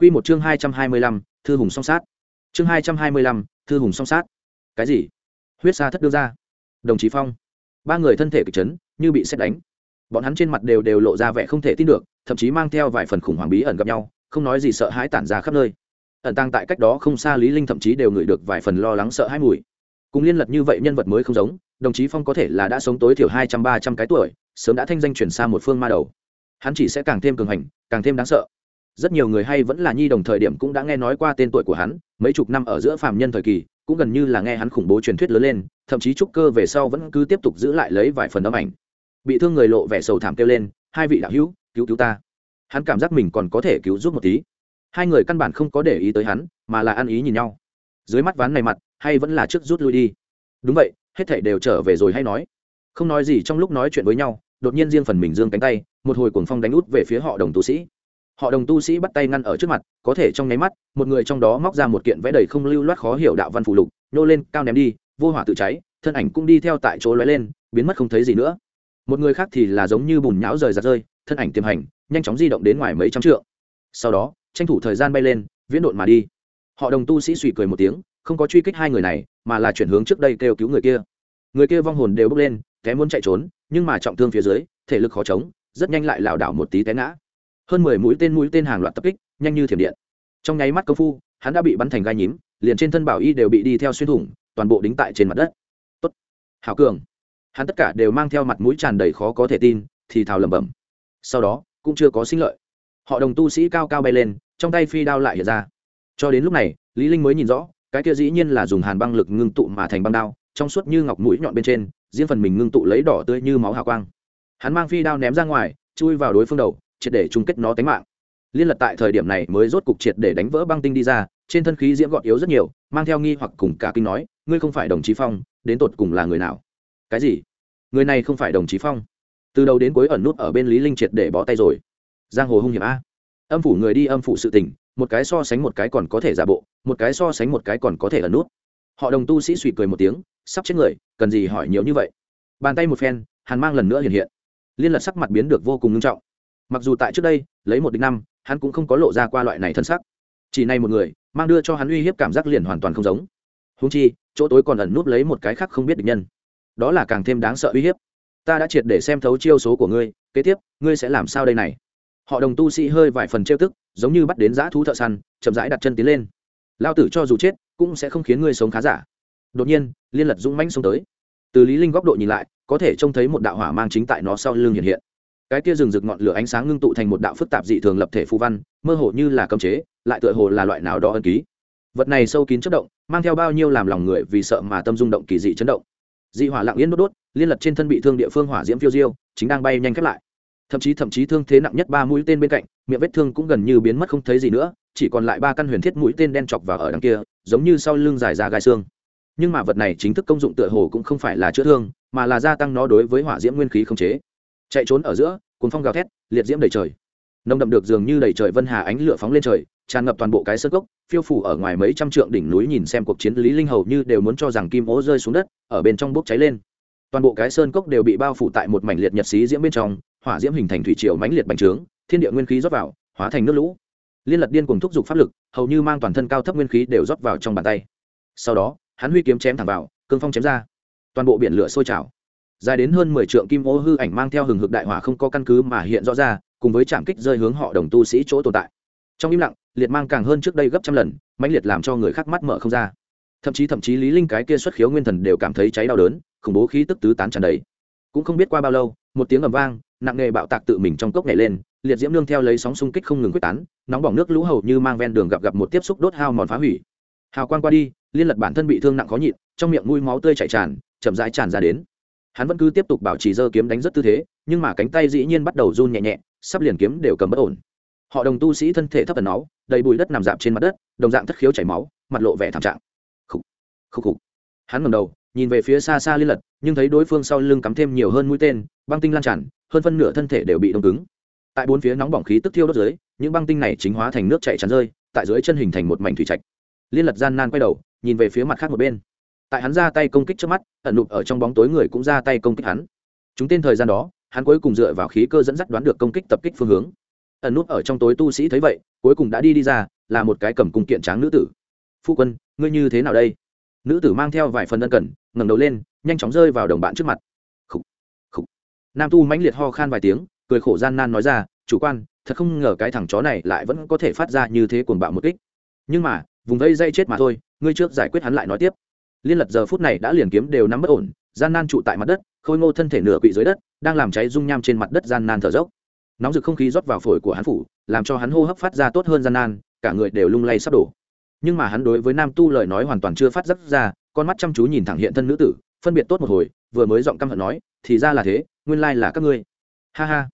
Quy một chương hai trăm hai mươi lăm, thư hùng song sát. Chương hai trăm hai mươi lăm, thư hùng song sát. Cái gì? Huyết sa thất đưa ra. Đồng chí phong. Ba người thân thể kịch chấn, như bị xét đánh. Bọn hắn trên mặt đều đều lộ ra vẻ không thể tin được, thậm chí mang theo vài phần khủng hoảng bí ẩn gặp nhau, không nói gì sợ hãi tản ra khắp nơi. Ẩn tăng tại cách đó không xa lý linh thậm chí đều ngửi được vài phần lo lắng sợ hãi mùi. Cùng liên lật như vậy nhân vật mới không giống, đồng chí phong có thể là đã sống tối thiểu hai trăm ba trăm cái tuổi, sớm đã thanh danh chuyển xa một phương ma đầu. Hắn chỉ sẽ càng thêm cường hành, càng thêm đáng sợ rất nhiều người hay vẫn là nhi đồng thời điểm cũng đã nghe nói qua tên tuổi của hắn, mấy chục năm ở giữa phàm nhân thời kỳ, cũng gần như là nghe hắn khủng bố truyền thuyết lớn lên, thậm chí trúc cơ về sau vẫn cứ tiếp tục giữ lại lấy vài phần âm ảnh. Bị thương người lộ vẻ sầu thảm kêu lên, hai vị đạo hữu, cứu cứu ta. Hắn cảm giác mình còn có thể cứu giúp một tí. Hai người căn bản không có để ý tới hắn, mà là ăn ý nhìn nhau. Dưới mắt ván này mặt, hay vẫn là trước rút lui đi. Đúng vậy, hết thảy đều trở về rồi hay nói. Không nói gì trong lúc nói chuyện với nhau, đột nhiên riêng phần mình dương cánh tay, một hồi cuồng phong đánh út về phía họ đồng tu sĩ họ đồng tu sĩ bắt tay ngăn ở trước mặt, có thể trong nháy mắt, một người trong đó móc ra một kiện vẽ đầy không lưu loát khó hiểu đạo văn phụ lục, nhô lên, cao ném đi, vô hỏa tự cháy, thân ảnh cũng đi theo tại chỗ lóe lên, biến mất không thấy gì nữa. Một người khác thì là giống như bùn nhão rời giặt rơi, thân ảnh tiềm hành, nhanh chóng di động đến ngoài mấy trăm trượng. Sau đó, tranh thủ thời gian bay lên, viễn độn mà đi. Họ đồng tu sĩ suy cười một tiếng, không có truy kích hai người này, mà là chuyển hướng trước đây kêu cứu người kia. Người kia vong hồn đều bước lên té muốn chạy trốn, nhưng mà trọng thương phía dưới, thể lực khó chống, rất nhanh lại lảo đảo một tí té ngã hơn mười mũi tên mũi tên hàng loạt tập kích, nhanh như thiểm điện. Trong nháy mắt công phu, hắn đã bị bắn thành gai nhím, liền trên thân bảo y đều bị đi theo xuyên thủng, toàn bộ đính tại trên mặt đất. Tốt. Hảo cường. Hắn tất cả đều mang theo mặt mũi tràn đầy khó có thể tin, thì thào lẩm bẩm. Sau đó, cũng chưa có sinh lợi. Họ đồng tu sĩ cao cao bay lên, trong tay phi đao lại hiện ra. Cho đến lúc này, lý linh mới nhìn rõ, cái kia dĩ nhiên là dùng hàn băng lực ngưng tụ mà thành băng đao, trong suốt như ngọc mũi nhọn bên trên, riêng phần mình ngưng tụ lấy đỏ tươi như máu hào quang. Hắn mang phi đao ném ra ngoài, chui vào đối phương đầu triệt để chung kết nó tánh mạng. Liên lật tại thời điểm này mới rốt cục triệt để đánh vỡ băng tinh đi ra, trên thân khí diễm gọn yếu rất nhiều, mang theo nghi hoặc cùng cả kinh nói, ngươi không phải đồng chí phong, đến tột cùng là người nào? Cái gì? Người này không phải đồng chí phong? Từ đầu đến cuối ẩn nút ở bên lý linh triệt để bỏ tay rồi. Giang hồ hung hiểm a. Âm phủ người đi âm phủ sự tình, một cái so sánh một cái còn có thể giả bộ, một cái so sánh một cái còn có thể ẩn nút. Họ đồng tu sĩ suy cười một tiếng, sắp chết người, cần gì hỏi nhiều như vậy? Bàn tay một phen, hàn mang lần nữa hiện hiện. Liên lật sắc mặt biến được vô cùng nghiêm trọng mặc dù tại trước đây, lấy một địch năm, hắn cũng không có lộ ra qua loại này thân sắc. Chỉ này một người, mang đưa cho hắn uy hiếp cảm giác liền hoàn toàn không giống. Húng chi, chỗ tối còn ẩn núp lấy một cái khác không biết địch nhân. Đó là càng thêm đáng sợ uy hiếp. Ta đã triệt để xem thấu chiêu số của ngươi, kế tiếp, ngươi sẽ làm sao đây này? Họ đồng tu sĩ hơi vài phần trêu tức, giống như bắt đến giã thú thợ săn, chậm rãi đặt chân tiến lên. Lao tử cho dù chết, cũng sẽ không khiến ngươi sống khá giả. Đột nhiên, liên lật dũng mãnh xông tới. Từ lý linh góc độ nhìn lại, có thể trông thấy một đạo hỏa mang chính tại nó sau lưng hiện hiện cái kia rừng rực ngọn lửa ánh sáng ngưng tụ thành một đạo phức tạp dị thường lập thể phù văn, mơ hồ như là cấm chế, lại tựa hồ là loại nào đó ân ký. Vật này sâu kín chất động, mang theo bao nhiêu làm lòng người vì sợ mà tâm rung động kỳ dị chấn động. Dị hỏa lặng yên đốt đốt, liên lật trên thân bị thương địa phương hỏa diễm phiêu diêu, chính đang bay nhanh khép lại. Thậm chí thậm chí thương thế nặng nhất ba mũi tên bên cạnh, miệng vết thương cũng gần như biến mất không thấy gì nữa, chỉ còn lại ba căn huyền thiết mũi tên đen chọc vào ở đằng kia, giống như sau lưng dài ra gai xương. Nhưng mà vật này chính thức công dụng tựa hồ cũng không phải là chữa thương, mà là gia tăng nó đối với hỏa diễm nguyên khí không chế chạy trốn ở giữa cuốn phong gào thét, liệt diễm đầy trời. Nồng đậm được dường như đầy trời vân hà ánh lửa phóng lên trời, tràn ngập toàn bộ cái sơn cốc, phiêu phủ ở ngoài mấy trăm trượng đỉnh núi nhìn xem cuộc chiến lý linh hầu như đều muốn cho rằng kim ố rơi xuống đất, ở bên trong bốc cháy lên. Toàn bộ cái sơn cốc đều bị bao phủ tại một mảnh liệt nhật xí diễm bên trong, hỏa diễm hình thành thủy triều mãnh liệt bành trướng, thiên địa nguyên khí rót vào, hóa thành nước lũ. Liên lật điên cùng thúc giục pháp lực, hầu như mang toàn thân cao thấp nguyên khí đều rót vào trong bàn tay. Sau đó, hắn huy kiếm chém thẳng vào, cương phong chém ra. Toàn bộ biển lửa sôi trào dài đến hơn mười trượng kim ô hư ảnh mang theo hừng hực đại hỏa không có căn cứ mà hiện rõ ra, cùng với trạm kích rơi hướng họ đồng tu sĩ chỗ tồn tại. Trong im lặng, liệt mang càng hơn trước đây gấp trăm lần, mãnh liệt làm cho người khác mắt mở không ra. Thậm chí thậm chí lý linh cái kia xuất khiếu nguyên thần đều cảm thấy cháy đau đớn, khủng bố khí tức tứ tán tràn đầy. Cũng không biết qua bao lâu, một tiếng ầm vang, nặng nề bạo tạc tự mình trong cốc nhảy lên, liệt diễm nương theo lấy sóng xung kích không ngừng quyết tán, nóng bỏng nước lũ hầu như mang ven đường gặp gặp một tiếp xúc đốt hao mòn phá hủy. Hào quang qua đi, liên lật bản thân bị thương nặng khó nhịn, trong miệng mũi máu tươi chảy tràn, chậm rãi tràn ra đến hắn vẫn cứ tiếp tục bảo trì giơ kiếm đánh rất tư thế, nhưng mà cánh tay dĩ nhiên bắt đầu run nhẹ nhẹ, sắp liền kiếm đều cầm bất ổn. Họ đồng tu sĩ thân thể thấp tần máu đầy bụi đất nằm dạp trên mặt đất, đồng dạng thất khiếu chảy máu, mặt lộ vẻ thảm trạng. Khúc khúc khúc hắn ngầm đầu, nhìn về phía xa xa liên lật, nhưng thấy đối phương sau lưng cắm thêm nhiều hơn mũi tên, băng tinh lan tràn, hơn phân nửa thân thể đều bị đông cứng. Tại bốn phía nóng bỏng khí tức thiêu đốt dưới, những băng tinh này chính hóa thành nước chạy tràn rơi, tại dưới chân hình thành một mảnh thủy trạch. Liên lật gian nan quay đầu, nhìn về phía mặt khác một bên tại hắn ra tay công kích trước mắt ẩn nụp ở trong bóng tối người cũng ra tay công kích hắn. Chúng tên thời gian đó hắn cuối cùng dựa vào khí cơ dẫn dắt đoán được công kích tập kích phương hướng. Ẩn nút ở trong tối tu sĩ thấy vậy cuối cùng đã đi đi ra là một cái cầm cung kiện tráng nữ tử. Phu quân ngươi như thế nào đây? Nữ tử mang theo vài phần ân cần ngẩng đầu lên nhanh chóng rơi vào đồng bạn trước mặt. Khủ, khủ. nam tu mãnh liệt ho khan vài tiếng cười khổ gian nan nói ra chủ quan thật không ngờ cái thằng chó này lại vẫn có thể phát ra như thế cuồng bạo một kích. Nhưng mà vùng vây dây chết mà thôi ngươi trước giải quyết hắn lại nói tiếp liên lật giờ phút này đã liền kiếm đều nắm bất ổn, gian nan trụ tại mặt đất, khôi ngô thân thể nửa quỵ dưới đất, đang làm cháy dung nham trên mặt đất gian nan thở dốc. Nóng rực không khí rót vào phổi của hắn phủ, làm cho hắn hô hấp phát ra tốt hơn gian nan, cả người đều lung lay sắp đổ. Nhưng mà hắn đối với nam tu lời nói hoàn toàn chưa phát giác ra, con mắt chăm chú nhìn thẳng hiện thân nữ tử, phân biệt tốt một hồi, vừa mới giọng căm hận nói, thì ra là thế, nguyên lai là các ngươi. Ha ha.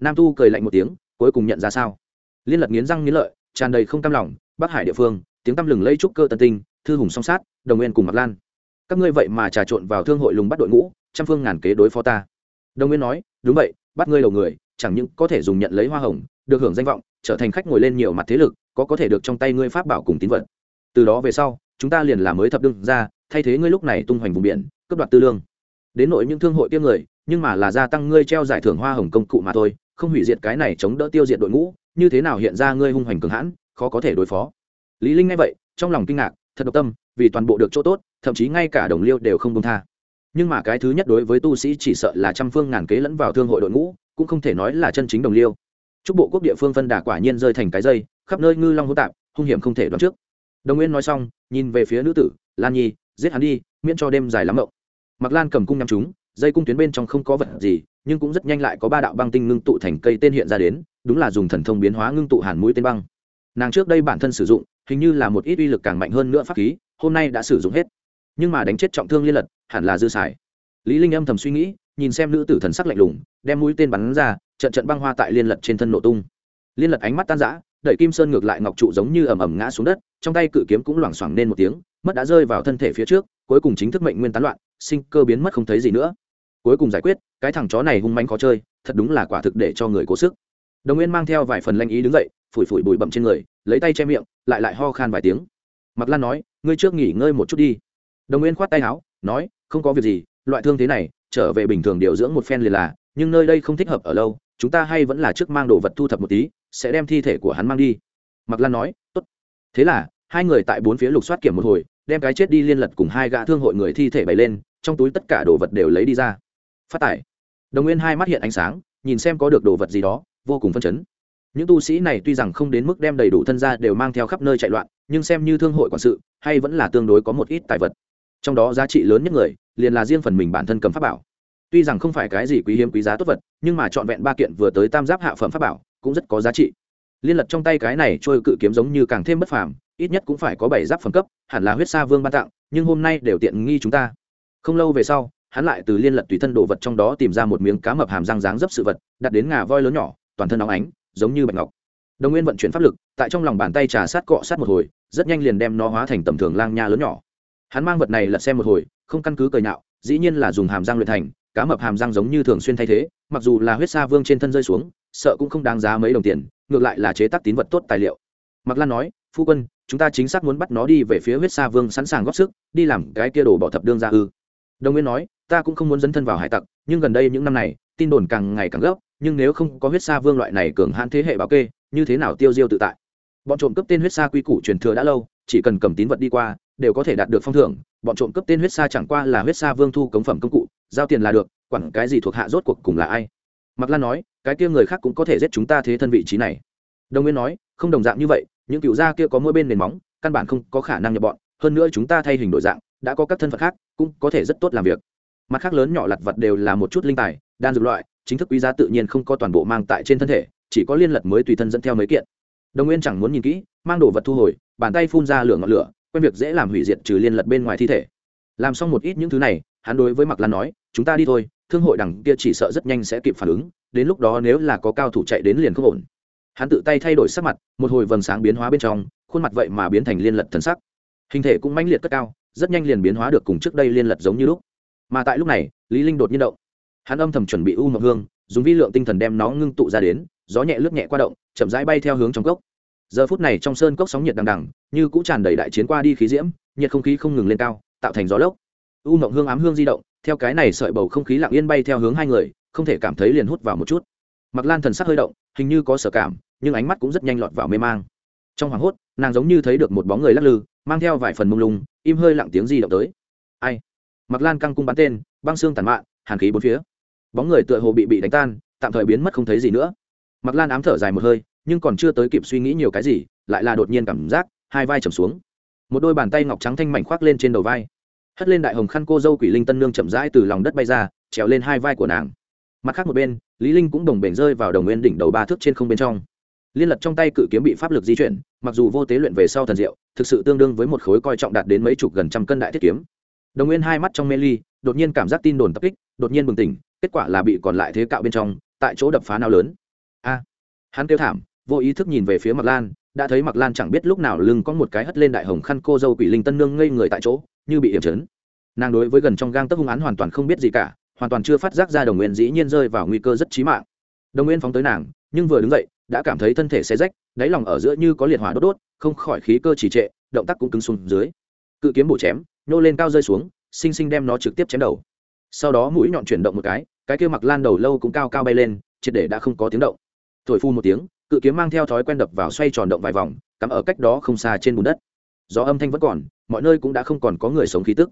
Nam tu cười lạnh một tiếng, cuối cùng nhận ra sao? Liên lật nghiến răng nghiến lợi, tràn đầy không cam lòng bắc hải địa phương, tiếng tăm lừng lây trúc cơ tân tinh thư hùng song sát, đồng nguyên cùng mặc lan. Các ngươi vậy mà trà trộn vào thương hội lùng bắt đội ngũ, trăm phương ngàn kế đối phó ta. Đồng nguyên nói, đúng vậy, bắt ngươi đầu người, chẳng những có thể dùng nhận lấy hoa hồng, được hưởng danh vọng, trở thành khách ngồi lên nhiều mặt thế lực, có có thể được trong tay ngươi pháp bảo cùng tín vật. Từ đó về sau, chúng ta liền làm mới thập đương ra thay thế ngươi lúc này tung hoành vùng biển, cướp đoạt tư lương. Đến nội những thương hội tiêm người, nhưng mà là gia tăng ngươi treo giải thưởng hoa hồng công cụ mà thôi, không hủy diệt cái này chống đỡ tiêu diệt đội ngũ, như thế nào hiện ra ngươi hung hoành cường hãn, khó có thể đối phó. Lý linh nghe vậy, trong lòng kinh ngạc thật độc tâm, vì toàn bộ được chỗ tốt, thậm chí ngay cả đồng liêu đều không công tha. Nhưng mà cái thứ nhất đối với tu sĩ chỉ sợ là trăm phương ngàn kế lẫn vào thương hội đội ngũ, cũng không thể nói là chân chính đồng liêu. Chúc bộ quốc địa phương phân đà quả nhiên rơi thành cái dây, khắp nơi ngư long hỗn tạp, hung hiểm không thể đoán trước. Đồng nguyên nói xong, nhìn về phía nữ tử, lan nhi, giết hắn đi, miễn cho đêm dài lắm mộng. Mặc lan cầm cung nhắm chúng, dây cung tuyến bên trong không có vật gì, nhưng cũng rất nhanh lại có ba đạo băng tinh ngưng tụ thành cây tên hiện ra đến, đúng là dùng thần thông biến hóa ngưng tụ hàn mũi tên băng. Nàng trước đây bản thân sử dụng hình như là một ít uy lực càng mạnh hơn nữa pháp khí, hôm nay đã sử dụng hết. Nhưng mà đánh chết trọng thương liên lật, hẳn là dư xài. Lý linh âm thầm suy nghĩ, nhìn xem nữ tử thần sắc lạnh lùng, đem mũi tên bắn ra, trận trận băng hoa tại liên lật trên thân nổ tung. Liên lật ánh mắt tan rã, đẩy kim sơn ngược lại ngọc trụ giống như ầm ầm ngã xuống đất, trong tay cự kiếm cũng loảng xoảng nên một tiếng, mất đã rơi vào thân thể phía trước, cuối cùng chính thức mệnh nguyên tán loạn, sinh cơ biến mất không thấy gì nữa. Cuối cùng giải quyết, cái thằng chó này hung manh khó chơi, thật đúng là quả thực để cho người cố sức. Đồng nguyên mang theo vài phần lanh ý đứng dậy phủi phủi bụi bậm trên người, lấy tay che miệng, lại lại ho khan vài tiếng. Mặc lan nói, ngươi trước nghỉ ngơi một chút đi. Đồng nguyên khoát tay áo, nói, không có việc gì, loại thương thế này, trở về bình thường điều dưỡng một phen liền là, nhưng nơi đây không thích hợp ở lâu, chúng ta hay vẫn là trước mang đồ vật thu thập một tí, sẽ đem thi thể của hắn mang đi. Mặc lan nói, tốt. Thế là, hai người tại bốn phía lục soát kiểm một hồi, đem cái chết đi liên lật cùng hai gã thương hội người thi thể bày lên, trong túi tất cả đồ vật đều lấy đi ra. Phát tải. Đồng nguyên hai mắt hiện ánh sáng, nhìn xem có được đồ vật gì đó, vô cùng phân chấn những tu sĩ này tuy rằng không đến mức đem đầy đủ thân gia đều mang theo khắp nơi chạy loạn, nhưng xem như thương hội quản sự, hay vẫn là tương đối có một ít tài vật. Trong đó giá trị lớn nhất người, liền là riêng phần mình bản thân cầm pháp bảo. Tuy rằng không phải cái gì quý hiếm quý giá tốt vật, nhưng mà trọn vẹn ba kiện vừa tới tam giáp hạ phẩm pháp bảo, cũng rất có giá trị. Liên lật trong tay cái này trôi cự kiếm giống như càng thêm bất phàm, ít nhất cũng phải có bảy giáp phẩm cấp, hẳn là huyết sa vương ban tặng, nhưng hôm nay đều tiện nghi chúng ta. Không lâu về sau, hắn lại từ liên lật tùy thân đồ vật trong đó tìm ra một miếng cá mập hàm răng dáng dấp sự vật, đặt đến ngà voi lớn nhỏ, toàn thân óng ánh giống như bạch ngọc. Đồng nguyên vận chuyển pháp lực, tại trong lòng bàn tay trà sát cọ sát một hồi, rất nhanh liền đem nó hóa thành tầm thường lang nha lớn nhỏ. Hắn mang vật này lật xem một hồi, không căn cứ cười nhạo, dĩ nhiên là dùng hàm răng luyện thành, cá mập hàm răng giống như thường xuyên thay thế, mặc dù là huyết sa vương trên thân rơi xuống, sợ cũng không đáng giá mấy đồng tiền, ngược lại là chế tác tín vật tốt tài liệu. Mặc lan nói, phu quân, chúng ta chính xác muốn bắt nó đi về phía huyết sa vương sẵn sàng góp sức, đi làm cái kia đồ bỏ thập đương ra ư. Đồng nguyên nói, ta cũng không muốn dấn thân vào hải tặc, nhưng gần đây những năm này, tin đồn càng ngày càng gấp nhưng nếu không có huyết sa vương loại này cường hãn thế hệ bảo kê, như thế nào tiêu diêu tự tại? Bọn trộm cướp tên huyết sa quy củ truyền thừa đã lâu, chỉ cần cầm tín vật đi qua, đều có thể đạt được phong thưởng. Bọn trộm cướp tên huyết sa chẳng qua là huyết sa vương thu cống phẩm công cụ, giao tiền là được, quản cái gì thuộc hạ rốt cuộc cùng là ai? Mặc lan nói, cái kia người khác cũng có thể giết chúng ta thế thân vị trí này. Đồng nguyên nói, không đồng dạng như vậy, những cựu gia kia có mỗi bên nền móng, căn bản không có khả năng nhập bọn, hơn nữa chúng ta thay hình đổi dạng, đã có các thân phận khác, cũng có thể rất tốt làm việc. Mặt khác lớn nhỏ lặt vật đều là một chút linh tài, đan dược loại chính thức quý giá tự nhiên không có toàn bộ mang tại trên thân thể, chỉ có liên lật mới tùy thân dẫn theo mấy kiện. Đồng nguyên chẳng muốn nhìn kỹ, mang đồ vật thu hồi, bàn tay phun ra lửa ngọn lửa, quen việc dễ làm hủy diệt trừ liên lật bên ngoài thi thể. Làm xong một ít những thứ này, hắn đối với mặc lan nói, chúng ta đi thôi, thương hội đằng kia chỉ sợ rất nhanh sẽ kịp phản ứng, đến lúc đó nếu là có cao thủ chạy đến liền không ổn. Hắn tự tay thay đổi sắc mặt, một hồi vầng sáng biến hóa bên trong, khuôn mặt vậy mà biến thành liên lật thần sắc. Hình thể cũng mãnh liệt cất cao, rất nhanh liền biến hóa được cùng trước đây liên lật giống như lúc. Mà tại lúc này, lý linh đột nhiên động hắn âm thầm chuẩn bị u mộng hương, dùng vi lượng tinh thần đem nó ngưng tụ ra đến, gió nhẹ lướt nhẹ qua động, chậm rãi bay theo hướng trong cốc. Giờ phút này trong sơn cốc sóng nhiệt đằng đằng, như cũng tràn đầy đại chiến qua đi khí diễm, nhiệt không khí không ngừng lên cao, tạo thành gió lốc. U mộng hương ám hương di động, theo cái này sợi bầu không khí lặng yên bay theo hướng hai người, không thể cảm thấy liền hút vào một chút. Mặc lan thần sắc hơi động, hình như có sở cảm, nhưng ánh mắt cũng rất nhanh lọt vào mê mang. Trong hoảng hốt, nàng giống như thấy được một bóng người lắc lư, mang theo vài phần mông lung, im hơi lặng tiếng di động tới. Ai? Mặc lan căng cung bắn tên, băng xương tàn mạn, hàn khí bốn phía bóng người tựa hồ bị bị đánh tan, tạm thời biến mất không thấy gì nữa. Mặc lan ám thở dài một hơi, nhưng còn chưa tới kịp suy nghĩ nhiều cái gì, lại là đột nhiên cảm giác hai vai trầm xuống. Một đôi bàn tay ngọc trắng thanh mảnh khoác lên trên đầu vai. Hất lên đại hồng khăn cô dâu quỷ linh tân nương chậm rãi từ lòng đất bay ra, trèo lên hai vai của nàng. Mặt khác một bên, lý linh cũng đồng bền rơi vào đồng nguyên đỉnh đầu ba thước trên không bên trong. Liên lật trong tay cự kiếm bị pháp lực di chuyển, mặc dù vô tế luyện về sau thần diệu, thực sự tương đương với một khối coi trọng đạt đến mấy chục gần trăm cân đại thiết kiếm. Đồng nguyên hai mắt trong mê ly đột nhiên cảm giác tin đồn tập kích, đột nhiên bừng tỉnh, kết quả là bị còn lại thế cạo bên trong, tại chỗ đập phá nào lớn. A! Hắn kêu thảm, vô ý thức nhìn về phía mặt lan, đã thấy mặc lan chẳng biết lúc nào lưng có một cái hất lên đại hồng khăn cô dâu quỷ linh tân nương ngây người tại chỗ, như bị hiểm chấn nàng đối với gần trong gang tấc hung án hoàn toàn không biết gì cả, hoàn toàn chưa phát giác ra đồng nguyên dĩ nhiên rơi vào nguy cơ rất chí mạng. Đồng nguyên phóng tới nàng, nhưng vừa đứng dậy, đã cảm thấy thân thể xe rách, đáy lòng ở giữa như có liệt hỏa đốt đốt, không khỏi khí cơ trì trệ, động tác cũng cứng xuống dưới. Cự kiếm bổ chém, nhô lên cao rơi xuống xinh xinh đem nó trực tiếp chém đầu. Sau đó mũi nhọn chuyển động một cái cái kia mặc lan đầu lâu cũng cao cao bay lên, triệt để đã không có tiếng động. Thổi phu một tiếng, cự kiếm mang theo thói quen đập vào xoay tròn động vài vòng, cắm ở cách đó không xa trên bùn đất. Gió âm thanh vẫn còn, mọi nơi cũng đã không còn có người sống khí tức.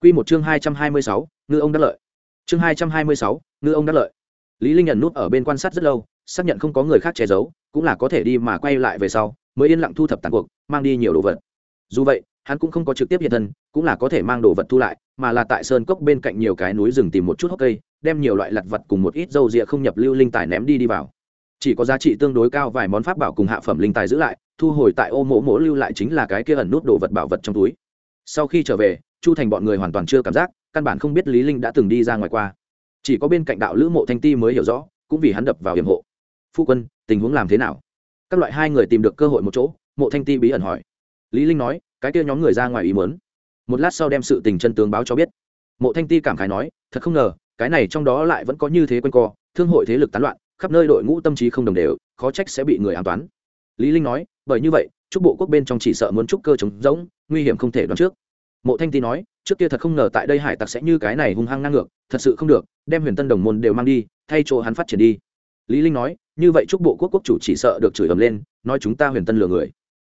Quy một chương hai trăm hai mươi sáu, ngư ông đắc lợi. Chương hai trăm hai mươi sáu, ngư ông đắc lợi. Lý linh nhận nút ở bên quan sát rất lâu, xác nhận không có người khác che giấu, cũng là có thể đi mà quay lại về sau, mới yên lặng thu thập tàn cuộc, mang đi nhiều đồ vật. Dù vậy hắn cũng không có trực tiếp hiện thân, cũng là có thể mang đồ vật thu lại, mà là tại sơn cốc bên cạnh nhiều cái núi rừng tìm một chút hốc cây, đem nhiều loại lặt vật cùng một ít dâu rịa không nhập lưu linh tài ném đi đi vào. Chỉ có giá trị tương đối cao vài món pháp bảo cùng hạ phẩm linh tài giữ lại, thu hồi tại ô mỗ mỗ lưu lại chính là cái kia ẩn nút đồ vật bảo vật trong túi. Sau khi trở về, chu thành bọn người hoàn toàn chưa cảm giác, căn bản không biết lý linh đã từng đi ra ngoài qua. Chỉ có bên cạnh đạo lữ mộ thanh ti mới hiểu rõ, cũng vì hắn đập vào hiểm hộ. Phu quân, tình huống làm thế nào? Các loại hai người tìm được cơ hội một chỗ, mộ thanh ti bí ẩn hỏi. Lý linh nói cái kia nhóm người ra ngoài ý muốn. Một lát sau đem sự tình chân tướng báo cho biết. Mộ thanh ti cảm khái nói, thật không ngờ, cái này trong đó lại vẫn có như thế quân co, thương hội thế lực tán loạn, khắp nơi đội ngũ tâm trí không đồng đều, khó trách sẽ bị người an toán. Lý linh nói, bởi như vậy, chúc bộ quốc bên trong chỉ sợ muốn chúc cơ chống rỗng, nguy hiểm không thể đoán trước. Mộ thanh ti nói, trước kia thật không ngờ tại đây hải tặc sẽ như cái này hung hăng ngang ngược, thật sự không được, đem huyền tân đồng môn đều mang đi, thay chỗ hắn phát triển đi. Lý linh nói, như vậy chúc bộ quốc quốc chủ chỉ sợ được chửi ầm lên, nói chúng ta huyền tân lừa người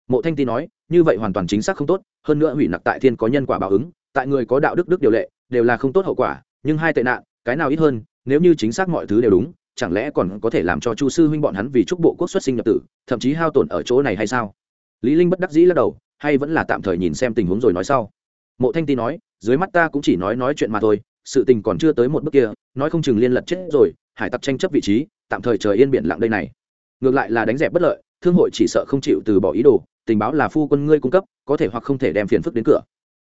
mộ thanh ti nói, như vậy hoàn toàn chính xác không tốt, hơn nữa hủy nặc tại thiên có nhân quả báo ứng, tại người có đạo đức đức điều lệ, đều là không tốt hậu quả, nhưng hai tệ nạn, cái nào ít hơn, nếu như chính xác mọi thứ đều đúng, chẳng lẽ còn có thể làm cho chu sư huynh bọn hắn vì chúc bộ quốc xuất sinh nhập tử, thậm chí hao tổn ở chỗ này hay sao? Lý linh bất đắc dĩ lắc đầu, hay vẫn là tạm thời nhìn xem tình huống rồi nói sau. Mộ thanh ti nói, dưới mắt ta cũng chỉ nói nói chuyện mà thôi, sự tình còn chưa tới một bước kia, nói không chừng liên lật chết rồi, hải tặc tranh chấp vị trí, tạm thời trời yên biển lặng đây này. Ngược lại là đánh dẹp bất lợi, thương hội chỉ sợ không chịu từ bỏ ý đồ tình báo là phu quân ngươi cung cấp, có thể hoặc không thể đem phiền phức đến cửa.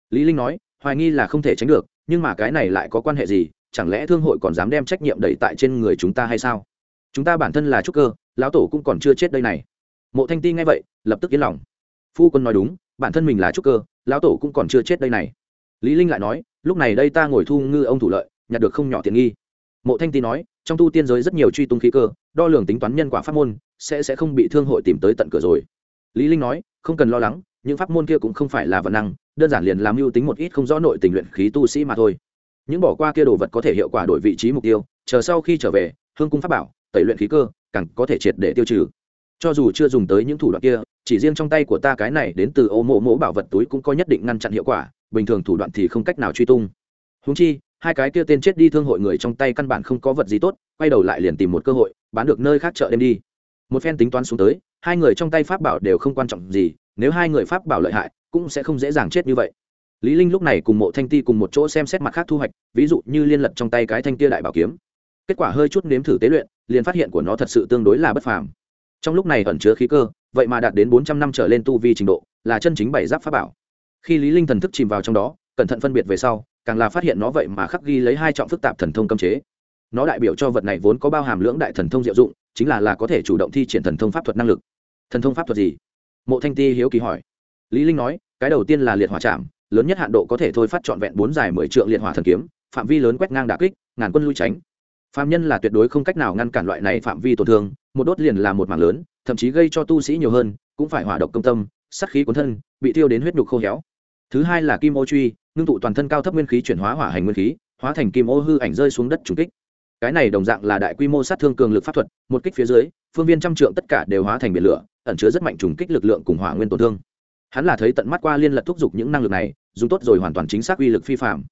Lý linh nói, hoài nghi là không thể tránh được, nhưng mà cái này lại có quan hệ gì, chẳng lẽ thương hội còn dám đem trách nhiệm đẩy tại trên người chúng ta hay sao? Chúng ta bản thân là trúc cơ, lão tổ cũng còn chưa chết đây này. Mộ thanh ti nghe vậy, lập tức yên lòng. Phu quân nói đúng, bản thân mình là trúc cơ, lão tổ cũng còn chưa chết đây này. Lý linh lại nói, lúc này đây ta ngồi thu ngư ông thủ lợi, nhặt được không nhỏ tiền nghi. Mộ thanh ti nói, trong tu tiên giới rất nhiều truy tung khí cơ, đo lường tính toán nhân quả pháp môn, sẽ sẽ không bị thương hội tìm tới tận cửa rồi. Lý linh nói không cần lo lắng, những pháp môn kia cũng không phải là vận năng, đơn giản liền làm mưu tính một ít không rõ nội tình luyện khí tu sĩ mà thôi. Những bỏ qua kia đồ vật có thể hiệu quả đổi vị trí mục tiêu, chờ sau khi trở về, hương cung pháp bảo, tẩy luyện khí cơ, càng có thể triệt để tiêu trừ. Cho dù chưa dùng tới những thủ đoạn kia, chỉ riêng trong tay của ta cái này đến từ ô mộ mỗ bảo vật túi cũng có nhất định ngăn chặn hiệu quả, bình thường thủ đoạn thì không cách nào truy tung. Húng chi, hai cái kia tên chết đi thương hội người trong tay căn bản không có vật gì tốt, quay đầu lại liền tìm một cơ hội, bán được nơi khác chợ đem đi. Một phen tính toán xuống tới hai người trong tay pháp bảo đều không quan trọng gì, nếu hai người pháp bảo lợi hại, cũng sẽ không dễ dàng chết như vậy. Lý linh lúc này cùng mộ thanh ti cùng một chỗ xem xét mặt khác thu hoạch, ví dụ như liên lật trong tay cái thanh kia đại bảo kiếm. Kết quả hơi chút nếm thử tế luyện, liền phát hiện của nó thật sự tương đối là bất phàm. Trong lúc này ẩn chứa khí cơ, vậy mà đạt đến bốn trăm năm trở lên tu vi trình độ, là chân chính bảy giáp pháp bảo. Khi lý linh thần thức chìm vào trong đó, cẩn thận phân biệt về sau, càng là phát hiện nó vậy mà khắc ghi lấy hai trọng phức tạp thần thông cấm chế. Nó đại biểu cho vật này vốn có bao hàm lưỡng đại thần thông diệu dụng, chính là là có thể chủ động thi triển thần thông pháp thuật năng lực thần thông pháp thuật gì? Mộ thanh ti hiếu kỳ hỏi. Lý linh nói, cái đầu tiên là liệt hỏa chạm, lớn nhất hạn độ có thể thôi phát trọn vẹn bốn dài mười trượng liệt hỏa thần kiếm, phạm vi lớn quét ngang đả kích, ngàn quân lui tránh. Phạm nhân là tuyệt đối không cách nào ngăn cản loại này phạm vi tổn thương, một đốt liền là một mảng lớn, thậm chí gây cho tu sĩ nhiều hơn, cũng phải hỏa độc công tâm, sát khí cuốn thân, bị tiêu đến huyết nhục khô héo. Thứ hai là kim ô truy, ngưng tụ toàn thân cao thấp nguyên khí chuyển hóa hỏa hành nguyên khí, hóa thành kim ô hư ảnh rơi xuống đất trùng kích cái này đồng dạng là đại quy mô sát thương cường lực pháp thuật một kích phía dưới phương viên trăm trượng tất cả đều hóa thành biển lửa ẩn chứa rất mạnh trùng kích lực lượng cùng hỏa nguyên tổn thương. Hắn là thấy tận mắt qua liên lật thúc giục những năng lực này dùng tốt rồi hoàn toàn chính xác uy lực phi phạm.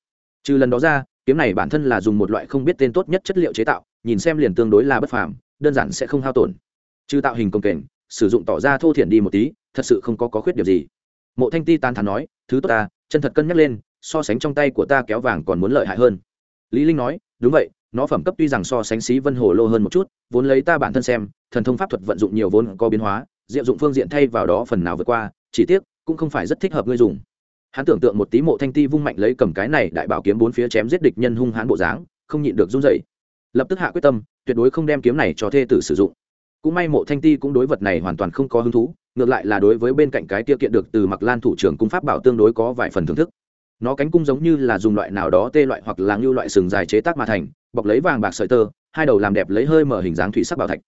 Trừ lần đó ra kiếm này bản thân là dùng một loại không biết tên tốt nhất chất liệu chế tạo nhìn xem liền tương đối là bất phàm đơn giản sẽ không hao tổn. Trừ tạo hình công kềnh sử dụng tỏ ra thô thiển đi một tí thật sự không có, có khuyết điểm gì. Mộ thanh ti tan thắn nói thứ tốt ta chân thật cân nhắc lên so sánh trong tay của ta kéo vàng còn muốn lợi hại hơn. Lý linh nói đúng vậy nó phẩm cấp tuy rằng so sánh xí vân hồ lô hơn một chút, vốn lấy ta bản thân xem, thần thông pháp thuật vận dụng nhiều vốn có biến hóa, diệu dụng phương diện thay vào đó phần nào vượt qua, chỉ tiếc, cũng không phải rất thích hợp ngươi dùng. Hắn tưởng tượng một tí mộ thanh ti vung mạnh lấy cầm cái này đại bảo kiếm bốn phía chém giết địch nhân hung hãn bộ dáng, không nhịn được run rẩy. Lập tức hạ quyết tâm, tuyệt đối không đem kiếm này cho thê tử sử dụng. Cũng may mộ thanh ti cũng đối vật này hoàn toàn không có hứng thú, ngược lại là đối với bên cạnh cái tiêu kiện được từ mặc lan thủ trưởng cung pháp bảo tương đối có vài phần thưởng thức nó cánh cung giống như là dùng loại nào đó tê loại hoặc là ngưu loại sừng dài chế tác mà thành, bọc lấy vàng bạc sợi tơ, hai đầu làm đẹp lấy hơi mở hình dáng thủy sắc bảo thạch.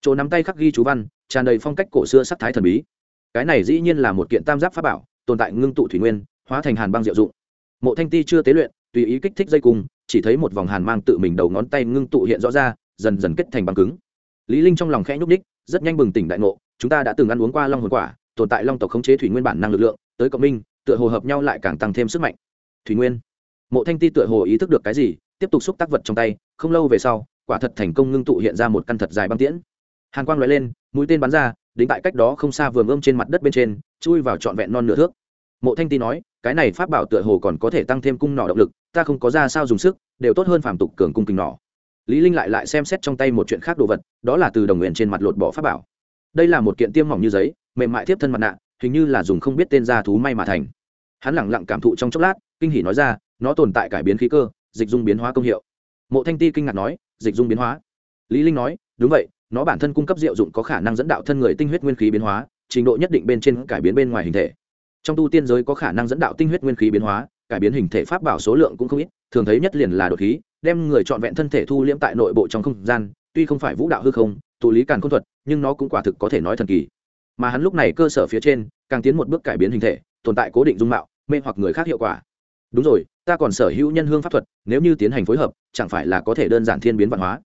Chỗ nắm tay khắc ghi chú văn, tràn đầy phong cách cổ xưa sắc thái thần bí. Cái này dĩ nhiên là một kiện tam giác pháp bảo, tồn tại ngưng tụ thủy nguyên, hóa thành hàn băng diệu dụng. Mộ thanh ti chưa tế luyện, tùy ý kích thích dây cung, chỉ thấy một vòng hàn mang tự mình đầu ngón tay ngưng tụ hiện rõ ra, dần dần kết thành băng cứng. Lý linh trong lòng khẽ nhúc ních rất nhanh bừng tỉnh đại ngộ, chúng ta đã từng ăn uống qua long hồn quả, tồn tại long tộc khống chế thủy nguyên bản năng lực lượng, tới cộng minh tựa hồ hợp nhau lại càng tăng thêm sức mạnh. Thủy nguyên, mộ thanh ti tựa hồ ý thức được cái gì, tiếp tục xúc tác vật trong tay, không lâu về sau, quả thật thành công ngưng tụ hiện ra một căn thật dài băng tiễn. Hàn quang lóe lên, mũi tên bắn ra, đính tại cách đó không xa vườn ươm trên mặt đất bên trên, chui vào trọn vẹn non nửa thước. Mộ thanh ti nói, cái này pháp bảo tựa hồ còn có thể tăng thêm cung nỏ động lực, ta không có ra sao dùng sức, đều tốt hơn phàm tục cường cung kinh nỏ. Lý linh lại lại xem xét trong tay một chuyện khác đồ vật, đó là từ đồng nguyện trên mặt lột bỏ pháp bảo. Đây là một kiện tiêm mỏng như giấy, mềm mại tiếp thân mặt nạ hình như là dùng không biết tên gia thú may mà thành. Hắn lẳng lặng cảm thụ trong chốc lát, kinh hỉ nói ra, nó tồn tại cải biến khí cơ, dịch dung biến hóa công hiệu. Mộ thanh ti kinh ngạc nói, dịch dung biến hóa. Lý linh nói, đúng vậy, nó bản thân cung cấp diệu dụng có khả năng dẫn đạo thân người tinh huyết nguyên khí biến hóa, trình độ nhất định bên trên cải biến bên ngoài hình thể. Trong tu tiên giới có khả năng dẫn đạo tinh huyết nguyên khí biến hóa, cải biến hình thể pháp bảo số lượng cũng không ít, thường thấy nhất liền là đột khí, đem người trọn vẹn thân thể thu liễm tại nội bộ trong không gian, tuy không phải vũ đạo hư không, tụ lý càn khôn thuật, nhưng nó cũng quả thực có thể nói thần kỳ mà hắn lúc này cơ sở phía trên càng tiến một bước cải biến hình thể, tồn tại cố định dung mạo, mê hoặc người khác hiệu quả. Đúng rồi, ta còn sở hữu nhân hương pháp thuật, nếu như tiến hành phối hợp, chẳng phải là có thể đơn giản thiên biến văn hóa.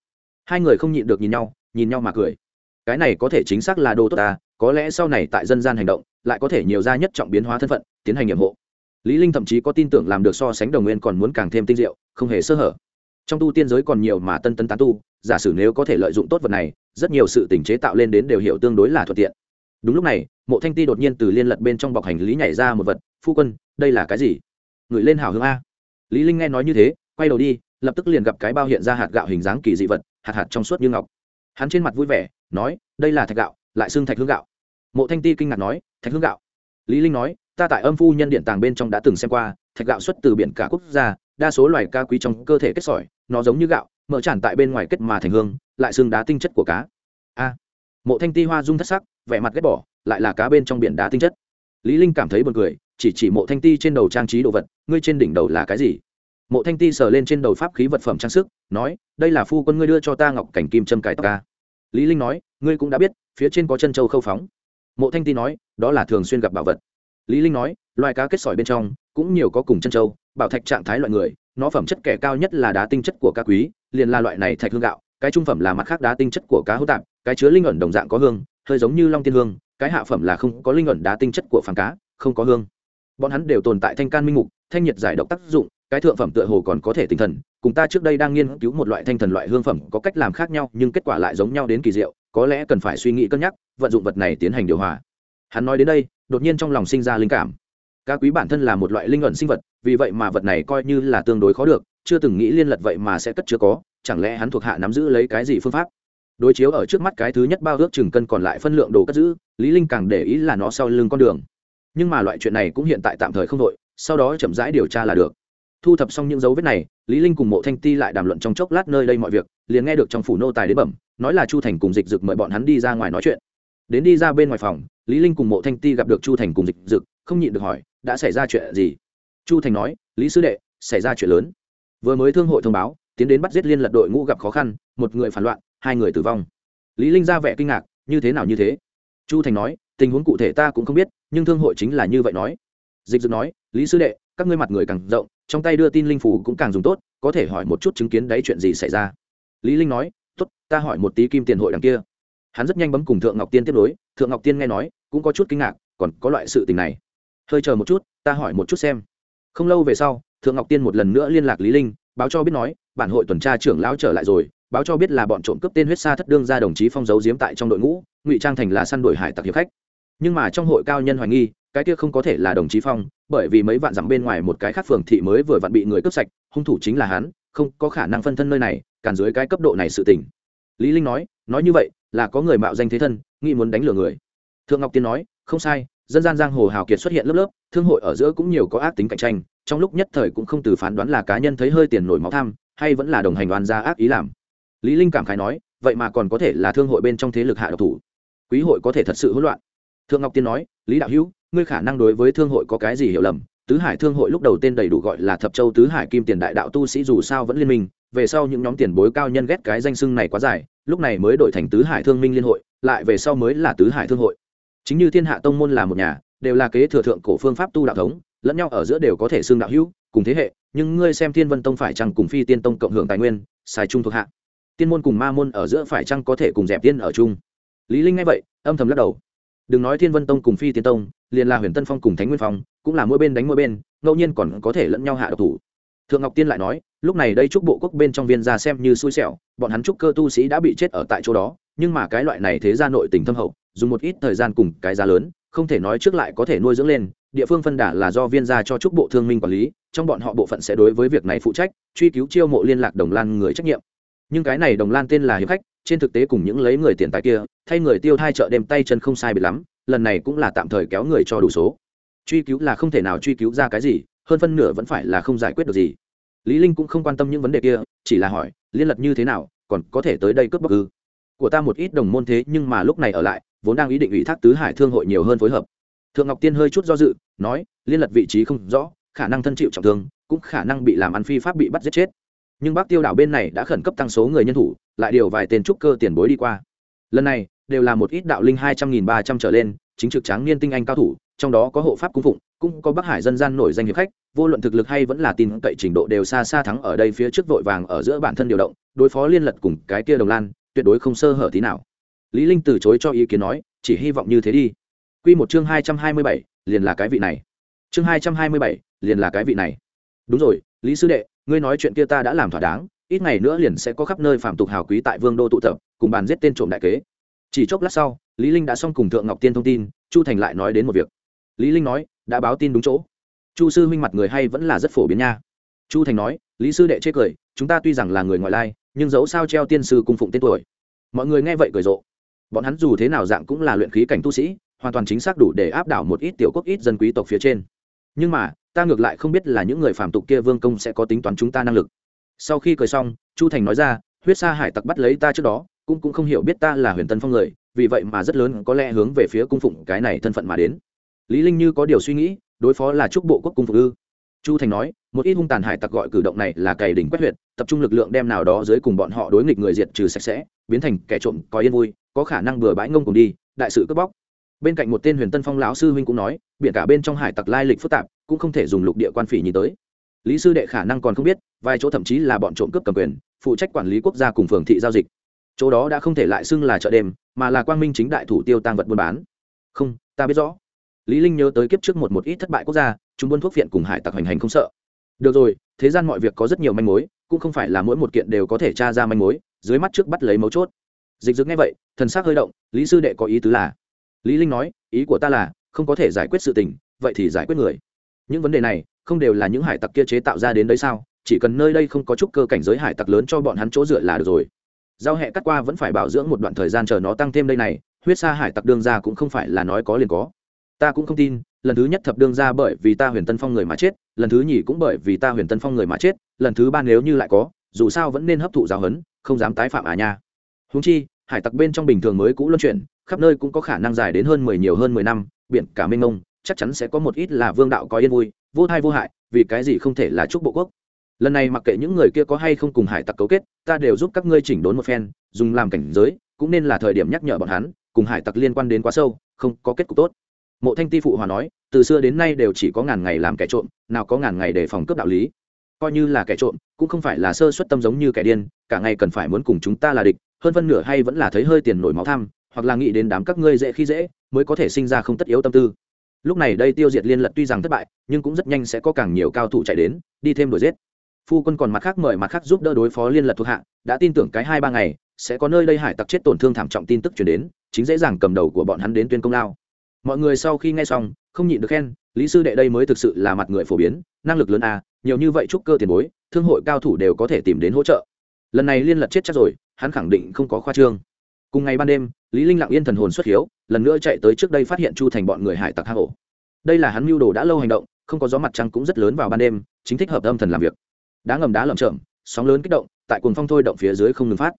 Hai người không nhịn được nhìn nhau nhìn nhau mà cười. Cái này có thể chính xác là đồ tốt ta, có lẽ sau này tại dân gian hành động, lại có thể nhiều ra nhất trọng biến hóa thân phận, tiến hành nhiệm hộ. Lý linh thậm chí có tin tưởng làm được so sánh đồng nguyên còn muốn càng thêm tinh diệu, không hề sơ hở. Trong tu tiên giới còn nhiều mà tân tân tán tu, giả sử nếu có thể lợi dụng tốt vật này, rất nhiều sự tình chế tạo lên đến đều hiểu tương đối là thuận tiện đúng lúc này, mộ thanh ti đột nhiên từ liên lật bên trong bọc hành lý nhảy ra một vật, phu quân, đây là cái gì? Ngửi lên hào hương a. Lý linh nghe nói như thế, quay đầu đi, lập tức liền gặp cái bao hiện ra hạt gạo hình dáng kỳ dị vật, hạt hạt trong suốt như ngọc. Hắn trên mặt vui vẻ, nói, đây là thạch gạo, lại xương thạch hương gạo. Mộ thanh ti kinh ngạc nói, thạch hương gạo? Lý linh nói, ta tại âm phu nhân điện tàng bên trong đã từng xem qua, thạch gạo xuất từ biển cả quốc gia, đa số loài ca quý trong cơ thể kết sỏi, nó giống như gạo, mở tràn tại bên ngoài kết mà thành hương, lại xương đá tinh chất của cá. A. Mộ thanh ti hoa dung thất sắc vẻ mặt ghét bỏ, lại là cá bên trong biển đá tinh chất. Lý linh cảm thấy buồn cười, chỉ chỉ mộ thanh ti trên đầu trang trí đồ vật, ngươi trên đỉnh đầu là cái gì? Mộ thanh ti sờ lên trên đầu pháp khí vật phẩm trang sức, nói, đây là phu quân ngươi đưa cho ta ngọc cảnh kim châm cài tóc ca. Lý linh nói, ngươi cũng đã biết, phía trên có chân châu khâu phóng. Mộ thanh ti nói, đó là thường xuyên gặp bảo vật. Lý linh nói, loài cá kết sỏi bên trong, cũng nhiều có cùng chân châu, bảo thạch trạng thái loại người, nó phẩm chất kẻ cao nhất là đá tinh chất của cá quý, liền là loại này thạch hương gạo, cái trung phẩm là mặt khác đá tinh chất của cá hữu tạp, cái chứa linh ẩn đồng dạng có hương hơi giống như long tiên hương, cái hạ phẩm là không có linh ẩn đá tinh chất của phàm cá, không có hương. Bọn hắn đều tồn tại thanh can minh mục, thanh nhiệt giải độc tác dụng, cái thượng phẩm tựa hồ còn có thể tinh thần, cùng ta trước đây đang nghiên cứu một loại thanh thần loại hương phẩm có cách làm khác nhau, nhưng kết quả lại giống nhau đến kỳ diệu, có lẽ cần phải suy nghĩ cân nhắc, vận dụng vật này tiến hành điều hòa. Hắn nói đến đây, đột nhiên trong lòng sinh ra linh cảm. Cá quý bản thân là một loại linh ẩn sinh vật, vì vậy mà vật này coi như là tương đối khó được, chưa từng nghĩ liên lật vậy mà sẽ cất chưa có, chẳng lẽ hắn thuộc hạ nắm giữ lấy cái gì phương pháp? Đối chiếu ở trước mắt cái thứ nhất bao ước chừng cân còn lại phân lượng đồ cất giữ, lý linh càng để ý là nó sau lưng con đường. Nhưng mà loại chuyện này cũng hiện tại tạm thời không đội sau đó chậm rãi điều tra là được. Thu thập xong những dấu vết này, lý linh cùng mộ thanh ti lại đàm luận trong chốc lát nơi đây mọi việc, liền nghe được trong phủ nô tài đến bẩm, nói là chu thành cùng dịch dực mời bọn hắn đi ra ngoài nói chuyện. Đến đi ra bên ngoài phòng, lý linh cùng mộ thanh ti gặp được chu thành cùng dịch dực, không nhịn được hỏi, đã xảy ra chuyện gì? Chu thành nói, lý sư đệ, xảy ra chuyện lớn. Vừa mới thương hội thông báo, tiến đến bắt giết liên lật đội ngũ gặp khó khăn, một người phản loạn hai người tử vong. Lý linh ra vẻ kinh ngạc, như thế nào như thế? Chu thành nói, tình huống cụ thể ta cũng không biết, nhưng thương hội chính là như vậy nói. Dịch dực nói, lý sư đệ, các ngươi mặt người càng rộng, trong tay đưa tin linh phủ cũng càng dùng tốt, có thể hỏi một chút chứng kiến đấy chuyện gì xảy ra? Lý linh nói, tốt, ta hỏi một tí kim tiền hội đằng kia. Hắn rất nhanh bấm cùng thượng ngọc tiên tiếp nối, thượng ngọc tiên nghe nói, cũng có chút kinh ngạc, còn có loại sự tình này. Hơi chờ một chút, ta hỏi một chút xem. Không lâu về sau, thượng ngọc tiên một lần nữa liên lạc lý linh, báo cho biết nói, bản hội tuần tra trưởng lão trở lại rồi báo cho biết là bọn trộm cướp tên huyết sa thất đương ra đồng chí phong giấu giếm tại trong đội ngũ, ngụy trang thành là săn đuổi hải tặc hiệp khách. Nhưng mà trong hội cao nhân hoài nghi, cái kia không có thể là đồng chí phong, bởi vì mấy vạn dặm bên ngoài một cái khác phường thị mới vừa vặn bị người cướp sạch, hung thủ chính là hắn, không có khả năng phân thân nơi này, cản dưới cái cấp độ này sự tình. Lý linh nói nói như vậy, là có người mạo danh thế thân, nghĩ muốn đánh lừa người. Thượng ngọc tiên nói, không sai, dân gian giang hồ hào kiệt xuất hiện lớp lớp, thương hội ở giữa cũng nhiều có ác tính cạnh tranh, trong lúc nhất thời cũng không từ phán đoán là cá nhân thấy hơi tiền nổi máu tham, hay vẫn là đồng hành đoàn gia ác ý làm lý linh cảm khái nói, vậy mà còn có thể là thương hội bên trong thế lực hạ độc thủ. Quý hội có thể thật sự hỗn loạn. Thượng ngọc tiên nói, lý đạo hữu, ngươi khả năng đối với thương hội có cái gì hiểu lầm? Tứ hải thương hội lúc đầu tên đầy đủ gọi là thập châu tứ hải kim tiền đại đạo tu sĩ dù sao vẫn liên minh, về sau những nhóm tiền bối cao nhân ghét cái danh xưng này quá dài, lúc này mới đổi thành tứ hải thương minh liên hội, lại về sau mới là tứ hải thương hội. Chính như thiên hạ tông môn là một nhà, đều là kế thừa thượng cổ phương pháp tu đạo thống, lẫn nhau ở giữa đều có thể xưng đạo hữu, cùng thế hệ, nhưng ngươi xem thiên vân tông phải chăng cùng phi tiên tông cộng hưởng tài nguyên, xài chung thuộc hạ tiên môn cùng ma môn ở giữa phải chăng có thể cùng dẹp tiên ở chung? Lý linh nghe vậy, âm thầm lắc đầu. Đừng nói thiên vân tông cùng phi tiên tông, liền là huyền tân phong cùng thánh nguyên phong, cũng là mỗi bên đánh mỗi bên, ngẫu nhiên còn có thể lẫn nhau hạ độc thủ. Thượng ngọc tiên lại nói, lúc này đây trúc bộ quốc bên trong viên ra xem như xui xẻo, bọn hắn trúc cơ tu sĩ đã bị chết ở tại chỗ đó, nhưng mà cái loại này thế ra nội tình thâm hậu, dùng một ít thời gian cùng cái giá lớn, không thể nói trước lại có thể nuôi dưỡng lên, địa phương phân đả là do viên gia cho trúc bộ thương minh quản lý, trong bọn họ bộ phận sẽ đối với việc này phụ trách, truy cứu chiêu mộ liên lạc đồng lan người trách nhiệm nhưng cái này đồng lan tên là hiệp khách, trên thực tế cùng những lấy người tiền tài kia, thay người tiêu thai chợ đêm tay chân không sai bị lắm, lần này cũng là tạm thời kéo người cho đủ số. Truy cứu là không thể nào truy cứu ra cái gì, hơn phân nửa vẫn phải là không giải quyết được gì. Lý linh cũng không quan tâm những vấn đề kia, chỉ là hỏi, liên lạc như thế nào, còn có thể tới đây cướp bóc ư? Của ta một ít đồng môn thế nhưng mà lúc này ở lại, vốn đang ý định ủy thác tứ hải thương hội nhiều hơn phối hợp. Thượng ngọc tiên hơi chút do dự, nói, liên lạc vị trí không rõ, khả năng thân chịu trọng thương, cũng khả năng bị làm ăn phi pháp bị bắt giết chết nhưng bác tiêu đảo bên này đã khẩn cấp tăng số người nhân thủ, lại điều vài tên trúc cơ tiền bối đi qua. Lần này, đều là một ít đạo linh hai trăm nghìn ba trăm trở lên, chính trực tráng niên tinh anh cao thủ, trong đó có hộ pháp cung phụng, cũng có bắc hải dân gian nổi danh hiệp khách, vô luận thực lực hay vẫn là tin cậy trình độ đều xa xa thắng ở đây phía trước vội vàng ở giữa bản thân điều động, đối phó liên lật cùng cái kia đồng lan, tuyệt đối không sơ hở tí nào. Lý linh từ chối cho ý kiến nói, chỉ hy vọng như thế đi. Quy một chương hai trăm hai mươi bảy, liền là cái vị này. Chương hai trăm hai mươi bảy, liền là cái vị này đúng rồi, lý sư đệ, ngươi nói chuyện kia ta đã làm thỏa đáng, ít ngày nữa liền sẽ có khắp nơi phạm tục hào quý tại vương đô tụ tập, cùng bàn giết tên trộm đại kế. Chỉ chốc lát sau, lý linh đã xong cùng thượng ngọc tiên thông tin, chu thành lại nói đến một việc. Lý linh nói, đã báo tin đúng chỗ. Chu sư minh mặt người hay vẫn là rất phổ biến nha. Chu thành nói, lý sư đệ chê cười, chúng ta tuy rằng là người ngoại lai, nhưng dẫu sao treo tiên sư cung phụng tên tuổi. Mọi người nghe vậy cười rộ. Bọn hắn dù thế nào dạng cũng là luyện khí cảnh tu sĩ, hoàn toàn chính xác đủ để áp đảo một ít tiểu quốc, ít dân quý tộc phía trên. Nhưng mà ta ngược lại không biết là những người phạm tục kia vương công sẽ có tính toán chúng ta năng lực. Sau khi cười xong, chu thành nói ra, huyết sa hải tặc bắt lấy ta trước đó, cũng cũng không hiểu biết ta là huyền tân phong người, vì vậy mà rất lớn có lẽ hướng về phía cung phụng cái này thân phận mà đến. Lý linh như có điều suy nghĩ, đối phó là trúc bộ quốc cung phục ư. Chu thành nói, một ít hung tàn hải tặc gọi cử động này là cày đỉnh quét huyệt, tập trung lực lượng đem nào đó dưới cùng bọn họ đối nghịch người diệt trừ sạch sẽ, biến thành kẻ trộm, có yên vui, có khả năng bừa bãi ngông cùng đi, đại sự cướp bóc. Bên cạnh một tên huyền tân phong lão sư huynh cũng nói, biển cả bên trong hải tặc lai lịch phức tạp cũng không thể dùng lục địa quan phỉ nhìn tới. Lý sư đệ khả năng còn không biết, vài chỗ thậm chí là bọn trộm cướp cầm quyền, phụ trách quản lý quốc gia cùng phường thị giao dịch. Chỗ đó đã không thể lại xưng là chợ đêm, mà là quang minh chính đại thủ tiêu tăng vật buôn bán. Không, ta biết rõ. Lý linh nhớ tới kiếp trước một một ít thất bại quốc gia, chúng buôn thuốc viện cùng hải tặc hành hành không sợ. Được rồi, thế gian mọi việc có rất nhiều manh mối, cũng không phải là mỗi một kiện đều có thể tra ra manh mối, dưới mắt trước bắt lấy mấu chốt. Dịch dực nghe vậy, thần sắc hơi động, lý sư đệ có ý tứ là? Lý linh nói, ý của ta là, không có thể giải quyết sự tình, vậy thì giải quyết người những vấn đề này không đều là những hải tặc kia chế tạo ra đến đấy sao? Chỉ cần nơi đây không có chút cơ cảnh giới hải tặc lớn cho bọn hắn chỗ dựa là được rồi. Giao hẹ cắt qua vẫn phải bảo dưỡng một đoạn thời gian chờ nó tăng thêm đây này huyết sa hải tặc đương ra cũng không phải là nói có liền có. Ta cũng không tin lần thứ nhất thập đương ra bởi vì ta huyền tân phong người mà chết lần thứ nhì cũng bởi vì ta huyền tân phong người mà chết lần thứ ba nếu như lại có dù sao vẫn nên hấp thụ giáo hấn, không dám tái phạm à nha. Húng chi hải tặc bên trong bình thường mới cũ luân chuyển khắp nơi cũng có khả năng dài đến hơn mười nhiều hơn mười năm biển cả mênh mông chắc chắn sẽ có một ít là vương đạo có yên vui, vô thai vô hại, vì cái gì không thể là chúc bộ quốc. Lần này mặc kệ những người kia có hay không cùng hải tặc cấu kết, ta đều giúp các ngươi chỉnh đốn một phen, dùng làm cảnh giới, cũng nên là thời điểm nhắc nhở bọn hắn, cùng hải tặc liên quan đến quá sâu, không có kết cục tốt. Mộ thanh ti phụ hòa nói, từ xưa đến nay đều chỉ có ngàn ngày làm kẻ trộm, nào có ngàn ngày để phòng cướp đạo lý. Coi như là kẻ trộm, cũng không phải là sơ xuất tâm giống như kẻ điên, cả ngày cần phải muốn cùng chúng ta là địch, hơn phân nửa hay vẫn là thấy hơi tiền nổi máu tham, hoặc là nghĩ đến đám các ngươi dễ khi dễ, mới có thể sinh ra không tất yếu tâm tư lúc này đây tiêu diệt liên lật tuy rằng thất bại, nhưng cũng rất nhanh sẽ có càng nhiều cao thủ chạy đến, đi thêm đuổi giết. Phu quân còn mặt khác mời mặt khác giúp đỡ đối phó liên lật thuộc hạ, đã tin tưởng cái hai ba ngày, sẽ có nơi đây hải tặc chết tổn thương thảm trọng tin tức chuyển đến, chính dễ dàng cầm đầu của bọn hắn đến tuyên công lao. Mọi người sau khi nghe xong, không nhịn được khen, lý sư đệ đây mới thực sự là mặt người phổ biến, năng lực lớn à nhiều như vậy chúc cơ tiền bối, thương hội cao thủ đều có thể tìm đến hỗ trợ. Lần này liên lật chết chắc rồi, hắn khẳng định không có khoa trương. Cùng ngày ban đêm lý linh lặng yên thần hồn xuất hiếu, lần nữa chạy tới trước đây phát hiện chu thành bọn người hải tặc hang ổ. Đây là hắn mưu đồ đã lâu hành động, không có gió mặt trăng cũng rất lớn vào ban đêm, chính thích hợp âm thần làm việc. Đá ngầm đá lởm chởm, sóng lớn kích động, tại cuồng phong thôi động phía dưới không ngừng phát.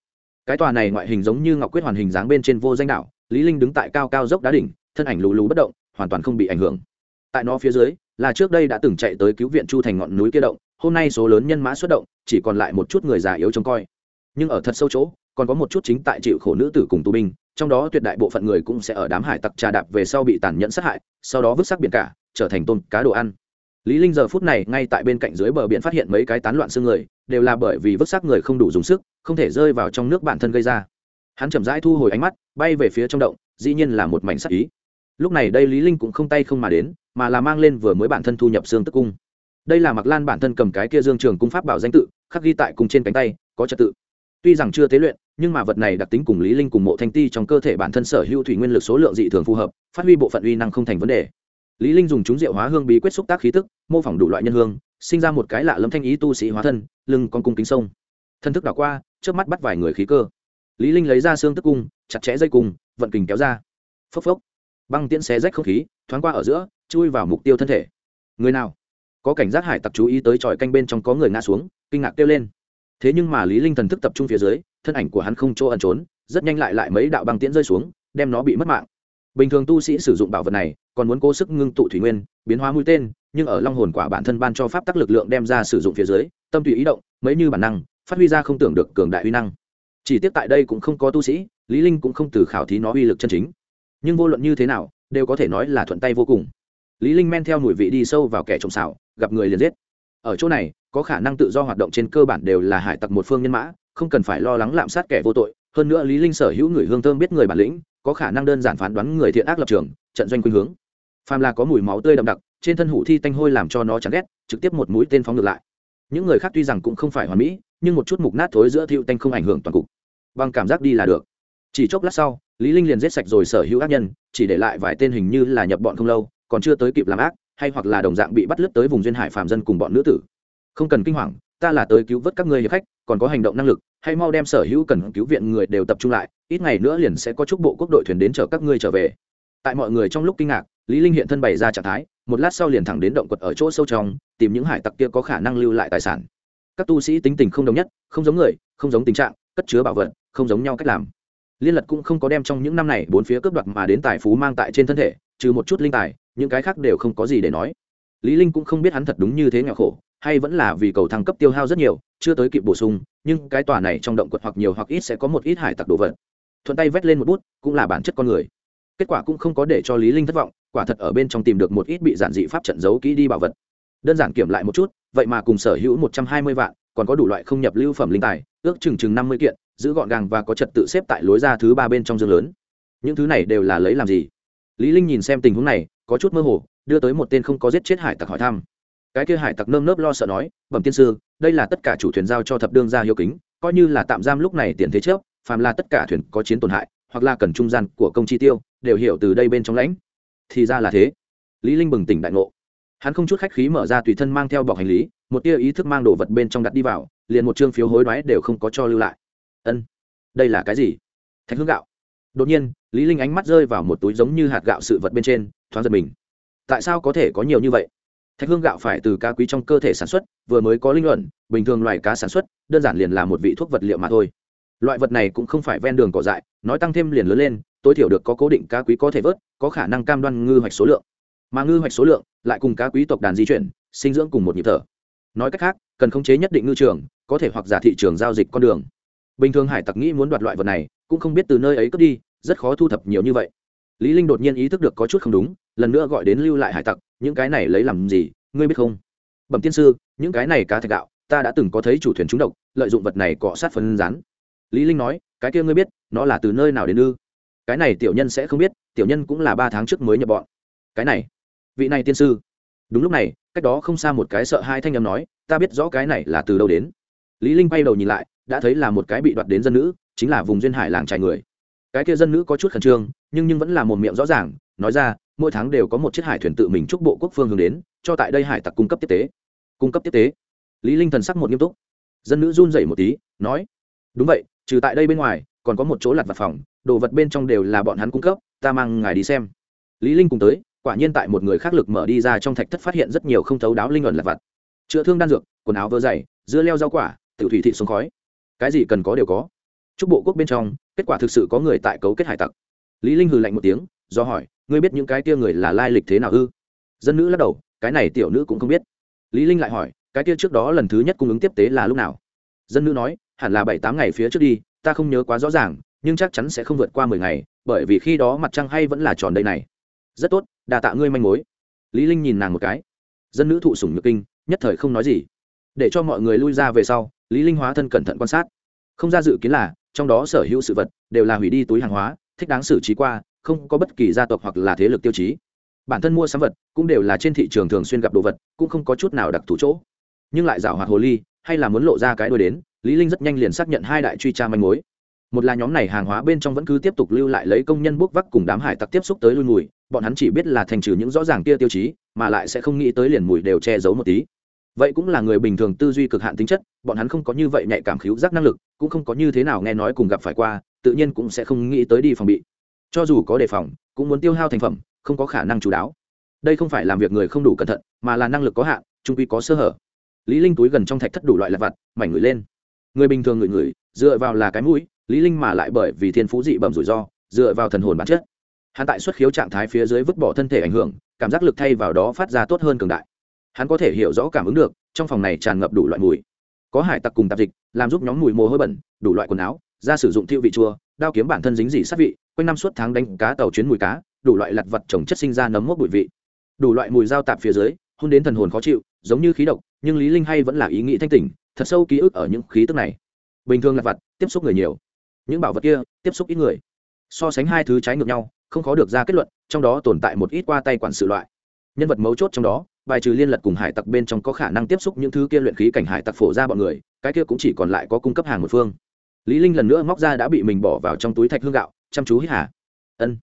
Cái tòa này ngoại hình giống như ngọc quyết hoàn hình dáng bên trên vô danh đảo, lý linh đứng tại cao cao dốc đá đỉnh, thân ảnh lù lù bất động, hoàn toàn không bị ảnh hưởng. Tại nó phía dưới, là trước đây đã từng chạy tới cứu viện chu thành ngọn núi kia động, hôm nay số lớn nhân mã xuất động, chỉ còn lại một chút người già yếu trông coi. Nhưng ở thật sâu chỗ, còn có một chút chính tại chịu khổ nữ tử cùng tù binh trong đó tuyệt đại bộ phận người cũng sẽ ở đám hải tặc trà đạp về sau bị tàn nhẫn sát hại, sau đó vứt xác biển cả, trở thành tôm, cá đồ ăn. Lý linh giờ phút này ngay tại bên cạnh dưới bờ biển phát hiện mấy cái tán loạn xương người, đều là bởi vì vứt xác người không đủ dùng sức, không thể rơi vào trong nước bản thân gây ra. Hắn chậm rãi thu hồi ánh mắt, bay về phía trong động, dĩ nhiên là một mảnh sắc ý. Lúc này đây lý linh cũng không tay không mà đến, mà là mang lên vừa mới bản thân thu nhập xương tức cung. Đây là mặc lan bản thân cầm cái kia dương trường cung pháp bảo danh tự, khắc ghi tại cùng trên cánh tay, có trật tự. Tuy rằng chưa tế luyện nhưng mà vật này đặc tính cùng lý linh cùng mộ thanh ti trong cơ thể bản thân sở hữu thủy nguyên lực số lượng dị thường phù hợp, phát huy bộ phận uy năng không thành vấn đề. Lý linh dùng chúng diệu hóa hương bí quyết xúc tác khí tức, mô phỏng đủ loại nhân hương, sinh ra một cái lạ lẫm thanh ý tu sĩ hóa thân, lưng con cung kính sông. Thân thức đảo qua trước mắt bắt vài người khí cơ. Lý linh lấy ra xương tức cung, chặt chẽ dây cung, vận kình kéo ra. Phốc phốc. Băng tiễn xé rách không khí, thoáng qua ở giữa, chui vào mục tiêu thân thể. Người nào? Có cảnh giác hải tặc chú ý tới tròi canh bên trong có người ngã xuống, kinh ngạc kêu lên. Thế nhưng mà lý linh thần thức tập trung phía dưới thân ảnh của hắn không chỗ ẩn trốn, rất nhanh lại lại mấy đạo băng tiễn rơi xuống, đem nó bị mất mạng. Bình thường tu sĩ sử dụng bảo vật này, còn muốn cố sức ngưng tụ thủy nguyên, biến hóa mũi tên, nhưng ở long hồn quả bản thân ban cho pháp tắc lực lượng đem ra sử dụng phía dưới, tâm tùy ý động, mấy như bản năng, phát huy ra không tưởng được cường đại uy năng. Chỉ tiếc tại đây cũng không có tu sĩ, lý linh cũng không từ khảo thí nó uy lực chân chính. Nhưng vô luận như thế nào, đều có thể nói là thuận tay vô cùng. Lý linh men theo mùi vị đi sâu vào kẻ trộm xảo, gặp người liền giết. Ở chỗ này, có khả năng tự do hoạt động trên cơ bản đều là hải tặc một phương nhân mã không cần phải lo lắng lạm sát kẻ vô tội, hơn nữa lý linh sở hữu người hương thơm biết người bản lĩnh, có khả năng đơn giản phán đoán người thiện ác lập trường, trận doanh khuynh hướng. Phàm là có mùi máu tươi đậm đặc, trên thân hủ thi tanh hôi làm cho nó chán ghét, trực tiếp một mũi tên phóng ngược lại. Những người khác tuy rằng cũng không phải hoàn mỹ, nhưng một chút mục nát thối giữa thiệu tanh không ảnh hưởng toàn cục. Bằng cảm giác đi là được. Chỉ chốc lát sau, lý linh liền giết sạch rồi sở hữu ác nhân, chỉ để lại vài tên hình như là nhập bọn không lâu, còn chưa tới kịp làm ác, hay hoặc là đồng dạng bị bắt lướt tới vùng duyên hải phạm dân cùng bọn nữ tử. Không cần kinh hoàng, ta là tới cứu vớt các ngươi hiệp khách còn có hành động năng lực, hay mau đem sở hữu cần cứu viện người đều tập trung lại, ít ngày nữa liền sẽ có chúc bộ quốc đội thuyền đến chở các ngươi trở về. Tại mọi người trong lúc kinh ngạc, lý linh hiện thân bày ra trạng thái, một lát sau liền thẳng đến động quật ở chỗ sâu trong, tìm những hải tặc kia có khả năng lưu lại tài sản. Các tu sĩ tính tình không đồng nhất, không giống người, không giống tình trạng, cất chứa bảo vật, không giống nhau cách làm. Liên lật cũng không có đem trong những năm này bốn phía cướp đoạt mà đến tài phú mang tại trên thân thể, trừ một chút linh tài, những cái khác đều không có gì để nói. Lý linh cũng không biết hắn thật đúng như thế nghèo khổ, hay vẫn là vì cầu thăng cấp tiêu hao rất nhiều chưa tới kịp bổ sung, nhưng cái tòa này trong động quật hoặc nhiều hoặc ít sẽ có một ít hải tặc đồ vật. Thuận tay vét lên một bút, cũng là bản chất con người. Kết quả cũng không có để cho lý linh thất vọng, quả thật ở bên trong tìm được một ít bị giản dị pháp trận giấu kỹ đi bảo vật. Đơn giản kiểm lại một chút, vậy mà cùng sở hữu một trăm hai mươi vạn, còn có đủ loại không nhập lưu phẩm linh tài, ước chừng chừng năm mươi kiện, giữ gọn gàng và có trật tự xếp tại lối ra thứ ba bên trong dương lớn. Những thứ này đều là lấy làm gì? Lý linh nhìn xem tình huống này, có chút mơ hồ, đưa tới một tên không có giết chết hải tặc hỏi thăm cái kia hải tặc nơm nớp lo sợ nói, bẩm tiên sư, đây là tất cả chủ thuyền giao cho thập đương gia hiếu kính, coi như là tạm giam lúc này tiền thế trước, phàm là tất cả thuyền có chiến tổn hại, hoặc là cần trung gian của công chi tiêu, đều hiểu từ đây bên trong lãnh. Thì ra là thế. Lý linh bừng tỉnh đại ngộ. Hắn không chút khách khí mở ra tùy thân mang theo bọc hành lý, một tia ý thức mang đồ vật bên trong đặt đi vào, liền một trương phiếu hối đoái đều không có cho lưu lại. Ân, đây là cái gì? Thạch hương gạo. Đột nhiên, lý linh ánh mắt rơi vào một túi giống như hạt gạo sự vật bên trên, thoáng giật mình. Tại sao có thể có nhiều như vậy? Thạch hương gạo phải từ cá quý trong cơ thể sản xuất, vừa mới có linh luận, bình thường loài cá sản xuất, đơn giản liền là một vị thuốc vật liệu mà thôi. Loại vật này cũng không phải ven đường cỏ dại, nói tăng thêm liền lớn lên, tối thiểu được có cố định cá quý có thể vớt, có khả năng cam đoan ngư hoạch số lượng. Mà ngư hoạch số lượng lại cùng cá quý tộc đàn di chuyển, sinh dưỡng cùng một nhịp thở. Nói cách khác, cần khống chế nhất định ngư trường, có thể hoặc giả thị trường giao dịch con đường. Bình thường hải tặc nghĩ muốn đoạt loại vật này, cũng không biết từ nơi ấy cướp đi, rất khó thu thập nhiều như vậy lý linh đột nhiên ý thức được có chút không đúng, lần nữa gọi đến lưu lại hải tặc, những cái này lấy làm gì, ngươi biết không? Bẩm tiên sư, những cái này cá thạch gạo, ta đã từng có thấy chủ thuyền trúng độc, lợi dụng vật này cọ sát phần rán. Lý linh nói, cái kia ngươi biết, nó là từ nơi nào đến ư? Cái này tiểu nhân sẽ không biết, tiểu nhân cũng là ba tháng trước mới nhập bọn. Cái này, vị này tiên sư. Đúng lúc này, cách đó không xa một cái sợ hai thanh âm nói, ta biết rõ cái này là từ đâu đến. Lý linh bay đầu nhìn lại, đã thấy là một cái bị đoạt đến dân nữ, chính là vùng duyên hải làng trài người cái kia dân nữ có chút khẩn trương, nhưng nhưng vẫn là một miệng rõ ràng, nói ra, mỗi tháng đều có một chiếc hải thuyền tự mình chúc bộ quốc phương hướng đến, cho tại đây hải tặc cung cấp tiếp tế. Cung cấp tiếp tế? Lý linh thần sắc một nghiêm túc. Dân nữ run rẩy một tí, nói, đúng vậy, trừ tại đây bên ngoài, còn có một chỗ lặt vặt phòng, đồ vật bên trong đều là bọn hắn cung cấp, ta mang ngài đi xem. Lý linh cùng tới, quả nhiên tại một người khác lực mở đi ra trong thạch thất phát hiện rất nhiều không thấu đáo linh ẩn lặt vặt. Chữa thương đan dược, quần áo vơ dày, dưa leo rau quả, tiểu thủy thị xuống khói. Cái gì cần có đều có chúc bộ quốc bên trong, kết quả thực sự có người tại cấu kết hải tặc. Lý linh hừ lạnh một tiếng, do hỏi, ngươi biết những cái kia người là lai lịch thế nào ư dân nữ lắc đầu, cái này tiểu nữ cũng không biết. Lý linh lại hỏi, cái kia trước đó lần thứ nhất cung ứng tiếp tế là lúc nào? Dân nữ nói, hẳn là bảy tám ngày phía trước đi, ta không nhớ quá rõ ràng, nhưng chắc chắn sẽ không vượt qua mười ngày, bởi vì khi đó mặt trăng hay vẫn là tròn đây này. Rất tốt đà tạ ngươi manh mối. Lý linh nhìn nàng một cái. Dân nữ thụ sủng nhược kinh, nhất thời không nói gì. Để cho mọi người lui ra về sau, lý linh hóa thân cẩn thận quan sát. Không ra dự kiến là trong đó sở hữu sự vật đều là hủy đi túi hàng hóa, thích đáng xử trí qua, không có bất kỳ gia tộc hoặc là thế lực tiêu chí. Bản thân mua sắm vật cũng đều là trên thị trường thường xuyên gặp đồ vật, cũng không có chút nào đặc thù chỗ. Nhưng lại giảo hoạt hồ ly, hay là muốn lộ ra cái đôi đến, lý linh rất nhanh liền xác nhận hai đại truy tra manh mối. Một là nhóm này hàng hóa bên trong vẫn cứ tiếp tục lưu lại lấy công nhân bốc vác cùng đám hải tặc tiếp xúc tới lui mùi, bọn hắn chỉ biết là thành trừ những rõ ràng kia tiêu chí, mà lại sẽ không nghĩ tới liền mùi đều che giấu một tí vậy cũng là người bình thường tư duy cực hạn tính chất, bọn hắn không có như vậy nhạy cảm khíu giác năng lực, cũng không có như thế nào nghe nói cùng gặp phải qua, tự nhiên cũng sẽ không nghĩ tới đi phòng bị. Cho dù có đề phòng, cũng muốn tiêu hao thành phẩm, không có khả năng chú đáo. Đây không phải làm việc người không đủ cẩn thận, mà là năng lực có hạn, trung quy có sơ hở. Lý linh túi gần trong thạch thất đủ loại lặt vặt, mảnh người lên. Người bình thường ngửi ngửi, dựa vào là cái mũi, lý linh mà lại bởi vì thiên phú dị bẩm rủi ro, dựa vào thần hồn bản chất. Hắn tại xuất khiếu trạng thái phía dưới vứt bỏ thân thể ảnh hưởng, cảm giác lực thay vào đó phát ra tốt hơn cường đại hắn có thể hiểu rõ cảm ứng được, trong phòng này tràn ngập đủ loại mùi. Có hải tặc cùng tạp dịch, làm giúp nhóm mùi mồ hôi bẩn, đủ loại quần áo, ra sử dụng thiêu vị chua, đao kiếm bản thân dính dỉ sát vị, quanh năm suốt tháng đánh cá tàu chuyến mùi cá, đủ loại lặt vật trồng chất sinh ra nấm mốc bụi vị. Đủ loại mùi dao tạp phía dưới, hôn đến thần hồn khó chịu, giống như khí độc, nhưng lý linh hay vẫn là ý nghĩ thanh tỉnh, thật sâu ký ức ở những khí tức này. Bình thường lặt vặt tiếp xúc người nhiều. Những bảo vật kia, tiếp xúc ít người. So sánh hai thứ trái ngược nhau, không khó được ra kết luận, trong đó tồn tại một ít qua tay quản sự loại. Nhân vật mấu chốt trong đó bài trừ liên lật cùng hải tặc bên trong có khả năng tiếp xúc những thứ kia luyện khí cảnh hải tặc phổ ra bọn người, cái kia cũng chỉ còn lại có cung cấp hàng một phương. Lý linh lần nữa móc ra đã bị mình bỏ vào trong túi thạch hương gạo, chăm chú hít hà. Ân,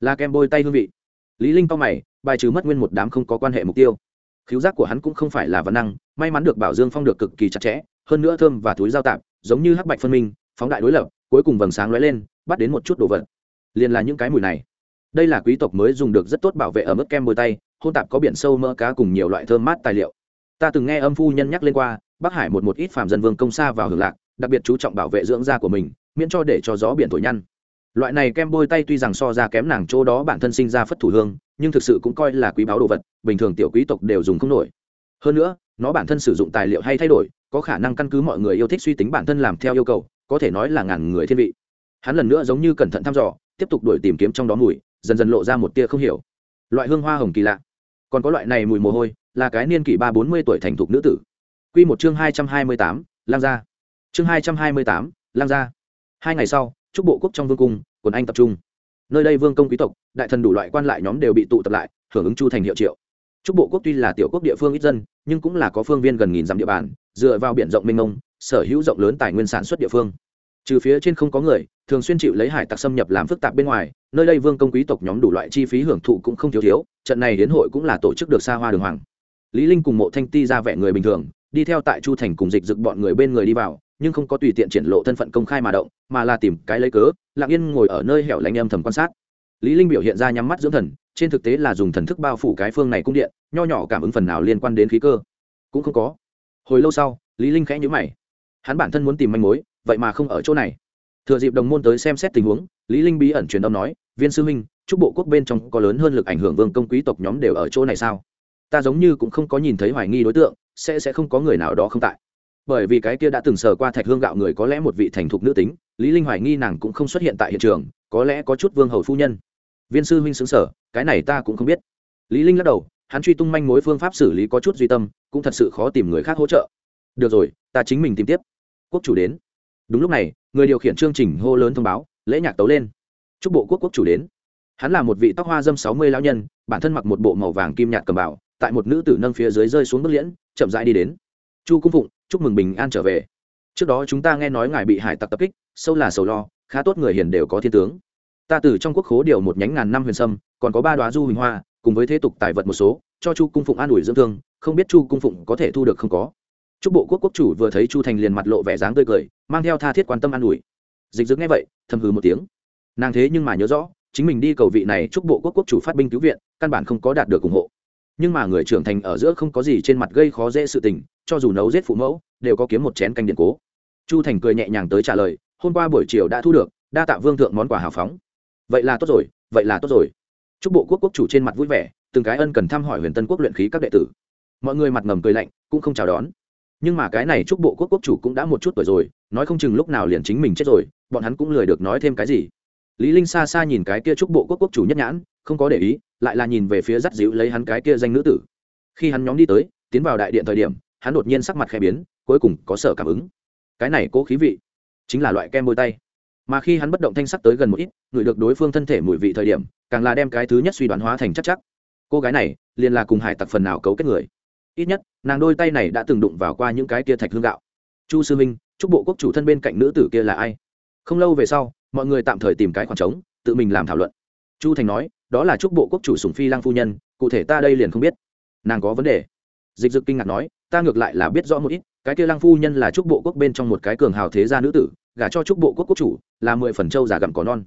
là kem bôi tay hương vị. Lý linh cao mày, bài trừ mất nguyên một đám không có quan hệ mục tiêu. Khiếu giác của hắn cũng không phải là văn năng, may mắn được bảo dương phong được cực kỳ chặt chẽ, hơn nữa thơm và túi giao tạm giống như hắc bạch phân minh, phóng đại đối lập, cuối cùng vầng sáng lóe lên, bắt đến một chút đồ vật. Liền là những cái mùi này. Đây là quý tộc mới dùng được rất tốt bảo vệ ở mức kem bôi tay hôn tạp có biển sâu mỡ cá cùng nhiều loại thơm mát tài liệu. Ta từng nghe âm phu nhân nhắc lên qua, bắc hải một một ít phạm dân vương công xa vào hưởng lạc, đặc biệt chú trọng bảo vệ dưỡng da của mình, miễn cho để cho gió biển thổi nhăn. Loại này kem bôi tay tuy rằng so ra kém nàng chỗ đó bản thân sinh ra phất thủ hương, nhưng thực sự cũng coi là quý báu đồ vật, bình thường tiểu quý tộc đều dùng không nổi. Hơn nữa, nó bản thân sử dụng tài liệu hay thay đổi, có khả năng căn cứ mọi người yêu thích suy tính bản thân làm theo yêu cầu, có thể nói là ngàn người thiên vị. Hắn lần nữa giống như cẩn thận thăm dò, tiếp tục đuổi tìm kiếm trong đó mùi, dần dần lộ ra một tia không hiểu. Loại hương hoa hồng kỳ lạ còn có loại này mùi mồ hôi, là cái niên kỷ ba bốn mươi tuổi thành thục nữ tử. Q một chương hai trăm hai mươi tám, lang gia. Chương hai trăm hai mươi tám, lang gia. Hai ngày sau chúc bộ quốc trong vương cung, quần anh tập trung. Nơi đây vương công quý tộc, đại thần đủ loại quan lại nhóm đều bị tụ tập lại, hưởng ứng chu thành hiệu triệu. Chúc bộ quốc tuy là tiểu quốc địa phương ít dân, nhưng cũng là có phương viên gần nghìn dặm địa bàn, dựa vào biển rộng mênh mông, sở hữu rộng lớn tài nguyên sản xuất địa phương trừ phía trên không có người, thường xuyên chịu lấy hải tặc xâm nhập làm phức tạp bên ngoài, nơi đây vương công quý tộc nhóm đủ loại chi phí hưởng thụ cũng không thiếu thiếu, trận này đến hội cũng là tổ chức được xa hoa đường hoàng. Lý linh cùng mộ thanh ti ra vẻ người bình thường, đi theo tại chu thành cùng dịch dựng bọn người bên người đi vào, nhưng không có tùy tiện triển lộ thân phận công khai mà động, mà là tìm cái lấy cớ, lặng yên ngồi ở nơi hẻo lánh âm thầm quan sát. Lý linh biểu hiện ra nhắm mắt dưỡng thần, trên thực tế là dùng thần thức bao phủ cái phương này cung điện, nho nhỏ cảm ứng phần nào liên quan đến khí cơ. Cũng không có. Hồi lâu sau, lý linh khẽ nhíu mày. Hắn bản thân muốn tìm manh mối vậy mà không ở chỗ này. Thừa dịp đồng môn tới xem xét tình huống, lý linh bí ẩn truyền âm nói, viên sư minh chúc bộ quốc bên trong có lớn hơn lực ảnh hưởng vương công quý tộc nhóm đều ở chỗ này sao? Ta giống như cũng không có nhìn thấy hoài nghi đối tượng, sẽ sẽ không có người nào đó không tại. Bởi vì cái kia đã từng sờ qua thạch hương gạo người có lẽ một vị thành thục nữ tính, lý linh hoài nghi nàng cũng không xuất hiện tại hiện trường, có lẽ có chút vương hầu phu nhân. Viên sư huynh xứng sở cái này ta cũng không biết. Lý linh lắc đầu, hắn truy tung manh mối phương pháp xử lý có chút duy tâm, cũng thật sự khó tìm người khác hỗ trợ. Được rồi, ta chính mình tìm tiếp. Quốc chủ đến đúng lúc này, người điều khiển chương trình hô lớn thông báo, lễ nhạc tấu lên. Chúc bộ quốc quốc chủ đến. Hắn là một vị tóc hoa dâm sáu mươi lão nhân, bản thân mặc một bộ màu vàng kim nhạt cầm bảo tại một nữ tử nâng phía dưới rơi xuống bức liễn, chậm rãi đi đến. Chu cung phụng, chúc mừng bình an trở về. Trước đó chúng ta nghe nói ngài bị hải tặc tập kích, sâu là sầu lo, khá tốt người hiền đều có thiên tướng. Ta từ trong quốc khố điều một nhánh ngàn năm huyền sâm, còn có ba đoá du huỳnh hoa, cùng với thế tục tài vật một số, cho chu cung phụng an ủi dưỡng thương, không biết chu cung phụng có thể thu được không có chúc bộ quốc quốc chủ vừa thấy chu thành liền mặt lộ vẻ dáng tươi cười, mang theo tha thiết quan tâm an ủi. Dịch dứt nghe vậy, thầm hừ một tiếng. Nàng thế nhưng mà nhớ rõ, chính mình đi cầu vị này chúc bộ quốc quốc chủ phát binh cứu viện, căn bản không có đạt được ủng hộ. Nhưng mà người trưởng thành ở giữa không có gì trên mặt gây khó dễ sự tình, cho dù nấu giết phụ mẫu, đều có kiếm một chén canh điện cố. Chu thành cười nhẹ nhàng tới trả lời, hôm qua buổi chiều đã thu được, đa tạ vương thượng món quà hào phóng. Vậy là tốt rồi, vậy là tốt rồi. Chúc bộ quốc quốc chủ trên mặt vui vẻ, từng cái ân cần thăm hỏi huyền tân quốc luyện khí các đệ tử. Mọi người mặt ngầm cười lạnh, cũng không chào đón nhưng mà cái này chúc bộ quốc quốc chủ cũng đã một chút tuổi rồi, nói không chừng lúc nào liền chính mình chết rồi, bọn hắn cũng lười được nói thêm cái gì. Lý linh xa xa nhìn cái kia chúc bộ quốc quốc chủ nhất nhãn, không có để ý, lại là nhìn về phía dắt dịu lấy hắn cái kia danh nữ tử. Khi hắn nhóm đi tới, tiến vào đại điện thời điểm, hắn đột nhiên sắc mặt khẽ biến, cuối cùng có sở cảm ứng. Cái này cố khí vị, chính là loại kem bôi tay. Mà khi hắn bất động thanh sắc tới gần một ít ngửi được đối phương thân thể mùi vị thời điểm, càng là đem cái thứ nhất suy đoán hóa thành chắc chắc. Cô gái này, liền là cùng hải tặc phần nào cấu kết người ít nhất, nàng đôi tay này đã từng đụng vào qua những cái kia thạch hương gạo. Chu sư minh chúc bộ quốc chủ thân bên cạnh nữ tử kia là ai? Không lâu về sau, mọi người tạm thời tìm cái khoảng trống, tự mình làm thảo luận. Chu thành nói, đó là chúc bộ quốc chủ sùng phi lang phu nhân, cụ thể ta đây liền không biết. Nàng có vấn đề. Dịch dực kinh ngạc nói, ta ngược lại là biết rõ một ít, cái kia lang phu nhân là chúc bộ quốc bên trong một cái cường hào thế gia nữ tử, gả cho chúc bộ quốc quốc chủ, là mười phần châu giả gặm có non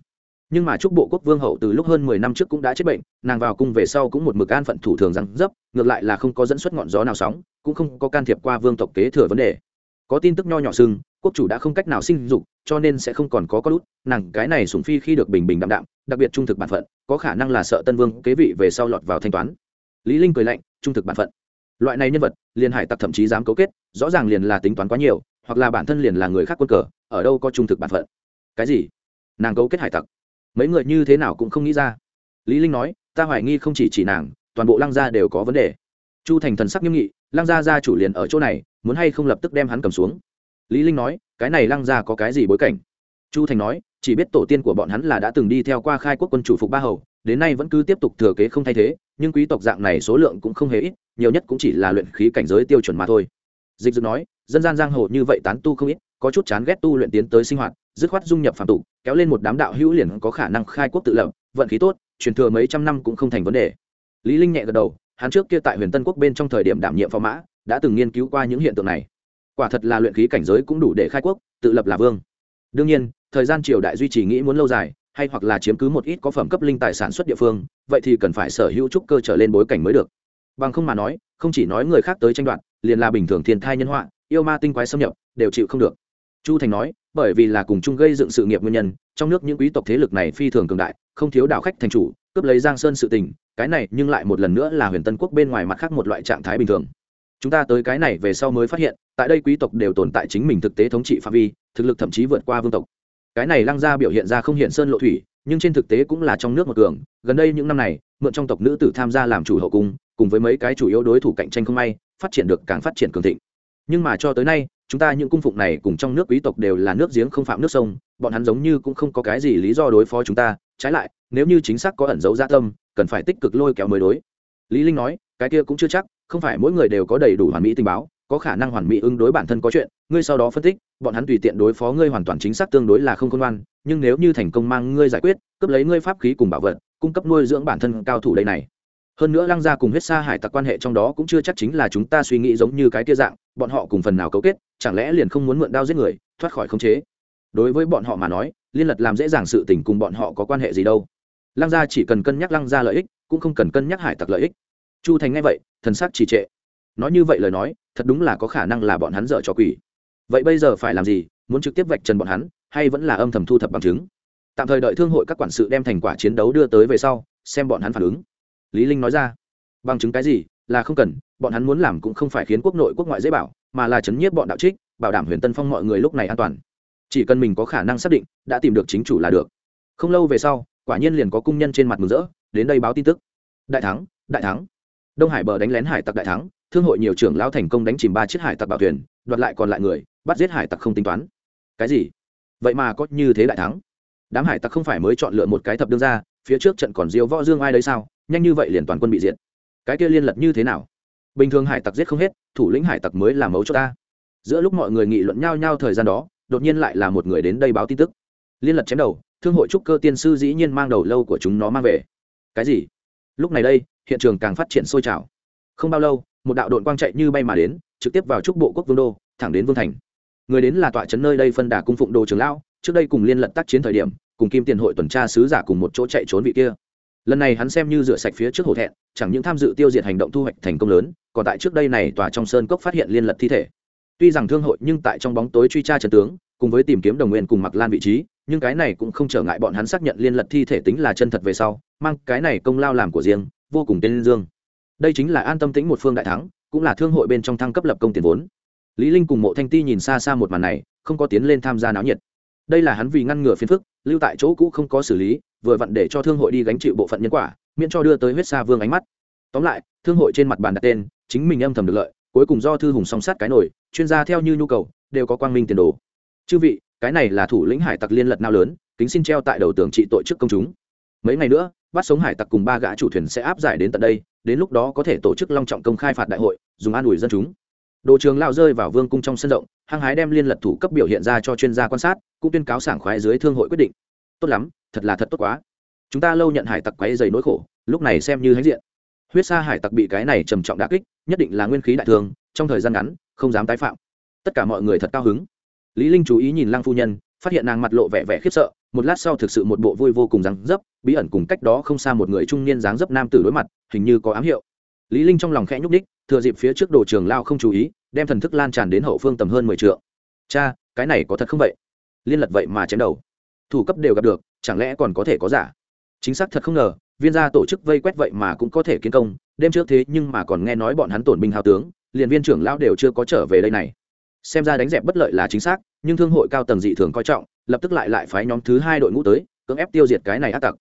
nhưng mà chúc bộ quốc vương hậu từ lúc hơn mười năm trước cũng đã chết bệnh, nàng vào cung về sau cũng một mực an phận thủ thường rằng dấp, ngược lại là không có dẫn xuất ngọn gió nào sóng, cũng không có can thiệp qua vương tộc kế thừa vấn đề. Có tin tức nho nhỏ sưng quốc chủ đã không cách nào sinh dục, cho nên sẽ không còn có con lút nàng cái này sủng phi khi được bình bình đạm đạm, đặc biệt trung thực bản phận, có khả năng là sợ tân vương kế vị về sau lọt vào thanh toán. Lý linh cười lạnh, trung thực bản phận. Loại này nhân vật, liền hải tặc thậm chí dám cấu kết, rõ ràng liền là tính toán quá nhiều, hoặc là bản thân liền là người khác quân cờ, ở đâu có trung thực bản phận. Cái gì? Nàng cấu kết hải tặc mấy người như thế nào cũng không nghĩ ra. Lý linh nói, ta hoài nghi không chỉ chỉ nàng, toàn bộ lăng gia đều có vấn đề. Chu thành thần sắc nghiêm nghị, lăng gia gia chủ liền ở chỗ này, muốn hay không lập tức đem hắn cầm xuống? Lý linh nói, cái này lăng gia có cái gì bối cảnh? Chu thành nói, chỉ biết tổ tiên của bọn hắn là đã từng đi theo qua khai quốc quân chủ phục ba hầu, đến nay vẫn cứ tiếp tục thừa kế không thay thế, nhưng quý tộc dạng này số lượng cũng không hề ít, nhiều nhất cũng chỉ là luyện khí cảnh giới tiêu chuẩn mà thôi. Dịch dực nói, dân gian giang hồ như vậy tán tu không ít có chút chán ghét tu luyện tiến tới sinh hoạt, dứt khoát dung nhập phạm tục, kéo lên một đám đạo hữu liền có khả năng khai quốc tự lập, vận khí tốt, truyền thừa mấy trăm năm cũng không thành vấn đề. Lý linh nhẹ gật đầu, hắn trước kia tại huyền tân quốc bên trong thời điểm đảm nhiệm phó mã, đã từng nghiên cứu qua những hiện tượng này. Quả thật là luyện khí cảnh giới cũng đủ để khai quốc, tự lập là vương. Đương nhiên, thời gian triều đại duy trì nghĩ muốn lâu dài, hay hoặc là chiếm cứ một ít có phẩm cấp linh tài sản xuất địa phương, vậy thì cần phải sở hữu trúc cơ trở lên bối cảnh mới được. Bằng không mà nói, không chỉ nói người khác tới tranh đoạt, liền là bình thường thiên thai nhân họa, yêu ma tinh quái xâm nhập, đều chịu không được chu thành nói, bởi vì là cùng chung gây dựng sự nghiệp nguyên nhân, trong nước những quý tộc thế lực này phi thường cường đại, không thiếu đạo khách thành chủ, cướp lấy giang sơn sự tình, cái này nhưng lại một lần nữa là huyền tân quốc bên ngoài mặt khác một loại trạng thái bình thường. Chúng ta tới cái này về sau mới phát hiện, tại đây quý tộc đều tồn tại chính mình thực tế thống trị phạm vi, thực lực thậm chí vượt qua vương tộc. Cái này lăng ra biểu hiện ra không hiện sơn lộ thủy, nhưng trên thực tế cũng là trong nước một cường. Gần đây những năm này, mượn trong tộc nữ tử tham gia làm chủ hậu cung, cùng với mấy cái chủ yếu đối thủ cạnh tranh không may, phát triển được càng phát triển cường thịnh. Nhưng mà cho tới nay chúng ta những cung phụng này cùng trong nước quý tộc đều là nước giếng không phạm nước sông, bọn hắn giống như cũng không có cái gì lý do đối phó chúng ta, trái lại, nếu như chính xác có ẩn dấu gia tâm, cần phải tích cực lôi kéo mới đối. Lý linh nói, cái kia cũng chưa chắc, không phải mỗi người đều có đầy đủ hoàn mỹ tình báo, có khả năng hoàn mỹ ứng đối bản thân có chuyện, ngươi sau đó phân tích, bọn hắn tùy tiện đối phó ngươi hoàn toàn chính xác tương đối là không công ngoan, nhưng nếu như thành công mang ngươi giải quyết, cướp lấy ngươi pháp khí cùng bảo vật, cung cấp nuôi dưỡng bản thân cao thủ đây này. Hơn nữa lăng gia cùng huyết sa hải tặc quan hệ trong đó cũng chưa chắc chính là chúng ta suy nghĩ giống như cái kia dạng bọn họ cùng phần nào cấu kết, chẳng lẽ liền không muốn mượn đao giết người, thoát khỏi khống chế? Đối với bọn họ mà nói, liên lật làm dễ dàng sự tình cùng bọn họ có quan hệ gì đâu. Lăng gia chỉ cần cân nhắc lăng gia lợi ích, cũng không cần cân nhắc hải tặc lợi ích. Chu thành nghe vậy, thần sắc trì trệ. Nói như vậy lời nói, thật đúng là có khả năng là bọn hắn dở cho quỷ. Vậy bây giờ phải làm gì, muốn trực tiếp vạch trần bọn hắn, hay vẫn là âm thầm thu thập bằng chứng? Tạm thời đợi thương hội các quản sự đem thành quả chiến đấu đưa tới về sau, xem bọn hắn phản ứng. Lý linh nói ra. Bằng chứng cái gì? Là không cần, bọn hắn muốn làm cũng không phải khiến quốc nội quốc ngoại dễ bảo, mà là chấn nhiếp bọn đạo trích, bảo đảm huyền tân phong mọi người lúc này an toàn. Chỉ cần mình có khả năng xác định, đã tìm được chính chủ là được. Không lâu về sau, quả nhiên liền có cung nhân trên mặt mừng rỡ, đến đây báo tin tức. Đại thắng đại thắng. Đông hải bờ đánh lén hải tặc đại thắng, thương hội nhiều trưởng lão thành công đánh chìm ba chiếc hải tặc bảo thuyền, đoạt lại còn lại người, bắt giết hải tặc không tính toán. Cái gì? Vậy mà có như thế đại thắng. Đám hải tặc không phải mới chọn lựa một cái thập đương ra phía trước trận còn diêu võ dương ai đấy sao? Nhanh như vậy liền toàn quân bị diệt cái kia liên lật như thế nào? Bình thường hải tặc giết không hết, thủ lĩnh hải tặc mới là mấu cho ta. Giữa lúc mọi người nghị luận nhau nhau thời gian đó, đột nhiên lại là một người đến đây báo tin tức. Liên lật chém đầu, thương hội trúc cơ tiên sư dĩ nhiên mang đầu lâu của chúng nó mang về. Cái gì? Lúc này đây, hiện trường càng phát triển sôi trào. Không bao lâu, một đạo đội quang chạy như bay mà đến, trực tiếp vào trúc bộ quốc vương đô, thẳng đến vương thành. Người đến là tọa trấn nơi đây phân đà cung phụng đồ trường lão, trước đây cùng liên lật tác chiến thời điểm, cùng kim tiền hội tuần tra sứ giả cùng một chỗ chạy trốn vị kia lần này hắn xem như rửa sạch phía trước hổ thẹn, chẳng những tham dự tiêu diệt hành động thu hoạch thành công lớn, còn tại trước đây này tòa trong sơn cốc phát hiện liên lật thi thể. Tuy rằng thương hội nhưng tại trong bóng tối truy tra trần tướng, cùng với tìm kiếm đồng nguyên cùng mặc lan vị trí, nhưng cái này cũng không trở ngại bọn hắn xác nhận liên lật thi thể tính là chân thật về sau, mang cái này công lao làm của riêng, vô cùng tên dương. Đây chính là an tâm tính một phương đại thắng, cũng là thương hội bên trong thăng cấp lập công tiền vốn. Lý linh cùng mộ thanh ti nhìn xa xa một màn này, không có tiến lên tham gia náo nhiệt. Đây là hắn vì ngăn ngừa phiền phức, lưu tại chỗ cũ không có xử lý vừa vặn để cho thương hội đi gánh chịu bộ phận nhân quả, miễn cho đưa tới huyết sa vương ánh mắt. Tóm lại, thương hội trên mặt bàn đặt tên, chính mình âm thầm được lợi, cuối cùng do thư hùng song sát cái nổi chuyên gia theo như nhu cầu, đều có quang minh tiền đồ. Chư vị, cái này là thủ lĩnh hải tặc liên lật nào lớn, kính xin treo tại đầu tường trị tội trước công chúng. Mấy ngày nữa, bắt sống hải tặc cùng ba gã chủ thuyền sẽ áp giải đến tận đây, đến lúc đó có thể tổ chức long trọng công khai phạt đại hội, dùng an ủi dân chúng. Đồ trường lao rơi vào vương cung trong sân rộng, hăng hái đem liên lật thủ cấp biểu hiện ra cho chuyên gia quan sát, cũng tuyên cáo sảng khoái dưới thương hội quyết định tốt lắm, thật là thật tốt quá. Chúng ta lâu nhận hải tặc quấy dày nỗi khổ, lúc này xem như hãnh diện. Huyết sa hải tặc bị cái này trầm trọng đà kích, nhất định là nguyên khí đại thương trong thời gian ngắn, không dám tái phạm. Tất cả mọi người thật cao hứng. Lý linh chú ý nhìn lăng phu nhân, phát hiện nàng mặt lộ vẻ vẻ khiếp sợ, một lát sau thực sự một bộ vui vô cùng dáng dấp, bí ẩn cùng cách đó không xa một người trung niên dáng dấp nam tử đối mặt, hình như có ám hiệu. Lý linh trong lòng khẽ nhúc đích thừa dịp phía trước đồ trường lao không chú ý, đem thần thức lan tràn đến hậu phương tầm hơn mười trượng. Cha, cái này có thật không vậy? Liên lật vậy mà chém đầu thủ cấp đều gặp được, chẳng lẽ còn có thể có giả? Chính xác thật không ngờ, viên gia tổ chức vây quét vậy mà cũng có thể kiến công, đêm trước thế nhưng mà còn nghe nói bọn hắn tổn binh hào tướng, liền viên trưởng lão đều chưa có trở về đây này. Xem ra đánh dẹp bất lợi là chính xác, nhưng thương hội cao tầng dị thường coi trọng, lập tức lại lại phái nhóm thứ hai đội ngũ tới, cưỡng ép tiêu diệt cái này ác tặc.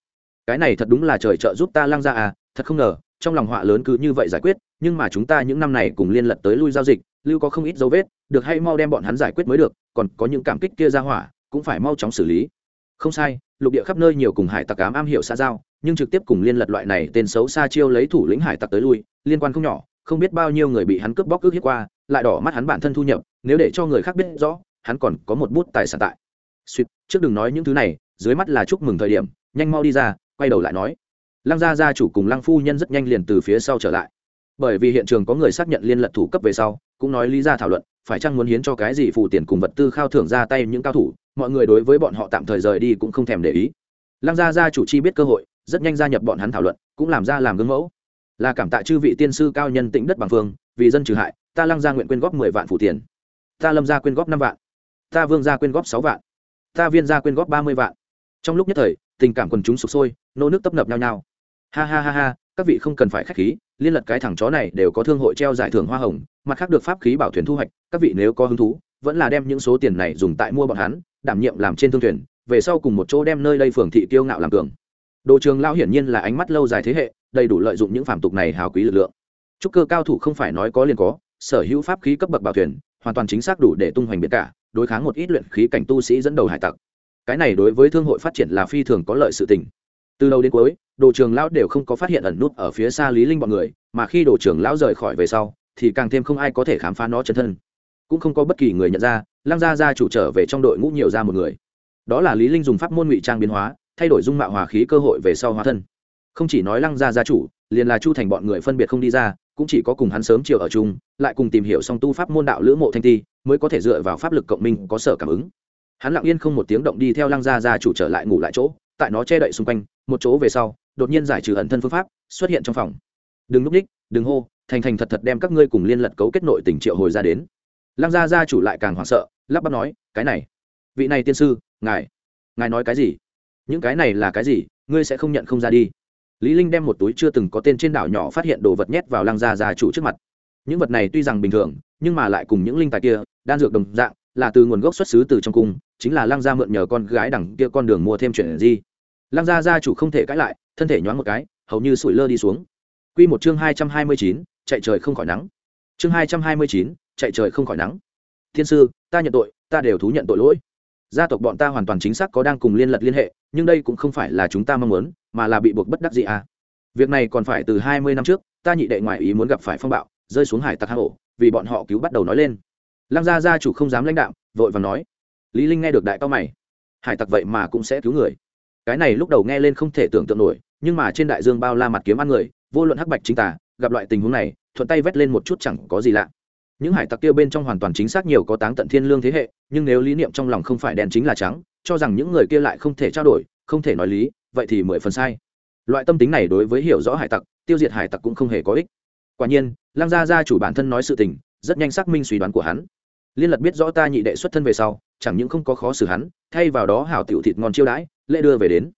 Cái này thật đúng là trời trợ giúp ta lang ra à thật không ngờ, trong lòng họa lớn cứ như vậy giải quyết, nhưng mà chúng ta những năm này cùng liên lật tới lui giao dịch, lưu có không ít dấu vết, được hay mau đem bọn hắn giải quyết mới được, còn có những cảm kích kia ra hỏa, cũng phải mau chóng xử lý không sai, lục địa khắp nơi nhiều cùng hải tặc cám am hiểu xa giao, nhưng trực tiếp cùng liên lật loại này tên xấu xa chiêu lấy thủ lĩnh hải tặc tới lui, liên quan không nhỏ, không biết bao nhiêu người bị hắn cướp bóc ước hiếp qua, lại đỏ mắt hắn bản thân thu nhập, nếu để cho người khác biết rõ, hắn còn có một bút tài sản tại. Suýt, trước đừng nói những thứ này, dưới mắt là chúc mừng thời điểm, nhanh mau đi ra, quay đầu lại nói. Lăng gia gia chủ cùng lăng phu nhân rất nhanh liền từ phía sau trở lại. Bởi vì hiện trường có người xác nhận liên lật thủ cấp về sau, cũng nói lý ra thảo luận phải chăng muốn hiến cho cái gì phụ tiền cùng vật tư khao thưởng ra tay những cao thủ, mọi người đối với bọn họ tạm thời rời đi cũng không thèm để ý. Lăng gia gia chủ chi biết cơ hội, rất nhanh gia nhập bọn hắn thảo luận, cũng làm ra làm gương mẫu. Là cảm tạ chư vị tiên sư cao nhân tĩnh đất bằng phương, vì dân trừ hại, ta lăng gia nguyện quyên góp mười vạn phụ tiền. Ta lâm gia quyên góp năm vạn. Ta vương gia quyên góp sáu vạn. Ta viên gia quyên góp ba mươi vạn. Trong lúc nhất thời, tình cảm quần chúng sụp sôi, nô nước tấp nập nhau nhau. Ha ha ha ha các vị không cần phải khách khí, liên lật cái thằng chó này đều có thương hội treo giải thưởng hoa hồng, mặt khác được pháp khí bảo thuyền thu hoạch, các vị nếu có hứng thú, vẫn là đem những số tiền này dùng tại mua bọn hắn, đảm nhiệm làm trên thương thuyền, về sau cùng một chỗ đem nơi đây phường thị kiêu ngạo làm cường. Đồ trường lao hiển nhiên là ánh mắt lâu dài thế hệ, đầy đủ lợi dụng những phản tục này hào quý lực lượng. Trúc cơ cao thủ không phải nói có liền có, sở hữu pháp khí cấp bậc bảo thuyền, hoàn toàn chính xác đủ để tung hoành biệt cả, đối kháng một ít luyện khí cảnh tu sĩ dẫn đầu hải tặc. Cái này đối với thương hội phát triển là phi thường có lợi sự tình từ đầu đến cuối, đồ trường lão đều không có phát hiện ẩn nút ở phía xa lý linh bọn người, mà khi đồ trường lão rời khỏi về sau, thì càng thêm không ai có thể khám phá nó chân thân. Cũng không có bất kỳ người nhận ra, lăng gia gia chủ trở về trong đội ngũ nhiều ra một người. Đó là lý linh dùng pháp môn ngụy trang biến hóa, thay đổi dung mạo hòa khí cơ hội về sau hóa thân. Không chỉ nói lăng gia gia chủ, liền là chu thành bọn người phân biệt không đi ra, cũng chỉ có cùng hắn sớm chiều ở chung, lại cùng tìm hiểu song tu pháp môn đạo lữ mộ thanh ti mới có thể dựa vào pháp lực cộng minh có sở cảm ứng. Hắn lặng yên không một tiếng động đi theo lăng gia gia chủ trở lại ngủ lại chỗ tại nó che đậy xung quanh, một chỗ về sau, đột nhiên giải trừ ẩn thân phương pháp, xuất hiện trong phòng. Đừng núp ních, đừng hô, thành thành thật thật đem các ngươi cùng liên lật cấu kết nội tình triệu hồi ra đến. Lăng gia gia chủ lại càng hoảng sợ, lắp bắp nói, cái này, vị này tiên sư, ngài ngài nói cái gì? Những cái này là cái gì? Ngươi sẽ không nhận không ra đi. Lý linh đem một túi chưa từng có tên trên đảo nhỏ phát hiện đồ vật nhét vào lăng gia gia chủ trước mặt. Những vật này tuy rằng bình thường, nhưng mà lại cùng những linh tài kia, đan dược đồng dạng là từ nguồn gốc xuất xứ từ trong cung, chính là lăng gia mượn nhờ con gái đằng kia con đường mua thêm chuyện gì. Lăng gia gia chủ không thể cãi lại, thân thể nhoáng một cái, hầu như sủi lơ đi xuống. Quy một chương hai trăm hai mươi chín, chạy trời không khỏi nắng. Chương hai trăm hai mươi chín, chạy trời không khỏi nắng. Thiên sư, ta nhận tội, ta đều thú nhận tội lỗi. Gia tộc bọn ta hoàn toàn chính xác có đang cùng liên lật liên hệ, nhưng đây cũng không phải là chúng ta mong muốn, mà là bị buộc bất đắc dĩ à. Việc này còn phải từ hai mươi năm trước, ta nhị đệ ngoại ý muốn gặp phải phong bạo, rơi xuống hải tặc hạ hổ vì bọn họ cứu bắt đầu nói lên lăng gia gia chủ không dám lãnh đạo vội và nói. Lý linh nghe được đại cao mày. Hải tặc vậy mà cũng sẽ cứu người. Cái này lúc đầu nghe lên không thể tưởng tượng nổi, nhưng mà trên đại dương bao la mặt kiếm ăn người, vô luận hắc bạch chính tả gặp loại tình huống này, thuận tay vét lên một chút chẳng có gì lạ. Những hải tặc kia bên trong hoàn toàn chính xác nhiều có táng tận thiên lương thế hệ, nhưng nếu lý niệm trong lòng không phải đen chính là trắng, cho rằng những người kia lại không thể trao đổi, không thể nói lý, vậy thì mười phần sai. Loại tâm tính này đối với hiểu rõ hải tặc, tiêu diệt hải tặc cũng không hề có ích. Quả nhiên, lăng gia gia chủ bản thân nói sự tình rất nhanh xác minh suy đoán của hắn. Liên lật biết rõ ta nhị đệ xuất thân về sau, chẳng những không có khó xử hắn, thay vào đó hảo tiểu thịt ngon chiêu đãi, lễ đưa về đến.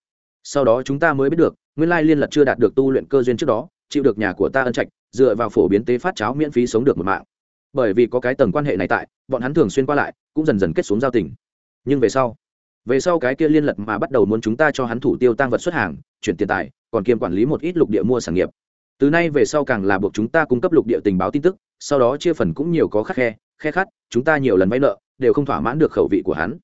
Sau đó chúng ta mới biết được, nguyên lai liên lật chưa đạt được tu luyện cơ duyên trước đó, chịu được nhà của ta ân trạch, dựa vào phổ biến tế phát cháo miễn phí sống được một mạng. Bởi vì có cái tầng quan hệ này tại, bọn hắn thường xuyên qua lại, cũng dần dần kết xuống giao tình. Nhưng về sau về sau cái kia liên lật mà bắt đầu muốn chúng ta cho hắn thủ tiêu tăng vật xuất hàng, chuyển tiền tài, còn kiêm quản lý một ít lục địa mua sản nghiệp. Từ nay về sau càng là buộc chúng ta cung cấp lục địa tình báo tin tức sau đó chia phần cũng nhiều có khắc khe khe khát chúng ta nhiều lần vay nợ, đều không thỏa mãn được khẩu vị của hắn.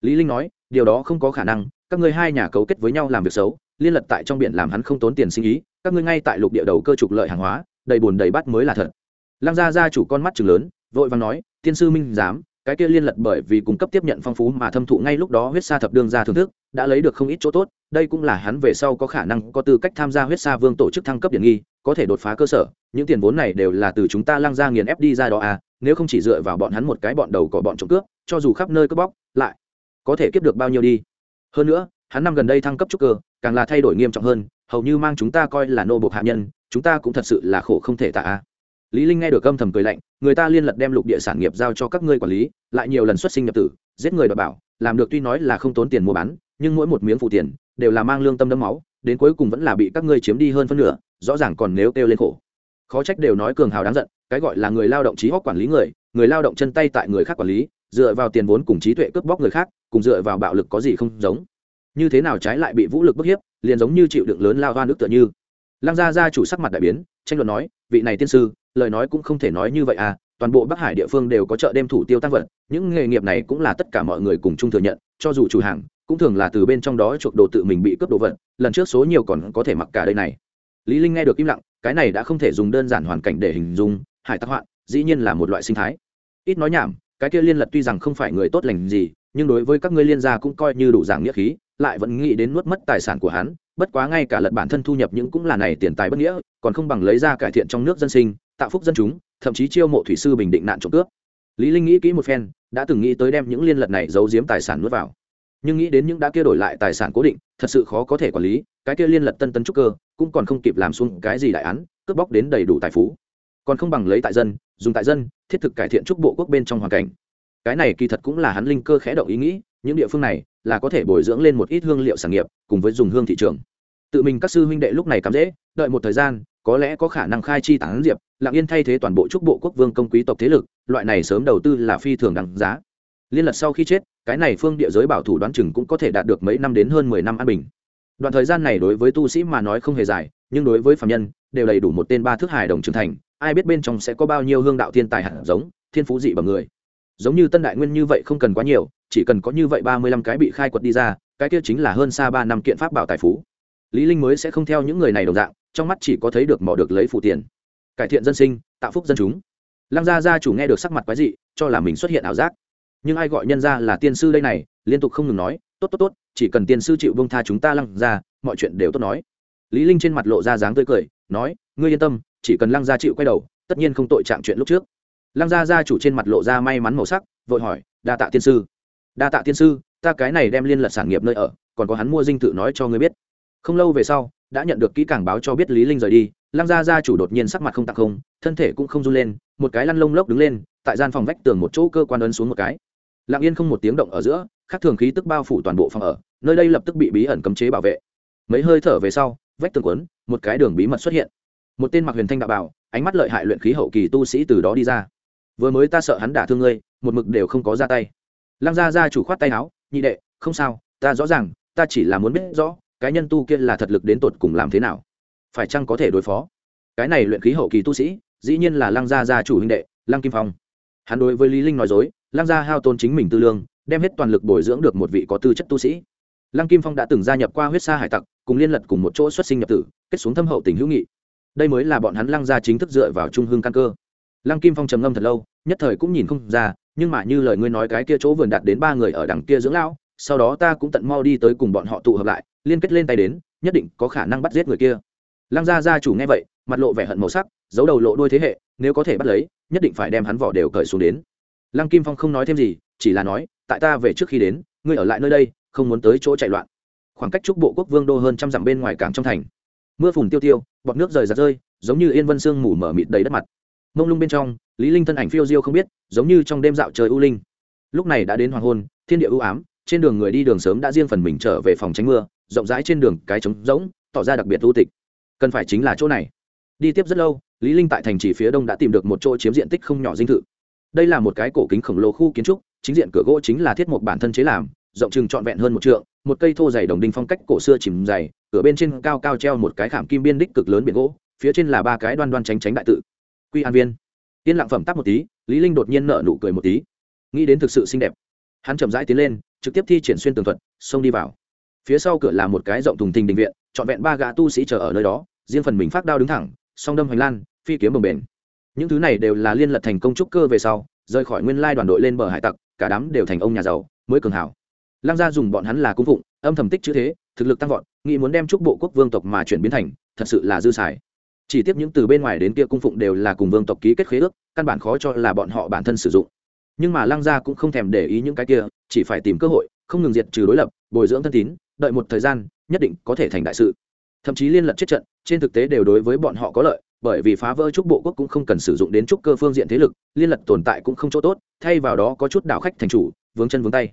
Lý linh nói, điều đó không có khả năng, các ngươi hai nhà cấu kết với nhau làm việc xấu, liên lật tại trong biển làm hắn không tốn tiền sinh ý, các ngươi ngay tại lục địa đầu cơ trục lợi hàng hóa, đầy buồn đầy bát mới là thật. Lăng gia gia chủ con mắt trừng lớn, vội vàng nói, tiên sư minh dám cái kia liên lật bởi vì cung cấp tiếp nhận phong phú mà thâm thụ ngay lúc đó huyết sa thập đương ra thưởng thức, đã lấy được không ít chỗ tốt, đây cũng là hắn về sau có khả năng có tư cách tham gia huyết sa vương tổ chức thăng cấp điển nghi có thể đột phá cơ sở, những tiền vốn này đều là từ chúng ta lăng ra nghiền ép đi ra đó à nếu không chỉ dựa vào bọn hắn một cái bọn đầu của bọn trộm cướp, cho dù khắp nơi cướp bóc, lại có thể kiếp được bao nhiêu đi. Hơn nữa, hắn năm gần đây thăng cấp trúc cơ, càng là thay đổi nghiêm trọng hơn, hầu như mang chúng ta coi là nô bộc hạ nhân, chúng ta cũng thật sự là khổ không thể tạ à. Lý linh nghe được âm thầm cười lạnh, người ta liên lật đem lục địa sản nghiệp giao cho các ngươi quản lý, lại nhiều lần xuất sinh nhập tử, giết người đòi bảo, làm được tuy nói là không tốn tiền mua bán, nhưng mỗi một miếng phụ tiền đều là mang lương tâm đẫm máu, đến cuối cùng vẫn là bị các ngươi chiếm đi hơn phân nửa rõ ràng còn nếu kêu lên khổ. Khó trách đều nói cường hào đáng giận, cái gọi là người lao động trí hóc quản lý người người lao động chân tay tại người khác quản lý, dựa vào tiền vốn cùng trí tuệ cướp bóc người khác, cùng dựa vào bạo lực có gì không giống. Như thế nào trái lại bị vũ lực bức hiếp, liền giống như chịu đựng lớn lao hoa nước tựa như. Lăng gia gia chủ sắc mặt đại biến, tranh luận nói, vị này tiên sư, lời nói cũng không thể nói như vậy à toàn bộ bắc hải địa phương đều có chợ đêm thủ tiêu tăng vật, những nghề nghiệp này cũng là tất cả mọi người cùng chung thừa nhận, cho dù chủ hàng, cũng thường là từ bên trong đó chuộc đồ tự mình bị cướp đồ vật, lần trước số nhiều còn có thể mặc cả đây này lý linh nghe được im lặng, cái này đã không thể dùng đơn giản hoàn cảnh để hình dung, hải tắc hoạn, dĩ nhiên là một loại sinh thái. Ít nói nhảm, cái kia liên lật tuy rằng không phải người tốt lành gì, nhưng đối với các ngươi liên gia cũng coi như đủ giảng nghĩa khí, lại vẫn nghĩ đến nuốt mất tài sản của hắn, bất quá ngay cả lật bản thân thu nhập những cũng là này tiền tài bất nghĩa, còn không bằng lấy ra cải thiện trong nước dân sinh, tạo phúc dân chúng, thậm chí chiêu mộ thủy sư bình định nạn trộm cướp. Lý linh nghĩ kỹ một phen, đã từng nghĩ tới đem những liên lật này giấu giếm tài sản nuốt vào. Nhưng nghĩ đến những đã kia đổi lại tài sản cố định, thật sự khó có thể quản lý, cái kia liên lật tân tân trúc cơ cũng còn không kịp làm xuống cái gì đại án, cướp bóc đến đầy đủ tài phú. Còn không bằng lấy tại dân, dùng tại dân, thiết thực cải thiện chúc bộ quốc bên trong hoàn cảnh. Cái này kỳ thật cũng là hắn linh cơ khẽ động ý nghĩ, những địa phương này là có thể bồi dưỡng lên một ít hương liệu sản nghiệp, cùng với dùng hương thị trường. Tự mình các sư huynh đệ lúc này cắm dễ, đợi một thời gian, có lẽ có khả năng khai chi tán diệp, lặng yên thay thế toàn bộ trúc bộ quốc vương công quý tộc thế lực, loại này sớm đầu tư là phi thường đằng giá. Liên lật sau khi chết, cái này phương địa giới bảo thủ đoán chừng cũng có thể đạt được mấy năm đến hơn mười năm an bình đoạn thời gian này đối với tu sĩ mà nói không hề dài, nhưng đối với phạm nhân, đều đầy đủ một tên ba thước hài đồng trưởng thành, ai biết bên trong sẽ có bao nhiêu hương đạo thiên tài hạt giống, thiên phú dị bằng người. Giống như tân đại nguyên như vậy không cần quá nhiều, chỉ cần có như vậy ba mươi lăm cái bị khai quật đi ra, cái kia chính là hơn xa ba năm kiện pháp bảo tài phú. Lý linh mới sẽ không theo những người này đồng dạng, trong mắt chỉ có thấy được mỏ được lấy phụ tiền. Cải thiện dân sinh, tạo phúc dân chúng. Lăng gia gia chủ nghe được sắc mặt quái dị, cho là mình xuất hiện ảo giác. Nhưng ai gọi nhân ra là tiên sư đây này, liên tục không ngừng nói tốt tốt tốt, chỉ cần tiên sư chịu bông tha chúng ta lăng ra mọi chuyện đều tốt nói. Lý linh trên mặt lộ ra dáng tươi cười, nói, ngươi yên tâm, chỉ cần lăng gia chịu quay đầu, tất nhiên không tội trạng chuyện lúc trước. Lăng gia gia chủ trên mặt lộ ra may mắn màu sắc, vội hỏi, đa tạ tiên sư. Đa tạ tiên sư, ta cái này đem liên lật sản nghiệp nơi ở, còn có hắn mua dinh tự nói cho ngươi biết. Không lâu về sau, đã nhận được kỹ càng báo cho biết lý linh rời đi, lăng gia gia chủ đột nhiên sắc mặt không tặng không, thân thể cũng không run lên, một cái lăn lông lốc đứng lên, tại gian phòng vách tường một chỗ cơ quan ấn xuống một cái. Lặng yên không một tiếng động ở giữa khác thường khí tức bao phủ toàn bộ phòng ở, nơi đây lập tức bị bí ẩn cấm chế bảo vệ. Mấy hơi thở về sau, vách tường quấn một cái đường bí mật xuất hiện. Một tên mặc huyền thanh đạo bảo, ánh mắt lợi hại luyện khí hậu kỳ tu sĩ từ đó đi ra. Vừa mới ta sợ hắn đả thương ngươi, một mực đều không có ra tay. Lăng gia gia chủ khoát tay áo, nhị đệ, không sao, ta rõ ràng, ta chỉ là muốn biết rõ, cái nhân tu kia là thật lực đến tột cùng làm thế nào. Phải chăng có thể đối phó? Cái này luyện khí hậu kỳ tu sĩ, dĩ nhiên là lăng gia gia chủ huynh đệ, lăng kim phong. Hắn đối với lý linh nói dối, lăng gia hao tôn chính mình tư lương đem hết toàn lực bồi dưỡng được một vị có tư chất tu sĩ. Lăng kim phong đã từng gia nhập qua huyết sa hải tặc, cùng liên lật cùng một chỗ xuất sinh nhập tử, kết xuống thâm hậu tình hữu nghị. Đây mới là bọn hắn lăng gia chính thức dựa vào trung hương căn cơ. Lăng kim phong trầm ngâm thật lâu, nhất thời cũng nhìn không ra, nhưng mà như lời ngươi nói cái kia chỗ vườn đạt đến ba người ở đằng kia dưỡng lão, sau đó ta cũng tận mau đi tới cùng bọn họ tụ hợp lại, liên kết lên tay đến, nhất định có khả năng bắt giết người kia. Lăng gia gia chủ nghe vậy, mặt lộ vẻ hận màu sắc, giấu đầu lộ đôi thế hệ, nếu có thể bắt lấy, nhất định phải đem hắn vỏ đều cởi xuống đến. Lăng kim phong không nói thêm gì, chỉ là nói tại ta về trước khi đến, ngươi ở lại nơi đây, không muốn tới chỗ chạy loạn. Khoảng cách trúc bộ quốc vương đô hơn trăm dặm bên ngoài cảng trong thành. Mưa phùn tiêu tiêu, bọt nước rời rạt rơi, giống như yên vân sương mù mở mịt đầy đất mặt. Mông lung bên trong, lý linh thân ảnh phiêu diêu không biết, giống như trong đêm dạo trời u linh. Lúc này đã đến hoàng hôn, thiên địa u ám, trên đường người đi đường sớm đã riêng phần mình trở về phòng tránh mưa, rộng rãi trên đường cái trống rỗng, tỏ ra đặc biệt u tịch. Cần phải chính là chỗ này. Đi tiếp rất lâu, lý linh tại thành trì phía đông đã tìm được một chỗ chiếm diện tích không nhỏ dinh thự. Đây là một cái cổ kính khổng lồ khu kiến trúc chính diện cửa gỗ chính là thiết mục bản thân chế làm, rộng chừng trọn vẹn hơn một trượng, một cây thô dày đồng đinh phong cách cổ xưa chìm dày, cửa bên trên cao cao treo một cái khảm kim biên đích cực lớn biển gỗ, phía trên là ba cái đoan đoan tránh tránh đại tự. Quy an viên. Yên lặng phẩm tắc một tí, lý linh đột nhiên nở nụ cười một tí. Nghĩ đến thực sự xinh đẹp, hắn chậm rãi tiến lên, trực tiếp thi triển xuyên tường thuật, xông đi vào. Phía sau cửa là một cái rộng thùng thình đình viện, trọn vẹn ba gã tu sĩ chờ ở nơi đó, riêng phần mình phát đao đứng thẳng, song đâm hoành lan, phi kiếm bồng bền những thứ này đều là liên lật thành công trúc cơ về sau, rời khỏi nguyên lai đoàn đội lên bờ hải tặc cả đám đều thành ông nhà giàu, mới cường hảo lăng gia dùng bọn hắn là cung phụng, âm thầm tích chữ thế, thực lực tăng vọt, nghĩ muốn đem chúc bộ quốc vương tộc mà chuyển biến thành, thật sự là dư xài. Chỉ tiếp những từ bên ngoài đến kia cung phụng đều là cùng vương tộc ký kết khế ước, căn bản khó cho là bọn họ bản thân sử dụng. Nhưng mà lăng gia cũng không thèm để ý những cái kia, chỉ phải tìm cơ hội, không ngừng diệt trừ đối lập, bồi dưỡng thân tín, đợi một thời gian, nhất định có thể thành đại sự. Thậm chí liên lập chết trận, trên thực tế đều đối với bọn họ có lợi bởi vì phá vỡ trúc bộ quốc cũng không cần sử dụng đến trúc cơ phương diện thế lực, liên lật tồn tại cũng không chỗ tốt, thay vào đó có chút đảo khách thành chủ, vướng chân vướng tay.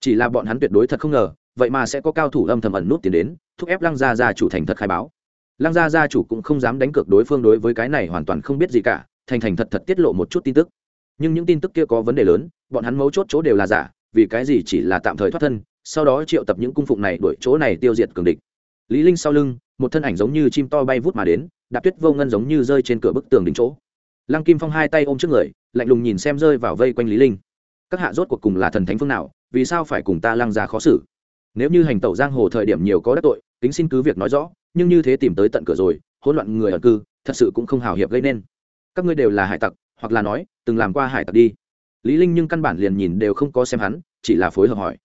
Chỉ là bọn hắn tuyệt đối thật không ngờ, vậy mà sẽ có cao thủ âm thầm ẩn nút tiền đến, thúc ép lăng gia gia chủ thành thật khai báo. Lăng gia gia chủ cũng không dám đánh cược đối phương đối với cái này hoàn toàn không biết gì cả, thành thành thật thật tiết lộ một chút tin tức. Nhưng những tin tức kia có vấn đề lớn, bọn hắn mấu chốt chỗ đều là giả, vì cái gì chỉ là tạm thời thoát thân, sau đó triệu tập những cung phụng này đuổi chỗ này tiêu diệt cường địch. Lý linh sau lưng, một thân ảnh giống như chim to bay vút mà đến đạp tuyết vô ngân giống như rơi trên cửa bức tường đỉnh chỗ. Lăng kim phong hai tay ôm trước người, lạnh lùng nhìn xem rơi vào vây quanh lý linh. Các hạ rốt cuộc cùng là thần thánh phương nào, vì sao phải cùng ta lăng ra khó xử? Nếu như hành tẩu giang hồ thời điểm nhiều có đắc tội tính xin cứ việc nói rõ, nhưng như thế tìm tới tận cửa rồi, hỗn loạn người ở cư, thật sự cũng không hào hiệp gây nên. Các ngươi đều là hải tặc, hoặc là nói, từng làm qua hải tặc đi. Lý linh nhưng căn bản liền nhìn đều không có xem hắn, chỉ là phối hợp hỏi.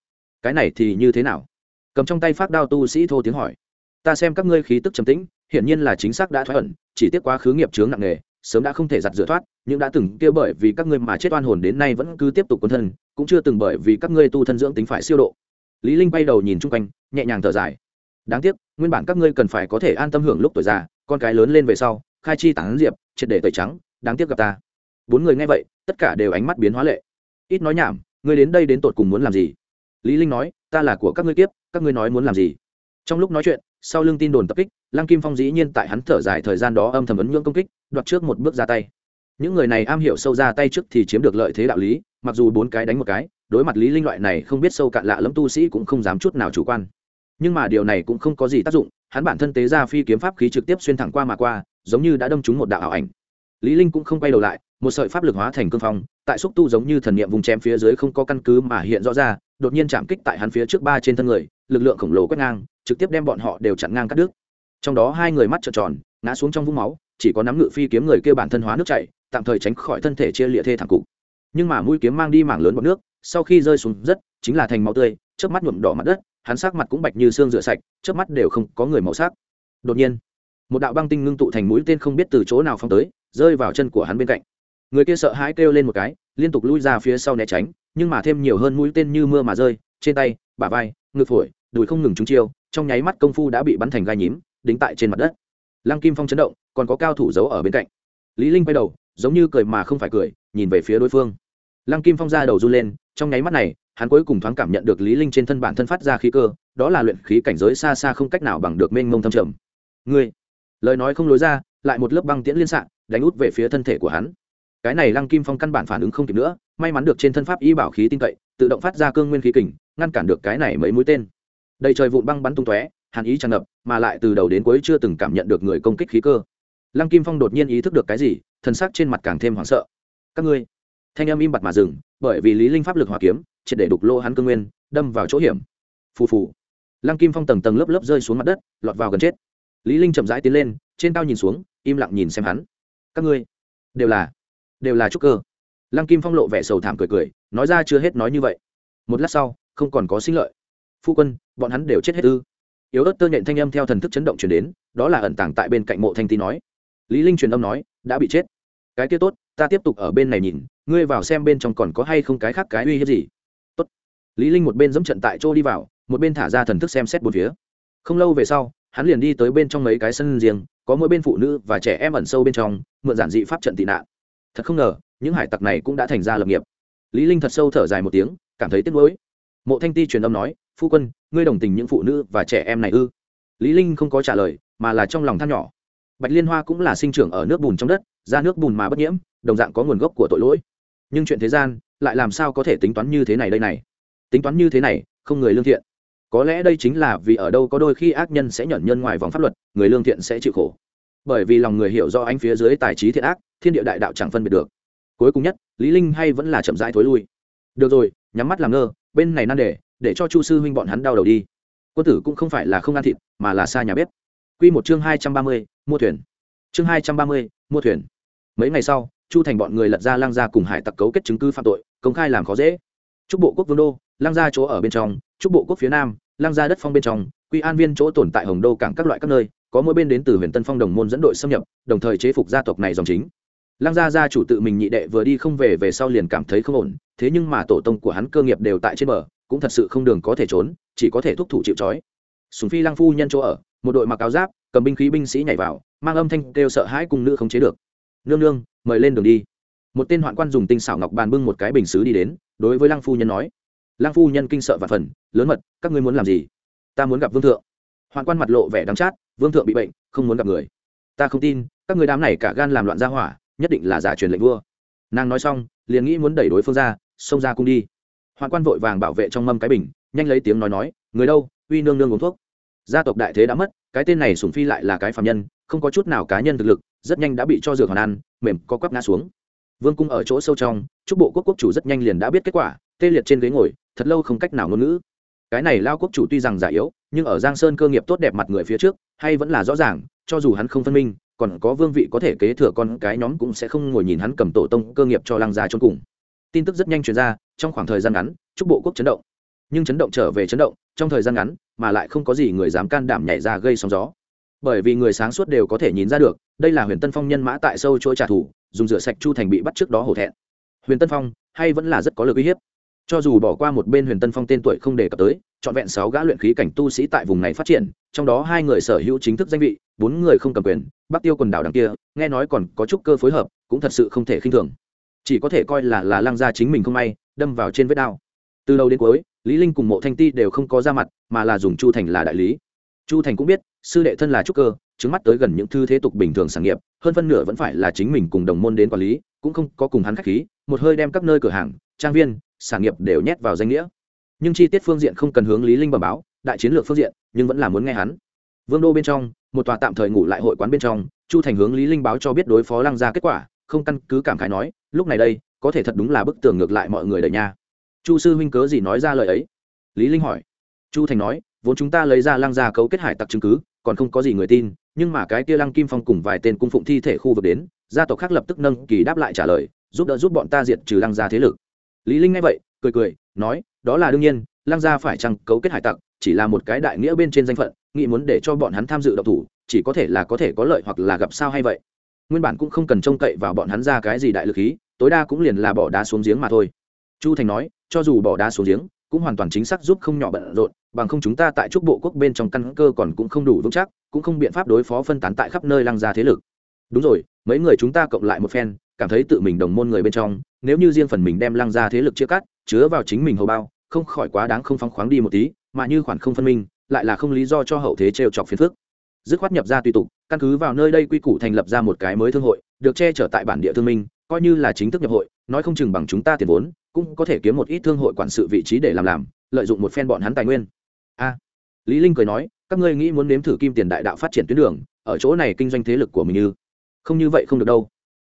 Cái này thì như thế nào? Cầm trong tay phát đao tu sĩ thô tiếng hỏi ta xem các ngươi khí tức trầm tĩnh, hiển nhiên là chính xác đã thoái ẩn, chỉ tiếc quá khứ nghiệp chướng nặng nề, sớm đã không thể giặt rửa thoát, nhưng đã từng kia bởi vì các ngươi mà chết oan hồn đến nay vẫn cứ tiếp tục quân thân, cũng chưa từng bởi vì các ngươi tu thân dưỡng tính phải siêu độ. Lý linh bay đầu nhìn chung quanh, nhẹ nhàng thở dài. Đáng tiếc, nguyên bản các ngươi cần phải có thể an tâm hưởng lúc tuổi già, con cái lớn lên về sau, khai chi tán diệp, triệt để tẩy trắng, đáng tiếc gặp ta. Bốn người nghe vậy, tất cả đều ánh mắt biến hóa lệ. Ít nói nhảm, ngươi đến đây đến tột cùng muốn làm gì? Lý linh nói, ta là của các ngươi kiếp, các ngươi nói muốn làm gì? Trong lúc nói chuyện sau lưng tin đồn tập kích, lăng kim phong dĩ nhiên tại hắn thở dài thời gian đó âm thầm ấn nhưỡng công kích, đoạt trước một bước ra tay. Những người này am hiểu sâu ra tay trước thì chiếm được lợi thế đạo lý, mặc dù bốn cái đánh một cái, đối mặt lý linh loại này không biết sâu cạn lạ lẫm tu sĩ cũng không dám chút nào chủ quan. Nhưng mà điều này cũng không có gì tác dụng, hắn bản thân tế ra phi kiếm pháp khí trực tiếp xuyên thẳng qua mà qua, giống như đã đâm trúng một đạo ảo ảnh. Lý linh cũng không quay đầu lại, một sợi pháp lực hóa thành cương phong, tại xúc tu giống như thần niệm vùng chém phía dưới không có căn cứ mà hiện rõ ra, đột nhiên chạm kích tại hắn phía trước ba trên thân người, lực lượng khổng lồ quét ngang trực tiếp đem bọn họ đều chặn ngang cắt đứt. Trong đó hai người mắt trợn tròn, ngã xuống trong vũng máu, chỉ có nắm ngự phi kiếm người kia bản thân hóa nước chảy, tạm thời tránh khỏi thân thể chia liệt thê thảm cục. Nhưng mà mũi kiếm mang đi mảng lớn bọt nước, sau khi rơi xuống rất, chính là thành máu tươi, Chớp mắt nhuộm đỏ mặt đất, hắn sắc mặt cũng bạch như xương rửa sạch, chớp mắt đều không có người màu sắc. Đột nhiên, một đạo băng tinh ngưng tụ thành mũi tên không biết từ chỗ nào phong tới, rơi vào chân của hắn bên cạnh. Người kia sợ hãi kêu lên một cái, liên tục lui ra phía sau né tránh, nhưng mà thêm nhiều hơn mũi tên như mưa mà rơi, trên tay, bả vai, ngực phổi, đùi không ngừng trúng chiêu trong nháy mắt công phu đã bị bắn thành gai nhím, đính tại trên mặt đất. Lăng kim phong chấn động, còn có cao thủ giấu ở bên cạnh. Lý linh quay đầu, giống như cười mà không phải cười, nhìn về phía đối phương. Lăng kim phong ra đầu run lên, trong nháy mắt này, hắn cuối cùng thoáng cảm nhận được lý linh trên thân bản thân phát ra khí cơ, đó là luyện khí cảnh giới xa xa không cách nào bằng được mênh mông thâm trầm. Ngươi, lời nói không lối ra, lại một lớp băng tiễn liên sạng đánh út về phía thân thể của hắn. Cái này lăng kim phong căn bản phản ứng không kịp nữa, may mắn được trên thân pháp y bảo khí tin cậy, tự động phát ra cương nguyên khí kình, ngăn cản được cái này mấy mũi tên đầy trời vụn băng bắn tung tóe, hàn ý tràn ngập, mà lại từ đầu đến cuối chưa từng cảm nhận được người công kích khí cơ. Lăng kim phong đột nhiên ý thức được cái gì, thần sắc trên mặt càng thêm hoảng sợ. Các ngươi. Thanh âm im bặt mà dừng, bởi vì lý linh pháp lực hỏa kiếm, triệt để đục lô hắn cương nguyên, đâm vào chỗ hiểm. Phù phù. Lăng kim phong tầng tầng lớp lớp rơi xuống mặt đất, lọt vào gần chết. Lý linh chậm rãi tiến lên, trên cao nhìn xuống, im lặng nhìn xem hắn. Các ngươi đều là đều là trúc cơ. Lăng kim phong lộ vẻ sầu thảm cười cười, nói ra chưa hết nói như vậy. Một lát sau, không còn có sinh lợi phu quân, bọn hắn đều chết hết ư? Yếu ớt tơ nhện thanh âm theo thần thức chấn động chuyển đến, đó là ẩn tàng tại bên cạnh mộ thanh ti nói. Lý linh truyền âm nói, đã bị chết. Cái kia tốt, ta tiếp tục ở bên này nhìn, ngươi vào xem bên trong còn có hay không cái khác cái uy hiếp gì? Tốt. Lý linh một bên dẫm trận tại chỗ đi vào, một bên thả ra thần thức xem xét bốn phía. Không lâu về sau, hắn liền đi tới bên trong mấy cái sân riêng, có mỗi bên phụ nữ và trẻ em ẩn sâu bên trong, mượn giản dị pháp trận tị nạn. Thật không ngờ, những hải tặc này cũng đã thành ra lập nghiệp. Lý linh thật sâu thở dài một tiếng, cảm thấy tiếc nuối mộ thanh ti truyền âm nói, phu quân, ngươi đồng tình những phụ nữ và trẻ em này ư? Lý linh không có trả lời, mà là trong lòng than nhỏ. Bạch liên hoa cũng là sinh trưởng ở nước bùn trong đất, ra nước bùn mà bất nhiễm, đồng dạng có nguồn gốc của tội lỗi. Nhưng chuyện thế gian, lại làm sao có thể tính toán như thế này đây này? Tính toán như thế này, không người lương thiện. Có lẽ đây chính là vì ở đâu có đôi khi ác nhân sẽ nhẫn nhân ngoài vòng pháp luật, người lương thiện sẽ chịu khổ. Bởi vì lòng người hiểu do anh phía dưới tài trí thiện ác, thiên địa đại đạo chẳng phân biệt được. Cuối cùng nhất, lý linh hay vẫn là chậm rãi thối lui. Được rồi, nhắm mắt làm ngơ bên này nan đề để cho chu sư huynh bọn hắn đau đầu đi. Quân tử cũng không phải là không ăn thịt mà là xa nhà bếp. Quy một chương hai trăm ba mươi, mua thuyền. Chương hai trăm ba mươi, mua thuyền. Mấy ngày sau chu thành bọn người lật ra lang gia cùng hải tặc cấu kết chứng cứ phạm tội công khai làm khó dễ. Chúc bộ quốc vương đô lang gia chỗ ở bên trong chúc bộ quốc phía nam lang gia đất phong bên trong quy an viên chỗ tồn tại hồng đô cảng các loại các nơi có mỗi bên đến từ huyền tân phong đồng môn dẫn đội xâm nhập đồng thời chế phục gia tộc này dòng chính lăng gia gia chủ tự mình nhị đệ vừa đi không về về sau liền cảm thấy không ổn. Thế nhưng mà tổ tông của hắn cơ nghiệp đều tại trên bờ, cũng thật sự không đường có thể trốn, chỉ có thể thúc thủ chịu trói. Sùng phi lăng phu nhân chỗ ở, một đội mặc áo giáp, cầm binh khí binh sĩ nhảy vào, mang âm thanh kêu sợ hãi cùng nữ không chế được. Nương nương, mời lên đường đi. Một tên hoạn quan dùng tinh xảo ngọc bàn bưng một cái bình xứ đi đến, đối với lăng phu nhân nói. Lăng phu nhân kinh sợ và phần, lớn mật, các ngươi muốn làm gì? Ta muốn gặp vương thượng. Hoạn quan mặt lộ vẻ đắng chát, vương thượng bị bệnh, không muốn gặp người. Ta không tin, các người đám này cả gan làm loạn ra hỏa nhất định là giả truyền lệnh vua. Nàng nói xong, liền nghĩ muốn đẩy đối phương ra, xông ra cung đi. Hoạn quan vội vàng bảo vệ trong mâm cái bình, nhanh lấy tiếng nói nói, người đâu, uy nương nương uống thuốc. Gia tộc đại thế đã mất, cái tên này sùng phi lại là cái phạm nhân, không có chút nào cá nhân thực lực, rất nhanh đã bị cho dược hoàn ăn, mềm co quắp ngã xuống. Vương cung ở chỗ sâu trong, chúc bộ quốc quốc chủ rất nhanh liền đã biết kết quả, tê liệt trên ghế ngồi, thật lâu không cách nào ngôn ngữ. Cái này lao quốc chủ tuy rằng giả yếu, nhưng ở giang sơn cơ nghiệp tốt đẹp mặt người phía trước, hay vẫn là rõ ràng, cho dù hắn không phân minh còn có vương vị có thể kế thừa con cái nhóm cũng sẽ không ngồi nhìn hắn cầm tổ tông cơ nghiệp cho lăng gia trốn cùng. Tin tức rất nhanh truyền ra, trong khoảng thời gian ngắn chúc bộ quốc chấn động. Nhưng chấn động trở về chấn động, trong thời gian ngắn, mà lại không có gì người dám can đảm nhảy ra gây sóng gió. Bởi vì người sáng suốt đều có thể nhìn ra được, đây là huyền tân phong nhân mã tại sâu chỗ trả thù, dùng rửa sạch chu thành bị bắt trước đó hổ thẹn. Huyền tân phong, hay vẫn là rất có lực uy hiếp cho dù bỏ qua một bên huyền tân phong tên tuổi không đề cập tới, trọn vẹn sáu gã luyện khí cảnh tu sĩ tại vùng này phát triển, trong đó hai người sở hữu chính thức danh vị, bốn người không cầm quyền, bắc tiêu quần đảo đằng kia, nghe nói còn có chút cơ phối hợp, cũng thật sự không thể khinh thường. Chỉ có thể coi là là lăng gia chính mình không may, đâm vào trên vết đao. Từ đầu đến cuối, lý linh cùng mộ thanh ti đều không có ra mặt, mà là dùng chu thành là đại lý. Chu thành cũng biết, sư đệ thân là trúc cơ chứng mắt tới gần những thư thế tục bình thường sản nghiệp, hơn phân nửa vẫn phải là chính mình cùng đồng môn đến quản lý, cũng không có cùng hắn khách khí, một hơi đem các nơi cửa hàng, trang viên sản nghiệp đều nhét vào danh nghĩa. Nhưng chi tiết phương diện không cần hướng lý linh bẩm báo, đại chiến lược phương diện, nhưng vẫn là muốn nghe hắn. Vương đô bên trong, một tòa tạm thời ngủ lại hội quán bên trong, chu thành hướng lý linh báo cho biết đối phó lăng ra kết quả, không căn cứ cảm khái nói, lúc này đây, có thể thật đúng là bức tường ngược lại mọi người đợi nha. Chu sư huynh cớ gì nói ra lời ấy? Lý linh hỏi. Chu thành nói, vốn chúng ta lấy ra lăng ra cấu kết hải tặc chứng cứ, còn không có gì người tin, nhưng mà cái kia lăng kim phong cùng vài tên cung phụng thi thể khu vực đến, gia tộc khác lập tức nâng kỳ đáp lại trả lời, giúp đỡ giúp bọn ta diệt trừ lăng gia thế lực lý linh nghe vậy, cười cười, nói, đó là đương nhiên Lang gia phải chăng cấu kết hải tặc, chỉ là một cái đại nghĩa bên trên danh phận, nghĩ muốn để cho bọn hắn tham dự độc thủ, chỉ có thể là có thể có lợi hoặc là gặp sao hay vậy. Nguyên bản cũng không cần trông cậy vào bọn hắn ra cái gì đại lực khí, tối đa cũng liền là bỏ đá xuống giếng mà thôi. Chu thành nói, cho dù bỏ đá xuống giếng, cũng hoàn toàn chính xác giúp không nhỏ bận rộn, bằng không chúng ta tại trúc bộ quốc bên trong căn cơ còn cũng không đủ vững chắc, cũng không biện pháp đối phó phân tán tại khắp nơi lăng gia thế lực. Đúng rồi, mấy người chúng ta cộng lại một phen cảm thấy tự mình đồng môn người bên trong, nếu như riêng phần mình đem lăng ra thế lực chia cắt, chứa vào chính mình hầu bao, không khỏi quá đáng không phóng khoáng đi một tí, mà như khoản không phân minh, lại là không lý do cho hậu thế trêu chọc phiền phức. Dứt khoát nhập ra tùy tục, căn cứ vào nơi đây quy củ thành lập ra một cái mới thương hội, được che chở tại bản địa thương minh, coi như là chính thức nhập hội, nói không chừng bằng chúng ta tiền vốn, cũng có thể kiếm một ít thương hội quản sự vị trí để làm làm, lợi dụng một phen bọn hắn tài nguyên. A. Lý linh cười nói, các ngươi nghĩ muốn nếm thử kim tiền đại đạo phát triển tuyến đường, ở chỗ này kinh doanh thế lực của mình như không như vậy không được đâu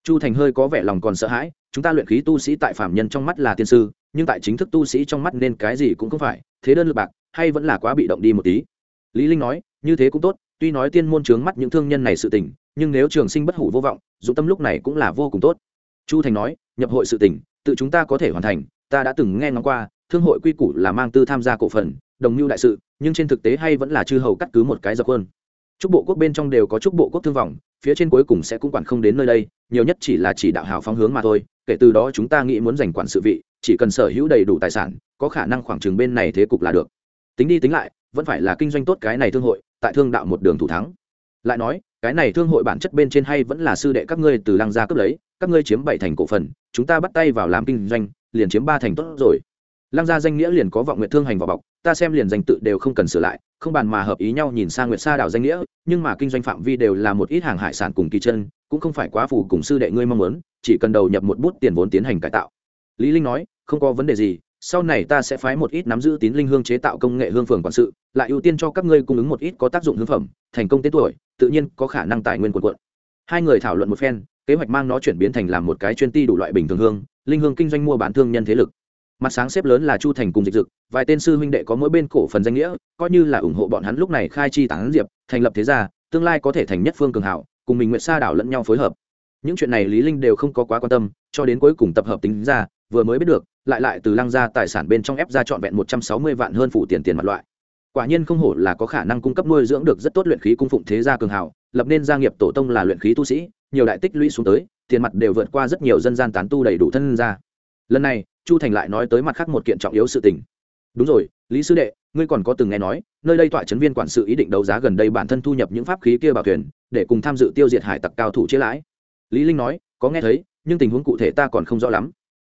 chu thành hơi có vẻ lòng còn sợ hãi, chúng ta luyện khí tu sĩ tại phạm nhân trong mắt là tiên sư, nhưng tại chính thức tu sĩ trong mắt nên cái gì cũng không phải, thế đơn lực bạc, hay vẫn là quá bị động đi một tí. Lý linh nói, như thế cũng tốt, tuy nói tiên môn trướng mắt những thương nhân này sự tình, nhưng nếu trường sinh bất hủ vô vọng dụng tâm lúc này cũng là vô cùng tốt. Chu thành nói, nhập hội sự tình, tự chúng ta có thể hoàn thành, ta đã từng nghe ngóng qua, thương hội quy củ là mang tư tham gia cổ phần, đồng mưu đại sự, nhưng trên thực tế hay vẫn là chư hầu cắt cứ một cái dập hơn chúc bộ quốc bên trong đều có chúc bộ quốc thương vọng phía trên cuối cùng sẽ cũng quản không đến nơi đây, nhiều nhất chỉ là chỉ đạo hào phóng hướng mà thôi, kể từ đó chúng ta nghĩ muốn giành quản sự vị, chỉ cần sở hữu đầy đủ tài sản, có khả năng khoảng chừng bên này thế cục là được. Tính đi tính lại, vẫn phải là kinh doanh tốt cái này thương hội, tại thương đạo một đường thủ thắng. Lại nói, cái này thương hội bản chất bên trên hay vẫn là sư đệ các ngươi từ lăng gia cướp lấy, các ngươi chiếm bảy thành cổ phần, chúng ta bắt tay vào làm kinh doanh, liền chiếm ba thành tốt rồi. Lăng gia danh nghĩa liền có vọng nguyện thương hành vào bọc, ta xem liền danh tự đều không cần sửa lại không bàn mà hợp ý nhau nhìn sang nguyệt sa đảo danh nghĩa, nhưng mà kinh doanh phạm vi đều là một ít hàng hải sản cùng kỳ chân, cũng không phải quá phù cùng sư đệ ngươi mong muốn, chỉ cần đầu nhập một bút tiền vốn tiến hành cải tạo. Lý linh nói, không có vấn đề gì, sau này ta sẽ phái một ít nắm giữ tín linh hương chế tạo công nghệ hương phường quản sự, lại ưu tiên cho các ngươi cung ứng một ít có tác dụng hương phẩm, thành công tên tuổi, tự nhiên có khả năng tài nguyên quần quận hai người thảo luận một phen, kế hoạch mang nó chuyển biến thành làm một cái chuyên ti đủ loại bình thường hương, linh hương kinh doanh mua bán thương nhân thế lực mặt sáng xếp lớn là chu thành cùng dịch dực, vài tên sư huynh đệ có mỗi bên cổ phần danh nghĩa, coi như là ủng hộ bọn hắn lúc này khai chi tán diệp, thành lập thế gia, tương lai có thể thành nhất phương cường hảo, cùng mình nguyện sa đảo lẫn nhau phối hợp. Những chuyện này lý linh đều không có quá quan tâm, cho đến cuối cùng tập hợp tính ra, vừa mới biết được, lại lại từ lăng ra tài sản bên trong ép ra trọn vẹn một trăm sáu mươi vạn hơn phủ tiền tiền mặt loại. Quả nhiên không hổ là có khả năng cung cấp nuôi dưỡng được rất tốt luyện khí cung phụng thế gia cường hảo, lập nên gia nghiệp tổ tông là luyện khí tu sĩ, nhiều đại tích lũy xuống tới, tiền mặt đều vượt qua rất nhiều dân gian tán tu đầy đủ thân ra lần này chu thành lại nói tới mặt khác một kiện trọng yếu sự tình. Đúng rồi, lý sư đệ, ngươi còn có từng nghe nói, nơi đây tọa chấn viên quản sự ý định đấu giá gần đây bản thân thu nhập những pháp khí kia bảo thuyền, để cùng tham dự tiêu diệt hải tặc cao thủ chế lãi. Lý linh nói, có nghe thấy, nhưng tình huống cụ thể ta còn không rõ lắm.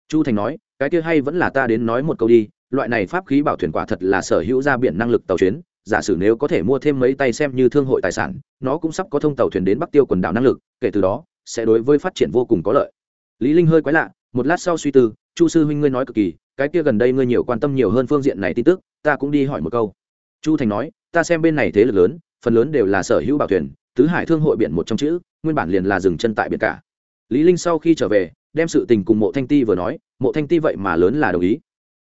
Chu thành nói, cái kia hay vẫn là ta đến nói một câu đi, loại này pháp khí bảo thuyền quả thật là sở hữu ra biển năng lực tàu chuyến, giả sử nếu có thể mua thêm mấy tay xem như thương hội tài sản, nó cũng sắp có thông tàu thuyền đến bắc tiêu quần đảo năng lực, kể từ đó, sẽ đối với phát triển vô cùng có lợi. Lý linh hơi quái lạ, một lát sau suy tư chu sư huynh ngươi nói cực kỳ, cái kia gần đây ngươi nhiều quan tâm nhiều hơn phương diện này tin tức, ta cũng đi hỏi một câu. Chu thành nói, ta xem bên này thế lực lớn, phần lớn đều là sở hữu bảo thuyền, tứ hải thương hội biển một trong chữ, nguyên bản liền là dừng chân tại biển cả. Lý linh sau khi trở về, đem sự tình cùng mộ thanh ti vừa nói, mộ thanh ti vậy mà lớn là đồng ý.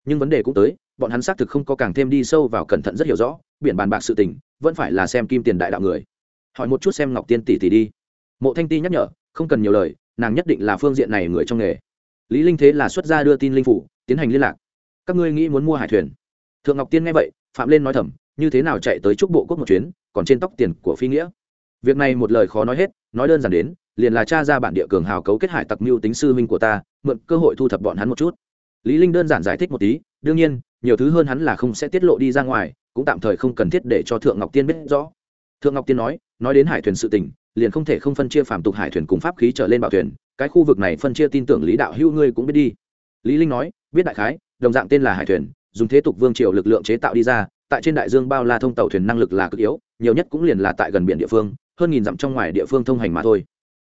Nhưng vấn đề cũng tới, bọn hắn xác thực không có càng thêm đi sâu vào cẩn thận rất hiểu rõ, biển bàn bạc sự tình, vẫn phải là xem kim tiền đại đạo người. Hỏi một chút xem ngọc tiên tỷ tỷ đi. Mộ thanh ti nhắc nhở, không cần nhiều lời, nàng nhất định là phương diện này người trong nghề lý linh thế là xuất ra đưa tin linh phủ, tiến hành liên lạc. Các ngươi nghĩ muốn mua hải thuyền? Thượng ngọc tiên nghe vậy, phạm lên nói thầm, như thế nào chạy tới trúc bộ quốc một chuyến, còn trên tóc tiền của phi nghĩa? Việc này một lời khó nói hết, nói đơn giản đến, liền là cha ra bản địa cường hào cấu kết hải tặc mưu tính sư minh của ta, mượn cơ hội thu thập bọn hắn một chút. Lý linh đơn giản giải thích một tí, đương nhiên, nhiều thứ hơn hắn là không sẽ tiết lộ đi ra ngoài, cũng tạm thời không cần thiết để cho thượng ngọc tiên biết rõ. Thượng ngọc tiên nói nói đến hải thuyền sự tình, liền không thể không phân chia Phạm tục hải thuyền cùng pháp khí trở lên bảo thuyền cái khu vực này phân chia tin tưởng lý đạo hữu ngươi cũng biết đi. Lý linh nói, biết đại khái, đồng dạng tên là hải thuyền, dùng thế tục vương triều lực lượng chế tạo đi ra, tại trên đại dương bao la thông tàu thuyền năng lực là cực yếu, nhiều nhất cũng liền là tại gần biển địa phương, hơn nghìn dặm trong ngoài địa phương thông hành mà thôi.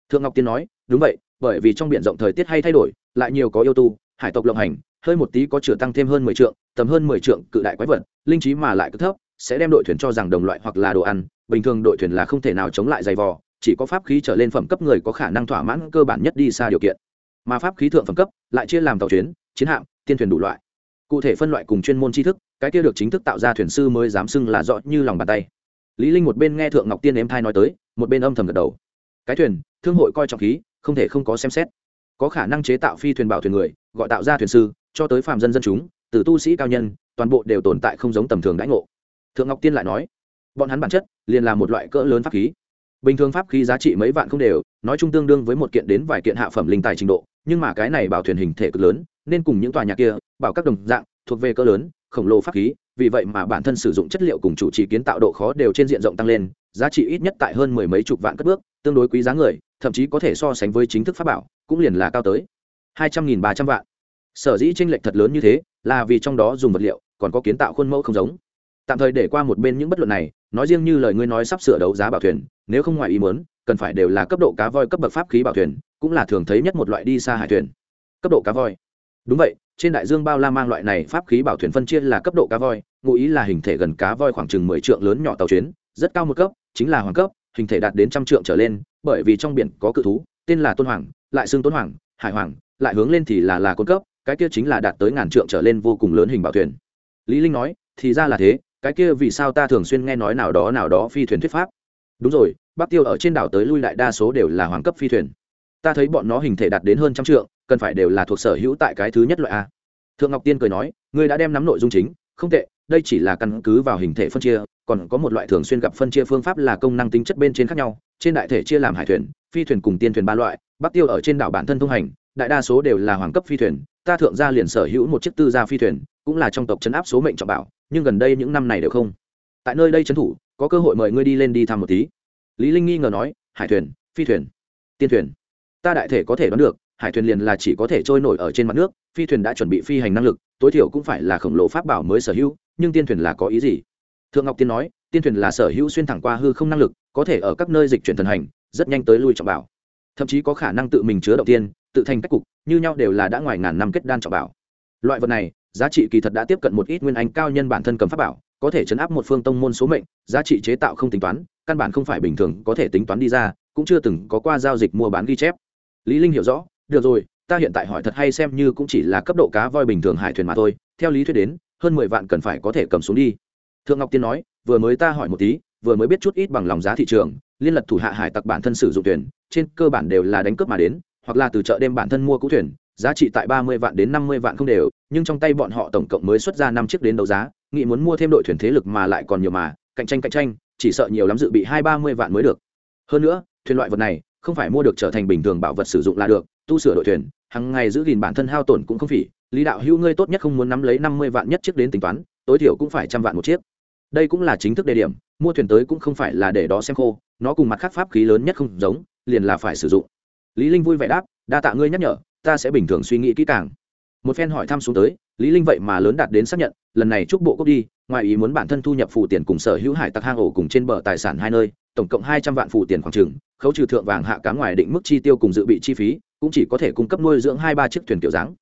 Thượng ngọc tiên nói, đúng vậy, bởi vì trong biển rộng thời tiết hay thay đổi, lại nhiều có yêu tu, hải tộc lộng hành, hơi một tí có chửa tăng thêm hơn mười trượng, tầm hơn mười trượng cự đại quái vật, linh trí mà lại cực thấp, sẽ đem đội thuyền cho rằng đồng loại hoặc là đồ ăn, bình thường đội thuyền là không thể nào chống lại dày vò chỉ có pháp khí trở lên phẩm cấp người có khả năng thỏa mãn cơ bản nhất đi xa điều kiện. Mà pháp khí thượng phẩm cấp lại chia làm tàu chuyến, chiến hạm, tiên thuyền đủ loại. Cụ thể phân loại cùng chuyên môn tri thức, cái kia được chính thức tạo ra thuyền sư mới dám xưng là rõ như lòng bàn tay. Lý linh một bên nghe thượng ngọc tiên ém thai nói tới, một bên âm thầm gật đầu. Cái thuyền, thương hội coi trọng khí, không thể không có xem xét. Có khả năng chế tạo phi thuyền bảo thuyền người, gọi tạo ra thuyền sư, cho tới phàm dân dân chúng, từ tu sĩ cao nhân, toàn bộ đều tồn tại không giống tầm thường đãi ngộ. Thượng ngọc tiên lại nói, bọn hắn bản chất liền là một loại cỡ lớn pháp khí bình thường pháp khí giá trị mấy vạn không đều, nói chung tương đương với một kiện đến vài kiện hạ phẩm linh tài trình độ, nhưng mà cái này bảo thuyền hình thể cực lớn, nên cùng những tòa nhà kia, bảo các đồng dạng, thuộc về cỡ lớn, khổng lồ pháp khí, vì vậy mà bản thân sử dụng chất liệu cùng chủ trì kiến tạo độ khó đều trên diện rộng tăng lên, giá trị ít nhất tại hơn mười mấy chục vạn cất bước, tương đối quý giá người, thậm chí có thể so sánh với chính thức pháp bảo, cũng liền là cao tới hai trăm nghìn ba trăm vạn. Sở dĩ tranh lệch thật lớn như thế, là vì trong đó dùng vật liệu, còn có kiến tạo khuôn mẫu không giống. Tạm thời để qua một bên những bất luận này, nói riêng như lời ngươi nói sắp sửa đấu giá bảo thuyền nếu không ngoài ý muốn, cần phải đều là cấp độ cá voi cấp bậc pháp khí bảo thuyền, cũng là thường thấy nhất một loại đi xa hải thuyền. Cấp độ cá voi. Đúng vậy, trên đại dương bao la mang loại này pháp khí bảo thuyền phân chia là cấp độ cá voi, ngụ ý là hình thể gần cá voi khoảng chừng mười trượng lớn nhỏ tàu chuyến, rất cao một cấp, chính là hoàng cấp, hình thể đạt đến trăm trượng trở lên, bởi vì trong biển có cự thú, tên là tôn hoàng, lại xưng tôn hoàng, hải hoàng, lại hướng lên thì là là côn cấp, cái kia chính là đạt tới ngàn trượng trở lên vô cùng lớn hình bảo thuyền. Lý linh nói, thì ra là thế, cái kia vì sao ta thường xuyên nghe nói nào đó nào đó phi thuyền thuyết pháp? Đúng rồi bắc tiêu ở trên đảo tới lui lại đa số đều là hoàng cấp phi thuyền. Ta thấy bọn nó hình thể đạt đến hơn trăm trượng, cần phải đều là thuộc sở hữu tại cái thứ nhất loại a. Thượng ngọc tiên cười nói, ngươi đã đem nắm nội dung chính, không tệ, đây chỉ là căn cứ vào hình thể phân chia, còn có một loại thường xuyên gặp phân chia phương pháp là công năng tính chất bên trên khác nhau, trên đại thể chia làm hải thuyền, phi thuyền cùng tiên thuyền ba loại bắc tiêu ở trên đảo bản thân thông hành, đại đa số đều là hoàng cấp phi thuyền, ta thượng gia liền sở hữu một chiếc tư gia phi thuyền, cũng là trong tộc chấn áp số mệnh trọng bảo, nhưng gần đây những năm này đều không. Tại nơi đây trấn thủ có cơ hội mời ngươi đi lên đi thăm một tí. Lý linh nghi ngờ nói, hải thuyền, phi thuyền, tiên thuyền. Ta đại thể có thể đoán được, hải thuyền liền là chỉ có thể trôi nổi ở trên mặt nước, phi thuyền đã chuẩn bị phi hành năng lực, tối thiểu cũng phải là khổng lồ pháp bảo mới sở hữu, nhưng tiên thuyền là có ý gì? Thượng ngọc tiên nói, tiên thuyền là sở hữu xuyên thẳng qua hư không năng lực, có thể ở các nơi dịch chuyển thần hành, rất nhanh tới lui trọng bảo. Thậm chí có khả năng tự mình chứa động tiên, tự thành cách cục, như nhau đều là đã ngoài ngàn năm kết đan trọng bảo. Loại vật này, giá trị kỳ thật đã tiếp cận một ít nguyên anh cao nhân bản thân cầm pháp bảo có thể chấn áp một phương tông môn số mệnh, giá trị chế tạo không tính toán, căn bản không phải bình thường có thể tính toán đi ra, cũng chưa từng có qua giao dịch mua bán ghi chép. Lý linh hiểu rõ, được rồi, ta hiện tại hỏi thật hay xem như cũng chỉ là cấp độ cá voi bình thường hải thuyền mà thôi, theo lý thuyết đến, hơn mười vạn cần phải có thể cầm xuống đi. Thượng ngọc tiên nói, vừa mới ta hỏi một tí, vừa mới biết chút ít bằng lòng giá thị trường, liên lật thủ hạ hải tặc bản thân sử dụng thuyền, trên cơ bản đều là đánh cướp mà đến, hoặc là từ chợ đêm bản thân mua cũ thuyền, giá trị tại ba mươi vạn đến năm mươi vạn không đều, nhưng trong tay bọn họ tổng cộng mới xuất ra năm chiếc đến đấu giá nghĩ muốn mua thêm đội thuyền thế lực mà lại còn nhiều mà, cạnh tranh cạnh tranh, chỉ sợ nhiều lắm dự bị hai ba mươi vạn mới được. Hơn nữa, thuyền loại vật này, không phải mua được trở thành bình thường bảo vật sử dụng là được, tu sửa đội thuyền hàng ngày giữ gìn bản thân hao tổn cũng không phỉ. Lý đạo hữu ngươi tốt nhất không muốn nắm lấy năm mươi vạn nhất chiếc đến tính toán, tối thiểu cũng phải trăm vạn một chiếc. Đây cũng là chính thức đề điểm, mua thuyền tới cũng không phải là để đó xem khô, nó cùng mặt khác pháp khí lớn nhất không giống, liền là phải sử dụng. Lý linh vui vẻ đáp, đa tạ ngươi nhắc nhở, ta sẽ bình thường suy nghĩ kỹ càng một phen hỏi thăm xuống tới, lý linh vậy mà lớn đạt đến xác nhận, lần này chúc bộ cốc đi, ngoài ý muốn bản thân thu nhập phụ tiền cùng sở hữu hải tặc hang ổ cùng trên bờ tài sản hai nơi, tổng cộng hai trăm vạn phụ tiền khoảng trường khấu trừ thượng vàng hạ cá ngoài định mức chi tiêu cùng dự bị chi phí, cũng chỉ có thể cung cấp nuôi dưỡng hai ba chiếc thuyền kiểu dáng.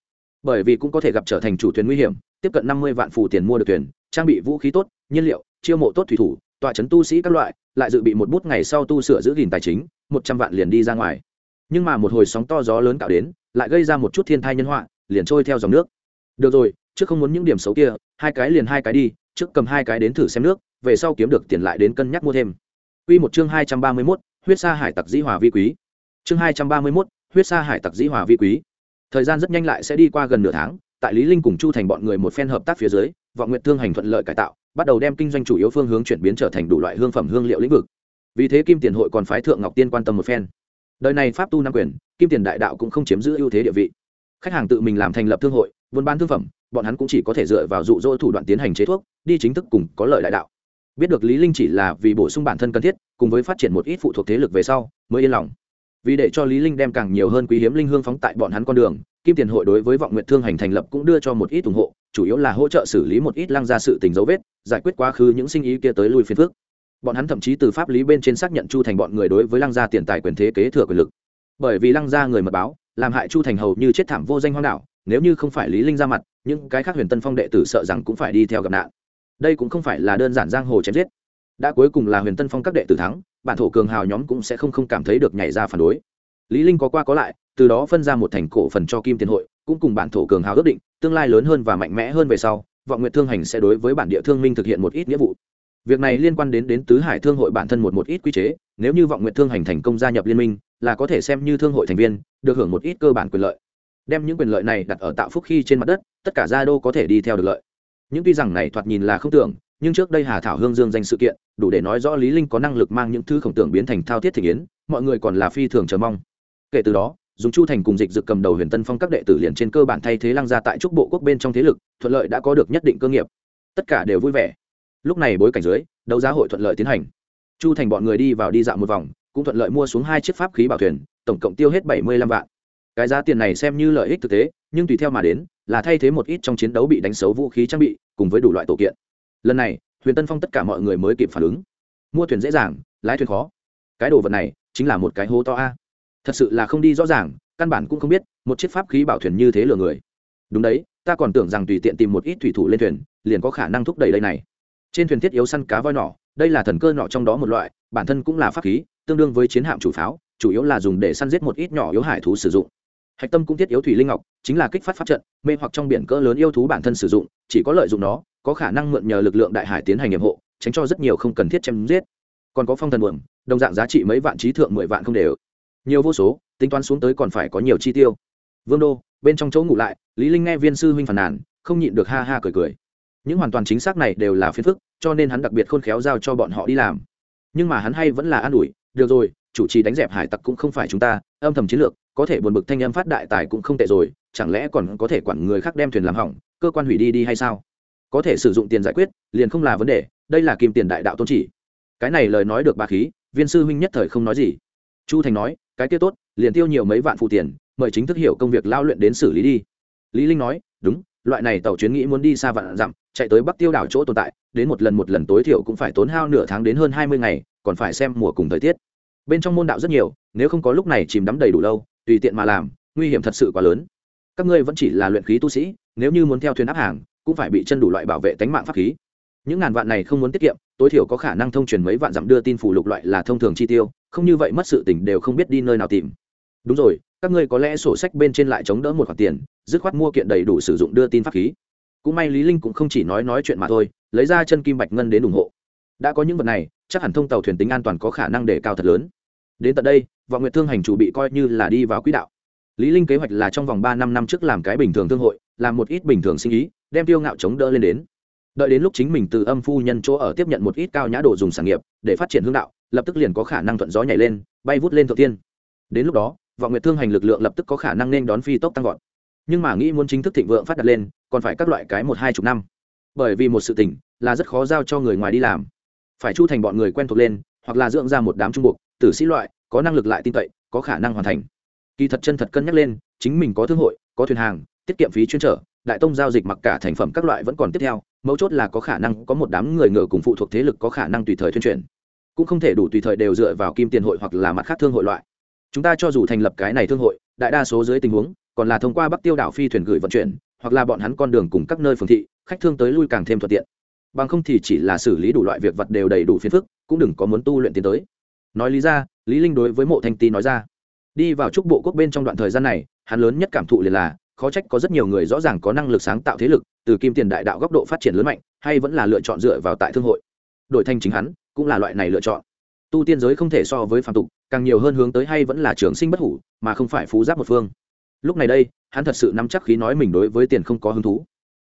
Bởi vì cũng có thể gặp trở thành chủ thuyền nguy hiểm, tiếp cận năm mươi vạn phụ tiền mua được thuyền, trang bị vũ khí tốt, nhiên liệu, chiêu mộ tốt thủy thủ, tọa chấn tu sĩ các loại, lại dự bị một bút ngày sau tu sửa giữ gìn tài chính, một trăm vạn liền đi ra ngoài. Nhưng mà một hồi sóng to gió lớn cạo đến, lại gây ra một chút thiên thai nhân họa liền trôi theo dòng nước được rồi trước không muốn những điểm xấu kia hai cái liền hai cái đi trước cầm hai cái đến thử xem nước về sau kiếm được tiền lại đến cân nhắc mua thêm Quy một chương hai trăm ba mươi 231, huyết sa hải tặc dĩ hòa vi quý. Chương hai trăm ba mươi 231, huyết sa hải tặc dĩ hòa vi quý. Thời gian rất nhanh lại sẽ đi qua gần nửa tháng, tại Lý Linh cùng Chu Thành bọn người một phen hợp tác phía dưới, Vọng Nguyệt Thương hành thuận lợi cải tạo, bắt đầu đem kinh doanh chủ yếu phương hướng chuyển biến trở thành đủ loại hương phẩm hương liệu lĩnh vực. Vì thế Kim Tiền hội còn phái thượng Ngọc Tiên quan tâm một phen. Đời này pháp tu nam quyền, Kim Tiền đại đạo cũng không chiếm giữ ưu thế địa vị. Khách hàng tự mình làm thành lập thương hội, buôn bán thương phẩm, bọn hắn cũng chỉ có thể dựa vào dụ dỗ thủ đoạn tiến hành chế thuốc, đi chính thức cùng có lợi đại đạo. Biết được lý linh chỉ là vì bổ sung bản thân cần thiết cùng với phát triển một ít phụ thuộc thế lực về sau mới yên lòng. Vì để cho lý linh đem càng nhiều hơn quý hiếm linh hương phóng tại bọn hắn con đường kim tiền hội đối với vọng nguyện thương hành thành lập cũng đưa cho một ít ủng hộ chủ yếu là hỗ trợ xử lý một ít lăng gia sự tình dấu vết giải quyết quá khứ những sinh ý kia tới lui phiền phức. Bọn hắn thậm chí từ pháp lý bên trên xác nhận chu thành bọn người đối với lăng gia tiền tài quyền thế kế thừa quyền lực. Bởi vì lăng gia người mật báo làm hại chu thành hầu như chết thảm vô danh hoang đảo, nếu như không phải lý linh ra mặt, những cái khác huyền tân phong đệ tử sợ rằng cũng phải đi theo gặp nạn. Đây cũng không phải là đơn giản giang hồ chém giết. Đã cuối cùng là huyền tân phong các đệ tử thắng, bản thổ cường hào nhóm cũng sẽ không không cảm thấy được nhảy ra phản đối. Lý linh có qua có lại, từ đó phân ra một thành cổ phần cho kim tiền hội, cũng cùng bản thổ cường hào ước định, tương lai lớn hơn và mạnh mẽ hơn về sau, vọng nguyện thương hành sẽ đối với bản địa thương minh thực hiện một ít nghĩa vụ. Việc này liên quan đến đến tứ hải thương hội bản thân một một ít quy chế, nếu như vọng nguyện thương hành thành công gia nhập liên minh là có thể xem như thương hội thành viên, được hưởng một ít cơ bản quyền lợi. Đem những quyền lợi này đặt ở tạo phúc khi trên mặt đất, tất cả gia đô có thể đi theo được lợi. Những tuy rằng này thoạt nhìn là không tưởng, nhưng trước đây hà thảo hương dương danh sự kiện, đủ để nói rõ lý linh có năng lực mang những thứ khổng tưởng biến thành thao thiết thể yến, mọi người còn là phi thường chờ mong. Kể từ đó, dùng chu thành cùng dịch dự cầm đầu huyền tân phong các đệ tử liền trên cơ bản thay thế lăng gia tại trúc bộ quốc bên trong thế lực, thuận lợi đã có được nhất định cơ nghiệp. Tất cả đều vui vẻ. Lúc này bối cảnh dưới, đấu giá hội thuận lợi tiến hành. Chu thành bọn người đi vào đi dạo một vòng cũng thuận lợi mua xuống hai chiếc pháp khí bảo thuyền, tổng cộng tiêu hết bảy mươi lăm vạn. Cái giá tiền này xem như lợi ích thực tế, nhưng tùy theo mà đến, là thay thế một ít trong chiến đấu bị đánh xấu vũ khí trang bị, cùng với đủ loại tổ kiện. Lần này, huyền tân phong tất cả mọi người mới kịp phản ứng. Mua thuyền dễ dàng, lái thuyền khó. Cái đồ vật này, chính là một cái hố to a. Thật sự là không đi rõ ràng, căn bản cũng không biết, một chiếc pháp khí bảo thuyền như thế lừa người. Đúng đấy, ta còn tưởng rằng tùy tiện tìm một ít thủy thủ lên thuyền, liền có khả năng thúc đẩy đây này. Trên thuyền thiết yếu săn cá voi nỏ đây là thần cơ nọ trong đó một loại, bản thân cũng là pháp khí tương đương với chiến hạm chủ pháo, chủ yếu là dùng để săn giết một ít nhỏ yếu hải thú sử dụng. Hạch tâm cũng thiết yếu thủy linh ngọc, chính là kích phát pháp trận, mê hoặc trong biển cỡ lớn yêu thú bản thân sử dụng, chỉ có lợi dụng nó, có khả năng mượn nhờ lực lượng đại hải tiến hành nhiệm hộ, tránh cho rất nhiều không cần thiết chém giết. Còn có phong thần buồm, đồng dạng giá trị mấy vạn trí thượng mười vạn không đều. Nhiều vô số, tính toán xuống tới còn phải có nhiều chi tiêu. Vương đô, bên trong chỗ ngủ lại, lý linh nghe viên sư huynh phản nàn, không nhịn được ha ha cười cười. Những hoàn toàn chính xác này đều là phiền phức, cho nên hắn đặc biệt khôn khéo giao cho bọn họ đi làm. Nhưng mà hắn hay vẫn là an ủi được rồi, chủ trì đánh dẹp hải tặc cũng không phải chúng ta, âm thầm chiến lược, có thể buồn bực thanh âm phát đại tài cũng không tệ rồi, chẳng lẽ còn có thể quản người khác đem thuyền làm hỏng, cơ quan hủy đi đi hay sao? Có thể sử dụng tiền giải quyết, liền không là vấn đề, đây là kim tiền đại đạo tôn chỉ. Cái này lời nói được ba khí, viên sư huynh nhất thời không nói gì. Chu thành nói, cái kia tốt, liền tiêu nhiều mấy vạn phụ tiền, mời chính thức hiểu công việc lao luyện đến xử lý đi. Lý linh nói, đúng, loại này tàu chuyến nghĩ muốn đi xa vạn dặm, chạy tới bắc tiêu đảo chỗ tồn tại, đến một lần một lần tối thiểu cũng phải tốn hao nửa tháng đến hơn hai mươi ngày còn phải xem mùa cùng thời tiết. Bên trong môn đạo rất nhiều, nếu không có lúc này chìm đắm đầy đủ lâu, tùy tiện mà làm, nguy hiểm thật sự quá lớn. Các ngươi vẫn chỉ là luyện khí tu sĩ, nếu như muốn theo thuyền áp hàng, cũng phải bị chân đủ loại bảo vệ tánh mạng pháp khí. Những ngàn vạn này không muốn tiết kiệm, tối thiểu có khả năng thông truyền mấy vạn dặm đưa tin phủ lục loại là thông thường chi tiêu, không như vậy mất sự tỉnh đều không biết đi nơi nào tìm. Đúng rồi, các ngươi có lẽ sổ sách bên trên lại chống đỡ một khoản tiền, dứt khoát mua kiện đầy đủ sử dụng đưa tin pháp khí. Cũng may lý linh cũng không chỉ nói nói chuyện mà thôi, lấy ra chân kim bạch ngân đến ủng hộ. Đã có những vật này chắc hẳn thông tàu thuyền tính an toàn có khả năng để cao thật lớn. Đến tận đây vọng nguyệt thương hành chủ bị coi như là đi vào quỹ đạo. Lý linh kế hoạch là trong vòng ba năm năm trước làm cái bình thường thương hội, làm một ít bình thường sinh ý, đem tiêu ngạo chống đỡ lên đến. Đợi đến lúc chính mình từ âm phu nhân chỗ ở tiếp nhận một ít cao nhã đồ dùng sản nghiệp, để phát triển hướng đạo, lập tức liền có khả năng thuận gió nhảy lên, bay vút lên thượng tiên. Đến lúc đó vọng nguyệt thương hành lực lượng lập tức có khả năng nên đón phi tốc tăng vọt. Nhưng mà nghĩ muốn chính thức thịnh vượng phát đạt lên, còn phải các loại cái một hai chục năm. Bởi vì một sự tình là rất khó giao cho người ngoài đi làm phải chu thành bọn người quen thuộc lên, hoặc là dưỡng ra một đám trung buộc, tử sĩ loại, có năng lực lại tin cậy, có khả năng hoàn thành. Kỳ thật chân thật cân nhắc lên, chính mình có thương hội, có thuyền hàng, tiết kiệm phí chuyên trở, đại tông giao dịch mặc cả thành phẩm các loại vẫn còn tiếp theo, mấu chốt là có khả năng có một đám người ngựa cùng phụ thuộc thế lực có khả năng tùy thời tuyên truyền cũng không thể đủ tùy thời đều dựa vào kim tiền hội hoặc là mặt khác thương hội loại. Chúng ta cho dù thành lập cái này thương hội, đại đa số dưới tình huống, còn là thông qua bắc tiêu đảo phi thuyền gửi vận chuyển, hoặc là bọn hắn con đường cùng các nơi phường thị, khách thương tới lui càng thêm thuận tiện bằng không thì chỉ là xử lý đủ loại việc vật đều đầy đủ phiền phức, cũng đừng có muốn tu luyện tiến tới. Nói lý ra, lý linh đối với mộ thanh ti nói ra, đi vào trúc bộ quốc bên trong đoạn thời gian này, hắn lớn nhất cảm thụ liền là, khó trách có rất nhiều người rõ ràng có năng lực sáng tạo thế lực, từ kim tiền đại đạo góc độ phát triển lớn mạnh, hay vẫn là lựa chọn dựa vào tại thương hội. Đổi thành chính hắn, cũng là loại này lựa chọn. Tu tiên giới không thể so với phàm tục, càng nhiều hơn hướng tới hay vẫn là trường sinh bất hủ, mà không phải phú giáp một phương. Lúc này đây, hắn thật sự nắm chắc khí nói mình đối với tiền không có hứng thú.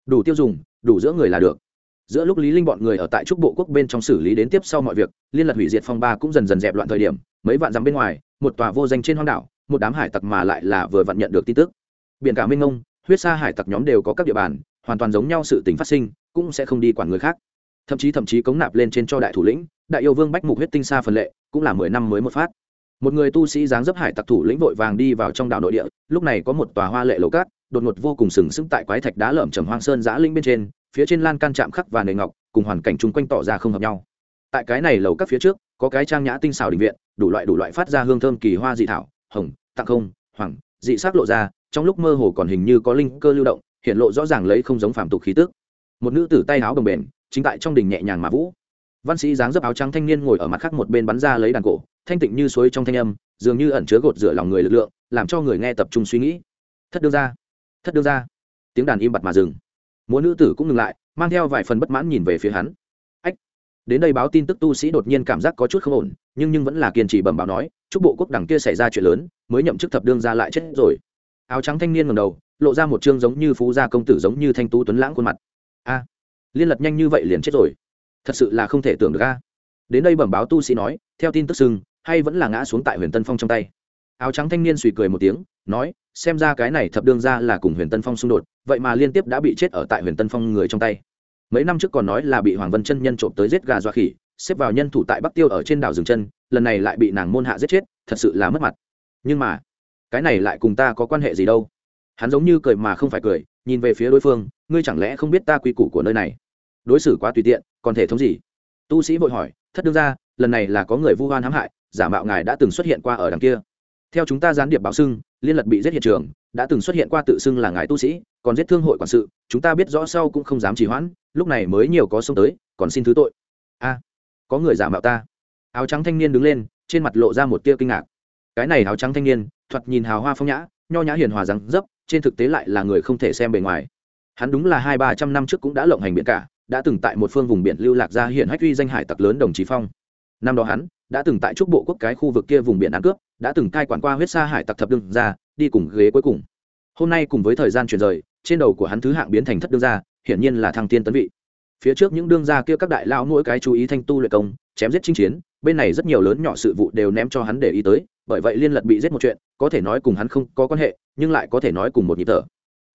Đủ tiêu dùng, đủ giữa người là được giữa lúc lý linh bọn người ở tại trúc bộ quốc bên trong xử lý đến tiếp sau mọi việc, liên lạc hủy diệt phong ba cũng dần dần dẹp loạn thời điểm, mấy vạn dặm bên ngoài, một tòa vô danh trên hoang đảo, một đám hải tặc mà lại là vừa vặn nhận được tin tức. Biển cả minh ngông huyết sa hải tặc nhóm đều có các địa bàn, hoàn toàn giống nhau sự tình phát sinh, cũng sẽ không đi quản người khác. Thậm chí thậm chí cống nạp lên trên cho đại thủ lĩnh, đại yêu vương bách mục huyết tinh xa phần lệ, cũng là mười năm mới một phát. Một người tu sĩ dáng dấp hải tặc thủ lĩnh vội vàng đi vào trong đảo nội địa, lúc này có một tòa hoa lệ lầu cát, đột ngột vô cùng sừng sững tại quái thạch đá lởm chầm hoang sơn giã linh bên trên phía trên lan can chạm khắc và nề ngọc, cùng hoàn cảnh chung quanh tỏ ra không hợp nhau. Tại cái này lầu các phía trước, có cái trang nhã tinh xảo đình viện, đủ loại đủ loại phát ra hương thơm kỳ hoa dị thảo, hồng, tặng không, hoàng, dị sắc lộ ra, trong lúc mơ hồ còn hình như có linh cơ lưu động, hiện lộ rõ ràng lấy không giống phàm tục khí tức. Một nữ tử tay áo đồng bền, chính tại trong đình nhẹ nhàng mà vũ. Văn sĩ dáng dấp áo trắng thanh niên ngồi ở mặt khác một bên bắn ra lấy đàn cổ, thanh tịnh như suối trong thanh âm, dường như ẩn chứa gột rửa lòng người lực lượng, làm cho người nghe tập trung suy nghĩ. Thất đương ra thất đương ra tiếng đàn im bặt mà dừng múa nữ tử cũng ngừng lại, mang theo vài phần bất mãn nhìn về phía hắn. Ách. Đến đây báo tin tức tu sĩ đột nhiên cảm giác có chút không ổn, nhưng nhưng vẫn là kiên trì bẩm báo nói, chúc bộ quốc đằng kia xảy ra chuyện lớn, mới nhậm chức thập đương ra lại chết rồi. Áo trắng thanh niên ngầm đầu, lộ ra một chương giống như phú gia công tử giống như thanh tú tuấn lãng khuôn mặt. A, liên lật nhanh như vậy liền chết rồi. Thật sự là không thể tưởng được a. Đến đây bẩm báo tu sĩ nói, theo tin tức sưng hay vẫn là ngã xuống tại huyền tân phong trong tay áo trắng thanh niên suy cười một tiếng, nói, xem ra cái này thập đương ra là cùng huyền tân phong xung đột, vậy mà liên tiếp đã bị chết ở tại huyền tân phong người trong tay. Mấy năm trước còn nói là bị hoàng vân chân nhân trộm tới giết gà doa khỉ, xếp vào nhân thủ tại bắc tiêu ở trên đảo rừng chân, lần này lại bị nàng môn hạ giết chết, thật sự là mất mặt. Nhưng mà, cái này lại cùng ta có quan hệ gì đâu? Hắn giống như cười mà không phải cười, nhìn về phía đối phương, ngươi chẳng lẽ không biết ta quy củ của nơi này? Đối xử quá tùy tiện, còn thể thống gì? Tu sĩ vội hỏi, thất đương ra lần này là có người vu hoan hãm hại, giả mạo ngài đã từng xuất hiện qua ở đằng kia theo chúng ta gián điệp báo xưng, liên lật bị giết hiện trường, đã từng xuất hiện qua tự xưng là ngài tu sĩ, còn giết thương hội quản sự, chúng ta biết rõ sau cũng không dám trì hoãn, lúc này mới nhiều có xông tới, còn xin thứ tội. A, có người giả mạo ta. Áo trắng thanh niên đứng lên, trên mặt lộ ra một tia kinh ngạc. Cái này áo trắng thanh niên, thoạt nhìn hào hoa phong nhã, nho nhã hiền hòa rắn dấp, trên thực tế lại là người không thể xem bề ngoài. Hắn đúng là hai ba trăm năm trước cũng đã lộng hành biển cả, đã từng tại một phương vùng biển lưu lạc ra hiện hách uy danh hải tặc lớn đồng chí phong năm đó hắn đã từng tại trúc bộ quốc cái khu vực kia vùng biển ăn cướp, đã từng cai quản qua huyết sa hải tặc thập đương ra đi cùng ghế cuối cùng. Hôm nay cùng với thời gian chuyển rời, trên đầu của hắn thứ hạng biến thành thất đương gia, hiển nhiên là thăng tiên tấn vị. Phía trước những đương gia kia các đại lao mỗi cái chú ý thanh tu luyện công, chém giết chinh chiến, bên này rất nhiều lớn nhỏ sự vụ đều ném cho hắn để ý tới, bởi vậy liên lật bị giết một chuyện, có thể nói cùng hắn không có quan hệ, nhưng lại có thể nói cùng một nhịp thở.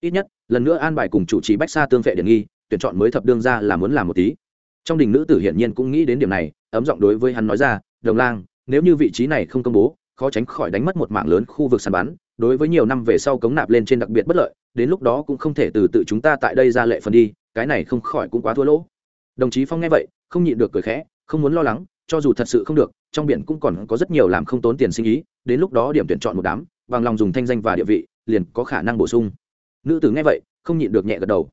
Ít nhất, lần nữa an bài cùng chủ trì bách xa tương vệ điển nghi, tuyển chọn mới thập đương ra là muốn làm một tí trong đình nữ tử hiển nhiên cũng nghĩ đến điểm này, ấm giọng đối với hắn nói ra, đồng lang, nếu như vị trí này không công bố, khó tránh khỏi đánh mất một mạng lớn khu vực săn bắn, đối với nhiều năm về sau cống nạp lên trên đặc biệt bất lợi, đến lúc đó cũng không thể từ tự chúng ta tại đây ra lệ phần đi, cái này không khỏi cũng quá thua lỗ. Đồng chí phong nghe vậy, không nhịn được cười khẽ, không muốn lo lắng, cho dù thật sự không được, trong biển cũng còn có rất nhiều làm không tốn tiền sinh ý, đến lúc đó điểm tuyển chọn một đám, bằng lòng dùng thanh danh và địa vị, liền có khả năng bổ sung. Nữ tử nghe vậy, không nhịn được nhẹ gật đầu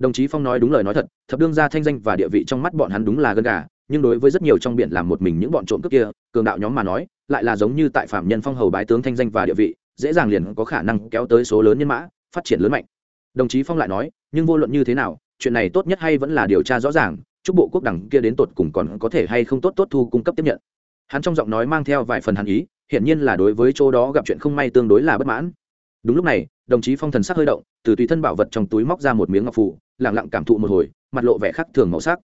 đồng chí phong nói đúng lời nói thật, thập đương ra thanh danh và địa vị trong mắt bọn hắn đúng là gân gà, nhưng đối với rất nhiều trong biển làm một mình những bọn trộm cướp kia, cường đạo nhóm mà nói, lại là giống như tại phạm nhân phong hầu bái tướng thanh danh và địa vị, dễ dàng liền có khả năng kéo tới số lớn nhân mã, phát triển lớn mạnh. Đồng chí phong lại nói, nhưng vô luận như thế nào, chuyện này tốt nhất hay vẫn là điều tra rõ ràng, chúc bộ quốc đẳng kia đến tột cùng còn có thể hay không tốt tốt thu cung cấp tiếp nhận. Hắn trong giọng nói mang theo vài phần hàn ý, hiển nhiên là đối với chỗ đó gặp chuyện không may tương đối là bất mãn. Đúng lúc này, đồng chí phong thần sắc hơi động, từ tùy thân bảo vật trong túi móc ra một miếng ngọc phủ lẳng lặng cảm thụ một hồi, mặt lộ vẻ khác thường màu sắc.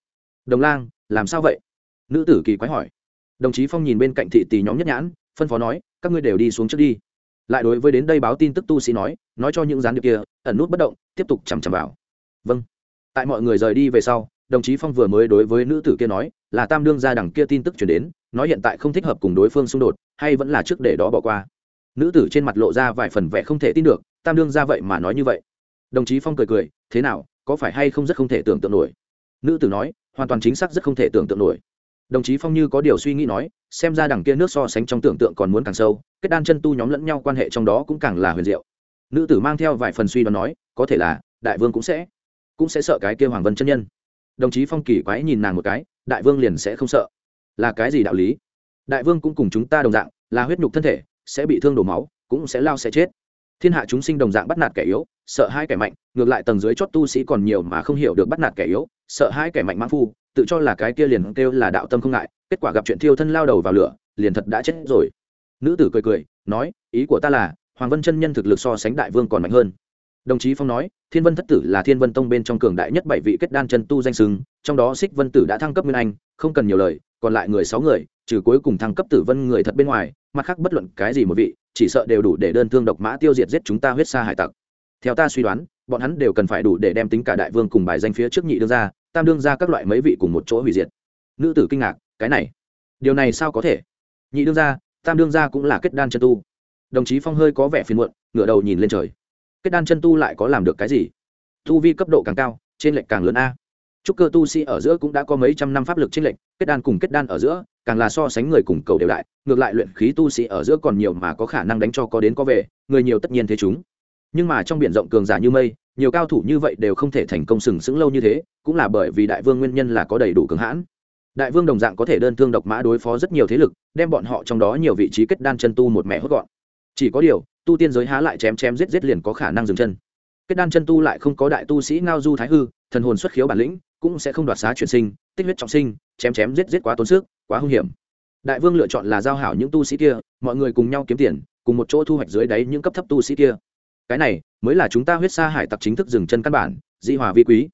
Đồng lang, làm sao vậy? Nữ tử kỳ quái hỏi. Đồng chí phong nhìn bên cạnh thị tỷ nhóm nhất nhãn, phân phó nói, các ngươi đều đi xuống trước đi. Lại đối với đến đây báo tin tức tu sĩ nói nói cho những gián điệp kia, ẩn nút bất động, tiếp tục chằm chằm vào. Vâng. Tại mọi người rời đi về sau, đồng chí phong vừa mới đối với nữ tử kia nói, là tam đương gia đằng kia tin tức chuyển đến, nói hiện tại không thích hợp cùng đối phương xung đột, hay vẫn là trước để đó bỏ qua. Nữ tử trên mặt lộ ra vài phần vẻ không thể tin được, tam đương ra vậy mà nói như vậy? Đồng chí phong cười cười, thế nào có phải hay không rất không thể tưởng tượng nổi? Nữ tử nói, hoàn toàn chính xác rất không thể tưởng tượng nổi. Đồng chí phong như có điều suy nghĩ nói, xem ra đằng kia nước so sánh trong tưởng tượng còn muốn càng sâu, kết đan chân tu nhóm lẫn nhau quan hệ trong đó cũng càng là huyền diệu. Nữ tử mang theo vài phần suy đoán nói, có thể là, đại vương cũng sẽ cũng sẽ sợ cái kia hoàng vân chân nhân. Đồng chí phong kỳ quái nhìn nàng một cái, đại vương liền sẽ không sợ. Là cái gì đạo lý? Đại vương cũng cùng chúng ta đồng dạng, là huyết nhục thân thể, sẽ bị thương đổ máu, cũng sẽ lao sẽ chết thiên hạ chúng sinh đồng dạng bắt nạt kẻ yếu sợ hai kẻ mạnh ngược lại tầng dưới chót tu sĩ còn nhiều mà không hiểu được bắt nạt kẻ yếu sợ hai kẻ mạnh mãn phu tự cho là cái kia liền kêu là đạo tâm không ngại kết quả gặp chuyện thiêu thân lao đầu vào lửa liền thật đã chết rồi. Nữ tử cười cười nói ý của ta là hoàng vân chân nhân thực lực so sánh đại vương còn mạnh hơn. Đồng chí phong nói thiên vân thất tử là thiên vân tông bên trong cường đại nhất bảy vị kết đan chân tu danh sừng, trong đó xích vân tử đã thăng cấp nguyên anh không cần nhiều lời còn lại người sáu người trừ cuối cùng thăng cấp tử vân người thật bên ngoài mặt khác bất luận cái gì một vị chỉ sợ đều đủ để đơn thương độc mã tiêu diệt giết chúng ta huyết xa hải tặc. Theo ta suy đoán, bọn hắn đều cần phải đủ để đem tính cả đại vương cùng bài danh phía trước nhị đương ra tam đương ra các loại mấy vị cùng một chỗ hủy diệt. Nữ tử kinh ngạc, cái này, điều này sao có thể? Nhị đương ra tam đương ra cũng là kết đan chân tu. Đồng chí phong hơi có vẻ phiền muộn, ngửa đầu nhìn lên trời. Kết đan chân tu lại có làm được cái gì? Tu vi cấp độ càng cao, trên lệch càng lớn a. Trúc cơ tu sĩ ở giữa cũng đã có mấy trăm năm pháp lực trên lệch, kết đan cùng kết đan ở giữa càng là so sánh người cùng cầu đều đại, ngược lại luyện khí tu sĩ ở giữa còn nhiều mà có khả năng đánh cho có đến có về, người nhiều tất nhiên thế chúng. Nhưng mà trong biển rộng cường giả như mây, nhiều cao thủ như vậy đều không thể thành công sừng sững lâu như thế, cũng là bởi vì đại vương nguyên nhân là có đầy đủ cường hãn. Đại vương đồng dạng có thể đơn thương độc mã đối phó rất nhiều thế lực, đem bọn họ trong đó nhiều vị trí kết đan chân tu một mẹ hốt gọn. Chỉ có điều, tu tiên giới há lại chém chém giết giết liền có khả năng dừng chân. Kết đan chân tu lại không có đại tu sĩ ngao du thái hư, thần hồn xuất khiếu bản lĩnh, cũng sẽ không đoạt xá chuyển sinh, tích huyết trọng sinh chém chém giết giết quá tốn sức quá hung hiểm đại vương lựa chọn là giao hảo những tu sĩ kia mọi người cùng nhau kiếm tiền cùng một chỗ thu hoạch dưới đáy những cấp thấp tu sĩ kia cái này mới là chúng ta huyết sa hải tặc chính thức dừng chân căn bản di hòa vi quý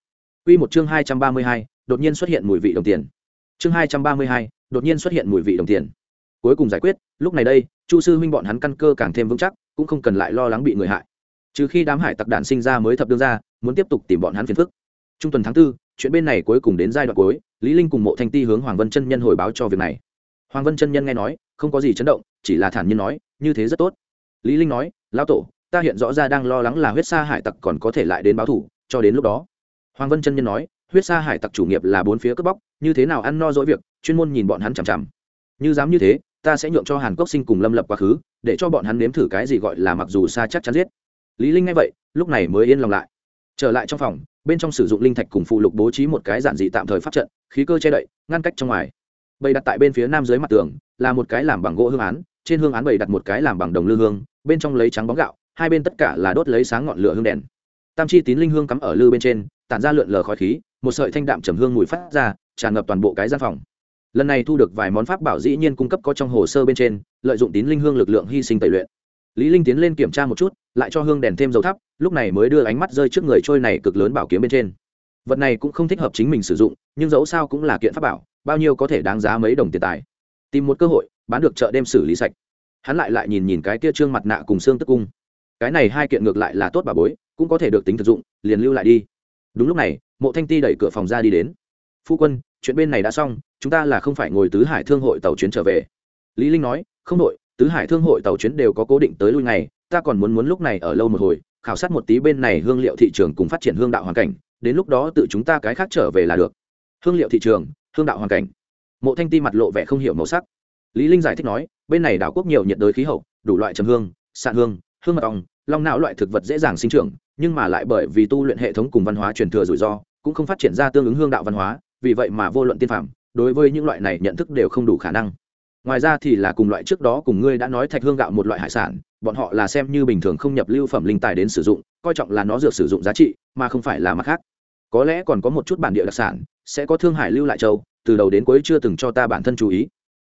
Quy một chương hai trăm ba mươi hai, đột nhiên xuất hiện mùi vị đồng tiền. Chương hai trăm ba mươi hai, đột nhiên xuất hiện mùi vị đồng tiền. Cuối cùng giải quyết, lúc này đây, Chu sư huynh bọn hắn căn cơ càng thêm vững chắc, cũng không cần lại lo lắng bị người hại. Trừ khi đám hải tặc đạn sinh ra mới thập đương ra, muốn tiếp tục tìm bọn hắn phiền phức. Trung tuần tháng 4, chuyện bên này cuối cùng đến giai đoạn cuối, Lý Linh cùng Mộ Thanh Ti hướng Hoàng Vân chân nhân hồi báo cho việc này. Hoàng vân chân nhân nghe nói không có gì chấn động chỉ là thản nhiên nói như thế rất tốt. Lý linh nói lão tổ ta hiện rõ ra đang lo lắng là huyết sa hải tặc còn có thể lại đến báo thủ cho đến lúc đó. Hoàng vân chân nhân nói huyết sa hải tặc chủ nghiệp là bốn phía cướp bóc như thế nào ăn no dỗi việc chuyên môn nhìn bọn hắn chằm chằm. Như dám như thế ta sẽ nhượng cho hàn quốc sinh cùng lâm lập quá khứ để cho bọn hắn nếm thử cái gì gọi là mặc dù xa chắc chắn giết. Lý linh nghe vậy lúc này mới yên lòng lại. Trở lại trong phòng bên trong sử dụng linh thạch cùng phụ lục bố trí một cái giản dị tạm thời phát trận, khí cơ che đậy, ngăn cách trong ngoài. Bày đặt tại bên phía nam dưới mặt tường, là một cái làm bằng gỗ hương án, trên hương án bày đặt một cái làm bằng đồng lư hương, bên trong lấy trắng bóng gạo, hai bên tất cả là đốt lấy sáng ngọn lửa hương đèn. Tam chi tín linh hương cắm ở lư bên trên, tản ra lượn lờ khói khí, một sợi thanh đạm trầm hương mùi phát ra, tràn ngập toàn bộ cái gian phòng. Lần này thu được vài món pháp bảo dĩ nhiên cung cấp có trong hồ sơ bên trên, lợi dụng tín linh hương lực lượng hy sinh tẩy luyện. Lý linh tiến lên kiểm tra một chút, lại cho hương đèn thêm dầu thắp lúc này mới đưa ánh mắt rơi trước người trôi này cực lớn bảo kiếm bên trên. Vật này cũng không thích hợp chính mình sử dụng, nhưng dẫu sao cũng là kiện pháp bảo, bao nhiêu có thể đáng giá mấy đồng tiền tài. Tìm một cơ hội, bán được chợ đêm xử lý sạch. Hắn lại lại nhìn nhìn cái kia trương mặt nạ cùng xương tức cung. Cái này hai kiện ngược lại là tốt bà bối, cũng có thể được tính thực dụng, liền lưu lại đi. Đúng lúc này, mộ thanh ti đẩy cửa phòng ra đi đến. Phu quân, chuyện bên này đã xong, chúng ta là không phải ngồi tứ hải thương hội tàu chuyến trở về. Lý linh nói, không đội tứ hải thương hội tàu chuyến đều có cố định tới lui ngày, ta còn muốn muốn lúc này ở lâu một hồi khảo sát một tí bên này hương liệu thị trường cùng phát triển hương đạo hoàn cảnh, đến lúc đó tự chúng ta cái khác trở về là được. Hương liệu thị trường, hương đạo hoàn cảnh. Mộ thanh ti mặt lộ vẻ không hiểu màu sắc. Lý linh giải thích nói, bên này đảo quốc nhiều nhiệt đới khí hậu, đủ loại trầm hương, sạn hương hương mật ong, long não loại thực vật dễ dàng sinh trưởng, nhưng mà lại bởi vì tu luyện hệ thống cùng văn hóa truyền thừa rủi ro, cũng không phát triển ra tương ứng hương đạo văn hóa, vì vậy mà vô luận tiên phạm đối với những loại này nhận thức đều không đủ khả năng ngoài ra thì là cùng loại trước đó cùng ngươi đã nói thạch hương gạo một loại hải sản, bọn họ là xem như bình thường không nhập lưu phẩm linh tài đến sử dụng, coi trọng là nó dược sử dụng giá trị, mà không phải là mặt khác. Có lẽ còn có một chút bản địa đặc sản sẽ có thương hải lưu lại châu, từ đầu đến cuối chưa từng cho ta bản thân chú ý.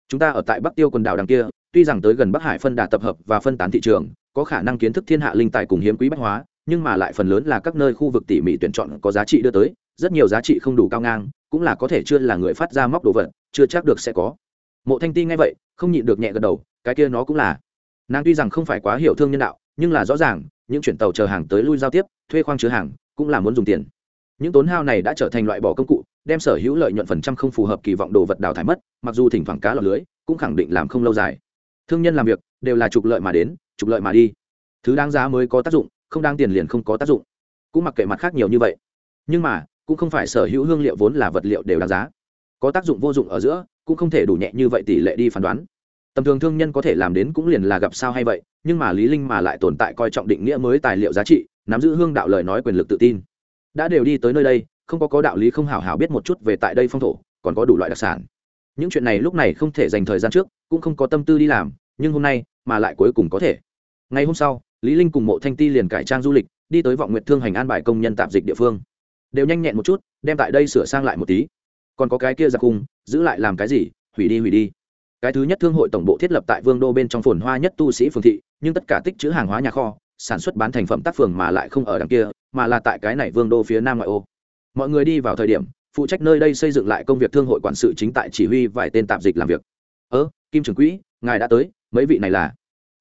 Chúng ta ở tại bắc tiêu quần đảo đằng kia, tuy rằng tới gần bắc hải phân đà tập hợp và phân tán thị trường, có khả năng kiến thức thiên hạ linh tài cùng hiếm quý bách hóa, nhưng mà lại phần lớn là các nơi khu vực tỉ mỉ tuyển chọn có giá trị đưa tới, rất nhiều giá trị không đủ cao ngang, cũng là có thể chưa là người phát ra móc đồ vật, chưa chắc được sẽ có mộ thanh ti nghe vậy, không nhịn được nhẹ gật đầu, cái kia nó cũng là. Nàng tuy rằng không phải quá hiểu thương nhân đạo, nhưng là rõ ràng, những chuyển tàu chờ hàng tới lui giao tiếp, thuê khoang chứa hàng, cũng là muốn dùng tiền. Những tốn hao này đã trở thành loại bỏ công cụ, đem sở hữu lợi nhuận phần trăm không phù hợp kỳ vọng đồ vật đào thải mất, mặc dù thỉnh thoảng cá lọt lưới, cũng khẳng định làm không lâu dài. Thương nhân làm việc, đều là trục lợi mà đến, trục lợi mà đi. Thứ đáng giá mới có tác dụng, không đáng tiền liền không có tác dụng. Cũng mặc kệ mặt khác nhiều như vậy. Nhưng mà, cũng không phải sở hữu hương liệu vốn là vật liệu đều đáng giá. Có tác dụng vô dụng ở giữa cũng không thể đủ nhẹ như vậy tỷ lệ đi phán đoán. Tầm thường thương nhân có thể làm đến cũng liền là gặp sao hay vậy, nhưng mà lý linh mà lại tồn tại coi trọng định nghĩa mới tài liệu giá trị, nắm giữ hương đạo lời nói quyền lực tự tin. Đã đều đi tới nơi đây, không có có đạo lý không hảo hảo biết một chút về tại đây phong thổ, còn có đủ loại đặc sản. Những chuyện này lúc này không thể dành thời gian trước, cũng không có tâm tư đi làm, nhưng hôm nay, mà lại cuối cùng có thể. Ngày hôm sau, lý linh cùng mộ thanh ti liền cải trang du lịch, đi tới vọng nguyện thương hành an bài công nhân tạm dịch địa phương. Đều nhanh nhẹn một chút, đem tại đây sửa sang lại một tí còn có cái kia giặc cung giữ lại làm cái gì, hủy đi hủy đi. Cái thứ nhất thương hội tổng bộ thiết lập tại vương đô bên trong phồn hoa nhất tu sĩ phường thị, nhưng tất cả tích chữ hàng hóa nhà kho, sản xuất bán thành phẩm tác phường mà lại không ở đằng kia, mà là tại cái này vương đô phía nam ngoại ô. Mọi người đi vào thời điểm, phụ trách nơi đây xây dựng lại công việc thương hội quản sự chính tại chỉ huy vài tên tạm dịch làm việc. Ơ, kim trưởng quỹ, ngài đã tới, mấy vị này là?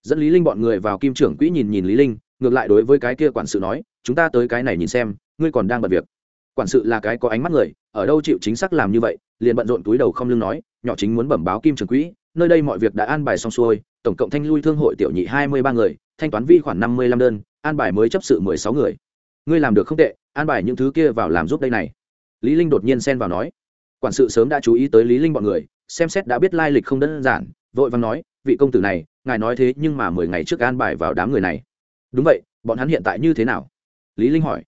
Dẫn lý linh bọn người vào, kim trưởng quỹ nhìn nhìn lý linh, ngược lại đối với cái kia quản sự nói, chúng ta tới cái này nhìn xem, ngươi còn đang bận việc. Quản sự là cái có ánh mắt người ở đâu chịu chính xác làm như vậy, liền bận rộn túi đầu không lưng nói, nhỏ chính muốn bẩm báo kim Trường quỹ, nơi đây mọi việc đã an bài xong xuôi, tổng cộng thanh lui thương hội tiểu nhị hai mươi ba người, thanh toán vi khoản năm mươi lăm đơn, an bài mới chấp sự mười sáu người. Ngươi làm được không tệ, an bài những thứ kia vào làm giúp đây này. Lý linh đột nhiên xen vào nói. Quản sự sớm đã chú ý tới lý linh bọn người, xem xét đã biết lai lịch không đơn giản, vội vàng nói, vị công tử này, ngài nói thế nhưng mà mười ngày trước an bài vào đám người này. Đúng vậy, bọn hắn hiện tại như thế nào? Lý linh hỏi.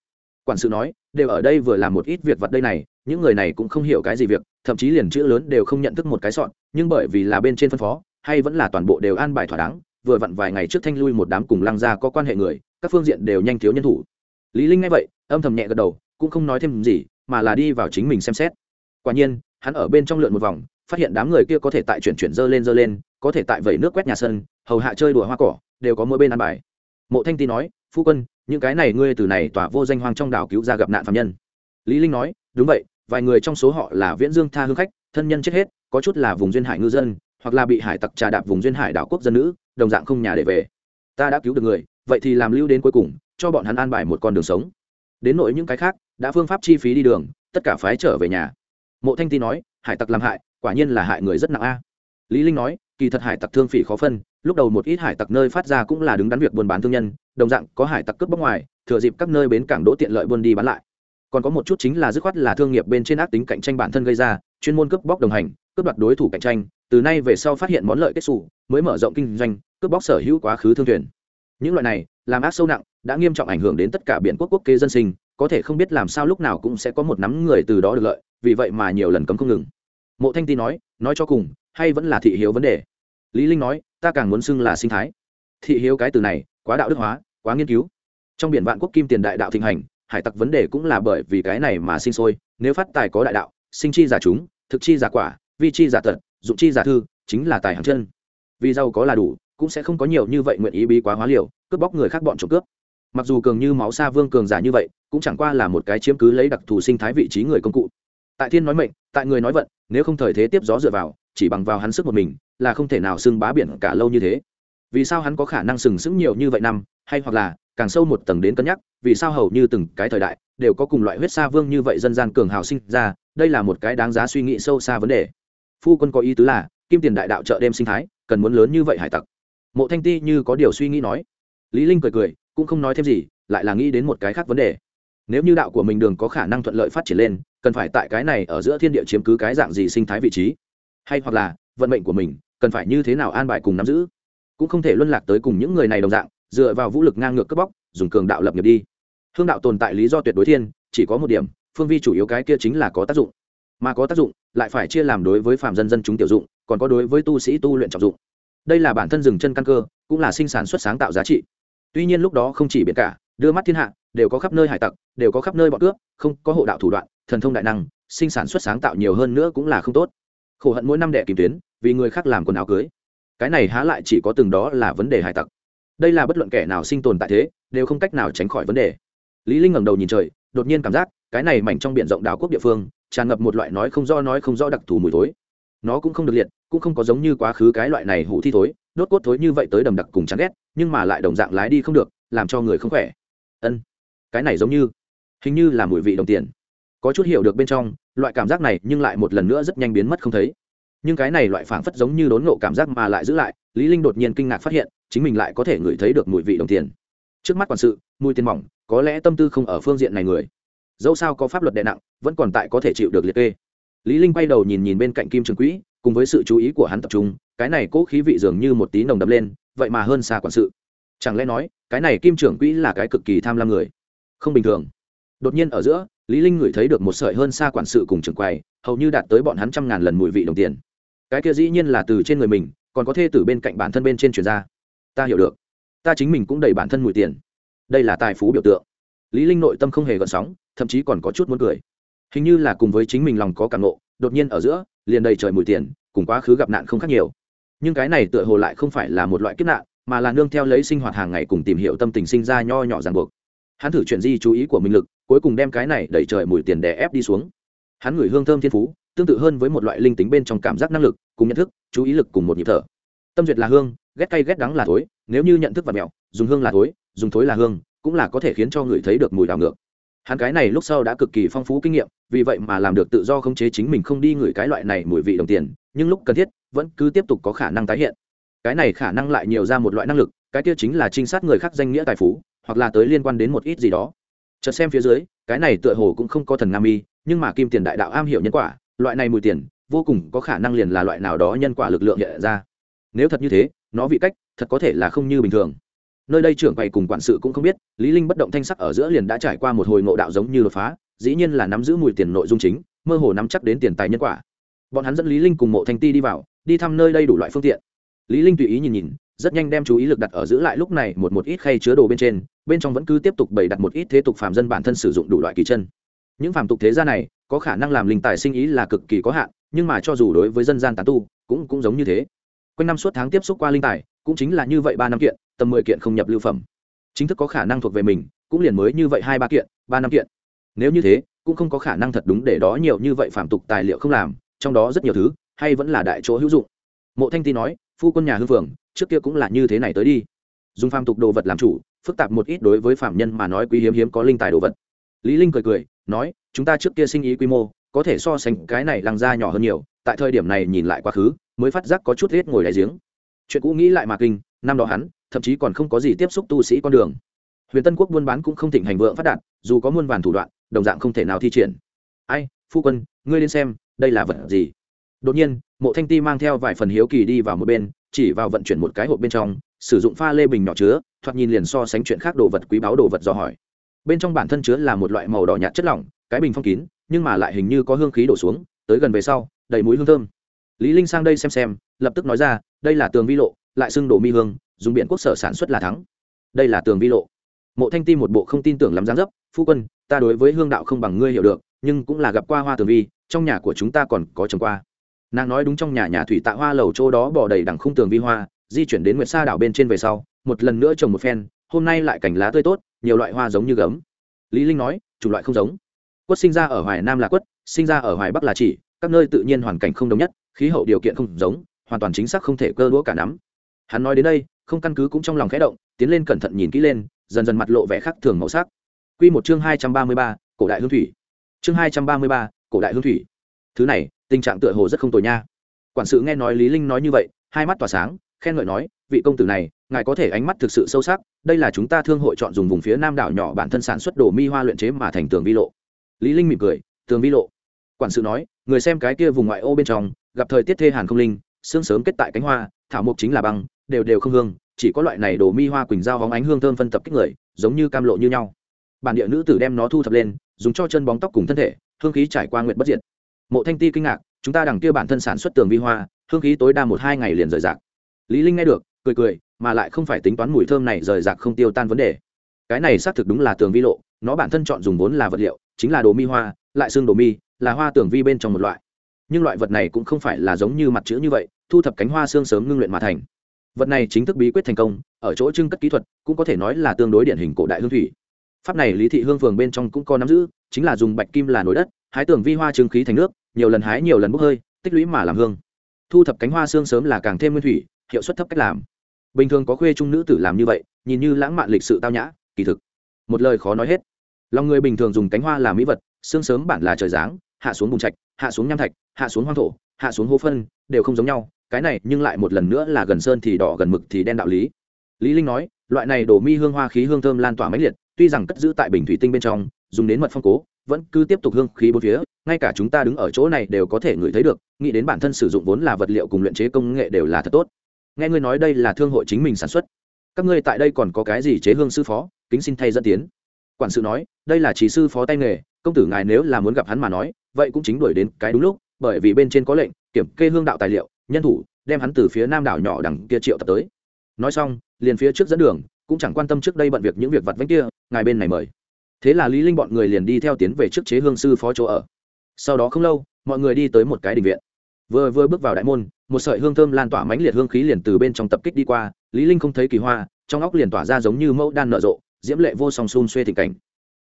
Quản sự nói, đều ở đây vừa làm một ít việc vật đây này những người này cũng không hiểu cái gì việc, thậm chí liền chữ lớn đều không nhận thức một cái sọn, nhưng bởi vì là bên trên phân phó, hay vẫn là toàn bộ đều an bài thỏa đáng, vừa vặn vài ngày trước thanh lui một đám cùng lăng gia có quan hệ người, các phương diện đều nhanh thiếu nhân thủ. Lý linh nghe vậy, âm thầm nhẹ gật đầu, cũng không nói thêm gì, mà là đi vào chính mình xem xét. Quả nhiên, hắn ở bên trong lượn một vòng, phát hiện đám người kia có thể tại chuyển chuyển dơ lên dơ lên, có thể tại vẩy nước quét nhà sân, hầu hạ chơi đùa hoa cỏ, đều có mỗi bên ăn bài. Mộ thanh ti nói, phu quân, những cái này ngươi từ này tỏa vô danh hoang trong đảo cứu ra gặp nạn phạm nhân. Lý linh nói, đúng vậy vài người trong số họ là viễn dương tha hương khách, thân nhân chết hết, có chút là vùng duyên hải ngư dân, hoặc là bị hải tặc trà đạp vùng duyên hải đảo quốc dân nữ, đồng dạng không nhà để về. Ta đã cứu được người, vậy thì làm lưu đến cuối cùng, cho bọn hắn an bài một con đường sống. Đến nội những cái khác, đã phương pháp chi phí đi đường, tất cả phái trở về nhà. Mộ thanh ti nói, hải tặc làm hại, quả nhiên là hại người rất nặng a. Lý linh nói, kỳ thật hải tặc thương phỉ khó phân, lúc đầu một ít hải tặc nơi phát ra cũng là đứng đắn việc buôn bán thương nhân, đồng dạng có hải tặc cướp bóc ngoài, thừa dịp các nơi bến cảng đỗ tiện lợi buôn đi bán lại còn có một chút chính là dứt khoát là thương nghiệp bên trên ác tính cạnh tranh bản thân gây ra, chuyên môn cướp bóc đồng hành, cướp đoạt đối thủ cạnh tranh, từ nay về sau phát hiện món lợi kết xù, mới mở rộng kinh doanh, cướp bóc sở hữu quá khứ thương thuyền. Những loại này, làm ác sâu nặng, đã nghiêm trọng ảnh hưởng đến tất cả biển quốc quốc kế dân sinh, có thể không biết làm sao lúc nào cũng sẽ có một nắm người từ đó được lợi, vì vậy mà nhiều lần cấm không ngừng. Mộ thanh ti nói nói cho cùng, hay vẫn là thị hiếu vấn đề. Lý linh nói, ta càng muốn xưng là sinh thái. Thị hiếu cái từ này, quá đạo đức hóa, quá nghiên cứu. Trong biển vạn quốc kim tiền đại đạo thịnh hành hải tặc vấn đề cũng là bởi vì cái này mà sinh sôi, nếu phát tài có đại đạo, sinh chi giả chúng, thực chi giả quả, vi chi giả tật, dụng chi giả thư, chính là tài hàng chân. Vì giàu có là đủ, cũng sẽ không có nhiều như vậy nguyện ý bí quá hóa liều, cướp bóc người khác bọn trộm cướp. Mặc dù cường như máu xa vương cường giả như vậy, cũng chẳng qua là một cái chiếm cứ lấy đặc thù sinh thái vị trí người công cụ. Tại thiên nói mệnh, tại người nói vận, nếu không thời thế tiếp gió dựa vào, chỉ bằng vào hắn sức một mình, là không thể nào xưng bá biển cả lâu như thế. Vì sao hắn có khả năng sừng sững nhiều như vậy năm, hay hoặc là càng sâu một tầng đến cân nhắc, vì sao hầu như từng cái thời đại đều có cùng loại huyết sa vương như vậy dân gian cường hào sinh ra, đây là một cái đáng giá suy nghĩ sâu xa vấn đề. Phu quân có ý tứ là, kim tiền đại đạo chợ đêm sinh thái, cần muốn lớn như vậy hải tặc. Mộ thanh ti như có điều suy nghĩ nói. Lý linh cười cười, cũng không nói thêm gì, lại là nghĩ đến một cái khác vấn đề. Nếu như đạo của mình đường có khả năng thuận lợi phát triển lên, cần phải tại cái này ở giữa thiên địa chiếm cứ cái dạng gì sinh thái vị trí? Hay hoặc là, vận mệnh của mình cần phải như thế nào an bài cùng nắm giữ? Cũng không thể luân lạc tới cùng những người này đồng dạng dựa vào vũ lực ngang ngược cướp bóc, dùng cường đạo lập nghiệp đi. Hương đạo tồn tại lý do tuyệt đối thiên, chỉ có một điểm, phương vi chủ yếu cái kia chính là có tác dụng. Mà có tác dụng, lại phải chia làm đối với phạm dân dân chúng tiểu dụng, còn có đối với tu sĩ tu luyện trọng dụng. Đây là bản thân dừng chân căn cơ, cũng là sinh sản xuất sáng tạo giá trị. Tuy nhiên lúc đó không chỉ biển cả, đưa mắt thiên hạ, đều có khắp nơi hải tặc, đều có khắp nơi bọn cướp, không có hộ đạo thủ đoạn, thần thông đại năng, sinh sản xuất sáng tạo nhiều hơn nữa cũng là không tốt. Khổ hận mỗi năm đệ kìm tuyến, vì người khác làm quần áo cưới. Cái này há lại chỉ có từng đó là vấn đề hải tặc đây là bất luận kẻ nào sinh tồn tại thế, đều không cách nào tránh khỏi vấn đề. Lý linh ngẩng đầu nhìn trời, đột nhiên cảm giác, cái này mảnh trong biển rộng đảo quốc địa phương, tràn ngập một loại nói không do nói không do đặc thù mùi thối. Nó cũng không được liệt, cũng không có giống như quá khứ cái loại này hủ thi thối, đốt cốt thối như vậy tới đầm đặc cùng chán ghét, nhưng mà lại đồng dạng lái đi không được, làm cho người không khỏe. Ân, cái này giống như, hình như là mùi vị đồng tiền. Có chút hiểu được bên trong, loại cảm giác này nhưng lại một lần nữa rất nhanh biến mất không thấy. Nhưng cái này loại phảng phất giống như đốn ngộ cảm giác mà lại giữ lại, lý linh đột nhiên kinh ngạc phát hiện chính mình lại có thể ngửi thấy được mùi vị đồng tiền. Trước mắt quản sự, mùi tiền mỏng, có lẽ tâm tư không ở phương diện này người. Dẫu sao có pháp luật đè nặng, vẫn còn tại có thể chịu được liệt kê. Lý linh quay đầu nhìn nhìn bên cạnh kim trường quỹ, cùng với sự chú ý của hắn tập trung, cái này cố khí vị dường như một tí nồng đậm lên, vậy mà hơn xa quản sự. Chẳng lẽ nói, cái này kim trưởng quỹ là cái cực kỳ tham lam người? Không bình thường. Đột nhiên ở giữa, lý linh ngửi thấy được một sợi hơn xa quản sự cùng trưởng quầy, hầu như đạt tới bọn hắn trăm ngàn lần mùi vị đồng tiền. Cái kia dĩ nhiên là từ trên người mình, còn có thể từ bên cạnh bản thân bên trên truyền ra ta hiểu được. Ta chính mình cũng đầy bản thân mùi tiền. Đây là tài phú biểu tượng. Lý linh nội tâm không hề gợn sóng, thậm chí còn có chút muốn cười. Hình như là cùng với chính mình lòng có cảm nộ đột nhiên ở giữa, liền đầy trời mùi tiền, cùng quá khứ gặp nạn không khác nhiều. Nhưng cái này tựa hồ lại không phải là một loại kiếp nạn, mà là nương theo lấy sinh hoạt hàng ngày cùng tìm hiểu tâm tình sinh ra nho nhỏ ràng buộc. Hắn thử chuyển di chú ý của mình lực, cuối cùng đem cái này đẩy trời mùi tiền đè ép đi xuống. Hắn ngửi hương thơm thiên phú, tương tự hơn với một loại linh tính bên trong cảm giác năng lực, cùng nhận thức, chú ý lực cùng một nhịp thở. Tâm duyệt là hương ghét cay ghét đắng là thối, nếu như nhận thức và mẹo, dùng hương là thối, dùng thối là hương, cũng là có thể khiến cho người thấy được mùi đảo ngược. Hắn cái này lúc sau đã cực kỳ phong phú kinh nghiệm, vì vậy mà làm được tự do khống chế chính mình không đi ngửi cái loại này mùi vị đồng tiền, nhưng lúc cần thiết, vẫn cứ tiếp tục có khả năng tái hiện. Cái này khả năng lại nhiều ra một loại năng lực, cái kia chính là trinh sát người khác danh nghĩa tài phú, hoặc là tới liên quan đến một ít gì đó. Chợt xem phía dưới, cái này tựa hồ cũng không có thần nam y nhưng mà kim tiền đại đạo am hiểu nhân quả, loại này mùi tiền, vô cùng có khả năng liền là loại nào đó nhân quả lực lượng hiện ra. Nếu thật như thế nó vị cách, thật có thể là không như bình thường. Nơi đây trưởng quầy cùng quản sự cũng không biết, lý linh bất động thanh sắc ở giữa liền đã trải qua một hồi ngộ đạo giống như đột phá, dĩ nhiên là nắm giữ mùi tiền nội dung chính, mơ hồ nắm chắc đến tiền tài nhân quả. Bọn hắn dẫn lý linh cùng mộ thanh ti đi vào, đi thăm nơi đây đủ loại phương tiện. Lý linh tùy ý nhìn nhìn, rất nhanh đem chú ý lực đặt ở giữ lại lúc này một một ít khay chứa đồ bên trên, bên trong vẫn cứ tiếp tục bày đặt một ít thế tục phàm dân bản thân sử dụng đủ loại kỳ chân. Những phàm tục thế gia này, có khả năng làm linh tài sinh ý là cực kỳ có hạn, nhưng mà cho dù đối với dân gian tán tu, cũng cũng giống như thế quanh năm suốt tháng tiếp xúc qua linh tài, cũng chính là như vậy ba năm kiện, tầm mười kiện không nhập lưu phẩm. Chính thức có khả năng thuộc về mình, cũng liền mới như vậy hai ba kiện, ba năm kiện. Nếu như thế, cũng không có khả năng thật đúng để đó nhiều như vậy phạm tục tài liệu không làm, trong đó rất nhiều thứ, hay vẫn là đại chỗ hữu dụng. Mộ thanh ti nói, phu quân nhà hư phường, trước kia cũng là như thế này tới đi. Dùng phạm tục đồ vật làm chủ, phức tạp một ít đối với phạm nhân mà nói quý hiếm hiếm có linh tài đồ vật. Lý linh cười cười, nói, chúng ta trước kia sinh ý quy mô, có thể so sánh cái này lăng ra nhỏ hơn nhiều, tại thời điểm này nhìn lại quá khứ mới phát giác có chút hết ngồi đại giếng. Chuyện cũ nghĩ lại mà kinh, năm đó hắn, thậm chí còn không có gì tiếp xúc tu sĩ con đường. Huyền tân quốc buôn bán cũng không thịnh hành vượng phát đạt, dù có muôn vàn thủ đoạn, đồng dạng không thể nào thi triển. Ai, phu quân, ngươi lên xem, đây là vật gì? Đột nhiên, mộ thanh ti mang theo vài phần hiếu kỳ đi vào một bên, chỉ vào vận chuyển một cái hộp bên trong, sử dụng pha lê bình nhỏ chứa, thoạt nhìn liền so sánh chuyện khác đồ vật quý báu đồ vật dò hỏi. Bên trong bản thân chứa là một loại màu đỏ nhạt chất lỏng, cái bình phong kín, nhưng mà lại hình như có hương khí đổ xuống, tới gần về sau, đầy mũi hương thơm lý linh sang đây xem xem, lập tức nói ra, đây là tường vi lộ, lại xưng đồ mi hương, dùng biện quốc sở sản xuất là thắng. Đây là tường vi lộ. Mộ thanh ti một bộ không tin tưởng lắm giáng dấp, phu quân, ta đối với hương đạo không bằng ngươi hiểu được, nhưng cũng là gặp qua hoa tường vi, trong nhà của chúng ta còn có trồng qua. Nàng nói đúng trong nhà nhà thủy tạ hoa lầu chỗ đó bỏ đầy đằng khung tường vi hoa, di chuyển đến nguyệt sa đảo bên trên về sau, một lần nữa trồng một phen, hôm nay lại cảnh lá tươi tốt, nhiều loại hoa giống như gấm. Lý linh nói, chủng loại không giống. Quất sinh ra ở hoài nam là quất, sinh ra ở hoài bắc là chỉ các nơi tự nhiên hoàn cảnh không đồng nhất khí hậu điều kiện không giống hoàn toàn chính xác không thể cơ đũa cả nắm. Hắn nói đến đây không căn cứ cũng trong lòng khẽ động tiến lên cẩn thận nhìn kỹ lên dần dần mặt lộ vẻ khác thường màu sắc. Quy một chương hai trăm ba mươi ba, cổ đại hương thủy. Chương hai trăm ba mươi ba, cổ đại hương thủy. Thứ này tình trạng tựa hồ rất không tồi nha. Quản sự nghe nói lý linh nói như vậy hai mắt tỏa sáng khen ngợi nói vị công tử này ngài có thể ánh mắt thực sự sâu sắc đây là chúng ta thương hội chọn dùng vùng phía nam đảo nhỏ bản thân sản xuất đồ mi hoa luyện chế mà thành tường vi lộ. Lý linh mỉm cười tường vi lộ. Quản sự nói người xem cái kia vùng ngoại ô bên trong, gặp thời tiết thê hàn không linh, sương sớm kết tại cánh hoa, thảo mộc chính là băng, đều đều không hương, chỉ có loại này đồ mi hoa quỳnh giao hóng ánh hương thơm phân tập kích người, giống như cam lộ như nhau. Bản địa nữ tử đem nó thu thập lên, dùng cho chân bóng tóc cùng thân thể, hương khí trải qua nguyện bất diệt. Mộ thanh ti kinh ngạc, chúng ta đằng kia bản thân sản xuất tường vi hoa, hương khí tối đa một hai ngày liền rời rạc. Lý linh nghe được, cười cười, mà lại không phải tính toán mùi thơm này rời rạc không tiêu tan vấn đề. Cái này xác thực đúng là tường vi lộ, nó bản thân chọn dùng vốn là vật liệu, chính là đồ mi hoa, lại xương đồ mi là hoa tưởng vi bên trong một loại. Nhưng loại vật này cũng không phải là giống như mặt chữ như vậy, thu thập cánh hoa xương sớm ngưng luyện mà thành. Vật này chính thức bí quyết thành công, ở chỗ trưng cất kỹ thuật, cũng có thể nói là tương đối điển hình cổ đại hương thủy. Pháp này lý thị hương phường bên trong cũng có nắm giữ, chính là dùng bạch kim là nối đất, hái tường vi hoa trưng khí thành nước, nhiều lần hái nhiều lần bốc hơi, tích lũy mà làm hương. Thu thập cánh hoa xương sớm là càng thêm nguyên thủy, hiệu suất thấp cách làm. Bình thường có khuê trung nữ tử làm như vậy, nhìn như lãng mạn lịch sự tao nhã, kỳ thực. Một lời khó nói hết. Lòng người bình thường dùng cánh hoa làm mỹ vật sương sớm bản là trời dáng hạ xuống bùn trạch, hạ xuống nham thạch, hạ xuống hoang thổ, hạ xuống hô phân, đều không giống nhau, cái này nhưng lại một lần nữa là gần sơn thì đỏ, gần mực thì đen đạo lý. Lý linh nói, loại này đổ mi hương hoa khí hương thơm lan tỏa mãnh liệt, tuy rằng cất giữ tại bình thủy tinh bên trong, dùng đến mật phong cố, vẫn cứ tiếp tục hương khí bốn phía, ngay cả chúng ta đứng ở chỗ này đều có thể ngửi thấy được, nghĩ đến bản thân sử dụng vốn là vật liệu cùng luyện chế công nghệ đều là thật tốt. Nghe ngươi nói đây là thương hội chính mình sản xuất. Các ngươi tại đây còn có cái gì chế hương sư phó? Kính xin thay dẫn tiến. Quản sự nói, đây là chỉ sư phó tay nghề công tử ngài nếu là muốn gặp hắn mà nói, vậy cũng chính đuổi đến cái đúng lúc, bởi vì bên trên có lệnh, kiểm kê hương đạo tài liệu, nhân thủ, đem hắn từ phía nam đảo nhỏ đằng kia triệu tập tới. Nói xong, liền phía trước dẫn đường, cũng chẳng quan tâm trước đây bận việc những việc vặt vãnh kia, ngài bên này mời. Thế là lý linh bọn người liền đi theo tiến về trước chế hương sư phó chỗ ở. Sau đó không lâu, mọi người đi tới một cái đình viện. Vừa vừa bước vào đại môn, một sợi hương thơm lan tỏa mãnh liệt hương khí liền từ bên trong tập kích đi qua, lý linh không thấy kỳ hoa, trong óc liền tỏa ra giống như mẫu đan nở rộ, diễm lệ vô song xun xuê thịnh cảnh.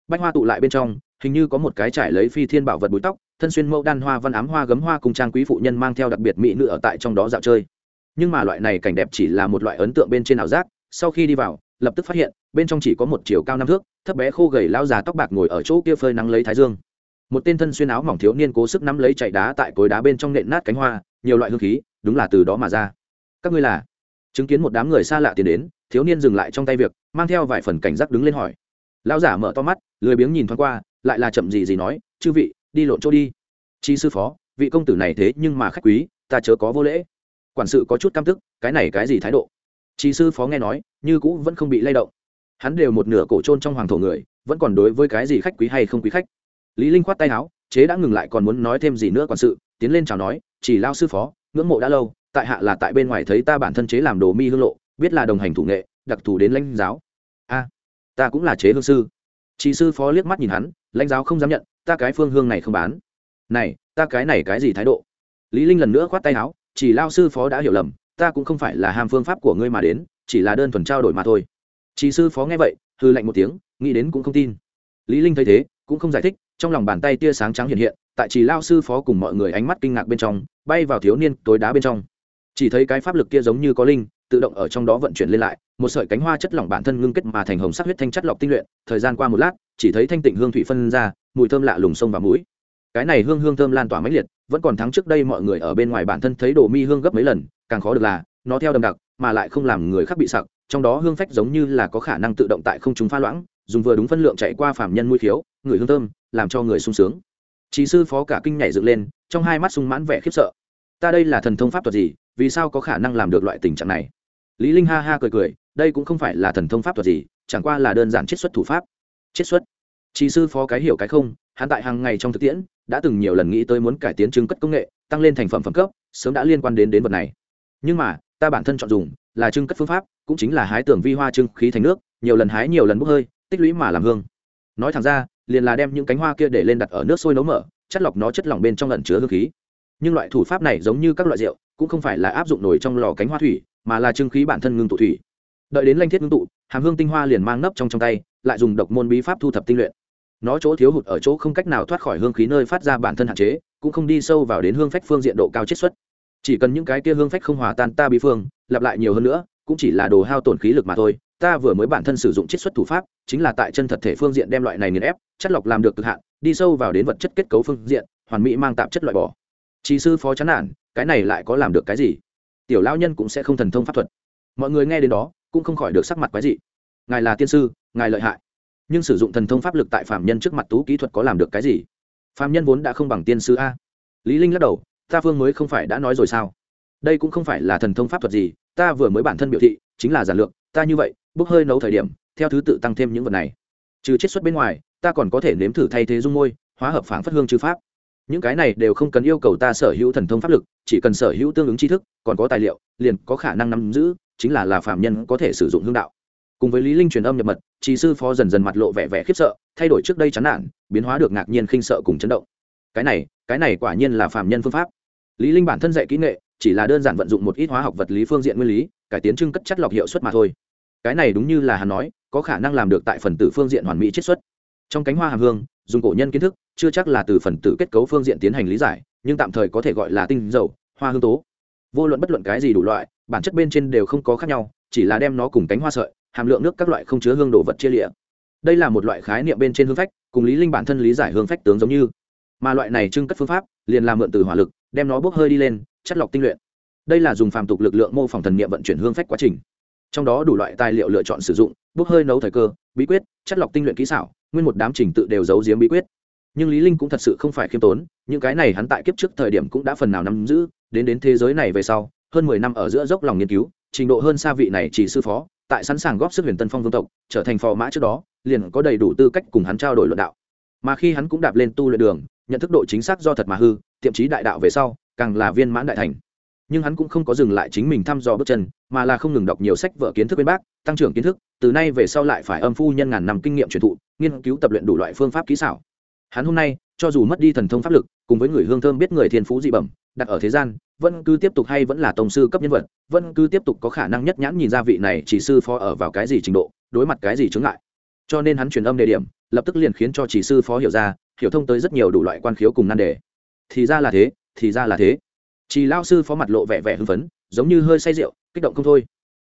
Bách hoa tụ lại bên trong hình như có một cái trải lấy phi thiên bảo vật búi tóc, thân xuyên mẫu đan hoa văn ám hoa gấm hoa cùng trang quý phụ nhân mang theo đặc biệt mỹ nữ ở tại trong đó dạo chơi. Nhưng mà loại này cảnh đẹp chỉ là một loại ấn tượng bên trên ảo giác, sau khi đi vào, lập tức phát hiện, bên trong chỉ có một chiều cao năm thước, thấp bé khô gầy lao già tóc bạc ngồi ở chỗ kia phơi nắng lấy thái dương. Một tên thân xuyên áo mỏng thiếu niên cố sức nắm lấy chạy đá tại cối đá bên trong nện nát cánh hoa, nhiều loại hương khí, đúng là từ đó mà ra. Các ngươi là? Chứng kiến một đám người xa lạ tiến đến, thiếu niên dừng lại trong tay việc, mang theo vài phần cảnh giác đứng lên hỏi. Lão giả mở to mắt, lười biếng nhìn thoáng qua lại là chậm gì gì nói, chư vị, đi lộn chỗ đi. Chi sư phó, vị công tử này thế nhưng mà khách quý, ta chớ có vô lễ. Quản sự có chút căm tức, cái này cái gì thái độ? Chi sư phó nghe nói, như cũ vẫn không bị lay động. Hắn đều một nửa cổ trôn trong hoàng thổ người, vẫn còn đối với cái gì khách quý hay không quý khách. Lý linh khoát tay áo, chế đã ngừng lại còn muốn nói thêm gì nữa quản sự, tiến lên chào nói, chỉ lao sư phó, ngưỡng mộ đã lâu, tại hạ là tại bên ngoài thấy ta bản thân chế làm đồ mi hương lộ, biết là đồng hành thủ nghệ, đặc thù đến lãnh giáo. A, ta cũng là chế hương sư chị sư phó liếc mắt nhìn hắn, lãnh giáo không dám nhận, ta cái phương hương này không bán. Này, ta cái này cái gì thái độ? Lý linh lần nữa khoát tay áo, chỉ lao sư phó đã hiểu lầm, ta cũng không phải là ham phương pháp của ngươi mà đến, chỉ là đơn thuần trao đổi mà thôi. Chị sư phó nghe vậy hư lạnh một tiếng, nghĩ đến cũng không tin. Lý linh thấy thế, cũng không giải thích, trong lòng bàn tay tia sáng trắng hiện hiện, tại chỉ lao sư phó cùng mọi người ánh mắt kinh ngạc bên trong, bay vào thiếu niên tối đá bên trong chỉ thấy cái pháp lực kia giống như có linh, tự động ở trong đó vận chuyển lên lại, một sợi cánh hoa chất lỏng bản thân ngưng kết mà thành hồng sắc huyết thanh chất lọc tinh luyện, thời gian qua một lát, chỉ thấy thanh tịnh hương thủy phân ra, mùi thơm lạ lùng sông vào mũi. Cái này hương hương thơm lan tỏa mãnh liệt, vẫn còn thắng trước đây mọi người ở bên ngoài bản thân thấy đồ mi hương gấp mấy lần, càng khó được là, nó theo đậm đặc, mà lại không làm người khác bị sặc, trong đó hương phách giống như là có khả năng tự động tại không chúng pha loãng, dùng vừa đúng phân lượng chạy qua phạm nhân mũi khiếu, người hương thơm, làm cho người sung sướng. Chỉ sư phó cả kinh nhảy dựng lên, trong hai mắt sung mãn vẻ khiếp sợ ta đây là thần thông pháp thuật gì, vì sao có khả năng làm được loại tình trạng này? Lý linh ha ha cười cười, đây cũng không phải là thần thông pháp thuật gì, chẳng qua là đơn giản chiết xuất thủ pháp. Chiết xuất? Chỉ sư phó cái hiểu cái không, hắn tại hàng ngày trong thực tiễn, đã từng nhiều lần nghĩ tới muốn cải tiến trưng cất công nghệ, tăng lên thành phẩm phẩm cấp, sớm đã liên quan đến đến vật này. Nhưng mà, ta bản thân chọn dùng là trưng cất phương pháp, cũng chính là hái tưởng vi hoa trưng khí thành nước, nhiều lần hái nhiều lần bốc hơi, tích lũy mà làm hương. Nói thẳng ra, liền là đem những cánh hoa kia để lên đặt ở nước sôi nấu mở, chất lọc nó chất lỏng bên trong lẩn chứa hương khí nhưng loại thủ pháp này giống như các loại rượu, cũng không phải là áp dụng nổi trong lò cánh hoa thủy, mà là trưng khí bản thân ngưng tụ thủy. Đợi đến lanh thiết ngưng tụ, hàm hương tinh hoa liền mang nấp trong trong tay, lại dùng độc môn bí pháp thu thập tinh luyện. Nó chỗ thiếu hụt ở chỗ không cách nào thoát khỏi hương khí nơi phát ra bản thân hạn chế, cũng không đi sâu vào đến hương phách phương diện độ cao chiết xuất. Chỉ cần những cái kia hương phách không hòa tan ta bí phương, lặp lại nhiều hơn nữa, cũng chỉ là đồ hao tổn khí lực mà thôi. Ta vừa mới bản thân sử dụng chiết xuất thủ pháp, chính là tại chân thật thể phương diện đem loại này nghiền ép, chất lọc làm được cực hạn, đi sâu vào đến vật chất kết cấu phương diện, hoàn mỹ mang tạp chất loại bỏ chỉ sư phó chán nản, cái này lại có làm được cái gì? Tiểu lao nhân cũng sẽ không thần thông pháp thuật. Mọi người nghe đến đó, cũng không khỏi được sắc mặt quái dị. Ngài là tiên sư, ngài lợi hại. Nhưng sử dụng thần thông pháp lực tại phạm nhân trước mặt tú kỹ thuật có làm được cái gì? Phạm nhân vốn đã không bằng tiên sư a. Lý linh lắc đầu, ta phương mới không phải đã nói rồi sao? Đây cũng không phải là thần thông pháp thuật gì, ta vừa mới bản thân biểu thị, chính là giản lược, ta như vậy bốc hơi nấu thời điểm, theo thứ tự tăng thêm những vật này. Trừ chiết xuất bên ngoài, ta còn có thể nếm thử thay thế dung môi, hóa hợp phản phất hương chư pháp những cái này đều không cần yêu cầu ta sở hữu thần thông pháp lực, chỉ cần sở hữu tương ứng tri thức, còn có tài liệu, liền có khả năng nắm giữ, chính là là phạm nhân có thể sử dụng hương đạo. Cùng với lý linh truyền âm nhập mật, trì sư phó dần dần mặt lộ vẻ vẻ khiếp sợ, thay đổi trước đây chán nản, biến hóa được ngạc nhiên khinh sợ cùng chấn động. Cái này cái này quả nhiên là phạm nhân phương pháp. Lý linh bản thân dạy kỹ nghệ, chỉ là đơn giản vận dụng một ít hóa học vật lý phương diện nguyên lý, cải tiến trưng cất chất lọc hiệu suất mà thôi. Cái này đúng như là hắn nói, có khả năng làm được tại phần tử phương diện hoàn mỹ chiết xuất. Trong cánh hoa hàm hương dùng cổ nhân kiến thức, chưa chắc là từ phần tử kết cấu phương diện tiến hành lý giải, nhưng tạm thời có thể gọi là tinh dầu, hoa hương tố. Vô luận bất luận cái gì đủ loại, bản chất bên trên đều không có khác nhau, chỉ là đem nó cùng cánh hoa sợi, hàm lượng nước các loại không chứa hương đồ vật chia lịa. Đây là một loại khái niệm bên trên hương phách, cùng lý linh bản thân lý giải hương phách tướng giống như. Mà loại này trưng cất phương pháp, liền làm mượn từ hỏa lực, đem nó bốc hơi đi lên, chất lọc tinh luyện. Đây là dùng phàm tục lực lượng mô phỏng thần niệm vận chuyển hương phách quá trình. Trong đó đủ loại tài liệu lựa chọn sử dụng, bốc hơi nấu thời cơ, bí quyết, chất lọc tinh luyện kỹ xảo nguyên một đám trình tự đều giấu giếm bí quyết. Nhưng lý linh cũng thật sự không phải khiêm tốn, những cái này hắn tại kiếp trước thời điểm cũng đã phần nào nắm giữ, đến đến thế giới này về sau, hơn mười năm ở giữa dốc lòng nghiên cứu, trình độ hơn xa vị này chỉ sư phó, tại sẵn sàng góp sức huyền tân phong vương tộc, trở thành phò mã trước đó, liền có đầy đủ tư cách cùng hắn trao đổi luận đạo. Mà khi hắn cũng đạp lên tu luyện đường, nhận thức độ chính xác do thật mà hư, tiệm chí đại đạo về sau, càng là viên mãn đại thành nhưng hắn cũng không có dừng lại chính mình thăm dò bước chân, mà là không ngừng đọc nhiều sách vở kiến thức bên bác, tăng trưởng kiến thức, từ nay về sau lại phải âm phu nhân ngàn năm kinh nghiệm truyền thụ, nghiên cứu tập luyện đủ loại phương pháp kỹ xảo. Hắn hôm nay, cho dù mất đi thần thông pháp lực, cùng với người hương thơm biết người thiên phú dị bẩm, đặt ở thế gian, vẫn cứ tiếp tục hay vẫn là tổng sư cấp nhân vật, vẫn cứ tiếp tục có khả năng nhất nhãn nhìn ra vị này chỉ sư phó ở vào cái gì trình độ, đối mặt cái gì chướng ngại. Cho nên hắn truyền âm đề điểm, lập tức liền khiến cho chỉ sư phó hiểu ra, hiểu thông tới rất nhiều đủ loại quan khiếu cùng nan đề. Thì ra là thế, thì ra là thế chỉ lao sư phó mặt lộ vẻ vẻ hưng phấn, giống như hơi say rượu, kích động không thôi.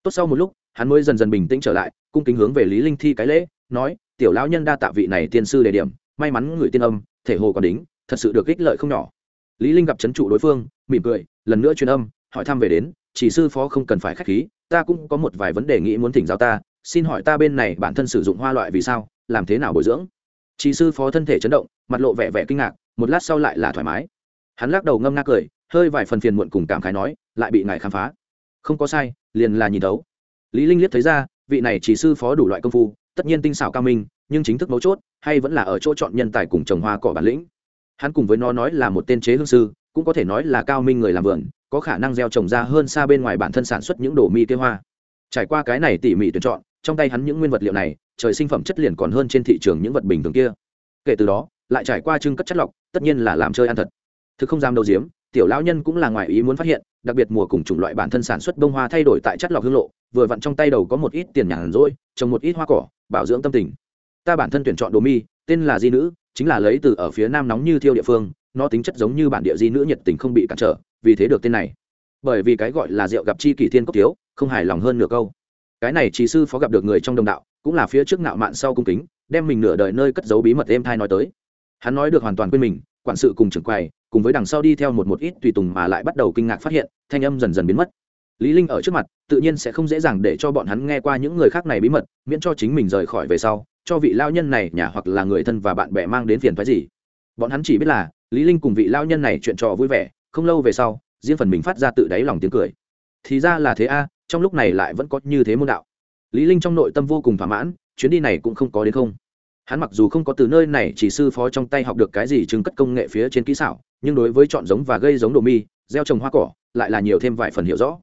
Tốt sau một lúc, hắn mới dần dần bình tĩnh trở lại, cung kính hướng về lý linh thi cái lễ, nói, tiểu lão nhân đa tạ vị này tiên sư đề điểm, may mắn người tiên âm, thể hồ còn đính, thật sự được ích lợi không nhỏ. Lý linh gặp chấn trụ đối phương, mỉm cười, lần nữa truyền âm, hỏi thăm về đến, chỉ sư phó không cần phải khách khí, ta cũng có một vài vấn đề nghĩ muốn thỉnh giáo ta, xin hỏi ta bên này bản thân sử dụng hoa loại vì sao, làm thế nào bồi dưỡng? Chỉ sư phó thân thể chấn động, mặt lộ vẻ vẻ kinh ngạc, một lát sau lại là thoải mái. Hắn lắc đầu ngâm nga cười hơi vài phần phiền muộn cùng cảm khái nói, lại bị ngài khám phá. Không có sai, liền là nhìn thấu. Lý linh liếc thấy ra, vị này chỉ sư phó đủ loại công phu, tất nhiên tinh xảo cao minh, nhưng chính thức mấu chốt, hay vẫn là ở chỗ chọn nhân tài cùng trồng hoa cỏ bản lĩnh. Hắn cùng với nó nói là một tên chế hương sư, cũng có thể nói là cao minh người làm vườn, có khả năng gieo trồng ra hơn xa bên ngoài bản thân sản xuất những đồ mi kê hoa. Trải qua cái này tỉ mỉ tuyển chọn, trong tay hắn những nguyên vật liệu này, trời sinh phẩm chất liền còn hơn trên thị trường những vật bình thường kia. Kể từ đó, lại trải qua trưng cất chất lọc, tất nhiên là làm chơi ăn thật. Thực không dám đầu diếm tiểu lão nhân cũng là ngoài ý muốn phát hiện, đặc biệt mùa cùng chủng loại bản thân sản xuất bông hoa thay đổi tại chất lọc hương lộ, vừa vặn trong tay đầu có một ít tiền nhàn rỗi, trồng một ít hoa cỏ, bảo dưỡng tâm tình. Ta bản thân tuyển chọn đồ mi, tên là di nữ, chính là lấy từ ở phía nam nóng như thiêu địa phương, nó tính chất giống như bản địa di nữ nhiệt tình không bị cản trở, vì thế được tên này. Bởi vì cái gọi là rượu gặp chi kỷ thiên cốc thiếu, không hài lòng hơn nửa câu. Cái này chỉ sư phó gặp được người trong đồng đạo, cũng là phía trước ngạo mạn sau cung kính, đem mình nửa đời nơi cất giấu bí mật êm thai nói tới. Hắn nói được hoàn toàn quên mình, quản sự cùng trưởng quầy cùng với đằng sau đi theo một một ít tùy tùng mà lại bắt đầu kinh ngạc phát hiện, thanh âm dần dần biến mất. Lý linh ở trước mặt, tự nhiên sẽ không dễ dàng để cho bọn hắn nghe qua những người khác này bí mật, miễn cho chính mình rời khỏi về sau, cho vị lao nhân này nhà hoặc là người thân và bạn bè mang đến phiền phức gì. Bọn hắn chỉ biết là, lý linh cùng vị lao nhân này chuyện trò vui vẻ, không lâu về sau, riêng phần mình phát ra tự đáy lòng tiếng cười. Thì ra là thế a, trong lúc này lại vẫn có như thế môn đạo. Lý linh trong nội tâm vô cùng thỏa mãn, chuyến đi này cũng không có đến không hắn mặc dù không có từ nơi này chỉ sư phó trong tay học được cái gì chứng cất công nghệ phía trên kỹ xảo, nhưng đối với chọn giống và gây giống đồ mi, gieo trồng hoa cỏ, lại là nhiều thêm vài phần hiểu rõ.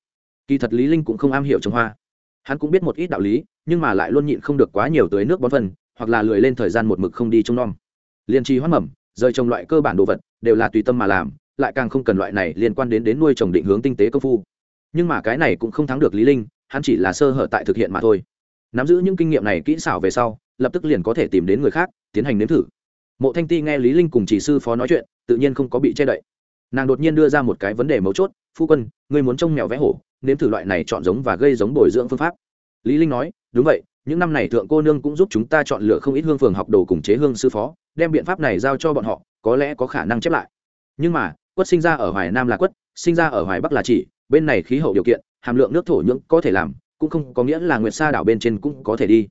Kỳ thật lý linh cũng không am hiểu trồng hoa. Hắn cũng biết một ít đạo lý, nhưng mà lại luôn nhịn không được quá nhiều tưới nước bón phân, hoặc là lười lên thời gian một mực không đi trông nom. Liên trì hoa mầm, rời trồng loại cơ bản đồ vật, đều là tùy tâm mà làm, lại càng không cần loại này liên quan đến đến nuôi trồng định hướng tinh tế công phu. Nhưng mà cái này cũng không thắng được lý linh, hắn chỉ là sơ hở tại thực hiện mà thôi. Nắm giữ những kinh nghiệm này kỹ xảo về sau lập tức liền có thể tìm đến người khác, tiến hành nếm thử. Mộ thanh ti nghe lý linh cùng chỉ sư phó nói chuyện, tự nhiên không có bị che đậy. Nàng đột nhiên đưa ra một cái vấn đề mấu chốt, phu quân, ngươi muốn trông mèo vẽ hổ, nếm thử loại này chọn giống và gây giống bồi dưỡng phương pháp. Lý linh nói, đúng vậy, những năm này thượng cô nương cũng giúp chúng ta chọn lựa không ít hương phường học đồ cùng chế hương sư phó, đem biện pháp này giao cho bọn họ, có lẽ có khả năng chép lại. Nhưng mà, quất sinh ra ở hoài nam là quất, sinh ra ở hoài bắc là chỉ, bên này khí hậu điều kiện, hàm lượng nước thổ nhưỡng có thể làm, cũng không có nghĩa là nguyệt sa đảo bên trên cũng có thể đi.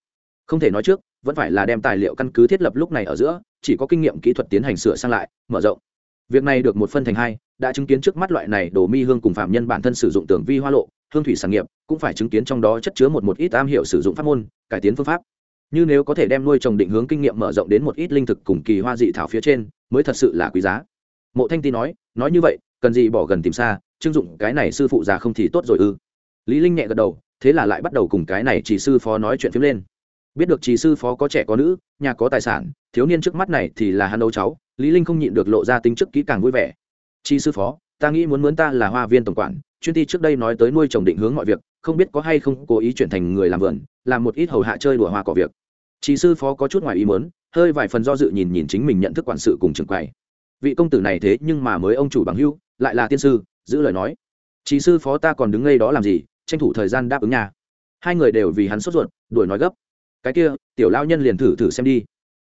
Không thể nói trước vẫn phải là đem tài liệu căn cứ thiết lập lúc này ở giữa, chỉ có kinh nghiệm kỹ thuật tiến hành sửa sang lại, mở rộng. Việc này được một phân thành hai, đã chứng kiến trước mắt loại này đồ mi hương cùng phạm nhân bản thân sử dụng tường vi hoa lộ, hương thủy sản nghiệp, cũng phải chứng kiến trong đó chất chứa một một ít am hiểu sử dụng pháp môn, cải tiến phương pháp. Như nếu có thể đem nuôi trồng định hướng kinh nghiệm mở rộng đến một ít linh thực cùng kỳ hoa dị thảo phía trên, mới thật sự là quý giá. Mộ thanh ti nói nói như vậy, cần gì bỏ gần tìm xa, chưng dụng cái này sư phụ già không thì tốt rồi ư. Lý linh nhẹ gật đầu, thế là lại bắt đầu cùng cái này chỉ sư phó nói chuyện phím lên biết được trì sư phó có trẻ có nữ, nhà có tài sản, thiếu niên trước mắt này thì là hắn đấu cháu, lý linh không nhịn được lộ ra tính chức kỹ càng vui vẻ. Trì sư phó, ta nghĩ muốn muốn ta là hoa viên tổng quản, chuyên ty trước đây nói tới nuôi trồng định hướng mọi việc, không biết có hay không cố ý chuyển thành người làm vườn, làm một ít hầu hạ chơi đùa hoa cỏ việc. Trì sư phó có chút ngoài ý muốn, hơi vài phần do dự nhìn nhìn chính mình nhận thức quản sự cùng trường quầy. Vị công tử này thế nhưng mà mới ông chủ bằng hưu, lại là tiên sư, giữ lời nói. Trì sư phó ta còn đứng ngay đó làm gì, tranh thủ thời gian đáp ứng nhà hai người đều vì hắn sốt ruột, đuổi nói gấp cái kia tiểu lao nhân liền thử thử xem đi.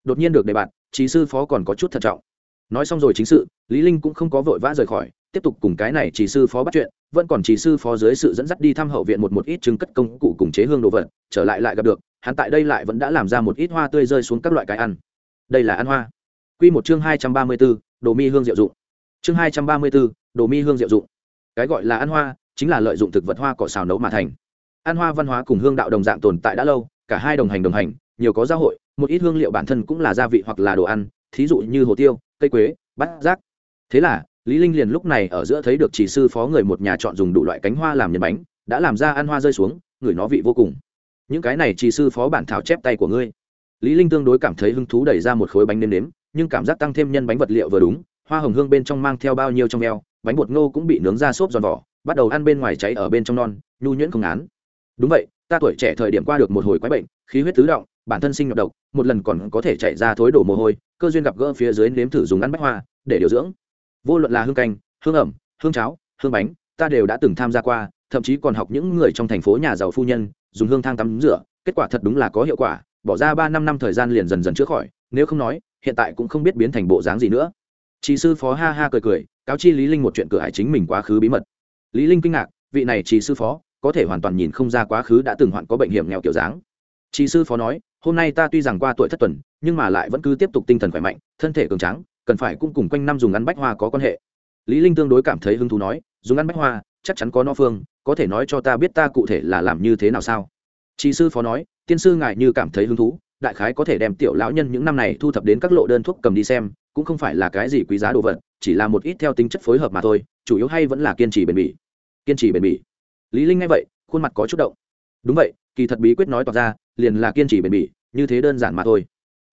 Đột nhiên được đề bạn trí sư phó còn có chút thận trọng. Nói xong rồi chính sự lý linh cũng không có vội vã rời khỏi tiếp tục cùng cái này chỉ sư phó bắt chuyện vẫn còn chỉ sư phó dưới sự dẫn dắt đi thăm hậu viện một một ít chứng cất công cụ cùng chế hương đồ vật trở lại lại gặp được hắn tại đây lại vẫn đã làm ra một ít hoa tươi rơi xuống các loại cái ăn. Đây là ăn hoa. Quy một chương hai trăm ba mươi 234, đồ mi hương diệu dụng. Chương hai trăm ba mươi 234, đồ mi hương diệu dụng. Cái gọi là ăn hoa chính là lợi dụng thực vật hoa cỏ xào nấu mà thành. Ăn hoa văn hóa cùng hương đạo đồng dạng tồn tại đã lâu cả hai đồng hành đồng hành, nhiều có giao hội, một ít hương liệu bản thân cũng là gia vị hoặc là đồ ăn, thí dụ như hồ tiêu, cây quế, bát giác. Thế là, lý linh liền lúc này ở giữa thấy được chỉ sư phó người một nhà chọn dùng đủ loại cánh hoa làm nhân bánh, đã làm ra ăn hoa rơi xuống, người nó vị vô cùng. Những cái này chỉ sư phó bản thảo chép tay của ngươi. Lý linh tương đối cảm thấy hứng thú đẩy ra một khối bánh nêm nếm, nhưng cảm giác tăng thêm nhân bánh vật liệu vừa đúng, hoa hồng hương bên trong mang theo bao nhiêu trong eo, bánh bột ngô cũng bị nướng ra xốp giòn vỏ, bắt đầu ăn bên ngoài cháy ở bên trong non, nhu nhuyễn không án đúng vậy ta tuổi trẻ thời điểm qua được một hồi quái bệnh, khí huyết tứ động, bản thân sinh nhọc độc, một lần còn có thể chạy ra thối đổ mồ hôi, cơ duyên gặp gỡ phía dưới nếm thử dùng ăn bách hoa, để điều dưỡng. Vô luận là hương canh, hương ẩm, hương cháo, hương bánh, ta đều đã từng tham gia qua, thậm chí còn học những người trong thành phố nhà giàu phu nhân, dùng hương thang tắm rửa, kết quả thật đúng là có hiệu quả, bỏ ra ba năm năm thời gian liền dần dần chữa khỏi, nếu không nói, hiện tại cũng không biết biến thành bộ dáng gì nữa. Chị sư phó ha ha cười cười, cáo chi lý linh một chuyện cửa hải chính mình quá khứ bí mật. Lý linh kinh ngạc, vị này chị sư phó có thể hoàn toàn nhìn không ra quá khứ đã từng hoạn có bệnh hiểm nghèo kiểu dáng. Chị sư phó nói, hôm nay ta tuy rằng qua tuổi thất tuần, nhưng mà lại vẫn cứ tiếp tục tinh thần khỏe mạnh, thân thể cường tráng, cần phải cũng cùng quanh năm dùng ăn bách hoa có quan hệ. Lý linh tương đối cảm thấy hứng thú nói, dùng ăn bách hoa, chắc chắn có no phương, có thể nói cho ta biết ta cụ thể là làm như thế nào sao? Chị sư phó nói, tiên sư ngài như cảm thấy hứng thú, đại khái có thể đem tiểu lão nhân những năm này thu thập đến các lộ đơn thuốc cầm đi xem, cũng không phải là cái gì quý giá đồ vật, chỉ là một ít theo tính chất phối hợp mà thôi, chủ yếu hay vẫn là kiên trì bền bỉ. Kiên trì bền bỉ lý linh nghe vậy, khuôn mặt có chút động. Đúng vậy, kỳ thật bí quyết nói toạc ra, liền là kiên trì bền bỉ, như thế đơn giản mà thôi.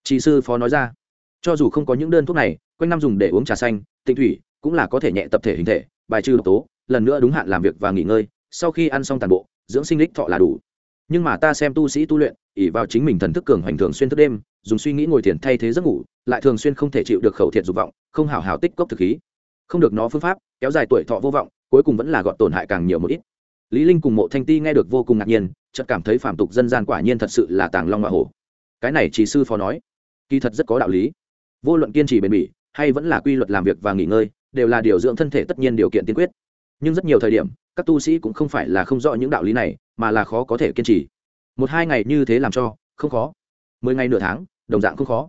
Chị sư phó nói ra, cho dù không có những đơn thuốc này, quanh năm dùng để uống trà xanh, tinh thủy, cũng là có thể nhẹ tập thể hình thể, bài trừ độc tố, lần nữa đúng hạn làm việc và nghỉ ngơi, sau khi ăn xong toàn bộ, dưỡng sinh lích thọ là đủ. Nhưng mà ta xem tu sĩ tu luyện ỉ vào chính mình thần thức cường hoành thường xuyên thức đêm, dùng suy nghĩ ngồi thiền thay thế giấc ngủ, lại thường xuyên không thể chịu được khẩu thiệt dục vọng, không hảo hảo tích cốc thực khí. Không được nó phương pháp, kéo dài tuổi thọ vô vọng, cuối cùng vẫn là gọn tổn hại càng nhiều một ít lý linh cùng mộ thanh ti nghe được vô cùng ngạc nhiên, chợt cảm thấy phạm tục dân gian quả nhiên thật sự là tàng long hoa hổ. Cái này chỉ sư phó nói, kỳ thật rất có đạo lý. Vô luận kiên trì bền bỉ, hay vẫn là quy luật làm việc và nghỉ ngơi, đều là điều dưỡng thân thể tất nhiên điều kiện tiên quyết. Nhưng rất nhiều thời điểm, các tu sĩ cũng không phải là không rõ những đạo lý này, mà là khó có thể kiên trì. Một hai ngày như thế làm cho, không khó. Mười ngày nửa tháng, đồng dạng không khó.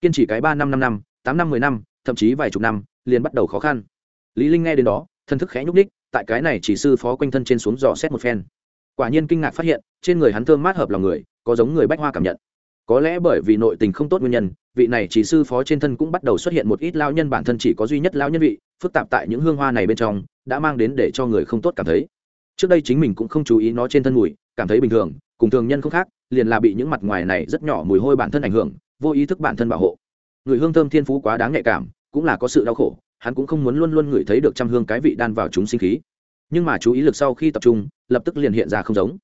Kiên trì cái ba năm năm năm, tám năm mười năm, thậm chí vài chục năm, liền bắt đầu khó khăn. Lý linh nghe đến đó thân thức khẽ nhúc ních tại cái này chỉ sư phó quanh thân trên xuống dò xét một phen. Quả nhiên kinh ngạc phát hiện, trên người hắn thơm mát hợp lòng người, có giống người bách hoa cảm nhận. Có lẽ bởi vì nội tình không tốt nguyên nhân, vị này chỉ sư phó trên thân cũng bắt đầu xuất hiện một ít lao nhân bản thân chỉ có duy nhất lao nhân vị, phức tạp tại những hương hoa này bên trong, đã mang đến để cho người không tốt cảm thấy. Trước đây chính mình cũng không chú ý nó trên thân mùi, cảm thấy bình thường, cùng thường nhân không khác, liền là bị những mặt ngoài này rất nhỏ mùi hôi bản thân ảnh hưởng, vô ý thức bản thân bảo hộ. Người hương thơm thiên phú quá đáng nhạy cảm, cũng là có sự đau khổ hắn cũng không muốn luôn luôn ngửi thấy được trăm hương cái vị đan vào chúng sinh khí. Nhưng mà chú ý lực sau khi tập trung, lập tức liền hiện ra không giống.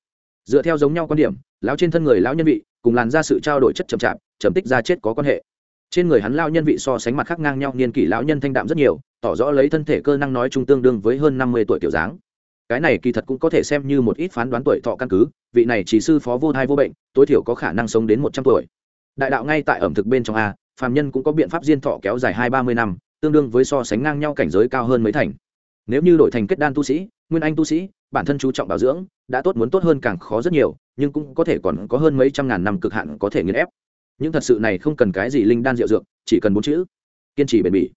Dựa theo giống nhau quan điểm, lão trên thân người lão nhân vị, cùng làn ra sự trao đổi chất chậm chạp, chậm tích ra chết có quan hệ. Trên người hắn lao nhân vị so sánh mặt khác ngang nhau niên kỷ lão nhân thanh đạm rất nhiều, tỏ rõ lấy thân thể cơ năng nói chung tương đương với hơn năm mươi tuổi tiểu dáng. Cái này kỳ thật cũng có thể xem như một ít phán đoán tuổi thọ căn cứ, vị này chỉ sư phó vô thai vô bệnh, tối thiểu có khả năng sống đến một trăm tuổi. Đại đạo ngay tại ẩm thực bên trong a, phàm nhân cũng có biện pháp diên thọ kéo dài hai ba mươi năm tương đương với so sánh ngang nhau cảnh giới cao hơn mấy thành. Nếu như đổi thành kết đan tu sĩ, nguyên anh tu sĩ, bản thân chú trọng bảo dưỡng, đã tốt muốn tốt hơn càng khó rất nhiều, nhưng cũng có thể còn có hơn mấy trăm ngàn năm cực hạn có thể nghiền ép. Những thật sự này không cần cái gì linh đan rượu dược, chỉ cần bốn chữ, kiên trì bền bỉ.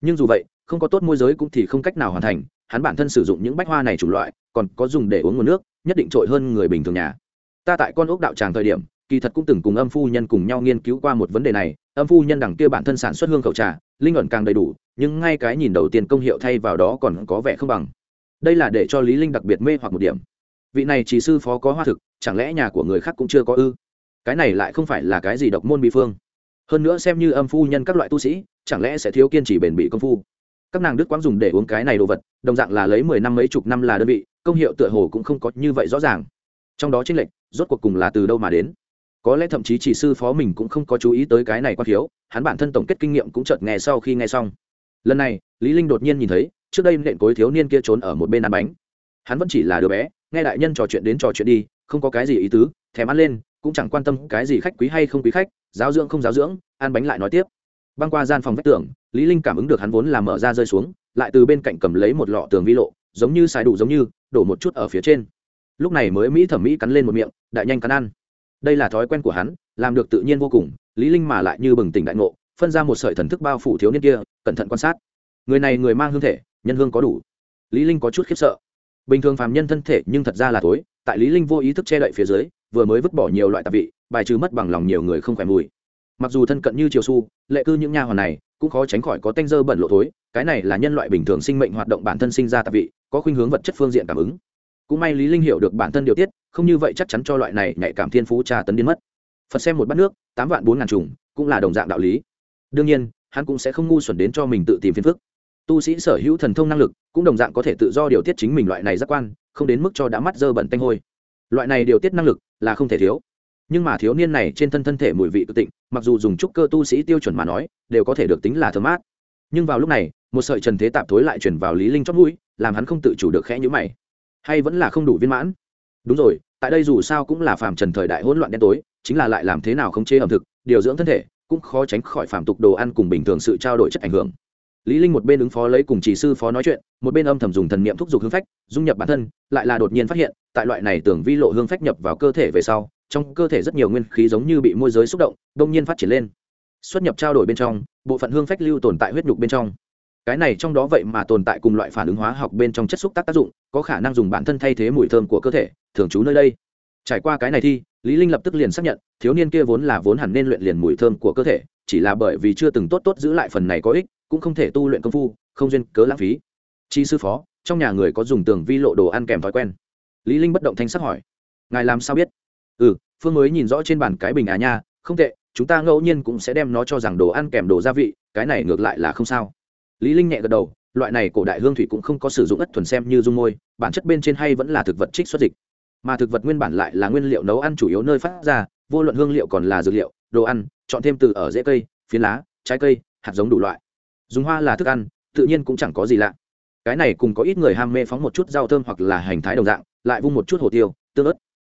Nhưng dù vậy, không có tốt môi giới cũng thì không cách nào hoàn thành, hắn bản thân sử dụng những bách hoa này chủng loại, còn có dùng để uống nguồn nước, nhất định trội hơn người bình thường nhà. Ta tại con ốc đạo tràng thời điểm, kỳ thật cũng từng cùng âm phu nhân cùng nhau nghiên cứu qua một vấn đề này, âm phu nhân đằng kia bản thân sản xuất hương khẩu trà linh ẩn càng đầy đủ, nhưng ngay cái nhìn đầu tiên công hiệu thay vào đó còn có vẻ không bằng. Đây là để cho lý linh đặc biệt mê hoặc một điểm. Vị này chỉ sư phó có hoa thực, chẳng lẽ nhà của người khác cũng chưa có ư? Cái này lại không phải là cái gì độc môn bí phương. Hơn nữa xem như âm phu nhân các loại tu sĩ, chẳng lẽ sẽ thiếu kiên trì bền bỉ công phu? Các nàng đức quang dùng để uống cái này đồ vật, đồng dạng là lấy mười năm mấy chục năm là đơn vị, công hiệu tựa hồ cũng không có như vậy rõ ràng. Trong đó chính lệnh rốt cuộc cùng là từ đâu mà đến? Có lẽ thậm chí chỉ sư phó mình cũng không có chú ý tới cái này quá thiếu, hắn bản thân tổng kết kinh nghiệm cũng chợt nghe sau khi nghe xong. Lần này, lý linh đột nhiên nhìn thấy, trước đây nện cối thiếu niên kia trốn ở một bên ăn bánh. Hắn vẫn chỉ là đứa bé, nghe đại nhân trò chuyện đến trò chuyện đi, không có cái gì ý tứ, thèm ăn lên, cũng chẳng quan tâm cái gì khách quý hay không quý khách, giáo dưỡng không giáo dưỡng, ăn bánh lại nói tiếp. Băng qua gian phòng vách tường, lý linh cảm ứng được hắn vốn là mở ra rơi xuống, lại từ bên cạnh cầm lấy một lọ tường vi lộ, giống như xài đủ giống như, đổ một chút ở phía trên. Lúc này mới mỹ thẩm mỹ cắn lên một miệng, đại nhanh cắn ăn đây là thói quen của hắn, làm được tự nhiên vô cùng, lý linh mà lại như bừng tỉnh đại ngộ, phân ra một sợi thần thức bao phủ thiếu niên kia, cẩn thận quan sát. Người này người mang hương thể, nhân hương có đủ. Lý linh có chút khiếp sợ. Bình thường phàm nhân thân thể nhưng thật ra là tối, tại lý linh vô ý thức che đậy phía dưới, vừa mới vứt bỏ nhiều loại tạp vị, bài trừ mất bằng lòng nhiều người không khỏe mùi. Mặc dù thân cận như triều su, lệ cư những nha hoàn này, cũng khó tránh khỏi có tanh dơ bẩn lộ thối, cái này là nhân loại bình thường sinh mệnh hoạt động bản thân sinh ra tạp vị, có khuynh hướng vật chất phương diện cảm ứng. Cũng may lý linh hiểu được bản thân điều tiết không như vậy chắc chắn cho loại này nhạy cảm thiên phú trà tấn điên mất. Phật xem một bát nước, tám vạn bốn ngàn trùng, cũng là đồng dạng đạo lý. Đương nhiên, hắn cũng sẽ không ngu xuẩn đến cho mình tự tìm phiền phức. Tu sĩ sở hữu thần thông năng lực, cũng đồng dạng có thể tự do điều tiết chính mình loại này giác quan, không đến mức cho đã mắt dơ bẩn tanh hôi. Loại này điều tiết năng lực là không thể thiếu. Nhưng mà thiếu niên này trên thân thân thể mùi vị tự tịnh, mặc dù dùng trúc cơ tu sĩ tiêu chuẩn mà nói, đều có thể được tính là thơm mát. Nhưng vào lúc này, một sợi trần thế tạp thối lại chuyển vào lý linh chót mũi, làm hắn không tự chủ được khẽ nhíu mày. Hay vẫn là không đủ viên mãn? Đúng rồi tại đây dù sao cũng là phàm trần thời đại hỗn loạn đen tối, chính là lại làm thế nào không chế ẩm thực, điều dưỡng thân thể, cũng khó tránh khỏi phàm tục đồ ăn cùng bình thường sự trao đổi chất ảnh hưởng. Lý linh một bên ứng phó lấy cùng chỉ sư phó nói chuyện, một bên âm thầm dùng thần niệm thúc giục hương phách, dung nhập bản thân, lại là đột nhiên phát hiện, tại loại này tưởng vi lộ hương phách nhập vào cơ thể về sau, trong cơ thể rất nhiều nguyên khí giống như bị môi giới xúc động đông nhiên phát triển lên. Xuất nhập trao đổi bên trong, bộ phận hương phách lưu tồn tại huyết nhục bên trong. Cái này trong đó vậy mà tồn tại cùng loại phản ứng hóa học bên trong chất xúc tác tác dụng, có khả năng dùng bản thân thay thế mùi thơm của cơ thể thường trú nơi đây. Trải qua cái này thi lý linh lập tức liền xác nhận, thiếu niên kia vốn là vốn hẳn nên luyện liền mùi thơm của cơ thể, chỉ là bởi vì chưa từng tốt tốt giữ lại phần này có ích, cũng không thể tu luyện công phu, không duyên cớ lãng phí. Chi sư phó, trong nhà người có dùng tường vi lộ đồ ăn kèm thói quen. Lý linh bất động thanh sắc hỏi. Ngài làm sao biết? Ừ phương mới nhìn rõ trên bàn cái bình à nha, không tệ, chúng ta ngẫu nhiên cũng sẽ đem nó cho rằng đồ ăn kèm đồ gia vị, cái này ngược lại là không sao. Lý linh nhẹ gật đầu, loại này cổ đại hương thủy cũng không có sử dụng ất thuần xem như dung môi, bản chất bên trên hay vẫn là thực vật trích xuất dịch mà thực vật nguyên bản lại là nguyên liệu nấu ăn chủ yếu nơi phát ra, vô luận hương liệu còn là dược liệu, đồ ăn, chọn thêm từ ở rễ cây, phiến lá, trái cây, hạt giống đủ loại. Dùng hoa là thức ăn, tự nhiên cũng chẳng có gì lạ. Cái này cùng có ít người ham mê phóng một chút rau thơm hoặc là hành thái đồng dạng, lại vung một chút hồ tiêu, tương ớt.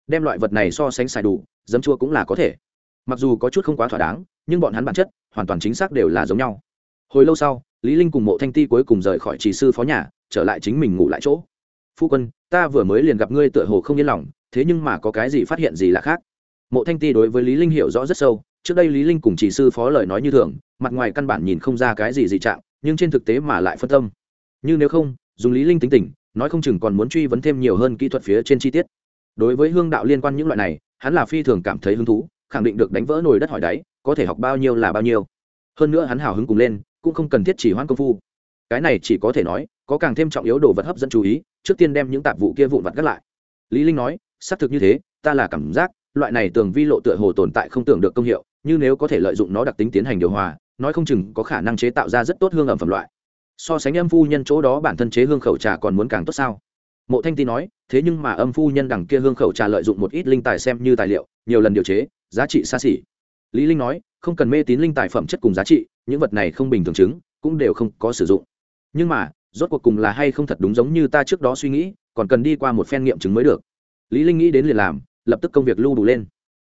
Đem loại vật này so sánh xài đủ dấm chua cũng là có thể. Mặc dù có chút không quá thỏa đáng, nhưng bọn hắn bản chất, hoàn toàn chính xác đều là giống nhau. Hồi lâu sau, lý linh cùng mộ thanh ti cuối cùng rời khỏi trì sư phó nhà, trở lại chính mình ngủ lại chỗ phu quân, ta vừa mới liền gặp ngươi tựa hồ không yên lòng, thế nhưng mà có cái gì phát hiện gì là khác? Mộ thanh ti đối với lý linh hiểu rõ rất sâu, trước đây lý linh cùng chỉ sư phó lời nói như thường, mặt ngoài căn bản nhìn không ra cái gì dị trạng, nhưng trên thực tế mà lại phân tâm. Như nếu không, dùng lý linh tính tình, nói không chừng còn muốn truy vấn thêm nhiều hơn kỹ thuật phía trên chi tiết. Đối với hương đạo liên quan những loại này, hắn là phi thường cảm thấy hứng thú, khẳng định được đánh vỡ nồi đất hỏi đáy, có thể học bao nhiêu là bao nhiêu. Hơn nữa hắn hào hứng cùng lên, cũng không cần thiết chỉ hoan công phu. Cái này chỉ có thể nói có càng thêm trọng yếu đồ vật hấp dẫn chú ý, trước tiên đem những tạp vụ kia vụn vặt gắt lại. Lý linh nói, xác thực như thế, ta là cảm giác, loại này tường vi lộ tựa hồ tồn tại không tưởng được công hiệu, như nếu có thể lợi dụng nó đặc tính tiến hành điều hòa, nói không chừng có khả năng chế tạo ra rất tốt hương ẩm phẩm loại. So sánh âm phu nhân chỗ đó bản thân chế hương khẩu trà còn muốn càng tốt sao? Mộ thanh ti nói, thế nhưng mà âm phu nhân đằng kia hương khẩu trà lợi dụng một ít linh tài xem như tài liệu, nhiều lần điều chế, giá trị xa xỉ. Lý linh nói, không cần mê tín linh tài phẩm chất cùng giá trị, những vật này không bình thường chứng, cũng đều không có sử dụng. Nhưng mà rốt cuộc cùng là hay không thật đúng giống như ta trước đó suy nghĩ, còn cần đi qua một phen nghiệm chứng mới được. Lý linh nghĩ đến liền làm, lập tức công việc lưu đủ lên.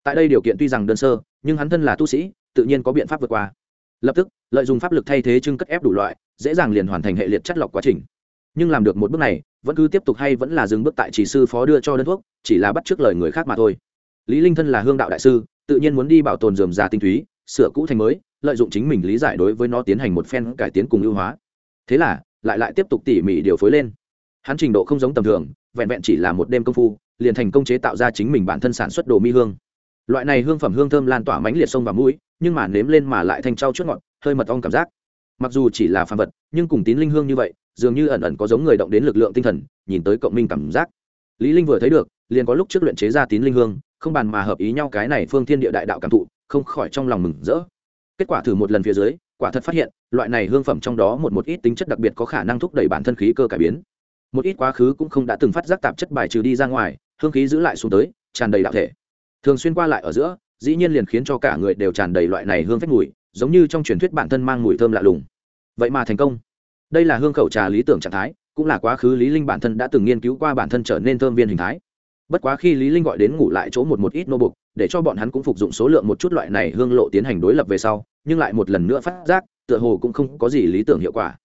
Tại đây điều kiện tuy rằng đơn sơ, nhưng hắn thân là tu sĩ, tự nhiên có biện pháp vượt qua. Lập tức, lợi dụng pháp lực thay thế trưng cất ép đủ loại, dễ dàng liền hoàn thành hệ liệt chất lọc quá trình. Nhưng làm được một bước này, vẫn cứ tiếp tục hay vẫn là dừng bước tại chỉ sư phó đưa cho đơn thuốc, chỉ là bắt trước lời người khác mà thôi. Lý linh thân là hương đạo đại sư, tự nhiên muốn đi bảo tồn dườm già tinh túy, sửa cũ thành mới, lợi dụng chính mình lý giải đối với nó tiến hành một phen cải tiến cùng ưu hóa. Thế là lại lại tiếp tục tỉ mỉ điều phối lên. Hắn trình độ không giống tầm thường, vẹn vẹn chỉ là một đêm công phu, liền thành công chế tạo ra chính mình bản thân sản xuất đồ mi hương. Loại này hương phẩm hương thơm lan tỏa mãnh liệt sông vào mũi, nhưng mà nếm lên mà lại thanh trao chút ngọt, hơi mật ong cảm giác. Mặc dù chỉ là phàm vật, nhưng cùng tín linh hương như vậy, dường như ẩn ẩn có giống người động đến lực lượng tinh thần, nhìn tới cộng minh cảm giác. Lý linh vừa thấy được, liền có lúc trước luyện chế ra tín linh hương, không bàn mà hợp ý nhau cái này phương thiên địa đại đạo cảm thụ, không khỏi trong lòng mừng rỡ. Kết quả thử một lần phía dưới quả thật phát hiện, loại này hương phẩm trong đó một một ít tính chất đặc biệt có khả năng thúc đẩy bản thân khí cơ cải biến. Một ít quá khứ cũng không đã từng phát giác tạp chất bài trừ đi ra ngoài, hương khí giữ lại xuống tới, tràn đầy đạo thể. Thường xuyên qua lại ở giữa, dĩ nhiên liền khiến cho cả người đều tràn đầy loại này hương phách mùi, giống như trong truyền thuyết bản thân mang mùi thơm lạ lùng. Vậy mà thành công. Đây là hương khẩu trà lý tưởng trạng thái, cũng là quá khứ lý linh bản thân đã từng nghiên cứu qua bản thân trở nên thơm viên hình thái bất quá khi lý linh gọi đến ngủ lại chỗ một một ít nô bục, để cho bọn hắn cũng phục dụng số lượng một chút loại này hương lộ tiến hành đối lập về sau, nhưng lại một lần nữa phát giác, tựa hồ cũng không có gì lý tưởng hiệu quả.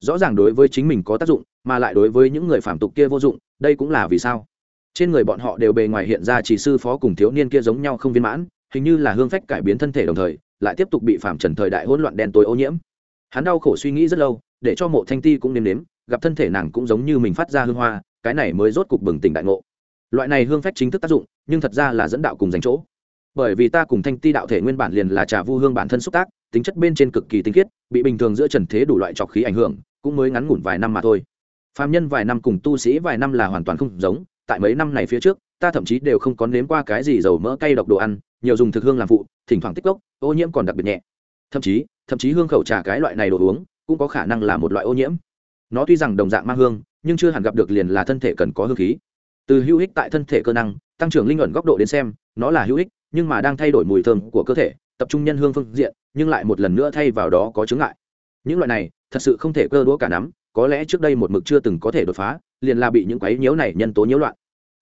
Rõ ràng đối với chính mình có tác dụng, mà lại đối với những người phạm tục kia vô dụng, đây cũng là vì sao. Trên người bọn họ đều bề ngoài hiện ra chỉ sư phó cùng thiếu niên kia giống nhau không viên mãn, hình như là hương phách cải biến thân thể đồng thời, lại tiếp tục bị phạm trần thời đại hỗn loạn đen tối ô nhiễm. Hắn đau khổ suy nghĩ rất lâu, để cho mộ thanh ti cũng nếm nếm, gặp thân thể nàng cũng giống như mình phát ra hương hoa, cái này mới rốt cục bừng tỉnh đại ngộ loại này hương phách chính thức tác dụng, nhưng thật ra là dẫn đạo cùng dành chỗ. Bởi vì ta cùng thanh ti đạo thể nguyên bản liền là trà vu hương bản thân xúc tác, tính chất bên trên cực kỳ tinh khiết, bị bình thường giữa trần thế đủ loại trọc khí ảnh hưởng, cũng mới ngắn ngủn vài năm mà thôi. Phạm nhân vài năm cùng tu sĩ vài năm là hoàn toàn không giống, tại mấy năm này phía trước, ta thậm chí đều không có nếm qua cái gì dầu mỡ cay độc đồ ăn, nhiều dùng thực hương làm phụ, thỉnh thoảng tích cốc, ô nhiễm còn đặc biệt nhẹ. Thậm chí thậm chí hương khẩu trà cái loại này đồ uống, cũng có khả năng là một loại ô nhiễm. Nó tuy rằng đồng dạng mang hương, nhưng chưa hẳn gặp được liền là thân thể cần có hương khí từ hữu ích tại thân thể cơ năng, tăng trưởng linh ẩn góc độ đến xem, nó là hữu ích, nhưng mà đang thay đổi mùi thơm của cơ thể, tập trung nhân hương phương diện, nhưng lại một lần nữa thay vào đó có chứng ngại. Những loại này, thật sự không thể cơ đũa cả nắm, có lẽ trước đây một mực chưa từng có thể đột phá, liền là bị những quấy nhiễu này nhân tố nhiễu loạn.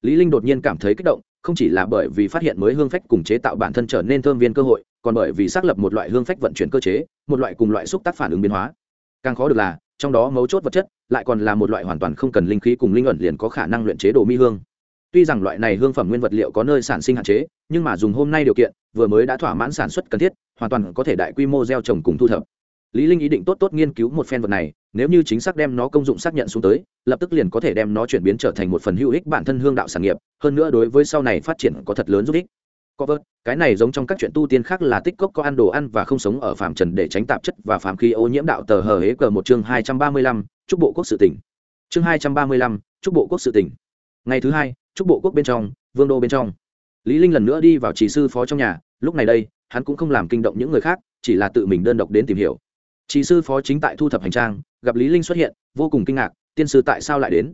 Lý linh đột nhiên cảm thấy kích động, không chỉ là bởi vì phát hiện mới hương phách cùng chế tạo bản thân trở nên thơm viên cơ hội, còn bởi vì xác lập một loại hương phách vận chuyển cơ chế, một loại cùng loại xúc tác phản ứng biến hóa. Càng khó được là trong đó mấu chốt vật chất lại còn là một loại hoàn toàn không cần linh khí cùng linh ẩn liền có khả năng luyện chế đồ mi hương. Tuy rằng loại này hương phẩm nguyên vật liệu có nơi sản sinh hạn chế, nhưng mà dùng hôm nay điều kiện, vừa mới đã thỏa mãn sản xuất cần thiết, hoàn toàn có thể đại quy mô gieo trồng cùng thu thập. Lý linh ý định tốt tốt nghiên cứu một phen vật này, nếu như chính xác đem nó công dụng xác nhận xuống tới, lập tức liền có thể đem nó chuyển biến trở thành một phần hữu ích bản thân hương đạo sản nghiệp, hơn nữa đối với sau này phát triển có thật lớn giúp ích có vớt, cái này giống trong các chuyện tu tiên khác là tích cốc có ăn đồ ăn và không sống ở phạm trần để tránh tạp chất và phạm khí ô nhiễm đạo tờ hờ hế cờ một chương hai trăm ba mươi lăm, chúc bộ quốc sự tỉnh. Chương hai trăm ba mươi lăm, chúc bộ quốc sự tỉnh. Ngày thứ hai, chúc bộ quốc bên trong, vương đô bên trong. Lý linh lần nữa đi vào chỉ sư phó trong nhà, lúc này đây, hắn cũng không làm kinh động những người khác, chỉ là tự mình đơn độc đến tìm hiểu. Chỉ sư phó chính tại thu thập hành trang, gặp lý linh xuất hiện, vô cùng kinh ngạc, tiên sư tại sao lại đến?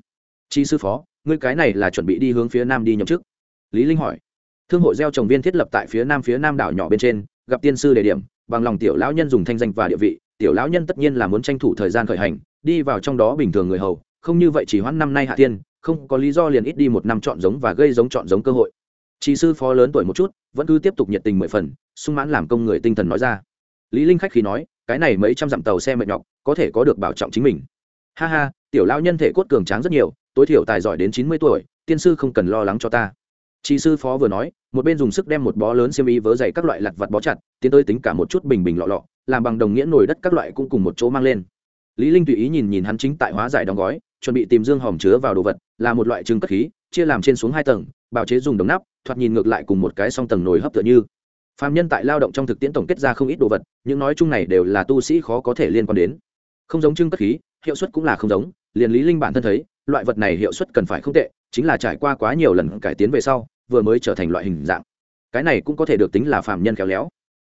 Chỉ sư phó, ngươi cái này là chuẩn bị đi hướng phía nam đi nhậm chức. Lý linh hỏi thương hội gieo trồng viên thiết lập tại phía nam phía nam đảo nhỏ bên trên, gặp tiên sư đề điểm, bằng lòng tiểu lão nhân dùng thanh danh và địa vị, tiểu lão nhân tất nhiên là muốn tranh thủ thời gian khởi hành, đi vào trong đó bình thường người hầu, không như vậy chỉ hoãn năm nay hạ tiên, không có lý do liền ít đi một năm chọn giống và gây giống chọn giống cơ hội. Chỉ sư phó lớn tuổi một chút, vẫn cứ tiếp tục nhiệt tình mười phần, sung mãn làm công người tinh thần nói ra. Lý linh khách khí nói, cái này mấy trăm dặm tàu xe mệt nhọc, có thể có được bảo trọng chính mình. Ha ha, tiểu lão nhân thể cốt cường tráng rất nhiều, tối thiểu tài giỏi đến chín mươi tuổi, tiên sư không cần lo lắng cho ta chị sư phó vừa nói, một bên dùng sức đem một bó lớn xiêm y vớ dày các loại lặt vặt bó chặt, tiến tới tính cả một chút bình bình lọ lọ, làm bằng đồng nghĩa nồi đất các loại cũng cùng một chỗ mang lên. Lý linh tùy ý nhìn nhìn hắn chính tại hóa giải đóng gói, chuẩn bị tìm dương hòm chứa vào đồ vật, là một loại trứng cất khí, chia làm trên xuống hai tầng, bào chế dùng đồng nắp, thoạt nhìn ngược lại cùng một cái song tầng nồi hấp tựa như. Phạm nhân tại lao động trong thực tiễn tổng kết ra không ít đồ vật, những nói chung này đều là tu sĩ khó có thể liên quan đến. Không giống trưng cất khí, hiệu suất cũng là không giống, liền lý linh bản thân thấy, loại vật này hiệu suất cần phải không tệ, chính là trải qua quá nhiều lần cải tiến về sau vừa mới trở thành loại hình dạng. Cái này cũng có thể được tính là phạm nhân khéo léo.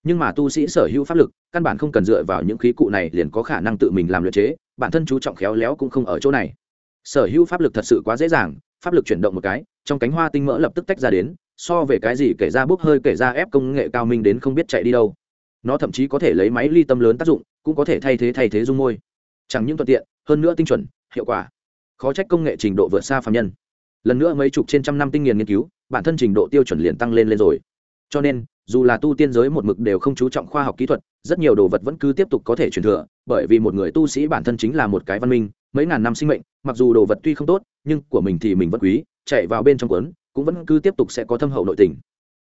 Nhưng mà tu sĩ sở hữu pháp lực, căn bản không cần dựa vào những khí cụ này liền có khả năng tự mình làm luyện chế, bản thân chú trọng khéo léo cũng không ở chỗ này. Sở hữu pháp lực thật sự quá dễ dàng, pháp lực chuyển động một cái, trong cánh hoa tinh mỡ lập tức tách ra đến, so về cái gì kể ra bốc hơi kể ra ép công nghệ cao minh đến không biết chạy đi đâu. Nó thậm chí có thể lấy máy ly tâm lớn tác dụng, cũng có thể thay thế thay thế dung môi. Chẳng những thuận tiện, hơn nữa tinh chuẩn, hiệu quả. Khó trách công nghệ trình độ vượt xa phạm nhân. Lần nữa mấy chục trên trăm năm tinh nghiền nghiên cứu bản thân trình độ tiêu chuẩn liền tăng lên lên rồi. Cho nên, dù là tu tiên giới một mực đều không chú trọng khoa học kỹ thuật, rất nhiều đồ vật vẫn cứ tiếp tục có thể truyền thừa, bởi vì một người tu sĩ bản thân chính là một cái văn minh, mấy ngàn năm sinh mệnh, mặc dù đồ vật tuy không tốt, nhưng của mình thì mình vẫn quý, chạy vào bên trong cuốn, cũng vẫn cứ tiếp tục sẽ có thâm hậu nội tình.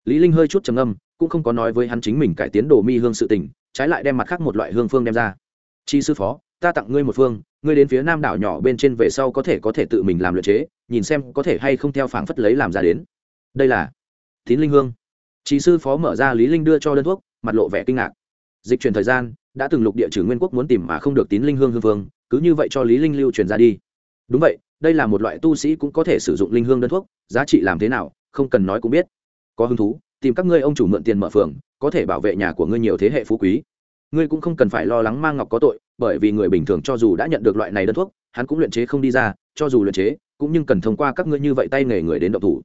Lý linh hơi chút trầm âm cũng không có nói với hắn chính mình cải tiến đồ mi hương sự tình, trái lại đem mặt khác một loại hương phương đem ra. Chi sư phó, ta tặng ngươi một phương, ngươi đến phía nam đảo nhỏ bên trên về sau có thể có thể tự mình làm luyện chế, nhìn xem có thể hay không theo phảng phất lấy làm ra đến đây là tín linh hương. Chỉ sư phó mở ra lý linh đưa cho đơn thuốc mặt lộ vẻ kinh ngạc. Dịch chuyển thời gian đã từng lục địa trừ nguyên quốc muốn tìm mà không được tín linh hương hương vương, cứ như vậy cho lý linh lưu truyền ra đi. Đúng vậy đây là một loại tu sĩ cũng có thể sử dụng linh hương đơn thuốc giá trị làm thế nào không cần nói cũng biết. Có hứng thú tìm các ngươi ông chủ mượn tiền mở phường có thể bảo vệ nhà của ngươi nhiều thế hệ phú quý. Ngươi cũng không cần phải lo lắng mang ngọc có tội bởi vì người bình thường cho dù đã nhận được loại này đơn thuốc hắn cũng luyện chế không đi ra cho dù luyện chế cũng nhưng cần thông qua các ngươi như vậy tay nghề người đến động thủ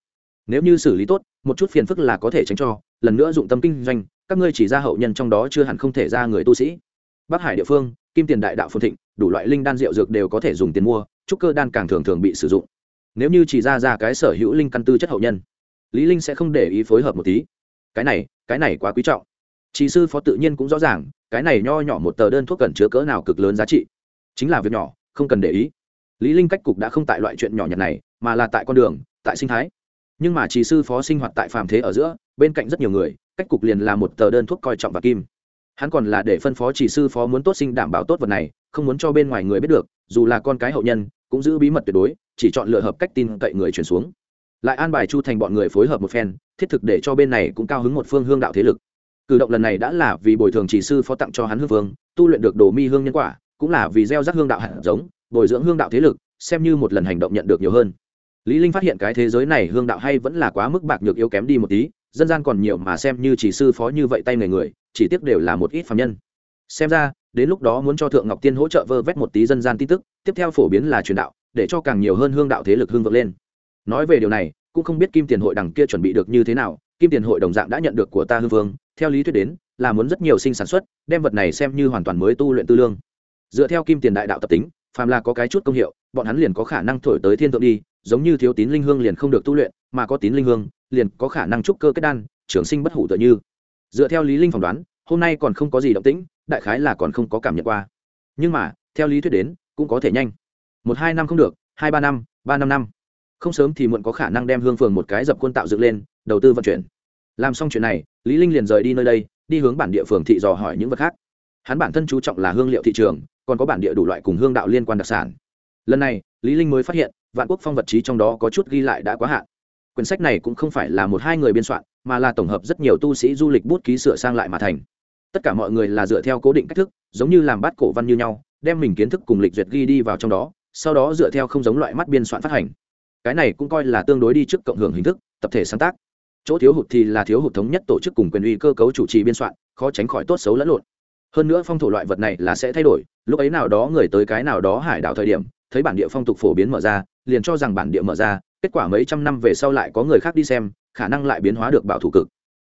nếu như xử lý tốt, một chút phiền phức là có thể tránh cho, lần nữa dụng tâm kinh doanh, các ngươi chỉ ra hậu nhân trong đó chưa hẳn không thể ra người tu sĩ. Bắc hải địa phương, kim tiền đại đạo phồn thịnh, đủ loại linh đan rượu dược đều có thể dùng tiền mua, trúc cơ đan càng thường thường bị sử dụng. Nếu như chỉ ra ra cái sở hữu linh căn tư chất hậu nhân, lý linh sẽ không để ý phối hợp một tí. Cái này cái này quá quý trọng. Chỉ sư phó tự nhiên cũng rõ ràng, cái này nho nhỏ một tờ đơn thuốc cần chứa cỡ nào cực lớn giá trị. Chính là việc nhỏ, không cần để ý. Lý linh cách cục đã không tại loại chuyện nhỏ nhặt này, mà là tại con đường, tại sinh thái nhưng mà chỉ sư phó sinh hoạt tại phàm thế ở giữa, bên cạnh rất nhiều người, cách cục liền là một tờ đơn thuốc coi trọng và kim. Hắn còn là để phân phó chỉ sư phó muốn tốt sinh đảm bảo tốt vật này, không muốn cho bên ngoài người biết được, dù là con cái hậu nhân, cũng giữ bí mật tuyệt đối, chỉ chọn lựa hợp cách tin cậy người chuyển xuống. Lại an bài chu thành bọn người phối hợp một phen, thiết thực để cho bên này cũng cao hứng một phương hương đạo thế lực. Cử động lần này đã là vì bồi thường chỉ sư phó tặng cho hắn hương vương, tu luyện được đồ mi hương nhân quả, cũng là vì gieo rắc hương đạo hạt giống, bồi dưỡng hương đạo thế lực, xem như một lần hành động nhận được nhiều hơn lý linh phát hiện cái thế giới này hương đạo hay vẫn là quá mức bạc nhược yếu kém đi một tí, dân gian còn nhiều mà xem như chỉ sư phó như vậy tay người người, chỉ tiếc đều là một ít phàm nhân. Xem ra, đến lúc đó muốn cho thượng ngọc tiên hỗ trợ vơ vét một tí dân gian tin tức, tiếp theo phổ biến là truyền đạo, để cho càng nhiều hơn hương đạo thế lực hương vượng lên. Nói về điều này, cũng không biết kim tiền hội đằng kia chuẩn bị được như thế nào, kim tiền hội đồng dạng đã nhận được của ta hư vương, theo lý thuyết đến, là muốn rất nhiều sinh sản xuất, đem vật này xem như hoàn toàn mới tu luyện tư lương. Dựa theo kim tiền đại đạo tập tính, phàm là có cái chút công hiệu, bọn hắn liền có khả năng thổi tới thiên thượng đi giống như thiếu tín linh hương liền không được tu luyện, mà có tín linh hương, liền có khả năng trúc cơ kết đan, trường sinh bất hủ tựa như. Dựa theo lý linh phỏng đoán, hôm nay còn không có gì động tĩnh, đại khái là còn không có cảm nhận qua. Nhưng mà, theo lý thuyết đến, cũng có thể nhanh. Một hai năm không được, hai ba năm ba năm năm. Không sớm thì muộn có khả năng đem hương phường một cái dập quân tạo dựng lên, đầu tư vận chuyển. Làm xong chuyện này, lý linh liền rời đi nơi đây, đi hướng bản địa phường thị dò hỏi những vật khác. Hắn bản thân chú trọng là hương liệu thị trường, còn có bản địa đủ loại cùng hương đạo liên quan đặc sản. Lần này, lý linh mới phát hiện vạn quốc phong vật trí trong đó có chút ghi lại đã quá hạn. Quyển sách này cũng không phải là một hai người biên soạn, mà là tổng hợp rất nhiều tu sĩ du lịch bút ký sửa sang lại mà thành. Tất cả mọi người là dựa theo cố định cách thức, giống như làm bát cổ văn như nhau, đem mình kiến thức cùng lịch duyệt ghi đi vào trong đó, sau đó dựa theo không giống loại mắt biên soạn phát hành. Cái này cũng coi là tương đối đi trước cộng hưởng hình thức, tập thể sáng tác. Chỗ thiếu hụt thì là thiếu hụt thống nhất tổ chức cùng quyền uy cơ cấu chủ trì biên soạn, khó tránh khỏi tốt xấu lẫn lộn. Hơn nữa phong thổ loại vật này là sẽ thay đổi, lúc ấy nào đó người tới cái nào đó hải đảo thời điểm thấy bản địa phong tục phổ biến mở ra, liền cho rằng bản địa mở ra, kết quả mấy trăm năm về sau lại có người khác đi xem, khả năng lại biến hóa được bảo thủ cực.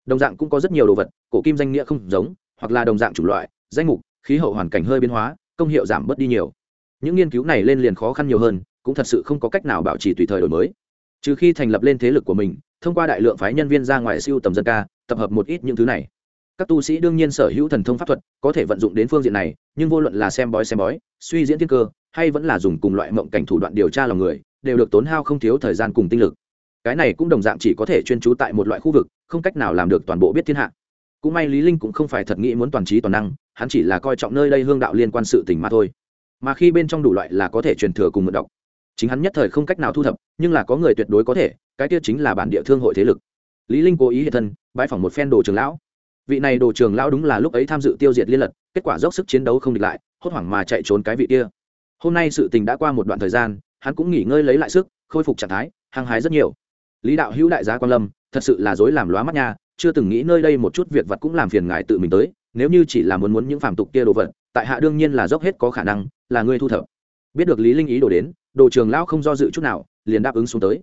Đồng dạng cũng có rất nhiều đồ vật, cổ kim danh nghĩa không giống, hoặc là đồng dạng chủng loại, danh mục, khí hậu hoàn cảnh hơi biến hóa, công hiệu giảm bớt đi nhiều. Những nghiên cứu này lên liền khó khăn nhiều hơn, cũng thật sự không có cách nào bảo trì tùy thời đổi mới. Trừ khi thành lập lên thế lực của mình, thông qua đại lượng phái nhân viên ra ngoài siêu tầm dân ca, tập hợp một ít những thứ này. Các tu sĩ đương nhiên sở hữu thần thông pháp thuật, có thể vận dụng đến phương diện này, nhưng vô luận là xem bói xem bói, suy diễn thiên cơ hay vẫn là dùng cùng loại mộng cảnh thủ đoạn điều tra lòng người, đều được tốn hao không thiếu thời gian cùng tinh lực. Cái này cũng đồng dạng chỉ có thể chuyên trú tại một loại khu vực, không cách nào làm được toàn bộ biết thiên hạ. Cũng may lý linh cũng không phải thật nghĩ muốn toàn trí toàn năng, hắn chỉ là coi trọng nơi đây hương đạo liên quan sự tình mà thôi. Mà khi bên trong đủ loại là có thể truyền thừa cùng mượn đọc. Chính hắn nhất thời không cách nào thu thập, nhưng là có người tuyệt đối có thể, cái kia chính là bản địa thương hội thế lực. Lý linh cố ý hiện thân bãi phỏng một phen đồ trường lão. Vị này đồ trường lão đúng là lúc ấy tham dự tiêu diệt liên lật, kết quả dốc sức chiến đấu không địch lại, hốt hoảng mà chạy trốn cái vị kia hôm nay sự tình đã qua một đoạn thời gian, hắn cũng nghỉ ngơi lấy lại sức, khôi phục trạng thái, hăng hái rất nhiều. Lý đạo hữu đại gia quan lâm, thật sự là dối làm lóa mắt nha, chưa từng nghĩ nơi đây một chút việc vật cũng làm phiền ngài tự mình tới, nếu như chỉ là muốn muốn những phàm tục kia đồ vật, tại hạ đương nhiên là dốc hết có khả năng, là ngươi thu thập. Biết được lý linh ý đồ đến, đồ trường lão không do dự chút nào, liền đáp ứng xuống tới.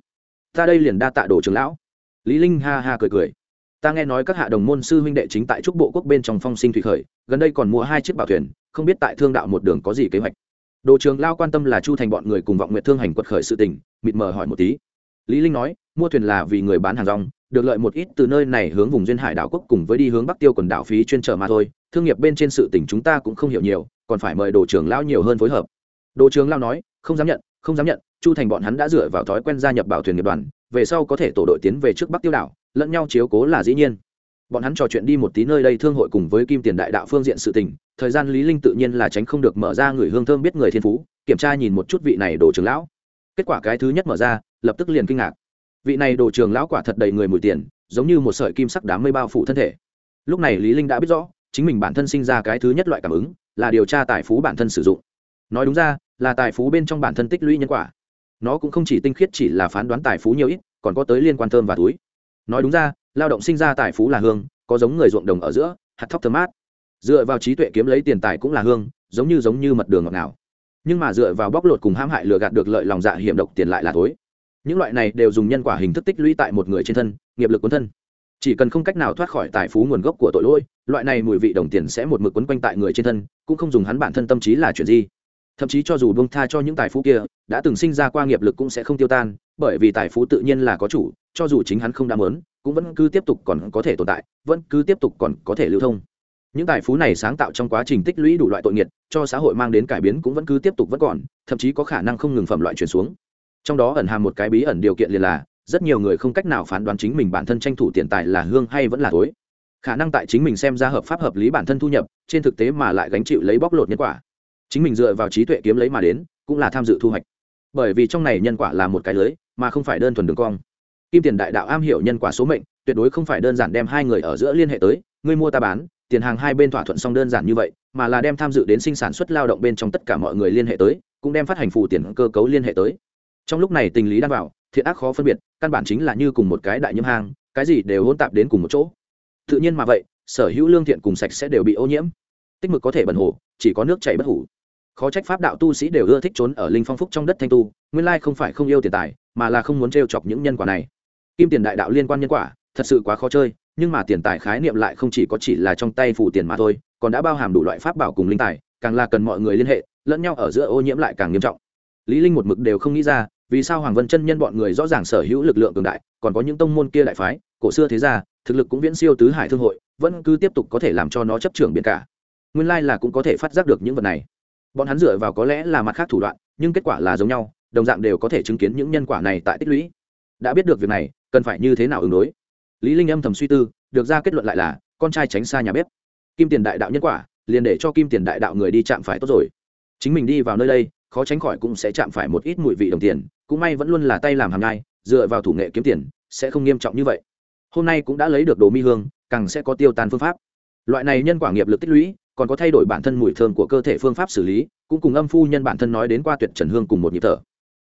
Ta đây liền đa tạ đồ trường lão. Lý linh ha ha cười cười. Ta nghe nói các hạ đồng môn sư huynh đệ chính tại trúc bộ quốc bên trong phong sinh thủy khởi, gần đây còn mua hai chiếc bảo thuyền, không biết tại thương đạo một đường có gì kế hoạch đồ trường lao quan tâm là chu thành bọn người cùng vọng nguyện thương hành quật khởi sự tình, mịt mờ hỏi một tí. Lý linh nói, mua thuyền là vì người bán hàng rong, được lợi một ít từ nơi này hướng vùng duyên hải đảo quốc cùng với đi hướng bắc tiêu quần đảo phí chuyên trở mà thôi. Thương nghiệp bên trên sự tình chúng ta cũng không hiểu nhiều, còn phải mời đồ trưởng lao nhiều hơn phối hợp. Đồ trưởng lao nói, không dám nhận, không dám nhận, chu thành bọn hắn đã dựa vào thói quen gia nhập bảo thuyền nghiệp đoàn, về sau có thể tổ đội tiến về trước bắc tiêu đảo, lẫn nhau chiếu cố là dĩ nhiên bọn hắn trò chuyện đi một tí nơi đây thương hội cùng với kim tiền đại đạo phương diện sự tình, thời gian lý linh tự nhiên là tránh không được mở ra người hương thơm biết người thiên phú, kiểm tra nhìn một chút vị này đồ trưởng lão. Kết quả cái thứ nhất mở ra, lập tức liền kinh ngạc. Vị này đồ trưởng lão quả thật đầy người mùi tiền, giống như một sợi kim sắc đám mây bao phủ thân thể. Lúc này lý linh đã biết rõ, chính mình bản thân sinh ra cái thứ nhất loại cảm ứng, là điều tra tài phú bản thân sử dụng. Nói đúng ra, là tài phú bên trong bản thân tích lũy nhân quả. Nó cũng không chỉ tinh khiết chỉ là phán đoán tài phú nhiều ít, còn có tới liên quan thơm và túi. Nói đúng ra lao động sinh ra tài phú là hương, có giống người ruộng đồng ở giữa, hạt thóc thơm mát. Dựa vào trí tuệ kiếm lấy tiền tài cũng là hương, giống như giống như mật đường ngọt ngào. Nhưng mà dựa vào bóc lột cùng hãm hại lừa gạt được lợi lòng dạ hiểm độc tiền lại là thối. Những loại này đều dùng nhân quả hình thức tích lũy tại một người trên thân, nghiệp lực cuốn thân. Chỉ cần không cách nào thoát khỏi tài phú nguồn gốc của tội lỗi, loại này mùi vị đồng tiền sẽ một mực quấn quanh tại người trên thân, cũng không dùng hắn bản thân tâm trí là chuyện gì. Thậm chí cho dù bông tha cho những tài phú kia, đã từng sinh ra qua nghiệp lực cũng sẽ không tiêu tan, bởi vì tài phú tự nhiên là có chủ cho dù chính hắn không đã lớn cũng vẫn cứ tiếp tục còn có thể tồn tại, vẫn cứ tiếp tục còn có thể lưu thông. Những tài phú này sáng tạo trong quá trình tích lũy đủ loại tội nghiệt, cho xã hội mang đến cải biến cũng vẫn cứ tiếp tục vẫn còn, thậm chí có khả năng không ngừng phẩm loại chuyển xuống. Trong đó ẩn hàm một cái bí ẩn điều kiện liền là, rất nhiều người không cách nào phán đoán chính mình bản thân tranh thủ tiền tài là hương hay vẫn là tối khả năng tại chính mình xem ra hợp pháp hợp lý bản thân thu nhập, trên thực tế mà lại gánh chịu lấy bóc lột nhân quả. Chính mình dựa vào trí tuệ kiếm lấy mà đến, cũng là tham dự thu hoạch. Bởi vì trong này nhân quả là một cái lưới, mà không phải đơn thuần đường cong kim tiền đại đạo am hiểu nhân quả số mệnh, tuyệt đối không phải đơn giản đem hai người ở giữa liên hệ tới, ngươi mua ta bán, tiền hàng hai bên thỏa thuận xong đơn giản như vậy, mà là đem tham dự đến sinh sản xuất lao động bên trong tất cả mọi người liên hệ tới, cũng đem phát hành phù tiền cơ cấu liên hệ tới. Trong lúc này tình lý đang vào, thiện ác khó phân biệt, căn bản chính là như cùng một cái đại nhiễm hang, cái gì đều hôn tạp đến cùng một chỗ. Tự nhiên mà vậy, sở hữu lương thiện cùng sạch sẽ đều bị ô nhiễm. Tích mực có thể bẩn hồ, chỉ có nước chảy bất hủ. Khó trách pháp đạo tu sĩ đều ưa thích trốn ở linh phong phúc trong đất thanh tu, nguyên lai không phải không yêu tiền tài, mà là không muốn t chọc những nhân quả này kim tiền đại đạo liên quan nhân quả, thật sự quá khó chơi, nhưng mà tiền tài khái niệm lại không chỉ có chỉ là trong tay phủ tiền mà thôi, còn đã bao hàm đủ loại pháp bảo cùng linh tài, càng là cần mọi người liên hệ, lẫn nhau ở giữa ô nhiễm lại càng nghiêm trọng. Lý linh một mực đều không nghĩ ra, vì sao hoàng vân chân nhân bọn người rõ ràng sở hữu lực lượng cường đại, còn có những tông môn kia đại phái, cổ xưa thế gia, thực lực cũng viễn siêu tứ hải thương hội, vẫn cứ tiếp tục có thể làm cho nó chấp trưởng biển cả. Nguyên lai là cũng có thể phát giác được những vật này. Bọn hắn dựa vào có lẽ là mặt khác thủ đoạn, nhưng kết quả là giống nhau, đồng dạng đều có thể chứng kiến những nhân quả này tại tích lũy. Đã biết được việc này cần phải như thế nào ứng đối? Lý linh âm thầm suy tư, được ra kết luận lại là, con trai tránh xa nhà bếp. Kim tiền đại đạo nhân quả, liền để cho kim tiền đại đạo người đi chạm phải tốt rồi. Chính mình đi vào nơi đây, khó tránh khỏi cũng sẽ chạm phải một ít mùi vị đồng tiền, cũng may vẫn luôn là tay làm hàng ngày dựa vào thủ nghệ kiếm tiền, sẽ không nghiêm trọng như vậy. Hôm nay cũng đã lấy được đồ mi hương, càng sẽ có tiêu tan phương pháp. Loại này nhân quả nghiệp lực tích lũy, còn có thay đổi bản thân mùi thơm của cơ thể phương pháp xử lý, cũng cùng âm phu nhân bản thân nói đến qua tuyệt trần hương cùng một nhịp thở.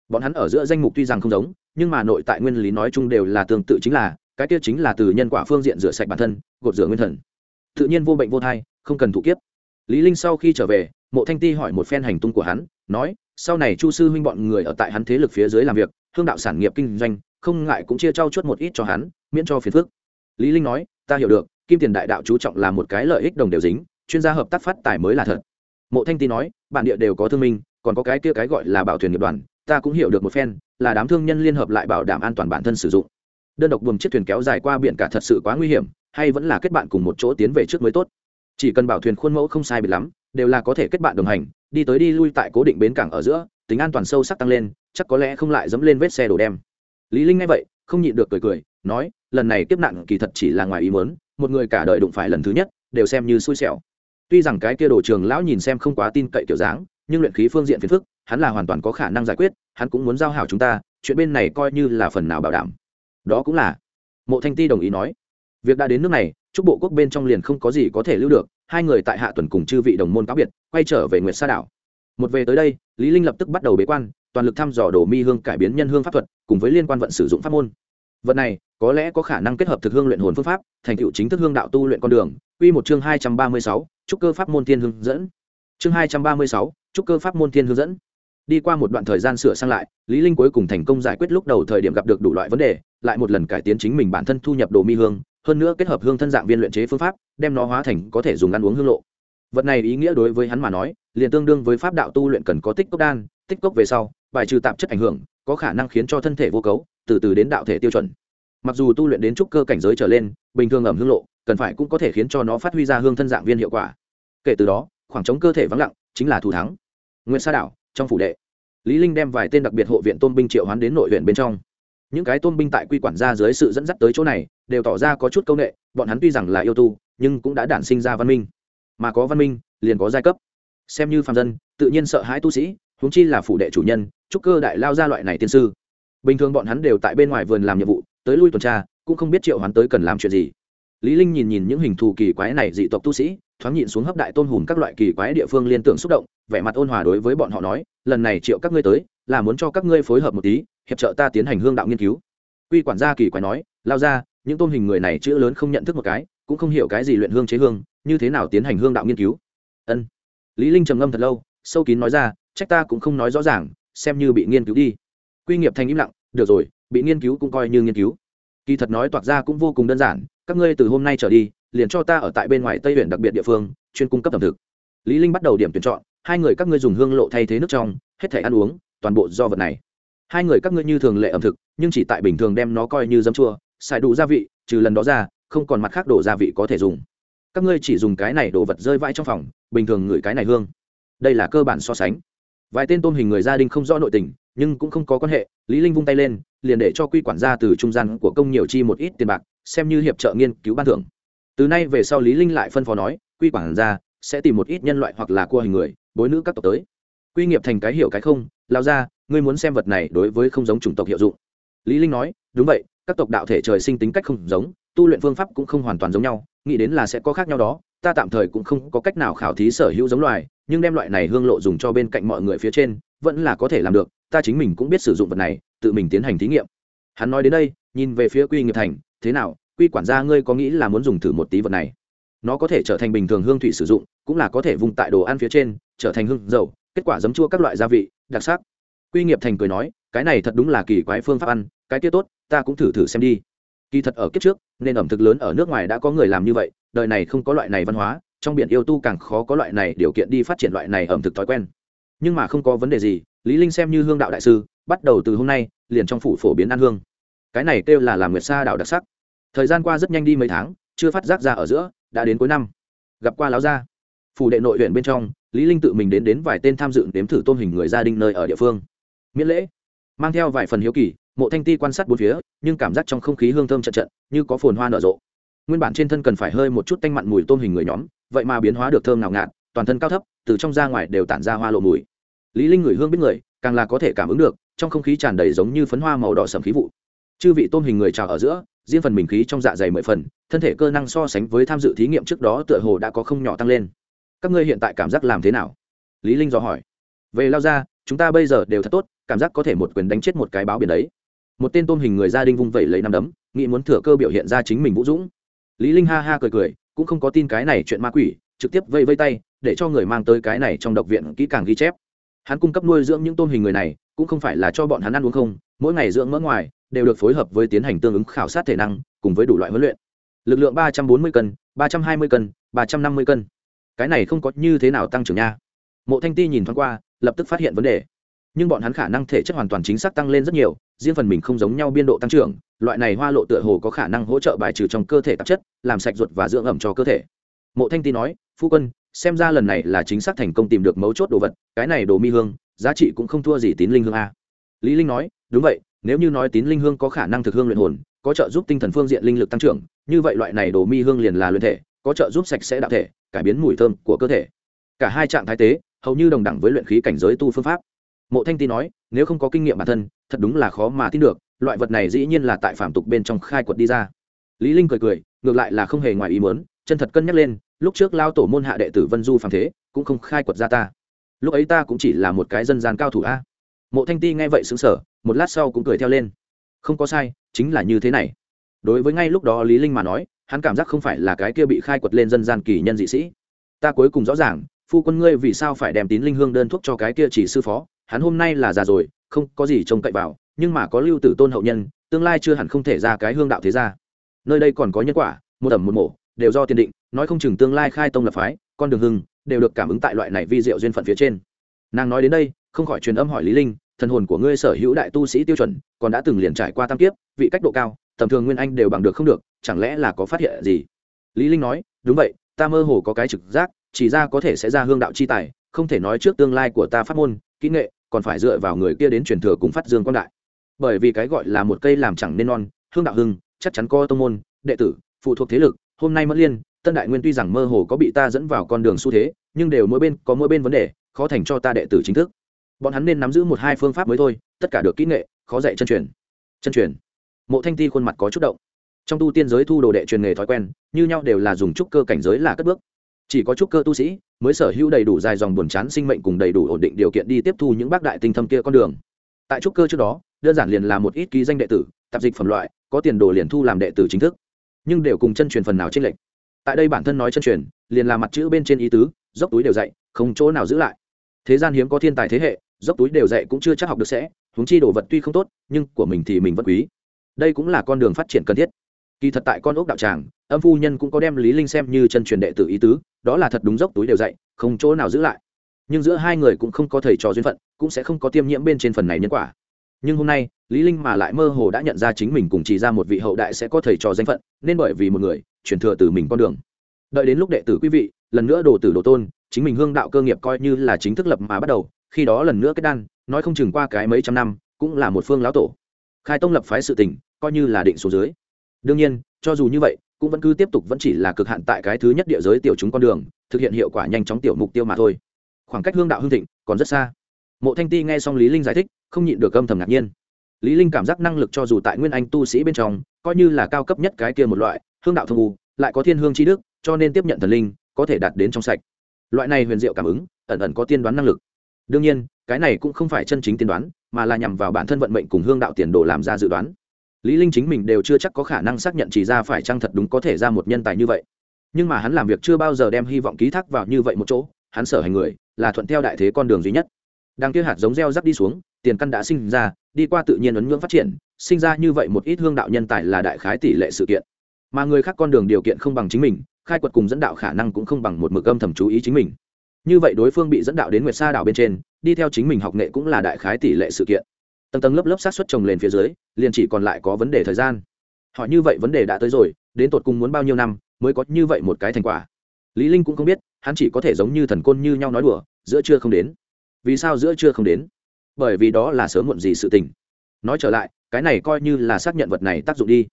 Bọn hắn ở giữa danh mục tuy rằng không giống nhưng mà nội tại nguyên lý nói chung đều là tương tự chính là, cái kia chính là từ nhân quả phương diện rửa sạch bản thân, gột rửa nguyên thần. Tự nhiên vô bệnh vô thai, không cần thụ kiếp. Lý linh sau khi trở về, mộ thanh ti hỏi một phen hành tung của hắn, nói, sau này chu sư huynh bọn người ở tại hắn thế lực phía dưới làm việc, hương đạo sản nghiệp kinh doanh, không ngại cũng chia trao chuốt một ít cho hắn, miễn cho phiền phức. Lý linh nói, ta hiểu được, kim tiền đại đạo chú trọng là một cái lợi ích đồng đều dính, chuyên gia hợp tác phát tài mới là thật. Mộ thanh ti nói, bản địa đều có thương minh, còn có cái kia cái gọi là bảo thuyền nghiệp đoàn ta cũng hiểu được một phen, là đám thương nhân liên hợp lại bảo đảm an toàn bản thân sử dụng. Đơn độc buồm chiếc thuyền kéo dài qua biển cả thật sự quá nguy hiểm, hay vẫn là kết bạn cùng một chỗ tiến về trước mới tốt. Chỉ cần bảo thuyền khuôn mẫu không sai biệt lắm, đều là có thể kết bạn đồng hành, đi tới đi lui tại cố định bến cảng ở giữa, tính an toàn sâu sắc tăng lên, chắc có lẽ không lại dẫm lên vết xe đổ đem. Lý linh nghe vậy, không nhịn được cười cười, nói, lần này kiếp nạn kỳ thật chỉ là ngoài ý muốn, một người cả đời đụng phải lần thứ nhất, đều xem như xui xẻo. Tuy rằng cái kia đồ trường lão nhìn xem không quá tin cậy kiểu dáng, nhưng luyện khí phương diện phiền phức hắn là hoàn toàn có khả năng giải quyết hắn cũng muốn giao hảo chúng ta chuyện bên này coi như là phần nào bảo đảm. Đó cũng là. Mộ thanh ti đồng ý nói. Việc đã đến nước này chúc bộ quốc bên trong liền không có gì có thể lưu được hai người tại hạ tuần cùng chư vị đồng môn cáo biệt quay trở về nguyệt sa đảo. Một về tới đây lý linh lập tức bắt đầu bế quan toàn lực thăm dò đồ mi hương cải biến nhân hương pháp thuật cùng với liên quan vận sử dụng pháp môn. Vật này có lẽ có khả năng kết hợp thực hương luyện hồn phương pháp thành tựu chính thức hương đạo tu luyện con đường. Quy một chương hai trăm ba mươi sáu, trúc cơ pháp môn thiên hướng dẫn. Chương hai trăm ba mươi sáu, trúc cơ pháp môn thiên hướng dẫn đi qua một đoạn thời gian sửa sang lại, lý linh cuối cùng thành công giải quyết lúc đầu thời điểm gặp được đủ loại vấn đề, lại một lần cải tiến chính mình bản thân thu nhập đồ mi hương, hơn nữa kết hợp hương thân dạng viên luyện chế phương pháp, đem nó hóa thành có thể dùng ăn uống hương lộ. Vật này ý nghĩa đối với hắn mà nói, liền tương đương với pháp đạo tu luyện cần có tích cốc đan, tích cốc về sau, bài trừ tạp chất ảnh hưởng, có khả năng khiến cho thân thể vô cấu, từ từ đến đạo thể tiêu chuẩn. Mặc dù tu luyện đến trúc cơ cảnh giới trở lên, bình thường ẩm hương lộ, cần phải cũng có thể khiến cho nó phát huy ra hương thân dạng viên hiệu quả. Kể từ đó, khoảng trống cơ thể vắng lặng, chính là thủ thắng. Nguyễn sa đảo trong phủ đệ. Lý linh đem vài tên đặc biệt hộ viện tôn binh triệu hoán đến nội huyện bên trong. Những cái tôn binh tại quy quản gia dưới sự dẫn dắt tới chỗ này, đều tỏ ra có chút câu nệ, bọn hắn tuy rằng là yêu tu, nhưng cũng đã đản sinh ra văn minh. Mà có văn minh, liền có giai cấp. Xem như phàm dân, tự nhiên sợ hãi tu sĩ, huống chi là phủ đệ chủ nhân trúc cơ đại lao ra loại này tiên sư. Bình thường bọn hắn đều tại bên ngoài vườn làm nhiệm vụ, tới lui tuần tra, cũng không biết triệu hoán tới cần làm chuyện gì lý linh nhìn nhìn những hình thù kỳ quái này dị tộc tu sĩ, thoáng nhịn xuống hấp đại tôn hùm các loại kỳ quái địa phương liên tưởng xúc động, vẻ mặt ôn hòa đối với bọn họ nói, lần này triệu các ngươi tới, là muốn cho các ngươi phối hợp một tí, hiệp trợ ta tiến hành hương đạo nghiên cứu. Quy quản gia kỳ quái nói, lao ra, những tôn hình người này chữ lớn không nhận thức một cái, cũng không hiểu cái gì luyện hương chế hương, như thế nào tiến hành hương đạo nghiên cứu? Ân. Lý linh trầm ngâm thật lâu, sâu kín nói ra, trách ta cũng không nói rõ ràng, xem như bị nghiên cứu đi. Quy nghiệp thành im lặng, được rồi, bị nghiên cứu cũng coi như nghiên cứu kỳ thật nói toạc ra cũng vô cùng đơn giản, các ngươi từ hôm nay trở đi, liền cho ta ở tại bên ngoài tây huyện đặc biệt địa phương, chuyên cung cấp ẩm thực. Lý linh bắt đầu điểm tuyển chọn, hai người các ngươi dùng hương lộ thay thế nước trong, hết thể ăn uống, toàn bộ do vật này. Hai người các ngươi như thường lệ ẩm thực, nhưng chỉ tại bình thường đem nó coi như dấm chua, xài đủ gia vị, trừ lần đó ra, không còn mặt khác đổ gia vị có thể dùng. Các ngươi chỉ dùng cái này đồ vật rơi vãi trong phòng, bình thường ngửi cái này hương. Đây là cơ bản so sánh. Vài tên tôm hình người gia đình không rõ nội tình, nhưng cũng không có quan hệ lý linh vung tay lên, liền để cho quy quản gia từ trung gian của công nhiều chi một ít tiền bạc, xem như hiệp trợ nghiên cứu ban thưởng. Từ nay về sau lý linh lại phân phó nói, quy quản gia sẽ tìm một ít nhân loại hoặc là cua hình người, bối nữ các tộc tới. Quy nghiệp thành cái hiểu cái không, lao ra, ngươi muốn xem vật này đối với không giống chủng tộc hiệu dụng. Lý linh nói, đúng vậy, các tộc đạo thể trời sinh tính cách không giống, tu luyện phương pháp cũng không hoàn toàn giống nhau, nghĩ đến là sẽ có khác nhau đó, ta tạm thời cũng không có cách nào khảo thí sở hữu giống loài, nhưng đem loại này hương lộ dùng cho bên cạnh mọi người phía trên, vẫn là có thể làm được ta chính mình cũng biết sử dụng vật này, tự mình tiến hành thí nghiệm. Hắn nói đến đây, nhìn về phía quy nghiệp thành, thế nào, quy quản gia ngươi có nghĩ là muốn dùng thử một tí vật này? Nó có thể trở thành bình thường hương thủy sử dụng, cũng là có thể vùng tại đồ ăn phía trên, trở thành hương dầu, kết quả giấm chua các loại gia vị, đặc sắc. Quy nghiệp thành cười nói, cái này thật đúng là kỳ quái phương pháp ăn, cái kia tốt, ta cũng thử thử xem đi. Kỳ thật ở kiếp trước nên ẩm thực lớn ở nước ngoài đã có người làm như vậy, đời này không có loại này văn hóa, trong biển yêu tu càng khó có loại này điều kiện đi phát triển loại này ẩm thực thói quen. Nhưng mà không có vấn đề gì lý linh xem như hương đạo đại sư, bắt đầu từ hôm nay, liền trong phủ phổ biến ăn hương. Cái này kêu là làm nguyệt sa đạo đặc sắc. Thời gian qua rất nhanh đi mấy tháng, chưa phát giác ra ở giữa, đã đến cuối năm. Gặp qua láo gia. Phủ đệ nội huyện bên trong, lý linh tự mình đến đến vài tên tham dự đếm thử tôn hình người gia đình nơi ở địa phương. Miễn lễ. Mang theo vài phần hiếu kỳ, mộ thanh ti quan sát bốn phía, nhưng cảm giác trong không khí hương thơm trận trận, như có phồn hoa nở rộ. Nguyên bản trên thân cần phải hơi một chút tanh mặn mùi tôn hình người nhóm, vậy mà biến hóa được thơm ngào ngạt, toàn thân cao thấp, từ trong ra ngoài đều tản ra hoa lộ mùi lý linh người hương biết người, càng là có thể cảm ứng được, trong không khí tràn đầy giống như phấn hoa màu đỏ sẩm khí vụ. Chư vị tôn hình người chào ở giữa, riêng phần mình khí trong dạ dày mười phần, thân thể cơ năng so sánh với tham dự thí nghiệm trước đó tựa hồ đã có không nhỏ tăng lên. Các ngươi hiện tại cảm giác làm thế nào? Lý linh dò hỏi. Về lao ra, chúng ta bây giờ đều thật tốt, cảm giác có thể một quyền đánh chết một cái báo biển đấy. Một tên tôn hình người gia đình vung vẩy lấy năm đấm, nghĩ muốn thừa cơ biểu hiện ra chính mình vũ dũng. Lý linh ha ha cười cười, cũng không có tin cái này chuyện ma quỷ, trực tiếp vây vây tay, để cho người mang tới cái này trong độc viện kỹ càng ghi chép hắn cung cấp nuôi dưỡng những tôn hình người này, cũng không phải là cho bọn hắn ăn uống không, mỗi ngày dưỡng mỡ ngoài, đều được phối hợp với tiến hành tương ứng khảo sát thể năng, cùng với đủ loại huấn luyện. Lực lượng ba trăm bốn mươi cân, ba trăm hai mươi cân, ba trăm năm mươi cân. Cái này không có như thế nào tăng trưởng nha. Mộ thanh ti nhìn thoáng qua, lập tức phát hiện vấn đề. Nhưng bọn hắn khả năng thể chất hoàn toàn chính xác tăng lên rất nhiều, riêng phần mình không giống nhau biên độ tăng trưởng, loại này hoa lộ tựa hồ có khả năng hỗ trợ bài trừ trong cơ thể tạp chất, làm sạch ruột và dưỡng ẩm cho cơ thể. Mộ thanh ti nói, phu quân xem ra lần này là chính xác thành công tìm được mấu chốt đồ vật, cái này đồ mi hương, giá trị cũng không thua gì tín linh hương a. Lý linh nói, đúng vậy, nếu như nói tín linh hương có khả năng thực hương luyện hồn, có trợ giúp tinh thần phương diện linh lực tăng trưởng, như vậy loại này đồ mi hương liền là luyện thể, có trợ giúp sạch sẽ đạo thể, cải biến mùi thơm của cơ thể. Cả hai trạng thái tế, hầu như đồng đẳng với luyện khí cảnh giới tu phương pháp. Mộ thanh ti nói, nếu không có kinh nghiệm bản thân, thật đúng là khó mà tin được, loại vật này dĩ nhiên là tại phạm tục bên trong khai quật đi ra. Lý linh cười cười, ngược lại là không hề ngoài ý muốn, chân thật cân nhắc lên lúc trước lao tổ môn hạ đệ tử vân du phàm thế, cũng không khai quật ra ta. Lúc ấy ta cũng chỉ là một cái dân gian cao thủ a. Mộ thanh ti nghe vậy xứng sở một lát sau cũng cười theo lên. Không có sai, chính là như thế này. Đối với ngay lúc đó lý linh mà nói, hắn cảm giác không phải là cái kia bị khai quật lên dân gian kỳ nhân dị sĩ. Ta cuối cùng rõ ràng, phu quân ngươi vì sao phải đem tín linh hương đơn thuốc cho cái kia chỉ sư phó, hắn hôm nay là già rồi, không có gì trông cậy vào, nhưng mà có lưu tử tôn hậu nhân, tương lai chưa hẳn không thể ra cái hương đạo thế gia. Nơi đây còn có nhân quả, một ẩm một mổ đều do tiền định, nói không chừng tương lai khai tông lập phái, con đường hưng, đều được cảm ứng tại loại này vi diệu duyên phận phía trên. Nàng nói đến đây, không khỏi truyền âm hỏi lý linh, thần hồn của ngươi sở hữu đại tu sĩ tiêu chuẩn, còn đã từng liền trải qua tam kiếp, vị cách độ cao, tầm thường nguyên anh đều bằng được không được, chẳng lẽ là có phát hiện gì? Lý linh nói, đúng vậy, ta mơ hồ có cái trực giác, chỉ ra có thể sẽ ra hương đạo chi tài, không thể nói trước tương lai của ta pháp môn, kỹ nghệ, còn phải dựa vào người kia đến truyền thừa cùng phát dương quan đại. Bởi vì cái gọi là một cây làm chẳng nên non, hương đạo hưng, chắc chắn có tông môn, đệ tử, phụ thuộc thế lực hôm nay mất liên, tân đại nguyên tuy rằng mơ hồ có bị ta dẫn vào con đường xu thế, nhưng đều mỗi bên có mỗi bên vấn đề, khó thành cho ta đệ tử chính thức. Bọn hắn nên nắm giữ một hai phương pháp mới thôi, tất cả được kỹ nghệ, khó dạy chân truyền. Chân truyền. Mộ thanh ti khuôn mặt có chút động. Trong tu tiên giới thu đồ đệ truyền nghề thói quen, như nhau đều là dùng trúc cơ cảnh giới là cất bước. Chỉ có trúc cơ tu sĩ mới sở hữu đầy đủ dài dòng buồn chán sinh mệnh cùng đầy đủ ổn định điều kiện đi tiếp thu những bác đại tinh thâm kia con đường. Tại trúc cơ trước đó, đơn giản liền là một ít ký danh đệ tử, tạp dịch phẩm loại, có tiền đồ liền thu làm đệ tử chính thức nhưng đều cùng chân truyền phần nào trên lệnh tại đây bản thân nói chân truyền, liền là mặt chữ bên trên ý tứ, dốc túi đều dạy, không chỗ nào giữ lại. Thế gian hiếm có thiên tài thế hệ, dốc túi đều dạy cũng chưa chắc học được sẽ, huống chi đồ vật tuy không tốt, nhưng của mình thì mình vẫn quý. Đây cũng là con đường phát triển cần thiết. Kỳ thật tại con ốc đạo tràng, âm phu nhân cũng có đem lý linh xem như chân truyền đệ tử ý tứ, đó là thật đúng dốc túi đều dạy, không chỗ nào giữ lại. Nhưng giữa hai người cũng không có thầy trò duyên phận, cũng sẽ không có tiêm nhiễm bên trên phần này nhân quả. Nhưng hôm nay lý linh mà lại mơ hồ đã nhận ra chính mình cùng chỉ ra một vị hậu đại sẽ có thầy trò danh phận, nên bởi vì một người, truyền thừa từ mình con đường. Đợi đến lúc đệ tử quý vị, lần nữa đồ tử đồ tôn, chính mình hương đạo cơ nghiệp coi như là chính thức lập mà bắt đầu, khi đó lần nữa kết đan, nói không chừng qua cái mấy trăm năm, cũng là một phương lão tổ. Khai tông lập phái sự tình, coi như là định số dưới. Đương nhiên, cho dù như vậy, cũng vẫn cứ tiếp tục vẫn chỉ là cực hạn tại cái thứ nhất địa giới tiểu chúng con đường, thực hiện hiệu quả nhanh chóng tiểu mục tiêu mà thôi. Khoảng cách hương đạo hương thịnh còn rất xa. Mộ thanh ti nghe xong lý linh giải thích, không nhịn được âm thầm ngạc nhiên lý linh cảm giác năng lực cho dù tại nguyên anh tu sĩ bên trong, coi như là cao cấp nhất cái kia một loại, hương đạo thông u, lại có thiên hương chi đức, cho nên tiếp nhận thần linh, có thể đạt đến trong sạch. Loại này huyền diệu cảm ứng, ẩn ẩn có tiên đoán năng lực. Đương nhiên, cái này cũng không phải chân chính tiên đoán, mà là nhằm vào bản thân vận mệnh cùng hương đạo tiền đồ làm ra dự đoán. Lý linh chính mình đều chưa chắc có khả năng xác nhận chỉ ra phải chăng thật đúng có thể ra một nhân tài như vậy. Nhưng mà hắn làm việc chưa bao giờ đem hy vọng ký thác vào như vậy một chỗ, hắn sở hành người, là thuận theo đại thế con đường duy nhất đang kia hạt giống gieo rắc đi xuống, tiền căn đã sinh ra, đi qua tự nhiên ấn nhưỡng phát triển, sinh ra như vậy một ít hương đạo nhân tài là đại khái tỷ lệ sự kiện. Mà người khác con đường điều kiện không bằng chính mình, khai quật cùng dẫn đạo khả năng cũng không bằng một mực âm thầm chú ý chính mình. Như vậy đối phương bị dẫn đạo đến nguyệt sa đảo bên trên, đi theo chính mình học nghệ cũng là đại khái tỷ lệ sự kiện. Tầng tầng lớp lớp sát xuất trồng lên phía dưới, liền chỉ còn lại có vấn đề thời gian. Họ như vậy vấn đề đã tới rồi, đến tột cùng muốn bao nhiêu năm mới có như vậy một cái thành quả? Lý linh cũng không biết, hắn chỉ có thể giống như thần côn như nhau nói đùa, giữa trưa không đến vì sao giữa trưa không đến? Bởi vì đó là sớm muộn gì sự tình. Nói trở lại, cái này coi như là xác nhận vật này tác dụng đi.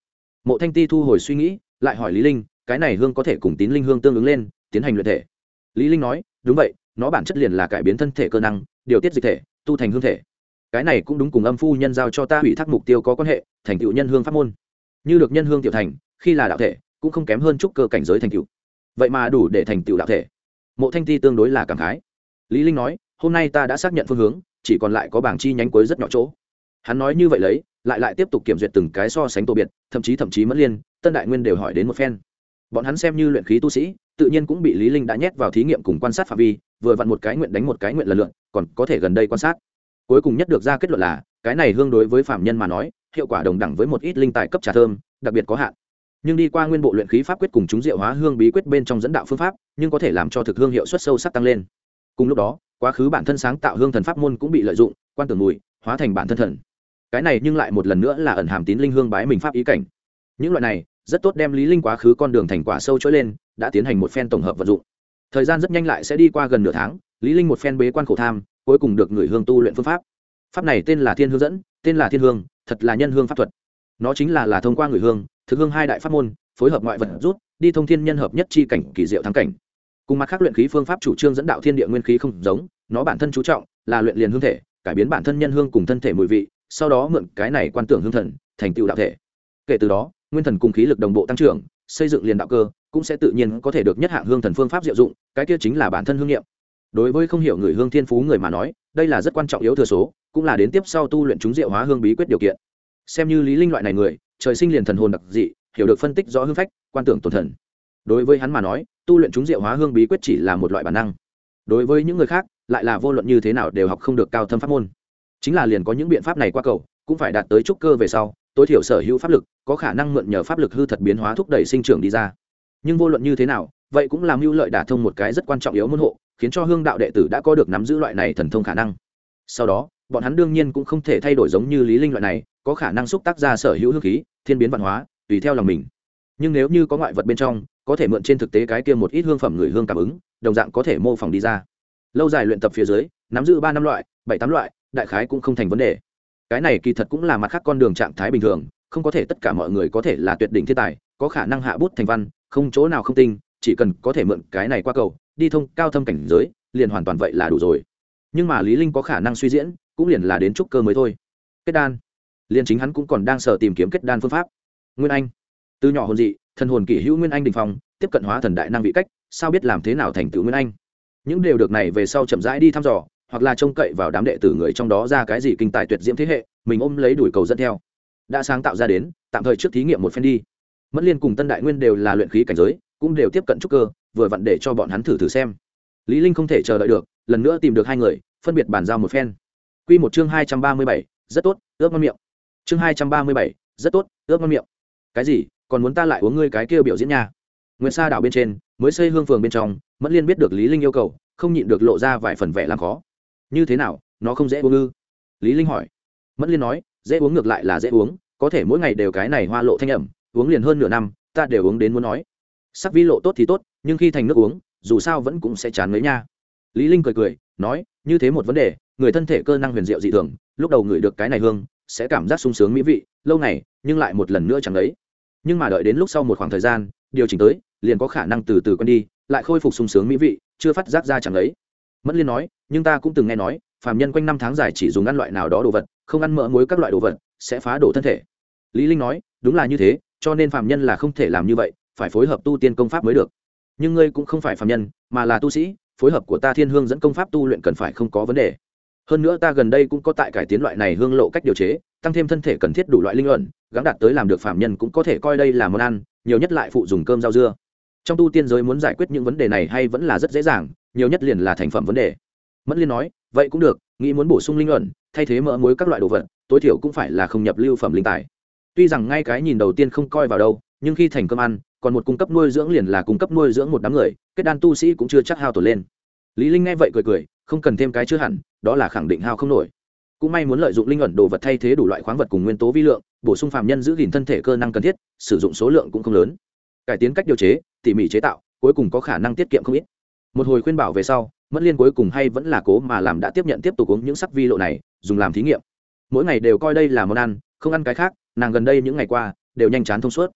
Mộ thanh ti thu hồi suy nghĩ, lại hỏi lý linh, cái này hương có thể cùng tín linh hương tương ứng lên, tiến hành luyện thể. Lý linh nói, đúng vậy, nó bản chất liền là cải biến thân thể cơ năng, điều tiết dịch thể, tu thành hương thể. Cái này cũng đúng cùng âm phu nhân giao cho ta hủy thác mục tiêu có quan hệ, thành tựu nhân hương pháp môn. Như được nhân hương tiểu thành, khi là đạo thể, cũng không kém hơn chút cơ cảnh giới thành tựu. Vậy mà đủ để thành tựu đạo thể. Mộ thanh ti tương đối là cảm khái. Lý linh nói hôm nay ta đã xác nhận phương hướng, chỉ còn lại có bảng chi nhánh cuối rất nhỏ chỗ. Hắn nói như vậy lấy, lại lại tiếp tục kiểm duyệt từng cái so sánh tổ biệt, thậm chí thậm chí mất liên, tân đại nguyên đều hỏi đến một phen. Bọn hắn xem như luyện khí tu sĩ, tự nhiên cũng bị lý linh đã nhét vào thí nghiệm cùng quan sát phạm vi, vừa vặn một cái nguyện đánh một cái nguyện lần lượt còn có thể gần đây quan sát. Cuối cùng nhất được ra kết luận là, cái này hương đối với phạm nhân mà nói, hiệu quả đồng đẳng với một ít linh tài cấp trà thơm, đặc biệt có hạn. Nhưng đi qua nguyên bộ luyện khí pháp quyết cùng chúng diệu hóa hương bí quyết bên trong dẫn đạo phương pháp, nhưng có thể làm cho thực hương hiệu suất sâu sắc tăng lên. Cùng lúc đó quá khứ bản thân sáng tạo hương thần pháp môn cũng bị lợi dụng, quan tưởng mùi, hóa thành bản thân thần. Cái này nhưng lại một lần nữa là ẩn hàm tín linh hương bái mình pháp ý cảnh. Những loại này, rất tốt đem lý linh quá khứ con đường thành quả sâu trỗi lên, đã tiến hành một phen tổng hợp vận dụng. Thời gian rất nhanh lại sẽ đi qua gần nửa tháng, lý linh một phen bế quan khổ tham, cuối cùng được người hương tu luyện phương pháp. Pháp này tên là thiên hương dẫn, tên là thiên hương, thật là nhân hương pháp thuật. Nó chính là là thông qua người hương, thực hương hai đại pháp môn, phối hợp ngoại vật rút, đi thông thiên nhân hợp nhất chi cảnh kỳ diệu thắng cảnh cùng mặt khác luyện khí phương pháp chủ trương dẫn đạo thiên địa nguyên khí không giống, nó bản thân chú trọng là luyện liền hương thể, cải biến bản thân nhân hương cùng thân thể mùi vị, sau đó mượn cái này quan tưởng hương thần, thành tựu đạo thể. Kể từ đó, nguyên thần cùng khí lực đồng bộ tăng trưởng, xây dựng liền đạo cơ, cũng sẽ tự nhiên có thể được nhất hạng hương thần phương pháp diệu dụng, cái kia chính là bản thân hương nghiệm đối với không hiểu người hương thiên phú người mà nói, đây là rất quan trọng yếu thừa số, cũng là đến tiếp sau tu luyện chúng diệu hóa hương bí quyết điều kiện. Xem như lý linh loại này người, trời sinh liền thần hồn đặc dị, hiểu được phân tích rõ hương phách, quan tưởng tổn thần. Đối với hắn mà nói tu luyện chúng diệu hóa hương bí quyết chỉ là một loại bản năng. Đối với những người khác, lại là vô luận như thế nào đều học không được cao thâm pháp môn. Chính là liền có những biện pháp này qua cầu, cũng phải đạt tới trúc cơ về sau, tối thiểu sở hữu pháp lực, có khả năng mượn nhờ pháp lực hư thật biến hóa thúc đẩy sinh trưởng đi ra. Nhưng vô luận như thế nào, vậy cũng làm mưu lợi đả thông một cái rất quan trọng yếu môn hộ, khiến cho hương đạo đệ tử đã có được nắm giữ loại này thần thông khả năng. Sau đó, bọn hắn đương nhiên cũng không thể thay đổi giống như lý linh loại này, có khả năng xúc tác ra sở hữu hương khí, thiên biến văn hóa, tùy theo lòng mình. Nhưng nếu như có ngoại vật bên trong có thể mượn trên thực tế cái kia một ít hương phẩm người hương cảm ứng, đồng dạng có thể mô phỏng đi ra. Lâu dài luyện tập phía dưới, nắm giữ ba năm loại, bảy tám loại, đại khái cũng không thành vấn đề. Cái này kỳ thật cũng là mặt khác con đường trạng thái bình thường, không có thể tất cả mọi người có thể là tuyệt đỉnh thiên tài, có khả năng hạ bút thành văn, không chỗ nào không tinh, chỉ cần có thể mượn cái này qua cầu, đi thông cao thâm cảnh giới, liền hoàn toàn vậy là đủ rồi. Nhưng mà lý linh có khả năng suy diễn, cũng liền là đến trúc cơ mới thôi. Kết đan. Liền chính hắn cũng còn đang sở tìm kiếm kết đan phương pháp. Nguyên anh. Từ nhỏ hồn dị thần hồn kỷ hữu nguyên anh đình phong tiếp cận hóa thần đại năng vị cách sao biết làm thế nào thành tựu nguyên anh? Những điều được này về sau chậm rãi đi thăm dò hoặc là trông cậy vào đám đệ tử người trong đó ra cái gì kinh tài tuyệt diễm thế hệ mình ôm lấy đuổi cầu dẫn theo. Đã sáng tạo ra đến tạm thời trước thí nghiệm một phen đi. Mất liên cùng tân đại nguyên đều là luyện khí cảnh giới cũng đều tiếp cận trúc cơ vừa vặn để cho bọn hắn thử thử xem. Lý linh không thể chờ đợi được lần nữa tìm được hai người phân biệt bàn giao một phen. Quy một chương hai trăm ba mươi bảy, rất tốt ướp ngon miệng. Chương hai trăm ba mươi bảy, rất tốt ướp ngon miệng. Cái gì? Còn muốn ta lại uống ngươi cái kia biểu diễn nha. Nguyệt sa đảo bên trên, mới xây hương phường bên trong, Mẫn liên biết được lý linh yêu cầu, không nhịn được lộ ra vài phần vẻ làm khó. Như thế nào, nó không dễ uống ư? Lý linh hỏi. Mẫn liên nói, dễ uống ngược lại là dễ uống, có thể mỗi ngày đều cái này hoa lộ thanh ẩm, uống liền hơn nửa năm, ta đều uống đến muốn nói. Sắc vi lộ tốt thì tốt, nhưng khi thành nước uống, dù sao vẫn cũng sẽ chán mấy nha. Lý linh cười cười, nói, như thế một vấn đề, người thân thể cơ năng huyền diệu dị thường, lúc đầu ngửi được cái này hương, sẽ cảm giác sung sướng mỹ vị, lâu này nhưng lại một lần nữa chẳng đấy nhưng mà đợi đến lúc sau một khoảng thời gian, điều chỉnh tới, liền có khả năng từ từ quen đi, lại khôi phục sung sướng mỹ vị, chưa phát giác ra chẳng lấy mẫn liên nói, nhưng ta cũng từng nghe nói, phàm nhân quanh năm tháng dài chỉ dùng ăn loại nào đó đồ vật, không ăn mỡ muối các loại đồ vật, sẽ phá đổ thân thể. Lý linh nói, đúng là như thế, cho nên phàm nhân là không thể làm như vậy, phải phối hợp tu tiên công pháp mới được. Nhưng ngươi cũng không phải phàm nhân, mà là tu sĩ, phối hợp của ta thiên hương dẫn công pháp tu luyện cần phải không có vấn đề hơn nữa ta gần đây cũng có tại cải tiến loại này hương lộ cách điều chế, tăng thêm thân thể cần thiết đủ loại linh luận gắng đạt tới làm được phạm nhân cũng có thể coi đây là món ăn, nhiều nhất lại phụ dùng cơm rau dưa. Trong tu tiên giới muốn giải quyết những vấn đề này hay vẫn là rất dễ dàng, nhiều nhất liền là thành phẩm vấn đề. Mẫn liên nói, vậy cũng được, nghĩ muốn bổ sung linh luận thay thế mỡ muối các loại đồ vật, tối thiểu cũng phải là không nhập lưu phẩm linh tài. Tuy rằng ngay cái nhìn đầu tiên không coi vào đâu, nhưng khi thành cơm ăn, còn một cung cấp nuôi dưỡng liền là cung cấp nuôi dưỡng một đám người, kết đan tu sĩ cũng chưa chắc hao tổn lên lý linh nghe vậy cười cười, không cần thêm cái chưa hẳn, đó là khẳng định hao không nổi. Cũng may muốn lợi dụng linh ẩn đồ vật thay thế đủ loại khoáng vật cùng nguyên tố vi lượng, bổ sung phàm nhân giữ gìn thân thể cơ năng cần thiết, sử dụng số lượng cũng không lớn. Cải tiến cách điều chế, tỉ mỉ chế tạo, cuối cùng có khả năng tiết kiệm không ít. Một hồi khuyên bảo về sau mất liên cuối cùng hay vẫn là cố mà làm đã tiếp nhận tiếp tục uống những sắc vi lộ này, dùng làm thí nghiệm. Mỗi ngày đều coi đây là món ăn, không ăn cái khác, nàng gần đây những ngày qua, đều nhanh chán thông suốt.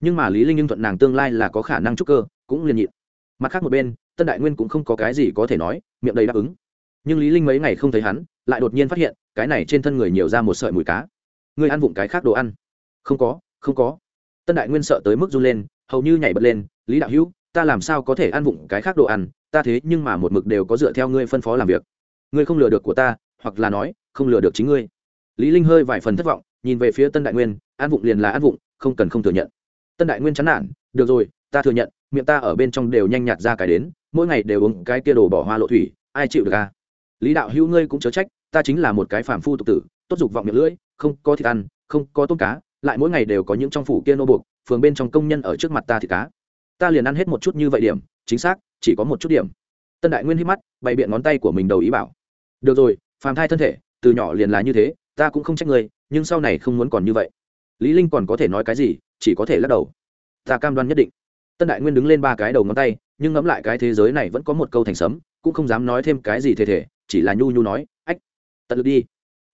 Nhưng mà lý linh nhưng thuận nàng tương lai là có khả năng trúc cơ, cũng liền nhịn. Mặt khác một bên tân đại nguyên cũng không có cái gì có thể nói, miệng đầy đáp ứng. Nhưng lý linh mấy ngày không thấy hắn, lại đột nhiên phát hiện, cái này trên thân người nhiều ra một sợi mùi cá. Người ăn vụng cái khác đồ ăn. Không có không có. Tân đại nguyên sợ tới mức run lên, hầu như nhảy bật lên, lý đạo hữu, ta làm sao có thể ăn vụng cái khác đồ ăn? Ta thế nhưng mà một mực đều có dựa theo ngươi phân phó làm việc. Ngươi không lừa được của ta, hoặc là nói, không lừa được chính ngươi. Lý linh hơi vài phần thất vọng, nhìn về phía tân đại nguyên, ăn vụng liền là ăn vụng, không cần không thừa nhận. Tân đại nguyên chán nản, được rồi, ta thừa nhận, miệng ta ở bên trong đều nhanh nhạt ra cái đến mỗi ngày đều uống cái kia đồ bỏ hoa lộ thủy, ai chịu được à? Lý đạo hữu ngươi cũng chớ trách, ta chính là một cái phàm phu tục tử, tốt dục vọng miệng lưỡi, không có thịt ăn, không có tôm cá, lại mỗi ngày đều có những trong phủ kia nô buộc, phường bên trong công nhân ở trước mặt ta thịt cá. Ta liền ăn hết một chút như vậy điểm, chính xác, chỉ có một chút điểm. Tân đại nguyên hít mắt, bày biện ngón tay của mình đầu ý bảo. Được rồi, phàm thai thân thể, từ nhỏ liền là như thế, ta cũng không trách ngươi, nhưng sau này không muốn còn như vậy. Lý linh còn có thể nói cái gì, chỉ có thể lắc đầu. Ta cam đoan nhất định. Tân đại nguyên đứng lên ba cái đầu ngón tay nhưng ngẫm lại cái thế giới này vẫn có một câu thành sấm, cũng không dám nói thêm cái gì thể thể chỉ là nhu nhu nói, ách, tận lực đi.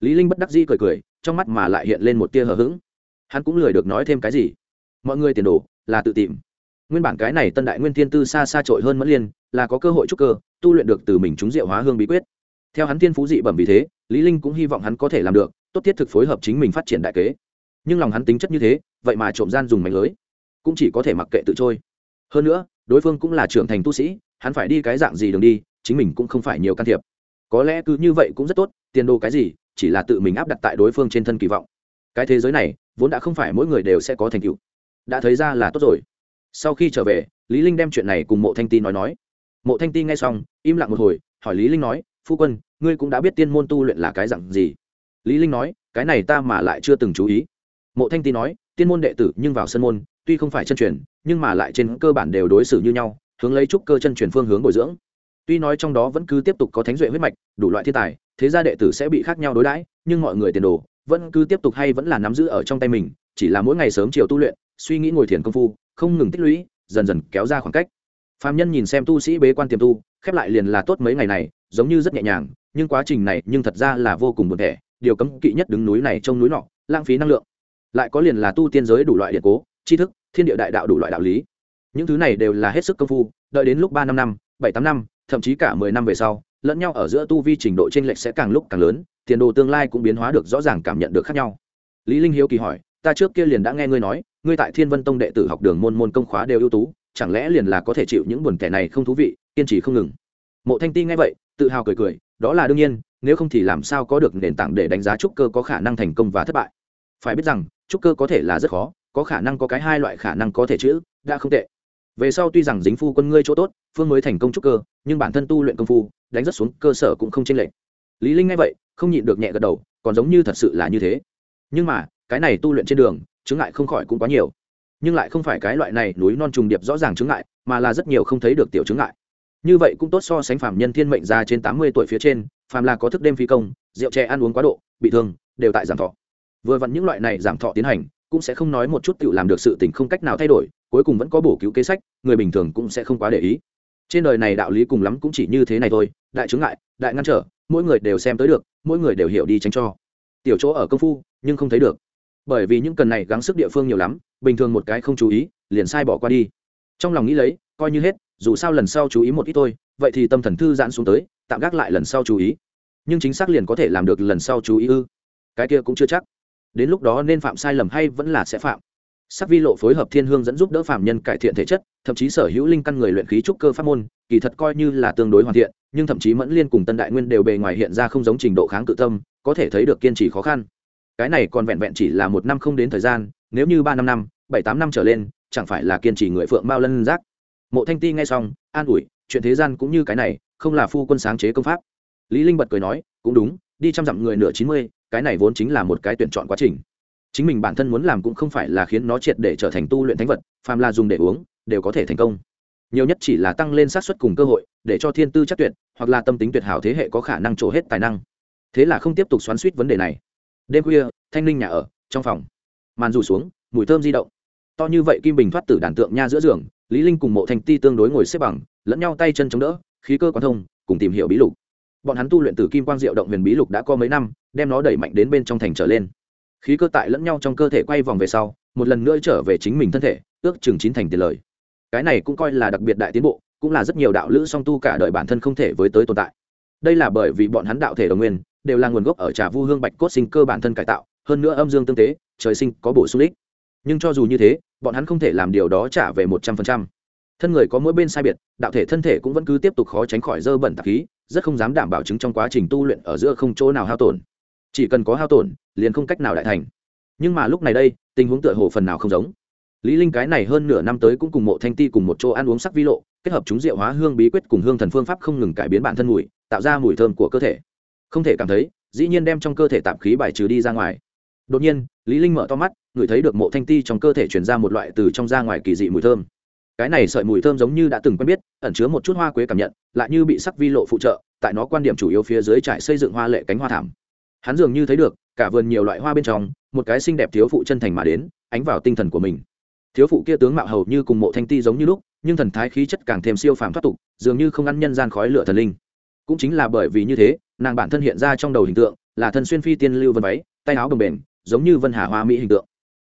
Lý linh bất đắc dĩ cười cười, trong mắt mà lại hiện lên một tia hờ hững. Hắn cũng lười được nói thêm cái gì. Mọi người tiền đồ, là tự tìm. Nguyên bản cái này tân đại nguyên thiên tư xa xa trội hơn mẫn liên, là có cơ hội trúc cơ, tu luyện được từ mình chúng diệu hóa hương bí quyết. Theo hắn thiên phú dị bẩm vì thế, lý linh cũng hy vọng hắn có thể làm được, tốt thiết thực phối hợp chính mình phát triển đại kế. Nhưng lòng hắn tính chất như thế, vậy mà trộm gian dùng mảnh lưới, cũng chỉ có thể mặc kệ tự trôi. Hơn nữa đối phương cũng là trưởng thành tu sĩ, hắn phải đi cái dạng gì đường đi, chính mình cũng không phải nhiều can thiệp. Có lẽ cứ như vậy cũng rất tốt, tiền đồ cái gì, chỉ là tự mình áp đặt tại đối phương trên thân kỳ vọng. Cái thế giới này, vốn đã không phải mỗi người đều sẽ có thành tựu. Đã thấy ra là tốt rồi. Sau khi trở về, lý linh đem chuyện này cùng mộ thanh ti nói nói. Mộ thanh ti nghe xong, im lặng một hồi, hỏi lý linh nói, phu quân, ngươi cũng đã biết tiên môn tu luyện là cái dạng gì? Lý linh nói, cái này ta mà lại chưa từng chú ý. Mộ thanh ti nói, tiên môn đệ tử nhưng vào sân môn, tuy không phải chân truyền nhưng mà lại trên cơ bản đều đối xử như nhau, hướng lấy trúc cơ chân truyền phương hướng bồi dưỡng. Tuy nói trong đó vẫn cứ tiếp tục có thánh duệ huyết mạch, đủ loại thiên tài, thế gia đệ tử sẽ bị khác nhau đối đãi, nhưng mọi người tiền đồ vẫn cứ tiếp tục hay vẫn là nắm giữ ở trong tay mình, chỉ là mỗi ngày sớm chiều tu luyện, suy nghĩ ngồi thiền công phu, không ngừng tích lũy, dần dần kéo ra khoảng cách. Phạm nhân nhìn xem tu sĩ bế quan tiềm tu, khép lại liền là tốt mấy ngày này, giống như rất nhẹ nhàng, nhưng quá trình này nhưng thật ra là vô cùng buồn thẻ, điều cấm kỵ nhất đứng núi này trông núi nọ, lãng phí năng lượng. Lại có liền là tu tiên giới đủ loại điện cố, tri thức thiên địa đại đạo đủ loại đạo lý. Những thứ này đều là hết sức công phu, đợi đến lúc ba năm năm, bảy tám năm, thậm chí cả mười năm về sau, lẫn nhau ở giữa tu vi trình độ t r ê n lệch sẽ càng lúc càng lớn, tiền đồ tương lai cũng biến hóa được rõ ràng cảm nhận được khác nhau. Lý linh hiếu kỳ hỏi, ta trước kia liền đã nghe ngươi nói, ngươi tại thiên vân tông đệ tử học đường môn môn công khóa đều ưu tú, chẳng lẽ liền là có thể chịu những buồn kẻ này không thú vị, kiên trì không ngừng? Mộ thanh ti nghe vậy, tự hào cười cười, đó là đương nhiên, nếu không thì làm sao có được nền tảng để đánh giá trúc cơ có khả năng thành công và thất bại? Phải biết rằng, trúc cơ có thể là rất khó có khả năng có cái hai loại khả năng có thể chữ, đã không tệ. Về sau tuy rằng dính phu quân ngươi chỗ tốt, phương mới thành công trúc cơ, nhưng bản thân tu luyện công phu, đánh rất xuống cơ sở cũng không chênh lệch. Lý linh nghe vậy, không nhịn được nhẹ gật đầu, còn giống như thật sự là như thế. Nhưng mà, cái này tu luyện trên đường chứng ngại không khỏi cũng quá nhiều. Nhưng lại không phải cái loại này núi non trùng điệp rõ ràng chứng ngại, mà là rất nhiều không thấy được tiểu chứng ngại. Như vậy cũng tốt so sánh phàm nhân thiên mệnh ra trên tám mươi tuổi phía trên, phàm là có thức đêm phi công, rượu chè ăn uống quá độ, bị thương, đều tại giảm thọ. Vừa vặn những loại này giảm thọ tiến hành cũng sẽ không nói một chút tự làm được sự tình không cách nào thay đổi, cuối cùng vẫn có bổ cứu kế sách, người bình thường cũng sẽ không quá để ý. Trên đời này đạo lý cùng lắm cũng chỉ như thế này thôi, đại chứng ngại, đại ngăn trở, mỗi người đều xem tới được, mỗi người đều hiểu đi tránh cho. Tiểu chỗ ở công phu, nhưng không thấy được. Bởi vì những cần này gắng sức địa phương nhiều lắm, bình thường một cái không chú ý, liền sai bỏ qua đi. Trong lòng nghĩ lấy, coi như hết, dù sao lần sau chú ý một ít thôi, vậy thì tâm thần thư giãn xuống tới, tạm gác lại lần sau chú ý. Nhưng chính xác liền có thể làm được lần sau chú ý ư. Cái kia cũng chưa chắc đến lúc đó nên phạm sai lầm hay vẫn là sẽ phạm. Sắc vi lộ phối hợp thiên hương dẫn giúp đỡ phạm nhân cải thiện thể chất, thậm chí sở hữu linh căn người luyện khí trúc cơ pháp môn, kỳ thật coi như là tương đối hoàn thiện, nhưng thậm chí mẫn liên cùng tân đại nguyên đều bề ngoài hiện ra không giống trình độ kháng cự tâm, có thể thấy được kiên trì khó khăn. Cái này còn vẹn vẹn chỉ là một năm không đến thời gian, nếu như ba năm năm, bảy tám năm trở lên, chẳng phải là kiên trì người phượng bao lân giác. Mộ thanh ti nghe xong, an ủi, chuyện thế gian cũng như cái này, không là phu quân sáng chế công pháp. Lý linh bật cười nói, cũng đúng, đi trăm dặm người nửa chín mươi cái này vốn chính là một cái tuyển chọn quá trình. Chính mình bản thân muốn làm cũng không phải là khiến nó triệt để trở thành tu luyện thánh vật, phàm là dùng để uống, đều có thể thành công. Nhiều nhất chỉ là tăng lên xác suất cùng cơ hội, để cho thiên tư chắc tuyệt, hoặc là tâm tính tuyệt hảo thế hệ có khả năng trổ hết tài năng. Thế là không tiếp tục xoắn suýt vấn đề này. Đêm khuya, thanh linh nhà ở, trong phòng. Màn rủ xuống, mùi thơm di động. To như vậy kim bình thoát tử đàn tượng nha giữa giường, lý linh cùng mộ thành ti tương đối ngồi xếp bằng, lẫn nhau tay chân chống đỡ, khí cơ quan thông, cùng tìm hiểu bí lục bọn hắn tu luyện từ kim quang diệu động huyền bí lục đã có mấy năm, đem nó đẩy mạnh đến bên trong thành trở lên. Khí cơ tại lẫn nhau trong cơ thể quay vòng về sau, một lần nữa trở về chính mình thân thể, ước chừng chín thành tiền lời. Cái này cũng coi là đặc biệt đại tiến bộ, cũng là rất nhiều đạo lữ song tu cả đời bản thân không thể với tới tồn tại. Đây là bởi vì bọn hắn đạo thể đồng nguyên, đều là nguồn gốc ở trà vu hương bạch cốt sinh cơ bản thân cải tạo, hơn nữa âm dương tương tế, trời sinh có bổ sung ích nhưng cho dù như thế, bọn hắn không thể làm điều đó trả về một trăm phần trăm. Thân người có mỗi bên sai biệt, đạo thể thân thể cũng vẫn cứ tiếp tục khó tránh khỏi dơ bẩn tạp khí rất không dám đảm bảo chứng trong quá trình tu luyện ở giữa không chỗ nào hao tổn. Chỉ cần có hao tổn, liền không cách nào đại thành. Nhưng mà lúc này đây, tình huống tựa hồ phần nào không giống. Lý linh cái này hơn nửa năm tới cũng cùng mộ thanh ti cùng một chỗ ăn uống sắc vi lộ, kết hợp chúng rượu hóa hương bí quyết cùng hương thần phương pháp không ngừng cải biến bản thân mùi, tạo ra mùi thơm của cơ thể. Không thể cảm thấy, dĩ nhiên đem trong cơ thể tạp khí bài trừ đi ra ngoài. Đột nhiên, lý linh mở to mắt, ngửi thấy được mộ thanh ti trong cơ thể truyền ra một loại từ trong ra ngoài kỳ dị mùi thơm cái này sợi mùi thơm giống như đã từng quen biết, ẩn chứa một chút hoa quế cảm nhận, lại như bị sắc vi lộ phụ trợ, tại nó quan điểm chủ yếu phía dưới trải xây dựng hoa lệ cánh hoa thảm. Hắn dường như thấy được, cả vườn nhiều loại hoa bên trong, một cái xinh đẹp thiếu phụ chân thành mà đến, ánh vào tinh thần của mình. Thiếu phụ kia tướng mạo hầu như cùng mộ thanh ti giống như lúc, nhưng thần thái khí chất càng thêm siêu phàm thoát tục, dường như không ăn nhân gian khói lửa thần linh. Cũng chính là bởi vì như thế, nàng bản thân hiện ra trong đầu hình tượng, là thân xuyên phi tiên lưu vân váy, tay áo đồng bền giống như vân hà hoa mỹ hình tượng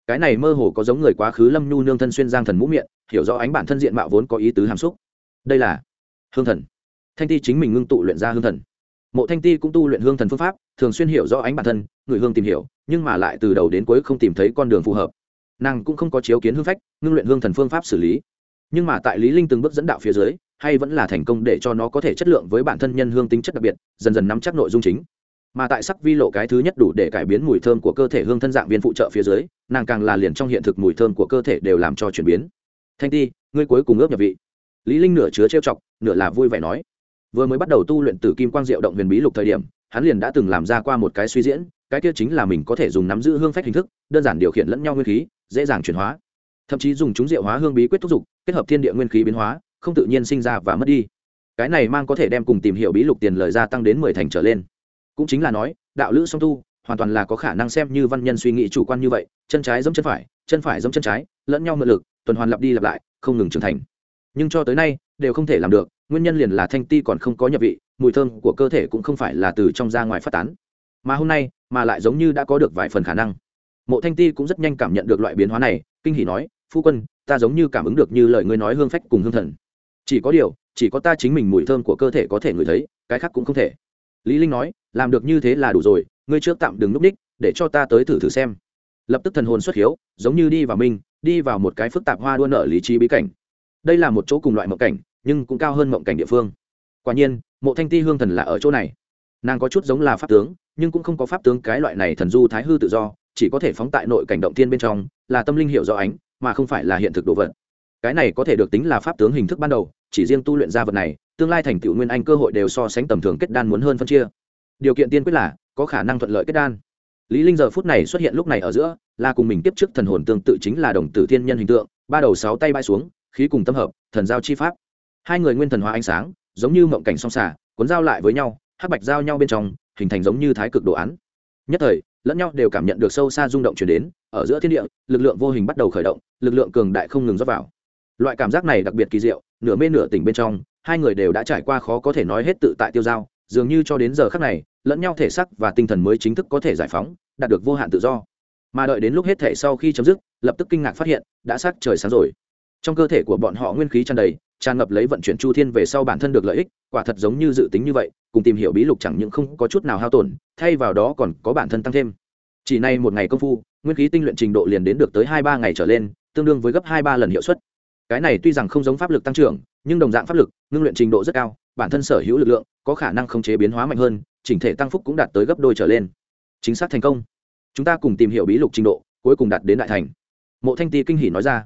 cái này mơ hồ có giống người quá khứ lâm nhu nương thân xuyên giang thần mũ miệng, hiểu rõ ánh bản thân diện mạo vốn có ý tứ hàm xúc. Đây là hương thần. Thanh ti chính mình ngưng tụ luyện ra hương thần. Mộ thanh ti cũng tu luyện hương thần phương pháp, thường xuyên hiểu rõ ánh bản thân, người hương tìm hiểu, nhưng mà lại từ đầu đến cuối không tìm thấy con đường phù hợp. Nàng cũng không có chiếu kiến hương phách, ngưng luyện hương thần phương pháp xử lý. Nhưng mà tại lý linh từng bước dẫn đạo phía dưới, hay vẫn là thành công để cho nó có thể chất lượng với bản thân nhân hương tính chất đặc biệt, dần dần nắm chắc nội dung chính mà tại sắc vi lộ cái thứ nhất đủ để cải biến mùi thơm của cơ thể hương thân dạng viên phụ trợ phía dưới, nàng càng là liền trong hiện thực mùi thơm của cơ thể đều làm cho chuyển biến. Thanh ti, ngươi cuối cùng ướp nhập vị. Lý linh nửa chứa trêu chọc, nửa là vui vẻ nói. Vừa mới bắt đầu tu luyện từ kim quang diệu động huyền bí lục thời điểm, hắn liền đã từng làm ra qua một cái suy diễn, cái kia chính là mình có thể dùng nắm giữ hương phách hình thức, đơn giản điều khiển lẫn nhau nguyên khí, dễ dàng chuyển hóa. Thậm chí dùng chúng diệu hóa hương bí quyết thúc giục, kết hợp thiên địa nguyên khí biến hóa, không tự nhiên sinh ra và mất đi. Cái này mang có thể đem cùng tìm hiểu bí lục tiền lời gia tăng đến mười thành trở lên cũng chính là nói, đạo lữ song tu, hoàn toàn là có khả năng xem như văn nhân suy nghĩ chủ quan như vậy, chân trái giống chân phải chân phải giống chân trái, lẫn nhau mượn lực, tuần hoàn lặp đi lặp lại, không ngừng trưởng thành. Nhưng cho tới nay, đều không thể làm được, nguyên nhân liền là thanh ti còn không có nhập vị, mùi thơm của cơ thể cũng không phải là từ trong ra ngoài phát tán. Mà hôm nay, mà lại giống như đã có được vài phần khả năng. Mộ thanh ti cũng rất nhanh cảm nhận được loại biến hóa này, kinh hỷ nói, phu quân, ta giống như cảm ứng được như lời ngươi nói hương phách cùng hương thần. Chỉ có điều, chỉ có ta chính mình mùi thơm của cơ thể có thể ngửi thấy, cái khác cũng không thể lý linh nói, làm được như thế là đủ rồi, ngươi trước tạm đừng núp đích để cho ta tới thử thử xem. Lập tức thần hồn xuất hiếu, giống như đi vào mình, đi vào một cái phức tạp hoa đua nở lý trí bí cảnh. Đây là một chỗ cùng loại mộng cảnh, nhưng cũng cao hơn mộng cảnh địa phương. Quả nhiên, mộ thanh ti hương thần là ở chỗ này. Nàng có chút giống là pháp tướng, nhưng cũng không có pháp tướng cái loại này thần du thái hư tự do, chỉ có thể phóng tại nội cảnh động thiên bên trong, là tâm linh hiệu rõ ánh, mà không phải là hiện thực đồ vật. Cái này có thể được tính là pháp tướng hình thức ban đầu, chỉ riêng tu luyện ra vật này tương lai thành tựu nguyên anh cơ hội đều so sánh tầm thường kết đan muốn hơn phân chia. Điều kiện tiên quyết là, có khả năng thuận lợi kết đan. Lý linh giờ phút này xuất hiện lúc này ở giữa, là cùng mình tiếp trước thần hồn tương tự chính là đồng tử thiên nhân hình tượng, ba đầu sáu tay bay xuống, khí cùng tâm hợp, thần giao chi pháp. Hai người nguyên thần hóa ánh sáng, giống như mộng cảnh song xả cuốn giao lại với nhau, hắc bạch giao nhau bên trong, hình thành giống như thái cực đồ án. Nhất thời, lẫn nhau đều cảm nhận được sâu xa rung động chuyển đến, ở giữa thiên địa, lực lượng vô hình bắt đầu khởi động, lực lượng cường đại không ngừng rót vào. Loại cảm giác này đặc biệt kỳ diệu, nửa mê nửa tỉnh bên trong hai người đều đã trải qua khó có thể nói hết tự tại tiêu giao, dường như cho đến giờ khắc này, lẫn nhau thể sắc và tinh thần mới chính thức có thể giải phóng, đạt được vô hạn tự do. Mà đợi đến lúc hết thể sau khi chấm dứt, lập tức kinh ngạc phát hiện, đã sắc trời sáng rồi. Trong cơ thể của bọn họ nguyên khí tràn đầy, tràn ngập lấy vận chuyển chu thiên về sau bản thân được lợi ích, quả thật giống như dự tính như vậy, cùng tìm hiểu bí lục chẳng những không có chút nào hao tổn, thay vào đó còn có bản thân tăng thêm. Chỉ nay một ngày công phu, nguyên khí tinh luyện trình độ liền đến được tới hai ba ngày trở lên, tương đương với gấp hai ba lần hiệu suất. Cái này tuy rằng không giống pháp lực tăng trưởng nhưng đồng dạng pháp lực, ngưng luyện trình độ rất cao, bản thân sở hữu lực lượng có khả năng không chế biến hóa mạnh hơn, chỉnh thể tăng phúc cũng đạt tới gấp đôi trở lên. Chính xác thành công. Chúng ta cùng tìm hiểu bí lục trình độ, cuối cùng đạt đến đại thành. Mộ thanh ti kinh hỉ nói ra.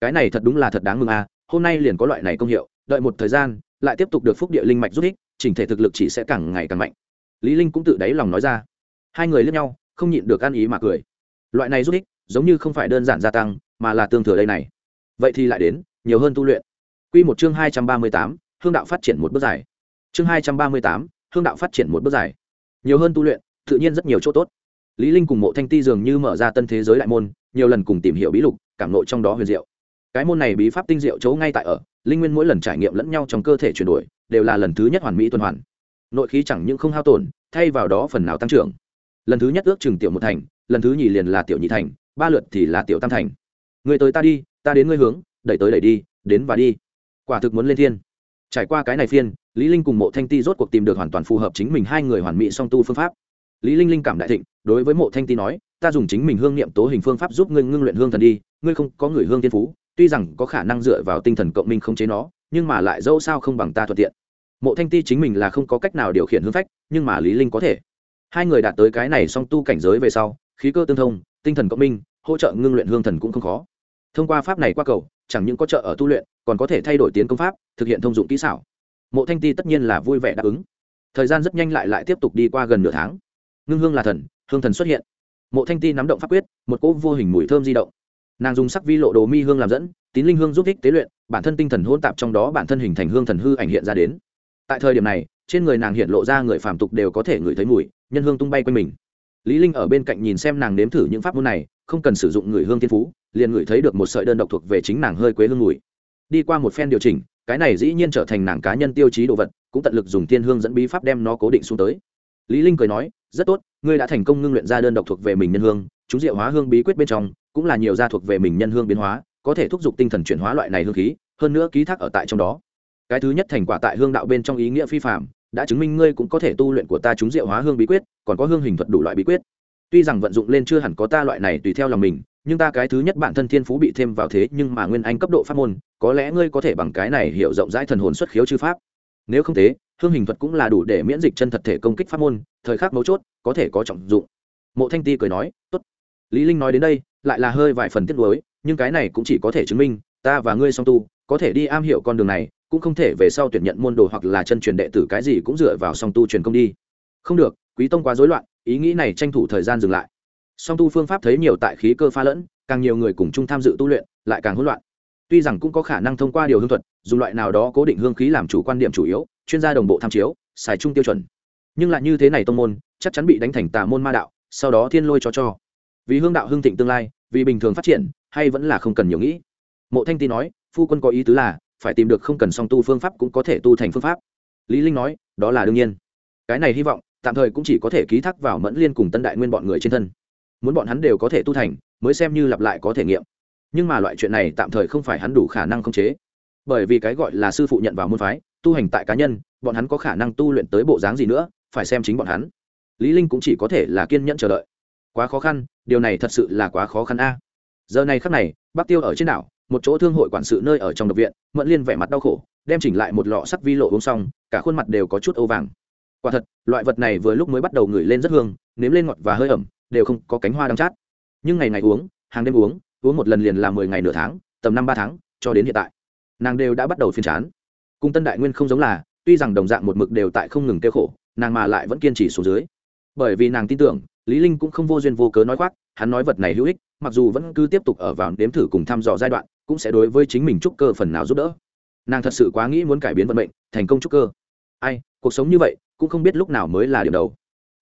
Cái này thật đúng là thật đáng mừng à hôm nay liền có loại này công hiệu, đợi một thời gian, lại tiếp tục được phúc địa linh mạch rút ích, chỉnh thể thực lực chỉ sẽ càng ngày càng mạnh. Lý linh cũng tự đáy lòng nói ra. Hai người lướt nhau, không nhịn được ăn ý mà cười. Loại này rút ích, giống như không phải đơn giản gia tăng, mà là tương thừa đây này. Vậy thì lại đến, nhiều hơn tu luyện quy một chương hai trăm ba mươi tám, hương đạo phát triển một bước dài. Chương hai trăm ba mươi tám, hương đạo phát triển một bước dài. Nhiều hơn tu luyện tự nhiên rất nhiều chỗ tốt. Lý linh cùng mộ thanh ti dường như mở ra tân thế giới đại môn nhiều lần cùng tìm hiểu bí lục cảm ngộ trong đó huyền diệu. Cái môn này bí pháp tinh diệu chỗ ngay tại ở linh nguyên mỗi lần trải nghiệm lẫn nhau trong cơ thể chuyển đổi đều là lần thứ nhất hoàn mỹ tuần hoàn. Nội khí chẳng những không hao tổn thay vào đó phần nào tăng trưởng. Lần thứ nhất ước chừng tiểu một thành lần thứ nhì liền là tiểu nhị thành ba lượt thì là tiểu tam thành. Người tới ta đi ta đến ngươi hướng đẩy tới đẩy đi đến và đi quả thực muốn lên thiên. Trải qua cái này phiên, lý linh cùng mộ thanh ti rốt cuộc tìm được hoàn toàn phù hợp chính mình hai người hoàn mỹ song tu phương pháp. Lý linh linh cảm đại thịnh, đối với mộ thanh ti nói, ta dùng chính mình hương niệm tố hình phương pháp giúp ngươi ngưng luyện hương thần đi, ngươi không có người hương tiên phú, tuy rằng có khả năng dựa vào tinh thần cộng minh không chế nó, nhưng mà lại dẫu sao không bằng ta thuận tiện. Mộ thanh ti chính mình là không có cách nào điều khiển hương phách, nhưng mà lý linh có thể. Hai người đạt tới cái này song tu cảnh giới về sau, khí cơ tương thông, tinh thần cộng minh, hỗ trợ ngưng luyện hương thần cũng không khó. Thông qua pháp này qua cầu, chẳng những có trợ ở tu luyện còn có thể thay đổi tiến công pháp, thực hiện thông dụng kỹ xảo. Mộ thanh ti tất nhiên là vui vẻ đáp ứng. Thời gian rất nhanh lại lại tiếp tục đi qua gần nửa tháng. Ngưng hương là thần, hương thần xuất hiện. Mộ thanh ti nắm động pháp quyết, một cỗ vô hình mùi thơm di động. Nàng dùng sắc vi lộ đồ mi hương làm dẫn, tín linh hương giúp ích tế luyện, bản thân tinh thần hôn tạp trong đó bản thân hình thành hương thần hư ảnh hiện ra đến. Tại thời điểm này, trên người nàng hiện lộ ra người phàm tục đều có thể ngửi thấy mùi, nhân hương tung bay quanh mình. Lý linh ở bên cạnh nhìn xem nàng nếm thử những pháp môn này, không cần sử dụng người hương thiên phú, liền ngửi thấy được một sợi đơn độc thuộc về chính nàng hơi quế hương mùi đi qua một phen điều chỉnh, cái này dĩ nhiên trở thành nàng cá nhân tiêu chí đồ vật, cũng tận lực dùng thiên hương dẫn bí pháp đem nó cố định xuống tới. Lý linh cười nói, rất tốt, ngươi đã thành công ngưng luyện ra đơn độc thuộc về mình nhân hương, chúng diệu hóa hương bí quyết bên trong, cũng là nhiều gia thuộc về mình nhân hương biến hóa, có thể thúc giục tinh thần chuyển hóa loại này hương khí, hơn nữa ký thác ở tại trong đó. Cái thứ nhất thành quả tại hương đạo bên trong ý nghĩa phi phạm đã chứng minh ngươi cũng có thể tu luyện của ta chúng diệu hóa hương bí quyết, còn có hương hình thuật đủ loại bí quyết. Tuy rằng vận dụng lên chưa hẳn có ta loại này tùy theo lòng mình nhưng ta cái thứ nhất bản thân thiên phú bị thêm vào thế nhưng mà nguyên anh cấp độ pháp môn, có lẽ ngươi có thể bằng cái này hiểu rộng rãi thần hồn xuất khiếu chư pháp. Nếu không thế, hương hình thuật cũng là đủ để miễn dịch chân thật thể công kích pháp môn, thời khắc mấu chốt, có thể có trọng dụng. Mộ thanh ti cười nói, tốt. Lý linh nói đến đây, lại là hơi vài phần tiếc nuối, nhưng cái này cũng chỉ có thể chứng minh, ta và ngươi song tu, có thể đi am hiểu con đường này, cũng không thể về sau tuyển nhận môn đồ hoặc là chân truyền đệ tử cái gì cũng dựa vào song tu truyền công đi. Không được, quý tông quá rối loạn, ý nghĩ này tranh thủ thời gian dừng lại song tu phương pháp thấy nhiều tại khí cơ pha lẫn, càng nhiều người cùng chung tham dự tu luyện, lại càng hỗn loạn. Tuy rằng cũng có khả năng thông qua điều hương thuật, dùng loại nào đó cố định hương khí làm chủ quan điểm chủ yếu, chuyên gia đồng bộ tham chiếu, xài chung tiêu chuẩn. Nhưng lại như thế này tông môn, chắc chắn bị đánh thành tà môn ma đạo, sau đó thiên lôi cho cho. Vì hương đạo hương thịnh tương lai, vì bình thường phát triển, hay vẫn là không cần nhiều nghĩ. Mộ thanh ti nói, phu quân có ý tứ là, phải tìm được không cần song tu phương pháp cũng có thể tu thành phương pháp. Lý linh nói, đó là đương nhiên. Cái này hy vọng, tạm thời cũng chỉ có thể ký thác vào mẫn liên cùng tân đại nguyên bọn người trên thân muốn bọn hắn đều có thể tu thành, mới xem như lặp lại có thể nghiệm. Nhưng mà loại chuyện này tạm thời không phải hắn đủ khả năng khống chế. Bởi vì cái gọi là sư phụ nhận vào môn phái, tu hành tại cá nhân, bọn hắn có khả năng tu luyện tới bộ dáng gì nữa, phải xem chính bọn hắn. Lý linh cũng chỉ có thể là kiên nhẫn chờ đợi. Quá khó khăn, điều này thật sự là quá khó khăn a. Giờ này khắc này bác tiêu ở trên đảo, một chỗ thương hội quản sự nơi ở trong độc viện, mẫn liên vẻ mặt đau khổ, đem chỉnh lại một lọ sắt vi lộ uống xong, cả khuôn mặt đều có chút âu vàng. Quả thật, loại vật này vừa lúc mới bắt đầu ngửi lên rất hương, nếm lên ngọt và hơi ẩm đều không có cánh hoa đắng chát. Nhưng ngày ngày uống, hàng đêm uống uống một lần liền là mười ngày nửa tháng, tầm năm ba tháng, cho đến hiện tại. Nàng đều đã bắt đầu phiền chán. Cung tân đại nguyên không giống là, tuy rằng đồng dạng một mực đều tại không ngừng kêu khổ, nàng mà lại vẫn kiên trì xuống dưới. Bởi vì nàng tin tưởng, lý linh cũng không vô duyên vô cớ nói khoác, hắn nói vật này hữu ích, mặc dù vẫn cứ tiếp tục ở vào nếm thử cùng thăm dò giai đoạn, cũng sẽ đối với chính mình trúc cơ phần nào giúp đỡ. Nàng thật sự quá nghĩ muốn cải biến vận mệnh, thành công trúc cơ. Ai, cuộc sống như vậy, cũng không biết lúc nào mới là điểm đầu.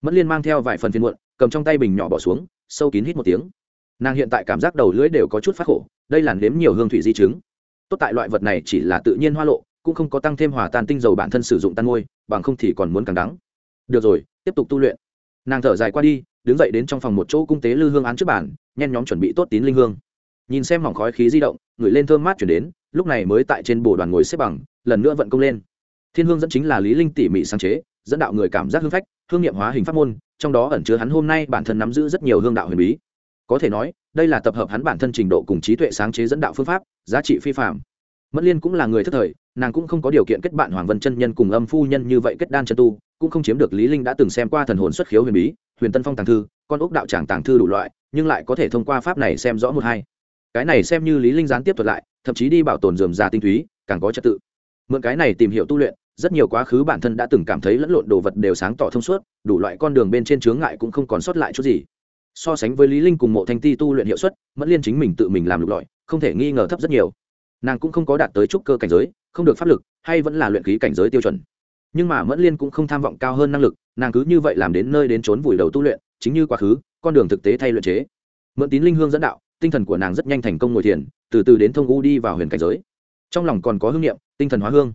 Mất liên mang theo vài phần phiền muộn cầm trong tay bình nhỏ bỏ xuống, sâu kín hít một tiếng. Nàng hiện tại cảm giác đầu lưỡi đều có chút phát khổ, đây là nếm nhiều hương thủy di chứng. Tốt tại loại vật này chỉ là tự nhiên hoa lộ, cũng không có tăng thêm hòa tan tinh dầu bản thân sử dụng tan ngôi bằng không thì còn muốn càng đắng. Được rồi, tiếp tục tu luyện. Nàng thở dài qua đi, đứng dậy đến trong phòng một chỗ cung tế lư hương án trước bản nhen nhóm chuẩn bị tốt tín linh hương. Nhìn xem mỏng khói khí di động ngửi lên thơm mát chuyển đến, lúc này mới tại trên bồ đoàn ngồi xếp bằng, lần nữa vận công lên. Thiên hương dẫn chính là lý linh tỉ mỉ sáng chế, dẫn đạo người cảm giác hương phách, hương nghiệm hóa hình pháp môn trong đó ẩn chứa hắn hôm nay bản thân nắm giữ rất nhiều hương đạo huyền bí. Có thể nói, đây là tập hợp hắn bản thân trình độ cùng trí tuệ sáng chế dẫn đạo phương pháp, giá trị phi phạm mất liên cũng là người thất thời, nàng cũng không có điều kiện kết bạn hoàng vân chân nhân cùng âm phu nhân như vậy kết đan chân tu, cũng không chiếm được lý linh đã từng xem qua thần hồn xuất khiếu huyền bí, huyền tân phong tàng thư, con ốc đạo tràng tàng thư đủ loại, nhưng lại có thể thông qua pháp này xem rõ một hai. Cái này xem như lý linh gián tiếp thuật lại, thậm chí đi bảo tồn dườm già tinh túy, càng có trật tự. Mượn cái này tìm hiểu tu luyện rất nhiều quá khứ bản thân đã từng cảm thấy lẫn lộn đồ vật đều sáng tỏ thông suốt, đủ loại con đường bên trên chướng ngại cũng không còn sót lại chút gì. So sánh với lý linh cùng mộ thanh ti tu luyện hiệu suất, mẫn liên chính mình tự mình làm lục lọi, không thể nghi ngờ thấp rất nhiều. Nàng cũng không có đạt tới trúc cơ cảnh giới, không được pháp lực, hay vẫn là luyện khí cảnh giới tiêu chuẩn. Nhưng mà mẫn liên cũng không tham vọng cao hơn năng lực, nàng cứ như vậy làm đến nơi đến trốn vùi đầu tu luyện, chính như quá khứ, con đường thực tế thay luyện chế. Mượn tín linh hương dẫn đạo, tinh thần của nàng rất nhanh thành công ngồi thiền, từ từ đến thông u đi vào huyền cảnh giới. Trong lòng còn có hương niệm, tinh thần hóa hương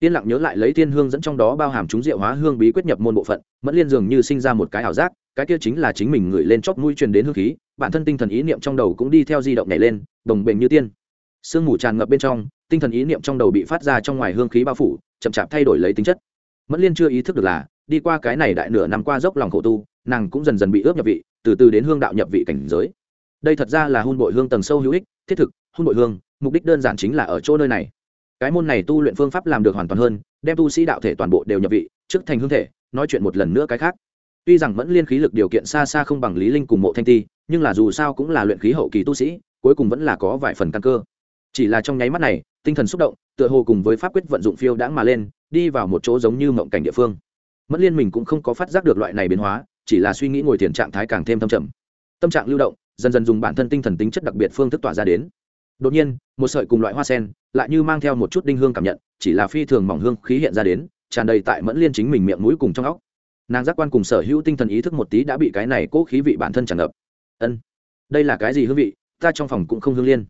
yên lặng nhớ lại lấy thiên hương dẫn trong đó bao hàm chúng diệu hóa hương bí quyết nhập môn bộ phận, mẫn liên dường như sinh ra một cái ảo giác, cái kia chính là chính mình ngửi lên chóp mũi truyền đến hương khí, bản thân tinh thần ý niệm trong đầu cũng đi theo di động nhảy lên, đồng bền như tiên. Sương mù tràn ngập bên trong, tinh thần ý niệm trong đầu bị phát ra trong ngoài hương khí bao phủ, chậm chạp thay đổi lấy tính chất. Mẫn liên chưa ý thức được là, đi qua cái này đại nửa năm qua dốc lòng khổ tu, nàng cũng dần dần bị ướp nhập vị, từ từ đến hương đạo nhập vị cảnh giới. Đây thật ra là hôn bội hương tầng sâu hữu ích, thiết thực, hôn bội hương, mục đích đơn giản chính là ở chỗ nơi này cái môn này tu luyện phương pháp làm được hoàn toàn hơn, đem tu sĩ đạo thể toàn bộ đều nhập vị, trước thành hương thể, nói chuyện một lần nữa cái khác. Tuy rằng mẫn liên khí lực điều kiện xa xa không bằng lý linh cùng mộ thanh ti, nhưng là dù sao cũng là luyện khí hậu kỳ tu sĩ, cuối cùng vẫn là có vài phần căn cơ. Chỉ là trong nháy mắt này, tinh thần xúc động, tựa hồ cùng với pháp quyết vận dụng phiêu đãng mà lên, đi vào một chỗ giống như mộng cảnh địa phương. Mẫn liên mình cũng không có phát giác được loại này biến hóa, chỉ là suy nghĩ ngồi thiền trạng thái càng thêm thâm trầm. Tâm trạng lưu động, dần dần dùng bản thân tinh thần tính chất đặc biệt phương thức tỏa ra đến đột nhiên, một sợi cùng loại hoa sen lại như mang theo một chút đinh hương cảm nhận, chỉ là phi thường mỏng hương khí hiện ra đến, tràn đầy tại mẫn liên chính mình miệng mũi cùng trong óc. Nàng giác quan cùng sở hữu tinh thần ý thức một tí đã bị cái này cố khí vị bản thân tràn ngập. Ân, đây là cái gì hương vị? Ta trong phòng cũng không hương liên.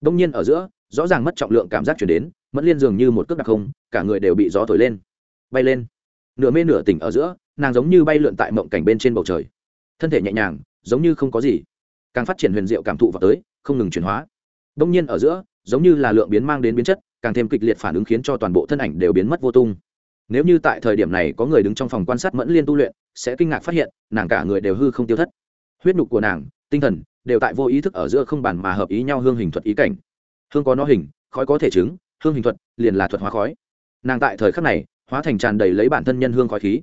Đông nhiên ở giữa, rõ ràng mất trọng lượng cảm giác chuyển đến, mẫn liên dường như một cước đặc không, cả người đều bị gió thổi lên. Bay lên. Nửa mê nửa tỉnh ở giữa, nàng giống như bay lượn tại mộng cảnh bên trên bầu trời. Thân thể nhẹ nhàng, giống như không có gì. Càng phát triển huyền diệu cảm thụ vào tới, không ngừng chuyển hóa đông nhiên ở giữa, giống như là lượng biến mang đến biến chất, càng thêm kịch liệt phản ứng khiến cho toàn bộ thân ảnh đều biến mất vô tung. Nếu như tại thời điểm này có người đứng trong phòng quan sát mẫn liên tu luyện, sẽ kinh ngạc phát hiện, nàng cả người đều hư không tiêu thất. Huyết nhục của nàng, tinh thần, đều tại vô ý thức ở giữa không bản mà hợp ý nhau hương hình thuật ý cảnh. Hương có nó hình, khói có thể chứng, hương hình thuật, liền là thuật hóa khói. Nàng tại thời khắc này, hóa thành tràn đầy lấy bản thân nhân hương khói khí.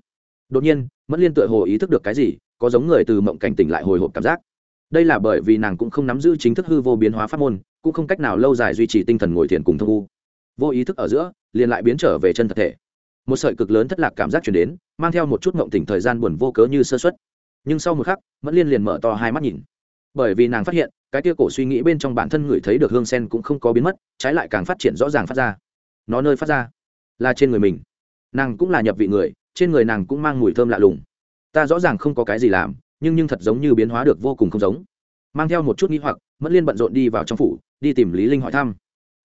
Đột nhiên, mẫn liên tựa hồ ý thức được cái gì, có giống người từ mộng cảnh tỉnh lại hồi hộp cảm giác. Đây là bởi vì nàng cũng không nắm giữ chính thức hư vô biến hóa pháp môn cũng không cách nào lâu dài duy trì tinh thần ngồi thiền cùng thông u. Vô ý thức ở giữa, liền lại biến trở về chân thật thể. Một sợi cực lớn thất lạc cảm giác chuyển đến, mang theo một chút ngộng tỉnh thời gian buồn vô cớ như sơ xuất nhưng sau một khắc, mẫn liên liền mở to hai mắt nhìn. Bởi vì nàng phát hiện, cái tia cổ suy nghĩ bên trong bản thân người thấy được hương sen cũng không có biến mất, trái lại càng phát triển rõ ràng phát ra. Nó nơi phát ra là trên người mình. Nàng cũng là nhập vị người, trên người nàng cũng mang mùi thơm lạ lùng. Ta rõ ràng không có cái gì làm, nhưng nhưng thật giống như biến hóa được vô cùng không giống. Mang theo một chút nghĩ hoặc, mẫn liên bận rộn đi vào trong phủ đi tìm lý linh hỏi thăm.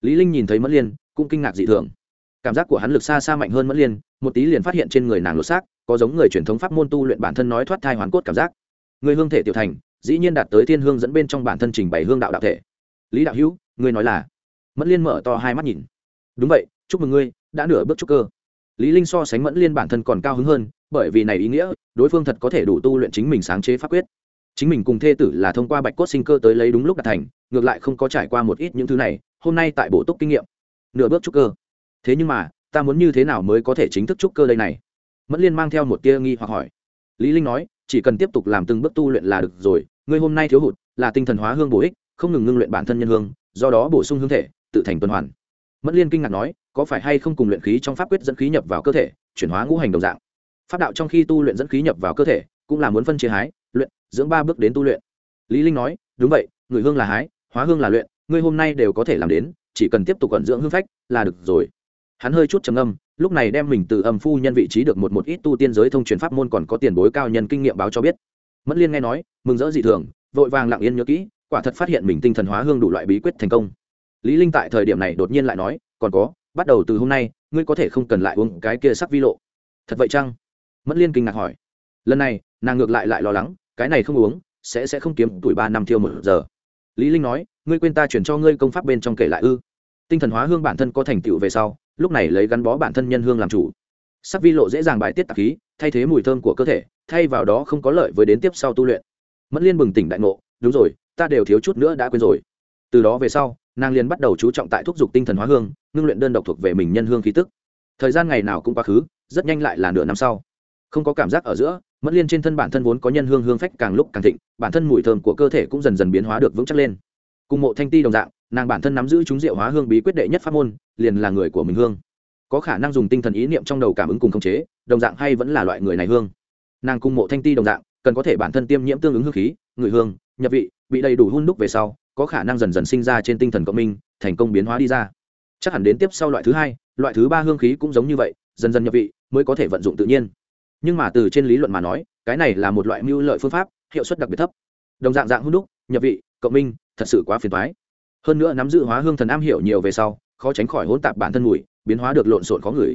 Lý linh nhìn thấy mẫn liên, cũng kinh ngạc dị thường. Cảm giác của hắn lực xa xa mạnh hơn mẫn liên, một tí liền phát hiện trên người nàng lột xác, có giống người truyền thống pháp môn tu luyện bản thân nói thoát thai hoàn cốt cảm giác. Người hương thể tiểu thành, dĩ nhiên đạt tới thiên hương dẫn bên trong bản thân trình bày hương đạo đạo thể. Lý đạo hữu ngươi nói là? Mẫn liên mở to hai mắt nhìn. Đúng vậy, chúc mừng ngươi, đã nửa bước trúc cơ. Lý linh so sánh mẫn liên bản thân còn cao hứng hơn, bởi vì này ý nghĩa, đối phương thật có thể đủ tu luyện chính mình sáng chế pháp quyết chính mình cùng thê tử là thông qua bạch cốt sinh cơ tới lấy đúng lúc đạt thành, ngược lại không có trải qua một ít những thứ này, hôm nay tại bổ túc kinh nghiệm. Nửa bước trúc cơ. Thế nhưng mà, ta muốn như thế nào mới có thể chính thức trúc cơ đây này? Mẫn liên mang theo một tia nghi hoặc hỏi. Lý linh nói, chỉ cần tiếp tục làm từng bước tu luyện là được rồi, ngươi hôm nay thiếu hụt, là tinh thần hóa hương bổ ích, không ngừng ngưng luyện bản thân nhân hương, do đó bổ sung hương thể, tự thành tuần hoàn. Mẫn liên kinh ngạc nói, có phải hay không cùng luyện khí trong pháp quyết dẫn khí nhập vào cơ thể, chuyển hóa ngũ hành đồng dạng? Pháp đạo trong khi tu luyện dẫn khí nhập vào cơ thể, cũng là muốn phân chia hái dưỡng ba bước đến tu luyện. Lý linh nói, đúng vậy, người hương là hái, hóa hương là luyện, ngươi hôm nay đều có thể làm đến, chỉ cần tiếp tục cẩn dưỡng hương phách là được rồi. Hắn hơi chút trầm âm lúc này đem mình từ âm phu nhân vị trí được một một ít tu tiên giới thông truyền pháp môn còn có tiền bối cao nhân kinh nghiệm báo cho biết. Mẫn liên nghe nói, mừng rỡ dị thường, vội vàng lặng yên nhớ kỹ, quả thật phát hiện mình tinh thần hóa hương đủ loại bí quyết thành công. Lý linh tại thời điểm này đột nhiên lại nói, còn có, bắt đầu từ hôm nay, ngươi có thể không cần lại uống cái kia sắc vi lộ. Thật vậy chăng? Mẫn liên kinh ngạc hỏi. Lần này, nàng ngược lại lại lo lắng cái này không uống, sẽ sẽ không kiếm tuổi ba năm thiêu một giờ. Lý linh nói, ngươi quên ta chuyển cho ngươi công pháp bên trong kể lại ư. Tinh thần hóa hương bản thân có thành tựu về sau, lúc này lấy gắn bó bản thân nhân hương làm chủ. Sắc vi lộ dễ dàng bài tiết tạp khí, thay thế mùi thơm của cơ thể, thay vào đó không có lợi với đến tiếp sau tu luyện. Mẫn liên bừng tỉnh đại ngộ, đúng rồi, ta đều thiếu chút nữa đã quên rồi. Từ đó về sau, nàng liền bắt đầu chú trọng tại thúc giục tinh thần hóa hương, ngưng luyện đơn độc thuộc về mình nhân hương khí tức. Thời gian ngày nào cũng quá khứ, rất nhanh lại là nửa năm sau. Không có cảm giác ở giữa mẫn liên trên thân bản thân vốn có nhân hương hương phách càng lúc càng thịnh, bản thân mùi thơm của cơ thể cũng dần dần biến hóa được vững chắc lên. Cùng mộ thanh ti đồng dạng, nàng bản thân nắm giữ chúng diệu hóa hương bí quyết đệ nhất pháp môn, liền là người của mình hương. Có khả năng dùng tinh thần ý niệm trong đầu cảm ứng cùng khống chế, đồng dạng hay vẫn là loại người này hương. Nàng cùng mộ thanh ti đồng dạng, cần có thể bản thân tiêm nhiễm tương ứng hương khí người hương, nhập vị, bị đầy đủ hun đúc về sau, có khả năng dần dần sinh ra trên tinh thần cộng minh, thành công biến hóa đi ra. Chắc hẳn đến tiếp sau loại thứ hai, loại thứ ba hương khí cũng giống như vậy, dần dần nhập vị, mới có thể vận dụng tự nhiên nhưng mà từ trên lý luận mà nói, cái này là một loại mưu lợi phương pháp, hiệu suất đặc biệt thấp. Đồng dạng dạng hôn đúc, nhập vị, cộng minh, thật sự quá phiền thoái hơn nữa nắm giữ hóa hương thần am hiểu nhiều về sau, khó tránh khỏi hỗn tạp bản thân mùi, biến hóa được lộn xộn khó ngửi.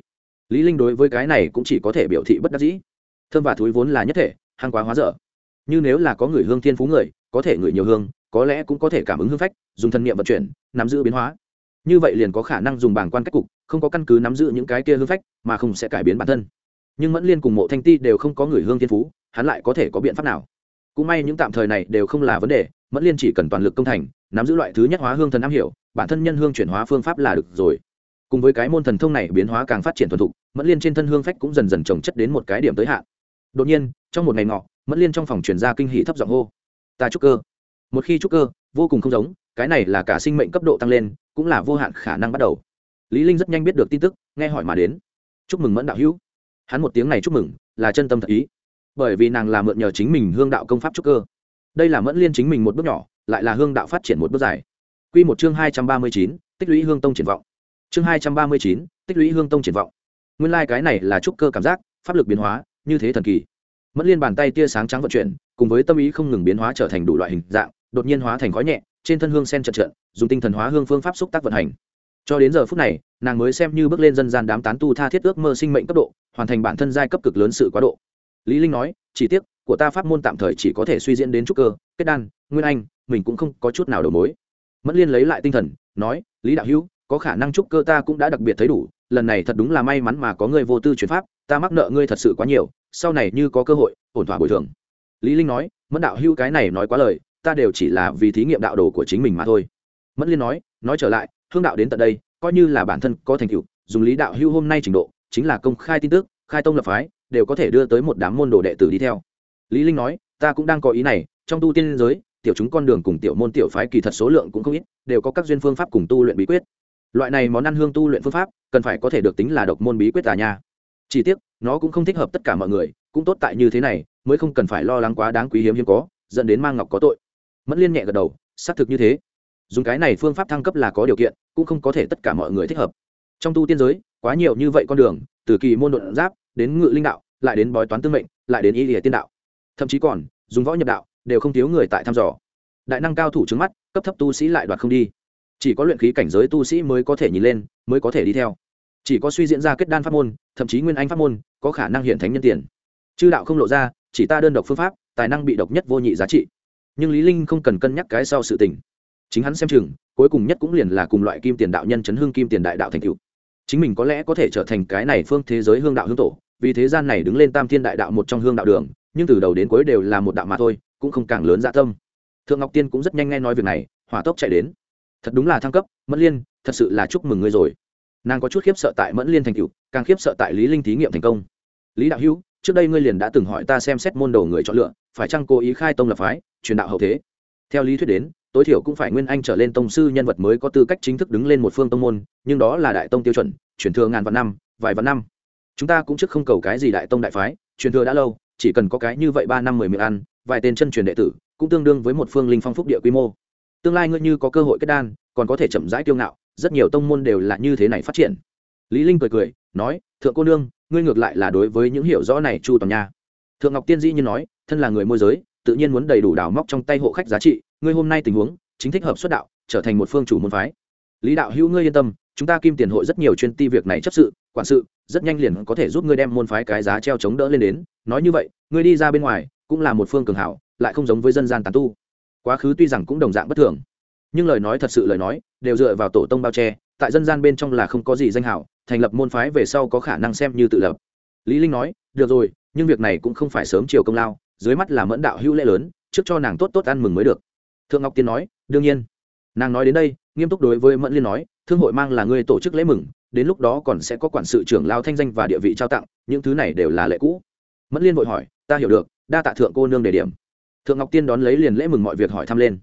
Lý linh đối với cái này cũng chỉ có thể biểu thị bất đắc dĩ. Thơm và thúi vốn là nhất thể, hăng quá hóa dở. Như nếu là có người hương thiên phú người, có thể ngửi nhiều hương, có lẽ cũng có thể cảm ứng hương phách, dùng thân niệm vận chuyển, nắm giữ biến hóa. Như vậy liền có khả năng dùng bảng quan cách cục, không có căn cứ nắm giữ những cái kia hương phách, mà không sẽ cải biến bản thân nhưng mẫn liên cùng mộ thanh ti đều không có người hương thiên phú, hắn lại có thể có biện pháp nào? Cũng may những tạm thời này đều không là vấn đề, mẫn liên chỉ cần toàn lực công thành, nắm giữ loại thứ nhất hóa hương thần am hiểu, bản thân nhân hương chuyển hóa phương pháp là được rồi. Cùng với cái môn thần thông này biến hóa càng phát triển thuần thục, mẫn liên trên thân hương phách cũng dần dần trồng chất đến một cái điểm tới hạn. Đột nhiên, trong một ngày ngọ, mẫn liên trong phòng chuyển ra kinh hỷ thấp giọng hô. Ta trúc cơ. Một khi trúc cơ, vô cùng không giống, cái này là cả sinh mệnh cấp độ tăng lên, cũng là vô hạn khả năng bắt đầu. Lý linh rất nhanh biết được tin tức, nghe hỏi mà đến. Chúc mừng mẫn đạo hữu hắn một tiếng này chúc mừng là chân tâm thật ý. Bởi vì nàng là mượn nhờ chính mình hương đạo công pháp trúc cơ. Đây là mẫn liên chính mình một bước nhỏ lại là hương đạo phát triển một bước dài. Quy một chương hai trăm ba mươi chín, tích lũy hương tông triển vọng. Chương hai trăm ba mươi chín, tích lũy hương tông triển vọng. Nguyên lai like cái này là trúc cơ cảm giác pháp lực biến hóa như thế thần kỳ. Mẫn liên bàn tay tia sáng trắng vận chuyển cùng với tâm ý không ngừng biến hóa trở thành đủ loại hình dạng đột nhiên hóa thành khói nhẹ trên thân hương sen trận trận dùng tinh thần hóa hương phương pháp xúc tác vận hành cho đến giờ phút này, nàng mới xem như bước lên dân gian đám tán tu tha thiết ước mơ sinh mệnh cấp độ, hoàn thành bản thân giai cấp cực lớn sự quá độ. Lý linh nói, chỉ tiếc, của ta pháp môn tạm thời chỉ có thể suy diễn đến trúc cơ, kết đan, nguyên anh, mình cũng không có chút nào đầu mối. Mẫn liên lấy lại tinh thần, nói, lý đạo hữu, có khả năng trúc cơ ta cũng đã đặc biệt thấy đủ, lần này thật đúng là may mắn mà có người vô tư chuyển pháp, ta mắc nợ ngươi thật sự quá nhiều, sau này như có cơ hội, ổn thỏa bồi thường. Lý linh nói, mẫn đạo hữu cái này nói quá lời, ta đều chỉ là vì thí nghiệm đạo đồ của chính mình mà thôi. Mẫn liên nói nói trở lại, hương đạo đến tận đây, coi như là bản thân có thành tựu, dùng lý đạo hưu hôm nay trình độ, chính là công khai tin tức, khai tông lập phái, đều có thể đưa tới một đám môn đồ đệ tử đi theo. Lý linh nói, ta cũng đang có ý này, trong tu tiên giới, tiểu chúng con đường cùng tiểu môn tiểu phái kỳ thật số lượng cũng không ít, đều có các duyên phương pháp cùng tu luyện bí quyết. Loại này món ăn hương tu luyện phương pháp, cần phải có thể được tính là độc môn bí quyết à nha. Chỉ tiếc, nó cũng không thích hợp tất cả mọi người, cũng tốt tại như thế này, mới không cần phải lo lắng quá đáng quý hiếm hiếm có, dẫn đến mang ngọc có tội. Mẫn liên nhẹ gật đầu, xác thực như thế dùng cái này phương pháp thăng cấp là có điều kiện, cũng không có thể tất cả mọi người thích hợp. Trong tu tiên giới, quá nhiều như vậy con đường, từ kỳ môn đột giáp, đến ngự linh đạo, lại đến bói toán tương mệnh, lại đến y lìa tiên đạo. Thậm chí còn, dùng võ nhập đạo, đều không thiếu người tại thăm dò. Đại năng cao thủ trước mắt, cấp thấp tu sĩ lại đoạt không đi. Chỉ có luyện khí cảnh giới tu sĩ mới có thể nhìn lên, mới có thể đi theo. Chỉ có suy diễn ra kết đan pháp môn, thậm chí nguyên anh pháp môn, có khả năng hiện thánh nhân tiền. Chư đạo không lộ ra, chỉ ta đơn độc phương pháp, tài năng bị độc nhất vô nhị giá trị. Nhưng lý linh không cần cân nhắc cái sau sự tình chính hắn xem chừng, cuối cùng nhất cũng liền là cùng loại kim tiền đạo nhân chấn hương kim tiền đại đạo thành cựu chính mình có lẽ có thể trở thành cái này phương thế giới hương đạo hương tổ, vì thế gian này đứng lên tam thiên đại đạo một trong hương đạo đường, nhưng từ đầu đến cuối đều là một đạo mà thôi, cũng không càng lớn dạ tâm. Thượng ngọc tiên cũng rất nhanh nghe nói việc này, hỏa tốc chạy đến. Thật đúng là thăng cấp, mẫn liên, thật sự là chúc mừng ngươi rồi. Nàng có chút khiếp sợ tại mẫn liên thành cựu càng khiếp sợ tại lý linh thí nghiệm thành công. Lý đạo hữu, trước đây ngươi liền đã từng hỏi ta xem xét môn đồ người chọn lựa, phải chăng cố ý khai tông lập phái, truyền đạo hậu thế? Theo lý thuyết đến tối thiểu cũng phải nguyên anh trở lên tông sư nhân vật mới có tư cách chính thức đứng lên một phương tông môn, nhưng đó là đại tông tiêu chuẩn truyền thừa ngàn vạn năm, vài vạn năm. Chúng ta cũng trước không cầu cái gì đại tông đại phái truyền thừa đã lâu, chỉ cần có cái như vậy ba năm mười miệng ăn, vài tên chân truyền đệ tử, cũng tương đương với một phương linh phong phúc địa quy mô. Tương lai ngươi như có cơ hội kết đan, còn có thể chậm rãi kiêu ngạo, rất nhiều tông môn đều là như thế này phát triển. Lý linh cười cười, nói, thượng cô nương, ngươi ngược lại là đối với những hiểu rõ này chu toàn nha. Thượng ngọc tiên dĩ như nói, thân là người môi giới, tự nhiên muốn đầy đủ đào móc trong tay hộ khách giá trị ngươi hôm nay tình huống, chính thích hợp xuất đạo, trở thành một phương chủ môn phái. Lý đạo hữu ngươi yên tâm, chúng ta kim tiền hội rất nhiều chuyên ti việc này chấp sự, quản sự, rất nhanh liền có thể giúp ngươi đem môn phái cái giá treo chống đỡ lên đến. Nói như vậy, ngươi đi ra bên ngoài, cũng là một phương cường hảo, lại không giống với dân gian tàn tu. Quá khứ tuy rằng cũng đồng dạng bất thường, nhưng lời nói thật sự lời nói, đều dựa vào tổ tông bao che, tại dân gian bên trong là không có gì danh hảo, thành lập môn phái về sau có khả năng xem như tự lập. Lý linh nói, được rồi, nhưng việc này cũng không phải sớm chiều công lao, dưới mắt là mẫn đạo hữu lễ lớn, trước cho nàng tốt tốt ăn mừng mới được thượng ngọc tiên nói, đương nhiên. Nàng nói đến đây, nghiêm túc đối với mẫn liên nói, thương hội mang là người tổ chức lễ mừng, đến lúc đó còn sẽ có quản sự trưởng lao thanh danh và địa vị trao tặng, những thứ này đều là lễ cũ. Mẫn liên vội hỏi, ta hiểu được, đa tạ thượng cô nương đề điểm. Thượng ngọc tiên đón lấy liền lễ mừng mọi việc hỏi thăm lên.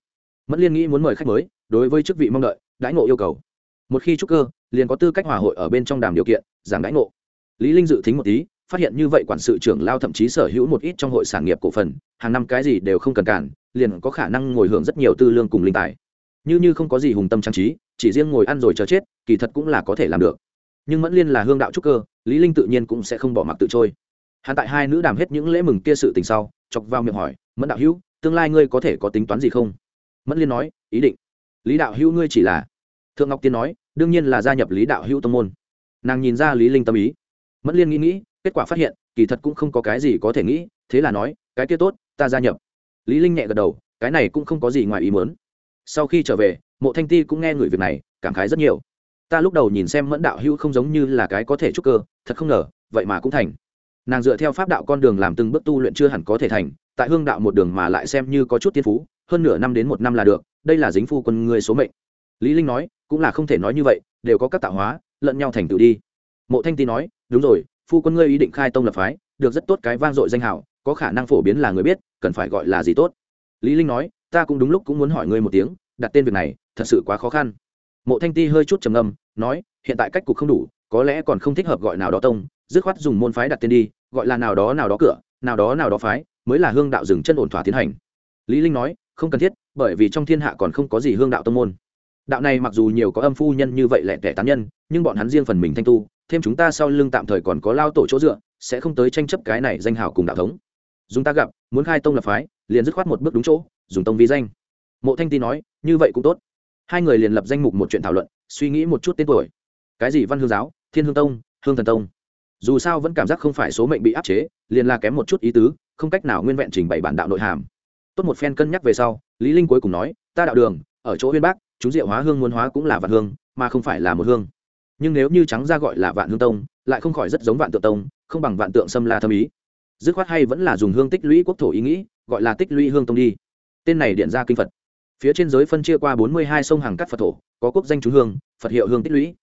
Mẫn liên nghĩ muốn mời khách mới, đối với chức vị mong đợi, đãi ngộ yêu cầu. Một khi trúc cơ, liền có tư cách hòa hội ở bên trong đàm điều kiện, giảng đãi ngộ. Lý linh dự tính một tí phát hiện như vậy quản sự trưởng lao thậm chí sở hữu một ít trong hội sản nghiệp cổ phần, hàng năm cái gì đều không cần cản, liền có khả năng ngồi hưởng rất nhiều tư lương cùng linh tài. Như như không có gì hùng tâm trang trí, chỉ riêng ngồi ăn rồi chờ chết, kỳ thật cũng là có thể làm được. Nhưng mẫn liên là hương đạo trúc cơ, lý linh tự nhiên cũng sẽ không bỏ mặc tự trôi. Hắn tại hai nữ đàm hết những lễ mừng kia sự tình sau, chọc vào miệng hỏi, mẫn đạo hữu, tương lai ngươi có thể có tính toán gì không? Mẫn liên nói, ý định. Lý đạo hữu ngươi chỉ là thượng ngọc tiên nói, đương nhiên là gia nhập lý đạo hữu tông môn. Nàng nhìn ra lý linh tâm ý. Mẫn liên nghĩ nghĩ kết quả phát hiện, kỳ thật cũng không có cái gì có thể nghĩ, thế là nói, cái kia tốt, ta gia nhập. Lý linh nhẹ gật đầu, cái này cũng không có gì ngoài ý muốn. Sau khi trở về, mộ thanh ti cũng nghe người việc này, cảm khái rất nhiều. Ta lúc đầu nhìn xem mẫn đạo hữu không giống như là cái có thể trúc cơ, thật không ngờ, vậy mà cũng thành. Nàng dựa theo pháp đạo con đường làm từng bước tu luyện chưa hẳn có thể thành, tại hương đạo một đường mà lại xem như có chút tiên phú, hơn nửa năm đến một năm là được, đây là dính phu quân người số mệnh. Lý linh nói, cũng là không thể nói như vậy, đều có các tạo hóa, lẫn nhau thành tựu đi. Mộ thanh ti nói, đúng rồi phu quân ngươi ý định khai tông lập phái, được rất tốt cái vang dội danh hào, có khả năng phổ biến là người biết, cần phải gọi là gì tốt? Lý linh nói, ta cũng đúng lúc cũng muốn hỏi ngươi một tiếng, đặt tên việc này, thật sự quá khó khăn. Mộ thanh ti hơi chút trầm ngâm, nói, hiện tại cách cục không đủ, có lẽ còn không thích hợp gọi nào đó tông, dứt khoát dùng môn phái đặt tên đi, gọi là nào đó nào đó cửa, nào đó nào đó phái, mới là hương đạo dừng chân ổn thỏa tiến hành. Lý linh nói, không cần thiết, bởi vì trong thiên hạ còn không có gì hương đạo tông môn. Đạo này mặc dù nhiều có âm phu nhân như vậy lẻ tẻ tán nhân, nhưng bọn hắn riêng phần mình thanh tu thêm chúng ta sau lưng tạm thời còn có lao tổ chỗ dựa, sẽ không tới tranh chấp cái này danh hào cùng đạo thống. Dùng ta gặp, muốn khai tông lập phái, liền dứt khoát một bước đúng chỗ, dùng tông vi danh. Mộ thanh ti nói, như vậy cũng tốt. Hai người liền lập danh mục một chuyện thảo luận, suy nghĩ một chút tên tuổi. Cái gì văn hương giáo, thiên hương tông, hương thần tông? Dù sao vẫn cảm giác không phải số mệnh bị áp chế, liền là kém một chút ý tứ, không cách nào nguyên vẹn trình bày bản đạo nội hàm. Tốt một phen cân nhắc về sau, lý linh cuối cùng nói, ta đạo đường, ở chỗ huyên bác, chúng diệu hóa hương muôn hóa cũng là vạn hương, mà không phải là một hương nhưng nếu như trắng ra gọi là vạn hương tông, lại không khỏi rất giống vạn tượng tông, không bằng vạn tượng xâm la thâm ý. Dứt khoát hay vẫn là dùng hương tích lũy quốc thổ ý nghĩ, gọi là tích lũy hương tông đi. Tên này điện ra kinh phật. Phía trên giới phân chia qua bốn mươi hai sông hàng cắt phật thổ, có quốc danh chú hương, phật hiệu hương tích lũy.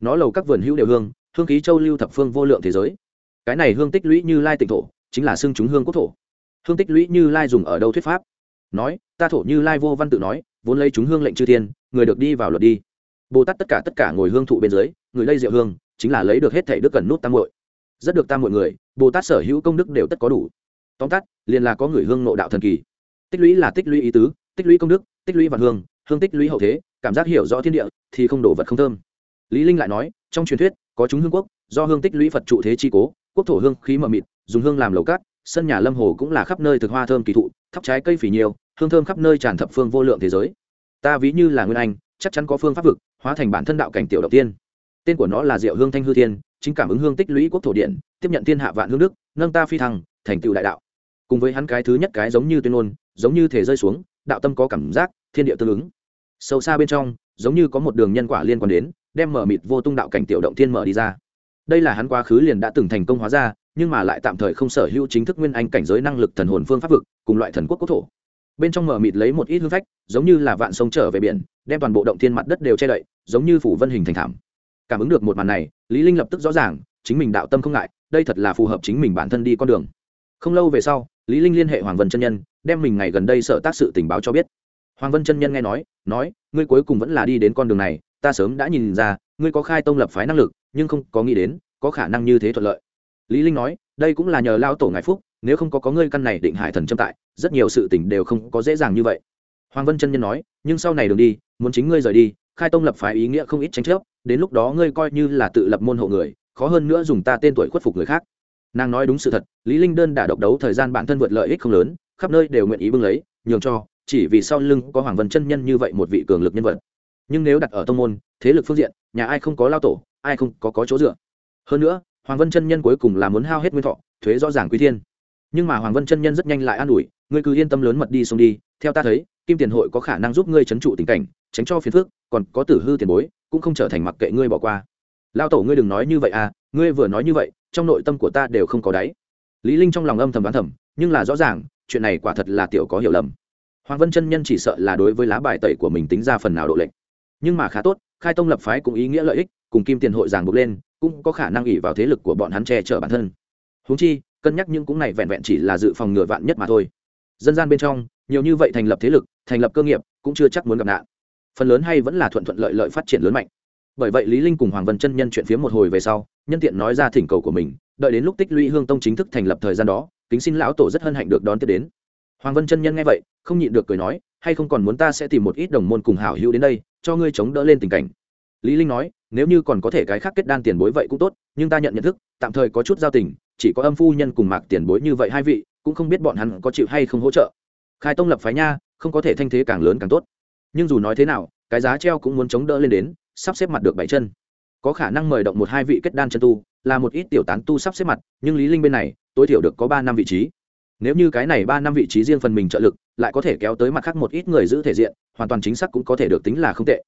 Nó lầu các vườn hữu đều hương hương khí châu lưu thập phương vô lượng thế giới. Cái này hương tích lũy như lai tịnh thổ, chính là xưng chúng hương quốc thổ. Hương tích lũy như lai dùng ở đâu thuyết pháp? Nói, ta thổ như lai vô văn tự nói, vốn lấy chúng hương lệnh chư thiên, người được đi vào luật đi. Bồ tát tất cả tất cả ngồi hương thụ bên dưới người lây rượu hương, chính là lấy được hết thể đức cần nút tam muội. rất được tam muội người, bồ tát sở hữu công đức đều tất có đủ. Tóm tắt, liền là có người hương nộ đạo thần kỳ. Tích lũy là tích lũy ý tứ, tích lũy công đức, tích lũy vạn hương hương tích lũy hậu thế, cảm giác hiểu rõ thiên địa, thì không đổ vật không thơm. Lý linh lại nói, trong truyền thuyết, có chúng hương quốc, do hương tích lũy phật trụ thế chi cố, quốc thổ hương khí mờ mịt, dùng hương làm lầu cát, sân nhà lâm hồ cũng là khắp nơi thực hoa thơm kỳ thụ thóc trái cây phỉ nhiều, hương thơm khắp nơi tràn thập phương vô lượng thế giới. Ta ví như là nguyên anh, chắc chắn có phương pháp vực, hóa thành bản thân đạo cảnh tiểu đầu tiên tên của nó là diệu hương thanh hư thiên, chính cảm ứng hương tích lũy quốc thổ điện, tiếp nhận thiên hạ vạn hương đức, nâng ta phi thăng, thành tựu đại đạo. Cùng với hắn cái thứ nhất cái giống như tuyên ngôn, giống như thể rơi xuống, đạo tâm có cảm giác, thiên địa tương ứng. Sâu xa bên trong, giống như có một đường nhân quả liên quan đến, đem mở mịt vô tung đạo cảnh tiểu động thiên mở đi ra. Đây là hắn quá khứ liền đã từng thành công hóa ra, nhưng mà lại tạm thời không sở hữu chính thức nguyên anh cảnh giới năng lực thần hồn phương pháp vực, cùng loại thần quốc quốc thổ. Bên trong mở mịt lấy một ít hương phách, giống như là vạn sông trở về biển, đem toàn bộ động thiên mặt đất đều che đậy, giống như phủ vân hình thành thảm cảm ứng được một màn này, lý linh lập tức rõ ràng, chính mình đạo tâm không ngại, đây thật là phù hợp chính mình bản thân đi con đường. Không lâu về sau, lý linh liên hệ hoàng vân chân nhân, đem mình ngày gần đây sợ tác sự tình báo cho biết. Hoàng vân chân nhân nghe nói nói, ngươi cuối cùng vẫn là đi đến con đường này, ta sớm đã nhìn ra, ngươi có khai tông lập phái năng lực, nhưng không có nghĩ đến, có khả năng như thế thuận lợi. Lý linh nói, đây cũng là nhờ lao tổ ngài phúc, nếu không có có ngươi căn này định hải thần châm tại, rất nhiều sự tình đều không có dễ dàng như vậy. Hoàng vân chân nhân nói, nhưng sau này đường đi, muốn chính ngươi rời đi khai tông lập phái ý nghĩa không ít tranh chấp, đến lúc đó ngươi coi như là tự lập môn hộ người, khó hơn nữa dùng ta tên tuổi khuất phục người khác. Nàng nói đúng sự thật, lý linh đơn đã độc đấu thời gian bản thân vượt lợi ích không lớn, khắp nơi đều nguyện ý bưng lấy, nhường cho, chỉ vì sau lưng có hoàng vân chân nhân như vậy một vị cường lực nhân vật. Nhưng nếu đặt ở tông môn, thế lực phương diện, nhà ai không có lao tổ, ai không có có chỗ dựa. Hơn nữa, hoàng vân chân nhân cuối cùng là muốn hao hết nguyên thọ, thuế rõ ràng quý thiên. Nhưng mà hoàng vân chân nhân rất nhanh lại an ủi, ngươi cứ yên tâm lớn mật đi xuống đi, theo ta thấy, kim tiền hội có khả năng giúp ngươi trấn trụ tình cảnh tránh cho phiền phức, còn có tử hư tiền bối, cũng không trở thành mặc kệ ngươi bỏ qua. Lao tổ ngươi đừng nói như vậy à ngươi vừa nói như vậy, trong nội tâm của ta đều không có đáy. Lý linh trong lòng âm thầm đoán thầm, nhưng là rõ ràng, chuyện này quả thật là tiểu có hiểu lầm. Hoàng vân chân nhân chỉ sợ là đối với lá bài tẩy của mình tính ra phần nào độ lệnh nhưng mà khá tốt, khai tông lập phái cũng ý nghĩa lợi ích, cùng kim tiền hội giảng buộc lên, cũng có khả năng ỉ vào thế lực của bọn hắn che chở bản thân. Huống chi, cân nhắc những cũng này vẹn vẹn chỉ là dự phòng ngừa vạn nhất mà thôi. Dân gian bên trong, nhiều như vậy thành lập thế lực, thành lập cơ nghiệp, cũng chưa chắc muốn gặp nạn phần lớn hay vẫn là thuận thuận lợi lợi phát triển lớn mạnh. Bởi vậy lý linh cùng hoàng vân chân nhân chuyện phía một hồi về sau, nhân tiện nói ra thỉnh cầu của mình, đợi đến lúc tích lũy hương tông chính thức thành lập thời gian đó, kính xin lão tổ rất hân hạnh được đón tiếp đến. Hoàng vân chân nhân nghe vậy, không nhịn được cười nói, hay không còn muốn ta sẽ tìm một ít đồng môn cùng hảo hữu đến đây, cho ngươi chống đỡ lên tình cảnh? Lý linh nói, nếu như còn có thể cái khác kết đan tiền bối vậy cũng tốt, nhưng ta nhận nhận thức, tạm thời có chút giao tình, chỉ có âm phu nhân cùng mạc tiền bối như vậy hai vị, cũng không biết bọn hắn có chịu hay không hỗ trợ. Khai tông lập phái nha, không có thể thanh thế càng lớn càng tốt nhưng dù nói thế nào, cái giá treo cũng muốn chống đỡ lên đến, sắp xếp mặt được bảy chân. Có khả năng mời động một hai vị kết đan chân tu, là một ít tiểu tán tu sắp xếp mặt, nhưng lý linh bên này, tối thiểu được có ba năm vị trí. Nếu như cái này ba năm vị trí riêng phần mình trợ lực, lại có thể kéo tới mặt khác một ít người giữ thể diện, hoàn toàn chính xác cũng có thể được tính là không tệ.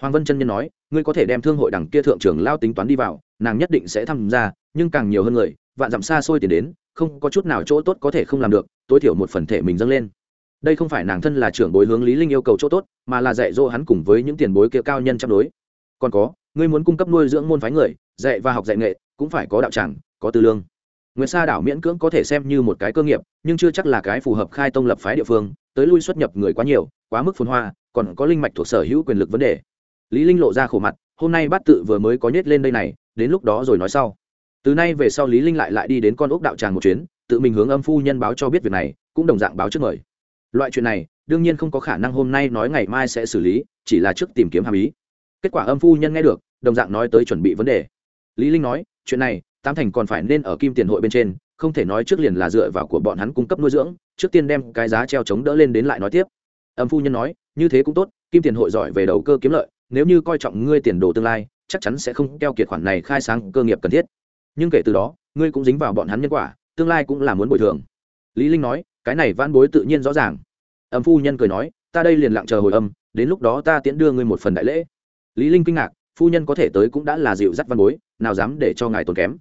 Hoàng vân chân nhân nói, ngươi có thể đem thương hội đằng kia thượng trưởng lao tính toán đi vào, nàng nhất định sẽ tham gia, nhưng càng nhiều hơn người, vạn dặm xa xôi tiền đến, không có chút nào chỗ tốt có thể không làm được, tối thiểu một phần thể mình dâng lên đây không phải nàng thân là trưởng bối hướng lý linh yêu cầu chỗ tốt mà là dạy dỗ hắn cùng với những tiền bối kia cao nhân chăm đối còn có ngươi muốn cung cấp nuôi dưỡng môn phái người dạy và học dạy nghệ cũng phải có đạo tràng có tư lương nguyễn Sa đảo miễn cưỡng có thể xem như một cái cơ nghiệp, nhưng chưa chắc là cái phù hợp khai tông lập phái địa phương, tới lui xuất nhập người quá nhiều, quá mức phồn hoa, còn có linh mạch thuộc sở hữu quyền lực vấn đề. Lý Linh lộ ra khổ mặt, hôm nay bát tự vừa mới có nhét lên đây này, đến lúc đó rồi nói sau. Từ nay về sau Lý Linh lại lại đi đến con ốc đạo tràng một chuyến, tự mình hướng âm phu nhân báo cho biết việc này, cũng đồng dạng báo trước mời. Loại chuyện này, đương nhiên không có khả năng hôm nay nói ngày mai sẽ xử lý, chỉ là trước tìm kiếm hàm ý. Kết quả âm phu nhân nghe được, đồng dạng nói tới chuẩn bị vấn đề. Lý Linh nói, chuyện này, tam thành còn phải nên ở kim tiền hội bên trên không thể nói trước liền là dựa vào của bọn hắn cung cấp nuôi dưỡng trước tiên đem cái giá treo chống đỡ lên đến lại nói tiếp âm phu nhân nói như thế cũng tốt kim tiền hội giỏi về đầu cơ kiếm lợi nếu như coi trọng ngươi tiền đồ tương lai chắc chắn sẽ không keo kiệt khoản này khai sáng cơ nghiệp cần thiết nhưng kể từ đó ngươi cũng dính vào bọn hắn nhân quả tương lai cũng là muốn bồi thường lý linh nói cái này vãn bối tự nhiên rõ ràng. Âm phu nhân cười nói, ta đây liền lặng chờ hồi âm, đến lúc đó ta tiễn đưa ngươi một phần đại lễ. Lý linh kinh ngạc, phu nhân có thể tới cũng đã là dịu dắt văn bối, nào dám để cho ngài tốn kém.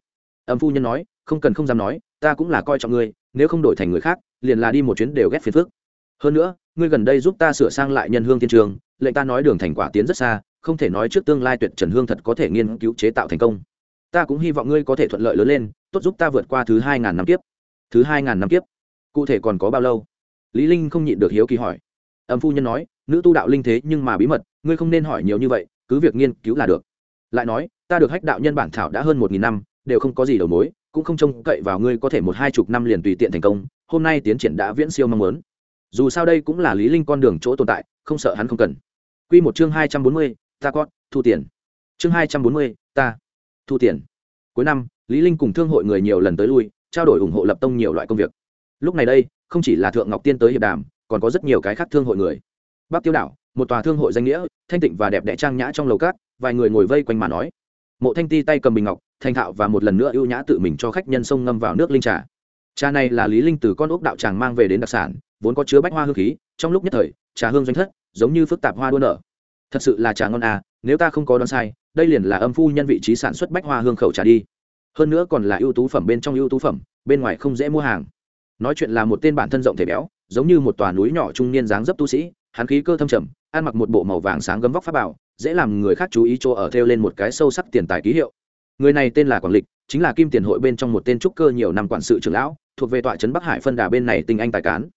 Âm phu nhân nói, không cần không dám nói, ta cũng là coi trọng ngươi, nếu không đổi thành người khác, liền là đi một chuyến đều ghét phiền phức. Hơn nữa, ngươi gần đây giúp ta sửa sang lại nhân hương thiên trường, lệnh ta nói đường thành quả tiến rất xa, không thể nói trước tương lai tuyệt trần hương thật có thể nghiên cứu chế tạo thành công. Ta cũng hy vọng ngươi có thể thuận lợi lớn lên, tốt giúp ta vượt qua thứ hai ngàn năm kiếp. Thứ hai ngàn năm kiếp cụ thể còn có bao lâu? Lý linh không nhịn được hiếu kỳ hỏi. Âm phu nhân nói nữ tu đạo linh thế nhưng mà bí mật ngươi không nên hỏi nhiều như vậy cứ việc nghiên cứu là được. Lại nói ta được hách đạo nhân bản thảo đã hơn một nghìn năm đều không có gì đầu mối cũng không trông cậy vào ngươi có thể một hai chục năm liền tùy tiện thành công hôm nay tiến triển đã viễn siêu mong muốn. Dù sao đây cũng là lý linh con đường chỗ tồn tại không sợ hắn không cần. Quy một chương hai trăm bốn mươi, ta có thu tiền. Chương hai trăm bốn mươi, ta thu tiền. Cuối năm lý linh cùng thương hội người nhiều lần tới lui trao đổi ủng hộ lập tông nhiều loại công việc lúc này đây, không chỉ là thượng ngọc tiên tới hiệp đàm, còn có rất nhiều cái khác thương hội người. Bắc tiêu đảo, một tòa thương hội danh nghĩa, thanh tịnh và đẹp đẽ trang nhã trong lầu cát, vài người ngồi vây quanh mà nói. Mộ thanh ti tay cầm bình ngọc thanh thạo và một lần nữa ưu nhã tự mình cho khách nhân sông ngâm vào nước linh trà. Trà này là lý linh từ con ốc đạo tràng mang về đến đặc sản, vốn có chứa bách hoa hương khí, trong lúc nhất thời, trà hương doanh thất, giống như phức tạp hoa đua nở. Thật sự là trà ngon à nếu ta không có đoán sai, đây liền là âm phu nhân vị trí sản xuất bách hoa hương khẩu trà đi. Hơn nữa còn là ưu tú phẩm bên trong ưu tú phẩm, bên ngoài không dễ mua hàng nói chuyện là một tên bản thân rộng thể béo, giống như một tòa núi nhỏ trung niên dáng dấp tu sĩ, hắn khí cơ thâm trầm, ăn mặc một bộ màu vàng sáng gấm vóc pháp bảo, dễ làm người khác chú ý chỗ ở theo lên một cái sâu sắc tiền tài ký hiệu. Người này tên là quảng lịch, chính là kim tiền hội bên trong một tên trúc cơ nhiều năm quản sự trưởng lão, thuộc về tọa trấn bắc hải phân đà bên này tinh anh tài cán.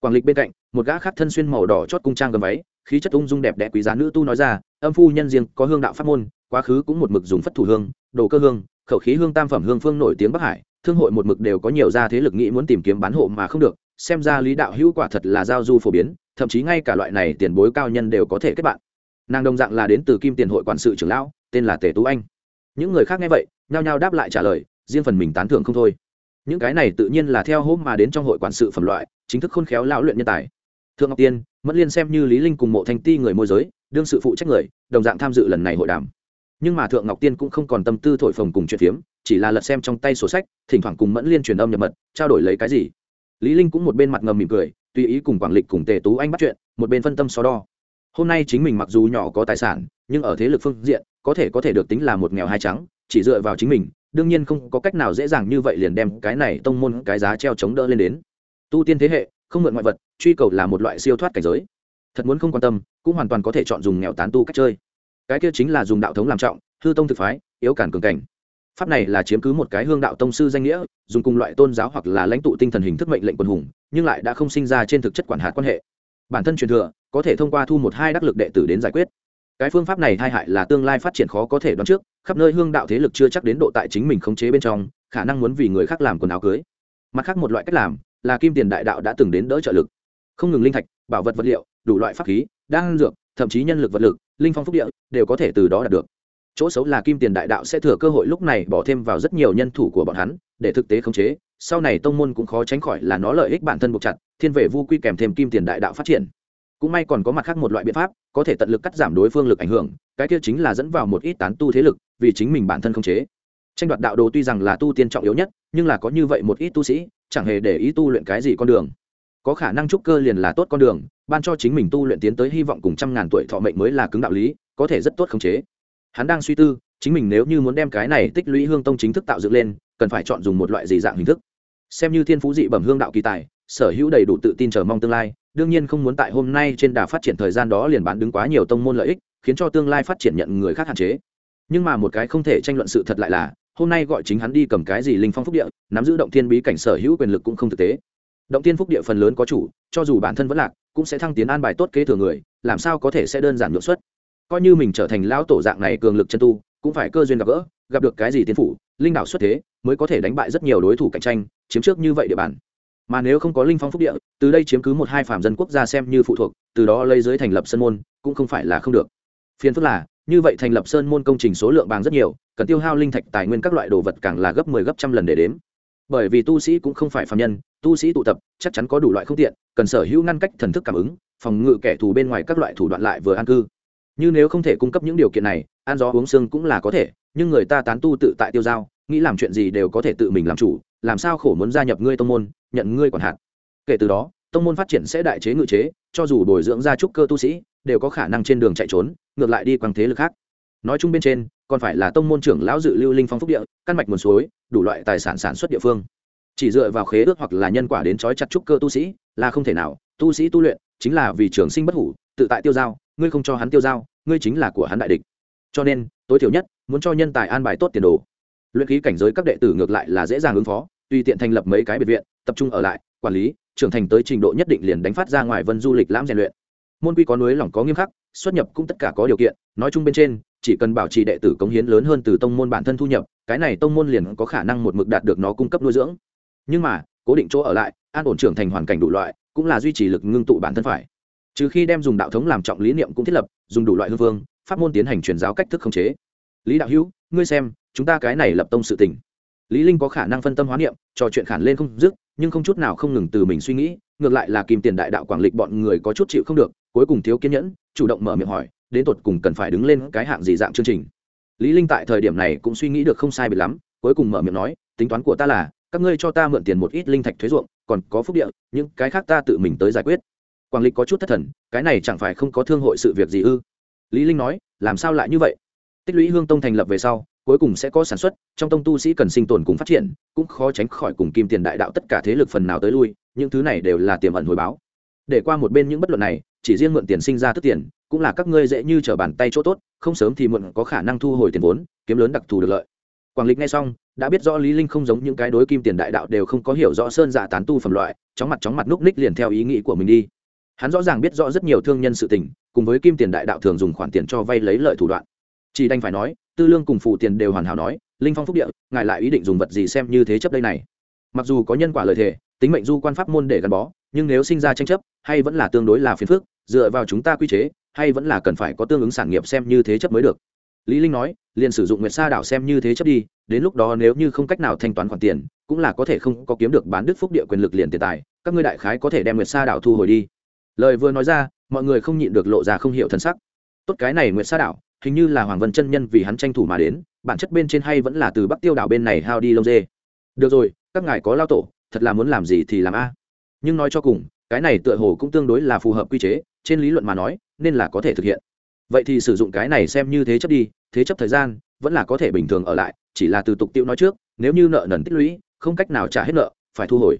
Quảng lịch bên cạnh, một gã khác thân xuyên màu đỏ chót cung trang gầm váy, khí chất ung dung đẹp đẽ quý giá nữ tu nói ra, âm phu nhân riêng, có hương đạo pháp môn, quá khứ cũng một mực dùng phất thủ hương, đồ cơ hương, khẩu khí hương tam phẩm hương phương nổi tiếng bắc hải thương hội một mực đều có nhiều gia thế lực nghĩ muốn tìm kiếm bán hộ mà không được, xem ra lý đạo hữu quả thật là giao du phổ biến, thậm chí ngay cả loại này tiền bối cao nhân đều có thể kết bạn. Nàng đồng dạng là đến từ kim tiền hội quản sự trưởng lão, tên là tề tú anh. Những người khác nghe vậy, nhao nhao đáp lại trả lời, riêng phần mình tán thưởng không thôi. Những cái này tự nhiên là theo hôm mà đến trong hội quản sự phẩm loại, chính thức khôn khéo lão luyện nhân tài. Thượng ngọc tiên, mẫn liên xem như lý linh cùng mộ thanh ti người môi giới, đương sự phụ trách người, đồng dạng tham dự lần này hội đàm. Nhưng mà thượng ngọc tiên cũng không còn tâm tư thổi phồng cùng chuyện phiếm chỉ là lật xem trong tay sổ sách, thỉnh thoảng cùng mẫn liên truyền âm nhập mật, trao đổi lấy cái gì. Lý linh cũng một bên mặt ngầm mỉm cười, tùy ý cùng quảng lịch cùng tề tú anh bắt chuyện, một bên phân tâm so đo. Hôm nay chính mình mặc dù nhỏ có tài sản, nhưng ở thế lực phương diện, có thể có thể được tính là một nghèo hai trắng, chỉ dựa vào chính mình, đương nhiên không có cách nào dễ dàng như vậy liền đem cái này tông môn cái giá treo chống đỡ lên đến. Tu tiên thế hệ, không mượn ngoại vật, truy cầu là một loại siêu thoát cảnh giới. Thật muốn không quan tâm, cũng hoàn toàn có thể chọn dùng nghèo tán tu cách chơi. Cái kia chính là dùng đạo thống làm trọng, hư tông thực phái, yếu cản cường cảnh pháp này là chiếm cứ một cái hương đạo tông sư danh nghĩa, dùng cùng loại tôn giáo hoặc là lãnh tụ tinh thần hình thức mệnh lệnh quân hùng, nhưng lại đã không sinh ra trên thực chất quản hạt quan hệ. Bản thân truyền thừa, có thể thông qua thu một hai đắc lực đệ tử đến giải quyết. Cái phương pháp này tai hại là tương lai phát triển khó có thể đoán trước, khắp nơi hương đạo thế lực chưa chắc đến độ tại chính mình khống chế bên trong, khả năng muốn vì người khác làm quần áo cưới. Mặt khác một loại cách làm, là kim tiền đại đạo đã từng đến đỡ trợ lực. Không ngừng linh thạch, bảo vật vật liệu, đủ loại pháp khí, đan dược, thậm chí nhân lực vật lực, linh phong phúc địa, đều có thể từ đó đạt được chỗ xấu là kim tiền đại đạo sẽ thừa cơ hội lúc này bỏ thêm vào rất nhiều nhân thủ của bọn hắn, để thực tế khống chế. Sau này tông môn cũng khó tránh khỏi là nó lợi ích bản thân buộc chặt, thiên về vu quy kèm thêm kim tiền đại đạo phát triển. Cũng may còn có mặt khác một loại biện pháp, có thể tận lực cắt giảm đối phương lực ảnh hưởng, cái kia chính là dẫn vào một ít tán tu thế lực, vì chính mình bản thân khống chế. Tranh đoạt đạo đồ tuy rằng là tu tiên trọng yếu nhất, nhưng là có như vậy một ít tu sĩ, chẳng hề để ý tu luyện cái gì con đường. Có khả năng trúc cơ liền là tốt con đường, ban cho chính mình tu luyện tiến tới hy vọng cùng trăm ngàn tuổi thọ mệnh mới là cứng đạo lý, có thể rất tốt khống chế hắn đang suy tư, chính mình nếu như muốn đem cái này tích lũy hương tông chính thức tạo dựng lên, cần phải chọn dùng một loại gì dạng hình thức? Xem như thiên phú dị bẩm hương đạo kỳ tài, sở hữu đầy đủ tự tin chờ mong tương lai, đương nhiên không muốn tại hôm nay trên đà phát triển thời gian đó liền bán đứng quá nhiều tông môn lợi ích, khiến cho tương lai phát triển nhận người khác hạn chế. Nhưng mà một cái không thể tranh luận sự thật lại là, hôm nay gọi chính hắn đi cầm cái gì linh phong phúc địa, nắm giữ động thiên bí cảnh sở hữu quyền lực cũng không thực tế. Động thiên phúc địa phần lớn có chủ, cho dù bản thân vẫn lạc, cũng sẽ thăng tiến an bài tốt kế thừa người, làm sao có thể sẽ đơn giản nhuận xuất? Coi như mình trở thành lão tổ dạng này cường lực chân tu, cũng phải cơ duyên gặp gỡ, gặp được cái gì tiến phủ, linh đạo xuất thế, mới có thể đánh bại rất nhiều đối thủ cạnh tranh, chiếm trước như vậy địa bàn. Mà nếu không có linh phong phúc địa, từ đây chiếm cứ một hai phạm dân quốc gia xem như phụ thuộc, từ đó lấy giới thành lập sân môn, cũng không phải là không được. Phiền phức là, như vậy thành lập sơn môn công trình số lượng bằng rất nhiều, cần tiêu hao linh thạch, tài nguyên các loại đồ vật càng là gấp 10 gấp trăm lần để đếm. Bởi vì tu sĩ cũng không phải phạm nhân, tu sĩ tụ tập chắc chắn có đủ loại không tiện, cần sở hữu ngăn cách thần thức cảm ứng, phòng ngự kẻ thù bên ngoài các loại thủ đoạn lại vừa an cư như nếu không thể cung cấp những điều kiện này, ăn gió uống xương cũng là có thể, nhưng người ta tán tu tự tại tiêu giao, nghĩ làm chuyện gì đều có thể tự mình làm chủ, làm sao khổ muốn gia nhập ngươi tông môn, nhận ngươi quản hạn kể từ đó, tông môn phát triển sẽ đại chế ngự chế, cho dù bồi dưỡng ra trúc cơ tu sĩ, đều có khả năng trên đường chạy trốn, ngược lại đi quăng thế lực khác. Nói chung bên trên, còn phải là tông môn trưởng lão dự lưu linh phong phúc địa, căn mạch nguồn suối, đủ loại tài sản sản xuất địa phương. Chỉ dựa vào khế ước hoặc là nhân quả đến trói chặt trúc cơ tu sĩ, là không thể nào. Tu sĩ tu luyện, chính là vì trường sinh bất hủ, tự tại tiêu giao ngươi không cho hắn tiêu giao, ngươi chính là của hắn đại địch. Cho nên, tối thiểu nhất, muốn cho nhân tài an bài tốt tiền đồ. Luyện khí cảnh giới các đệ tử ngược lại là dễ dàng ứng phó, tùy tiện thành lập mấy cái biệt viện, tập trung ở lại, quản lý, trưởng thành tới trình độ nhất định liền đánh phát ra ngoài vân du lịch lãm rèn luyện. Môn quy có núi lỏng có nghiêm khắc, xuất nhập cũng tất cả có điều kiện, nói chung bên trên, chỉ cần bảo trì đệ tử cống hiến lớn hơn từ tông môn bản thân thu nhập, cái này tông môn liền có khả năng một mực đạt được nó cung cấp nuôi dưỡng. Nhưng mà, cố định chỗ ở lại, an ổn trưởng thành hoàn cảnh đủ loại, cũng là duy trì lực ngưng tụ bản thân phải trừ khi đem dùng đạo thống làm trọng lý niệm cũng thiết lập, dùng đủ loại hư vương, pháp môn tiến hành truyền giáo cách thức khống chế. Lý đạo hữu, ngươi xem, chúng ta cái này lập tông sự tình. Lý linh có khả năng phân tâm hóa niệm, trò chuyện khản lên không dứt, nhưng không chút nào không ngừng từ mình suy nghĩ, ngược lại là kim tiền đại đạo quảng lịch bọn người có chút chịu không được, cuối cùng thiếu kiên nhẫn, chủ động mở miệng hỏi, đến tột cùng cần phải đứng lên cái hạng gì dạng chương trình. Lý linh tại thời điểm này cũng suy nghĩ được không sai biệt lắm, cuối cùng mở miệng nói, tính toán của ta là, các ngươi cho ta mượn tiền một ít linh thạch thuế ruộng, còn có phúc địa, những cái khác ta tự mình tới giải quyết quảng lịch có chút thất thần, cái này chẳng phải không có thương hội sự việc gì ư? Lý linh nói, làm sao lại như vậy? Tích lũy hương tông thành lập về sau, cuối cùng sẽ có sản xuất, trong tông tu sĩ cần sinh tồn cùng phát triển, cũng khó tránh khỏi cùng kim tiền đại đạo tất cả thế lực phần nào tới lui, những thứ này đều là tiềm ẩn hồi báo. Để qua một bên những bất luận này, chỉ riêng mượn tiền sinh ra tức tiền, cũng là các ngươi dễ như trở bàn tay chỗ tốt, không sớm thì muộn có khả năng thu hồi tiền vốn, kiếm lớn đặc thù được lợi. Quảng lịch nghe xong, đã biết rõ lý linh không giống những cái đối kim tiền đại đạo đều không có hiểu rõ sơn giả tán tu phẩm loại, chóng mặt chóng mặt núp ních liền theo ý nghĩ của mình đi hắn rõ ràng biết rõ rất nhiều thương nhân sự tình, cùng với kim tiền đại đạo thường dùng khoản tiền cho vay lấy lợi thủ đoạn. Chỉ đành phải nói, tư lương cùng phụ tiền đều hoàn hảo nói, linh phong phúc địa, ngài lại ý định dùng vật gì xem như thế chấp đây này? Mặc dù có nhân quả lợi thế tính mệnh du quan pháp môn để gắn bó, nhưng nếu sinh ra tranh chấp, hay vẫn là tương đối là phiền phức, dựa vào chúng ta quy chế, hay vẫn là cần phải có tương ứng sản nghiệp xem như thế chấp mới được. Lý linh nói, liền sử dụng nguyệt sa đảo xem như thế chấp đi, đến lúc đó nếu như không cách nào thanh toán khoản tiền, cũng là có thể không có kiếm được bán đức phúc địa quyền lực liền tiền tài, các ngươi đại khái có thể đem nguyệt sa đảo thu hồi đi lời vừa nói ra, mọi người không nhịn được lộ ra không hiểu thân sắc. Tốt cái này nguyệt sa đảo, hình như là hoàng vân chân nhân vì hắn tranh thủ mà đến, bản chất bên trên hay vẫn là từ bắc tiêu đảo bên này hao đi lông dê. Được rồi, các ngài có lao tổ, thật là muốn làm gì thì làm a. Nhưng nói cho cùng, cái này tựa hồ cũng tương đối là phù hợp quy chế, trên lý luận mà nói, nên là có thể thực hiện. Vậy thì sử dụng cái này xem như thế chấp đi, thế chấp thời gian, vẫn là có thể bình thường ở lại, chỉ là từ tục tiêu nói trước, nếu như nợ nần tích lũy, không cách nào trả hết nợ, phải thu hồi.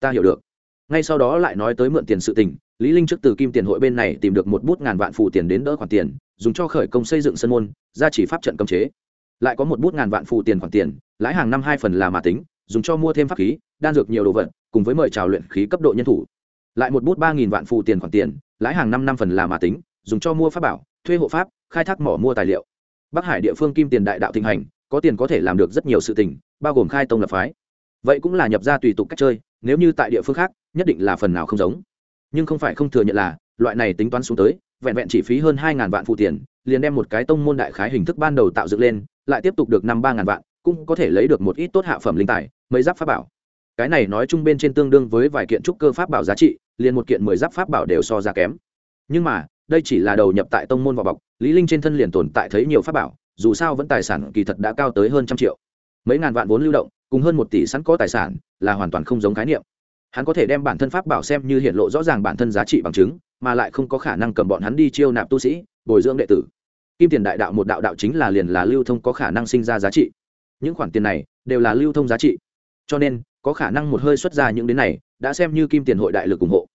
Ta hiểu được. Ngay sau đó lại nói tới mượn tiền sự tình lý linh trước từ kim tiền hội bên này tìm được một bút ngàn vạn phụ tiền đến đỡ khoản tiền, dùng cho khởi công xây dựng sân môn, gia chỉ pháp trận cấm chế. Lại có một bút ngàn vạn phụ tiền khoản tiền, lãi hàng năm hai phần là mà tính, dùng cho mua thêm pháp khí, đan dược nhiều đồ vật, cùng với mời chào luyện khí cấp độ nhân thủ. Lại một bút ba nghìn vạn phụ tiền khoản tiền, lãi hàng năm năm phần là mà tính, dùng cho mua pháp bảo, thuê hộ pháp, khai thác mỏ mua tài liệu. Bắc hải địa phương kim tiền đại đạo thịnh hành, có tiền có thể làm được rất nhiều sự tình, bao gồm khai tông lập phái. Vậy cũng là nhập ra tùy tục cách chơi, nếu như tại địa phương khác, nhất định là phần nào không giống nhưng không phải không thừa nhận là, loại này tính toán xuống tới, vẹn vẹn chỉ phí hơn hai ngàn vạn phụ tiền, liền đem một cái tông môn đại khái hình thức ban đầu tạo dựng lên, lại tiếp tục được năm ba ngàn vạn, cũng có thể lấy được một ít tốt hạ phẩm linh tài, mấy giáp pháp bảo. Cái này nói chung bên trên tương đương với vài kiện trúc cơ pháp bảo giá trị, liền một kiện mười giáp pháp bảo đều so ra kém. Nhưng mà, đây chỉ là đầu nhập tại tông môn vỏ bọc, lý linh trên thân liền tồn tại thấy nhiều pháp bảo, dù sao vẫn tài sản kỳ thật đã cao tới hơn trăm triệu. Mấy ngàn vạn vốn lưu động, cùng hơn một tỷ sẵn có tài sản, là hoàn toàn không giống khái niệm hắn có thể đem bản thân pháp bảo xem như hiện lộ rõ ràng bản thân giá trị bằng chứng, mà lại không có khả năng cầm bọn hắn đi chiêu nạp tu sĩ, bồi dưỡng đệ tử. Kim tiền đại đạo một đạo đạo chính là liền là lưu thông có khả năng sinh ra giá trị. Những khoản tiền này đều là lưu thông giá trị. Cho nên, có khả năng một hơi xuất ra những đến này, đã xem như kim tiền hội đại lực ủng hộ.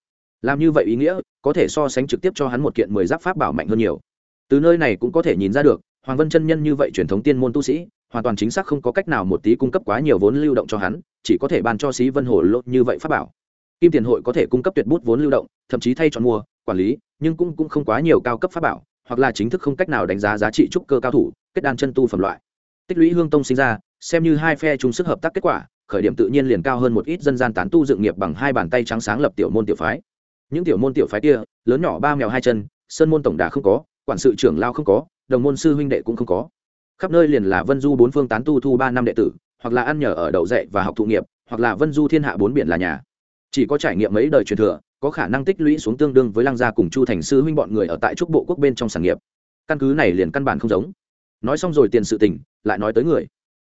Làm như vậy ý nghĩa, có thể so sánh trực tiếp cho hắn một kiện mười giáp pháp bảo mạnh hơn nhiều. Từ nơi này cũng có thể nhìn ra được, hoàng vân chân nhân như vậy truyền thống tiên môn tu sĩ hoàn toàn chính xác không có cách nào một tí cung cấp quá nhiều vốn lưu động cho hắn chỉ có thể ban cho Xí vân hồ lốt như vậy pháp bảo. Kim tiền hội có thể cung cấp tuyệt bút vốn lưu động thậm chí thay chọn mua quản lý nhưng cũng, cũng không quá nhiều cao cấp pháp bảo hoặc là chính thức không cách nào đánh giá giá trị trúc cơ cao thủ kết đan chân tu phẩm loại. Tích lũy hương tông sinh ra xem như hai phe chung sức hợp tác kết quả khởi điểm tự nhiên liền cao hơn một ít dân gian tán tu dựng nghiệp bằng hai bàn tay trắng sáng lập tiểu môn tiểu phái. Những tiểu môn tiểu phái kia lớn nhỏ ba mèo hai chân sơn môn tổng đà không có quản sự trưởng lao không có đồng môn sư huynh đệ cũng không có khắp nơi liền là vân du bốn phương tán tu thu ba năm đệ tử, hoặc là ăn nhờ ở đậu dạy và học thụ nghiệp, hoặc là vân du thiên hạ bốn biển là nhà. Chỉ có trải nghiệm mấy đời truyền thừa, có khả năng tích lũy xuống tương đương với lăng gia cùng chu thành sư huynh bọn người ở tại trúc bộ quốc bên trong sản nghiệp. Căn cứ này liền căn bản không giống. Nói xong rồi tiền sự tình, lại nói tới người.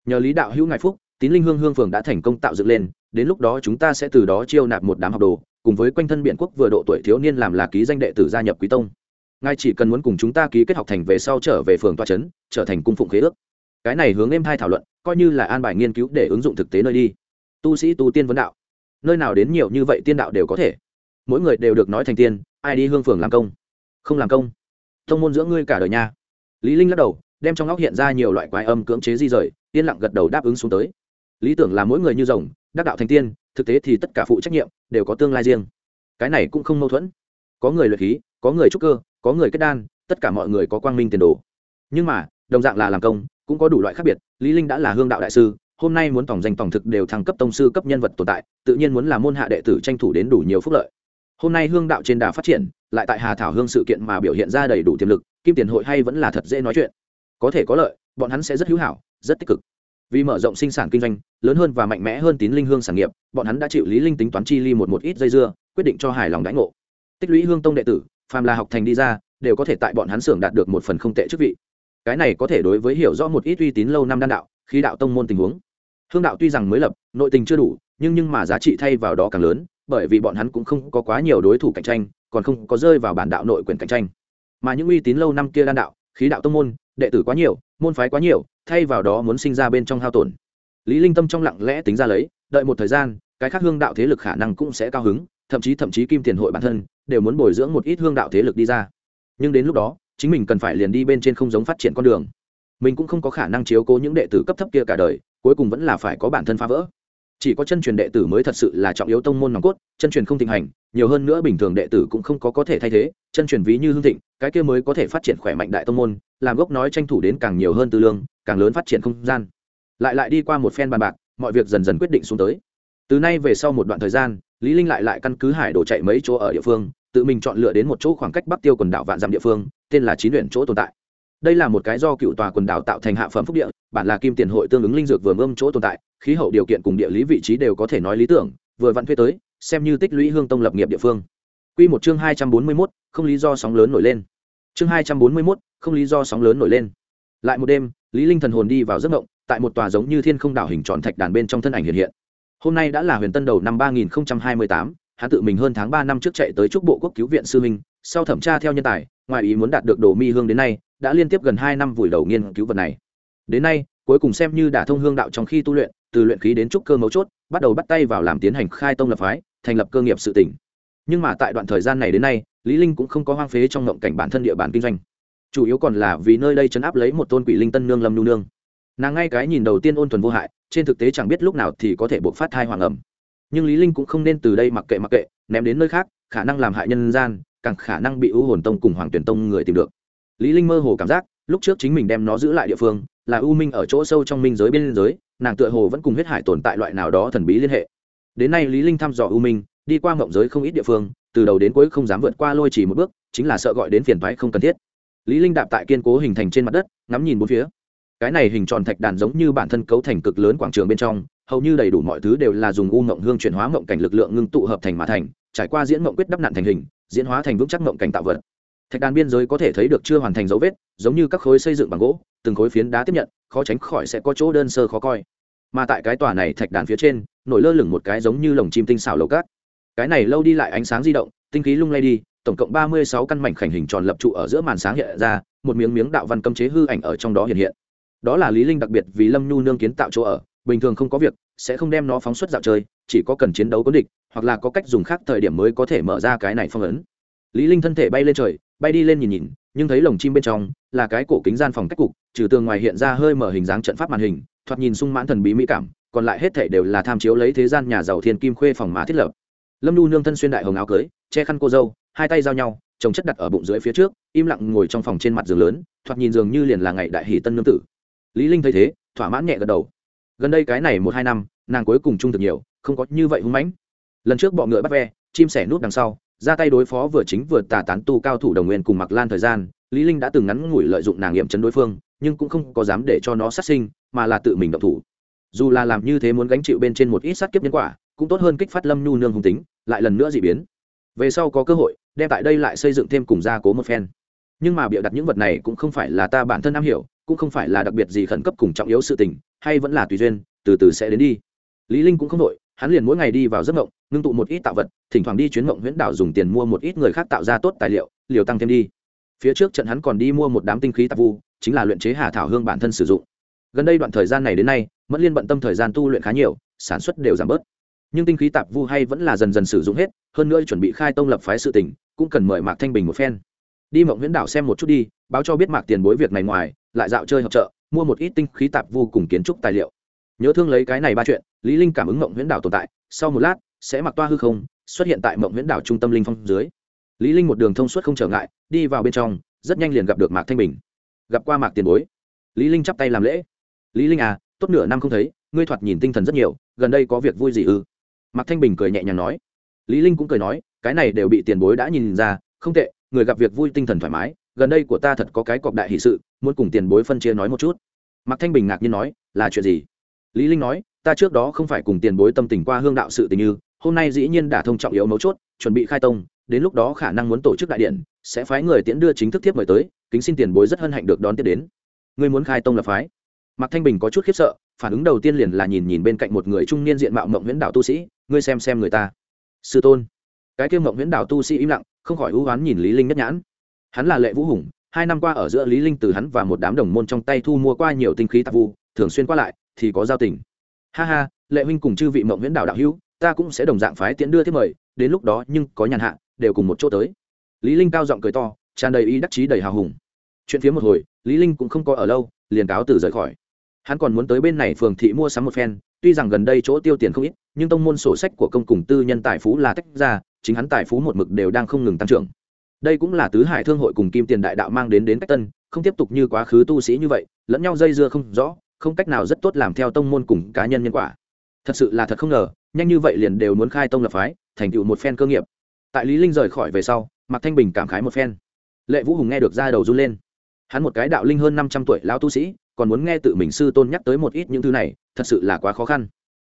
Nhờ lý đạo hữu ngài phúc, tín linh hương hương phường đã thành công tạo dựng lên, đến lúc đó chúng ta sẽ từ đó chiêu nạp một đám học đồ, cùng với quanh thân biện quốc vừa độ tuổi thiếu niên làm là ký danh đệ tử gia nhập quý tông ngài chỉ cần muốn cùng chúng ta ký kết học thành về sau trở về phường toa trấn trở thành cung phụng khế ước. Cái này hướng em hai thảo luận, coi như là an bài nghiên cứu để ứng dụng thực tế nơi đi. Tu sĩ tu tiên vấn đạo. Nơi nào đến nhiều như vậy tiên đạo đều có thể. Mỗi người đều được nói thành tiên, ai đi hương phường làm công? Không làm công. Thông môn giữa ngươi cả đời nha. Lý linh lắc đầu, đem trong óc hiện ra nhiều loại quái âm cưỡng chế di rời, yên lặng gật đầu đáp ứng xuống tới. Lý tưởng là mỗi người như rồng, đắc đạo thành tiên, thực tế thì tất cả phụ trách nhiệm đều có tương lai riêng. Cái này cũng không mâu thuẫn. Có người luyện khí, có người trúc cơ có người kết đan, tất cả mọi người có quang minh tiền đồ. Nhưng mà, đồng dạng là làm công, cũng có đủ loại khác biệt. Lý linh đã là hương đạo đại sư, hôm nay muốn tổng danh tổng thực đều thăng cấp tông sư cấp nhân vật tồn tại, tự nhiên muốn là môn hạ đệ tử tranh thủ đến đủ nhiều phúc lợi. Hôm nay hương đạo trên đà phát triển, lại tại hà thảo hương sự kiện mà biểu hiện ra đầy đủ tiềm lực, kim tiền hội hay vẫn là thật dễ nói chuyện. Có thể có lợi, bọn hắn sẽ rất hữu hảo, rất tích cực. Vì mở rộng sinh sản kinh doanh, lớn hơn và mạnh mẽ hơn tín linh hương sản nghiệp, bọn hắn đã chịu lý linh tính toán chi ly một một ít dây dưa, quyết định cho hài lòng đãi ngộ. Tích lũy hương tông đệ tử phàm là học thành đi ra, đều có thể tại bọn hắn xưởng đạt được một phần không tệ chức vị. Cái này có thể đối với hiểu rõ một ít uy tín lâu năm đan đạo, khí đạo tông môn tình huống. Hương đạo tuy rằng mới lập, nội tình chưa đủ, nhưng nhưng mà giá trị thay vào đó càng lớn, bởi vì bọn hắn cũng không có quá nhiều đối thủ cạnh tranh, còn không có rơi vào bản đạo nội quyền cạnh tranh. Mà những uy tín lâu năm kia đan đạo, khí đạo tông môn, đệ tử quá nhiều, môn phái quá nhiều, thay vào đó muốn sinh ra bên trong hao tổn. Lý linh tâm trong lặng lẽ tính ra lấy, đợi một thời gian, cái khác hương đạo thế lực khả năng cũng sẽ cao hứng, thậm chí thậm chí kim tiền hội bản thân đều muốn bồi dưỡng một ít hương đạo thế lực đi ra. Nhưng đến lúc đó, chính mình cần phải liền đi bên trên không giống phát triển con đường. Mình cũng không có khả năng chiếu cố những đệ tử cấp thấp kia cả đời, cuối cùng vẫn là phải có bản thân phá vỡ. Chỉ có chân truyền đệ tử mới thật sự là trọng yếu tông môn nòng cốt, chân truyền không thịnh hành, nhiều hơn nữa bình thường đệ tử cũng không có có thể thay thế, chân truyền ví như hương thịnh, cái kia mới có thể phát triển khỏe mạnh đại tông môn, làm gốc nói tranh thủ đến càng nhiều hơn tư lương, càng lớn phát triển không gian. Lại lại đi qua một phen bàn bạc, mọi việc dần dần quyết định xuống tới. Từ nay về sau một đoạn thời gian, lý linh lại lại căn cứ hải đổ chạy mấy chỗ ở địa phương tự mình chọn lựa đến một chỗ khoảng cách bắc tiêu quần đảo vạn dặm địa phương tên là chín luyện chỗ tồn tại đây là một cái do cựu tòa quần đảo tạo thành hạ phẩm phúc địa bản là kim tiền hội tương ứng linh dược vừa mơm chỗ tồn tại khí hậu điều kiện cùng địa lý vị trí đều có thể nói lý tưởng vừa vặn thuê tới xem như tích lũy hương tông lập nghiệp địa phương Quy một chương 241, không lý do sóng lớn nổi lên. Chương 241, không lý do sóng lớn nổi lên. Lại một đêm, Lý Linh thần hồn đi vào giấc mộng, tại một tòa giống như thiên không đảo hình tròn thạch đàn bên trong thân ảnh hiện hiện. Hôm nay đã là Huyền Tân đầu năm 3028, hắn tự mình hơn tháng ba năm trước chạy tới trúc bộ quốc cứu viện sư minh, sau thẩm tra theo nhân tài, ngoài ý muốn đạt được đồ mi hương đến nay, đã liên tiếp gần hai năm vùi đầu nghiên cứu vật này. Đến nay, cuối cùng xem như đã thông hương đạo trong khi tu luyện, từ luyện khí đến trúc cơ mấu chốt, bắt đầu bắt tay vào làm tiến hành khai tông lập phái, thành lập cơ nghiệp sự tỉnh. Nhưng mà tại đoạn thời gian này đến nay, Lý Linh cũng không có hoang phế trong ngộng cảnh bản thân địa bàn kinh doanh. Chủ yếu còn là vì nơi đây trấn áp lấy một tôn quỷ linh tân nương lâm nhu nương. Nàng ngay cái nhìn đầu tiên ôn thuần vô hại, trên thực tế chẳng biết lúc nào thì có thể buộc phát thai hoàng ẩm. Nhưng Lý Linh cũng không nên từ đây mặc kệ mặc kệ, ném đến nơi khác, khả năng làm hại nhân gian, càng khả năng bị ưu hồn tông cùng hoàng tuyển tông người tìm được. Lý Linh mơ hồ cảm giác, lúc trước chính mình đem nó giữ lại địa phương, là u minh ở chỗ sâu trong minh giới bên giới, nàng tựa hồ vẫn cùng huyết hải tồn tại loại nào đó thần bí liên hệ. Đến nay Lý Linh thăm dò u minh, đi qua ngậm giới không ít địa phương, từ đầu đến cuối không dám vượt qua lôi chỉ một bước, chính là sợ gọi đến phiền toái không cần thiết. Lý Linh đạp tại kiên cố hình thành trên mặt đất, ngắm nhìn bốn phía. Cái này hình tròn thạch đàn giống như bản thân cấu thành cực lớn quảng trường bên trong, hầu như đầy đủ mọi thứ đều là dùng u mộng hương chuyển hóa mộng cảnh lực lượng ngưng tụ hợp thành mà thành, trải qua diễn mộng quyết đắp nặn thành hình, diễn hóa thành vững chắc mộng cảnh tạo vật. Thạch đàn biên giới có thể thấy được chưa hoàn thành dấu vết, giống như các khối xây dựng bằng gỗ, từng khối phiến đá tiếp nhận, khó tránh khỏi sẽ có chỗ đơn sơ khó coi. Mà tại cái tòa này thạch đàn phía trên, nổi lơ lửng một cái giống như lồng chim tinh xảo lầu cát. Cái này lâu đi lại ánh sáng di động, tinh khí lung lay đi, tổng cộng ba mươi sáu căn mảnh khảnh hình tròn lập trụ ở giữa màn sáng hiện ra, một miếng miếng đạo văn cấm chế hư ảnh ở trong đó hiện hiện. Đó là Lý Linh đặc biệt vì Lâm Nhu nương kiến tạo chỗ ở, bình thường không có việc, sẽ không đem nó phóng xuất dạo chơi, chỉ có cần chiến đấu cố địch, hoặc là có cách dùng khác thời điểm mới có thể mở ra cái này phong ấn. Lý Linh thân thể bay lên trời, bay đi lên nhìn nhìn, nhưng thấy lồng chim bên trong là cái cổ kính gian phòng cách cục, trừ tường ngoài hiện ra hơi mở hình dáng trận pháp màn hình, thoạt nhìn sung mãn thần bí mỹ cảm, còn lại hết thảy đều là tham chiếu lấy thế gian nhà giàu thiên kim khuê phòng mà thiết lập. Lâm Nu nương thân xuyên đại hồng áo cưới, che khăn cô dâu, hai tay giao nhau, chồng chất đặt ở bụng dưới phía trước, im lặng ngồi trong phòng trên mặt giường lớn, thoạt nhìn dường như liền là ngày đại hỷ tân nương tử. Lý Linh thấy thế, thỏa mãn nhẹ gật đầu. Gần đây cái này một hai năm, nàng cuối cùng trung thực nhiều, không có như vậy hung mãnh. Lần trước bọ ngựa bắt ve, chim sẻ nút đằng sau, ra tay đối phó vừa chính vừa tà tán tu cao thủ đồng nguyên cùng mặc lan thời gian lý linh đã từng ngắn ngủi lợi dụng nàng nghiệm chấn đối phương nhưng cũng không có dám để cho nó sát sinh mà là tự mình động thủ. Dù là làm như thế muốn gánh chịu bên trên một ít sát kiếp nhân quả cũng tốt hơn kích phát lâm nhu nương hung tính lại lần nữa dị biến. Về sau có cơ hội đem tại đây lại xây dựng thêm cùng gia cố một phen. Nhưng mà bịa đặt những vật này cũng không phải là ta bản thân am hiểu cũng không phải là đặc biệt gì khẩn cấp cùng trọng yếu sự tình hay vẫn là tùy duyên từ từ sẽ đến đi. Lý linh cũng không đội hắn liền mỗi ngày đi vào giấc mộng ngưng tụ một ít tạo vật thỉnh thoảng đi chuyến mộng huyễn đảo dùng tiền mua một ít người khác tạo ra tốt tài liệu liều tăng thêm đi. Phía trước trận hắn còn đi mua một đám tinh khí tạp vu chính là luyện chế hà thảo hương bản thân sử dụng. Gần đây đoạn thời gian này đến nay mẫn liên bận tâm thời gian tu luyện khá nhiều sản xuất đều giảm bớt. Nhưng tinh khí tạp vu hay vẫn là dần dần sử dụng hết hơn nữa chuẩn bị khai tông lập phái sự tình, cũng cần mời mạc thanh bình một phen. Đi mộng nguyễn đảo xem một chút đi báo cho biết mạc tiền bối việc này ngoài lại dạo chơi hợp trợ, mua một ít tinh khí tạp vô cùng kiến trúc tài liệu. Nhớ thương lấy cái này ba chuyện, lý linh cảm ứng mộng nguyễn đảo tồn tại, sau một lát, sẽ mặc toa hư không, xuất hiện tại mộng nguyễn đảo trung tâm linh phong dưới. Lý linh một đường thông suốt không trở ngại, đi vào bên trong, rất nhanh liền gặp được mạc thanh bình. Gặp qua mạc tiền bối. Lý linh chắp tay làm lễ. Lý linh à tốt nửa năm không thấy, ngươi thoạt nhìn tinh thần rất nhiều, gần đây có việc vui gì ư? Mạc thanh bình cười nhẹ nhàng nói. Lý linh cũng cười nói, cái này đều bị tiền bối đã nhìn ra, không tệ, người gặp việc vui tinh thần thoải mái gần đây của ta thật có cái cọc đại hỷ sự, muốn cùng tiền bối phân chia nói một chút. Mạc thanh bình ngạc nhiên nói, là chuyện gì? Lý linh nói, ta trước đó không phải cùng tiền bối tâm tình qua hương đạo sự tình như, hôm nay dĩ nhiên đã thông trọng yếu mấu chốt, chuẩn bị khai tông, đến lúc đó khả năng muốn tổ chức đại điện, sẽ phái người tiễn đưa chính thức tiếp mời tới, kính xin tiền bối rất hân hạnh được đón tiếp đến. Ngươi muốn khai tông là phái. Mạc thanh bình có chút khiếp sợ, phản ứng đầu tiên liền là nhìn nhìn bên cạnh một người trung niên diện mạo mộng nguyễn đạo tu sĩ, ngươi xem xem người ta. Sư tôn. Cái kia mộng nguyễn đạo tu sĩ im lặng, không khỏi hữu oán nhìn lý linh nhất nhãn hắn là lệ vũ hùng hai năm qua ở giữa lý linh từ hắn và một đám đồng môn trong tay thu mua qua nhiều tinh khí tạp vụ, thường xuyên qua lại thì có giao tình. Ha ha lệ huynh cùng chư vị mộng huyễn Đảo đạo hữu ta cũng sẽ đồng dạng phái tiễn đưa tiếp mời đến lúc đó nhưng có nhàn hạ đều cùng một chỗ tới. Lý linh cao giọng cười to tràn đầy ý đắc chí đầy hào hùng. Chuyện phía một hồi lý linh cũng không có ở lâu liền cáo từ rời khỏi. Hắn còn muốn tới bên này phường thị mua sắm một phen tuy rằng gần đây chỗ tiêu tiền không ít nhưng tông môn sổ sách của công cùng tư nhân tài phú là tách ra chính hắn tài phú một mực đều đang không ngừng tăng trưởng đây cũng là tứ hải thương hội cùng kim tiền đại đạo mang đến đến cách tân, không tiếp tục như quá khứ tu sĩ như vậy, lẫn nhau dây dưa không rõ, không cách nào rất tốt làm theo tông môn cùng cá nhân nhân quả. Thật sự là thật không ngờ, nhanh như vậy liền đều muốn khai tông lập phái, thành tựu một phen cơ nghiệp. Tại lý linh rời khỏi về sau, mạc thanh bình cảm khái một phen. Lệ vũ hùng nghe được ra đầu run lên. Hắn một cái đạo linh hơn năm trăm tuổi lão tu sĩ, còn muốn nghe tự mình sư tôn nhắc tới một ít những thứ này, thật sự là quá khó khăn.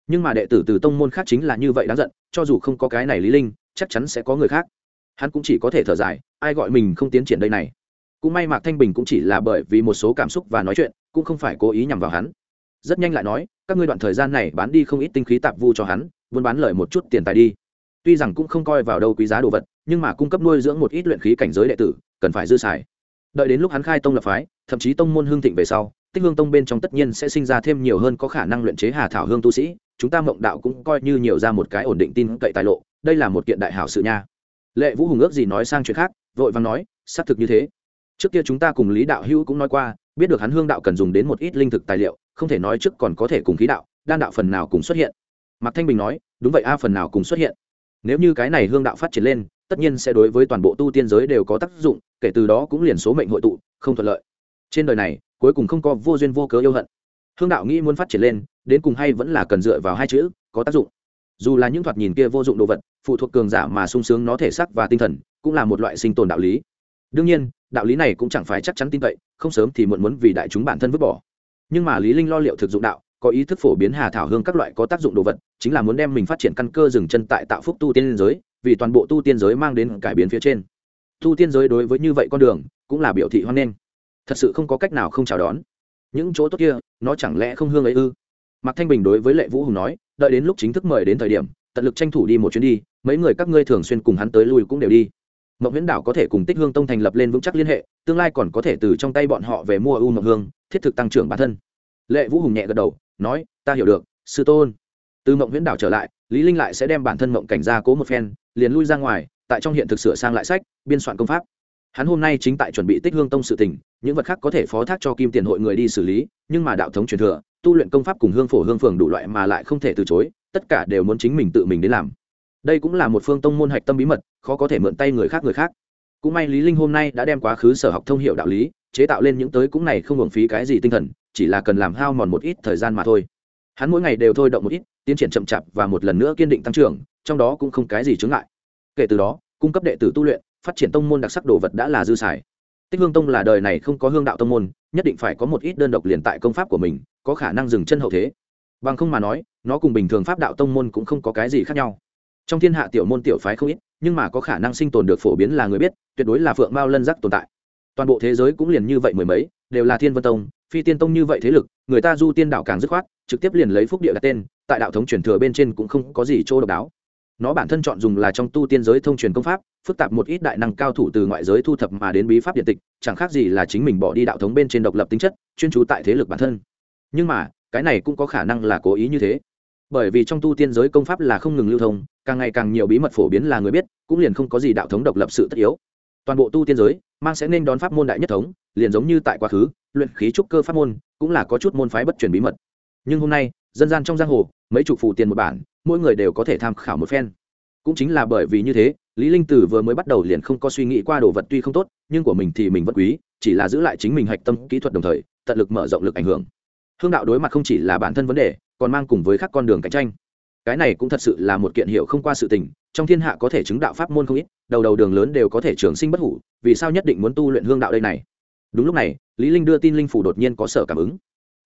Nhưng mà đệ tử từ tông môn khác chính là như vậy đáng giận, cho dù không có cái này lý linh, chắc chắn sẽ có người khác hắn cũng chỉ có thể thở dài, ai gọi mình không tiến triển đây này. Cũng may mạc thanh bình cũng chỉ là bởi vì một số cảm xúc và nói chuyện, cũng không phải cố ý nhằm vào hắn. Rất nhanh lại nói, các ngươi đoạn thời gian này bán đi không ít tinh khí tạp vu cho hắn buôn bán lời một chút tiền tài đi. Tuy rằng cũng không coi vào đâu quý giá đồ vật, nhưng mà cung cấp nuôi dưỡng một ít luyện khí cảnh giới đệ tử, cần phải dư xài. Đợi đến lúc hắn khai tông lập phái, thậm chí tông môn hương thịnh về sau, tích hương tông bên trong tất nhiên sẽ sinh ra thêm nhiều hơn có khả năng luyện chế hà thảo hương tu sĩ, chúng ta mộng đạo cũng coi như nhiều ra một cái ổn định tin cậy tài lộ, đây là một kiện đại hảo sự nha lệ vũ hùng ước gì nói sang chuyện khác, vội vàng nói, xác thực như thế. Trước kia chúng ta cùng lý đạo hữu cũng nói qua, biết được hắn hương đạo cần dùng đến một ít linh thực tài liệu, không thể nói trước còn có thể cùng khí đạo, đan đạo phần nào cùng xuất hiện. Mạc thanh bình nói, đúng vậy a, phần nào cùng xuất hiện. Nếu như cái này hương đạo phát triển lên, tất nhiên sẽ đối với toàn bộ tu tiên giới đều có tác dụng, kể từ đó cũng liền số mệnh hội tụ, không thuận lợi. Trên đời này, cuối cùng không có vô duyên vô cớ yêu hận. Hương đạo nghĩ muốn phát triển lên, đến cùng hay vẫn là cần dựa vào hai chữ, có tác dụng dù là những thoạt nhìn kia vô dụng đồ vật, phụ thuộc cường giả mà sung sướng nó thể xác và tinh thần, cũng là một loại sinh tồn đạo lý. Đương nhiên, đạo lý này cũng chẳng phải chắc chắn tin cậy, không sớm thì muộn muốn vì đại chúng bản thân vứt bỏ. Nhưng mà lý linh lo liệu thực dụng đạo, có ý thức phổ biến hà thảo hương các loại có tác dụng đồ vật, chính là muốn đem mình phát triển căn cơ dừng chân tại tạo phúc tu tiên giới, vì toàn bộ tu tiên giới mang đến cải biến phía trên. Tu tiên giới đối với như vậy con đường, cũng là biểu thị hoan nghênh. Thật sự không có cách nào không chào đón. Những chỗ tốt kia, nó chẳng lẽ không hương ấy ư? Mạc thanh bình đối với lệ vũ hùng nói, đợi đến lúc chính thức mời đến thời điểm, tận lực tranh thủ đi một chuyến đi, mấy người các ngươi thường xuyên cùng hắn tới lui cũng đều đi. Mộng viễn đảo có thể cùng tích hương tông thành lập lên vững chắc liên hệ, tương lai còn có thể từ trong tay bọn họ về mua u mộng hương, thiết thực tăng trưởng bản thân. Lệ vũ hùng nhẹ gật đầu, nói, ta hiểu được, sư tôn. Từ mộng viễn đảo trở lại, lý linh lại sẽ đem bản thân mộng cảnh ra cố một phen, liền lui ra ngoài, tại trong hiện thực sửa sang lại sách, biên soạn công pháp. Hắn hôm nay chính tại chuẩn bị tích hương tông sự tình, những vật khác có thể phó thác cho kim tiền hội người đi xử lý, nhưng mà đạo thống truyền thừa tu luyện công pháp cùng hương phổ hương phường đủ loại mà lại không thể từ chối, tất cả đều muốn chính mình tự mình đến làm. Đây cũng là một phương tông môn hạch tâm bí mật, khó có thể mượn tay người khác người khác. Cũng may lý linh hôm nay đã đem quá khứ sở học thông hiểu đạo lý, chế tạo lên những tới cũng này không hưởng phí cái gì tinh thần, chỉ là cần làm hao mòn một ít thời gian mà thôi. Hắn mỗi ngày đều thôi động một ít, tiến triển chậm chạp và một lần nữa kiên định tăng trưởng, trong đó cũng không cái gì chướng ngại. Kể từ đó, cung cấp đệ tử tu luyện, phát triển tông môn đặc sắc đồ vật đã là dư xài tích hương tông là đời này không có hương đạo tông môn, nhất định phải có một ít đơn độc liền tại công pháp của mình, có khả năng dừng chân hậu thế. Bằng không mà nói, nó cùng bình thường pháp đạo tông môn cũng không có cái gì khác nhau. Trong thiên hạ tiểu môn tiểu phái không ít, nhưng mà có khả năng sinh tồn được phổ biến là người biết, tuyệt đối là phượng mao lân giác tồn tại. Toàn bộ thế giới cũng liền như vậy mười mấy, đều là thiên vân tông, phi tiên tông như vậy thế lực, người ta du tiên đạo càng dứt khoát, trực tiếp liền lấy phúc địa đặt tên, tại đạo thống truyền thừa bên trên cũng không có gì chỗ độc đáo nó bản thân chọn dùng là trong tu tiên giới thông truyền công pháp, phức tạp một ít đại năng cao thủ từ ngoại giới thu thập mà đến bí pháp điện tịch, chẳng khác gì là chính mình bỏ đi đạo thống bên trên độc lập tính chất, chuyên trú tại thế lực bản thân. Nhưng mà, cái này cũng có khả năng là cố ý như thế. Bởi vì trong tu tiên giới công pháp là không ngừng lưu thông, càng ngày càng nhiều bí mật phổ biến là người biết, cũng liền không có gì đạo thống độc lập sự tất yếu. Toàn bộ tu tiên giới, mang sẽ nên đón pháp môn đại nhất thống, liền giống như tại quá khứ, luyện khí trúc cơ pháp môn, cũng là có chút môn phái bất truyền bí mật. Nhưng hôm nay, dân gian trong giang hồ mấy chục phù tiền một bản, mỗi người đều có thể tham khảo một phen. Cũng chính là bởi vì như thế, lý linh tử vừa mới bắt đầu liền không có suy nghĩ qua đồ vật tuy không tốt, nhưng của mình thì mình vẫn quý, chỉ là giữ lại chính mình hạch tâm kỹ thuật đồng thời, tận lực mở rộng lực ảnh hưởng. Hương đạo đối mặt không chỉ là bản thân vấn đề, còn mang cùng với các con đường cạnh tranh. Cái này cũng thật sự là một kiện hiệu không qua sự tình, trong thiên hạ có thể chứng đạo pháp môn không ít, đầu đầu đường lớn đều có thể trường sinh bất hủ, vì sao nhất định muốn tu luyện hương đạo đây này? Đúng lúc này, lý linh đưa tin linh phủ đột nhiên có sở cảm ứng.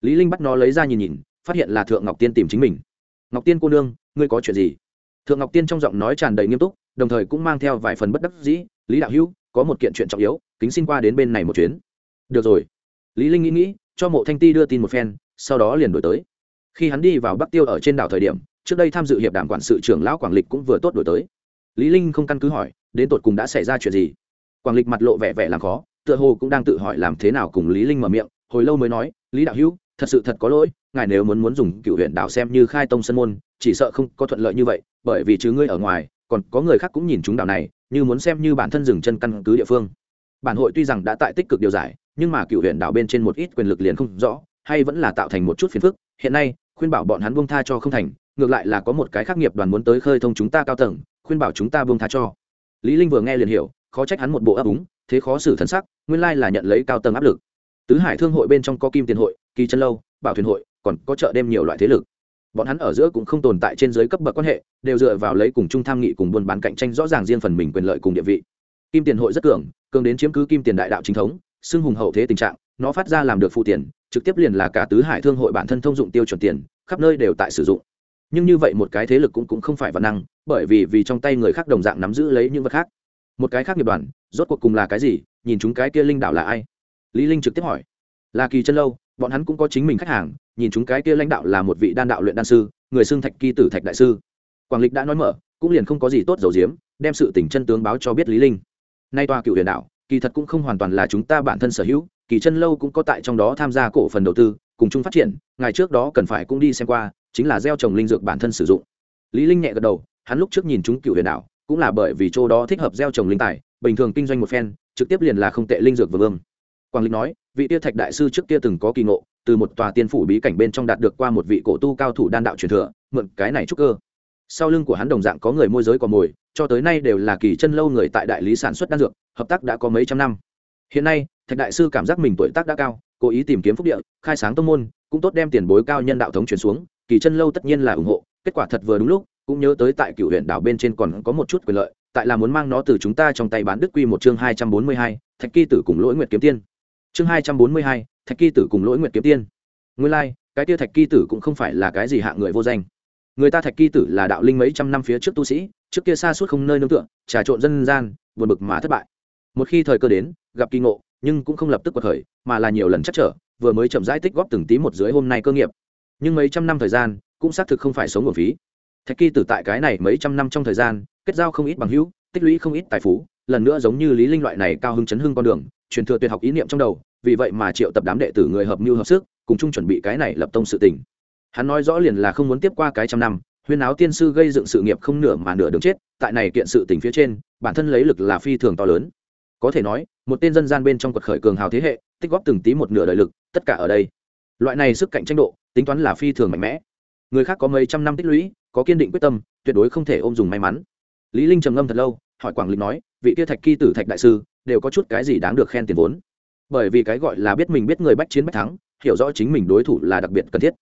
Lý linh bắt nó lấy ra nhìn nhìn, phát hiện là thượng ngọc tiên tìm chính mình ngọc tiên cô nương, ngươi có chuyện gì? Thượng ngọc tiên trong giọng nói tràn đầy nghiêm túc, đồng thời cũng mang theo vài phần bất đắc dĩ. Lý đạo hữu, có một kiện chuyện trọng yếu, kính xin qua đến bên này một chuyến. Được rồi. Lý linh nghĩ nghĩ, cho mộ thanh ti đưa tin một phen, sau đó liền đổi tới. Khi hắn đi vào bắc tiêu ở trên đảo thời điểm, trước đây tham dự hiệp đàm quản sự trưởng lão quảng lịch cũng vừa tốt đổi tới. Lý linh không căn cứ hỏi, đến tột cùng đã xảy ra chuyện gì? Quảng lịch mặt lộ vẻ vẻ làm khó, tựa hồ cũng đang tự hỏi làm thế nào cùng lý linh mở miệng, hồi lâu mới nói, lý đạo hữu, thật sự thật có lỗi ngài nếu muốn muốn dùng cựu huyện đảo xem như khai tông sân môn, chỉ sợ không có thuận lợi như vậy, bởi vì chứ ngươi ở ngoài, còn có người khác cũng nhìn chúng đảo này, như muốn xem như bản thân dừng chân căn cứ địa phương. Bản hội tuy rằng đã tại tích cực điều giải, nhưng mà cựu huyện đảo bên trên một ít quyền lực liền không rõ, hay vẫn là tạo thành một chút phiền phức. Hiện nay, khuyên bảo bọn hắn buông tha cho không thành, ngược lại là có một cái khác nghiệp đoàn muốn tới khơi thông chúng ta cao tầng, khuyên bảo chúng ta buông tha cho. Lý linh vừa nghe liền hiểu, khó trách hắn một bộ ấp úng, thế khó xử thần sắc, nguyên lai là nhận lấy cao tầng áp lực. Tứ hải thương hội bên trong có kim tiền hội, kỳ chân lâu, bảo thuyền hội còn có chợ đêm nhiều loại thế lực. Bọn hắn ở giữa cũng không tồn tại trên dưới cấp bậc quan hệ, đều dựa vào lấy cùng chung tham nghị cùng buôn bán cạnh tranh rõ ràng riêng phần mình quyền lợi cùng địa vị. Kim tiền hội rất cường cường đến chiếm cứ kim tiền đại đạo chính thống, xưng hùng hậu thế tình trạng, nó phát ra làm được phụ tiền, trực tiếp liền là cả tứ hải thương hội bản thân thông dụng tiêu chuẩn tiền, khắp nơi đều tại sử dụng. Nhưng như vậy một cái thế lực cũng cũng không phải văn năng, bởi vì vì trong tay người khác đồng dạng nắm giữ lấy những vật khác. Một cái khác nghiệp đoàn, rốt cuộc cùng là cái gì, nhìn chúng cái kia linh đạo là ai? Lý linh trực tiếp hỏi. Là kỳ chân lâu bọn hắn cũng có chính mình khách hàng, nhìn chúng cái kia lãnh đạo là một vị đan đạo luyện đan sư, người xưng thạch kỳ tử thạch đại sư. Quảng lịch đã nói mở, cũng liền không có gì tốt dầu diếm, đem sự tình chân tướng báo cho biết lý linh. Nay tòa cựu huyền đạo, kỳ thật cũng không hoàn toàn là chúng ta bản thân sở hữu, kỳ chân lâu cũng có tại trong đó tham gia cổ phần đầu tư, cùng chung phát triển, ngày trước đó cần phải cũng đi xem qua, chính là gieo trồng linh dược bản thân sử dụng. Lý linh nhẹ gật đầu, hắn lúc trước nhìn chúng cựu huyền đạo, cũng là bởi vì chỗ đó thích hợp gieo trồng linh tài, bình thường kinh doanh một phen, trực tiếp liền là không tệ linh dược vừa vương. Quảng lịch nói vị tia thạch đại sư trước kia từng có kỳ ngộ, từ một tòa tiên phủ bí cảnh bên trong đạt được qua một vị cổ tu cao thủ đan đạo truyền thừa, mượn cái này trúc cơ. Sau lưng của hắn đồng dạng có người môi giới còn mồi, cho tới nay đều là kỳ chân lâu người tại đại lý sản xuất đan dược, hợp tác đã có mấy trăm năm. Hiện nay, thạch đại sư cảm giác mình tuổi tác đã cao, cố ý tìm kiếm phúc địa, khai sáng tông môn, cũng tốt đem tiền bối cao nhân đạo thống truyền xuống, kỳ chân lâu tất nhiên là ủng hộ, kết quả thật vừa đúng lúc, cũng nhớ tới tại cựu huyện đảo bên trên còn có một chút quyền lợi, tại là muốn mang nó từ chúng ta trong tay bán đức quy một chương hai trăm bốn mươi hai, thạch kỳ tử cùng lỗi nguyệt kiếm tiên chương hai trăm bốn mươi hai thạch kỳ tử cùng lỗi nguyệt kiếm tiên. Nguyên lai、like, cái tia thạch kỳ tử cũng không phải là cái gì hạ người vô danh. Người ta thạch kỳ tử là đạo linh mấy trăm năm phía trước tu sĩ trước kia xa suốt không nơi nương tựa trà trộn dân gian buồn bực mà thất bại. Một khi thời cơ đến gặp kỳ ngộ nhưng cũng không lập tức quật khởi mà là nhiều lần chắc trở vừa mới chậm rãi tích góp từng tí một dưới hôm nay cơ nghiệp. Nhưng mấy trăm năm thời gian cũng xác thực không phải sống nguồn phí. Thạch kỳ tử tại cái này mấy trăm năm trong thời gian kết giao không ít bằng hữu tích lũy không ít tài phú lần nữa giống như lý linh loại này cao hưng chấn hưng con đường truyền thừa tuyệt học ý niệm trong đầu, vì vậy mà triệu tập đám đệ tử người hợp mưu hợp sức, cùng chung chuẩn bị cái này lập tông sự tình. Hắn nói rõ liền là không muốn tiếp qua cái trăm năm, huyên áo tiên sư gây dựng sự nghiệp không nửa mà nửa đường chết, tại này kiện sự tình phía trên, bản thân lấy lực là phi thường to lớn. Có thể nói, một tên dân gian bên trong quật khởi cường hào thế hệ, tích góp từng tí một nửa đời lực, tất cả ở đây. Loại này sức cạnh tranh độ, tính toán là phi thường mạnh mẽ. Người khác có mấy trăm năm tích lũy, có kiên định quyết tâm, tuyệt đối không thể ôm dùng may mắn. Lý linh trầm ngâm thật lâu, hỏi quảng lịch nói vị kia thạch kỳ tử thạch đại sư đều có chút cái gì đáng được khen tiền vốn. Bởi vì cái gọi là biết mình biết người bách chiến bách thắng, hiểu rõ chính mình đối thủ là đặc biệt cần thiết.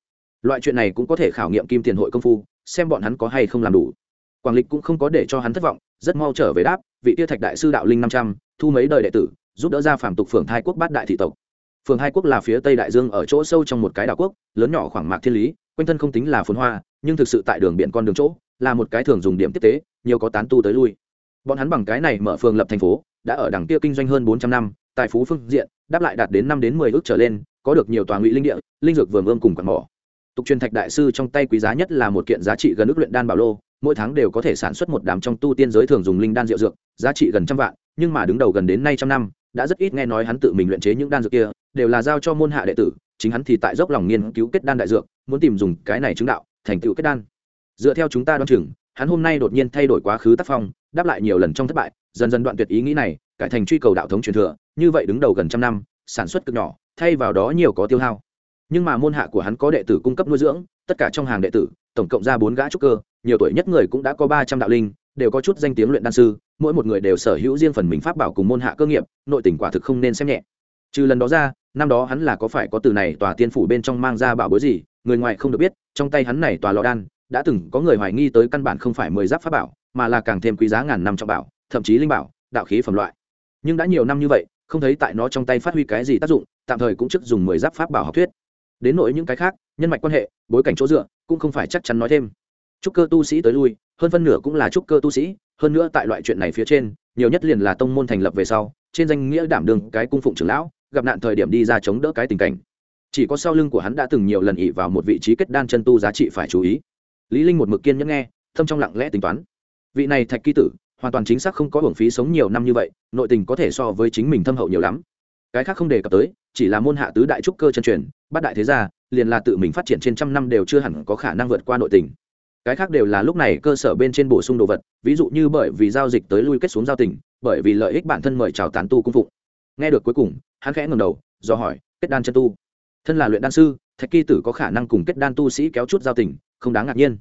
Loại chuyện này cũng có thể khảo nghiệm kim tiền hội công phu, xem bọn hắn có hay không làm đủ. Quảng lịch cũng không có để cho hắn thất vọng, rất mau trở về đáp, vị tia thạch đại sư đạo linh năm trăm, thu mấy đời đệ tử, giúp đỡ ra phàm tục phường hai quốc bát đại thị tộc. Phường hai quốc là phía tây đại dương ở chỗ sâu trong một cái đảo quốc, lớn nhỏ khoảng mạc thiên lý, quanh thân không tính là phồn hoa, nhưng thực sự tại đường biển con đường chỗ, là một cái thường dùng điểm tiếp tế, nhiều có tán tu tới lui bọn hắn bằng cái này mở phường lập thành phố, đã ở đằng kia kinh doanh hơn bốn trăm năm, tài phú phương diện, đáp lại đạt đến năm đến mười ước trở lên, có được nhiều tòa ngụy linh địa, linh dược vườn ươm cùng quạt mỏ. Tục truyền thạch đại sư trong tay quý giá nhất là một kiện giá trị gần ước luyện đan bảo lô, mỗi tháng đều có thể sản xuất một đám trong tu tiên giới thường dùng linh đan rượu dược, giá trị gần trăm vạn, nhưng mà đứng đầu gần đến nay trăm năm, đã rất ít nghe nói hắn tự mình luyện chế những đan dược kia, đều là giao cho môn hạ đệ tử, chính hắn thì tại dốc lòng nghiên cứu kết đan đại dược, muốn tìm dùng cái này chứng đạo, thành tựu kết đan. Dựa theo chúng ta đoán chừng, hắn hôm nay đột nhiên thay đổi quá khứ tác phong đáp lại nhiều lần trong thất bại, dần dần đoạn tuyệt ý nghĩ này, cải thành truy cầu đạo thống truyền thừa, như vậy đứng đầu gần trăm năm, sản xuất cực nhỏ, thay vào đó nhiều có tiêu hao. Nhưng mà môn hạ của hắn có đệ tử cung cấp nuôi dưỡng, tất cả trong hàng đệ tử, tổng cộng ra bốn gã trúc cơ, nhiều tuổi nhất người cũng đã có ba trăm đạo linh, đều có chút danh tiếng luyện đan sư, mỗi một người đều sở hữu riêng phần mình pháp bảo cùng môn hạ cơ nghiệp, nội tình quả thực không nên xem nhẹ. Trừ lần đó ra, năm đó hắn là có phải có từ này tòa tiên phủ bên trong mang ra bảo bối gì, người ngoài không được biết, trong tay hắn này tòa lò đan đã từng có người hoài nghi tới căn bản không phải mười giáp pháp bảo, mà là càng thêm quý giá ngàn năm trọng bảo, thậm chí linh bảo, đạo khí phẩm loại. Nhưng đã nhiều năm như vậy, không thấy tại nó trong tay phát huy cái gì tác dụng, tạm thời cũng chức dùng mười giáp pháp bảo học thuyết. Đến nỗi những cái khác, nhân mạch quan hệ, bối cảnh chỗ dựa, cũng không phải chắc chắn nói thêm. Trúc cơ tu sĩ tới lui, hơn phân nửa cũng là trúc cơ tu sĩ, hơn nữa tại loại chuyện này phía trên, nhiều nhất liền là tông môn thành lập về sau, trên danh nghĩa đảm đường cái cung phụng trưởng lão, gặp nạn thời điểm đi ra chống đỡ cái tình cảnh. Chỉ có sau lưng của hắn đã từng nhiều lần ỉ vào một vị trí kết đan chân tu giá trị phải chú ý lý linh một mực kiên nhẫn nghe, thâm trong lặng lẽ tính toán. Vị này thạch ký tử, hoàn toàn chính xác không có hưởng phí sống nhiều năm như vậy, nội tình có thể so với chính mình thâm hậu nhiều lắm. Cái khác không đề cập tới, chỉ là môn hạ tứ đại trúc cơ chân truyền, bát đại thế gia, liền là tự mình phát triển trên trăm năm đều chưa hẳn có khả năng vượt qua nội tình. Cái khác đều là lúc này cơ sở bên trên bổ sung đồ vật, ví dụ như bởi vì giao dịch tới lui kết xuống giao tình, bởi vì lợi ích bản thân mời chào tán tu cung phụng. Nghe được cuối cùng, hắn khẽ ngầm đầu, do hỏi, kết đan chân tu? Thân là luyện đan sư, thạch kỳ tử có khả năng cùng kết đan tu sĩ kéo chút giao tình không đáng ngạc nhiên.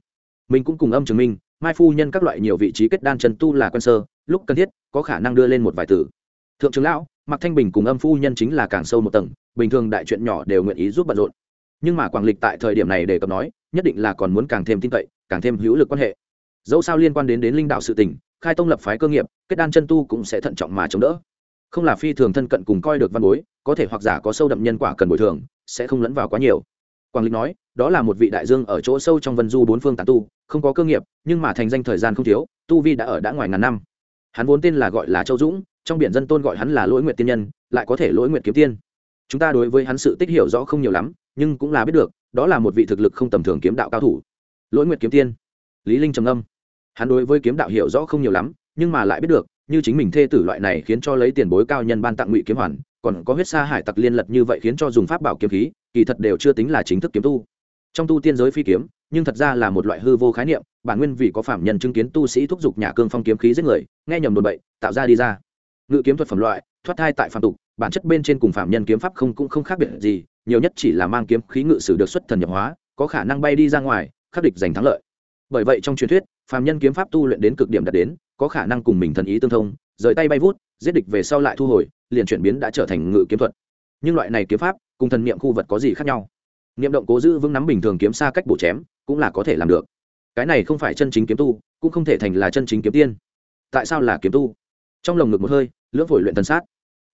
Mình cũng cùng âm chứng minh, mai phu nhân các loại nhiều vị trí kết đan chân tu là quen sơ, lúc cần thiết, có khả năng đưa lên một vài tử. Thượng trưởng lão mặc thanh bình cùng âm phu nhân chính là càng sâu một tầng, bình thường đại chuyện nhỏ đều nguyện ý giúp bận rộn. Nhưng mà quảng lịch tại thời điểm này để cập nói, nhất định là còn muốn càng thêm tin cậy, càng thêm hữu lực quan hệ. Dẫu sao liên quan đến đến linh đạo sự tình, khai tông lập phái cơ nghiệp, kết đan chân tu cũng sẽ thận trọng mà chống đỡ. Không là phi thường thân cận cùng coi được văn bối, có thể hoặc giả có sâu đậm nhân quả cần bồi thường, sẽ không lẫn vào quá nhiều quảng lịch nói, đó là một vị đại dương ở chỗ sâu trong vân du bốn phương tán tu, không có cơ nghiệp, nhưng mà thành danh thời gian không thiếu, tu vi đã ở đã ngoài ngàn năm. Hắn vốn tên là gọi là châu dũng, trong biển dân tôn gọi hắn là lỗi Nguyệt tiên nhân, lại có thể lỗi Nguyệt kiếm tiên. Chúng ta đối với hắn sự tích hiểu rõ không nhiều lắm, nhưng cũng là biết được, đó là một vị thực lực không tầm thường kiếm đạo cao thủ. Lỗi Nguyệt kiếm tiên. Lý linh trầm âm hắn đối với kiếm đạo hiểu rõ không nhiều lắm, nhưng mà lại biết được, như chính mình thê tử loại này khiến cho lấy tiền bối cao nhân ban tặng ngụy kiếm hoàn, còn có huyết sa hải tặc liên lật như vậy khiến cho dùng pháp bảo kiếm khí kỳ thật đều chưa tính là chính thức kiếm tu. Trong tu tiên giới phi kiếm, nhưng thật ra là một loại hư vô khái niệm, bản nguyên vì có phạm nhân chứng kiến tu sĩ thúc giục nhà cương phong kiếm khí giết người, nghe nhầm đồn bậy, tạo ra đi ra. Ngự kiếm thuật phẩm loại, thoát thai tại phạm tục, bản chất bên trên cùng phạm nhân kiếm pháp không cũng không khác biệt gì, nhiều nhất chỉ là mang kiếm khí ngự sử được xuất thần nhập hóa, có khả năng bay đi ra ngoài, khắc địch giành thắng lợi. Bởi vậy trong truyền thuyết phạm nhân kiếm pháp tu luyện đến cực điểm đạt đến, có khả năng cùng mình thần ý tương thông, rời tay bay vút, giết địch về sau lại thu hồi, liền chuyển biến đã trở thành ngự kiếm thuật. Nhưng loại này kiếm pháp cùng thần niệm khu vật có gì khác nhau? Niệm động cố giữ vững nắm bình thường kiếm xa cách bổ chém, cũng là có thể làm được. Cái này không phải chân chính kiếm tu, cũng không thể thành là chân chính kiếm tiên. Tại sao là kiếm tu? Trong lồng ngực một hơi, lưỡng phổi luyện thần sát.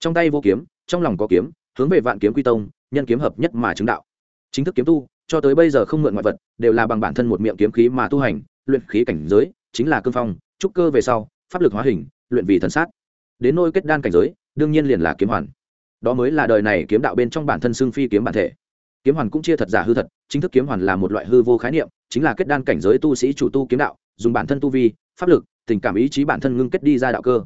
Trong tay vô kiếm, trong lòng có kiếm, hướng về vạn kiếm quy tông, nhân kiếm hợp nhất mà chứng đạo. Chính thức kiếm tu, cho tới bây giờ không mượn ngoại vật, đều là bằng bản thân một miệng kiếm khí mà tu hành, luyện khí cảnh giới, chính là cương phong, trúc cơ về sau, pháp lực hóa hình, luyện vì thần sát. Đến nôi kết đan cảnh giới, đương nhiên liền là kiếm hoàn đó mới là đời này kiếm đạo bên trong bản thân xương phi kiếm bản thể. Kiếm hoàn cũng chia thật giả hư thật, chính thức kiếm hoàn là một loại hư vô khái niệm, chính là kết đan cảnh giới tu sĩ chủ tu kiếm đạo, dùng bản thân tu vi, pháp lực, tình cảm ý chí bản thân ngưng kết đi ra đạo cơ.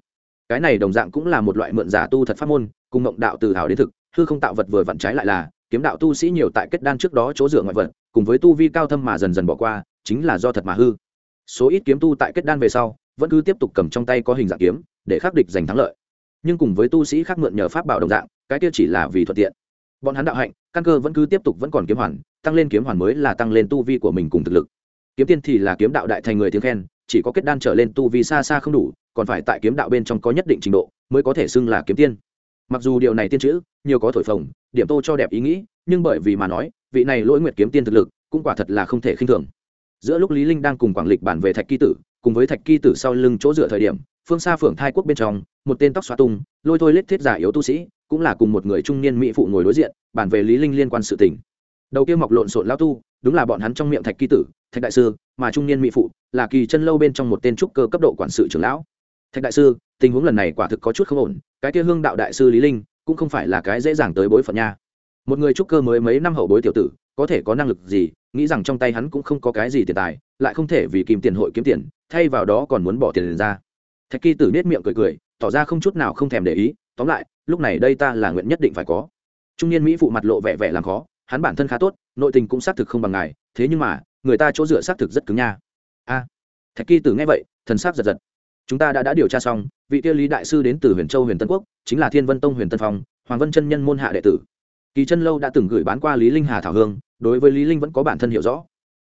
Cái này đồng dạng cũng là một loại mượn giả tu thật pháp môn, cùng mộng đạo từ hào đến thực, hư không tạo vật vừa vặn trái lại là, kiếm đạo tu sĩ nhiều tại kết đan trước đó chỗ dựa ngoại vật, cùng với tu vi cao thâm mà dần dần bỏ qua, chính là do thật mà hư. Số ít kiếm tu tại kết đan về sau, vẫn cứ tiếp tục cầm trong tay có hình dạng kiếm, để khắc địch giành thắng lợi nhưng cùng với tu sĩ khác mượn nhờ pháp bảo đồng dạng, cái kia chỉ là vì thuận tiện. Bọn hắn đạo hạnh, căn cơ vẫn cứ tiếp tục vẫn còn kiếm hoàn, tăng lên kiếm hoàn mới là tăng lên tu vi của mình cùng thực lực. Kiếm tiên thì là kiếm đạo đại thành người tiếng khen, chỉ có kết đan trở lên tu vi xa xa không đủ, còn phải tại kiếm đạo bên trong có nhất định trình độ mới có thể xưng là kiếm tiên. Mặc dù điều này tiên chữ, nhiều có thổi phồng, điểm tô cho đẹp ý nghĩ, nhưng bởi vì mà nói, vị này lỗi nguyệt kiếm tiên thực lực, cũng quả thật là không thể khinh thường. Giữa lúc lý linh đang cùng quảng lịch bản về thạch kỳ tử, cùng với thạch kỳ tử sau lưng chỗ dựa thời điểm phương xa phượng thai quốc bên trong, một tên tóc xóa tung, lôi thôi lết thiết giả yếu tu sĩ, cũng là cùng một người trung niên mỹ phụ ngồi đối diện, bàn về lý linh liên quan sự tình. Đầu kia mọc lộn xộn lao tu, đúng là bọn hắn trong miệng thạch kỳ tử, thạch đại sư, mà trung niên mỹ phụ là kỳ chân lâu bên trong một tên trúc cơ cấp độ quản sự trưởng lão. Thạch đại sư, tình huống lần này quả thực có chút không ổn, cái kia hương đạo đại sư lý linh, cũng không phải là cái dễ dàng tới bối phận nha. Một người trúc cơ mới mấy năm hậu bối tiểu tử, có thể có năng lực gì, nghĩ rằng trong tay hắn cũng không có cái gì tiền tài, lại không thể vì kìm tiền hội kiếm tiền, thay vào đó còn muốn bỏ tiền ra thạch kỳ tử nết miệng cười cười, tỏ ra không chút nào không thèm để ý, tóm lại, lúc này đây ta là nguyện nhất định phải có. Trung niên mỹ phụ mặt lộ vẻ vẻ làm khó, hắn bản thân khá tốt, nội tình cũng xác thực không bằng ngài, thế nhưng mà, người ta chỗ dựa xác thực rất cứng nha. A. Thạch kỳ tử nghe vậy, thần sắc giật giật. Chúng ta đã đã điều tra xong, vị Tiêu lý đại sư đến từ huyền châu huyền tân quốc, chính là thiên vân tông huyền tân phong, hoàng vân chân nhân môn hạ đệ tử. Kỳ chân lâu đã từng gửi bán qua lý linh hà thảo hương, đối với lý linh vẫn có bản thân hiểu rõ.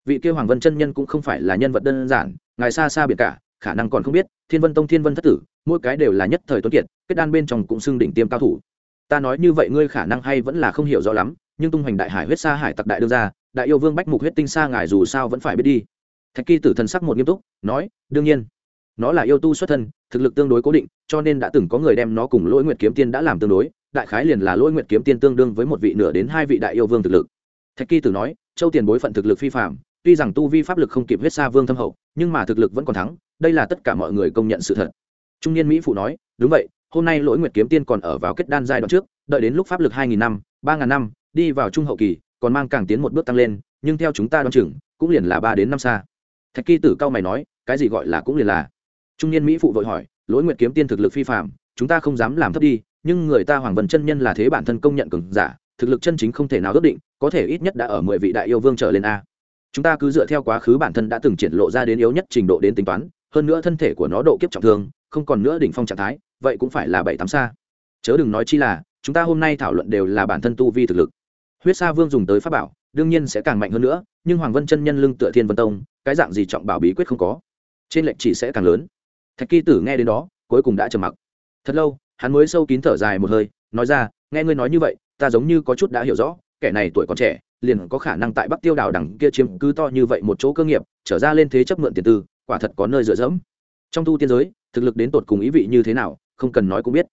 Vị kia hoàng vân chân nhân cũng không phải là nhân vật đơn giản, ngài xa xa biệt cả khả năng còn không biết, thiên vân tông, thiên vân thất tử, mỗi cái đều là nhất thời tuấn kiệt, kết đan bên trong cũng xưng đỉnh tiêm cao thủ. Ta nói như vậy ngươi khả năng hay vẫn là không hiểu rõ lắm, nhưng tung hoành đại hải huyết sa hải tặc đại đương ra đại yêu vương bách mục huyết tinh sa ngài dù sao vẫn phải biết đi. Thạch kỳ tử thần sắc một nghiêm túc, nói, đương nhiên, nó là yêu tu xuất thân, thực lực tương đối cố định, cho nên đã từng có người đem nó cùng lỗi nguyệt kiếm tiên đã làm tương đối, đại khái liền là lỗi nguyệt kiếm tiên tương đương với một vị nửa đến hai vị đại yêu vương thực lực. Thạch kỳ tử nói, châu tiền bối phận thực lực phi phạm tuy rằng tu vi pháp lực không kịp huyết sa vương thâm hậu, nhưng mà thực lực vẫn còn thắng đây là tất cả mọi người công nhận sự thật. Trung niên mỹ phụ nói, đúng vậy, hôm nay lỗi nguyệt kiếm tiên còn ở vào kết đan giai đoạn trước, đợi đến lúc pháp lực hai nghìn năm, ba ngàn năm, đi vào trung hậu kỳ, còn mang càng tiến một bước tăng lên, nhưng theo chúng ta đoán chừng, cũng liền là ba đến năm xa. Thạch kỳ tử cao mày nói, cái gì gọi là cũng liền là. Trung niên mỹ phụ vội hỏi, lỗi nguyệt kiếm tiên thực lực phi phạm chúng ta không dám làm thấp đi, nhưng người ta hoàng vân chân nhân là thế bản thân công nhận cường giả, thực lực chân chính không thể nào ước định, có thể ít nhất đã ở mười vị đại yêu vương trở lên a. Chúng ta cứ dựa theo quá khứ bản thân đã từng triển lộ ra đến yếu nhất trình độ đến tính toán hơn nữa thân thể của nó độ kiếp trọng thương, không còn nữa đỉnh phong trạng thái, vậy cũng phải là bảy tám xa. Chớ đừng nói chi là, chúng ta hôm nay thảo luận đều là bản thân tu vi thực lực. Huyết sa vương dùng tới pháp bảo, đương nhiên sẽ càng mạnh hơn nữa, nhưng hoàng vân chân nhân lưng tựa thiên vân tông, cái dạng gì trọng bảo bí quyết không có. Trên lệnh chỉ sẽ càng lớn. Thạch kỳ tử nghe đến đó, cuối cùng đã trầm mặc. Thật lâu, hắn mới sâu kín thở dài một hơi, nói ra, nghe ngươi nói như vậy, ta giống như có chút đã hiểu rõ, kẻ này tuổi còn trẻ, liền có khả năng tại bắc tiêu đảo đằng kia chiếm cứ to như vậy một chỗ cơ nghiệp, trở ra lên thế chấp mượn tiền tư quả thật có nơi dựa dẫm. Trong tu tiên giới, thực lực đến tột cùng ý vị như thế nào, không cần nói cũng biết.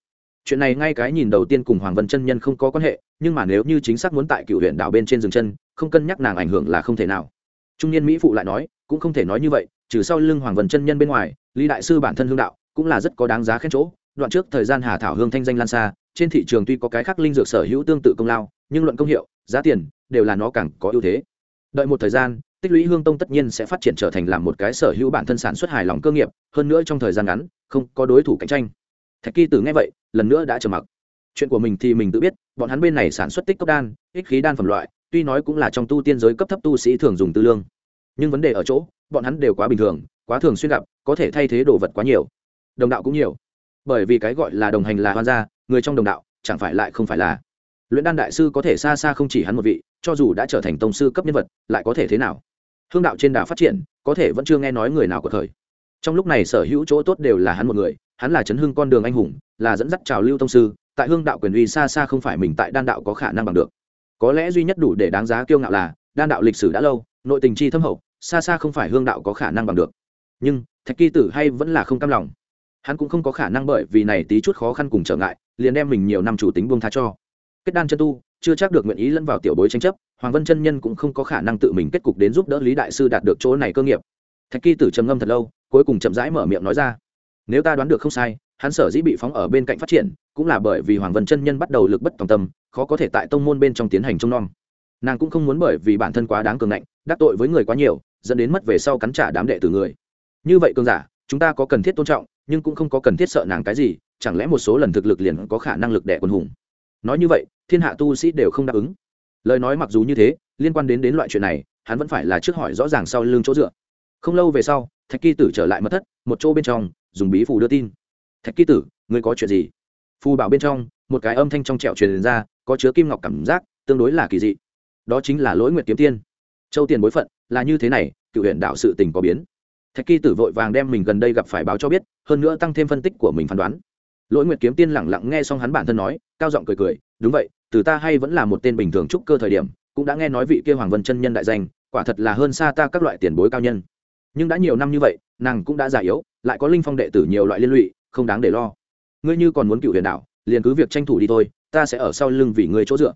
Chuyện này ngay cái nhìn đầu tiên cùng hoàng vân chân nhân không có quan hệ, nhưng mà nếu như chính xác muốn tại cựu huyện đảo bên trên rừng chân, không cân nhắc nàng ảnh hưởng là không thể nào. Trung niên mỹ phụ lại nói, cũng không thể nói như vậy, trừ sau lưng hoàng vân chân nhân bên ngoài, lý đại sư bản thân hương đạo, cũng là rất có đáng giá khen chỗ. Đoạn trước thời gian hà thảo hương thanh danh lan xa, trên thị trường tuy có cái khác linh dược sở hữu tương tự công lao, nhưng luận công hiệu, giá tiền, đều là nó càng có ưu thế. Đợi một thời gian tích lũy hương tông tất nhiên sẽ phát triển trở thành làm một cái sở hữu bản thân sản xuất hài lòng cơ nghiệp, hơn nữa trong thời gian ngắn, không có đối thủ cạnh tranh. Thạch kỳ tử nghe vậy, lần nữa đã trầm mặc. Chuyện của mình thì mình tự biết, bọn hắn bên này sản xuất tích cốc đan, ích khí đan phẩm loại, tuy nói cũng là trong tu tiên giới cấp thấp tu sĩ thường dùng tư lương. Nhưng vấn đề ở chỗ, bọn hắn đều quá bình thường, quá thường xuyên gặp, có thể thay thế đồ vật quá nhiều. Đồng đạo cũng nhiều. Bởi vì cái gọi là đồng hành là hoan gia, người trong đồng đạo, chẳng phải lại không phải là. Luyện đan đại sư có thể xa xa không chỉ hắn một vị, cho dù đã trở thành tông sư cấp nhân vật, lại có thể thế nào? Hương đạo trên đà phát triển, có thể vẫn chưa nghe nói người nào của thời. Trong lúc này sở hữu chỗ tốt đều là hắn một người, hắn là chấn hưng con đường anh hùng, là dẫn dắt trào lưu tông sư, tại hương đạo quyền uy xa xa không phải mình tại đan đạo có khả năng bằng được. Có lẽ duy nhất đủ để đáng giá kiêu ngạo là, đan đạo lịch sử đã lâu, nội tình chi thâm hậu, xa xa không phải hương đạo có khả năng bằng được. Nhưng, thạch kỳ tử hay vẫn là không cam lòng. Hắn cũng không có khả năng bởi vì này tí chút khó khăn cùng trở ngại, liền đem mình nhiều năm chủ tính buông tha cho. Kết đan chân tu, chưa chắc được nguyện ý lẫn vào tiểu bối tranh chấp hoàng vân chân nhân cũng không có khả năng tự mình kết cục đến giúp đỡ lý đại sư đạt được chỗ này cơ nghiệp. Thạch kỳ tử trầm ngâm thật lâu, cuối cùng chậm rãi mở miệng nói ra. Nếu ta đoán được không sai, hắn sở dĩ bị phóng ở bên cạnh phát triển, cũng là bởi vì hoàng vân chân nhân bắt đầu lực bất tòng tâm, khó có thể tại tông môn bên trong tiến hành trông nom. Nàng cũng không muốn bởi vì bản thân quá đáng cường ngạnh, đắc tội với người quá nhiều, dẫn đến mất về sau cắn trả đám đệ tử người. Như vậy cường giả, chúng ta có cần thiết tôn trọng, nhưng cũng không có cần thiết sợ nàng cái gì, chẳng lẽ một số lần thực lực liền có khả năng lực đẻ quân hùng? Nói như vậy, thiên hạ tu sĩ đều không đáp ứng lời nói mặc dù như thế, liên quan đến đến loại chuyện này, hắn vẫn phải là trước hỏi rõ ràng sau lưng chỗ dựa. Không lâu về sau, thạch kỳ tử trở lại mất thất, một chỗ bên trong, dùng bí phù đưa tin. Thạch kỳ tử, ngươi có chuyện gì? Phù bảo bên trong, một cái âm thanh trong trẹo truyền ra, có chứa kim ngọc cảm giác, tương đối là kỳ dị. Đó chính là lỗi nguyệt kiếm tiên. Châu tiền bối phận, là như thế này, cựu huyện đạo sự tình có biến. Thạch kỳ tử vội vàng đem mình gần đây gặp phải báo cho biết, hơn nữa tăng thêm phân tích của mình phán đoán. Lỗi nguyệt kiếm tiên lẳng lặng nghe xong hắn bản thân nói, cao giọng cười cười, đúng vậy từ ta hay vẫn là một tên bình thường trúc cơ thời điểm cũng đã nghe nói vị kia hoàng vân chân nhân đại danh quả thật là hơn xa ta các loại tiền bối cao nhân nhưng đã nhiều năm như vậy nàng cũng đã già yếu lại có linh phong đệ tử nhiều loại liên lụy không đáng để lo ngươi như còn muốn cựu huyền đạo liền cứ việc tranh thủ đi thôi ta sẽ ở sau lưng vì ngươi chỗ dựa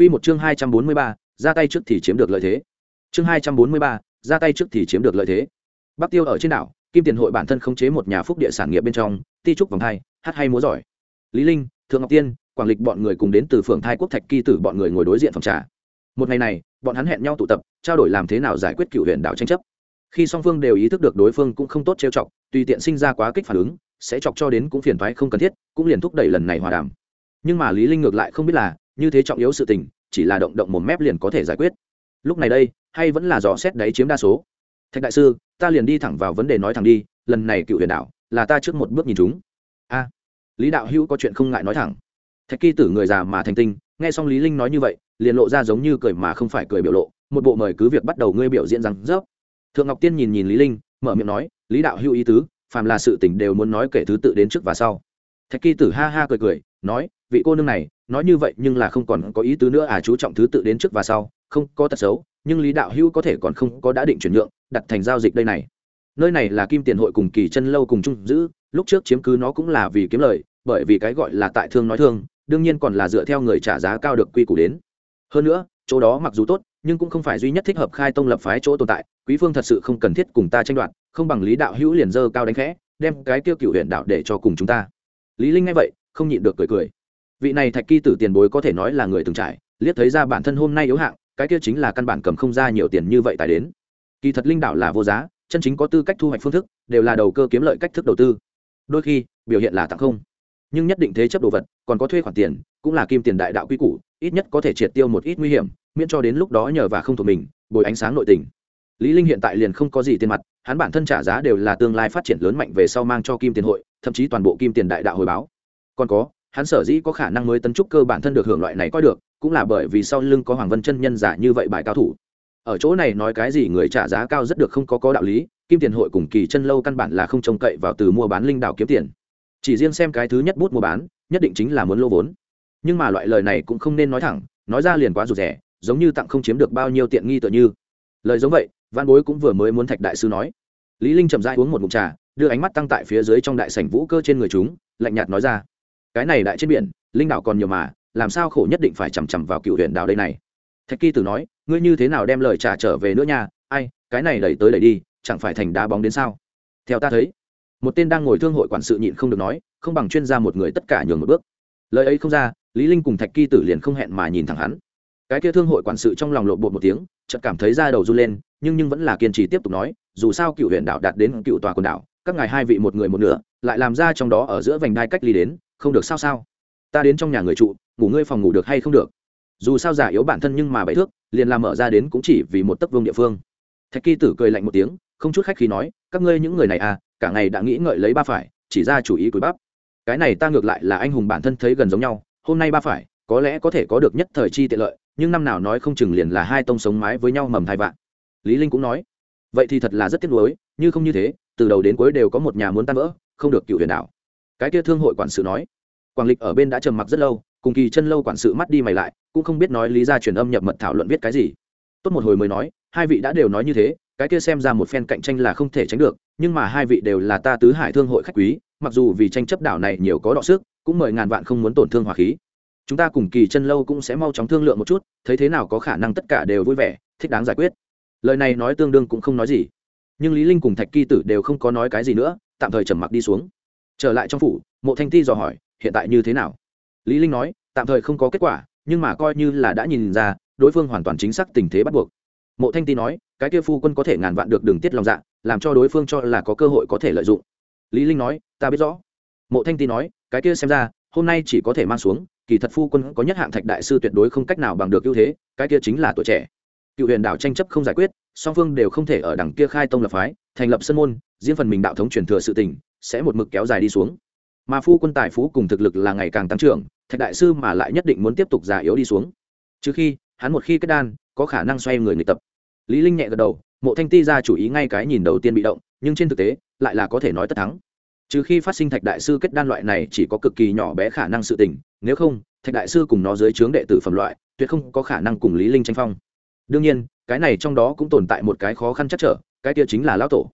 Quy một chương hai trăm bốn mươi ba, ra tay trước thì chiếm được lợi thế. Chương hai trăm bốn mươi ba, ra tay trước thì chiếm được lợi thế. Bắc Tiêu ở trên đảo, Kim Tiền hội bản thân khống chế một nhà phúc địa sản nghiệp bên trong, ti trúc vòng hai, hát hay múa giỏi. Lý Linh, Thượng Ngọc Tiên, Quảng Lịch bọn người cùng đến từ phường Thai Quốc Thạch Kỳ tử bọn người ngồi đối diện phòng trà. Một ngày này, bọn hắn hẹn nhau tụ tập, trao đổi làm thế nào giải quyết cựu huyền đảo tranh chấp. Khi song phương đều ý thức được đối phương cũng không tốt trêu chọc, tùy tiện sinh ra quá kích phản ứng, sẽ chọc cho đến cũng phiền thoái không cần thiết, cũng liền thúc đẩy lần này hòa đàm. Nhưng mà Lý Linh ngược lại không biết là, như thế trọng yếu sự tình, chỉ là động động một mép liền có thể giải quyết lúc này đây hay vẫn là dò xét đáy chiếm đa số thạch đại sư ta liền đi thẳng vào vấn đề nói thẳng đi lần này cựu huyền đảo là ta trước một bước nhìn chúng a lý đạo hữu có chuyện không ngại nói thẳng thạch kỳ tử người già mà thành tinh, nghe xong lý linh nói như vậy, liền lộ ra giống như cười mà không phải cười biểu lộ, một bộ mời cứ việc bắt đầu ngươi biểu diễn rằng rớp thượng ngọc tiên nhìn nhìn lý linh, mở miệng nói, lý đạo hữu ý tứ, phàm là sự tình đều muốn nói kể thứ tự đến trước và sau. Thạch kỳ tử ha ha cười cười, nói, vị cô nương này, nói như vậy nhưng là không còn có ý tứ nữa à chú trọng thứ tự đến trước và sau, không có tật xấu, nhưng lý đạo hữu có thể còn không có đã định chuyển nhượng, đặt thành giao dịch đây này. Nơi này là kim tiền hội cùng kỳ chân lâu cùng chung giữ, lúc trước chiếm cứ nó cũng là vì kiếm lời, bởi vì cái gọi là tại thương nói thương đương nhiên còn là dựa theo người trả giá cao được quy củ đến. Hơn nữa, chỗ đó mặc dù tốt, nhưng cũng không phải duy nhất thích hợp khai tông lập phái chỗ tồn tại, quý phương thật sự không cần thiết cùng ta tranh đoạt, không bằng lý đạo hữu liền dơ cao đánh khẽ, đem cái tiêu cựu huyện đạo để cho cùng chúng ta. Lý linh nghe vậy, không nhịn được cười cười. Vị này thạch kỳ tử tiền bối có thể nói là người từng trải, liếc thấy ra bản thân hôm nay yếu hạng, cái kia chính là căn bản cầm không ra nhiều tiền như vậy tài đến. Kỳ thật linh đạo là vô giá, chân chính có tư cách thu hoạch phương thức, đều là đầu cơ kiếm lợi cách thức đầu tư. Đôi khi, biểu hiện là tặng không nhưng nhất định thế chấp đồ vật, còn có thuê khoản tiền, cũng là kim tiền đại đạo quy củ, ít nhất có thể triệt tiêu một ít nguy hiểm, miễn cho đến lúc đó nhờ và không thuộc mình, bồi ánh sáng nội tình. Lý linh hiện tại liền không có gì tiền mặt, hắn bản thân trả giá đều là tương lai phát triển lớn mạnh về sau mang cho kim tiền hội, thậm chí toàn bộ kim tiền đại đạo hồi báo. Còn có, hắn sở dĩ có khả năng mới tấn trúc cơ bản thân được hưởng loại này coi được, cũng là bởi vì sau lưng có hoàng vân chân nhân giả như vậy bài cao thủ. Ở chỗ này nói cái gì người trả giá cao rất được không có có đạo lý, kim tiền hội cùng kỳ chân lâu căn bản là không trông cậy vào từ mua bán linh đạo kiếm tiền chỉ riêng xem cái thứ nhất bút mua bán, nhất định chính là muốn lô vốn. Nhưng mà loại lời này cũng không nên nói thẳng, nói ra liền quá rụt rẻ giống như tặng không chiếm được bao nhiêu tiện nghi tựa như. Lời giống vậy, văn bối cũng vừa mới muốn thạch đại sư nói. Lý linh chậm rãi uống một ngụm trà, đưa ánh mắt tăng tại phía dưới trong đại sảnh vũ cơ trên người chúng, lạnh nhạt nói ra. Cái này đại trên biển, linh đảo còn nhiều mà, làm sao khổ nhất định phải chầm chầm vào cựu huyện đảo đây này? Thạch kỳ tử nói, ngươi như thế nào đem lời trả trở về nữa nha? Ai, cái này đẩy tới đẩy đi, chẳng phải thành đá bóng đến sao? Theo ta thấy một tên đang ngồi thương hội quản sự nhịn không được nói, không bằng chuyên gia một người tất cả nhường một bước. Lời ấy không ra, lý linh cùng thạch kỳ tử liền không hẹn mà nhìn thẳng hắn. Cái kia thương hội quản sự trong lòng lộn bột một tiếng, chợt cảm thấy da đầu run lên, nhưng nhưng vẫn là kiên trì tiếp tục nói, dù sao cựu huyện đảo đạt đến cựu tòa quần đảo, các ngài hai vị một người một nửa, lại làm ra trong đó ở giữa vành đai cách ly đến, không được sao sao. Ta đến trong nhà người trụ, ngủ ngươi phòng ngủ được hay không được. Dù sao giả yếu bản thân nhưng mà bảy thước, liền làm mở ra đến cũng chỉ vì một tấc vương địa phương. Thạch kỳ tử cười lạnh một tiếng, không chút khách khí nói, các ngươi những người này à cả ngày đã nghĩ ngợi lấy ba phải, chỉ ra chủ ý cúi bắp cái này ta ngược lại là anh hùng bản thân thấy gần giống nhau, hôm nay ba phải, có lẽ có thể có được nhất thời chi tiện lợi, nhưng năm nào nói không chừng liền là hai tông sống mái với nhau mầm thai vạn. Lý linh cũng nói, vậy thì thật là rất tiếc nuối như không như thế, từ đầu đến cuối đều có một nhà muốn tan vỡ, không được cựu huyền đảo. Cái kia thương hội quản sự nói, quảng lịch ở bên đã trầm mặc rất lâu, cùng kỳ chân lâu quản sự mắt đi mày lại, cũng không biết nói lý ra truyền âm nhập mật thảo luận viết cái gì. Tốt một hồi mới nói, hai vị đã đều nói như thế, cái kia xem ra một phen cạnh tranh là không thể tránh được nhưng mà hai vị đều là ta tứ hải thương hội khách quý, mặc dù vì tranh chấp đảo này nhiều có đọ sức, cũng mời ngàn vạn không muốn tổn thương hòa khí. Chúng ta cùng kỳ chân lâu cũng sẽ mau chóng thương lượng một chút, thấy thế nào có khả năng tất cả đều vui vẻ, thích đáng giải quyết. Lời này nói tương đương cũng không nói gì. Nhưng lý linh cùng thạch kỳ tử đều không có nói cái gì nữa, tạm thời trầm mặc đi xuống. Trở lại trong phủ, mộ thanh ti dò hỏi, hiện tại như thế nào? Lý linh nói, tạm thời không có kết quả, nhưng mà coi như là đã nhìn ra, đối phương hoàn toàn chính xác tình thế bắt buộc. Mộ thanh ti nói, cái kia phu quân có thể ngàn vạn được đường tiết lòng dạ làm cho đối phương cho là có cơ hội có thể lợi dụng. Lý linh nói, ta biết rõ. Mộ thanh ti nói, cái kia xem ra, hôm nay chỉ có thể mang xuống, kỳ thật phu quân có nhất hạng thạch đại sư tuyệt đối không cách nào bằng được ưu thế, cái kia chính là tuổi trẻ. Cựu huyền đảo tranh chấp không giải quyết, song phương đều không thể ở đằng kia khai tông lập phái, thành lập sân môn, riêng phần mình đạo thống truyền thừa sự tình, sẽ một mực kéo dài đi xuống. Mà phu quân tài phú cùng thực lực là ngày càng tăng trưởng, thạch đại sư mà lại nhất định muốn tiếp tục già yếu đi xuống. Trừ khi, hắn một khi kết đan, có khả năng xoay người người tập. Lý linh nhẹ gật đầu mộ thanh ti ra chủ ý ngay cái nhìn đầu tiên bị động, nhưng trên thực tế, lại là có thể nói tất thắng. Trừ khi phát sinh thạch đại sư kết đan loại này chỉ có cực kỳ nhỏ bé khả năng sự tình, nếu không, thạch đại sư cùng nó dưới trướng đệ tử phẩm loại, tuyệt không có khả năng cùng lý linh tranh phong. Đương nhiên, cái này trong đó cũng tồn tại một cái khó khăn chắc trở, cái kia chính là lão tổ.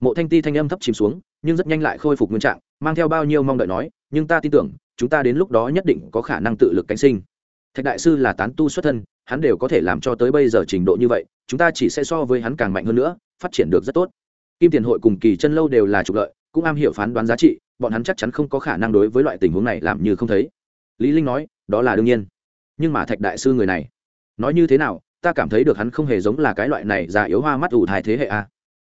Mộ thanh ti thanh âm thấp chìm xuống, nhưng rất nhanh lại khôi phục nguyên trạng, mang theo bao nhiêu mong đợi nói, nhưng ta tin tưởng, chúng ta đến lúc đó nhất định có khả năng tự lực cánh sinh thạch đại sư là tán tu xuất thân, hắn đều có thể làm cho tới bây giờ trình độ như vậy, chúng ta chỉ sẽ so với hắn càng mạnh hơn nữa, phát triển được rất tốt. Kim tiền hội cùng kỳ chân lâu đều là trục lợi, cũng am hiểu phán đoán giá trị, bọn hắn chắc chắn không có khả năng đối với loại tình huống này làm như không thấy. Lý linh nói, đó là đương nhiên. Nhưng mà thạch đại sư người này, nói như thế nào, ta cảm thấy được hắn không hề giống là cái loại này già yếu hoa mắt ủ thai thế hệ a.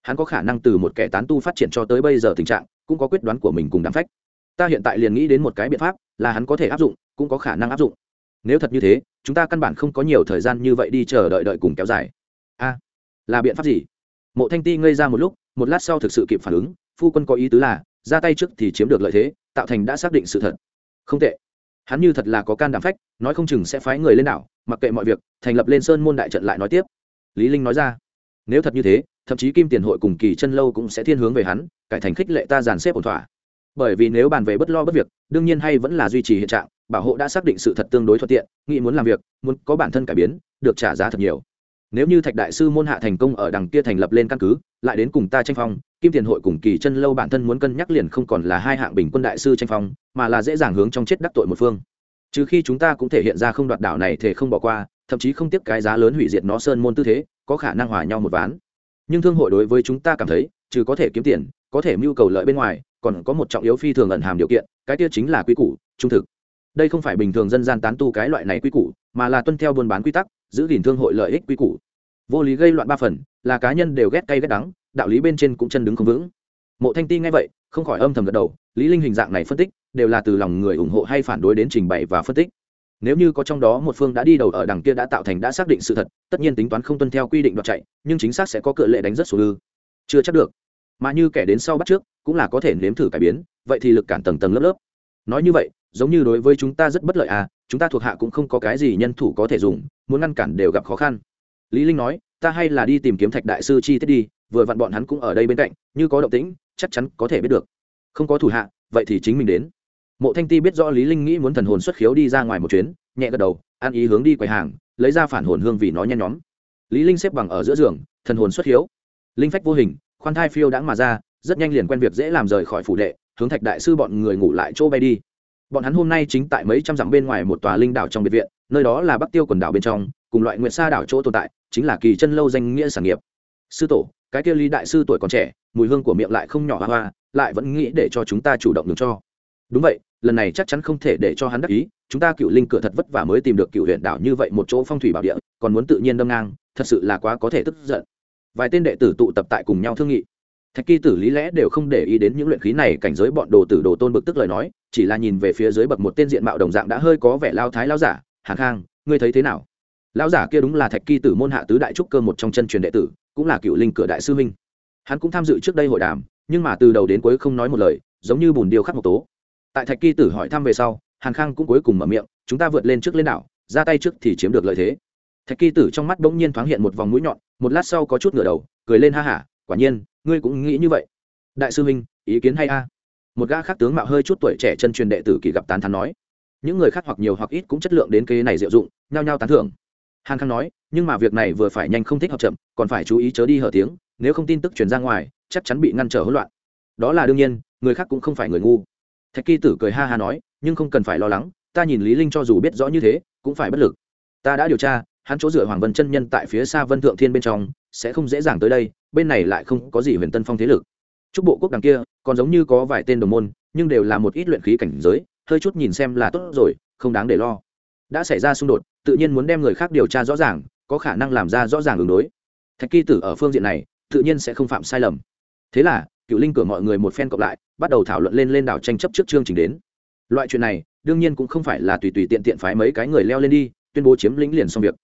Hắn có khả năng từ một kẻ tán tu phát triển cho tới bây giờ tình trạng, cũng có quyết đoán của mình cùng đám phách. Ta hiện tại liền nghĩ đến một cái biện pháp là hắn có thể áp dụng, cũng có khả năng áp dụng nếu thật như thế, chúng ta căn bản không có nhiều thời gian như vậy đi chờ đợi đợi cùng kéo dài. A, là biện pháp gì? Mộ thanh ti ngây ra một lúc, một lát sau thực sự kịp phản ứng, phu quân có ý tứ là, ra tay trước thì chiếm được lợi thế, tạo thành đã xác định sự thật. Không tệ. Hắn như thật là có can đảm phách, nói không chừng sẽ phái người lên đảo, mặc kệ mọi việc, thành lập lên sơn môn đại trận lại nói tiếp. Lý linh nói ra, nếu thật như thế, thậm chí kim tiền hội cùng kỳ chân lâu cũng sẽ thiên hướng về hắn, cải thành khích lệ ta dàn xếp ổn thỏa. Bởi vì nếu bàn về bất lo bất việc, đương nhiên hay vẫn là duy trì hiện trạng bảo hộ đã xác định sự thật tương đối thuận tiện, nghĩ muốn làm việc, muốn có bản thân cải biến, được trả giá thật nhiều. Nếu như thạch đại sư môn hạ thành công ở đằng kia thành lập lên căn cứ, lại đến cùng ta tranh phong, kim tiền hội cùng kỳ chân lâu bản thân muốn cân nhắc liền không còn là hai hạng bình quân đại sư tranh phong, mà là dễ dàng hướng trong chết đắc tội một phương. Trừ khi chúng ta cũng thể hiện ra không đoạt đảo này thể không bỏ qua, thậm chí không tiếp cái giá lớn hủy diệt nó sơn môn tư thế, có khả năng hòa nhau một ván. Nhưng thương hội đối với chúng ta cảm thấy, trừ có thể kiếm tiền, có thể mưu cầu lợi bên ngoài, còn có một trọng yếu phi thường ẩn hàm điều kiện, cái kia chính là quy củ, trung thực đây không phải bình thường dân gian tán tu cái loại này quy củ, mà là tuân theo buôn bán quy tắc, giữ gìn thương hội lợi ích quy củ. Vô lý gây loạn ba phần, là cá nhân đều ghét cay ghét đắng, đạo lý bên trên cũng chân đứng không vững. Mộ thanh ti nghe vậy, không khỏi âm thầm gật đầu, lý linh hình dạng này phân tích, đều là từ lòng người ủng hộ hay phản đối đến trình bày và phân tích. Nếu như có trong đó một phương đã đi đầu ở đằng kia đã tạo thành đã xác định sự thật, tất nhiên tính toán không tuân theo quy định đoạt chạy, nhưng chính xác sẽ có cựa lệ đánh rất số ư chưa chắc được. Mà như kẻ đến sau bắt trước, cũng là có thể nếm thử cải biến, vậy thì lực cản tầng tầng lớp lớp. Nói như vậy giống như đối với chúng ta rất bất lợi à chúng ta thuộc hạ cũng không có cái gì nhân thủ có thể dùng, muốn ngăn cản đều gặp khó khăn. Lý linh nói, ta hay là đi tìm kiếm thạch đại sư chi tiết đi, vừa vặn bọn hắn cũng ở đây bên cạnh, như có động tĩnh, chắc chắn có thể biết được. Không có thủ hạ, vậy thì chính mình đến. Mộ thanh ti biết rõ lý linh nghĩ muốn thần hồn xuất khiếu đi ra ngoài một chuyến, nhẹ gật đầu, an ý hướng đi quầy hàng, lấy ra phản hồn hương vì nó nhen nhóm. Lý linh xếp bằng ở giữa giường, thần hồn xuất khiếu. Linh phách vô hình, khoan thai phiêu đãng mà ra, rất nhanh liền quen việc dễ làm rời khỏi phủ đệ, hướng thạch đại sư bọn người ngủ lại chỗ bay đi bọn hắn hôm nay chính tại mấy trăm dặm bên ngoài một tòa linh đảo trong biệt viện, nơi đó là bắc tiêu quần đảo bên trong, cùng loại nguyệt sa đảo chỗ tồn tại, chính là kỳ chân lâu danh nghĩa sản nghiệp. Sư tổ, cái kia lý đại sư tuổi còn trẻ, mùi hương của miệng lại không nhỏ hoa hoa, lại vẫn nghĩ để cho chúng ta chủ động đường cho. Đúng vậy, lần này chắc chắn không thể để cho hắn đắc ý, chúng ta cựu linh cửa thật vất vả mới tìm được cựu huyện đảo như vậy một chỗ phong thủy bảo địa, còn muốn tự nhiên đâm ngang, thật sự là quá có thể tức giận. Vài tên đệ tử tụ tập tại cùng nhau thương nghị. Thạch kỳ tử lý lẽ đều không để ý đến những luyện khí này, cảnh giới bọn đồ tử đồ tôn bực tức lời nói chỉ là nhìn về phía dưới bậc một tên diện mạo đồng dạng đã hơi có vẻ lao thái lao giả, hàn khang, ngươi thấy thế nào? Lão giả kia đúng là thạch kỳ tử môn hạ tứ đại trúc cơ một trong chân truyền đệ tử, cũng là cựu linh cửa đại sư minh hắn cũng tham dự trước đây hội đàm, nhưng mà từ đầu đến cuối không nói một lời, giống như bùn điêu khắc một tố. Tại thạch kỳ tử hỏi thăm về sau, hàn khang cũng cuối cùng mở miệng, chúng ta vượt lên trước lên đảo, ra tay trước thì chiếm được lợi thế. Thạch kỳ tử trong mắt bỗng nhiên thoáng hiện một vòng mũi nhọn, một lát sau có chút ngửa đầu, cười lên ha hả, quả nhiên, ngươi cũng nghĩ như vậy. Đại sư minh ý kiến hay a một gã khác tướng mạo hơi chút tuổi trẻ chân truyền đệ tử kỳ gặp tán thán nói, những người khác hoặc nhiều hoặc ít cũng chất lượng đến kế này diệu dụng, nhao nhao tán thưởng. Hàn khang nói, nhưng mà việc này vừa phải nhanh không thích hợp chậm, còn phải chú ý chớ đi hở tiếng, nếu không tin tức truyền ra ngoài, chắc chắn bị ngăn trở hỗn loạn. Đó là đương nhiên, người khác cũng không phải người ngu. Thạch kỳ tử cười ha ha nói, nhưng không cần phải lo lắng, ta nhìn lý linh cho dù biết rõ như thế, cũng phải bất lực. Ta đã điều tra, hắn chỗ dựa hoàng vân chân nhân tại phía xa vân thượng thiên bên trong, sẽ không dễ dàng tới đây, bên này lại không có gì huyền tân phong thế lực chúc bộ quốc đằng kia, còn giống như có vài tên đồng môn, nhưng đều là một ít luyện khí cảnh giới, hơi chút nhìn xem là tốt rồi, không đáng để lo. Đã xảy ra xung đột, tự nhiên muốn đem người khác điều tra rõ ràng, có khả năng làm ra rõ ràng ứng đối. Thạch kỳ tử ở phương diện này, tự nhiên sẽ không phạm sai lầm. Thế là cựu linh cửa mọi người một phen cộng lại, bắt đầu thảo luận lên lên đảo tranh chấp trước chương trình đến. Loại chuyện này, đương nhiên cũng không phải là tùy tùy tiện tiện phái mấy cái người leo lên đi, tuyên bố chiếm lĩnh liền xong việc.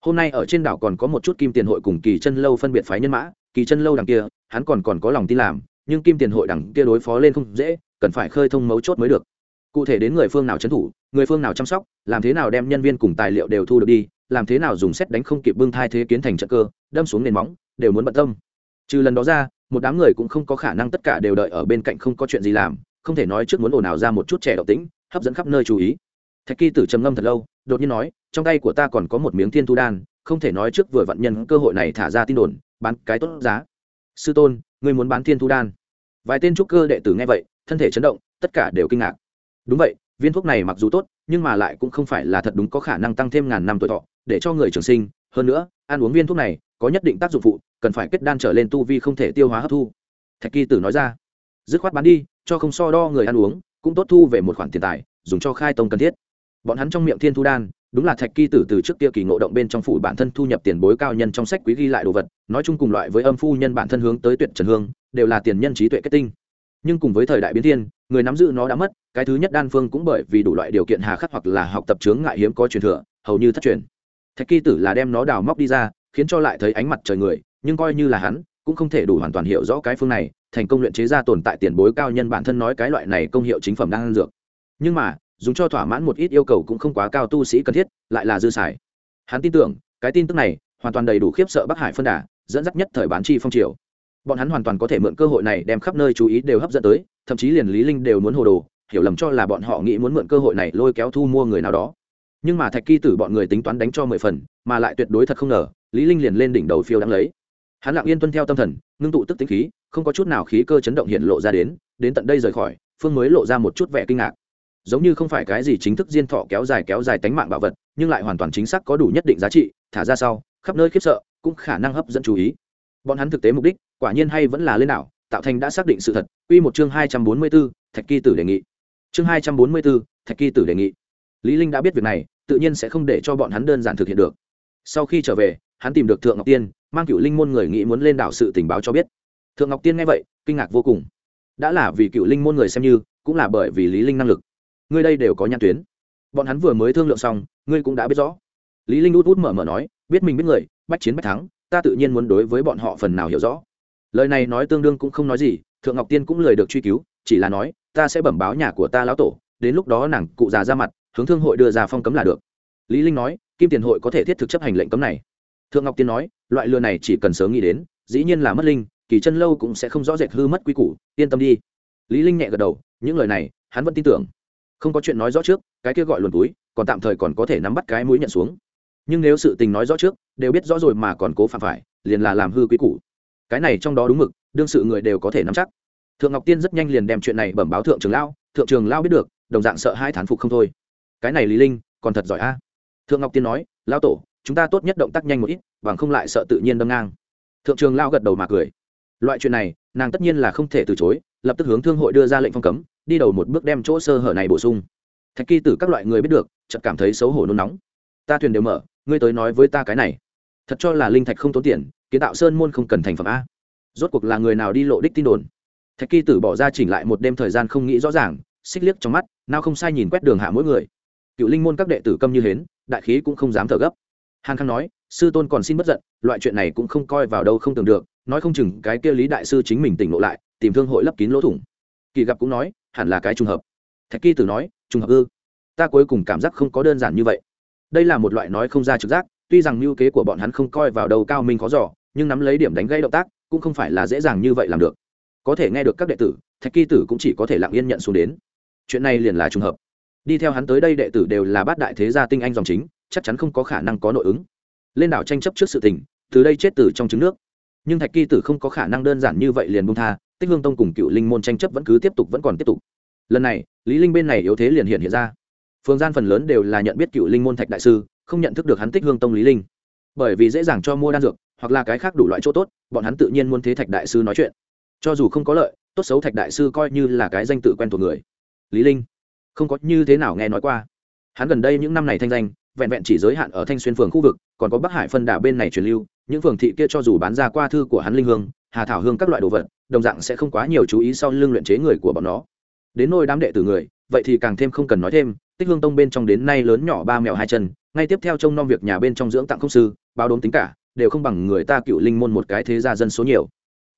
Hôm nay ở trên đảo còn có một chút kim tiền hội cùng kỳ chân lâu phân biệt phái nhân mã, kỳ chân lâu đằng kia, hắn còn còn có lòng tin làm nhưng kim tiền hội đẳng kia đối phó lên không dễ, cần phải khơi thông mấu chốt mới được. Cụ thể đến người phương nào trấn thủ, người phương nào chăm sóc, làm thế nào đem nhân viên cùng tài liệu đều thu được đi, làm thế nào dùng xét đánh không kịp bưng thai thế kiến thành trận cơ, đâm xuống nền móng, đều muốn bận tâm. Trừ lần đó ra, một đám người cũng không có khả năng tất cả đều đợi ở bên cạnh không có chuyện gì làm, không thể nói trước muốn ồn ào ra một chút trẻ độc tính, hấp dẫn khắp nơi chú ý. Thạch kỳ tử trầm ngâm thật lâu, đột nhiên nói, trong tay của ta còn có một miếng thiên thu đan, không thể nói trước vừa vận nhân cơ hội này thả ra tin đồn, bán cái tốt giá. Sư tôn ngươi muốn bán thiên thu đan. Vài tên trúc cơ đệ tử nghe vậy, thân thể chấn động, tất cả đều kinh ngạc. Đúng vậy, viên thuốc này mặc dù tốt, nhưng mà lại cũng không phải là thật đúng có khả năng tăng thêm ngàn năm tuổi thọ, để cho người trường sinh. Hơn nữa, ăn uống viên thuốc này, có nhất định tác dụng phụ, cần phải kết đan trở lên tu vi không thể tiêu hóa hấp thu. Thạch kỳ tử nói ra. Dứt khoát bán đi, cho không so đo người ăn uống, cũng tốt thu về một khoản tiền tài, dùng cho khai tông cần thiết. Bọn hắn trong miệng thiên thu đan đúng là thạch kỳ tử từ trước kia kỳ ngộ động bên trong phủ bản thân thu nhập tiền bối cao nhân trong sách quý ghi lại đồ vật, nói chung cùng loại với âm phu nhân bản thân hướng tới tuyệt trần hương, đều là tiền nhân trí tuệ kết tinh. Nhưng cùng với thời đại biến thiên, người nắm giữ nó đã mất, cái thứ nhất đan phương cũng bởi vì đủ loại điều kiện hà khắc hoặc là học tập chướng ngại hiếm có truyền thừa, hầu như thất truyền. Thạch kỳ tử là đem nó đào móc đi ra, khiến cho lại thấy ánh mặt trời người, nhưng coi như là hắn, cũng không thể đủ hoàn toàn hiểu rõ cái phương này, thành công luyện chế ra tồn tại tiền bối cao nhân bản thân nói cái loại này công hiệu chính phẩm đang ăn dược. Nhưng mà dùng cho thỏa mãn một ít yêu cầu cũng không quá cao tu sĩ cần thiết, lại là dư xài. Hắn tin tưởng, cái tin tức này hoàn toàn đầy đủ khiếp sợ bắc hải phân đà, dẫn dắt nhất thời bán chi phong triều. Bọn hắn hoàn toàn có thể mượn cơ hội này đem khắp nơi chú ý đều hấp dẫn tới, thậm chí liền lý linh đều muốn hồ đồ, hiểu lầm cho là bọn họ nghĩ muốn mượn cơ hội này lôi kéo thu mua người nào đó. Nhưng mà thạch kỳ tử bọn người tính toán đánh cho mười phần, mà lại tuyệt đối thật không ngờ, lý linh liền lên đỉnh đầu phiêu đáng lấy. Hắn lặng yên tuân theo tâm thần, ngưng tụ tức tính khí, không có chút nào khí cơ chấn động hiện lộ ra đến đến tận đây rời khỏi, phương mới lộ ra một chút vẻ kinh ngạc giống như không phải cái gì chính thức diên thọ kéo dài kéo dài tánh mạng bảo vật nhưng lại hoàn toàn chính xác có đủ nhất định giá trị thả ra sau khắp nơi khiếp sợ cũng khả năng hấp dẫn chú ý. Bọn hắn thực tế mục đích quả nhiên hay vẫn là lên đảo tạo thành đã xác định sự thật quy một chương hai trăm bốn mươi 244, thạch kỳ tử đề nghị. Chương hai trăm bốn mươi 244, thạch kỳ tử đề nghị. Lý linh đã biết việc này tự nhiên sẽ không để cho bọn hắn đơn giản thực hiện được. Sau khi trở về hắn tìm được thượng ngọc tiên mang cựu linh môn người nghĩ muốn lên đảo sự tình báo cho biết. Thượng ngọc tiên nghe vậy kinh ngạc vô cùng. Đã là vì cựu linh môn người xem như cũng là bởi vì lý linh năng lực ngươi đây đều có nhãn tuyến. Bọn hắn vừa mới thương lượng xong, ngươi cũng đã biết rõ. Lý linh út út mở mở nói, biết mình biết người, bách chiến bách thắng, ta tự nhiên muốn đối với bọn họ phần nào hiểu rõ. Lời này nói tương đương cũng không nói gì, thượng ngọc tiên cũng lời được truy cứu, chỉ là nói, ta sẽ bẩm báo nhà của ta lão tổ, đến lúc đó nàng cụ già ra mặt, hướng thương hội đưa ra phong cấm là được. Lý linh nói, kim tiền hội có thể thiết thực chấp hành lệnh cấm này. Thượng ngọc tiên nói, loại lừa này chỉ cần sớm nghĩ đến, dĩ nhiên là mất linh, kỳ chân lâu cũng sẽ không rõ rệt hư mất quy củ, yên tâm đi. Lý linh nhẹ gật đầu, những lời này, hắn vẫn tin tưởng không có chuyện nói rõ trước, cái kia gọi luồn túi, còn tạm thời còn có thể nắm bắt cái mũi nhận xuống. Nhưng nếu sự tình nói rõ trước, đều biết rõ rồi mà còn cố phạm phải, liền là làm hư quý củ. Cái này trong đó đúng mực, đương sự người đều có thể nắm chắc. Thượng ngọc tiên rất nhanh liền đem chuyện này bẩm báo thượng trường lão thượng trường lão biết được, đồng dạng sợ hai thán phục không thôi. Cái này lý linh, còn thật giỏi a. Thượng ngọc tiên nói lão tổ, chúng ta tốt nhất động tác nhanh một ít, bằng không lại sợ tự nhiên đâm ngang. Thượng trường lão gật đầu mà cười. Loại chuyện này, nàng tất nhiên là không thể từ chối, lập tức hướng thương hội đưa ra lệnh phong cấm đi đầu một bước đem chỗ sơ hở này bổ sung. Thạch kỳ tử các loại người biết được, chợt cảm thấy xấu hổ nôn nóng. Ta thuyền đều mở, ngươi tới nói với ta cái này. Thật cho là linh thạch không tốn tiền, kiến tạo sơn môn không cần thành phẩm a. Rốt cuộc là người nào đi lộ đích tin đồn? Thạch kỳ tử bỏ ra chỉnh lại một đêm thời gian không nghĩ rõ ràng, xích liếc trong mắt, nào không sai nhìn quét đường hạ mỗi người. Cựu linh môn các đệ tử câm như hến, đại khí cũng không dám thở gấp. Hàn khang nói, sư tôn còn xin bất giận, loại chuyện này cũng không coi vào đâu không tưởng được, nói không chừng cái kia lý đại sư chính mình tỉnh lộ lại, tìm thương hội lấp kín lỗ thủng. Kỳ gặp cũng nói hẳn là cái trùng hợp. Thạch kỳ tử nói, trùng hợp ư? Ta cuối cùng cảm giác không có đơn giản như vậy. Đây là một loại nói không ra trực giác, tuy rằng mưu kế của bọn hắn không coi vào đầu cao minh khó giỏ nhưng nắm lấy điểm đánh gây động tác, cũng không phải là dễ dàng như vậy làm được. Có thể nghe được các đệ tử, thạch kỳ tử cũng chỉ có thể lặng yên nhận xuống đến. Chuyện này liền là trùng hợp. Đi theo hắn tới đây đệ tử đều là bát đại thế gia tinh anh dòng chính, chắc chắn không có khả năng có nội ứng. Lên đảo tranh chấp trước sự tình, từ đây chết tử trong trứng nước. Nhưng thạch kỳ tử không có khả năng đơn giản như vậy liền bung tha tích hương tông cùng cựu linh môn tranh chấp vẫn cứ tiếp tục vẫn còn tiếp tục. Lần này, lý linh bên này yếu thế liền hiện hiện ra. Phương gian phần lớn đều là nhận biết cựu linh môn thạch đại sư, không nhận thức được hắn tích hương tông lý linh. Bởi vì dễ dàng cho mua đan dược, hoặc là cái khác đủ loại chỗ tốt, bọn hắn tự nhiên muốn thế thạch đại sư nói chuyện. Cho dù không có lợi, tốt xấu thạch đại sư coi như là cái danh tự quen thuộc người. Lý linh, không có như thế nào nghe nói qua. Hắn gần đây những năm này thanh danh, vẹn vẹn chỉ giới hạn ở thanh xuyên phường khu vực, còn có bắc hải phân đà bên này truyền lưu, những phường thị kia cho dù bán ra qua thư của hắn linh hương, hà thảo hương các loại đồ vật đồng dạng sẽ không quá nhiều chú ý sau lưng luyện chế người của bọn nó. Đến nôi đám đệ tử người, vậy thì càng thêm không cần nói thêm, tích hương tông bên trong đến nay lớn nhỏ ba mèo hai chân, ngay tiếp theo trông nom việc nhà bên trong dưỡng tặng công sư, bao đốm tính cả, đều không bằng người ta cựu linh môn một cái thế gia dân số nhiều.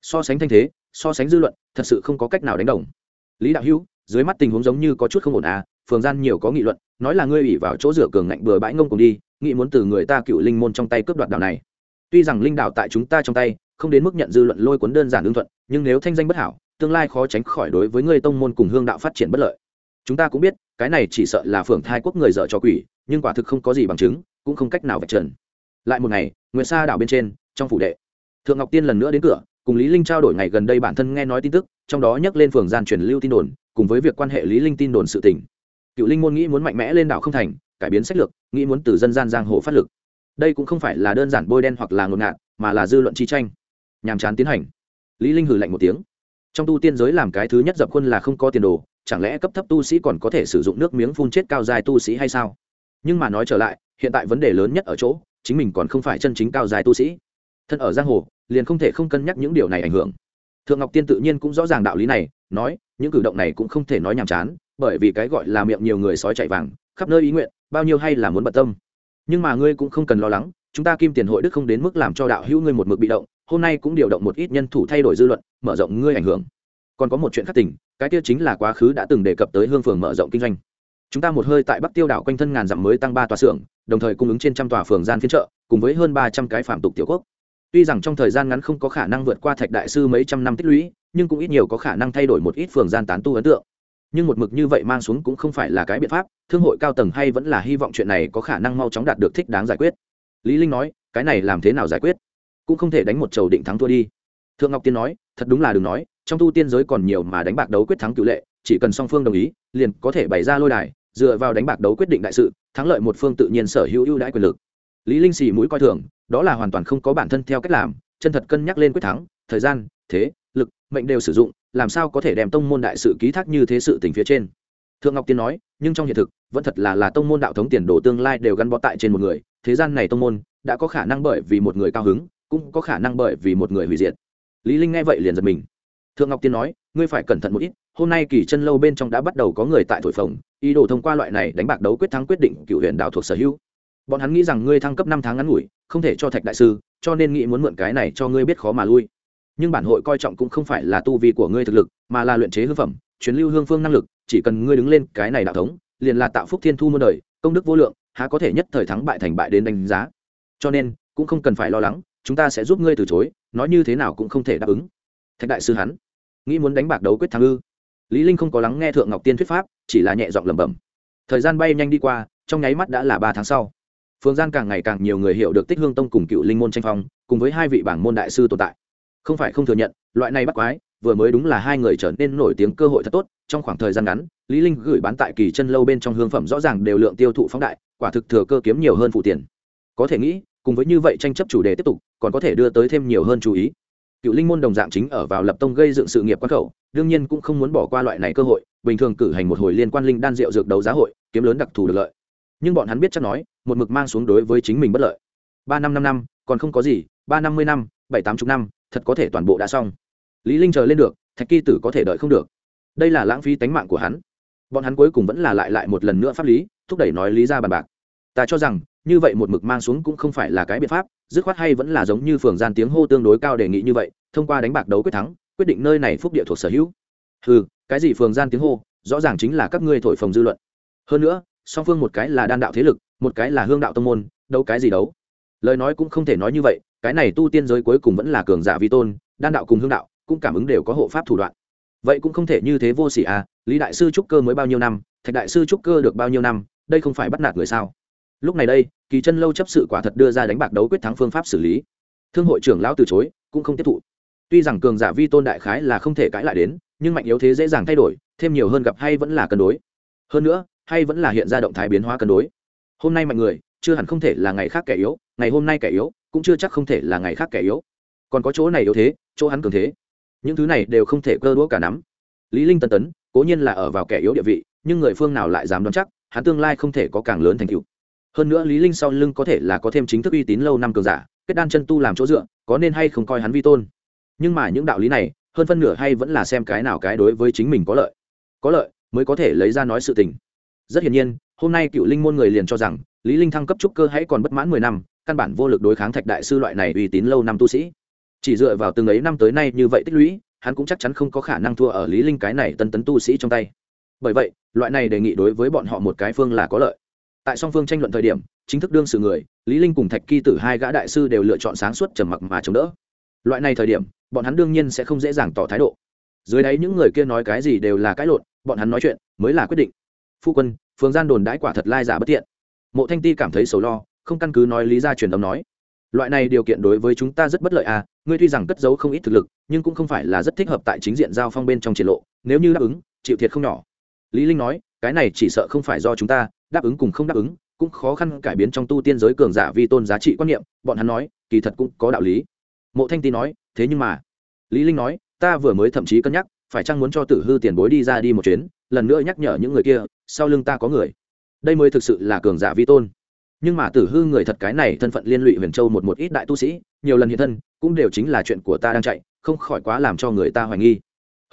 So sánh thanh thế, so sánh dư luận, thật sự không có cách nào đánh đồng. Lý đạo hữu, dưới mắt tình huống giống như có chút không ổn à phường gian nhiều có nghị luận, nói là ngươi ủy vào chỗ rửa cường ngạnh bừa bãi ngông cùng đi, nghĩ muốn từ người ta cựu linh môn trong tay cướp đoạt đảo này. Tuy rằng linh đạo tại chúng ta trong tay, không đến mức nhận dư luận lôi cuốn đơn giản lương thuận nhưng nếu thanh danh bất hảo, tương lai khó tránh khỏi đối với người tông môn cùng hương đạo phát triển bất lợi. Chúng ta cũng biết, cái này chỉ sợ là phường thai quốc người dở cho quỷ, nhưng quả thực không có gì bằng chứng, cũng không cách nào vạch trần. Lại một ngày nguyễn sa đảo bên trên, trong phủ đệ, thượng ngọc tiên lần nữa đến cửa, cùng lý linh trao đổi ngày gần đây bản thân nghe nói tin tức, trong đó nhắc lên phường gian truyền lưu tin đồn, cùng với việc quan hệ lý linh tin đồn sự tình. Cựu linh môn nghĩ muốn mạnh mẽ lên đảo không thành, cải biến sách lược, nghĩ muốn từ dân gian giang hồ phát lực. Đây cũng không phải là đơn giản bôi đen hoặc là ngột ngạt, mà là dư luận chi tranh, nhàm chán tiến hành lý linh hừ lạnh một tiếng. Trong tu tiên giới làm cái thứ nhất dập khuôn là không có tiền đồ, chẳng lẽ cấp thấp tu sĩ còn có thể sử dụng nước miếng phun chết cao dài tu sĩ hay sao? Nhưng mà nói trở lại, hiện tại vấn đề lớn nhất ở chỗ, chính mình còn không phải chân chính cao dài tu sĩ. Thân ở giang hồ, liền không thể không cân nhắc những điều này ảnh hưởng. Thượng ngọc tiên tự nhiên cũng rõ ràng đạo lý này, nói, những cử động này cũng không thể nói nhàm chán, bởi vì cái gọi là miệng nhiều người sói chạy vàng, khắp nơi ý nguyện, bao nhiêu hay là muốn bận tâm. Nhưng mà ngươi cũng không cần lo lắng, chúng ta kim tiền hội đức không đến mức làm cho đạo hữu ngươi một mực bị động hôm nay cũng điều động một ít nhân thủ thay đổi dư luận, mở rộng ngươi ảnh hưởng. Còn có một chuyện khác tình, cái kia chính là quá khứ đã từng đề cập tới hương phường mở rộng kinh doanh. Chúng ta một hơi tại bắc tiêu đảo quanh thân ngàn dặm mới tăng ba tòa xưởng, đồng thời cung ứng trên trăm tòa phường gian phiên trợ cùng với hơn ba trăm cái phạm tục tiểu quốc. Tuy rằng trong thời gian ngắn không có khả năng vượt qua thạch đại sư mấy trăm năm tích lũy, nhưng cũng ít nhiều có khả năng thay đổi một ít phường gian tán tu ấn tượng. Nhưng một mực như vậy mang xuống cũng không phải là cái biện pháp, thương hội cao tầng hay vẫn là hy vọng chuyện này có khả năng mau chóng đạt được thích đáng giải quyết. Lý linh nói, cái này làm thế nào giải quyết? Cũng không thể đánh một trầu định thắng thua đi. Thượng ngọc tiên nói, thật đúng là đừng nói, trong tu tiên giới còn nhiều mà đánh bạc đấu quyết thắng cựu lệ, chỉ cần song phương đồng ý, liền có thể bày ra lôi đài, dựa vào đánh bạc đấu quyết định đại sự, thắng lợi một phương tự nhiên sở hữu ưu đãi quyền lực. Lý linh xì mũi coi thường, đó là hoàn toàn không có bản thân theo cách làm, chân thật cân nhắc lên quyết thắng, thời gian, thế, lực, mệnh đều sử dụng, làm sao có thể đem tông môn đại sự ký thác như thế sự tình phía trên. Thượng ngọc tiên nói, nhưng trong hiện thực, vẫn thật là là tông môn đạo thống tiền đồ tương lai đều gắn bó tại trên một người, thế gian này tông môn, đã có khả năng bởi vì một người cao hứng cũng có khả năng bởi vì một người hủy diệt. Lý linh nghe vậy liền giật mình. Thượng ngọc tiên nói, ngươi phải cẩn thận một ít, hôm nay kỳ chân lâu bên trong đã bắt đầu có người tại thổi phồng, ý đồ thông qua loại này đánh bạc đấu quyết thắng quyết định cựu huyện đạo thuộc sở hữu. Bọn hắn nghĩ rằng ngươi thăng cấp năm tháng ngắn ngủi, không thể cho thạch đại sư, cho nên nghĩ muốn mượn cái này cho ngươi biết khó mà lui. Nhưng bản hội coi trọng cũng không phải là tu vi của ngươi thực lực, mà là luyện chế hư phẩm, truyền lưu hương phương năng lực, chỉ cần ngươi đứng lên cái này đạo thống, liền là tạo phúc thiên thu muôn đời, công đức vô lượng, há có thể nhất thời thắng bại thành bại đến đánh giá. Cho nên, cũng không cần phải lo lắng chúng ta sẽ giúp ngươi từ chối, nói như thế nào cũng không thể đáp ứng. Thạch đại sư hắn, nghĩ muốn đánh bạc đấu quyết thắng ư? Lý linh không có lắng nghe thượng ngọc tiên thuyết pháp, chỉ là nhẹ giọng lẩm bẩm. Thời gian bay nhanh đi qua, trong nháy mắt đã là ba tháng sau. Phương gian càng ngày càng nhiều người hiểu được tích hương tông cùng cựu linh môn tranh phong, cùng với hai vị bảng môn đại sư tồn tại. Không phải không thừa nhận, loại này bắt quái, vừa mới đúng là hai người trở nên nổi tiếng cơ hội thật tốt. Trong khoảng thời gian ngắn, lý linh gửi bán tại kỳ chân lâu bên trong hương phẩm rõ ràng đều lượng tiêu thụ phóng đại, quả thực thừa cơ kiếm nhiều hơn phụ tiền. Có thể nghĩ cùng với như vậy tranh chấp chủ đề tiếp tục, còn có thể đưa tới thêm nhiều hơn chú ý. Cựu linh môn đồng dạng chính ở vào lập tông gây dựng sự nghiệp quan khẩu, đương nhiên cũng không muốn bỏ qua loại này cơ hội, bình thường cử hành một hồi liên quan linh đan rượu dược đấu giá hội, kiếm lớn đặc thù được lợi. Nhưng bọn hắn biết chắc nói, một mực mang xuống đối với chính mình bất lợi. Ba năm năm năm, còn không có gì, ba năm mươi năm, bảy tám chục năm, thật có thể toàn bộ đã xong. Lý linh chờ lên được, thạch kỳ tử có thể đợi không được. Đây là lãng phí tánh mạng của hắn. Bọn hắn cuối cùng vẫn là lại lại một lần nữa pháp lý, thúc đẩy nói lý ra bàn bạc. Ta cho rằng như vậy một mực mang xuống cũng không phải là cái biện pháp, dứt khoát hay vẫn là giống như phường gian tiếng hô tương đối cao đề nghị như vậy, thông qua đánh bạc đấu quyết thắng, quyết định nơi này phúc địa thuộc sở hữu. Ừ cái gì phường gian tiếng hô, rõ ràng chính là các ngươi thổi phồng dư luận. Hơn nữa, song phương một cái là đan đạo thế lực, một cái là hương đạo tông môn, đấu cái gì đấu? Lời nói cũng không thể nói như vậy, cái này tu tiên giới cuối cùng vẫn là cường giả vi tôn, đan đạo cùng hương đạo, cũng cảm ứng đều có hộ pháp thủ đoạn. Vậy cũng không thể như thế vô sỉ à lý đại sư trúc cơ mới bao nhiêu năm, thạch đại sư trúc cơ được bao nhiêu năm, đây không phải bắt nạt người sao? Lúc này đây, kỳ chân lâu chấp sự quả thật đưa ra đánh bạc đấu quyết thắng phương pháp xử lý. Thương hội trưởng lão từ chối, cũng không tiếp thụ. Tuy rằng cường giả vi tôn đại khái là không thể cãi lại đến, nhưng mạnh yếu thế dễ dàng thay đổi, thêm nhiều hơn gặp hay vẫn là cân đối. Hơn nữa, hay vẫn là hiện ra động thái biến hóa cân đối. Hôm nay mạnh người, chưa hẳn không thể là ngày khác kẻ yếu, ngày hôm nay kẻ yếu, cũng chưa chắc không thể là ngày khác kẻ yếu. Còn có chỗ này yếu thế, chỗ hắn cường thế. Những thứ này đều không thể cơ đũa cả nắm. Lý linh tân tấn, cố nhiên là ở vào kẻ yếu địa vị, nhưng người phương nào lại dám đoán chắc, hắn tương lai không thể có càng lớn thành tựu hơn nữa lý linh sau lưng có thể là có thêm chính thức uy tín lâu năm cường giả, kết đan chân tu làm chỗ dựa, có nên hay không coi hắn vi tôn. Nhưng mà những đạo lý này, hơn phân nửa hay vẫn là xem cái nào cái đối với chính mình có lợi. Có lợi, mới có thể lấy ra nói sự tình. Rất hiển nhiên, hôm nay cựu linh môn người liền cho rằng, lý linh thăng cấp trúc cơ hãy còn bất mãn mười năm, căn bản vô lực đối kháng thạch đại sư loại này uy tín lâu năm tu sĩ. Chỉ dựa vào từng ấy năm tới nay như vậy tích lũy, hắn cũng chắc chắn không có khả năng thua ở lý linh cái này tân tấn tu sĩ trong tay. Bởi vậy, loại này đề nghị đối với bọn họ một cái phương là có lợi tại song phương tranh luận thời điểm, chính thức đương sự người, lý linh cùng thạch kỳ tử hai gã đại sư đều lựa chọn sáng suốt trầm mặc mà chống đỡ. Loại này thời điểm, bọn hắn đương nhiên sẽ không dễ dàng tỏ thái độ. Dưới đấy những người kia nói cái gì đều là cái lộn, bọn hắn nói chuyện mới là quyết định. Phu quân, phương gian đồn đãi quả thật lai giả bất tiện. Mộ thanh ti cảm thấy sầu lo, không căn cứ nói lý ra truyền âm nói. Loại này điều kiện đối với chúng ta rất bất lợi à ngươi tuy rằng cất giấu không ít thực lực, nhưng cũng không phải là rất thích hợp tại chính diện giao phong bên trong triển lộ, nếu như đáp ứng, chịu thiệt không nhỏ. Lý linh nói, cái này chỉ sợ không phải do chúng ta đáp ứng cùng không đáp ứng, cũng khó khăn cải biến trong tu tiên giới cường giả vi tôn giá trị quan niệm, bọn hắn nói, kỳ thật cũng có đạo lý. Mộ thanh ti nói, thế nhưng mà lý linh nói, ta vừa mới thậm chí cân nhắc, phải chăng muốn cho tử hư tiền bối đi ra đi một chuyến, lần nữa nhắc nhở những người kia, sau lưng ta có người. Đây mới thực sự là cường giả vi tôn. Nhưng mà tử hư người thật cái này thân phận liên lụy huyền châu một một ít đại tu sĩ, nhiều lần hiện thân, cũng đều chính là chuyện của ta đang chạy, không khỏi quá làm cho người ta hoài nghi.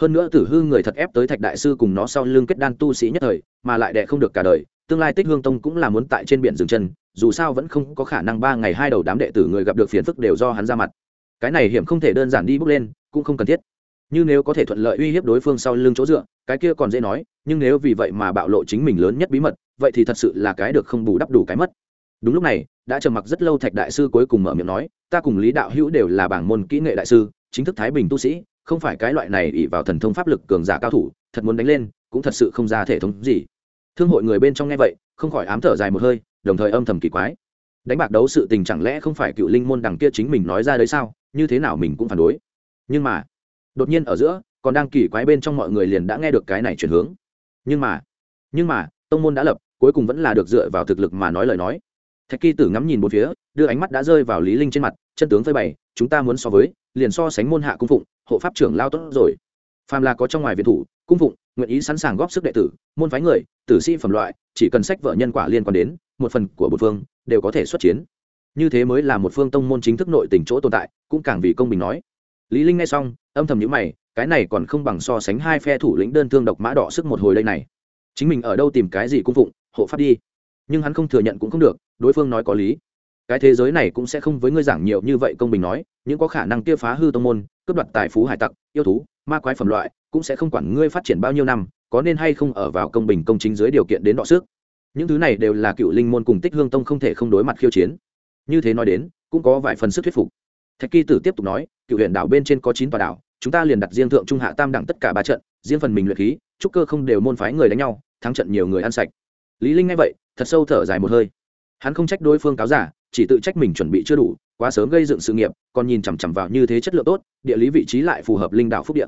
Hơn nữa tử hư người thật ép tới thạch đại sư cùng nó sau lưng kết đan tu sĩ nhất thời, mà lại đệ không được cả đời tương lai tích hương tông cũng là muốn tại trên biển dừng chân, dù sao vẫn không có khả năng ba ngày hai đầu đám đệ tử người gặp được phiền phức đều do hắn ra mặt. Cái này hiểm không thể đơn giản đi bước lên, cũng không cần thiết. Như nếu có thể thuận lợi uy hiếp đối phương sau lưng chỗ dựa, cái kia còn dễ nói, nhưng nếu vì vậy mà bạo lộ chính mình lớn nhất bí mật, vậy thì thật sự là cái được không bù đắp đủ cái mất. Đúng lúc này, đã trầm mặc rất lâu thạch đại sư cuối cùng mở miệng nói, ta cùng lý đạo hữu đều là bảng môn kỹ nghệ đại sư, chính thức thái bình tu sĩ, không phải cái loại này ỉ vào thần thông pháp lực cường giả cao thủ, thật muốn đánh lên, cũng thật sự không ra thể thống gì thương hội người bên trong nghe vậy, không khỏi ám thở dài một hơi, đồng thời âm thầm kỳ quái. Đánh bạc đấu sự tình chẳng lẽ không phải cựu linh môn đằng kia chính mình nói ra đấy sao? Như thế nào mình cũng phản đối. Nhưng mà, đột nhiên ở giữa, còn đang kỳ quái bên trong mọi người liền đã nghe được cái này chuyển hướng. Nhưng mà nhưng mà, tông môn đã lập, cuối cùng vẫn là được dựa vào thực lực mà nói lời nói. Thạch kỳ tử ngắm nhìn một phía, đưa ánh mắt đã rơi vào lý linh trên mặt, chân tướng phơi bày, chúng ta muốn so với, liền so sánh môn hạ cung phụng, hộ pháp trưởng lao tốt rồi. Phàm là có trong ngoài viện thủ cung phụng, nguyện ý sẵn sàng góp sức đệ tử, môn phái người, tử sĩ phẩm loại, chỉ cần sách vợ nhân quả liên quan đến, một phần của một phương, đều có thể xuất chiến. Như thế mới là một phương tông môn chính thức nội tình chỗ tồn tại, cũng càng vì công bình nói. Lý linh nghe xong, âm thầm nhíu mày, cái này còn không bằng so sánh hai phe thủ lĩnh đơn thương độc mã đỏ sức một hồi đây này. Chính mình ở đâu tìm cái gì cung phụng, hộ pháp đi. Nhưng hắn không thừa nhận cũng không được, đối phương nói có lý. Cái thế giới này cũng sẽ không với ngươi giảng nhiều như vậy công bình nói những có khả năng kia phá hư tông môn, cướp đoạt tài phú hải tặc, yêu thú ma quái phẩm loại cũng sẽ không quản ngươi phát triển bao nhiêu năm, có nên hay không ở vào công bình công chính dưới điều kiện đến đọ sức. Những thứ này đều là cựu linh môn cùng tích hương tông không thể không đối mặt khiêu chiến. Như thế nói đến, cũng có vài phần sức thuyết phục. Thạch kỳ tử tiếp tục nói, cựu huyện đảo bên trên có chín tòa đảo, chúng ta liền đặt riêng thượng trung hạ tam đẳng tất cả ba trận, riêng phần mình luyện khí, trúc cơ không đều môn phái người đánh nhau, thắng trận nhiều người ăn sạch. Lý linh nghe vậy, thật sâu thở dài một hơi. Hắn không trách đối phương cáo giả, chỉ tự trách mình chuẩn bị chưa đủ quá sớm gây dựng sự nghiệp còn nhìn chằm chằm vào như thế chất lượng tốt địa lý vị trí lại phù hợp linh đạo phúc địa.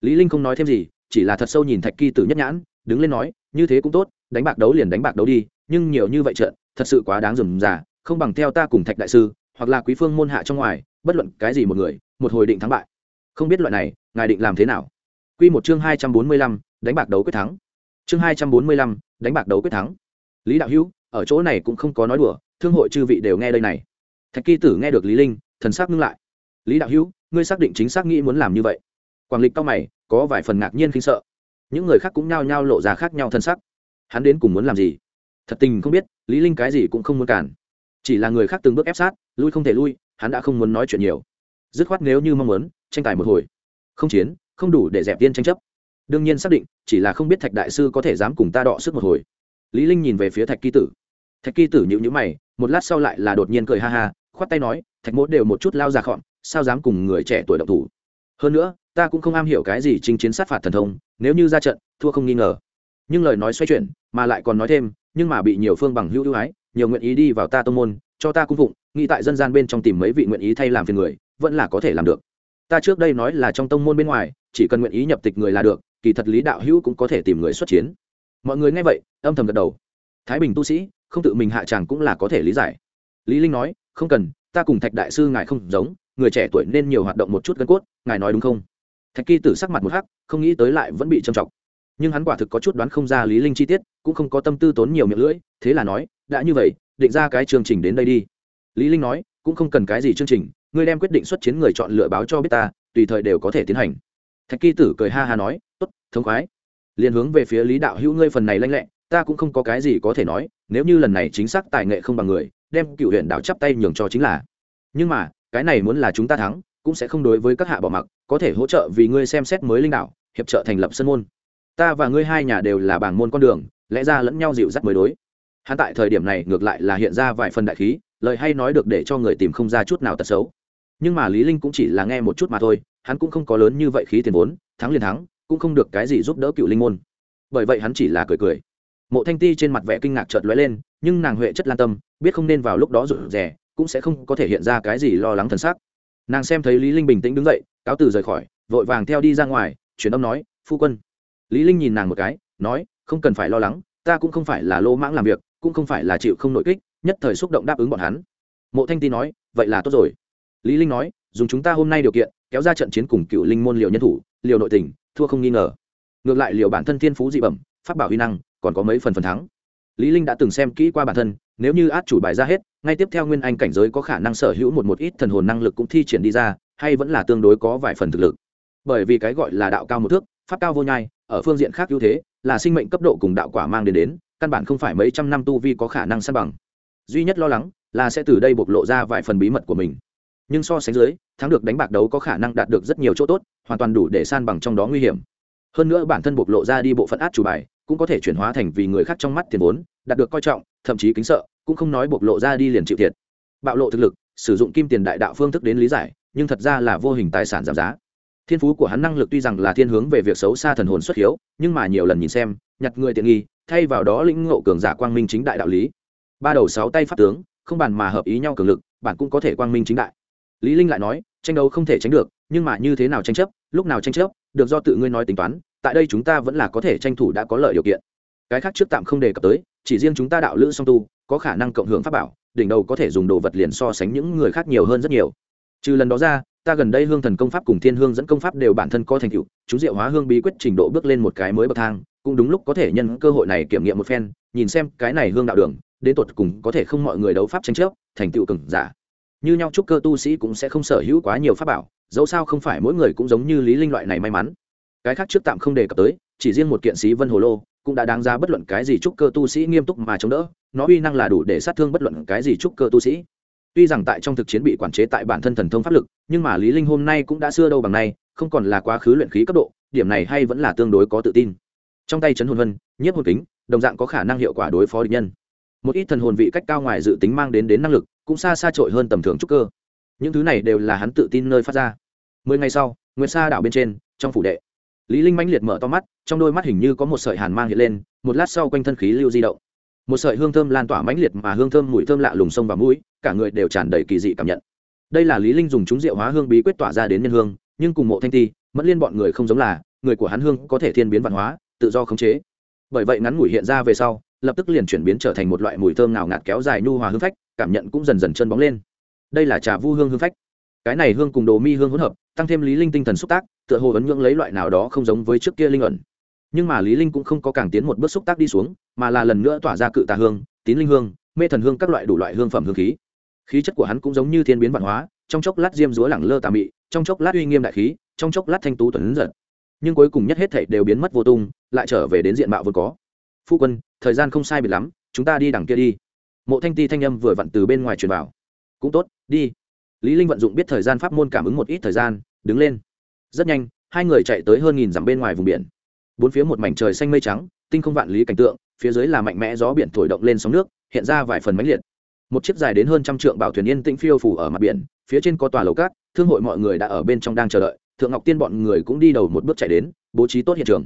Lý linh không nói thêm gì chỉ là thật sâu nhìn thạch kỳ tử nhất nhãn đứng lên nói như thế cũng tốt đánh bạc đấu liền đánh bạc đấu đi nhưng nhiều như vậy trận thật sự quá đáng rườm rà không bằng theo ta cùng thạch đại sư hoặc là quý phương môn hạ trong ngoài bất luận cái gì một người một hồi định thắng bại. Không biết loại này ngài định làm thế nào? Quy một chương hai trăm bốn mươi lăm, đánh bạc đấu quyết thắng. Chương hai trăm bốn mươi lăm, đánh bạc đấu quyết thắng. Lý đạo hữu ở chỗ này cũng không có nói đùa thương hội chư vị đều nghe đây này thạch kỳ tử nghe được lý linh, thần sắc ngưng lại. Lý đạo hữu, ngươi xác định chính xác nghĩ muốn làm như vậy? Quảng lịch cao mày, có vài phần ngạc nhiên kinh sợ. Những người khác cũng nhao nhao lộ ra khác nhau thân sắc. Hắn đến cùng muốn làm gì? Thật tình không biết, lý linh cái gì cũng không muốn cản. Chỉ là người khác từng bước ép sát, lui không thể lui, hắn đã không muốn nói chuyện nhiều. Dứt khoát nếu như mong muốn, tranh tài một hồi. Không chiến, không đủ để dẹp tiên tranh chấp. Đương nhiên xác định, chỉ là không biết thạch đại sư có thể dám cùng ta đọ sức một hồi. Lý linh nhìn về phía thạch kỳ tử. Thạch kỳ tử nhíu nhíu mày, một lát sau lại là đột nhiên cười ha ha khoát tay nói, thạch mỗ đều một chút lao ra khọn sao dám cùng người trẻ tuổi động thủ? Hơn nữa, ta cũng không am hiểu cái gì chính chiến sát phạt thần thông, nếu như ra trận, thua không nghi ngờ. Nhưng lời nói xoay chuyển, mà lại còn nói thêm, nhưng mà bị nhiều phương bằng hữu ưu ái, nhiều nguyện ý đi vào ta tông môn, cho ta cung phụng, nghĩ tại dân gian bên trong tìm mấy vị nguyện ý thay làm phiền người, vẫn là có thể làm được. Ta trước đây nói là trong tông môn bên ngoài, chỉ cần nguyện ý nhập tịch người là được, kỳ thật lý đạo hữu cũng có thể tìm người xuất chiến. Mọi người nghe vậy, âm thầm gật đầu. Thái bình tu sĩ, không tự mình hạ tràng cũng là có thể lý giải. Lý linh nói không cần, ta cùng thạch đại sư ngài không giống, người trẻ tuổi nên nhiều hoạt động một chút gân cốt, ngài nói đúng không? Thạch kỳ tử sắc mặt một hắc, không nghĩ tới lại vẫn bị trầm trọng nhưng hắn quả thực có chút đoán không ra lý linh chi tiết, cũng không có tâm tư tốn nhiều miệng lưỡi, thế là nói, đã như vậy, định ra cái chương trình đến đây đi. Lý linh nói, cũng không cần cái gì chương trình, ngươi đem quyết định xuất chiến người chọn lựa báo cho biết ta, tùy thời đều có thể tiến hành. Thạch kỳ tử cười ha ha nói, tốt thống khoái. Liền hướng về phía lý đạo hữu, ngươi phần này lanh lẹ, ta cũng không có cái gì có thể nói, nếu như lần này chính xác tài nghệ không bằng người đem cựu huyện đảo chắp tay nhường cho chính là. Nhưng mà, cái này muốn là chúng ta thắng, cũng sẽ không đối với các hạ bỏ mặc, có thể hỗ trợ vì ngươi xem xét mới linh đạo hiệp trợ thành lập sân môn. Ta và ngươi hai nhà đều là bảng môn con đường, lẽ ra lẫn nhau dịu dắt mới đối. Hắn tại thời điểm này ngược lại là hiện ra vài phần đại khí, lời hay nói được để cho người tìm không ra chút nào tật xấu. Nhưng mà lý linh cũng chỉ là nghe một chút mà thôi, hắn cũng không có lớn như vậy khí tiền vốn, thắng liền thắng, cũng không được cái gì giúp đỡ cựu linh môn. Bởi vậy hắn chỉ là cười cười mộ thanh ti trên mặt vẻ kinh ngạc chợt lóe lên, nhưng nàng huệ chất lan tâm, biết không nên vào lúc đó rụt rè, cũng sẽ không có thể hiện ra cái gì lo lắng thần sắc. Nàng xem thấy lý linh bình tĩnh đứng dậy, cáo từ rời khỏi, vội vàng theo đi ra ngoài chuyển âm nói, phu quân. Lý linh nhìn nàng một cái, nói, không cần phải lo lắng, ta cũng không phải là lô mãng làm việc, cũng không phải là chịu không nội kích, nhất thời xúc động đáp ứng bọn hắn. Mộ thanh ti nói, vậy là tốt rồi. Lý linh nói, dùng chúng ta hôm nay điều kiện, kéo ra trận chiến cùng cựu linh môn liều nhân thủ, liều nội tình, thua không nghi ngờ. Ngược lại liều bản thân thiên phú dị bẩm phát bảo huy năng còn có mấy phần phần thắng. Lý linh đã từng xem kỹ qua bản thân, nếu như át chủ bài ra hết, ngay tiếp theo nguyên anh cảnh giới có khả năng sở hữu một một ít thần hồn năng lực cũng thi triển đi ra, hay vẫn là tương đối có vài phần thực lực. Bởi vì cái gọi là đạo cao một thước, pháp cao vô nhai, ở phương diện khác ưu thế, là sinh mệnh cấp độ cùng đạo quả mang đến đến, căn bản không phải mấy trăm năm tu vi có khả năng san bằng. Duy nhất lo lắng là sẽ từ đây bộc lộ ra vài phần bí mật của mình. Nhưng so sánh dưới, thắng được đánh bạc đấu có khả năng đạt được rất nhiều chỗ tốt, hoàn toàn đủ để san bằng trong đó nguy hiểm. Hơn nữa bản thân bộc lộ ra đi bộ phận át chủ bài cũng có thể chuyển hóa thành vì người khác trong mắt tiền vốn, đạt được coi trọng, thậm chí kính sợ, cũng không nói bộc lộ ra đi liền chịu thiệt. Bạo lộ thực lực, sử dụng kim tiền đại đạo phương thức đến lý giải, nhưng thật ra là vô hình tài sản giảm giá. Thiên phú của hắn năng lực tuy rằng là thiên hướng về việc xấu xa thần hồn xuất hiếu, nhưng mà nhiều lần nhìn xem, nhặt người tiện nghi, thay vào đó lĩnh ngộ cường giả quang minh chính đại đạo lý. Ba đầu sáu tay pháp tướng, không bàn mà hợp ý nhau cường lực, bạn cũng có thể quang minh chính đại. Lý linh lại nói, tranh đấu không thể tránh được, nhưng mà như thế nào tranh chấp, lúc nào tranh chấp, được do tự ngươi nói tính toán tại đây chúng ta vẫn là có thể tranh thủ đã có lợi điều kiện. Cái khác trước tạm không đề cập tới, chỉ riêng chúng ta đạo lữ song tu, có khả năng cộng hưởng pháp bảo, đỉnh đầu có thể dùng đồ vật liền so sánh những người khác nhiều hơn rất nhiều. Trừ lần đó ra, ta gần đây hương thần công pháp cùng thiên hương dẫn công pháp đều bản thân có thành tựu, chúng diệu hóa hương bí quyết trình độ bước lên một cái mới bậc thang, cũng đúng lúc có thể nhân cơ hội này kiểm nghiệm một phen, nhìn xem cái này hương đạo đường, đến tột cùng có thể không mọi người đấu pháp tranh chấp, thành tựu cừng giả. Như nhau chúc cơ tu sĩ cũng sẽ không sở hữu quá nhiều pháp bảo, dẫu sao không phải mỗi người cũng giống như lý linh loại này may mắn cái khác trước tạm không đề cập tới, chỉ riêng một kiện sĩ vân hồ lô, cũng đã đáng ra bất luận cái gì trúc cơ tu sĩ nghiêm túc mà chống đỡ, nó uy năng là đủ để sát thương bất luận cái gì trúc cơ tu sĩ. Tuy rằng tại trong thực chiến bị quản chế tại bản thân thần thông pháp lực, nhưng mà lý linh hôm nay cũng đã xưa đâu bằng nay, không còn là quá khứ luyện khí cấp độ, điểm này hay vẫn là tương đối có tự tin. Trong tay chấn hồn vân, nhiếp hồn kính, đồng dạng có khả năng hiệu quả đối phó địch nhân. Một ít thần hồn vị cách cao ngoài dự tính mang đến đến năng lực, cũng xa xa trội hơn tầm thường trúc cơ. Những thứ này đều là hắn tự tin nơi phát ra. Mười ngày sau, nguyệt sa đảo bên trên, trong phủ đệ lý linh mãnh liệt mở to mắt, trong đôi mắt hình như có một sợi hàn mang hiện lên, một lát sau quanh thân khí lưu di động. Một sợi hương thơm lan tỏa mãnh liệt mà hương thơm mùi thơm lạ lùng sông vào mũi, cả người đều tràn đầy kỳ dị cảm nhận. Đây là lý linh dùng chúng rượu hóa hương bí quyết tỏa ra đến nhân hương, nhưng cùng mộ thanh ti, mẫn liên bọn người không giống là, người của hắn hương có thể thiên biến văn hóa, tự do khống chế. Bởi vậy ngắn ngủi hiện ra về sau, lập tức liền chuyển biến trở thành một loại mùi thơm nào ngạt kéo dài nhu hòa hương phách, cảm nhận cũng dần dần chân bóng lên. Đây là trà vu hương hương phách. Cái này hương cùng đồ mi hương hỗn hợp, tăng thêm lý linh tinh thần xúc tác tựa hồ ấn nhưỡng lấy loại nào đó không giống với trước kia linh ẩn. Nhưng mà lý linh cũng không có càng tiến một bước xúc tác đi xuống, mà là lần nữa tỏa ra cự tà hương, tín linh hương, mê thần hương các loại đủ loại hương phẩm hương khí. Khí chất của hắn cũng giống như thiên biến văn hóa, trong chốc lát diêm dúa lẳng lơ tà mị, trong chốc lát uy nghiêm đại khí, trong chốc lát thanh tú tuấn giật. Nhưng cuối cùng nhất hết thảy đều biến mất vô tung, lại trở về đến diện mạo vốn có. Phu quân, thời gian không sai biệt lắm, chúng ta đi đằng kia đi. Mộ thanh ti thanh âm vừa vặn từ bên ngoài truyền vào. Cũng tốt, đi. Lý linh vận dụng biết thời gian pháp môn cảm ứng một ít thời gian, đứng lên rất nhanh, hai người chạy tới hơn nghìn dặm bên ngoài vùng biển. Bốn phía một mảnh trời xanh mây trắng, tinh không vạn lý cảnh tượng, phía dưới là mạnh mẽ gió biển thổi động lên sóng nước, hiện ra vài phần mãnh liệt. Một chiếc dài đến hơn trăm trượng bảo thuyền yên tĩnh phiêu phủ ở mặt biển, phía trên có tòa lầu cát, thương hội mọi người đã ở bên trong đang chờ đợi, thượng ngọc tiên bọn người cũng đi đầu một bước chạy đến, bố trí tốt hiện trường.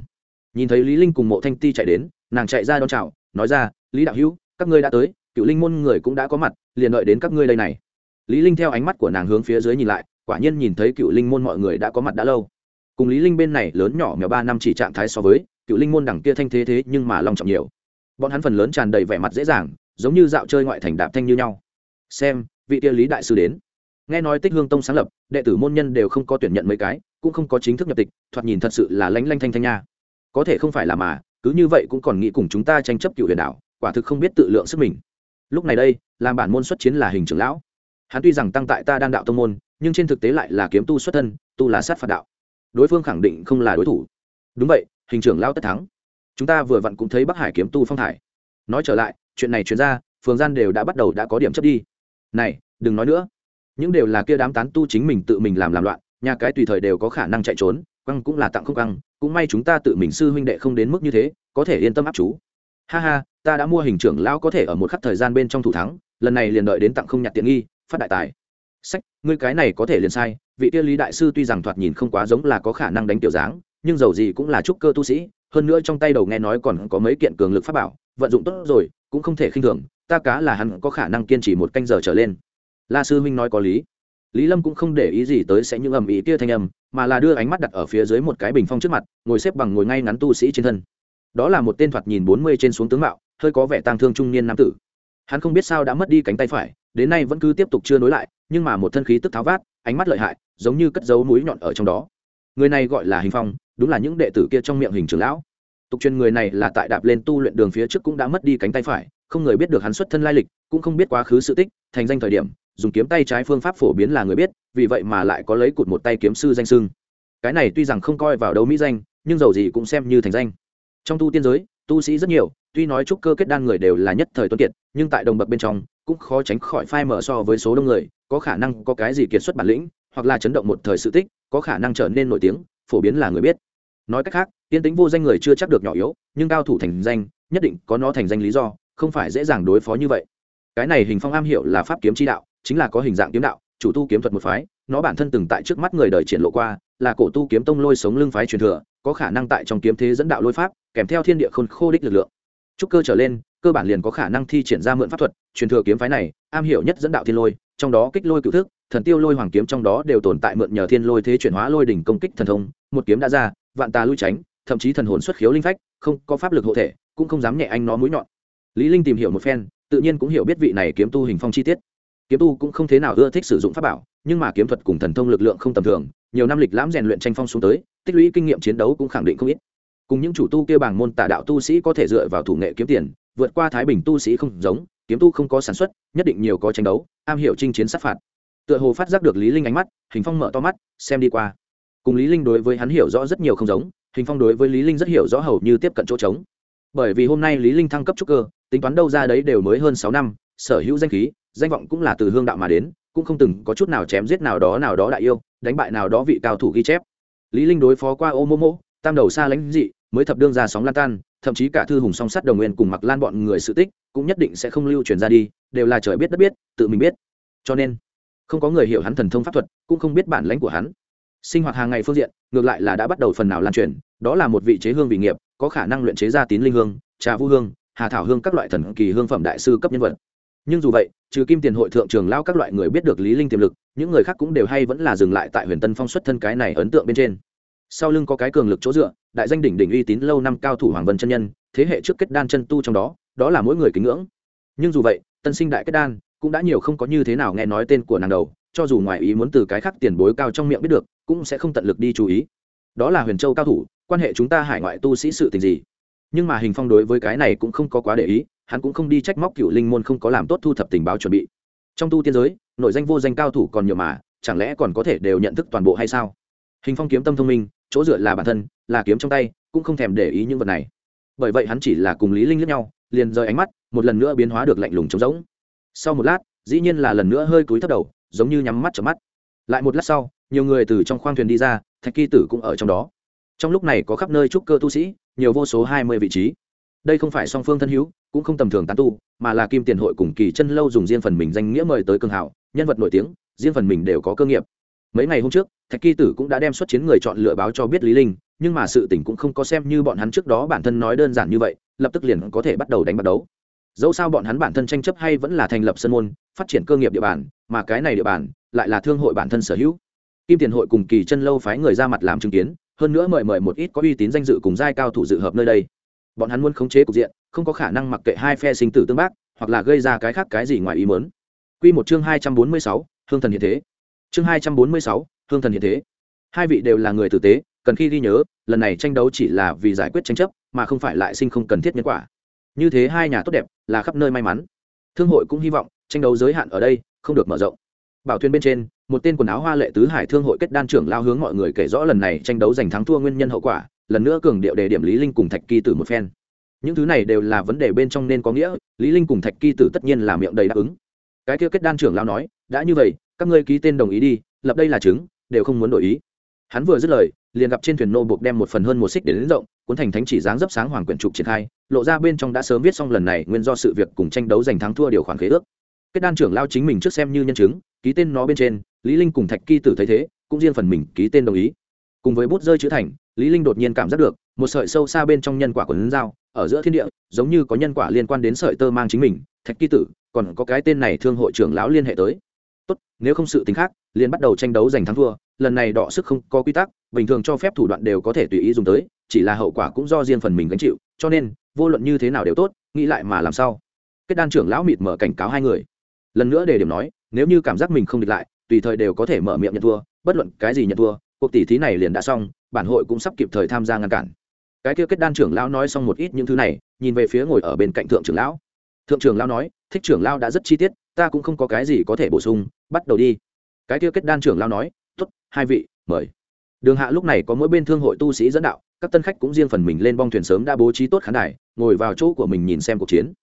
Nhìn thấy lý linh cùng mộ thanh ti chạy đến, nàng chạy ra đón chào, nói ra, lý đạo hữu, các ngươi đã tới, cựu linh môn người cũng đã có mặt, liền đợi đến các ngươi đây này. Lý linh theo ánh mắt của nàng hướng phía dưới nhìn lại quả nhiên nhìn thấy cựu linh môn mọi người đã có mặt đã lâu. Cùng lý linh bên này lớn nhỏ mèo ba năm chỉ trạng thái so với, cựu linh môn đằng kia thanh thế thế nhưng mà long trọng nhiều. Bọn hắn phần lớn tràn đầy vẻ mặt dễ dàng, giống như dạo chơi ngoại thành đạp thanh như nhau. Xem, vị kia lý đại sư đến. Nghe nói tích hương tông sáng lập, đệ tử môn nhân đều không có tuyển nhận mấy cái, cũng không có chính thức nhập tịch, thoạt nhìn thật sự là lánh lanh thanh thanh nha. Có thể không phải là mà, cứ như vậy cũng còn nghĩ cùng chúng ta tranh chấp cựu huyền đảo, quả thực không biết tự lượng sức mình. Lúc này đây, làm bản môn xuất chiến là hình trưởng lão. Hắn tuy rằng tăng tại ta đang đạo tông môn nhưng trên thực tế lại là kiếm tu xuất thân, tu là sát phạt đạo. Đối phương khẳng định không là đối thủ. Đúng vậy, hình trưởng lao tất thắng. Chúng ta vừa vặn cũng thấy bắc hải kiếm tu phong thải. Nói trở lại, chuyện này chuyển ra, phường gian đều đã bắt đầu đã có điểm chấp đi. Này, đừng nói nữa. Những đều là kia đám tán tu chính mình tự mình làm làm loạn, nhà cái tùy thời đều có khả năng chạy trốn, quăng cũng là tặng không quăng, cũng may chúng ta tự mình sư huynh đệ không đến mức như thế, có thể yên tâm áp chú. Ha ha, ta đã mua hình trưởng lão có thể ở một khắc thời gian bên trong thủ thắng, lần này liền đợi đến tặng không nhặt tiện nghi, phát đại tài sách, ngươi cái này có thể liền sai, vị tiên lý đại sư tuy rằng thoạt nhìn không quá giống là có khả năng đánh tiểu dáng, nhưng dầu gì cũng là trúc cơ tu sĩ, hơn nữa trong tay đầu nghe nói còn có mấy kiện cường lực pháp bảo, vận dụng tốt rồi, cũng không thể khinh thường, ta cá là hắn có khả năng kiên trì một canh giờ trở lên. La sư huynh nói có lý. Lý lâm cũng không để ý gì tới sẽ những ầm ý kia thanh âm, mà là đưa ánh mắt đặt ở phía dưới một cái bình phong trước mặt, ngồi xếp bằng ngồi ngay ngắn tu sĩ trên thân. Đó là một tên thoạt nhìn bốn mươi trên xuống tướng mạo, hơi có vẻ tang thương trung niên nam tử. Hắn không biết sao đã mất đi cánh tay phải, đến nay vẫn cứ tiếp tục chưa nối lại nhưng mà một thân khí tức tháo vát, ánh mắt lợi hại, giống như cất dấu núi nhọn ở trong đó. Người này gọi là hình phong, đúng là những đệ tử kia trong miệng hình trưởng lão. Tục truyền người này là tại đạp lên tu luyện đường phía trước cũng đã mất đi cánh tay phải, không người biết được hắn xuất thân lai lịch, cũng không biết quá khứ sự tích, thành danh thời điểm, dùng kiếm tay trái phương pháp phổ biến là người biết, vì vậy mà lại có lấy cụt một tay kiếm sư danh sưng cái này tuy rằng không coi vào đấu mỹ danh, nhưng dầu gì cũng xem như thành danh. Trong tu tiên giới, tu sĩ rất nhiều, tuy nói trúc cơ kết đan người đều là nhất thời tuân kiệt, nhưng tại đồng bậc bên trong cũng khó tránh khỏi phai mở so với số đông người, có khả năng có cái gì kiệt xuất bản lĩnh, hoặc là chấn động một thời sự tích, có khả năng trở nên nổi tiếng, phổ biến là người biết. Nói cách khác, tiên tính vô danh người chưa chắc được nhỏ yếu, nhưng cao thủ thành danh, nhất định có nó thành danh lý do, không phải dễ dàng đối phó như vậy. Cái này hình phong am hiểu là pháp kiếm chi đạo, chính là có hình dạng kiếm đạo, chủ tu kiếm thuật một phái, nó bản thân từng tại trước mắt người đời triển lộ qua, là cổ tu kiếm tông lôi sống lưng phái truyền thừa, có khả năng tại trong kiếm thế dẫn đạo lôi pháp, kèm theo thiên địa khôn khô đích lực lượng. Trúc cơ trở lên cơ bản liền có khả năng thi triển ra mượn pháp thuật, truyền thừa kiếm phái này, am hiểu nhất dẫn đạo thiên lôi, trong đó kích lôi cựu thức, thần tiêu lôi hoàng kiếm trong đó đều tồn tại mượn nhờ thiên lôi thế chuyển hóa lôi đỉnh công kích thần thông, một kiếm đã ra, vạn tà lui tránh, thậm chí thần hồn xuất khiếu linh phách, không có pháp lực hộ thể, cũng không dám nhẹ anh nó mũi nhọn. Lý linh tìm hiểu một phen, tự nhiên cũng hiểu biết vị này kiếm tu hình phong chi tiết. Kiếm tu cũng không thế nào ưa thích sử dụng pháp bảo, nhưng mà kiếm thuật cùng thần thông lực lượng không tầm thường, nhiều năm lịch lãm rèn luyện tranh phong xuống tới, tích lũy kinh nghiệm chiến đấu cũng khẳng định không ít. Cùng những chủ tu kia bảng môn tà đạo tu sĩ có thể dựa vào thủ nghệ kiếm tiền vượt qua thái bình tu sĩ không giống, kiếm tu không có sản xuất, nhất định nhiều có tranh đấu, am hiểu chinh chiến sát phạt. Tựa hồ phát giác được lý linh ánh mắt, hình phong mở to mắt, xem đi qua. Cùng lý linh đối với hắn hiểu rõ rất nhiều không giống, hình phong đối với lý linh rất hiểu rõ hầu như tiếp cận chỗ trống. Bởi vì hôm nay lý linh thăng cấp trúc cơ, tính toán đâu ra đấy đều mới hơn sáu năm, sở hữu danh khí, danh vọng cũng là từ hương đạo mà đến, cũng không từng có chút nào chém giết nào đó nào đó đại yêu, đánh bại nào đó vị cao thủ ghi chép. Lý linh đối phó qua ô mô mô, tam đầu xa lãnh dị, mới thập đương ra sóng lan tan thậm chí cả thư hùng song sắt đồng nguyên cùng mặc lan bọn người sự tích cũng nhất định sẽ không lưu truyền ra đi, đều là trời biết đất biết, tự mình biết. Cho nên, không có người hiểu hắn thần thông pháp thuật, cũng không biết bản lãnh của hắn. Sinh hoạt hàng ngày phương diện, ngược lại là đã bắt đầu phần nào lan truyền, đó là một vị chế hương vị nghiệp, có khả năng luyện chế ra tín linh hương, trà vu hương, hà thảo hương các loại thần kỳ hương phẩm đại sư cấp nhân vật. Nhưng dù vậy, trừ kim tiền hội thượng trường lao các loại người biết được lý linh tiềm lực, những người khác cũng đều hay vẫn là dừng lại tại huyền tân phong xuất thân cái này ấn tượng bên trên sau lưng có cái cường lực chỗ dựa, đại danh đỉnh đỉnh uy tín lâu năm cao thủ hoàng vân chân nhân, thế hệ trước kết đan chân tu trong đó đó là mỗi người kính ngưỡng. Nhưng dù vậy, tân sinh đại kết đan cũng đã nhiều không có như thế nào nghe nói tên của nàng đầu, cho dù ngoài ý muốn từ cái khác tiền bối cao trong miệng biết được, cũng sẽ không tận lực đi chú ý. Đó là huyền châu cao thủ, quan hệ chúng ta hải ngoại tu sĩ sự tình gì? Nhưng mà hình phong đối với cái này cũng không có quá để ý, hắn cũng không đi trách móc cựu linh môn không có làm tốt thu thập tình báo chuẩn bị. Trong tu tiên giới, nội danh vô danh cao thủ còn nhiều mà, chẳng lẽ còn có thể đều nhận thức toàn bộ hay sao? Hình phong kiếm tâm thông minh chỗ dựa là bản thân, là kiếm trong tay, cũng không thèm để ý những vật này. Bởi vậy hắn chỉ là cùng lý linh lướt nhau, liền rời ánh mắt, một lần nữa biến hóa được lạnh lùng trống rỗng. Sau một lát, dĩ nhiên là lần nữa hơi cúi thấp đầu, giống như nhắm mắt chớm mắt. Lại một lát sau, nhiều người từ trong khoang thuyền đi ra, thạch kỳ tử cũng ở trong đó. Trong lúc này có khắp nơi trúc cơ tu sĩ, nhiều vô số hai mươi vị trí. Đây không phải song phương thân hữu, cũng không tầm thường tán tu, mà là kim tiền hội cùng kỳ chân lâu dùng riêng phần mình danh nghĩa mời tới cường hảo nhân vật nổi tiếng, riêng phần mình đều có cơ nghiệp mấy ngày hôm trước thạch kỳ tử cũng đã đem xuất chiến người chọn lựa báo cho biết lý linh nhưng mà sự tình cũng không có xem như bọn hắn trước đó bản thân nói đơn giản như vậy lập tức liền có thể bắt đầu đánh bắt đấu. Dẫu sao bọn hắn bản thân tranh chấp hay vẫn là thành lập sân môn phát triển cơ nghiệp địa bàn mà cái này địa bàn lại là thương hội bản thân sở hữu. Kim tiền hội cùng kỳ chân lâu phái người ra mặt làm chứng kiến hơn nữa mời mời một ít có uy tín danh dự cùng giai cao thủ dự hợp nơi đây. Bọn hắn muốn khống chế cục diện không có khả năng mặc kệ hai phe sinh tử tương bác hoặc là gây ra cái khác cái gì ngoài ý muốn. Quy một chương hai trăm bốn mươi sáu, hương thần hiện thế. Chương hai trăm bốn mươi sáu, hương thần hiện thế. Hai vị đều là người tử tế, cần khi ghi nhớ, lần này tranh đấu chỉ là vì giải quyết tranh chấp, mà không phải lại sinh không cần thiết nhân quả. Như thế hai nhà tốt đẹp, là khắp nơi may mắn. Thương hội cũng hy vọng tranh đấu giới hạn ở đây, không được mở rộng. Bảo thuyền bên trên, một tên quần áo hoa lệ tứ hải thương hội kết đan trưởng lao hướng mọi người kể rõ lần này tranh đấu giành thắng thua nguyên nhân hậu quả, lần nữa cường điệu đề điểm lý linh cùng thạch kỳ tử một phen những thứ này đều là vấn đề bên trong nên có nghĩa lý linh cùng thạch kỳ tử tất nhiên là miệng đầy đáp ứng cái kia kết đan trưởng lao nói đã như vậy các ngươi ký tên đồng ý đi lập đây là chứng đều không muốn đổi ý. Hắn vừa dứt lời liền gặp trên thuyền nô buộc đem một phần hơn một xích đến, đến rộng cuốn thành thánh chỉ dáng dấp sáng hoàng quyển trục triển khai lộ ra bên trong đã sớm viết xong lần này nguyên do sự việc cùng tranh đấu giành thắng thua điều khoản khế ước. Kết đan trưởng lao chính mình trước xem như nhân chứng ký tên nó bên trên lý linh cùng thạch kỳ tử thấy thế cũng riêng phần mình ký tên đồng ý. Cùng với bút rơi chữ thành lý linh đột nhiên cảm giác được một sợi sâu xa bên trong nhân quả của lấn dao ở giữa thiên địa giống như có nhân quả liên quan đến sợi tơ mang chính mình. Thạch kỳ tử còn có cái tên này thương hội trưởng lão liên hệ tới tốt, nếu không sự tính khác, liền bắt đầu tranh đấu giành thắng thua, lần này đọ sức không có quy tắc, bình thường cho phép thủ đoạn đều có thể tùy ý dùng tới, chỉ là hậu quả cũng do riêng phần mình gánh chịu, cho nên, vô luận như thế nào đều tốt, nghĩ lại mà làm sao. Kết đan trưởng lão mịt mở cảnh cáo hai người. Lần nữa để điểm nói, nếu như cảm giác mình không địch lại, tùy thời đều có thể mở miệng nhận thua, bất luận cái gì nhận thua, cuộc tỷ thí này liền đã xong, bản hội cũng sắp kịp thời tham gia ngăn cản. Cái kia kết đan trưởng lão nói xong một ít những thứ này, nhìn về phía ngồi ở bên cạnh thượng trưởng lão. Thượng trưởng lão nói, thích trưởng lão đã rất chi tiết ta cũng không có cái gì có thể bổ sung, bắt đầu đi. Cái kia kết đan trưởng lao nói, tốt, hai vị, mời. Đường hạ lúc này có mỗi bên thương hội tu sĩ dẫn đạo, các tân khách cũng riêng phần mình lên bong thuyền sớm đã bố trí tốt khán đài, ngồi vào chỗ của mình nhìn xem cuộc chiến.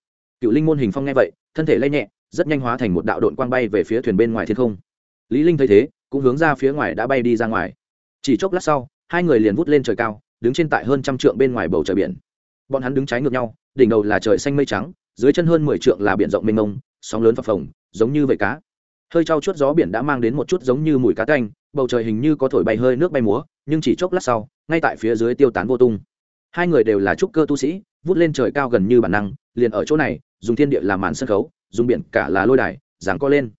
Cựu linh môn hình phong nghe vậy, thân thể lay nhẹ, rất nhanh hóa thành một đạo đội quang bay về phía thuyền bên ngoài thiên không. Lý linh thấy thế, cũng hướng ra phía ngoài đã bay đi ra ngoài. Chỉ chốc lát sau, hai người liền vút lên trời cao, đứng trên tại hơn trăm trượng bên ngoài bầu trời biển. Bọn hắn đứng trái ngược nhau, đỉnh đầu là trời xanh mây trắng, dưới chân hơn mười trượng là biển rộng mênh mông sóng lớn phập phồng, giống như vậy cá. Hơi trao chuốt gió biển đã mang đến một chút giống như mùi cá tanh, bầu trời hình như có thổi bay hơi nước bay múa, nhưng chỉ chốc lát sau, ngay tại phía dưới tiêu tán vô tung. Hai người đều là trúc cơ tu sĩ, vút lên trời cao gần như bản năng, liền ở chỗ này, dùng thiên địa làm màn sân khấu, dùng biển cả là lôi đài giảng co lên.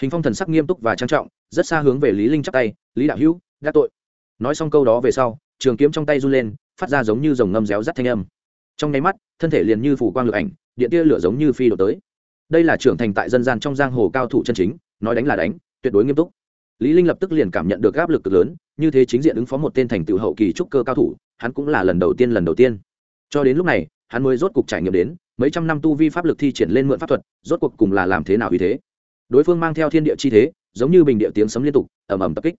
Hình phong thần sắc nghiêm túc và trang trọng, rất xa hướng về lý linh chắp tay, lý đạo hữu, đã tội. Nói xong câu đó về sau, trường kiếm trong tay run lên, phát ra giống như dòng ngâm réo rắt thanh âm. Trong nháy mắt, thân thể liền như phủ quang lực ảnh, điện tia lửa giống như phi đổ tới đây là trưởng thành tại dân gian trong giang hồ cao thủ chân chính, nói đánh là đánh, tuyệt đối nghiêm túc. Lý linh lập tức liền cảm nhận được áp lực cực lớn, như thế chính diện ứng phó một tên thành tựu hậu kỳ trúc cơ cao thủ, hắn cũng là lần đầu tiên lần đầu tiên. Cho đến lúc này, hắn mới rốt cuộc trải nghiệm đến, mấy trăm năm tu vi pháp lực thi triển lên mượn pháp thuật, rốt cuộc cùng là làm thế nào uy thế. Đối phương mang theo thiên địa chi thế, giống như bình địa tiếng sấm liên tục, ầm ầm tập kích.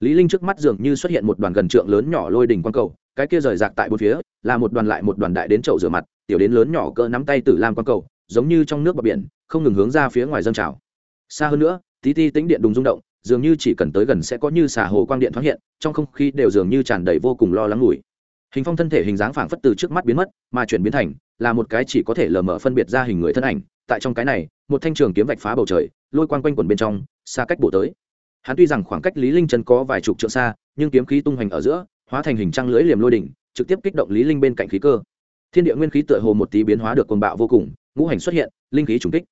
Lý linh trước mắt dường như xuất hiện một đoàn gần trượng lớn nhỏ lôi đỉnh quan cầu, cái kia rời rạc tại bốn phía, là một đoàn lại một đoàn đại đến chậu rửa mặt, tiểu đến lớn nhỏ cỡ nắm tay tử lam quan cầu giống như trong nước bờ biển, không ngừng hướng ra phía ngoài dâng trào. Xa hơn nữa, tí ti tĩnh điện đùng rung động, dường như chỉ cần tới gần sẽ có như xả hồ quang điện thoáng hiện, trong không khí đều dường như tràn đầy vô cùng lo lắng ngủi hình phong thân thể hình dáng phảng phất từ trước mắt biến mất, mà chuyển biến thành, là một cái chỉ có thể lờ mờ phân biệt ra hình người thân ảnh. Tại trong cái này, một thanh trường kiếm vạch phá bầu trời, lôi quang quanh quẩn bên trong, xa cách bổ tới. Hắn tuy rằng khoảng cách lý linh chân có vài chục trượng xa, nhưng kiếm khí tung hoành ở giữa, hóa thành hình trăng lưỡi liềm lôi đỉnh, trực tiếp kích động lý linh bên cạnh khí cơ. Thiên địa nguyên khí tựa hồ một tí biến hóa được cuồng bạo vô cùng ngũ hành xuất hiện, linh khí trùng kích.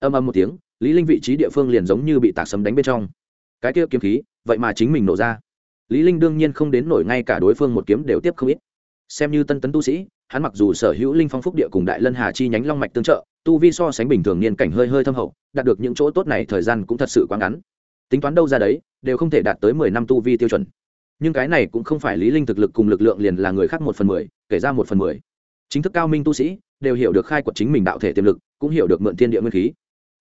Âm âm một tiếng, lý linh vị trí địa phương liền giống như bị tạc sấm đánh bên trong. Cái kia kiếm khí, vậy mà chính mình nổ ra. Lý linh đương nhiên không đến nổi ngay cả đối phương một kiếm đều tiếp không ít. Xem như tân tấn tu sĩ, hắn mặc dù sở hữu linh phong phúc địa cùng đại lân hà chi nhánh long mạch tương trợ, tu vi so sánh bình thường niên cảnh hơi hơi thâm hậu, đạt được những chỗ tốt này thời gian cũng thật sự quá ngắn. Tính toán đâu ra đấy, đều không thể đạt tới mười năm tu vi tiêu chuẩn. Nhưng cái này cũng không phải lý linh thực lực cùng lực lượng liền là người khác một phần mười, kể ra một phần mười chính thức cao minh tu sĩ đều hiểu được khai quật chính mình đạo thể tiềm lực, cũng hiểu được mượn thiên địa nguyên khí.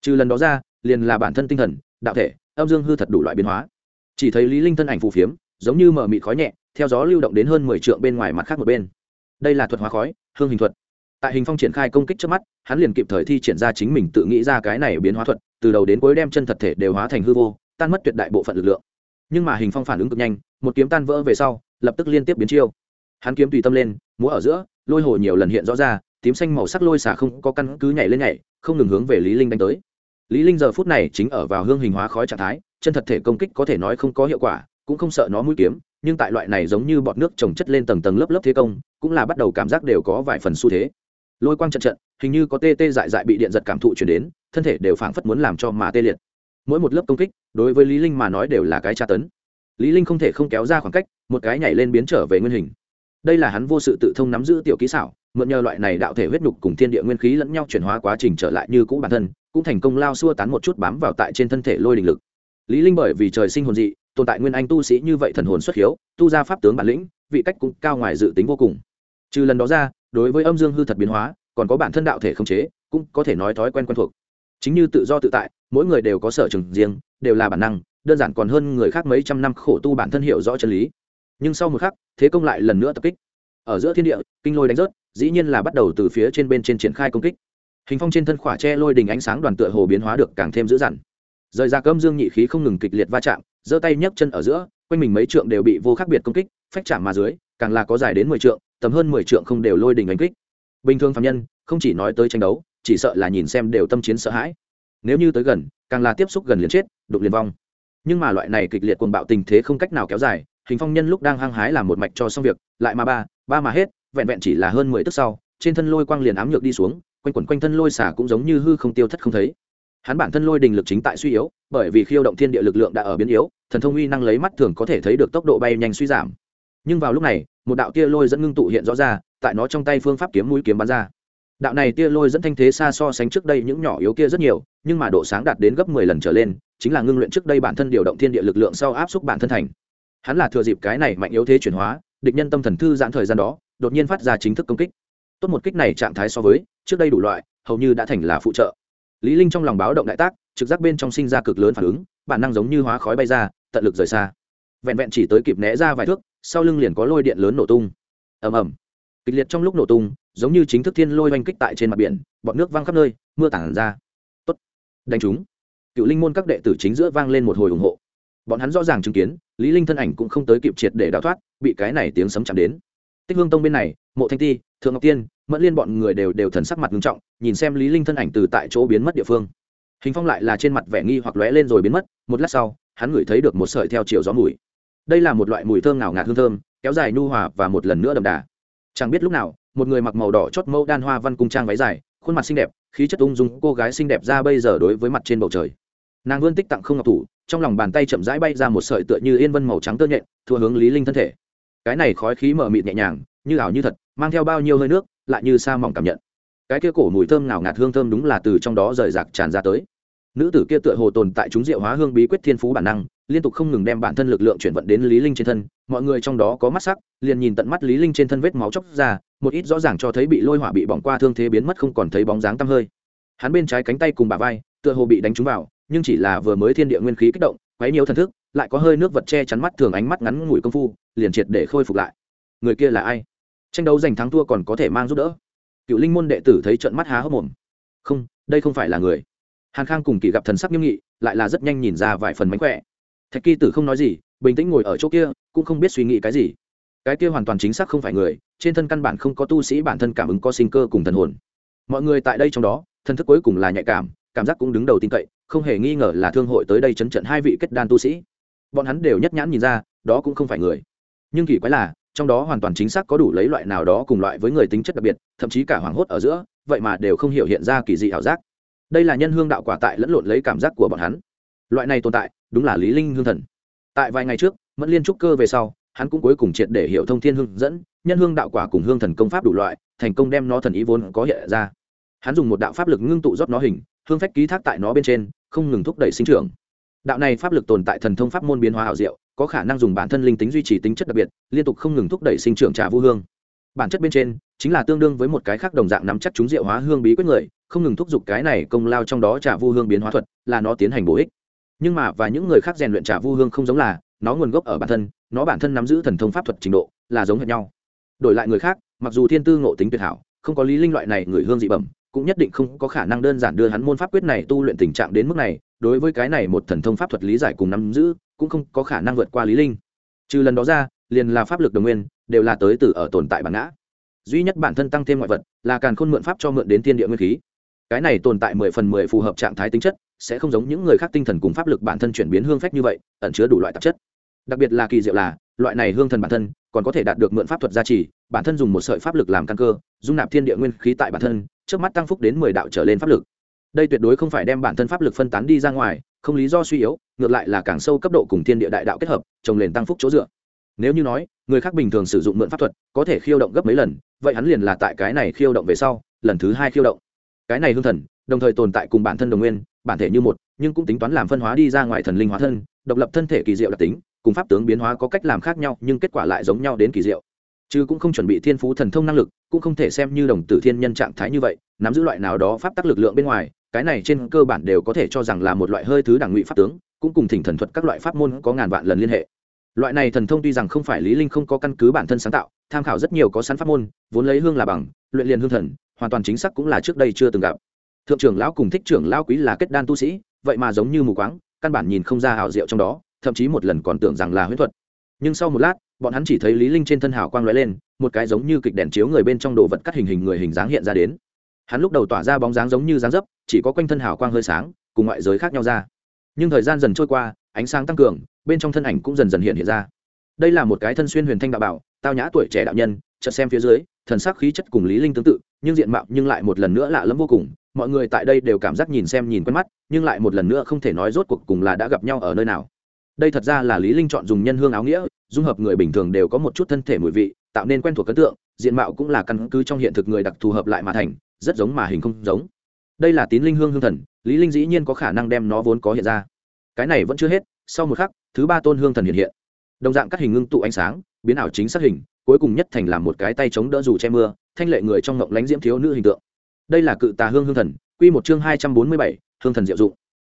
Trừ lần đó ra, liền là bản thân tinh thần, đạo thể, âm dương hư thật đủ loại biến hóa. Chỉ thấy lý linh thân ảnh phù phiếm, giống như mở mịt khói nhẹ, theo gió lưu động đến hơn mười trượng bên ngoài mặt khác một bên. Đây là thuật hóa khói, hương hình thuật. Tại hình phong triển khai công kích trước mắt, hắn liền kịp thời thi triển ra chính mình tự nghĩ ra cái này biến hóa thuật, từ đầu đến cuối đem chân thật thể đều hóa thành hư vô, tan mất tuyệt đại bộ phận lực lượng. Nhưng mà hình phong phản ứng cực nhanh, một kiếm tan vỡ về sau, lập tức liên tiếp biến chiêu. Hắn kiếm tùy tâm lên, múa ở giữa lôi hồ nhiều lần hiện rõ ra, tím xanh màu sắc lôi xả không có căn cứ nhảy lên nhảy, không ngừng hướng về lý linh đánh tới. Lý linh giờ phút này chính ở vào hương hình hóa khói trạng thái, chân thật thể công kích có thể nói không có hiệu quả, cũng không sợ nó mũi kiếm, nhưng tại loại này giống như bọt nước trồng chất lên tầng tầng lớp lớp thế công, cũng là bắt đầu cảm giác đều có vài phần xu thế. Lôi quang trận trận, hình như có tê tê dại dại bị điện giật cảm thụ chuyển đến, thân thể đều phảng phất muốn làm cho mà tê liệt. Mỗi một lớp công kích, đối với lý linh mà nói đều là cái tra tấn. Lý linh không thể không kéo ra khoảng cách, một cái nhảy lên biến trở về nguyên hình đây là hắn vô sự tự thông nắm giữ tiểu kỹ xảo, mượn nhờ loại này đạo thể huyết nhục cùng thiên địa nguyên khí lẫn nhau chuyển hóa quá trình trở lại như cũ bản thân, cũng thành công lao xua tán một chút bám vào tại trên thân thể lôi đình lực. Lý linh bởi vì trời sinh hồn dị, tồn tại nguyên anh tu sĩ như vậy thần hồn xuất hiếu, tu ra pháp tướng bản lĩnh, vị cách cũng cao ngoài dự tính vô cùng. Trừ lần đó ra, đối với âm dương hư thật biến hóa, còn có bản thân đạo thể không chế, cũng có thể nói thói quen quen thuộc. Chính như tự do tự tại, mỗi người đều có sở trường riêng, đều là bản năng, đơn giản còn hơn người khác mấy trăm năm khổ tu bản thân hiểu rõ chân lý nhưng sau một khắc, thế công lại lần nữa tập kích. Ở giữa thiên địa, kinh lôi đánh rớt, dĩ nhiên là bắt đầu từ phía trên bên trên triển khai công kích. Hình phong trên thân khỏa tre lôi đình ánh sáng đoàn tựa hồ biến hóa được càng thêm dữ dằn. Rời ra cơm dương nhị khí không ngừng kịch liệt va chạm, giơ tay nhấc chân ở giữa, quanh mình mấy trượng đều bị vô khác biệt công kích, phách chạm mà dưới, càng là có dài đến mười trượng, tầm hơn mười trượng không đều lôi đình đánh kích. Bình thường phạm nhân, không chỉ nói tới tranh đấu, chỉ sợ là nhìn xem đều tâm chiến sợ hãi. Nếu như tới gần, càng là tiếp xúc gần liền chết, đụng liền vong. Nhưng mà loại này kịch liệt cuồng bạo tình thế không cách nào kéo dài hình phong nhân lúc đang hăng hái làm một mạch cho xong việc, lại mà ba ba mà hết, vẹn vẹn chỉ là hơn mười tức sau, trên thân lôi quang liền ám nhược đi xuống, quanh quẩn quanh thân lôi xả cũng giống như hư không tiêu thất không thấy. Hắn bản thân lôi đình lực chính tại suy yếu, bởi vì khiêu động thiên địa lực lượng đã ở biến yếu, thần thông uy năng lấy mắt thường có thể thấy được tốc độ bay nhanh suy giảm. Nhưng vào lúc này, một đạo tia lôi dẫn ngưng tụ hiện rõ ra, tại nó trong tay phương pháp kiếm mũi kiếm bắn ra. Đạo này tia lôi dẫn thanh thế xa so sánh trước đây những nhỏ yếu kia rất nhiều, nhưng mà độ sáng đạt đến gấp mười lần trở lên, chính là ngưng luyện trước đây bản thân điều động thiên địa lực lượng sau áp xúc bản thân thành hắn là thừa dịp cái này mạnh yếu thế chuyển hóa, địch nhân tâm thần thư giãn thời gian đó, đột nhiên phát ra chính thức công kích. Tốt một kích này trạng thái so với, trước đây đủ loại, hầu như đã thành là phụ trợ. Lý linh trong lòng báo động đại tác, trực giác bên trong sinh ra cực lớn phản ứng, bản năng giống như hóa khói bay ra, tận lực rời xa. Vẹn vẹn chỉ tới kịp né ra vài thước, sau lưng liền có lôi điện lớn nổ tung. Ầm ầm. Kịch liệt trong lúc nổ tung, giống như chính thức thiên lôi oanh kích tại trên mặt biển bọn nước văng khắp nơi, mưa tản ra. Tốt. Đánh chúng cựu linh môn các đệ tử chính giữa vang lên một hồi ủng hộ bọn hắn rõ ràng chứng kiến, lý linh thân ảnh cũng không tới kịp triệt để đào thoát, bị cái này tiếng sấm chạm đến. Tích hương tông bên này, mộ thanh ti, thượng ngọc tiên, mẫn liên bọn người đều đều thần sắc mặt nghiêm trọng, nhìn xem lý linh thân ảnh từ tại chỗ biến mất địa phương. Hình phong lại là trên mặt vẻ nghi hoặc lóe lên rồi biến mất, một lát sau, hắn ngửi thấy được một sợi theo chiều gió mùi. Đây là một loại mùi thơm ngào ngạt hương thơm, kéo dài nu hòa và một lần nữa đậm đà. Chẳng biết lúc nào, một người mặc màu đỏ chót mẫu đan hoa văn cung trang váy dài, khuôn mặt xinh đẹp, khí chất ung dung, cô gái xinh đẹp ra bây giờ đối với mặt trên bầu trời. Nàng vươn tích tặng không ngọc thủ trong lòng bàn tay chậm rãi bay ra một sợi tựa như yên vân màu trắng tơ nhện, thua hướng lý linh thân thể. Cái này khói khí mờ mịt nhẹ nhàng, như ảo như thật, mang theo bao nhiêu hơi nước, lại như sa mỏng cảm nhận. Cái kia cổ mùi thơm ngào ngạt hương thơm đúng là từ trong đó rời rạc tràn ra tới. Nữ tử kia tựa hồ tồn tại chúng diệu hóa hương bí quyết thiên phú bản năng, liên tục không ngừng đem bản thân lực lượng chuyển vận đến lý linh trên thân, mọi người trong đó có mắt sắc, liền nhìn tận mắt lý linh trên thân vết máu chóc ra, một ít rõ ràng cho thấy bị lôi hỏa bị bỏng qua thương thế biến mất không còn thấy bóng dáng tăm hơi. Hắn bên trái cánh tay cùng bả vai, tựa hồ bị đánh trúng vào nhưng chỉ là vừa mới thiên địa nguyên khí kích động, quấy nhiều thần thức, lại có hơi nước vật che chắn mắt thường ánh mắt ngắn ngủi công phu, liền triệt để khôi phục lại. Người kia là ai? Tranh đấu giành thắng thua còn có thể mang giúp đỡ. Cựu linh môn đệ tử thấy trận mắt há hốc mồm. Không, đây không phải là người. Hàn khang cùng kỳ gặp thần sắc nghiêm nghị, lại là rất nhanh nhìn ra vài phần mánh khỏe. Thạch kỳ tử không nói gì, bình tĩnh ngồi ở chỗ kia, cũng không biết suy nghĩ cái gì. Cái kia hoàn toàn chính xác không phải người, trên thân căn bản không có tu sĩ bản thân cảm ứng có sinh cơ cùng thần hồn. Mọi người tại đây trong đó thân thức cuối cùng là nhạy cảm cảm giác cũng đứng đầu tin cậy không hề nghi ngờ là thương hội tới đây chấn trận hai vị kết đan tu sĩ. Bọn hắn đều nhất nhãn nhìn ra, đó cũng không phải người. Nhưng kỳ quái là, trong đó hoàn toàn chính xác có đủ lấy loại nào đó cùng loại với người tính chất đặc biệt, thậm chí cả hoảng hốt ở giữa, vậy mà đều không hiểu hiện ra kỳ dị ảo giác. Đây là nhân hương đạo quả tại lẫn lộn lấy cảm giác của bọn hắn. Loại này tồn tại, đúng là lý linh hương thần. Tại vài ngày trước, mẫn liên trúc cơ về sau, hắn cũng cuối cùng triệt để hiểu thông thiên hương dẫn, nhân hương đạo quả cùng hương thần công pháp đủ loại, thành công đem nó thần ý vốn có hiện ra. Hắn dùng một đạo pháp lực ngưng tụ rót nó hình, hương phách ký thác tại nó bên trên không ngừng thúc đẩy sinh trưởng. Đạo này pháp lực tồn tại thần thông pháp môn biến hóa hảo diệu, có khả năng dùng bản thân linh tính duy trì tính chất đặc biệt, liên tục không ngừng thúc đẩy sinh trưởng trà vu hương. Bản chất bên trên, chính là tương đương với một cái khác đồng dạng nắm chắc chúng diệu hóa hương bí quyết người, không ngừng thúc giục cái này công lao trong đó trà vu hương biến hóa thuật, là nó tiến hành bổ ích. Nhưng mà và những người khác rèn luyện trà vu hương không giống là, nó nguồn gốc ở bản thân, nó bản thân nắm giữ thần thông pháp thuật trình độ, là giống hệt nhau. Đổi lại người khác, mặc dù thiên tư ngộ tính tuyệt hảo, không có lý linh loại này người hương dị bẩm cũng nhất định không có khả năng đơn giản đưa hắn môn pháp quyết này tu luyện tình trạng đến mức này, đối với cái này một thần thông pháp thuật lý giải cùng nắm giữ, cũng không có khả năng vượt qua lý linh. Trừ lần đó ra, liền là pháp lực đồng nguyên, đều là tới từ ở tồn tại bản ngã. Duy nhất bản thân tăng thêm ngoại vật, là càn khôn mượn pháp cho mượn đến thiên địa nguyên khí. Cái này tồn tại mười phần mười phù hợp trạng thái tính chất, sẽ không giống những người khác tinh thần cùng pháp lực bản thân chuyển biến hương phách như vậy, ẩn chứa đủ loại tạp chất. Đặc biệt là kỳ diệu là, loại này hương thần bản thân còn có thể đạt được mượn pháp thuật gia trì, bản thân dùng một sợi pháp lực làm căn cơ, dung nạp thiên địa nguyên khí tại bản thân, trước mắt tăng phúc đến mười đạo trở lên pháp lực. Đây tuyệt đối không phải đem bản thân pháp lực phân tán đi ra ngoài, không lý do suy yếu, ngược lại là càng sâu cấp độ cùng thiên địa đại đạo kết hợp, trồng lên tăng phúc chỗ dựa. Nếu như nói, người khác bình thường sử dụng mượn pháp thuật, có thể khiêu động gấp mấy lần, vậy hắn liền là tại cái này khiêu động về sau, lần thứ hai khiêu động. Cái này hương thần, đồng thời tồn tại cùng bản thân đồng nguyên, bản thể như một, nhưng cũng tính toán làm phân hóa đi ra ngoài thần linh hóa thân, độc lập thân thể kỳ diệu đặc tính cùng pháp tướng biến hóa có cách làm khác nhau, nhưng kết quả lại giống nhau đến kỳ diệu. Chứ cũng không chuẩn bị thiên phú thần thông năng lực, cũng không thể xem như đồng tử thiên nhân trạng thái như vậy, nắm giữ loại nào đó pháp tắc lực lượng bên ngoài, cái này trên cơ bản đều có thể cho rằng là một loại hơi thứ đẳng ngụy pháp tướng, cũng cùng thỉnh thần thuật các loại pháp môn có ngàn vạn lần liên hệ. Loại này thần thông tuy rằng không phải lý linh không có căn cứ bản thân sáng tạo, tham khảo rất nhiều có sẵn pháp môn, vốn lấy hương là bằng, luyện liền hương thần, hoàn toàn chính xác cũng là trước đây chưa từng gặp. Thượng trưởng lão cùng thích trưởng lão quý là kết đan tu sĩ, vậy mà giống như mù quáng, căn bản nhìn không ra hào diệu trong đó thậm chí một lần còn tưởng rằng là huyễn thuật. Nhưng sau một lát, bọn hắn chỉ thấy lý linh trên thân hào quang lóe lên, một cái giống như kịch đèn chiếu người bên trong đồ vật cắt hình hình người hình dáng hiện ra đến. Hắn lúc đầu tỏa ra bóng dáng giống như dáng dấp, chỉ có quanh thân hào quang hơi sáng, cùng ngoại giới khác nhau ra. Nhưng thời gian dần trôi qua, ánh sáng tăng cường, bên trong thân ảnh cũng dần dần hiện hiện ra. Đây là một cái thân xuyên huyền thanh đạo bảo, tao nhã tuổi trẻ đạo nhân, chợt xem phía dưới, thần sắc khí chất cùng lý linh tương tự, nhưng diện mạo nhưng lại một lần nữa lạ lẫm vô cùng. Mọi người tại đây đều cảm giác nhìn xem nhìn quen mắt, nhưng lại một lần nữa không thể nói rốt cuộc cùng là đã gặp nhau ở nơi nào đây thật ra là lý linh chọn dùng nhân hương áo nghĩa, dung hợp người bình thường đều có một chút thân thể mùi vị, tạo nên quen thuộc ấn tượng, diện mạo cũng là căn cứ trong hiện thực người đặc thù hợp lại mà thành, rất giống mà hình không giống. Đây là tín linh hương hương thần, lý linh dĩ nhiên có khả năng đem nó vốn có hiện ra. Cái này vẫn chưa hết, sau một khắc, thứ ba tôn hương thần hiện hiện. Đồng dạng các hình ngưng tụ ánh sáng, biến ảo chính xác hình, cuối cùng nhất thành làm một cái tay chống đỡ dù che mưa, thanh lệ người trong ngộng lánh diễm thiếu nữ hình tượng. Đây là cự tà hương hương thần, quy một chương hai trăm bốn mươi bảy, hương thần diệu dụng.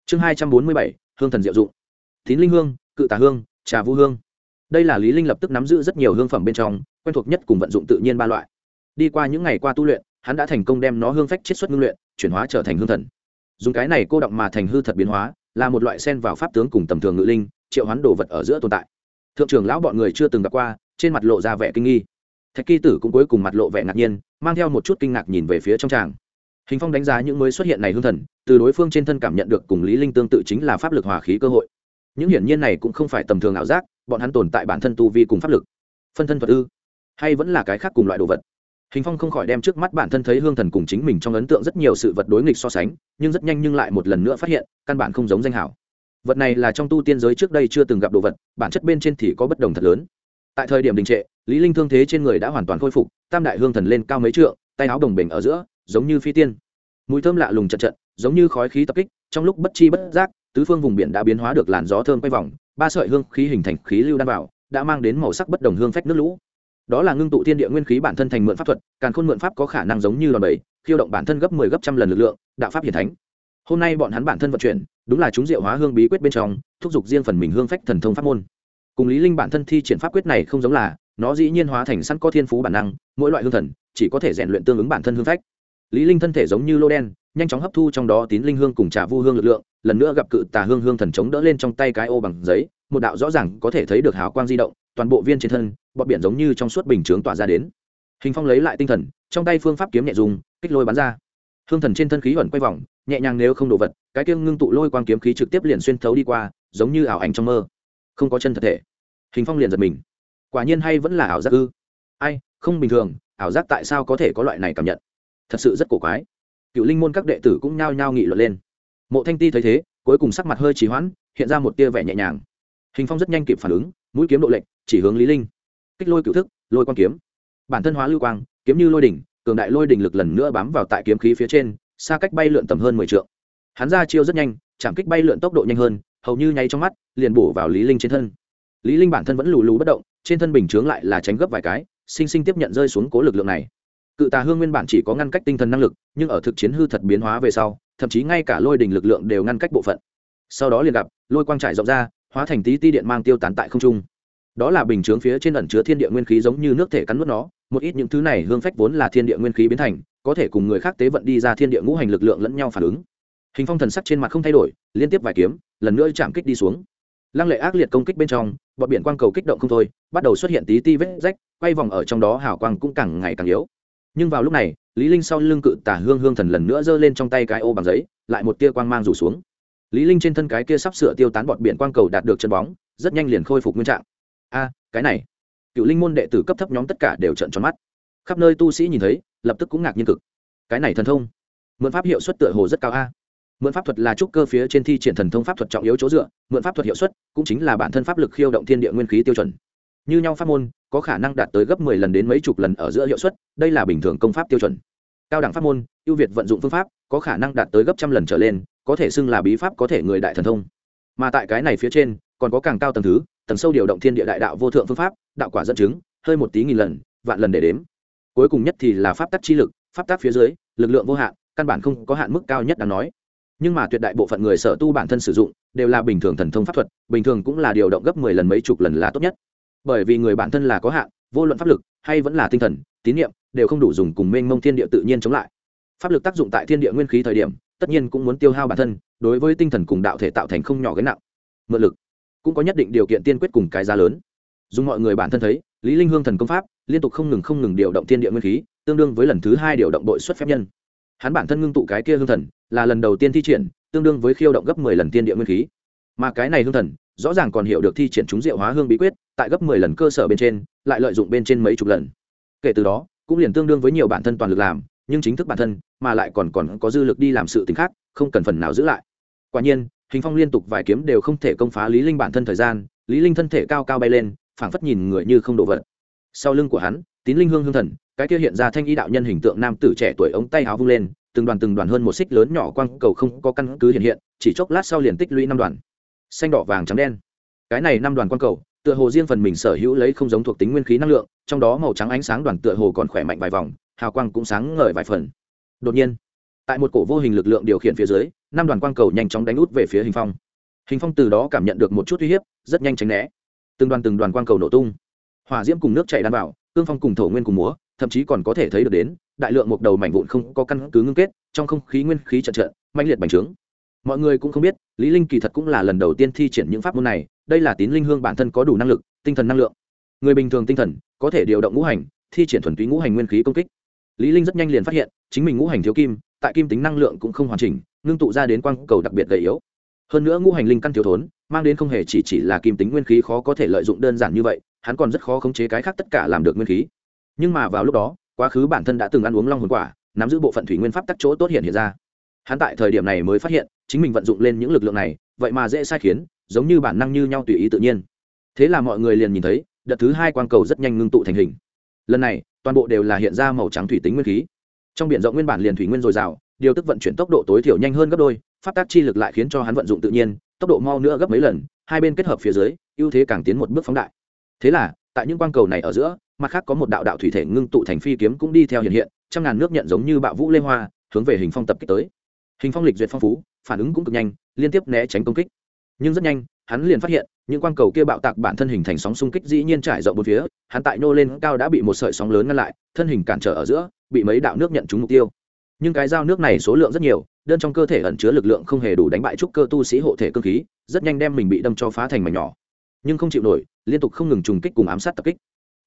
Chương hai trăm bốn mươi bảy, hương thần diệu dụng tín linh hương, cự tà hương, trà vu hương. Đây là lý linh lập tức nắm giữ rất nhiều hương phẩm bên trong, quen thuộc nhất cùng vận dụng tự nhiên ba loại. Đi qua những ngày qua tu luyện, hắn đã thành công đem nó hương phách chiết xuất ngưng luyện, chuyển hóa trở thành hương thần. Dùng cái này cô động mà thành hư thật biến hóa, là một loại sen vào pháp tướng cùng tầm thường ngự linh, triệu hoán đồ vật ở giữa tồn tại. Thượng trưởng lão bọn người chưa từng gặp qua, trên mặt lộ ra vẻ kinh nghi. Thạch kỳ tử cũng cuối cùng mặt lộ vẻ ngạc nhiên, mang theo một chút kinh ngạc nhìn về phía trong tràng. Hình phong đánh giá những mới xuất hiện này hương thần, từ đối phương trên thân cảm nhận được cùng lý linh tương tự chính là pháp lực hòa khí cơ hội những hiển nhiên này cũng không phải tầm thường ảo giác, bọn hắn tồn tại bản thân tu vi cùng pháp lực, phân thân thuật ư? Hay vẫn là cái khác cùng loại đồ vật? Hình phong không khỏi đem trước mắt bản thân thấy hương thần cùng chính mình trong ấn tượng rất nhiều sự vật đối nghịch so sánh, nhưng rất nhanh nhưng lại một lần nữa phát hiện, căn bản không giống danh hảo. Vật này là trong tu tiên giới trước đây chưa từng gặp đồ vật, bản chất bên trên thì có bất đồng thật lớn. Tại thời điểm đình trệ, lý linh thương thế trên người đã hoàn toàn khôi phục, tam đại hương thần lên cao mấy trượng, tay áo đồng bình ở giữa, giống như phi tiên. Mùi thơm lạ lùng chật chật, giống như khói khí tập kích, trong lúc bất chi bất giác tứ phương vùng biển đã biến hóa được làn gió thơm quay vòng, ba sợi hương khí hình thành khí lưu đan vào, đã mang đến màu sắc bất đồng hương phách nước lũ. Đó là ngưng tụ thiên địa nguyên khí bản thân thành mượn pháp thuật, càn khôn mượn pháp có khả năng giống như đòn bẩy, khiêu động bản thân gấp mười 10 gấp trăm lần lực lượng, đạo pháp hiển thánh. Hôm nay bọn hắn bản thân vận chuyển, đúng là chúng diệu hóa hương bí quyết bên trong, thúc giục riêng phần mình hương phách thần thông pháp môn. Cùng lý linh bản thân thi triển pháp quyết này không giống là, nó dĩ nhiên hóa thành sẵn có thiên phú bản năng, mỗi loại hương thần, chỉ có thể rèn luyện tương ứng bản thân hương phách. Lý linh thân thể giống như lô đen, nhanh chóng hấp thu trong đó tín linh hương cùng trà vu hương lực lượng lần nữa gặp cự tà hương hương thần chống đỡ lên trong tay cái ô bằng giấy, một đạo rõ ràng có thể thấy được hào quang di động, toàn bộ viên trên thân, bọt biển giống như trong suốt bình chướng tỏa ra đến. Hình phong lấy lại tinh thần, trong tay phương pháp kiếm nhẹ dùng, kích lôi bắn ra. Hương thần trên thân khí ẩn quay vòng, nhẹ nhàng nếu không đổ vật, cái kiêng ngưng tụ lôi quang kiếm khí trực tiếp liền xuyên thấu đi qua, giống như ảo ảnh trong mơ. Không có chân thật thể. Hình phong liền giật mình. Quả nhiên hay vẫn là ảo giác ư. Ai, không bình thường, ảo giác tại sao có thể có loại này cảm nhận? Thật sự rất cổ quái. Cựu linh môn các đệ tử cũng nhao nhao nghị luận lên mộ thanh ti thấy thế, cuối cùng sắc mặt hơi trì hoãn, hiện ra một tia vẻ nhẹ nhàng. Hình phong rất nhanh kịp phản ứng, mũi kiếm độ lệnh chỉ hướng lý linh. Kích lôi cựu thức, lôi quang kiếm. Bản thân hóa lưu quang, kiếm như lôi đỉnh, cường đại lôi đỉnh lực lần nữa bám vào tại kiếm khí phía trên, xa cách bay lượn tầm hơn mười trượng. Hắn ra chiêu rất nhanh, chạm kích bay lượn tốc độ nhanh hơn, hầu như nháy trong mắt, liền bổ vào lý linh trên thân. Lý linh bản thân vẫn lù lù bất động, trên thân bình chướng lại là tránh gấp vài cái, sinh sinh tiếp nhận rơi xuống cố lực lượng này. Cự tà hương nguyên bản chỉ có ngăn cách tinh thần năng lực, nhưng ở thực chiến hư thật biến hóa về sau thậm chí ngay cả lôi đình lực lượng đều ngăn cách bộ phận. Sau đó liền gặp, lôi quang trải rộng ra, hóa thành tí ti điện mang tiêu tán tại không trung. Đó là bình chướng phía trên ẩn chứa thiên địa nguyên khí giống như nước thể cắn nuốt nó, một ít những thứ này hương phách vốn là thiên địa nguyên khí biến thành, có thể cùng người khác tế vận đi ra thiên địa ngũ hành lực lượng lẫn nhau phản ứng. Hình phong thần sắc trên mặt không thay đổi, liên tiếp vài kiếm, lần nữa chạm kích đi xuống. Lăng lệ ác liệt công kích bên trong bọt biển quang cầu kích động không thôi, bắt đầu xuất hiện tí ti vết rách, quay vòng ở trong đó hào quang cũng càng ngày càng yếu. Nhưng vào lúc này lý linh sau lưng cự tả hương hương thần lần nữa giơ lên trong tay cái ô bằng giấy, lại một tia quang mang rủ xuống. Lý linh trên thân cái kia sắp sửa tiêu tán bọt biển quang cầu đạt được chân bóng, rất nhanh liền khôi phục nguyên trạng. A, cái này. Cựu linh môn đệ tử cấp thấp nhóm tất cả đều trợn tròn mắt. Khắp nơi tu sĩ nhìn thấy, lập tức cũng ngạc nhiên cực. Cái này thần thông. Mượn pháp hiệu suất tựa hồ rất cao a. Mượn pháp thuật là trúc cơ phía trên thi triển thần thông pháp thuật trọng yếu chỗ dựa, mượn pháp thuật hiệu suất cũng chính là bản thân pháp lực khiêu động thiên địa nguyên khí tiêu chuẩn như nhau pháp môn, có khả năng đạt tới gấp mười lần đến mấy chục lần ở giữa hiệu suất, đây là bình thường công pháp tiêu chuẩn. Cao đẳng pháp môn, ưu việt vận dụng phương pháp, có khả năng đạt tới gấp trăm lần trở lên, có thể xưng là bí pháp có thể người đại thần thông. Mà tại cái này phía trên, còn có càng cao tầng thứ, tầng sâu điều động thiên địa đại đạo vô thượng phương pháp, đạo quả dẫn chứng, hơi một tí nghìn lần, vạn lần để đếm. Cuối cùng nhất thì là pháp tắc chi lực, pháp tắc phía dưới, lực lượng vô hạn, căn bản không có hạn mức cao nhất đáng nói. Nhưng mà tuyệt đại bộ phận người sở tu bản thân sử dụng, đều là bình thường thần thông pháp thuật, bình thường cũng là điều động gấp mười lần mấy chục lần là tốt nhất bởi vì người bản thân là có hạn, vô luận pháp lực hay vẫn là tinh thần, tín nhiệm đều không đủ dùng cùng mênh mông thiên địa tự nhiên chống lại. Pháp lực tác dụng tại thiên địa nguyên khí thời điểm, tất nhiên cũng muốn tiêu hao bản thân, đối với tinh thần cùng đạo thể tạo thành không nhỏ gánh nặng. Mượn lực cũng có nhất định điều kiện tiên quyết cùng cái giá lớn. Dùng mọi người bản thân thấy, lý linh hương thần công pháp liên tục không ngừng không ngừng điều động thiên địa nguyên khí, tương đương với lần thứ hai điều động đội xuất phép nhân. Hắn bản thân ngưng tụ cái kia hương thần là lần đầu tiên thi triển, tương đương với khiêu động gấp mười lần thiên địa nguyên khí mà cái này hương thần, rõ ràng còn hiểu được thi triển chúng diệu hóa hương bí quyết, tại gấp mười lần cơ sở bên trên, lại lợi dụng bên trên mấy chục lần. Kể từ đó, cũng liền tương đương với nhiều bản thân toàn lực làm, nhưng chính thức bản thân, mà lại còn còn có dư lực đi làm sự tình khác, không cần phần nào giữ lại. Quả nhiên, hình phong liên tục vài kiếm đều không thể công phá lý linh bản thân thời gian, lý linh thân thể cao cao bay lên, phảng phất nhìn người như không đổ vật. Sau lưng của hắn, tín linh hương hương thần, cái kia hiện ra thanh y đạo nhân hình tượng nam tử trẻ tuổi ống tay áo vung lên, từng đoàn từng đoàn hơn một xích lớn nhỏ quang cầu không có căn cứ hiện hiện, chỉ chốc lát sau liền tích lũy năm đoàn xanh đỏ vàng trắng đen. Cái này năm đoàn quan cầu, tựa hồ riêng phần mình sở hữu lấy không giống thuộc tính nguyên khí năng lượng, trong đó màu trắng ánh sáng đoàn tựa hồ còn khỏe mạnh vài vòng, hào quang cũng sáng ngời vài phần. Đột nhiên, tại một cổ vô hình lực lượng điều khiển phía dưới, năm đoàn quang cầu nhanh chóng đánh út về phía hình phong. Hình phong từ đó cảm nhận được một chút uy hiếp, rất nhanh tránh né. Từng đoàn từng đoàn quang cầu nổ tung. Hỏa diễm cùng nước chảy đan vào, cương phong cùng thổ nguyên cùng múa, thậm chí còn có thể thấy được đến, đại lượng một đầu mảnh vụn không có căn cứ ngưng kết, trong không khí nguyên khí trận trận mạnh liệt bành trướng mọi người cũng không biết, lý linh kỳ thật cũng là lần đầu tiên thi triển những pháp môn này, đây là tín linh hương bản thân có đủ năng lực, tinh thần năng lượng. Người bình thường tinh thần, có thể điều động ngũ hành, thi triển thuần túy ngũ hành nguyên khí công kích. Lý linh rất nhanh liền phát hiện, chính mình ngũ hành thiếu kim, tại kim tính năng lượng cũng không hoàn chỉnh, ngưng tụ ra đến quang cầu đặc biệt gầy yếu. Hơn nữa ngũ hành linh căn thiếu thốn, mang đến không hề chỉ chỉ là kim tính nguyên khí khó có thể lợi dụng đơn giản như vậy, hắn còn rất khó khống chế cái khác tất cả làm được nguyên khí. Nhưng mà vào lúc đó, quá khứ bản thân đã từng ăn uống long hồn quả, nắm giữ bộ phận thủy nguyên pháp tắc chỗ tốt hiện hiện ra hắn tại thời điểm này mới phát hiện, chính mình vận dụng lên những lực lượng này, vậy mà dễ sai khiến, giống như bản năng như nhau tùy ý tự nhiên. Thế là mọi người liền nhìn thấy, đợt thứ hai quang cầu rất nhanh ngưng tụ thành hình. Lần này, toàn bộ đều là hiện ra màu trắng thủy tính nguyên khí. Trong biển rộng nguyên bản liền thủy nguyên dồi dào, điều tức vận chuyển tốc độ tối thiểu nhanh hơn gấp đôi phát tác chi lực lại khiến cho hắn vận dụng tự nhiên, tốc độ mau nữa gấp mấy lần, hai bên kết hợp phía dưới, ưu thế càng tiến một bước phóng đại. Thế là, tại những quang cầu này ở giữa, mặt khác có một đạo đạo thủy thể ngưng tụ thành phi kiếm cũng đi theo hiện hiện, trăm ngàn nước nhận giống như bạo vũ lê hoa, hướng về hình phong tập kích tới hình phong lịch duyệt phong phú, phản ứng cũng cực nhanh, liên tiếp né tránh công kích. Nhưng rất nhanh, hắn liền phát hiện, những quang cầu kia bạo tạc bản thân hình thành sóng xung kích dĩ nhiên trải rộng một phía, hắn tại nô lên cao đã bị một sợi sóng lớn ngăn lại, thân hình cản trở ở giữa, bị mấy đạo nước nhận trúng mục tiêu. Nhưng cái dao nước này số lượng rất nhiều, đơn trong cơ thể ẩn chứa lực lượng không hề đủ đánh bại trúc cơ tu sĩ hộ thể cơ khí, rất nhanh đem mình bị đâm cho phá thành mảnh nhỏ. Nhưng không chịu nổi, liên tục không ngừng trùng kích cùng ám sát tập kích.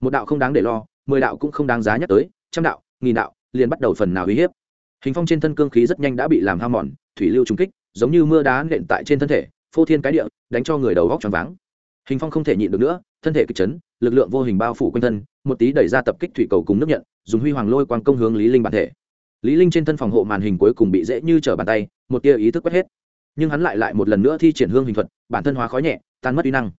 Một đạo không đáng để lo, mười đạo cũng không đáng giá nhắc tới, trăm đạo, nghìn đạo, liền bắt đầu phần nào uy hiếp hình phong trên thân cương khí rất nhanh đã bị làm hao mòn, thủy lưu trung kích, giống như mưa đá nện tại trên thân thể, phô thiên cái địa, đánh cho người đầu góc tròn váng. Hình phong không thể nhịn được nữa, thân thể kịch chấn, lực lượng vô hình bao phủ quanh thân, một tí đẩy ra tập kích thủy cầu cùng nước nhận, dùng huy hoàng lôi quang công hướng lý linh bản thể. Lý linh trên thân phòng hộ màn hình cuối cùng bị dễ như trở bàn tay, một tia ý thức quét hết. Nhưng hắn lại lại một lần nữa thi triển hương hình thuật, bản thân hóa khói nhẹ, tan mất uy năng.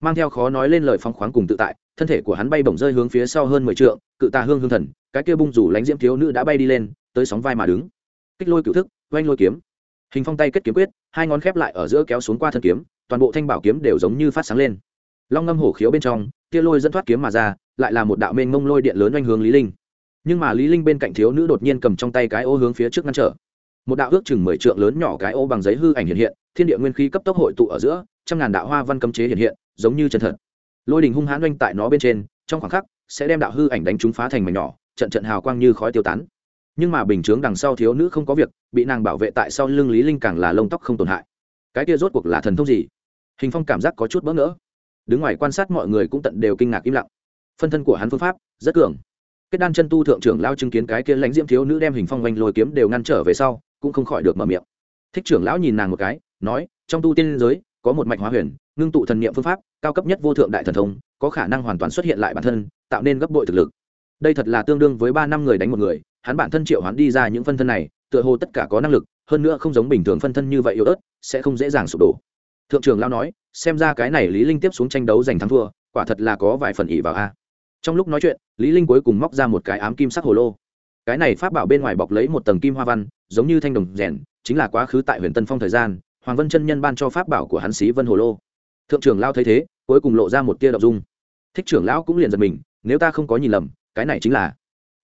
Mang theo khó nói lên lời phong khoáng cùng tự tại, thân thể của hắn bay bổng rơi hướng phía sau hơn mười trượng, cự tà hương hương thần, cái kia bung rủ lánh diễm thiếu nữ đã bay đi lên tới sóng vai mà đứng. Kích lôi cựu thức, oanh lôi kiếm. Hình phong tay kết kiếm quyết, hai ngón khép lại ở giữa kéo xuống qua thân kiếm, toàn bộ thanh bảo kiếm đều giống như phát sáng lên. Long ngâm hổ khiếu bên trong, tia lôi dẫn thoát kiếm mà ra, lại là một đạo mênh mông lôi điện lớn oanh hướng lý linh. Nhưng mà lý linh bên cạnh thiếu nữ đột nhiên cầm trong tay cái ô hướng phía trước ngăn trở. Một đạo ước chừng mười trượng lớn nhỏ cái ô bằng giấy hư ảnh hiện hiện, thiên địa nguyên khí cấp tốc hội tụ ở giữa, trăm ngàn đạo hoa văn cấm chế hiện hiện, giống như chân thật. Lôi đình hung hãn oanh tại nó bên trên, trong khoảng khắc, sẽ đem đạo hư ảnh đánh trúng phá thành mảnh nhỏ, trận trận hào quang như khói tiêu tán nhưng mà bình chướng đằng sau thiếu nữ không có việc, bị nàng bảo vệ tại sau lưng lý linh càng là lông tóc không tổn hại. Cái kia rốt cuộc là thần thông gì? Hình phong cảm giác có chút bỡ ngỡ. Đứng ngoài quan sát mọi người cũng tận đều kinh ngạc im lặng. Phân thân của hắn phương pháp, rất cường. Kết đan chân tu thượng trưởng lao chứng kiến cái kia lãnh diễm thiếu nữ đem hình phong oanh lôi kiếm đều ngăn trở về sau, cũng không khỏi được mở miệng. Thích trưởng lão nhìn nàng một cái, nói, trong tu tiên giới, có một mạch hóa huyền, ngưng tụ thần niệm phương pháp, cao cấp nhất vô thượng đại thần thông, có khả năng hoàn toàn xuất hiện lại bản thân, tạo nên gấp bội thực lực. Đây thật là tương đương với ba năm người đánh một người hắn bản thân triệu hoán đi ra những phân thân này, tựa hồ tất cả có năng lực, hơn nữa không giống bình thường phân thân như vậy yếu ớt, sẽ không dễ dàng sụp đổ. Thượng trưởng lão nói, xem ra cái này lý linh tiếp xuống tranh đấu giành thắng thua, quả thật là có vài phần ý vào a. Trong lúc nói chuyện, lý linh cuối cùng móc ra một cái ám kim sắc hồ lô. Cái này pháp bảo bên ngoài bọc lấy một tầng kim hoa văn, giống như thanh đồng rèn, chính là quá khứ tại huyền tân phong thời gian, hoàng vân chân nhân ban cho pháp bảo của hắn sĩ vân hồ lô. Thượng trưởng lão thấy thế, cuối cùng lộ ra một tia động dung. Thích trưởng lão cũng liền giật mình, nếu ta không có nhìn lầm, cái này chính là.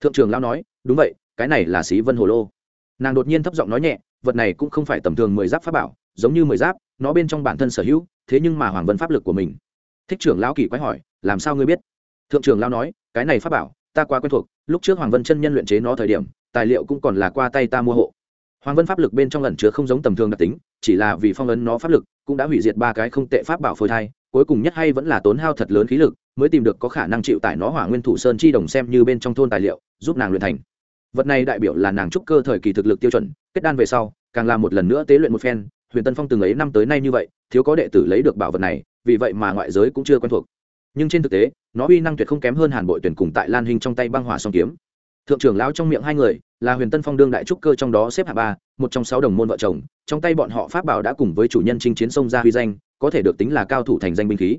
Thượng trưởng lão nói đúng vậy, cái này là sĩ vân hồ lô. Nàng đột nhiên thấp giọng nói nhẹ, vật này cũng không phải tầm thường mười giáp pháp bảo, giống như mười giáp, nó bên trong bản thân sở hữu, thế nhưng mà hoàng vân pháp lực của mình. Thích trưởng lão kỳ quái hỏi, làm sao ngươi biết? Thượng trưởng lão nói, cái này pháp bảo, ta quá quen thuộc, lúc trước hoàng vân chân nhân luyện chế nó thời điểm, tài liệu cũng còn là qua tay ta mua hộ. Hoàng vân pháp lực bên trong lần chứa không giống tầm thường đặc tính, chỉ là vì phong ấn nó pháp lực, cũng đã hủy diệt ba cái không tệ pháp bảo phôi thai cuối cùng nhất hay vẫn là tốn hao thật lớn khí lực, mới tìm được có khả năng chịu tải nó hỏa nguyên thủ sơn chi đồng xem như bên trong thôn tài liệu, giúp nàng luyện thành. Vật này đại biểu là nàng trúc cơ thời kỳ thực lực tiêu chuẩn, kết đan về sau, càng làm một lần nữa tế luyện một phen, huyền tân phong từng ấy năm tới nay như vậy, thiếu có đệ tử lấy được bảo vật này, vì vậy mà ngoại giới cũng chưa quen thuộc. Nhưng trên thực tế, nó uy năng tuyệt không kém hơn hàn bội tuyển cùng tại lan hình trong tay băng hỏa song kiếm. Thượng trưởng lão trong miệng hai người, là huyền tân phong đương đại trúc cơ trong đó xếp hạ ba, một trong sáu đồng môn vợ chồng, trong tay bọn họ pháp bảo đã cùng với chủ nhân chinh chiến sông ra huy danh có thể được tính là cao thủ thành danh binh khí,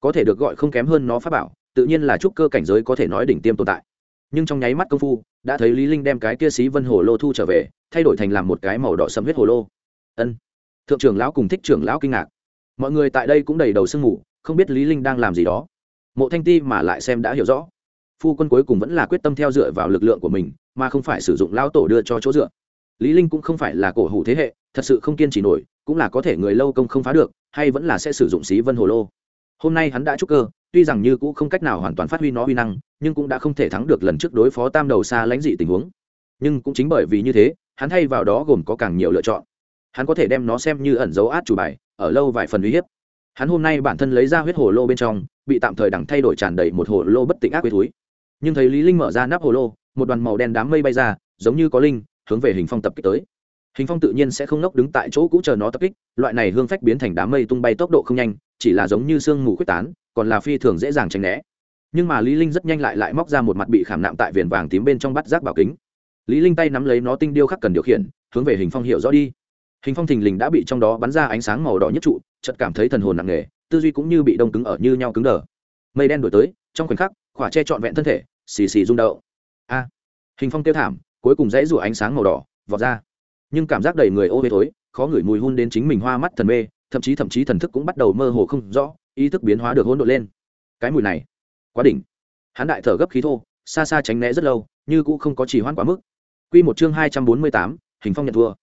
có thể được gọi không kém hơn nó pháp bảo, tự nhiên là trúc cơ cảnh giới có thể nói đỉnh tiêm tồn tại. Nhưng trong nháy mắt công phu, đã thấy lý linh đem cái kia xí vân hồ lô thu trở về, thay đổi thành làm một cái màu đỏ sẫm huyết hồ lô. Ân. Thượng trưởng lão cùng thích trưởng lão kinh ngạc. Mọi người tại đây cũng đầy đầu sương mù, không biết lý linh đang làm gì đó. Mộ thanh ti mà lại xem đã hiểu rõ. Phu quân cuối cùng vẫn là quyết tâm theo dựa vào lực lượng của mình, mà không phải sử dụng lão tổ đưa cho chỗ dựa. Lý linh cũng không phải là cổ hủ thế hệ thật sự không kiên trì nổi, cũng là có thể người lâu công không phá được, hay vẫn là sẽ sử dụng xí vân hồ lô. Hôm nay hắn đã trúc cơ, tuy rằng như cũng không cách nào hoàn toàn phát huy nó uy năng, nhưng cũng đã không thể thắng được lần trước đối phó tam đầu xa lãnh dị tình huống. Nhưng cũng chính bởi vì như thế, hắn thay vào đó gồm có càng nhiều lựa chọn. Hắn có thể đem nó xem như ẩn dấu át chủ bài, ở lâu vài phần uy hiếp. Hắn hôm nay bản thân lấy ra huyết hồ lô bên trong, bị tạm thời đẳng thay đổi tràn đầy một hồ lô bất tịnh ác quế túi nhưng thấy lý linh mở ra nắp hồ lô, một đoàn màu đen đám mây bay ra, giống như có linh, hướng về hình phong tập kích tới hình phong tự nhiên sẽ không ngốc đứng tại chỗ cũ chờ nó tập kích, loại này hương phách biến thành đám mây tung bay tốc độ không nhanh, chỉ là giống như sương mù quyết tán, còn là phi thường dễ dàng tránh né. Nhưng mà lý linh rất nhanh lại lại móc ra một mặt bị khảm nạm tại viền vàng tím bên trong bắt giác bảo kính. Lý linh tay nắm lấy nó tinh điêu khắc cần điều khiển, hướng về hình phong hiểu rõ đi. Hình phong thình lình đã bị trong đó bắn ra ánh sáng màu đỏ nhất trụ, chợt cảm thấy thần hồn nặng nề, tư duy cũng như bị đông cứng ở như nhau cứng đờ. Mây đen đuổi tới, trong khoảnh khắc, khỏa che trọn vẹn thân thể, xì xì rung động. A! Hình phong tiêu thảm, cuối cùng dãy rủa ánh sáng màu đỏ, vọt ra nhưng cảm giác đầy người ô hế thối, khó ngửi mùi hun đến chính mình hoa mắt thần mê, thậm chí thậm chí thần thức cũng bắt đầu mơ hồ không rõ, ý thức biến hóa được hỗn độn lên. Cái mùi này, quá đỉnh. Hắn đại thở gấp khí thô, xa xa tránh né rất lâu, như cũng không có chỉ hoãn quá mức. Quy một chương hai trăm bốn mươi tám, hình phong nhận thua.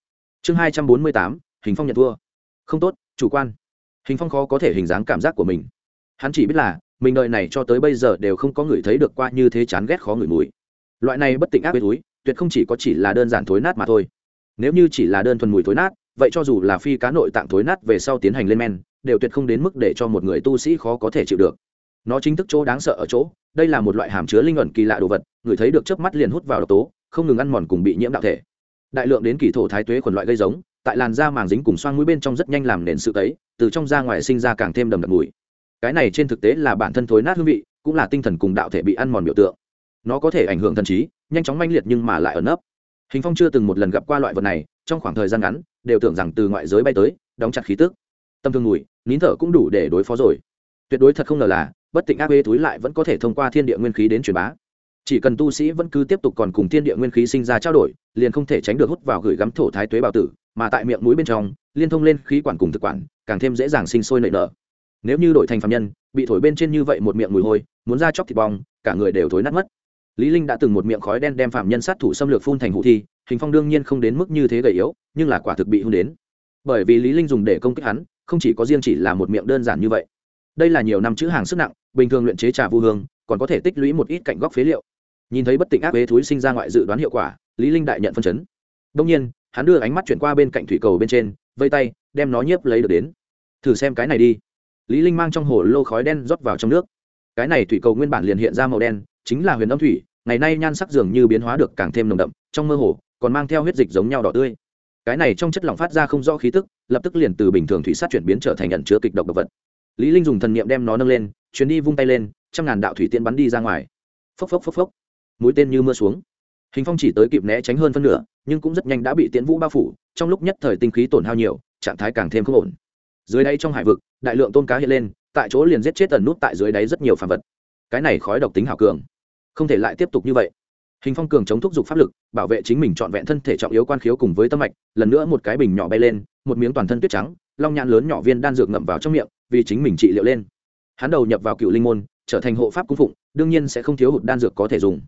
Chương hai trăm bốn mươi tám, hình phong nhận thua. Không tốt, chủ quan. Hình phong khó có thể hình dáng cảm giác của mình. Hắn chỉ biết là, mình đợi này cho tới bây giờ đều không có người thấy được qua như thế chán ghét khó ngửi mùi. Loại này bất tỉnh ác bê túi, tuyệt không chỉ có chỉ là đơn giản thối nát mà thôi nếu như chỉ là đơn thuần mùi thối nát, vậy cho dù là phi cá nội tạng thối nát về sau tiến hành lên men, đều tuyệt không đến mức để cho một người tu sĩ khó có thể chịu được. Nó chính thức chỗ đáng sợ ở chỗ, đây là một loại hàm chứa linh ẩn kỳ lạ đồ vật, người thấy được trước mắt liền hút vào độc tố, không ngừng ăn mòn cùng bị nhiễm đạo thể. Đại lượng đến kỳ thổ thái tuế khuẩn loại gây giống, tại làn da màng dính cùng xoang mũi bên trong rất nhanh làm nền sự tấy, từ trong ra ngoài sinh ra càng thêm đầm đặc mùi. Cái này trên thực tế là bản thân thối nát hương vị, cũng là tinh thần cùng đạo thể bị ăn mòn biểu tượng. Nó có thể ảnh hưởng thần trí, nhanh chóng manh liệt nhưng mà lại ẩn nấp hình phong chưa từng một lần gặp qua loại vật này, trong khoảng thời gian ngắn, đều tưởng rằng từ ngoại giới bay tới, đóng chặt khí tức. Tâm thương mùi nín thở cũng đủ để đối phó rồi. Tuyệt đối thật không ngờ là, bất tịnh ác bê túi lại vẫn có thể thông qua thiên địa nguyên khí đến truyền bá. Chỉ cần tu sĩ vẫn cứ tiếp tục còn cùng thiên địa nguyên khí sinh ra trao đổi, liền không thể tránh được hút vào gửi gắm thổ thái tuế bào tử, mà tại miệng mũi bên trong, liên thông lên khí quản cùng thực quản, càng thêm dễ dàng sinh sôi nảy nở. Nếu như đổi thành phạm nhân, bị thổi bên trên như vậy một miệng mùi hôi, muốn ra chóc thịt bong, cả người đều thối nát mất lý linh đã từng một miệng khói đen đem phạm nhân sát thủ xâm lược phun thành hủ thi, hình phong đương nhiên không đến mức như thế gầy yếu, nhưng là quả thực bị hung đến. Bởi vì lý linh dùng để công kích hắn, không chỉ có riêng chỉ là một miệng đơn giản như vậy. Đây là nhiều năm chữ hàng sức nặng, bình thường luyện chế trà vu hương, còn có thể tích lũy một ít cạnh góc phế liệu. Nhìn thấy bất tịnh ác bế thúi sinh ra ngoại dự đoán hiệu quả, lý linh đại nhận phân chấn. Đông nhiên, hắn đưa ánh mắt chuyển qua bên cạnh thủy cầu bên trên, vây tay, đem nó nhiếp lấy được đến. Thử xem cái này đi. Lý linh mang trong hồ lô khói đen rót vào trong nước. Cái này thủy cầu nguyên bản liền hiện ra màu đen, chính là huyền âm thủy ngày nay nhan sắc dường như biến hóa được càng thêm nồng đậm, trong mơ hồ, còn mang theo huyết dịch giống nhau đỏ tươi. Cái này trong chất lỏng phát ra không rõ khí tức, lập tức liền từ bình thường thủy sát chuyển biến trở thành nhận chứa kịch độc độc vật. Lý linh dùng thần niệm đem nó nâng lên, chuyến đi vung tay lên, trăm ngàn đạo thủy tiên bắn đi ra ngoài. Phốc phốc phốc phốc. Mũi tên như mưa xuống. Hình phong chỉ tới kịp né tránh hơn phân nửa, nhưng cũng rất nhanh đã bị tiễn vũ bao phủ, trong lúc nhất thời tinh khí tổn hao nhiều, trạng thái càng thêm không ổn. Dưới đây trong hải vực, đại lượng tôn cá hiện lên, tại chỗ liền giết chết tần nút tại dưới đáy rất nhiều phản vật. Cái này khói độc tính hảo cường không thể lại tiếp tục như vậy. Hình phong cường chống thúc giục pháp lực, bảo vệ chính mình trọn vẹn thân thể trọng yếu quan khiếu cùng với tâm mạch, lần nữa một cái bình nhỏ bay lên, một miếng toàn thân tuyết trắng, long nhãn lớn nhỏ viên đan dược ngậm vào trong miệng, vì chính mình trị liệu lên. Hắn đầu nhập vào cựu linh môn, trở thành hộ pháp cung phụng, đương nhiên sẽ không thiếu hụt đan dược có thể dùng.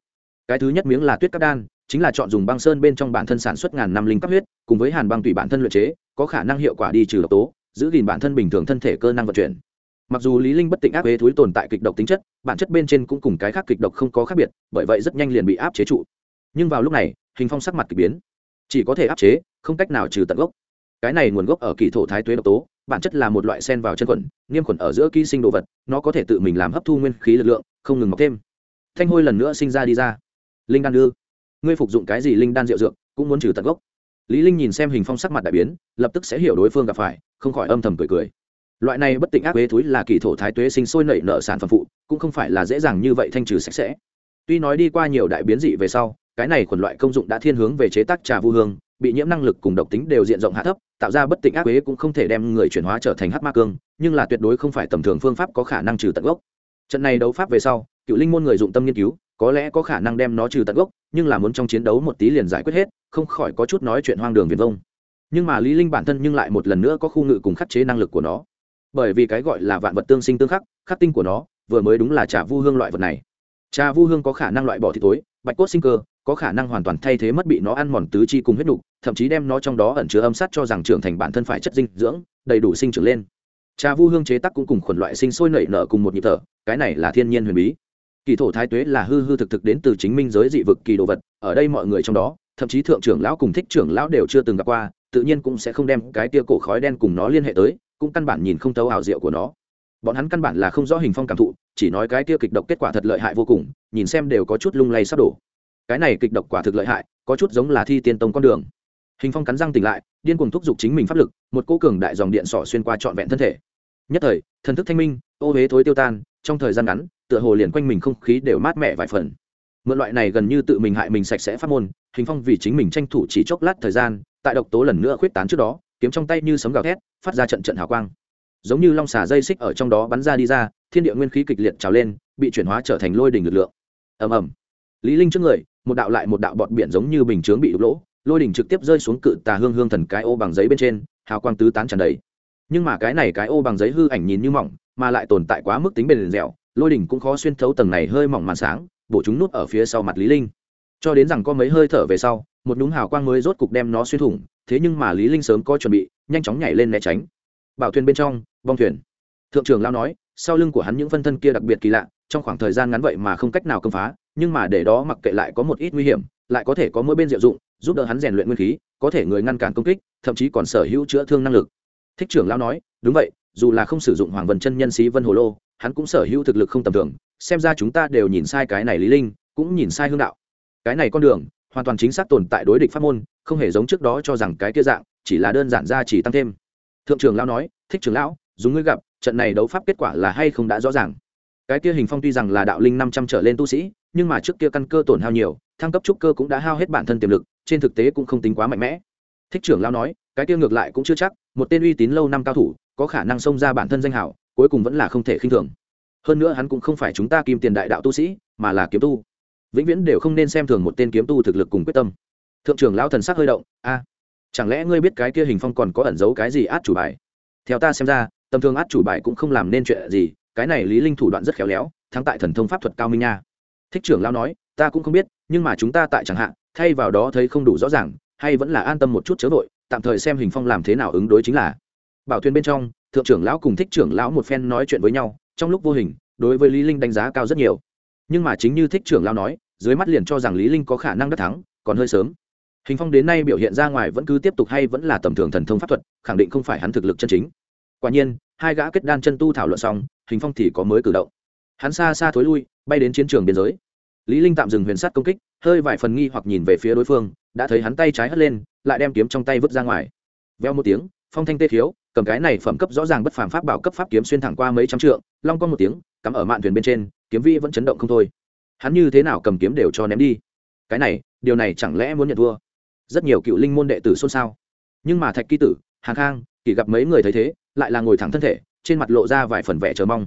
Cái thứ nhất miếng là tuyết cắp đan, chính là chọn dùng băng sơn bên trong bản thân sản xuất ngàn năm linh cấp huyết, cùng với hàn băng tùy bản thân luyện chế, có khả năng hiệu quả đi trừ độc tố, giữ gìn bản thân bình thường thân thể cơ năng vận chuyển mặc dù lý linh bất tịnh áp ế thúi tồn tại kịch độc tính chất, bản chất bên trên cũng cùng cái khác kịch độc không có khác biệt, bởi vậy rất nhanh liền bị áp chế trụ. Nhưng vào lúc này, hình phong sắc mặt kỳ biến. Chỉ có thể áp chế, không cách nào trừ tận gốc. Cái này nguồn gốc ở kỳ thổ thái tuế độc tố, bản chất là một loại sen vào chân khuẩn, nghiêm khuẩn ở giữa ký sinh đồ vật, nó có thể tự mình làm hấp thu nguyên khí lực lượng, không ngừng mọc thêm. Thanh hôi lần nữa sinh ra đi ra. Linh đan đưa. Ngươi phục dụng cái gì linh đan rượu dược, cũng muốn trừ tận gốc. Lý linh nhìn xem hình phong sắc mặt đại biến, lập tức sẽ hiểu đối phương gặp phải, không khỏi âm thầm cười cười loại này bất tịnh ác huế túi là kỳ thổ thái tuế sinh sôi nảy nở sản phẩm phụ, cũng không phải là dễ dàng như vậy thanh trừ sạch sẽ. Tuy nói đi qua nhiều đại biến dị về sau, cái này khuẩn loại công dụng đã thiên hướng về chế tác trà vu hương, bị nhiễm năng lực cùng độc tính đều diện rộng hạ thấp, tạo ra bất tịnh ác huế cũng không thể đem người chuyển hóa trở thành hắc ma cương, nhưng là tuyệt đối không phải tầm thường phương pháp có khả năng trừ tận gốc. Trận này đấu pháp về sau, cựu linh môn người dụng tâm nghiên cứu, có lẽ có khả năng đem nó trừ tận gốc, nhưng là muốn trong chiến đấu một tí liền giải quyết hết, không khỏi có chút nói chuyện hoang đường viền vông. Nhưng mà lý linh bản thân nhưng lại một lần nữa có khu ngự cùng khắc chế năng lực của nó bởi vì cái gọi là vạn vật tương sinh tương khắc khắc tinh của nó, vừa mới đúng là trà vu hương loại vật này. Trà vu hương có khả năng loại bỏ thịt tối bạch cốt sinh cơ, có khả năng hoàn toàn thay thế mất bị nó ăn mòn tứ chi cùng huyết nục thậm chí đem nó trong đó ẩn chứa âm sát cho rằng trưởng thành bản thân phải chất dinh dưỡng, đầy đủ sinh trưởng lên. Trà vu hương chế tác cũng cùng khuẩn loại sinh sôi nảy nở cùng một nhịp thở, cái này là thiên nhiên huyền bí. Kỳ thổ thái tuế là hư hư thực thực đến từ chính minh giới dị vực kỳ đồ vật, ở đây mọi người trong đó, thậm chí thượng trưởng lão cùng thích trưởng lão đều chưa từng gặp qua, tự nhiên cũng sẽ không đem cái tia cổ khói đen cùng nó liên hệ tới cũng căn bản nhìn không tấu ảo diệu của nó. Bọn hắn căn bản là không rõ hình phong cảm thụ, chỉ nói cái kia kịch độc kết quả thật lợi hại vô cùng, nhìn xem đều có chút lung lay sắp đổ. Cái này kịch độc quả thực lợi hại, có chút giống là thi tiên tông con đường. Hình phong cắn răng tỉnh lại, điên cuồng thúc giục chính mình pháp lực, một cô cường đại dòng điện sỏ xuyên qua trọn vẹn thân thể. Nhất thời, thần thức thanh minh, ô huế thối tiêu tan, trong thời gian ngắn, tựa hồ liền quanh mình không khí đều mát mẻ vài phần. Mượn loại này gần như tự mình hại mình sạch sẽ phát môn, hình phong vì chính mình tranh thủ chỉ chốc lát thời gian, tại độc tố lần nữa khuyết tán trước đó kiếm trong tay như sấm gào thét, phát ra trận trận hào quang. Giống như long xà dây xích ở trong đó bắn ra đi ra, thiên địa nguyên khí kịch liệt trào lên, bị chuyển hóa trở thành lôi đỉnh lực lượng. Ầm ầm. Lý linh trước người, một đạo lại một đạo bọt biển giống như bình chướng bị đục lỗ, lôi đỉnh trực tiếp rơi xuống cự tà hương hương thần cái ô bằng giấy bên trên, hào quang tứ tán tràn đầy. Nhưng mà cái này cái ô bằng giấy hư ảnh nhìn như mỏng, mà lại tồn tại quá mức tính bền dẻo, lôi đỉnh cũng khó xuyên thấu tầng này hơi mỏng màn sáng, bổ chúng nút ở phía sau mặt lý linh. Cho đến rằng có mấy hơi thở về sau, một nhúng hào quang mới rốt cục đem nó xuyên thủng thế nhưng mà lý linh sớm có chuẩn bị, nhanh chóng nhảy lên né tránh. Bảo thuyền bên trong, bong thuyền. Thượng trưởng lao nói, sau lưng của hắn những phân thân kia đặc biệt kỳ lạ, trong khoảng thời gian ngắn vậy mà không cách nào công phá, nhưng mà để đó mặc kệ lại có một ít nguy hiểm, lại có thể có mỗi bên diệu dụng, giúp đỡ hắn rèn luyện nguyên khí, có thể người ngăn cản công kích, thậm chí còn sở hữu chữa thương năng lực. Thích trưởng lão nói, đúng vậy, dù là không sử dụng hoàng vân chân nhân sĩ vân hồ lô, hắn cũng sở hữu thực lực không tầm thường, xem ra chúng ta đều nhìn sai cái này lý linh, cũng nhìn sai hương đạo. Cái này con đường, hoàn toàn chính xác tồn tại đối địch pháp môn không hề giống trước đó cho rằng cái kia dạng, chỉ là đơn giản ra chỉ tăng thêm. Thượng trưởng lão nói, thích trưởng lão dùng ngươi gặp, trận này đấu pháp kết quả là hay không đã rõ ràng. Cái kia hình phong tuy rằng là đạo linh năm trăm trở lên tu sĩ, nhưng mà trước kia căn cơ tổn hao nhiều, thăng cấp trúc cơ cũng đã hao hết bản thân tiềm lực, trên thực tế cũng không tính quá mạnh mẽ. Thích trưởng lão nói, cái kia ngược lại cũng chưa chắc, một tên uy tín lâu năm cao thủ, có khả năng xông ra bản thân danh hảo cuối cùng vẫn là không thể khinh thường. Hơn nữa hắn cũng không phải chúng ta kim tiền đại đạo tu sĩ, mà là kiếm tu. Vĩnh viễn đều không nên xem thường một tên kiếm tu thực lực cùng quyết tâm thượng trưởng lão thần sắc hơi động, a, chẳng lẽ ngươi biết cái kia hình phong còn có ẩn giấu cái gì át chủ bài? Theo ta xem ra, tầm thường át chủ bài cũng không làm nên chuyện gì, cái này lý linh thủ đoạn rất khéo léo, thắng tại thần thông pháp thuật cao minh nha. Thích trưởng lão nói, ta cũng không biết, nhưng mà chúng ta tại chẳng hạn, thay vào đó thấy không đủ rõ ràng, hay vẫn là an tâm một chút chớ vội, tạm thời xem hình phong làm thế nào ứng đối chính là. Bảo thuyền bên trong, thượng trưởng lão cùng thích trưởng lão một phen nói chuyện với nhau, trong lúc vô hình, đối với lý linh đánh giá cao rất nhiều. Nhưng mà chính như thích trưởng lão nói, dưới mắt liền cho rằng lý linh có khả năng đắc thắng, còn hơi sớm hình phong đến nay biểu hiện ra ngoài vẫn cứ tiếp tục hay vẫn là tầm thường thần thông pháp thuật, khẳng định không phải hắn thực lực chân chính. Quả nhiên, hai gã kết đan chân tu thảo luận xong, hình phong thì có mới cử động. Hắn xa xa thối lui, bay đến chiến trường biên giới. Lý linh tạm dừng huyền sát công kích, hơi vài phần nghi hoặc nhìn về phía đối phương, đã thấy hắn tay trái hất lên, lại đem kiếm trong tay vứt ra ngoài. Veo một tiếng, phong thanh tê thiếu, cầm cái này phẩm cấp rõ ràng bất phàm pháp bảo cấp pháp kiếm xuyên thẳng qua mấy trăm trượng, long con một tiếng, cắm ở mạn thuyền bên trên, kiếm vi vẫn chấn động không thôi. Hắn như thế nào cầm kiếm đều cho ném đi. Cái này, điều này chẳng lẽ muốn nhận thua? Rất nhiều cựu linh môn đệ tử xôn xao. Nhưng mà thạch kỳ tử, hàng khang, kỳ gặp mấy người thấy thế, lại là ngồi thẳng thân thể, trên mặt lộ ra vài phần vẻ chờ mong.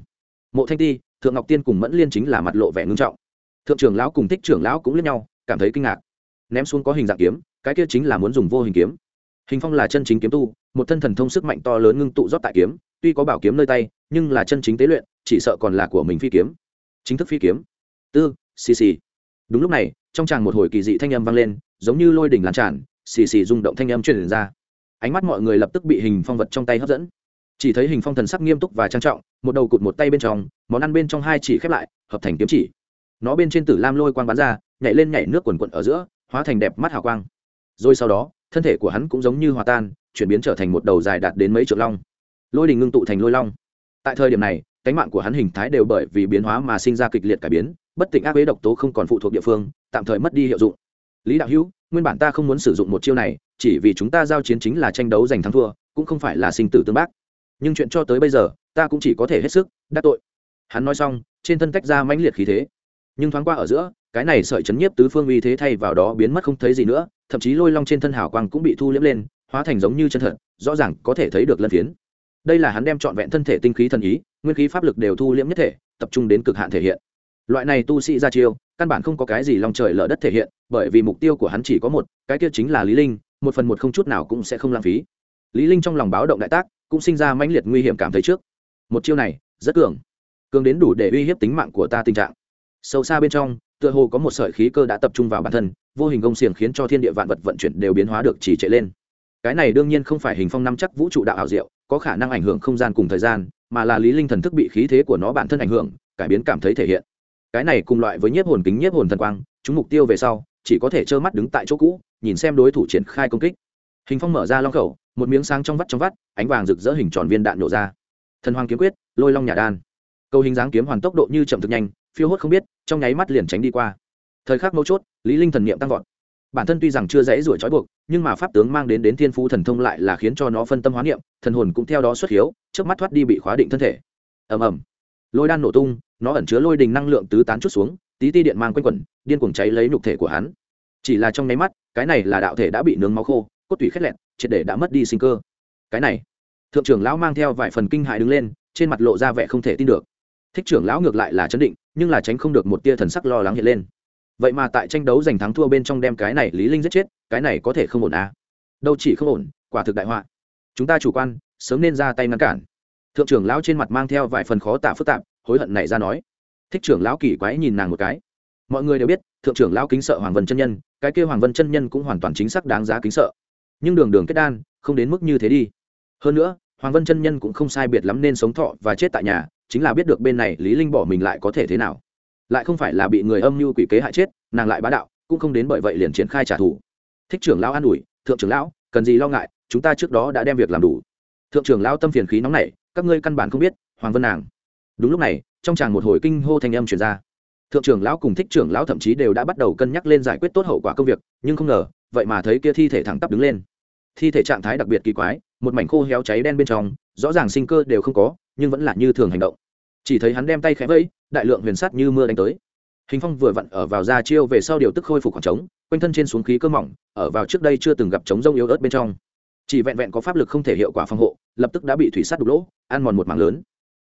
Mộ thanh ti, thượng ngọc tiên cùng mẫn liên chính là mặt lộ vẻ ngưng trọng. Thượng trưởng lão cùng thích trưởng lão cũng lẫn nhau, cảm thấy kinh ngạc. Ném xuống có hình dạng kiếm, cái kia chính là muốn dùng vô hình kiếm. Hình phong là chân chính kiếm tu, một thân thần thông sức mạnh to lớn ngưng tụ rót tại kiếm, tuy có bảo kiếm nơi tay, nhưng là chân chính tế luyện, chỉ sợ còn là của mình phi kiếm. Chính thức phi kiếm. Tư, xì xì. Đúng lúc này, trong tràng một hồi kỳ dị thanh âm vang lên giống như lôi đỉnh lan tràn, xì xì rung động thanh âm truyền ra. Ánh mắt mọi người lập tức bị hình phong vật trong tay hấp dẫn. Chỉ thấy hình phong thần sắc nghiêm túc và trang trọng, một đầu cụt một tay bên trong, món ăn bên trong hai chỉ khép lại, hợp thành kiếm chỉ. Nó bên trên tử lam lôi quang bắn ra, nhảy lên nhảy nước quần quận ở giữa, hóa thành đẹp mắt hào quang. Rồi sau đó, thân thể của hắn cũng giống như hòa tan, chuyển biến trở thành một đầu dài đạt đến mấy triệu long. Lôi đình ngưng tụ thành lôi long. Tại thời điểm này, cánh mạng của hắn hình thái đều bởi vì biến hóa mà sinh ra kịch liệt cải biến, bất tỉnh ác bế độc tố không còn phụ thuộc địa phương, tạm thời mất đi hiệu dụng lý đạo hữu, nguyên bản ta không muốn sử dụng một chiêu này, chỉ vì chúng ta giao chiến chính là tranh đấu giành thắng thua, cũng không phải là sinh tử tương bác. Nhưng chuyện cho tới bây giờ, ta cũng chỉ có thể hết sức, đắc tội. Hắn nói xong, trên thân tách ra mãnh liệt khí thế. Nhưng thoáng qua ở giữa, cái này sợi chấn nhiếp tứ phương uy thế thay vào đó biến mất không thấy gì nữa, thậm chí lôi long trên thân hào quang cũng bị thu liễm lên, hóa thành giống như chân thật, rõ ràng có thể thấy được lân phiến. Đây là hắn đem trọn vẹn thân thể tinh khí thần ý, nguyên khí pháp lực đều thu liễm nhất thể, tập trung đến cực hạn thể hiện. Loại này tu sĩ ra chiêu, căn bản không có cái gì lòng trời lở đất thể hiện bởi vì mục tiêu của hắn chỉ có một, cái kia chính là lý linh, một phần một không chút nào cũng sẽ không lãng phí. Lý linh trong lòng báo động đại tác, cũng sinh ra mãnh liệt nguy hiểm cảm thấy trước. Một chiêu này, rất cường. Cường đến đủ để uy hiếp tính mạng của ta tình trạng. Sâu xa bên trong, tựa hồ có một sợi khí cơ đã tập trung vào bản thân, vô hình công xiềng khiến cho thiên địa vạn vật vận chuyển đều biến hóa được chỉ chạy lên. Cái này đương nhiên không phải hình phong năm chắc vũ trụ đạo ảo diệu, có khả năng ảnh hưởng không gian cùng thời gian, mà là lý linh thần thức bị khí thế của nó bản thân ảnh hưởng, cải biến cảm thấy thể hiện. Cái này cùng loại với nhiếp hồn kính nhiếp hồn thần quang, chúng mục tiêu về sau chỉ có thể trơ mắt đứng tại chỗ cũ, nhìn xem đối thủ triển khai công kích. Hình phong mở ra long khẩu, một miếng sáng trong vắt trong vắt, ánh vàng rực rỡ hình tròn viên đạn nổ ra. Thần hoàng kiếm quyết, lôi long nhà đan. Câu hình dáng kiếm hoàn tốc độ như chậm thực nhanh, phiêu hốt không biết, trong nháy mắt liền tránh đi qua. Thời khắc mấu chốt, lý linh thần niệm tăng vọt. Bản thân tuy rằng chưa dễ rủi trói buộc, nhưng mà pháp tướng mang đến đến thiên phú thần thông lại là khiến cho nó phân tâm hóa niệm, thần hồn cũng theo đó xuất hiếu trước mắt thoát đi bị khóa định thân thể. Ầm ầm. Lôi đan nổ tung, nó ẩn chứa lôi đình năng lượng tứ tán chút xuống tí ti điện mang quanh quẩn, điên cuồng cháy lấy nhục thể của hắn. Chỉ là trong nháy mắt, cái này là đạo thể đã bị nướng máu khô, cốt tủy khét lẹt, triệt để đã mất đi sinh cơ. Cái này, thượng trưởng lão mang theo vài phần kinh hại đứng lên, trên mặt lộ ra vẻ không thể tin được. Thích trưởng lão ngược lại là chấn định, nhưng là tránh không được một tia thần sắc lo lắng hiện lên. Vậy mà tại tranh đấu giành thắng thua bên trong đem cái này lý linh giết chết, cái này có thể không ổn à? Đâu chỉ không ổn, quả thực đại họa. Chúng ta chủ quan, sớm nên ra tay ngăn cản. Thượng trưởng lão trên mặt mang theo vài phần khó tả phức tạp, hối hận này ra nói thích trưởng lão kỳ quái nhìn nàng một cái. Mọi người đều biết, thượng trưởng lão kính sợ hoàng vân chân nhân, cái kia hoàng vân chân nhân cũng hoàn toàn chính xác đáng giá kính sợ. Nhưng đường đường kết đan, không đến mức như thế đi. Hơn nữa, hoàng vân chân nhân cũng không sai biệt lắm nên sống thọ và chết tại nhà, chính là biết được bên này lý linh bỏ mình lại có thể thế nào. Lại không phải là bị người âm mưu quỷ kế hại chết, nàng lại bá đạo, cũng không đến bởi vậy liền triển khai trả thù. Thích trưởng lão an ủi, thượng trưởng lão, cần gì lo ngại, chúng ta trước đó đã đem việc làm đủ. Thượng trưởng lão tâm phiền khí nóng nảy, các ngươi căn bản không biết, hoàng vân nàng đúng lúc này, trong tràng một hồi kinh hô thanh âm truyền ra. Thượng trưởng lão cùng thích trưởng lão thậm chí đều đã bắt đầu cân nhắc lên giải quyết tốt hậu quả công việc, nhưng không ngờ, vậy mà thấy kia thi thể thẳng tắp đứng lên. Thi thể trạng thái đặc biệt kỳ quái, một mảnh khô héo cháy đen bên trong, rõ ràng sinh cơ đều không có, nhưng vẫn là như thường hành động. Chỉ thấy hắn đem tay khẽ vẫy, đại lượng huyền sắt như mưa đánh tới. Hình phong vừa vặn ở vào ra chiêu về sau điều tức khôi phục khoảng trống, quanh thân trên xuống khí cơ mỏng, ở vào trước đây chưa từng gặp trống rông yếu ớt bên trong. Chỉ vẹn vẹn có pháp lực không thể hiệu quả phòng hộ, lập tức đã bị thủy sắt đục lỗ, ăn mòn một mảng lớn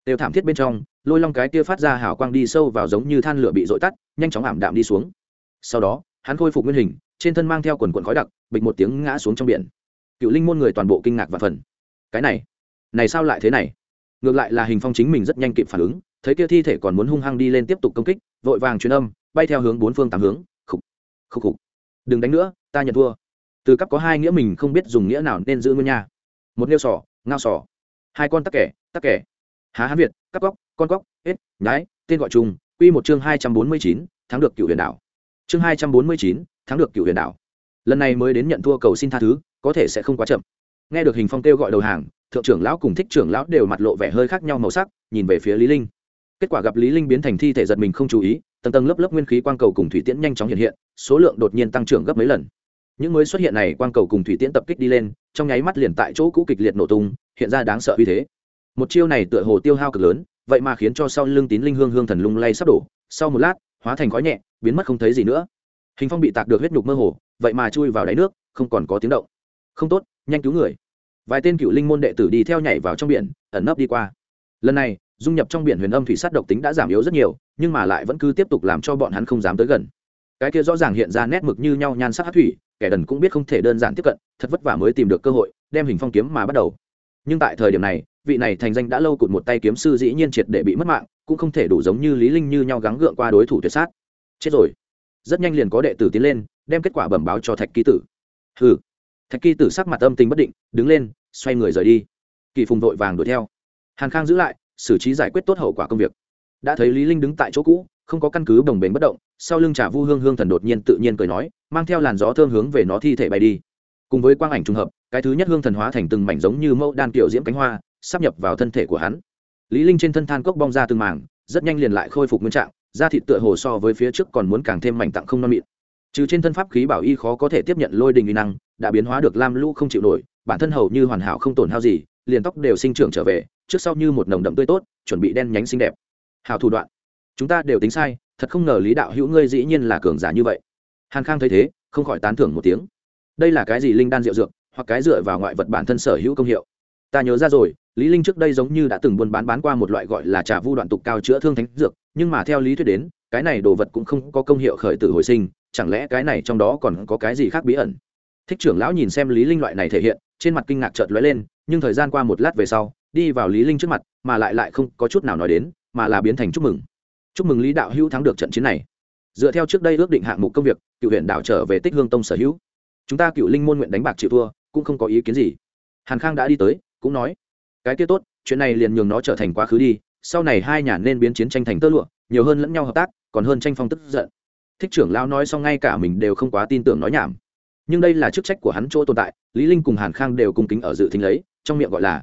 đều thảm thiết bên trong, lôi long cái kia phát ra hào quang đi sâu vào giống như than lửa bị dội tắt, nhanh chóng ảm đạm đi xuống. Sau đó, hắn khôi phục nguyên hình, trên thân mang theo quần quần khói đặc, bịch một tiếng ngã xuống trong biển. Cựu linh môn người toàn bộ kinh ngạc và phần cái này này sao lại thế này? Ngược lại là hình phong chính mình rất nhanh kịp phản ứng, thấy kia thi thể còn muốn hung hăng đi lên tiếp tục công kích, vội vàng truyền âm, bay theo hướng bốn phương tám hướng. Khục khục khục. Đừng đánh nữa, ta nhận thua. Từ cấp có hai nghĩa mình không biết dùng nghĩa nào nên giữ nguyên nha. Một nêu sỏ ngao sỏ hai con tắc kẻ tắc kẻ há hán việt, cắp cóc con cóc ếch, nhái, tên gọi chung, quy một chương hai trăm bốn mươi chín, thắng được cựu huyền đảo. Chương hai trăm bốn mươi chín, thắng được cựu huyền đảo. Lần này mới đến nhận thua cầu xin tha thứ, có thể sẽ không quá chậm. Nghe được hình phong kêu gọi đầu hàng, thượng trưởng lão cùng thích trưởng lão đều mặt lộ vẻ hơi khác nhau màu sắc, nhìn về phía lý linh. Kết quả gặp lý linh biến thành thi thể giật mình không chú ý, tầng tầng lớp lớp nguyên khí quang cầu cùng thủy tiễn nhanh chóng hiện hiện, số lượng đột nhiên tăng trưởng gấp mấy lần. Những mới xuất hiện này quang cầu cùng thủy tiễn tập kích đi lên, trong nháy mắt liền tại chỗ cũ kịch liệt nổ tung, hiện ra đáng sợ uy thế một chiêu này tựa hồ tiêu hao cực lớn, vậy mà khiến cho sau lưng tín linh hương hương thần lung lay sắp đổ, sau một lát, hóa thành khói nhẹ, biến mất không thấy gì nữa. Hình phong bị tạc được huyết nhục mơ hồ, vậy mà chui vào đáy nước, không còn có tiếng động. Không tốt, nhanh cứu người. Vài tên cựu linh môn đệ tử đi theo nhảy vào trong biển, ẩn nấp đi qua. Lần này, dung nhập trong biển huyền âm thủy sát độc tính đã giảm yếu rất nhiều, nhưng mà lại vẫn cứ tiếp tục làm cho bọn hắn không dám tới gần. Cái kia rõ ràng hiện ra nét mực như nhau nhan sắc hát thủy, kẻ đần cũng biết không thể đơn giản tiếp cận, thật vất vả mới tìm được cơ hội, đem hình phong kiếm mà bắt đầu. Nhưng tại thời điểm này vị này thành danh đã lâu cụt một tay kiếm sư dĩ nhiên triệt để bị mất mạng, cũng không thể đủ giống như lý linh như nhau gắng gượng qua đối thủ tuyệt sát. Chết rồi. Rất nhanh liền có đệ tử tiến lên, đem kết quả bẩm báo cho thạch ký tử. Hừ. Thạch ký tử sắc mặt âm tình bất định, đứng lên, xoay người rời đi. Kỳ phùng vội vàng đuổi theo. Hàn khang giữ lại, xử trí giải quyết tốt hậu quả công việc. Đã thấy lý linh đứng tại chỗ cũ, không có căn cứ đồng bền bất động, sau lưng trà vu hương hương thần đột nhiên tự nhiên cười nói, mang theo làn gió thơm hướng về nó thi thể bay đi. Cùng với quang ảnh trùng hợp, cái thứ nhất hương thần hóa thành từng mảnh giống như mẫu đan kiểu diễm cánh hoa sắp nhập vào thân thể của hắn. Lý linh trên thân than cốc bong ra từng mảng, rất nhanh liền lại khôi phục nguyên trạng, da thịt tựa hồ so với phía trước còn muốn càng thêm mảnh tặng không non mịn. Trừ trên thân pháp khí bảo y khó có thể tiếp nhận lôi đình uy năng, đã biến hóa được lam lũ không chịu nổi, bản thân hầu như hoàn hảo không tổn hao gì, liền tóc đều sinh trưởng trở về, trước sau như một nồng đậm tươi tốt, chuẩn bị đen nhánh xinh đẹp. Hào thủ đoạn. Chúng ta đều tính sai, thật không ngờ lý đạo hữu ngươi dĩ nhiên là cường giả như vậy. Hàn khang thấy thế, không khỏi tán thưởng một tiếng. Đây là cái gì linh đan diệu dược, hoặc cái dựa vào ngoại vật bản thân sở hữu công hiệu? Ta nhớ ra rồi lý linh trước đây giống như đã từng buôn bán bán qua một loại gọi là trà vu đoạn tục cao chữa thương thánh dược, nhưng mà theo lý thuyết đến, cái này đồ vật cũng không có công hiệu khởi tử hồi sinh, chẳng lẽ cái này trong đó còn có cái gì khác bí ẩn? Thích trưởng lão nhìn xem lý linh loại này thể hiện, trên mặt kinh ngạc chợt lóe lên, nhưng thời gian qua một lát về sau, đi vào lý linh trước mặt, mà lại lại không có chút nào nói đến, mà là biến thành chúc mừng. Chúc mừng lý đạo hữu thắng được trận chiến này. Dựa theo trước đây ước định hạng mục công việc, cựu huyện đảo trở về tích hương tông sở hữu. Chúng ta cựu linh môn nguyện đánh bạc chịu thua, cũng không có ý kiến gì. Hàn khang đã đi tới, cũng nói cái kia tốt, chuyện này liền nhường nó trở thành quá khứ đi, sau này hai nhà nên biến chiến tranh thành tơ lụa, nhiều hơn lẫn nhau hợp tác, còn hơn tranh phong tức giận. Thích trưởng lao nói xong ngay cả mình đều không quá tin tưởng nói nhảm. Nhưng đây là chức trách của hắn chỗ tồn tại, lý linh cùng hàn khang đều cung kính ở dự thính lấy, trong miệng gọi là,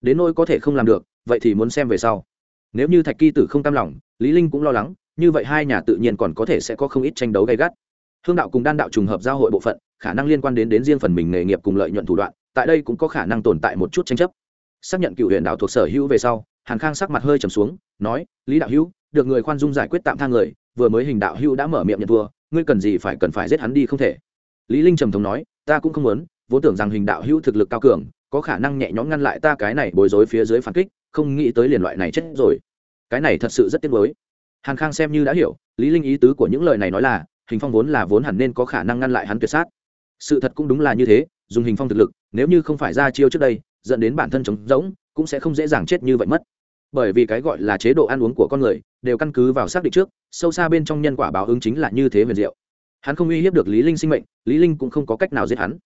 đến nỗi có thể không làm được, vậy thì muốn xem về sau. Nếu như thạch kỳ tử không cam lòng, lý linh cũng lo lắng, như vậy hai nhà tự nhiên còn có thể sẽ có không ít tranh đấu gay gắt. Hương đạo cùng đan đạo trùng hợp giao hội bộ phận, khả năng liên quan đến đến riêng phần mình nghề nghiệp cùng lợi nhuận thủ đoạn, tại đây cũng có khả năng tồn tại một chút tranh chấp xác nhận cựu huyện đạo thuộc sở hữu về sau, hàn khang sắc mặt hơi trầm xuống, nói, lý đạo hữu, được người khoan dung giải quyết tạm thang người, vừa mới hình đạo hữu đã mở miệng nhận thua, ngươi cần gì phải cần phải giết hắn đi không thể? Lý linh trầm thống nói, ta cũng không muốn, vốn tưởng rằng hình đạo hữu thực lực cao cường, có khả năng nhẹ nhõm ngăn lại ta cái này bối rối phía dưới phản kích, không nghĩ tới liền loại này chết rồi. Cái này thật sự rất tiếc nuối. Hàn khang xem như đã hiểu, lý linh ý tứ của những lời này nói là, hình phong vốn là vốn hẳn nên có khả năng ngăn lại hắn tuyệt sát. Sự thật cũng đúng là như thế, dùng hình phong thực lực, nếu như không phải ra chiêu trước đây dẫn đến bản thân trống rỗng, cũng sẽ không dễ dàng chết như vậy mất. Bởi vì cái gọi là chế độ ăn uống của con người đều căn cứ vào xác định trước, sâu xa bên trong nhân quả báo ứng chính là như thế huyền diệu. Hắn không uy hiếp được lý linh sinh mệnh, lý linh cũng không có cách nào giết hắn.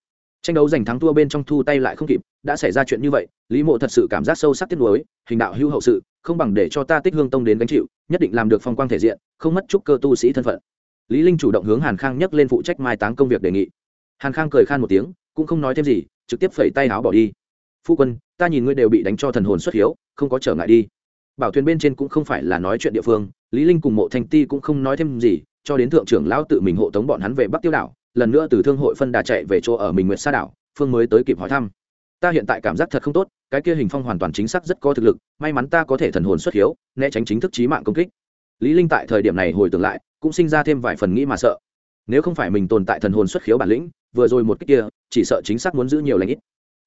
Tranh đấu giành thắng thua bên trong thu tay lại không kịp, đã xảy ra chuyện như vậy, lý mộ thật sự cảm giác sâu sắc tiếc nuối, hình đạo hưu hậu sự, không bằng để cho ta tích hương tông đến gánh chịu, nhất định làm được phong quang thể diện, không mất chút cơ tu sĩ thân phận. Lý linh chủ động hướng hàn khang nhất lên phụ trách mai táng công việc đề nghị. Hàn khang cười khan một tiếng, cũng không nói thêm gì, trực tiếp phẩy tay áo bỏ đi phu quân, ta nhìn ngươi đều bị đánh cho thần hồn xuất hiếu, không có trở ngại đi. Bảo thuyền bên trên cũng không phải là nói chuyện địa phương, lý linh cùng mộ thanh ti cũng không nói thêm gì, cho đến thượng trưởng lão tự mình hộ tống bọn hắn về bắc tiêu đảo, lần nữa từ thương hội phân đà chạy về chỗ ở mình nguyệt sa đảo, phương mới tới kịp hỏi thăm. Ta hiện tại cảm giác thật không tốt, cái kia hình phong hoàn toàn chính xác rất có thực lực, may mắn ta có thể thần hồn xuất hiếu, né tránh chính thức trí mạng công kích. Lý linh tại thời điểm này hồi tưởng lại, cũng sinh ra thêm vài phần nghĩ mà sợ. Nếu không phải mình tồn tại thần hồn xuất khiếu bản lĩnh, vừa rồi một cách kia, chỉ sợ chính xác muốn giữ nhiều lãnh ít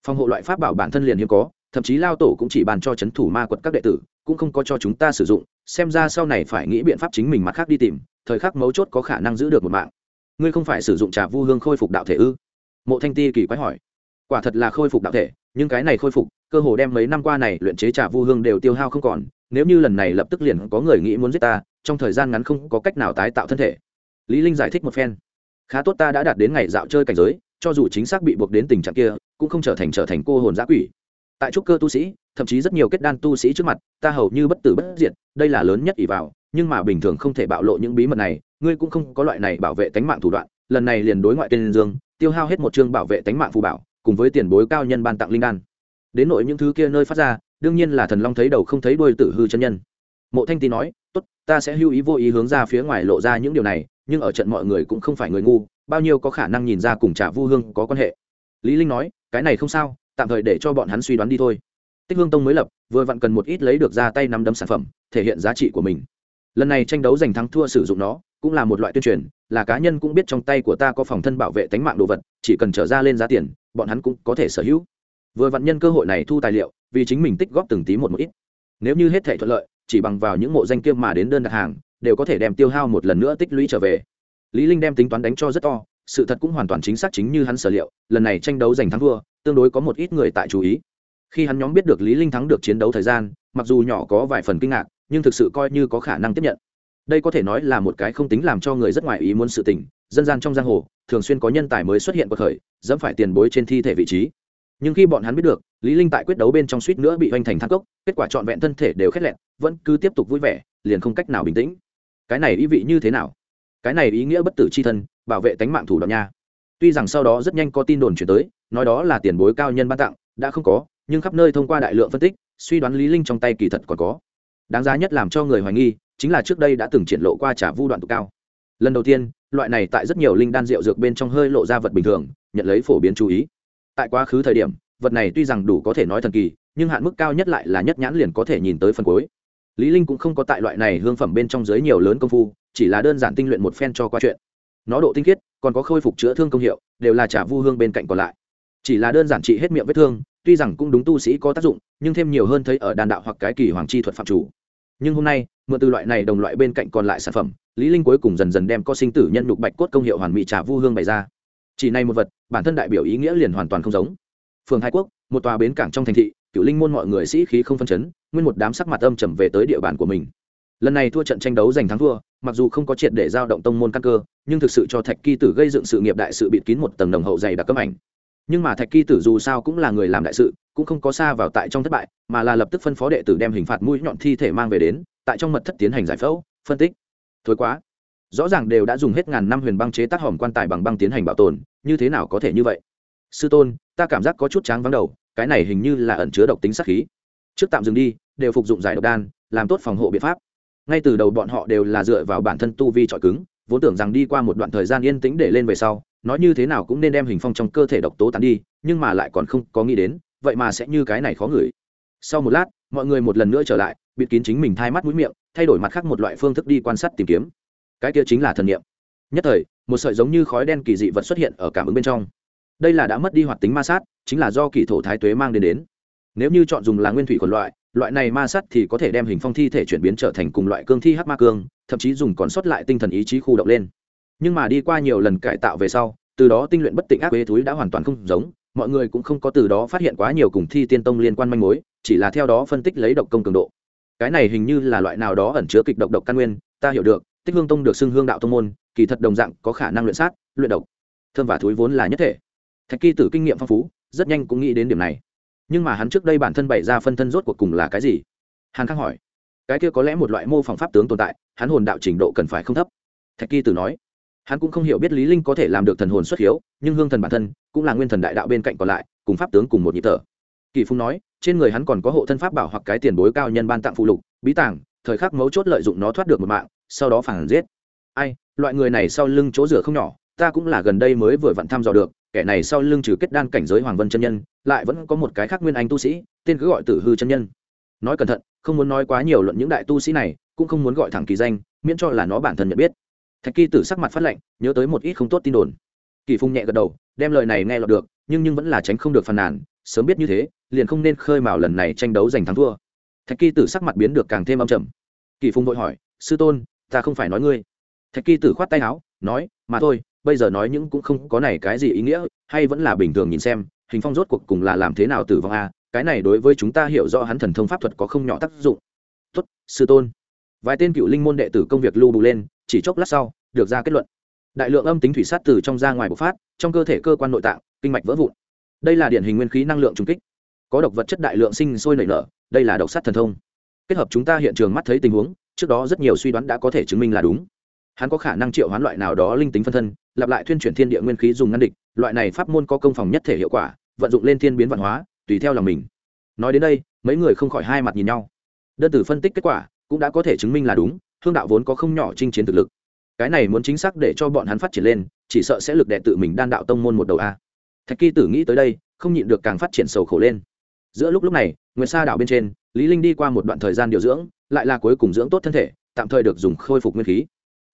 phòng hộ loại pháp bảo bản thân liền hiếm có, thậm chí lao tổ cũng chỉ bàn cho c h ấ n thủ ma quật các đệ tử, cũng không có cho chúng ta sử dụng, xem ra sau này phải nghĩ biện pháp chính mình mặt khác đi tìm, thời khắc mấu chốt có khả năng giữ được một mạng. Ngươi không phải sử dụng trà vu hương khôi phục đạo thể ư? Mộ thanh ti kỳ quái hỏi. Quả thật là khôi phục đạo thể, nhưng cái này khôi phục, cơ hồ đem mấy năm qua này luyện chế trà vu hương đều tiêu hao không còn, nếu như lần này lập tức liền có người nghĩ muốn giết ta, trong thời gian ngắn không có cách nào tái tạo thân thể. Lý linh giải thích một phen. Khá tốt ta đã đạt đến ngày dạo chơi cảnh giới cho dù chính xác bị buộc đến tình trạng kia, cũng không trở thành trở thành cô hồn giã quỷ. Tại trúc cơ tu sĩ, thậm chí rất nhiều kết đan tu sĩ trước mặt, ta hầu như bất tử bất diệt, đây là lớn nhất ỷ vào, nhưng mà bình thường không thể bạo lộ những bí mật này, ngươi cũng không có loại này bảo vệ tánh mạng thủ đoạn, lần này liền đối ngoại tên dương, tiêu hao hết một chương bảo vệ tánh mạng phù bảo, cùng với tiền bối cao nhân ban tặng linh đan. Đến nội những thứ kia nơi phát ra, đương nhiên là thần long thấy đầu không thấy đuôi tử hư chân nhân. Mộ thanh tý nói, tốt, ta sẽ hưu ý vô ý hướng ra phía ngoài lộ ra những điều này nhưng ở trận mọi người cũng không phải người ngu, bao nhiêu có khả năng nhìn ra cùng trà vu hương có quan hệ. Lý linh nói, cái này không sao, tạm thời để cho bọn hắn suy đoán đi thôi. Tích hương tông mới lập, vừa vặn cần một ít lấy được ra tay nắm đấm sản phẩm, thể hiện giá trị của mình. Lần này tranh đấu giành thắng thua sử dụng nó, cũng là một loại tuyên truyền, là cá nhân cũng biết trong tay của ta có phòng thân bảo vệ tính mạng đồ vật, chỉ cần trở ra lên giá tiền, bọn hắn cũng có thể sở hữu. Vừa vặn nhân cơ hội này thu tài liệu, vì chính mình tích góp từng tí một một ít. Nếu như hết thể thuận lợi, chỉ bằng vào những mộ danh kia mà đến đơn đặt hàng đều có thể đem tiêu hao một lần nữa tích lũy trở về. Lý linh đem tính toán đánh cho rất to, sự thật cũng hoàn toàn chính xác chính như hắn sở liệu, lần này tranh đấu giành thắng thua, tương đối có một ít người tại chú ý. Khi hắn nhóm biết được lý linh thắng được chiến đấu thời gian, mặc dù nhỏ có vài phần kinh ngạc, nhưng thực sự coi như có khả năng tiếp nhận. Đây có thể nói là một cái không tính làm cho người rất ngoài ý muốn sự tình, dân gian trong giang hồ, thường xuyên có nhân tài mới xuất hiện bậc khởi, dẫm phải tiền bối trên thi thể vị trí. Nhưng khi bọn hắn biết được, lý linh tại quyết đấu bên trong suýt nữa bị hoành thành thang cốc, kết quả trọn vẹn thân thể đều khét lẹn vẫn cứ tiếp tục vui vẻ, liền không cách nào bình tĩnh cái này ý vị như thế nào? Cái này ý nghĩa bất tử c h i thân, bảo vệ tánh mạng thủ đoạn nha. Tuy rằng sau đó rất nhanh có tin đồn chuyển tới, nói đó là tiền bối cao nhân ban tặng, đã không có, nhưng khắp nơi thông qua đại lượng phân tích, suy đoán lý linh trong tay kỳ thật còn có. Đáng giá nhất làm cho người hoài nghi, chính là trước đây đã từng triển lộ qua trả vu đoạn tụ cao. Lần đầu tiên, loại này tại rất nhiều linh đan rượu dược bên trong hơi lộ ra vật bình thường, nhận lấy phổ biến chú ý. Tại quá khứ thời điểm, vật này tuy rằng đủ có thể nói thần kỳ, nhưng hạn mức cao nhất lại là nhất nhãn liền có thể nhìn tới phần cuối lý linh cũng không có tại loại này hương phẩm bên trong giới nhiều lớn công phu, chỉ là đơn giản tinh luyện một phen cho qua chuyện. Nó độ tinh khiết, còn có khôi phục chữa thương công hiệu, đều là trả vu hương bên cạnh còn lại. Chỉ là đơn giản trị hết miệng vết thương, tuy rằng cũng đúng tu sĩ có tác dụng, nhưng thêm nhiều hơn thấy ở đàn đạo hoặc cái kỳ hoàng chi thuật phạm chủ. Nhưng hôm nay, mượn từ loại này đồng loại bên cạnh còn lại sản phẩm, lý linh cuối cùng dần dần đem có sinh tử nhân nhục bạch cốt công hiệu hoàn mỹ trả vu hương bày ra. Chỉ này một vật, bản thân đại biểu ý nghĩa liền hoàn toàn không giống. Phường hai quốc, một tòa bến cảng trong thành thị cựu linh môn mọi người sĩ khí không phân chấn, nguyên một đám sắc mặt âm trầm về tới địa bàn của mình. Lần này thua trận tranh đấu giành thắng thua, mặc dù không có triệt để giao động tông môn căn cơ, nhưng thực sự cho thạch kỳ tử gây dựng sự nghiệp đại sự bịt kín một tầng đồng hậu dày đặc cấm ảnh. Nhưng mà thạch kỳ tử dù sao cũng là người làm đại sự, cũng không có xa vào tại trong thất bại, mà là lập tức phân phó đệ tử đem hình phạt mũi nhọn thi thể mang về đến, tại trong mật thất tiến hành giải phẫu, phân tích. Thối quá. Rõ ràng đều đã dùng hết ngàn năm huyền băng chế tác hòm quan tài bằng băng tiến hành bảo tồn, như thế nào có thể như vậy? Sư tôn, ta cảm giác có chút tráng vắng đầu cái này hình như là ẩn chứa độc tính sát khí. Trước tạm dừng đi, đều phục dụng giải độc đan, làm tốt phòng hộ biện pháp. Ngay từ đầu bọn họ đều là dựa vào bản thân tu vi trọi cứng, vốn tưởng rằng đi qua một đoạn thời gian yên tĩnh để lên về sau, nói như thế nào cũng nên đem hình phong trong cơ thể độc tố tán đi, nhưng mà lại còn không có nghĩ đến, vậy mà sẽ như cái này khó ngửi. Sau một lát, mọi người một lần nữa trở lại, bịt kín chính mình thai mắt mũi miệng, thay đổi mặt khác một loại phương thức đi quan sát tìm kiếm. Cái kia chính là thần niệm. Nhất thời, một sợi giống như khói đen kỳ dị vật xuất hiện ở cảm ứng bên trong đây là đã mất đi hoạt tính ma sát, chính là do kỳ thổ thái tuế mang đến đến. Nếu như chọn dùng là nguyên thủy còn loại loại này ma sát thì có thể đem hình phong thi thể chuyển biến trở thành cùng loại cương thi hắc ma cương, thậm chí dùng còn sót lại tinh thần ý chí khu động lên. Nhưng mà đi qua nhiều lần cải tạo về sau, từ đó tinh luyện bất tịnh ác quế thúi đã hoàn toàn không giống, mọi người cũng không có từ đó phát hiện quá nhiều cùng thi tiên tông liên quan manh mối, chỉ là theo đó phân tích lấy độc công cường độ. Cái này hình như là loại nào đó ẩn chứa kịch độc độc căn nguyên, ta hiểu được, tích hương tông được xưng hương đạo tông môn, kỳ thật đồng dạng có khả năng luyện sát, luyện độc. Thơm và thúi vốn là nhất thể thạch kỳ tử kinh nghiệm phong phú, rất nhanh cũng nghĩ đến điểm này. Nhưng mà hắn trước đây bản thân bày ra phân thân rốt cuộc cùng là cái gì? Hàn khang hỏi. Cái kia có lẽ một loại mô phỏng pháp tướng tồn tại, hắn hồn đạo trình độ cần phải không thấp. Thạch kỳ tử nói. Hắn cũng không hiểu biết lý linh có thể làm được thần hồn xuất hiếu, nhưng hương thần bản thân cũng là nguyên thần đại đạo bên cạnh còn lại, cùng pháp tướng cùng một nhịp thở. Kỳ phung nói, trên người hắn còn có hộ thân pháp bảo hoặc cái tiền bối cao nhân ban tặng phụ lục, bí tàng, thời khắc mấu chốt lợi dụng nó thoát được một mạng, sau đó phản giết. Ai, loại người này sau lưng chỗ rửa không nhỏ, ta cũng là gần đây mới vừa vặn thăm dò được kẻ này sau lưng trừ kết đan cảnh giới hoàng vân chân nhân, lại vẫn có một cái khác nguyên anh tu sĩ, tên cứ gọi tử hư chân nhân. Nói cẩn thận, không muốn nói quá nhiều luận những đại tu sĩ này, cũng không muốn gọi thẳng kỳ danh, miễn cho là nó bản thân nhận biết. Thạch kỳ tử sắc mặt phát lệnh nhớ tới một ít không tốt tin đồn. Kỳ phung nhẹ gật đầu, đem lời này nghe lọt được, nhưng nhưng vẫn là tránh không được phàn nàn, sớm biết như thế, liền không nên khơi mào lần này tranh đấu giành thắng thua. Thạch kỳ tử sắc mặt biến được càng thêm âm trầm. Kỳ phung vội hỏi, sư tôn, ta không phải nói ngươi. Thạch kỳ tử khoát tay áo, nói, mà thôi bây giờ nói những cũng không có này cái gì ý nghĩa, hay vẫn là bình thường nhìn xem, hình phong rốt cuộc cùng là làm thế nào tử vong a, cái này đối với chúng ta hiểu rõ hắn thần thông pháp thuật có không nhỏ tác dụng. Tốt, sư tôn. Vài tên cựu linh môn đệ tử công việc lưu bù lên, chỉ chốc lát sau, được ra kết luận. Đại lượng âm tính thủy sát từ trong ra ngoài bộc phát, trong cơ thể cơ quan nội tạng, kinh mạch vỡ vụn. Đây là điển hình nguyên khí năng lượng trung kích. Có độc vật chất đại lượng sinh sôi nảy nở, đây là độc sát thần thông. Kết hợp chúng ta hiện trường mắt thấy tình huống, trước đó rất nhiều suy đoán đã có thể chứng minh là đúng. Hắn có khả năng triệu hoán loại nào đó linh tính phân thân lặp lại thuyên chuyển thiên địa nguyên khí dùng ngăn địch, loại này pháp môn có công phòng nhất thể hiệu quả, vận dụng lên thiên biến văn hóa, tùy theo lòng mình. Nói đến đây, mấy người không khỏi hai mặt nhìn nhau. Đơn tử phân tích kết quả cũng đã có thể chứng minh là đúng, hương đạo vốn có không nhỏ chinh chiến thực lực. Cái này muốn chính xác để cho bọn hắn phát triển lên, chỉ sợ sẽ lực đệ tự mình đan đạo tông môn một đầu a. Thạch kỳ tử nghĩ tới đây, không nhịn được càng phát triển sầu khổ lên. Giữa lúc lúc này nguyễn sa đảo bên trên, lý linh đi qua một đoạn thời gian điều dưỡng, lại là cuối cùng dưỡng tốt thân thể, tạm thời được dùng khôi phục nguyên khí.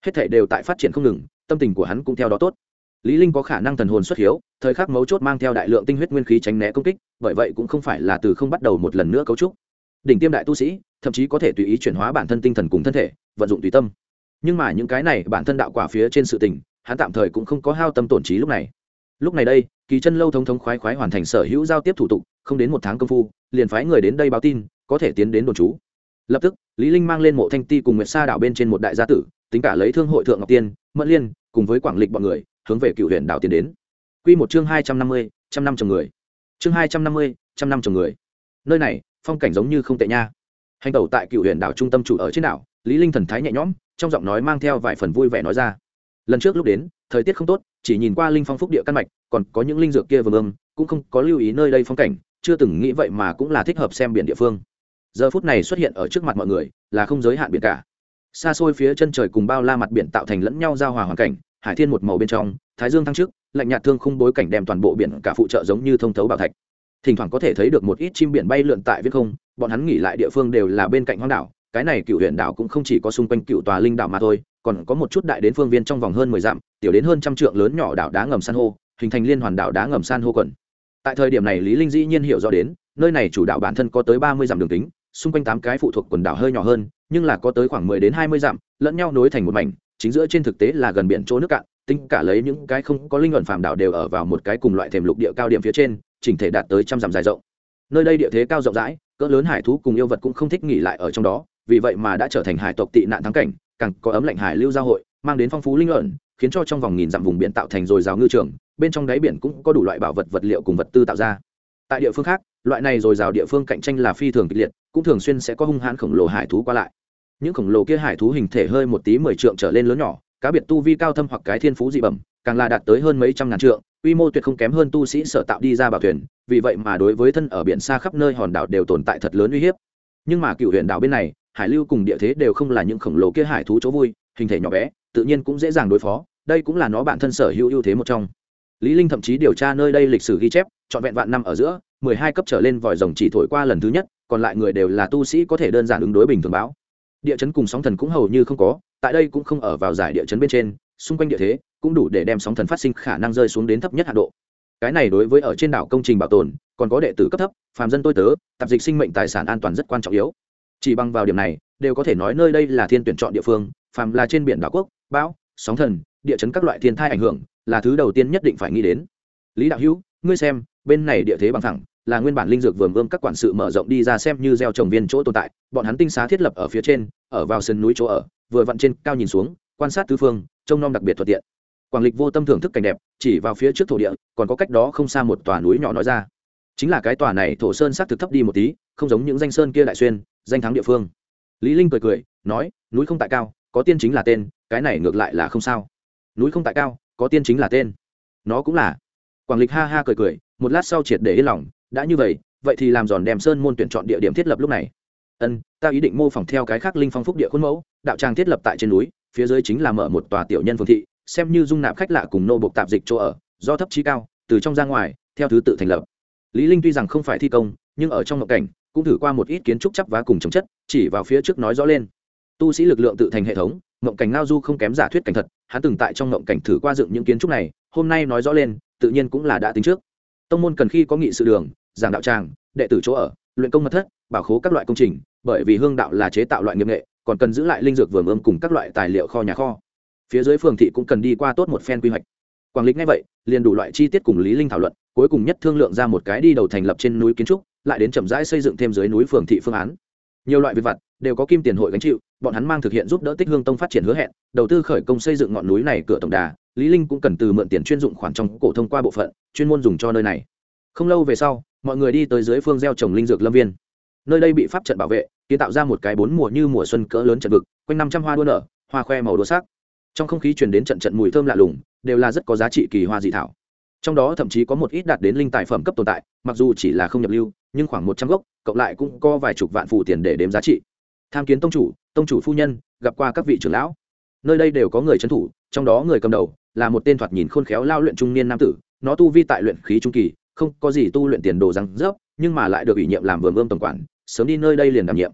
Hết thể đều tại phát triển không ngừng tâm tình của hắn cũng theo đó tốt. Lý linh có khả năng thần hồn xuất hiếu, thời khắc mấu chốt mang theo đại lượng tinh huyết nguyên khí tránh né công kích, bởi vậy cũng không phải là từ không bắt đầu một lần nữa cấu trúc. Đỉnh tiêm đại tu sĩ, thậm chí có thể tùy ý chuyển hóa bản thân tinh thần cùng thân thể, vận dụng tùy tâm. Nhưng mà những cái này, bản thân đạo quả phía trên sự tình, hắn tạm thời cũng không có hao tâm tổn trí lúc này. Lúc này đây, kỳ chân lâu thống thống khoái khoái hoàn thành sở hữu giao tiếp thủ tục, không đến một tháng công phu, liền phái người đến đây báo tin, có thể tiến đến đồn trú. Lập tức, lý linh mang lên mộ thanh ti cùng nguyệt sa đảo bên trên một đại gia tử tính cả lấy thương hội thượng ngọc tiên, mẫn liên, cùng với quảng lịch bọn người, hướng về cựu huyện đảo tiến đến. Quy một chương hai trăm năm mươi, trăm năm chồng người. Chương hai trăm năm mươi, trăm năm chồng người. Nơi này, phong cảnh giống như không tệ nha. Hành tẩu tại cựu huyện đảo trung tâm chủ ở trên đảo, lý linh thần thái nhẹ nhõm, trong giọng nói mang theo vài phần vui vẻ nói ra. Lần trước lúc đến, thời tiết không tốt, chỉ nhìn qua linh phong phúc địa căn mạch, còn có những linh dược kia vương ương cũng không có lưu ý nơi đây phong cảnh, chưa từng nghĩ vậy mà cũng là thích hợp xem biển địa phương. Giờ phút này xuất hiện ở trước mặt mọi người, là không giới hạn biển cả xa xôi phía chân trời cùng bao la mặt biển tạo thành lẫn nhau giao hòa hoàn cảnh, hải thiên một màu bên trong, thái dương thăng trước, lạnh nhạt thương khung bối cảnh đem toàn bộ biển cả phụ trợ giống như thông thấu bảo thạch. Thỉnh thoảng có thể thấy được một ít chim biển bay lượn tại viết không, bọn hắn nghỉ lại địa phương đều là bên cạnh hoang đảo, cái này cựu huyện đảo cũng không chỉ có xung quanh cựu tòa linh đảo mà thôi, còn có một chút đại đến phương viên trong vòng hơn mười dặm, tiểu đến hơn trăm trượng lớn nhỏ đảo đá ngầm san hô, hình thành liên hoàn đảo đá ngầm san hô quần. Tại thời điểm này, lý linh dĩ nhiên hiểu rõ đến, nơi này chủ đạo bản thân có tới ba mươi dặm đường kính, xung quanh tám cái phụ thuộc quần đảo hơi nhỏ hơn nhưng là có tới khoảng mười đến hai mươi dặm, lẫn nhau nối thành một mảnh, chính giữa trên thực tế là gần biển chỗ nước cạn, tính cả lấy những cái không có linh luận phàm đảo đều ở vào một cái cùng loại thềm lục địa cao điểm phía trên, chỉnh thể đạt tới trăm dặm dài rộng. Nơi đây địa thế cao rộng rãi, cỡ lớn hải thú cùng yêu vật cũng không thích nghỉ lại ở trong đó, vì vậy mà đã trở thành hải tộc tị nạn thắng cảnh, càng có ấm lạnh hải lưu giao hội, mang đến phong phú linh luận khiến cho trong vòng nghìn dặm vùng biển tạo thành dồi dào ngư trường, bên trong đáy biển cũng có đủ loại bảo vật vật liệu cùng vật tư tạo ra. Tại địa phương khác, loại này dồi dào địa phương cạnh tranh là phi thường kịch liệt, cũng thường xuyên sẽ có hung hãn khổng lồ hải thú qua lại những khổng lồ kia hải thú hình thể hơi một tí mười trượng trở lên lớn nhỏ, cá biệt tu vi cao thâm hoặc cái thiên phú dị bẩm, càng là đạt tới hơn mấy trăm ngàn trượng, quy mô tuyệt không kém hơn tu sĩ sở tạo đi ra bảo thuyền, vì vậy mà đối với thân ở biển xa khắp nơi hòn đảo đều tồn tại thật lớn uy hiếp. Nhưng mà cựu huyện đảo bên này, hải lưu cùng địa thế đều không là những khổng lồ kia hải thú chỗ vui, hình thể nhỏ bé, tự nhiên cũng dễ dàng đối phó, đây cũng là nó bản thân sở hữu ưu thế một trong. Lý linh thậm chí điều tra nơi đây lịch sử ghi chép, trọn vẹn vạn năm ở giữa, mười hai cấp trở lên vòi rồng chỉ thổi qua lần thứ nhất, còn lại người đều là tu sĩ có thể đơn giản ứng đối bình thường báo địa chấn cùng sóng thần cũng hầu như không có, tại đây cũng không ở vào giải địa chấn bên trên, xung quanh địa thế cũng đủ để đem sóng thần phát sinh khả năng rơi xuống đến thấp nhất hạ độ. Cái này đối với ở trên đảo công trình bảo tồn, còn có đệ tử cấp thấp, phàm dân tôi tớ, tạp dịch sinh mệnh tài sản an toàn rất quan trọng yếu. Chỉ bằng vào điểm này, đều có thể nói nơi đây là thiên tuyển chọn địa phương, phàm là trên biển đảo quốc, bão, sóng thần, địa chấn các loại thiên thai ảnh hưởng, là thứ đầu tiên nhất định phải nghĩ đến. Lý đạo hữu, ngươi xem, bên này địa thế bằng thẳng là nguyên bản linh dược vườn ươm các quản sự mở rộng đi ra xem như gieo trồng viên chỗ tồn tại, bọn hắn tinh xá thiết lập ở phía trên, ở vào sân núi chỗ ở, vừa vặn trên cao nhìn xuống, quan sát tứ phương, trông nom đặc biệt thuận tiện. Quảng lịch vô tâm thưởng thức cảnh đẹp, chỉ vào phía trước thổ địa, còn có cách đó không xa một tòa núi nhỏ nói ra. Chính là cái tòa này thổ sơn xác thực thấp đi một tí, không giống những danh sơn kia đại xuyên, danh thắng địa phương. Lý linh cười cười, nói, núi không tại cao, có tiên chính là tên, cái này ngược lại là không sao. Núi không tại cao, có tiên chính là tên. Nó cũng là. Quảng lịch ha ha cười cười, một lát sau triệt để yên lòng đã như vậy vậy thì làm giòn đem sơn môn tuyển chọn địa điểm thiết lập lúc này. Ân, ta ý định mô phỏng theo cái khác linh phong phúc địa khuôn mẫu, đạo tràng thiết lập tại trên núi, phía dưới chính là mở một tòa tiểu nhân phương thị, xem như dung nạp khách lạ cùng nô bộc tạp dịch chỗ ở, do thấp trí cao, từ trong ra ngoài, theo thứ tự thành lập. Lý linh tuy rằng không phải thi công, nhưng ở trong ngộ cảnh, cũng thử qua một ít kiến trúc chắp vá cùng chống chất, chỉ vào phía trước nói rõ lên. Tu sĩ lực lượng tự thành hệ thống ngộng cảnh ngao du không kém giả thuyết cảnh thật, hắn từng tại trong ngộng cảnh thử qua dựng những kiến trúc này, hôm nay nói rõ lên, tự nhiên cũng là đã tính trước tông môn cần khi có nghị sự đường, giảng đạo tràng, đệ tử chỗ ở, luyện công mật thất, bảo khố các loại công trình, bởi vì hương đạo là chế tạo loại nghiệp nghệ, còn cần giữ lại linh dược vườn ươm cùng các loại tài liệu kho nhà kho. Phía dưới phường thị cũng cần đi qua tốt một phen quy hoạch. Quảng lịch ngay vậy, liền đủ loại chi tiết cùng lý linh thảo luận, cuối cùng nhất thương lượng ra một cái đi đầu thành lập trên núi kiến trúc, lại đến chậm rãi xây dựng thêm dưới núi phường thị phương án nhiều loại việc vặt đều có kim tiền hội gánh chịu, bọn hắn mang thực hiện giúp đỡ tích hương tông phát triển hứa hẹn, đầu tư khởi công xây dựng ngọn núi này cửa tổng đà, lý linh cũng cần từ mượn tiền chuyên dụng khoản trong cổ thông qua bộ phận, chuyên môn dùng cho nơi này. Không lâu về sau, mọi người đi tới dưới phương gieo trồng linh dược lâm viên. Nơi đây bị pháp trận bảo vệ, kiến tạo ra một cái bốn mùa như mùa xuân cỡ lớn trận vực, quanh năm trăm hoa đua nở, hoa khoe màu đua sắc. Trong không khí truyền đến trận trận mùi thơm lạ lùng, đều là rất có giá trị kỳ hoa dị thảo. Trong đó thậm chí có một ít đạt đến linh tài phẩm cấp tồn tại, mặc dù chỉ là không nhập lưu, nhưng khoảng một trăm gốc cộng lại cũng có vài chục vạn phụ tiền để đếm giá trị. Tham kiến tông chủ tông chủ phu nhân, gặp qua các vị trưởng lão. Nơi đây đều có người trấn thủ, trong đó người cầm đầu là một tên thoạt nhìn khôn khéo lao luyện trung niên nam tử. Nó tu vi tại luyện khí trung kỳ, không có gì tu luyện tiền đồ răng rớp, nhưng mà lại được ủy nhiệm làm vườn ươm tổng quản, sớm đi nơi đây liền đảm nhiệm.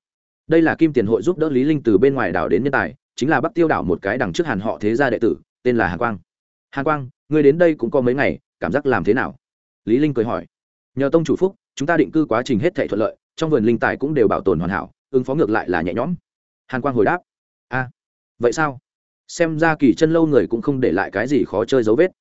Đây là kim tiền hội giúp đỡ lý linh từ bên ngoài đảo đến nhân tài, chính là bắc tiêu đảo một cái đằng trước hàn họ thế gia đệ tử, tên là hàn quang. Hàn quang, ngươi đến đây cũng có mấy ngày, cảm giác làm thế nào? Lý linh cười hỏi. Nhờ tông chủ phúc, chúng ta định cư quá trình hết thảy thuận lợi trong vườn linh tài cũng đều bảo tồn hoàn hảo, ứng phó ngược lại là nhẹ nhõm. Hàn quang hồi đáp, a, vậy sao? Xem ra kỳ chân lâu người cũng không để lại cái gì khó chơi dấu vết.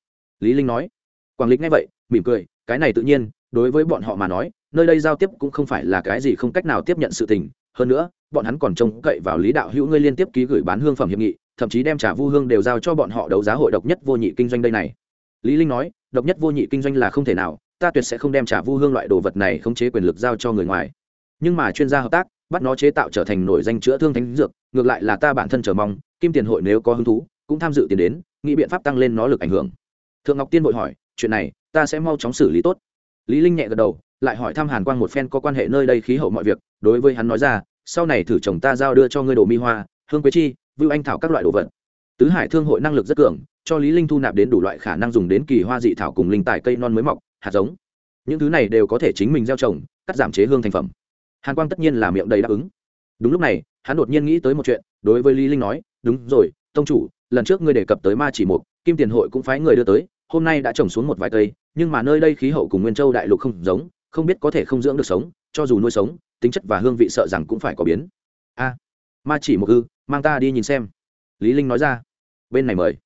Lý linh nói. Quảng lịch nghe vậy, mỉm cười, cái này tự nhiên, đối với bọn họ mà nói, nơi đây giao tiếp cũng không phải là cái gì không cách nào tiếp nhận sự tình. Hơn nữa, bọn hắn còn trông cậy vào lý đạo hữu ngươi liên tiếp ký gửi bán hương phẩm hiệp nghị, thậm chí đem trả vu hương đều giao cho bọn họ đấu giá hội độc nhất vô nhị kinh doanh đây này. Lý linh nói, độc nhất vô nhị kinh doanh là không thể nào, ta tuyệt sẽ không đem trả vu hương loại đồ vật này khống chế quyền lực giao cho người ngoài nhưng mà chuyên gia hợp tác, bắt nó chế tạo trở thành nổi danh chữa thương thánh dược, ngược lại là ta bản thân chờ mong, kim tiền hội nếu có hứng thú, cũng tham dự tiền đến, nghĩ biện pháp tăng lên nó lực ảnh hưởng. Thượng ngọc tiên bội hỏi, chuyện này, ta sẽ mau chóng xử lý tốt. Lý linh nhẹ gật đầu, lại hỏi thăm hàn quang một phen có quan hệ nơi đây khí hậu mọi việc, đối với hắn nói ra, sau này thử chồng ta giao đưa cho ngươi đồ mi hoa, hương quế chi, vưu anh thảo các loại đồ vật. Tứ hải thương hội năng lực rất cường, cho lý linh thu nạp đến đủ loại khả năng dùng đến kỳ hoa dị thảo cùng linh tài cây non mới mọc, hạt giống. Những thứ này đều có thể chính mình gieo trồng, cắt giảm chế hương thành phẩm hàn quang tất nhiên là miệng đầy đáp ứng. Đúng lúc này, hắn đột nhiên nghĩ tới một chuyện, đối với lý linh nói, đúng rồi, tông chủ, lần trước ngươi đề cập tới ma chỉ một kim tiền hội cũng phái người đưa tới, hôm nay đã trồng xuống một vài cây, nhưng mà nơi đây khí hậu cùng nguyên châu đại lục không giống, không biết có thể không dưỡng được sống, cho dù nuôi sống, tính chất và hương vị sợ rằng cũng phải có biến. A, ma chỉ một ư, mang ta đi nhìn xem. Lý linh nói ra. Bên này mời.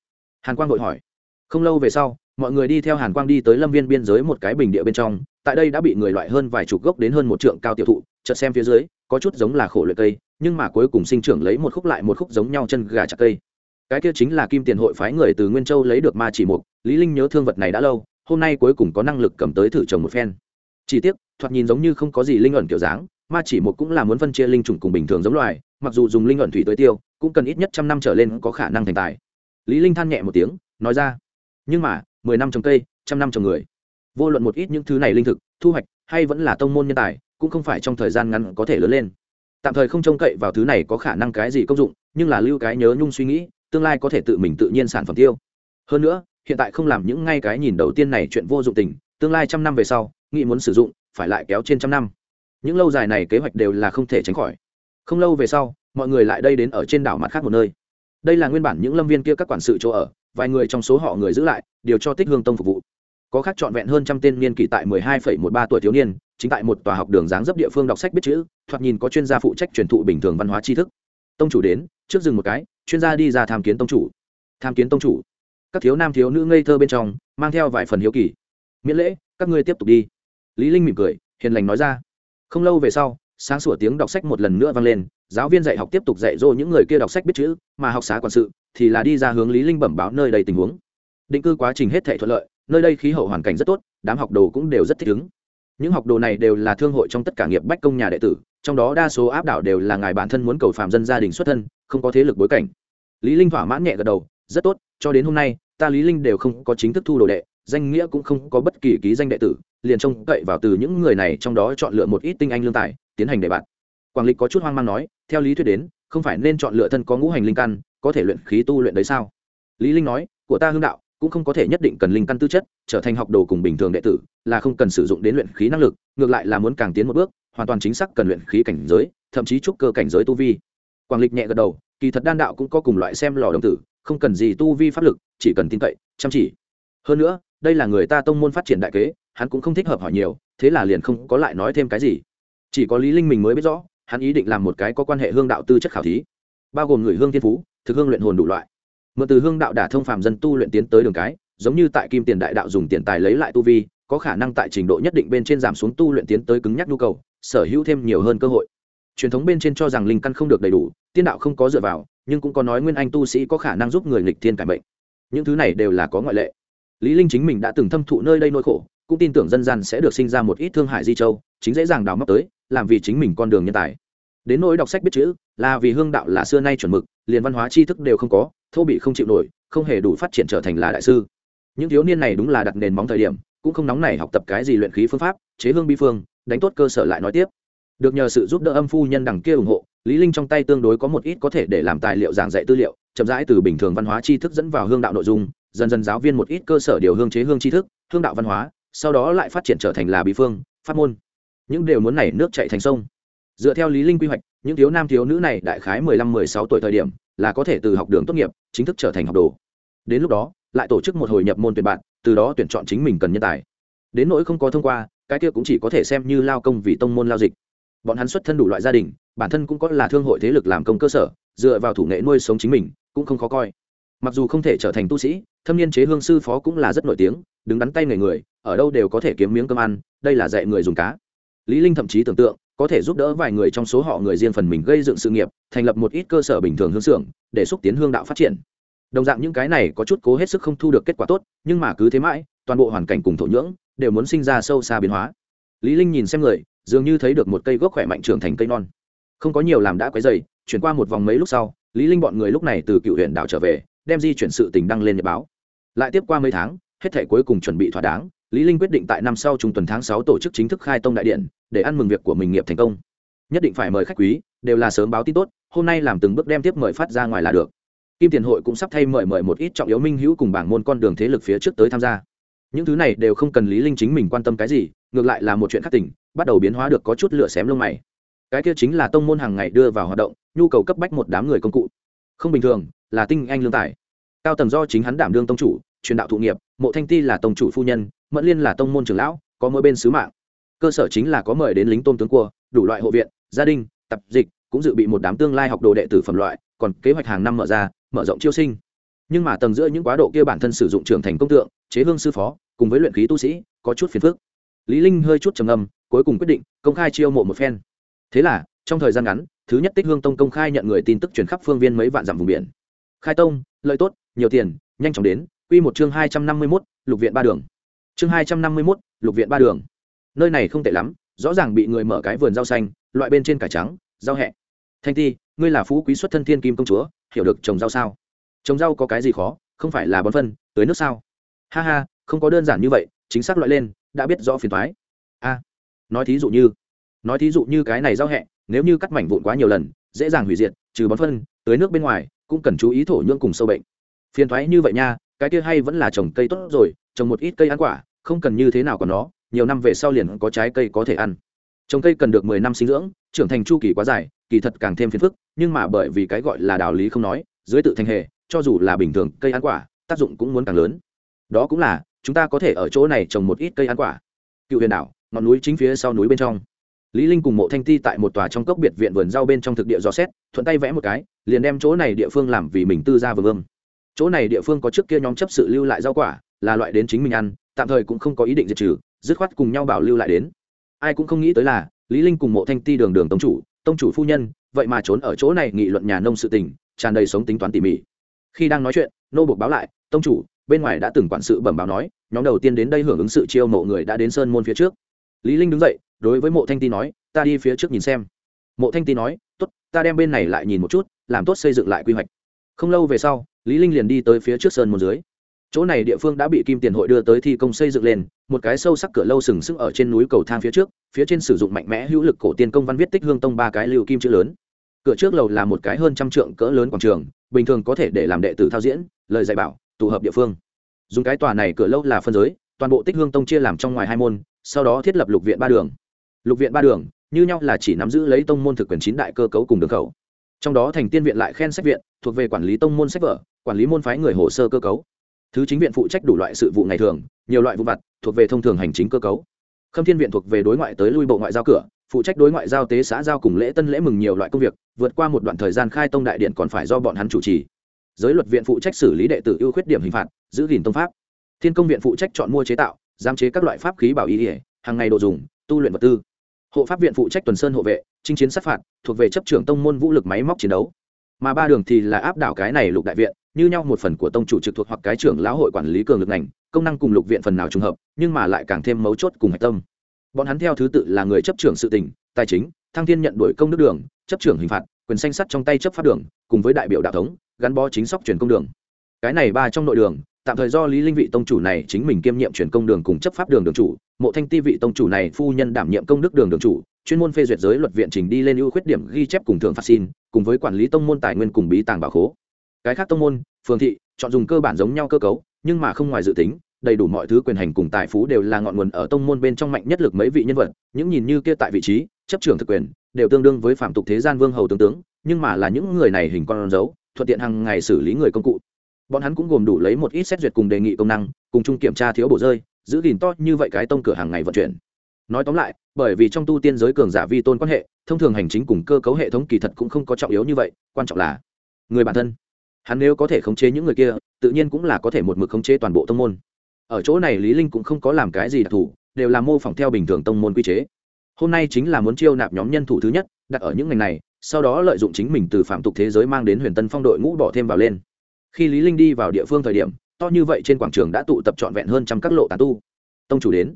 Hàn quang vội hỏi. Không lâu về sau, mọi người đi theo hàn quang đi tới lâm viên biên giới một cái bình địa bên trong tại đây đã bị người loại hơn vài chục gốc đến hơn một trượng cao tiểu thụ, chợt xem phía dưới, có chút giống là khổ luyện cây, nhưng mà cuối cùng sinh trưởng lấy một khúc lại một khúc giống nhau chân gà chặt cây. Cái kia chính là kim tiền hội phái người từ nguyên châu lấy được ma chỉ mục, lý linh nhớ thương vật này đã lâu, hôm nay cuối cùng có năng lực cầm tới thử trồng một phen. Chỉ tiếc, thoạt nhìn giống như không có gì linh ẩn kiểu dáng, ma chỉ mục cũng là muốn phân chia linh trùng cùng bình thường giống loài, mặc dù dùng linh ẩn thủy tới tiêu, cũng cần ít nhất trăm năm trở lên có khả năng thành tài. Lý linh than nhẹ một tiếng, nói ra, nhưng mà, mười năm trồng cây, trăm năm trồng người vô luận một ít những thứ này linh thực, thu hoạch, hay vẫn là tông môn nhân tài, cũng không phải trong thời gian ngắn có thể lớn lên. Tạm thời không trông cậy vào thứ này có khả năng cái gì công dụng, nhưng là lưu cái nhớ nhung suy nghĩ, tương lai có thể tự mình tự nhiên sản phẩm tiêu. Hơn nữa, hiện tại không làm những ngay cái nhìn đầu tiên này chuyện vô dụng tình, tương lai trăm năm về sau, nghĩ muốn sử dụng, phải lại kéo trên trăm năm. Những lâu dài này kế hoạch đều là không thể tránh khỏi. Không lâu về sau, mọi người lại đây đến ở trên đảo mặt khác một nơi. Đây là nguyên bản những lâm viên kia các quản sự chỗ ở, vài người trong số họ người giữ lại điều cho tích hương tông phục vụ có khác trọn vẹn hơn trăm tên niên kỷ tại mười hai phẩy một ba tuổi thiếu niên, chính tại một tòa học đường dáng dấp địa phương đọc sách biết chữ, thoạt nhìn có chuyên gia phụ trách truyền thụ bình thường văn hóa tri thức. Tông chủ đến, trước dừng một cái, chuyên gia đi ra tham kiến tông chủ. Tham kiến tông chủ. Các thiếu nam thiếu nữ ngây thơ bên trong, mang theo vài phần hiếu kỳ. Miễn lễ, các ngươi tiếp tục đi. Lý linh mỉm cười, hiền lành nói ra. Không lâu về sau, sáng sủa tiếng đọc sách một lần nữa vang lên, giáo viên dạy học tiếp tục dạy dỗ những người kia đọc sách biết chữ, mà học xá quản sự thì là đi ra hướng lý linh bẩm báo nơi đây tình huống. Định cư quá trình hết thảy thuận lợi nơi đây khí hậu hoàn cảnh rất tốt, đám học đồ cũng đều rất thích ứng. Những học đồ này đều là thương hội trong tất cả nghiệp bách công nhà đệ tử, trong đó đa số áp đảo đều là ngài bản thân muốn cầu phạm dân gia đình xuất thân, không có thế lực bối cảnh. Lý linh thỏa mãn nhẹ gật đầu, rất tốt, cho đến hôm nay, ta lý linh đều không có chính thức thu đồ đệ, danh nghĩa cũng không có bất kỳ ký danh đệ tử, liền trông cậy vào từ những người này trong đó chọn lựa một ít tinh anh lương tài, tiến hành đề bạt. Quảng lịch có chút hoang mang nói, theo lý thuyết đến, không phải nên chọn lựa thân có ngũ hành linh căn, có thể luyện khí tu luyện đấy sao? Lý linh nói, của ta hương đạo cũng không có thể nhất định cần linh căn tư chất, trở thành học đồ cùng bình thường đệ tử, là không cần sử dụng đến luyện khí năng lực, ngược lại là muốn càng tiến một bước, hoàn toàn chính xác cần luyện khí cảnh giới, thậm chí trúc cơ cảnh giới tu vi. Quảng lịch nhẹ gật đầu, kỳ thật đan đạo cũng có cùng loại xem lò đồng tử, không cần gì tu vi pháp lực, chỉ cần tin cậy, chăm chỉ. Hơn nữa, đây là người ta tông môn phát triển đại kế, hắn cũng không thích hợp hỏi nhiều, thế là liền không có lại nói thêm cái gì. Chỉ có lý linh mình mới biết rõ, hắn ý định làm một cái có quan hệ hương đạo tư chất khảo thí, bao gồm người hương thiên phú, thực hương luyện hồn đủ loại mượn từ hương đạo đả thông phàm dân tu luyện tiến tới đường cái, giống như tại kim tiền đại đạo dùng tiền tài lấy lại tu vi, có khả năng tại trình độ nhất định bên trên giảm xuống tu luyện tiến tới cứng nhắc nhu cầu, sở hữu thêm nhiều hơn cơ hội. Truyền thống bên trên cho rằng linh căn không được đầy đủ, tiên đạo không có dựa vào, nhưng cũng có nói nguyên anh tu sĩ có khả năng giúp người nghịch thiên cải bệnh. những thứ này đều là có ngoại lệ. Lý linh chính mình đã từng thâm thụ nơi đây nỗi khổ, cũng tin tưởng dân gian sẽ được sinh ra một ít thương hại di châu, chính dễ dàng đào móc tới, làm vì chính mình con đường nhân tài. Đến nỗi đọc sách biết chữ, là vì hương đạo là xưa nay chuẩn mực, liền văn hóa tri thức đều không có thô bị không chịu nổi, không hề đủ phát triển trở thành là đại sư. Những thiếu niên này đúng là đặt nền móng thời điểm, cũng không nóng này học tập cái gì luyện khí phương pháp, chế hương bi phương, đánh tốt cơ sở lại nói tiếp. Được nhờ sự giúp đỡ âm phu nhân đằng kia ủng hộ, lý linh trong tay tương đối có một ít có thể để làm tài liệu giảng dạy tư liệu, chậm rãi từ bình thường văn hóa tri thức dẫn vào hương đạo nội dung, dần dần giáo viên một ít cơ sở điều hương chế hương tri thức, hương đạo văn hóa, sau đó lại phát triển trở thành là bí phương, pháp môn. Những điều muốn này nước chảy thành sông. Dựa theo lý linh quy hoạch, những thiếu nam thiếu nữ này đại khái mười lăm mười sáu tuổi thời điểm là có thể từ học đường tốt nghiệp, chính thức trở thành học đồ. Đến lúc đó, lại tổ chức một hồi nhập môn tuyển bạn, từ đó tuyển chọn chính mình cần nhân tài. Đến nỗi không có thông qua, cái kia cũng chỉ có thể xem như lao công vì tông môn lao dịch. Bọn hắn xuất thân đủ loại gia đình, bản thân cũng có là thương hội thế lực làm công cơ sở, dựa vào thủ nghệ nuôi sống chính mình, cũng không khó coi. Mặc dù không thể trở thành tu sĩ, thâm niên chế hương sư phó cũng là rất nổi tiếng, đứng đắn tay người người, ở đâu đều có thể kiếm miếng cơm ăn, đây là dạy người dùng cá. Lý linh thậm chí tưởng tượng có thể giúp đỡ vài người trong số họ người riêng phần mình gây dựng sự nghiệp, thành lập một ít cơ sở bình thường hương xưởng, để xúc tiến hương đạo phát triển. Đồng dạng những cái này có chút cố hết sức không thu được kết quả tốt, nhưng mà cứ thế mãi, toàn bộ hoàn cảnh cùng thổ nhưỡng đều muốn sinh ra sâu xa biến hóa. Lý linh nhìn xem người, dường như thấy được một cây gốc khỏe mạnh trưởng thành cây non. Không có nhiều làm đã quấy dày chuyển qua một vòng mấy lúc sau, lý linh bọn người lúc này từ cựu huyện đảo trở về, đem di chuyển sự tình đăng lên nhật báo. Lại tiếp qua mấy tháng, hết thể cuối cùng chuẩn bị thỏa đáng, lý linh quyết định tại năm sau trung tuần tháng sáu tổ chức chính thức khai tông đại điện để ăn mừng việc của mình nghiệp thành công. Nhất định phải mời khách quý, đều là sớm báo tin tốt, hôm nay làm từng bước đem tiếp mời phát ra ngoài là được. Kim tiền hội cũng sắp thay mời mời một ít trọng yếu minh hữu cùng bảng môn con đường thế lực phía trước tới tham gia. Những thứ này đều không cần lý linh chính mình quan tâm cái gì, ngược lại là một chuyện khác tỉnh bắt đầu biến hóa được có chút lửa xém lông mày. Cái kia chính là tông môn hàng ngày đưa vào hoạt động, nhu cầu cấp bách một đám người công cụ. Không bình thường, là tinh anh lương tài. Cao tầng do chính hắn đảm đương tông chủ, truyền đạo thụ nghiệp, mộ thanh ti là tông chủ phu nhân, mẫn liên là tông môn trưởng lão, có mỗi bên sứ mạng cơ sở chính là có mời đến lính tôm tướng cua đủ loại hộ viện gia đình tập dịch cũng dự bị một đám tương lai học đồ đệ tử phẩm loại còn kế hoạch hàng năm mở ra mở rộng chiêu sinh. Nhưng mà tầng giữa những quá độ kia bản thân sử dụng trưởng thành công tượng chế hương sư phó cùng với luyện khí tu sĩ có chút phiền phức. Lý linh hơi chút trầm ngâm cuối cùng quyết định công khai chiêu mộ một phen. Thế là trong thời gian ngắn thứ nhất tích hương tông công khai nhận người tin tức truyền khắp phương viên mấy vạn dặm vùng biển. Khai tông lợi tốt nhiều tiền nhanh chóng đến quy một chương hai trăm năm mươi 251, lục viện ba đường. Chương hai trăm năm mươi 251, lục viện ba đường nơi này không tệ lắm, rõ ràng bị người mở cái vườn rau xanh, loại bên trên cải trắng, rau hẹ. Thanh ti, ngươi là phú quý xuất thân thiên kim công chúa, hiểu được trồng rau sao? Trồng rau có cái gì khó, không phải là bón phân, tưới nước sao? Ha ha, không có đơn giản như vậy, chính xác loại lên, đã biết rõ phiền thoái a, nói thí dụ như, nói thí dụ như cái này rau hẹ, nếu như cắt mảnh vụn quá nhiều lần, dễ dàng hủy diệt, trừ bón phân, tưới nước bên ngoài, cũng cần chú ý thổ nhưỡng cùng sâu bệnh. Phiền thoái như vậy nha, cái kia hay vẫn là trồng cây tốt rồi, trồng một ít cây ăn quả, không cần như thế nào còn nó nhiều năm về sau liền có trái cây có thể ăn. Trồng cây cần được mười năm sinh dưỡng, trưởng thành chu kỳ quá dài, kỳ thật càng thêm phiền phức, nhưng mà bởi vì cái gọi là đạo lý không nói, dưới tự thành hệ cho dù là bình thường cây ăn quả, tác dụng cũng muốn càng lớn. Đó cũng là, chúng ta có thể ở chỗ này trồng một ít cây ăn quả. Cựu huyền đảo, ngọn núi chính phía sau núi bên trong. Lý linh cùng mộ thanh ti tại một tòa trong cốc biệt viện vườn rau bên trong thực địa dò xét, thuận tay vẽ một cái, liền đem chỗ này địa phương làm vì mình tư gia vườn ươm chỗ này địa phương có trước kia nhóm chấp sự lưu lại rau quả, là loại đến chính mình ăn, tạm thời cũng không có ý định diệt trừ dứt khoát cùng nhau bảo lưu lại đến. Ai cũng không nghĩ tới là, lý linh cùng mộ thanh ti đường đường tông chủ tông chủ phu nhân, vậy mà trốn ở chỗ này nghị luận nhà nông sự tình, tràn đầy sống tính toán tỉ mỉ. Khi đang nói chuyện, nô buộc báo lại, tông chủ, bên ngoài đã từng quản sự bẩm báo nói, nhóm đầu tiên đến đây hưởng ứng sự chiêu mộ người đã đến sơn môn phía trước. Lý linh đứng dậy, đối với mộ thanh ti nói, ta đi phía trước nhìn xem. Mộ thanh ti nói, tốt, ta đem bên này lại nhìn một chút, làm tốt xây dựng lại quy hoạch. Không lâu về sau, lý linh liền đi tới phía trước sơn môn dưới chỗ này địa phương đã bị kim tiền hội đưa tới thi công xây dựng lên, một cái sâu sắc cửa lâu sừng sững ở trên núi cầu thang phía trước, phía trên sử dụng mạnh mẽ hữu lực cổ tiên công văn viết tích hương tông ba cái lưu kim chữ lớn. Cửa trước lầu là một cái hơn trăm trượng cỡ lớn quảng trường, bình thường có thể để làm đệ tử thao diễn, lời dạy bảo, tụ hợp địa phương. Dùng cái tòa này cửa lâu là phân giới, toàn bộ tích hương tông chia làm trong ngoài hai môn, sau đó thiết lập lục viện ba đường. Lục viện ba đường, như nhau là chỉ nắm giữ lấy tông môn thực quyền chín đại cơ cấu cùng đường khẩu. Trong đó thành tiên viện lại khen sách viện, thuộc về quản lý tông môn sách vở, quản lý môn phái người hồ sơ cơ cấu thứ chính viện phụ trách đủ loại sự vụ ngày thường, nhiều loại vụ vặt, thuộc về thông thường hành chính cơ cấu. Khâm thiên viện thuộc về đối ngoại tới lui bộ ngoại giao cửa, phụ trách đối ngoại giao tế xã giao cùng lễ tân lễ mừng nhiều loại công việc, vượt qua một đoạn thời gian khai tông đại điện còn phải do bọn hắn chủ trì. Giới luật viện phụ trách xử lý đệ tử ưu khuyết điểm hình phạt, giữ gìn tông pháp. Thiên công viện phụ trách chọn mua chế tạo, giám chế các loại pháp khí bảo y ỉa hàng ngày đồ dùng, tu luyện vật tư. Hộ pháp viện phụ trách tuần sơn hộ vệ, chinh chiến sát phạt, thuộc về chấp trưởng tông môn vũ lực máy móc chiến đấu. Mà ba đường thì là áp đảo cái này lục đại viện như nhau một phần của tông chủ trực thuộc hoặc cái trưởng lão hội quản lý cường lực ngành công năng cùng lục viện phần nào trùng hợp nhưng mà lại càng thêm mấu chốt cùng hạch tâm. Bọn hắn theo thứ tự là người chấp trưởng sự tình, tài chính thăng thiên nhận đổi công đức đường chấp trưởng hình phạt quyền xanh sắt trong tay chấp pháp đường cùng với đại biểu đạo thống gắn bó chính sóc truyền công đường. Cái này ba trong nội đường tạm thời do lý linh vị tông chủ này chính mình kiêm nhiệm truyền công đường cùng chấp pháp đường đường chủ mộ thanh ti vị tông chủ này phu nhân đảm nhiệm công đức đường đường chủ chuyên môn phê duyệt giới luật viện trình đi lên ưu khuyết điểm ghi chép cùng thượng phạt xin cùng với quản lý tông môn tài nguyên cùng bí tàng bảo khố cái khác tông môn, phường thị, chọn dùng cơ bản giống nhau cơ cấu, nhưng mà không ngoài dự tính, đầy đủ mọi thứ quyền hành cùng tài phú đều là ngọn nguồn ở tông môn bên trong mạnh nhất lực mấy vị nhân vật, những nhìn như kia tại vị trí, chấp trưởng thực quyền, đều tương đương với phạm tục thế gian vương hầu tướng tướng, nhưng mà là những người này hình con dấu, thuận tiện hàng ngày xử lý người công cụ. Bọn hắn cũng gồm đủ lấy một ít xét duyệt cùng đề nghị công năng, cùng chung kiểm tra thiếu bổ rơi, giữ gìn to như vậy cái tông cửa hàng ngày vận chuyển. Nói tóm lại, bởi vì trong tu tiên giới cường giả vi tôn quan hệ, thông thường hành chính cùng cơ cấu hệ thống kỳ thật cũng không có trọng yếu như vậy, quan trọng là người bản thân hắn nếu có thể khống chế những người kia, tự nhiên cũng là có thể một mực khống chế toàn bộ tông môn. Ở chỗ này lý linh cũng không có làm cái gì đặc thù, đều là mô phỏng theo bình thường tông môn quy chế. Hôm nay chính là muốn chiêu nạp nhóm nhân thủ thứ nhất, đặt ở những ngành này, sau đó lợi dụng chính mình từ phạm tục thế giới mang đến huyền tân phong đội ngũ bỏ thêm vào lên. Khi lý linh đi vào địa phương thời điểm, to như vậy trên quảng trường đã tụ tập trọn vẹn hơn trăm các lộ tán tu. Tông chủ đến.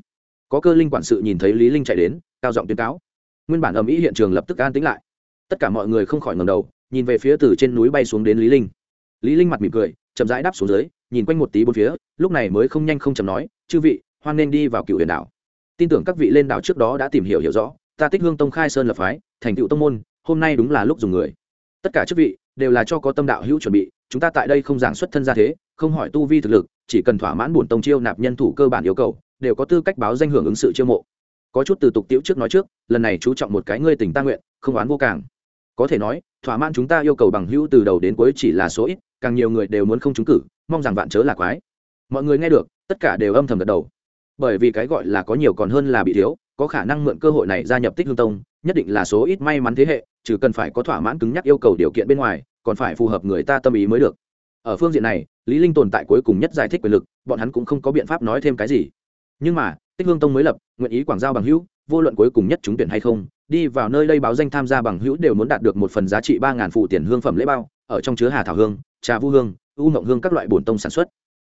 Có cơ linh quản sự nhìn thấy lý linh chạy đến, cao giọng tuyên cáo. Nguyên bản ầm ĩ hiện trường lập tức an tĩnh lại. Tất cả mọi người không khỏi ngẩng đầu, nhìn về phía từ trên núi bay xuống đến lý linh lý linh mặt mỉm cười, chậm rãi đáp xuống dưới, nhìn quanh một tí bốn phía, lúc này mới không nhanh không chậm nói, chư vị, hoan nên đi vào cựu huyền đảo. Tin tưởng các vị lên đảo trước đó đã tìm hiểu hiểu rõ, ta tích hương tông khai sơn lập phái, thành tựu tông môn, hôm nay đúng là lúc dùng người. Tất cả chức vị đều là cho có tâm đạo hữu chuẩn bị, chúng ta tại đây không giảng xuất thân ra thế, không hỏi tu vi thực lực, chỉ cần thỏa mãn bổn tông chiêu nạp nhân thủ cơ bản yêu cầu, đều có tư cách báo danh hưởng ứng sự chiêu mộ. Có chút từ tục tiễu trước nói trước, lần này chú trọng một cái ngươi tình ta nguyện, không oán vô càng có thể nói, thỏa mãn chúng ta yêu cầu bằng hữu từ đầu đến cuối chỉ là số ít càng nhiều người đều muốn không trúng cử, mong rằng vạn chớ là quái. Mọi người nghe được, tất cả đều âm thầm gật đầu. Bởi vì cái gọi là có nhiều còn hơn là bị thiếu, có khả năng mượn cơ hội này gia nhập tích hương tông, nhất định là số ít may mắn thế hệ, chứ cần phải có thỏa mãn cứng nhắc yêu cầu điều kiện bên ngoài, còn phải phù hợp người ta tâm ý mới được. Ở phương diện này, lý linh tồn tại cuối cùng nhất giải thích quyền lực, bọn hắn cũng không có biện pháp nói thêm cái gì. Nhưng mà, tích hương tông mới lập, nguyện ý quảng giao bằng hữu, vô luận cuối cùng nhất chúng tuyển hay không, đi vào nơi đây báo danh tham gia bằng hữu đều muốn đạt được một phần giá trị ba ngàn phụ tiền hương phẩm lễ bao, ở trong chứa hà thảo hương trà vu hương, u mộng hương các loại bổn tông sản xuất.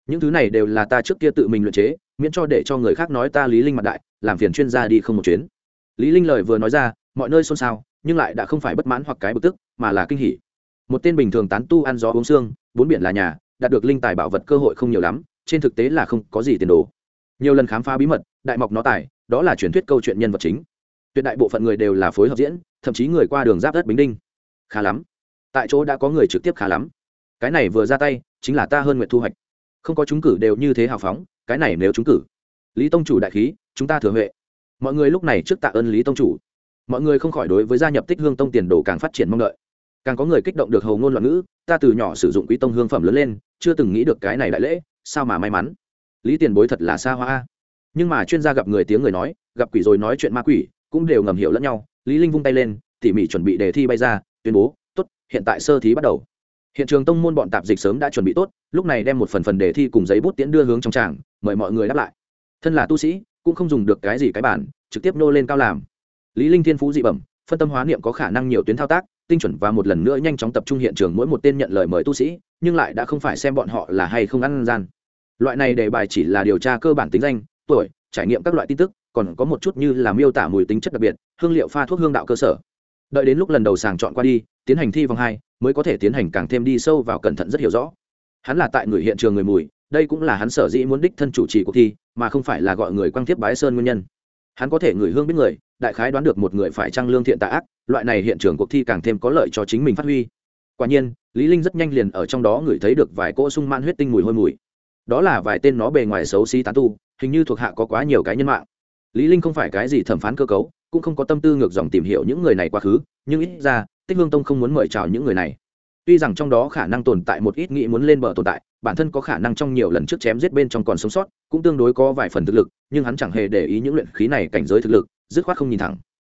Những thứ này đều là ta trước kia tự mình luyện chế, miễn cho để cho người khác nói ta lý linh mặt đại, làm phiền chuyên gia đi không một chuyến. Lý linh lời vừa nói ra, mọi nơi xôn xao, nhưng lại đã không phải bất mãn hoặc cái bực tức, mà là kinh hỉ. Một tên bình thường tán tu ăn gió uống xương bốn biển là nhà, đạt được linh tài bảo vật cơ hội không nhiều lắm, trên thực tế là không có gì tiền đồ. Nhiều lần khám phá bí mật, đại mọc nó tài, đó là truyền thuyết câu chuyện nhân vật chính. Tuyệt đại bộ phận người đều là phối hợp diễn, thậm chí người qua đường giáp đất bính đinh. Khá lắm. Tại chỗ đã có người trực tiếp khá lắm cái này vừa ra tay, chính là ta hơn nguyện thu hoạch. Không có chúng cử đều như thế hào phóng, cái này nếu chúng cử. Lý tông chủ đại khí, chúng ta thừa huệ. Mọi người lúc này trước tạ ơn lý tông chủ. Mọi người không khỏi đối với gia nhập tích hương tông tiền đồ càng phát triển mong đợi. Càng có người kích động được hầu ngôn loạn ngữ, ta từ nhỏ sử dụng quý tông hương phẩm lớn lên, chưa từng nghĩ được cái này đại lễ, sao mà may mắn. Lý tiền bối thật là xa hoa. Nhưng mà chuyên gia gặp người tiếng người nói, gặp quỷ rồi nói chuyện ma quỷ, cũng đều ngầm hiểu lẫn nhau. Lý linh vung tay lên, tỉ mỉ chuẩn bị đề thi bay ra, tuyên bố, tốt, hiện tại sơ thí bắt đầu hiện trường tông môn bọn tạp dịch sớm đã chuẩn bị tốt, lúc này đem một phần phần đề thi cùng giấy bút tiễn đưa hướng trong tràng, mời mọi người đáp lại. Thân là tu sĩ, cũng không dùng được cái gì cái bản, trực tiếp nô lên cao làm. Lý linh thiên phú dị bẩm, phân tâm hóa niệm có khả năng nhiều tuyến thao tác, tinh chuẩn và một lần nữa nhanh chóng tập trung hiện trường mỗi một tên nhận lời mời tu sĩ, nhưng lại đã không phải xem bọn họ là hay không ăn gian. Loại này đề bài chỉ là điều tra cơ bản tính danh, tuổi, trải nghiệm các loại tin tức, còn có một chút như là miêu tả mùi tính chất đặc biệt, hương liệu pha thuốc hương đạo cơ sở. Đợi đến lúc lần đầu sàng chọn qua đi tiến hành thi vòng hai mới có thể tiến hành càng thêm đi sâu vào cẩn thận rất hiểu rõ. Hắn là tại người hiện trường người mùi, đây cũng là hắn sở dĩ muốn đích thân chủ trì cuộc thi, mà không phải là gọi người quang thiếp bái sơn nguyên nhân. Hắn có thể người hương biết người, đại khái đoán được một người phải trăng lương thiện tạ ác, loại này hiện trường cuộc thi càng thêm có lợi cho chính mình phát huy. Quả nhiên, lý linh rất nhanh liền ở trong đó người thấy được vài cỗ sung man huyết tinh mùi hôi mùi. Đó là vài tên nó bề ngoài xấu xí tán tu, hình như thuộc hạ có quá nhiều cái nhân mạng. Lý linh không phải cái gì thẩm phán cơ cấu, cũng không có tâm tư ngược dòng tìm hiểu những người này quá khứ, nhưng ít ra tích hương tông không muốn mời chào những người này. Tuy rằng trong đó khả năng tồn tại một ít nghĩ muốn lên bờ tồn tại, bản thân có khả năng trong nhiều lần trước chém giết bên trong còn sống sót, cũng tương đối có vài phần thực lực, nhưng hắn chẳng hề để ý những luyện khí này cảnh giới thực lực, dứt khoát không nhìn thẳng.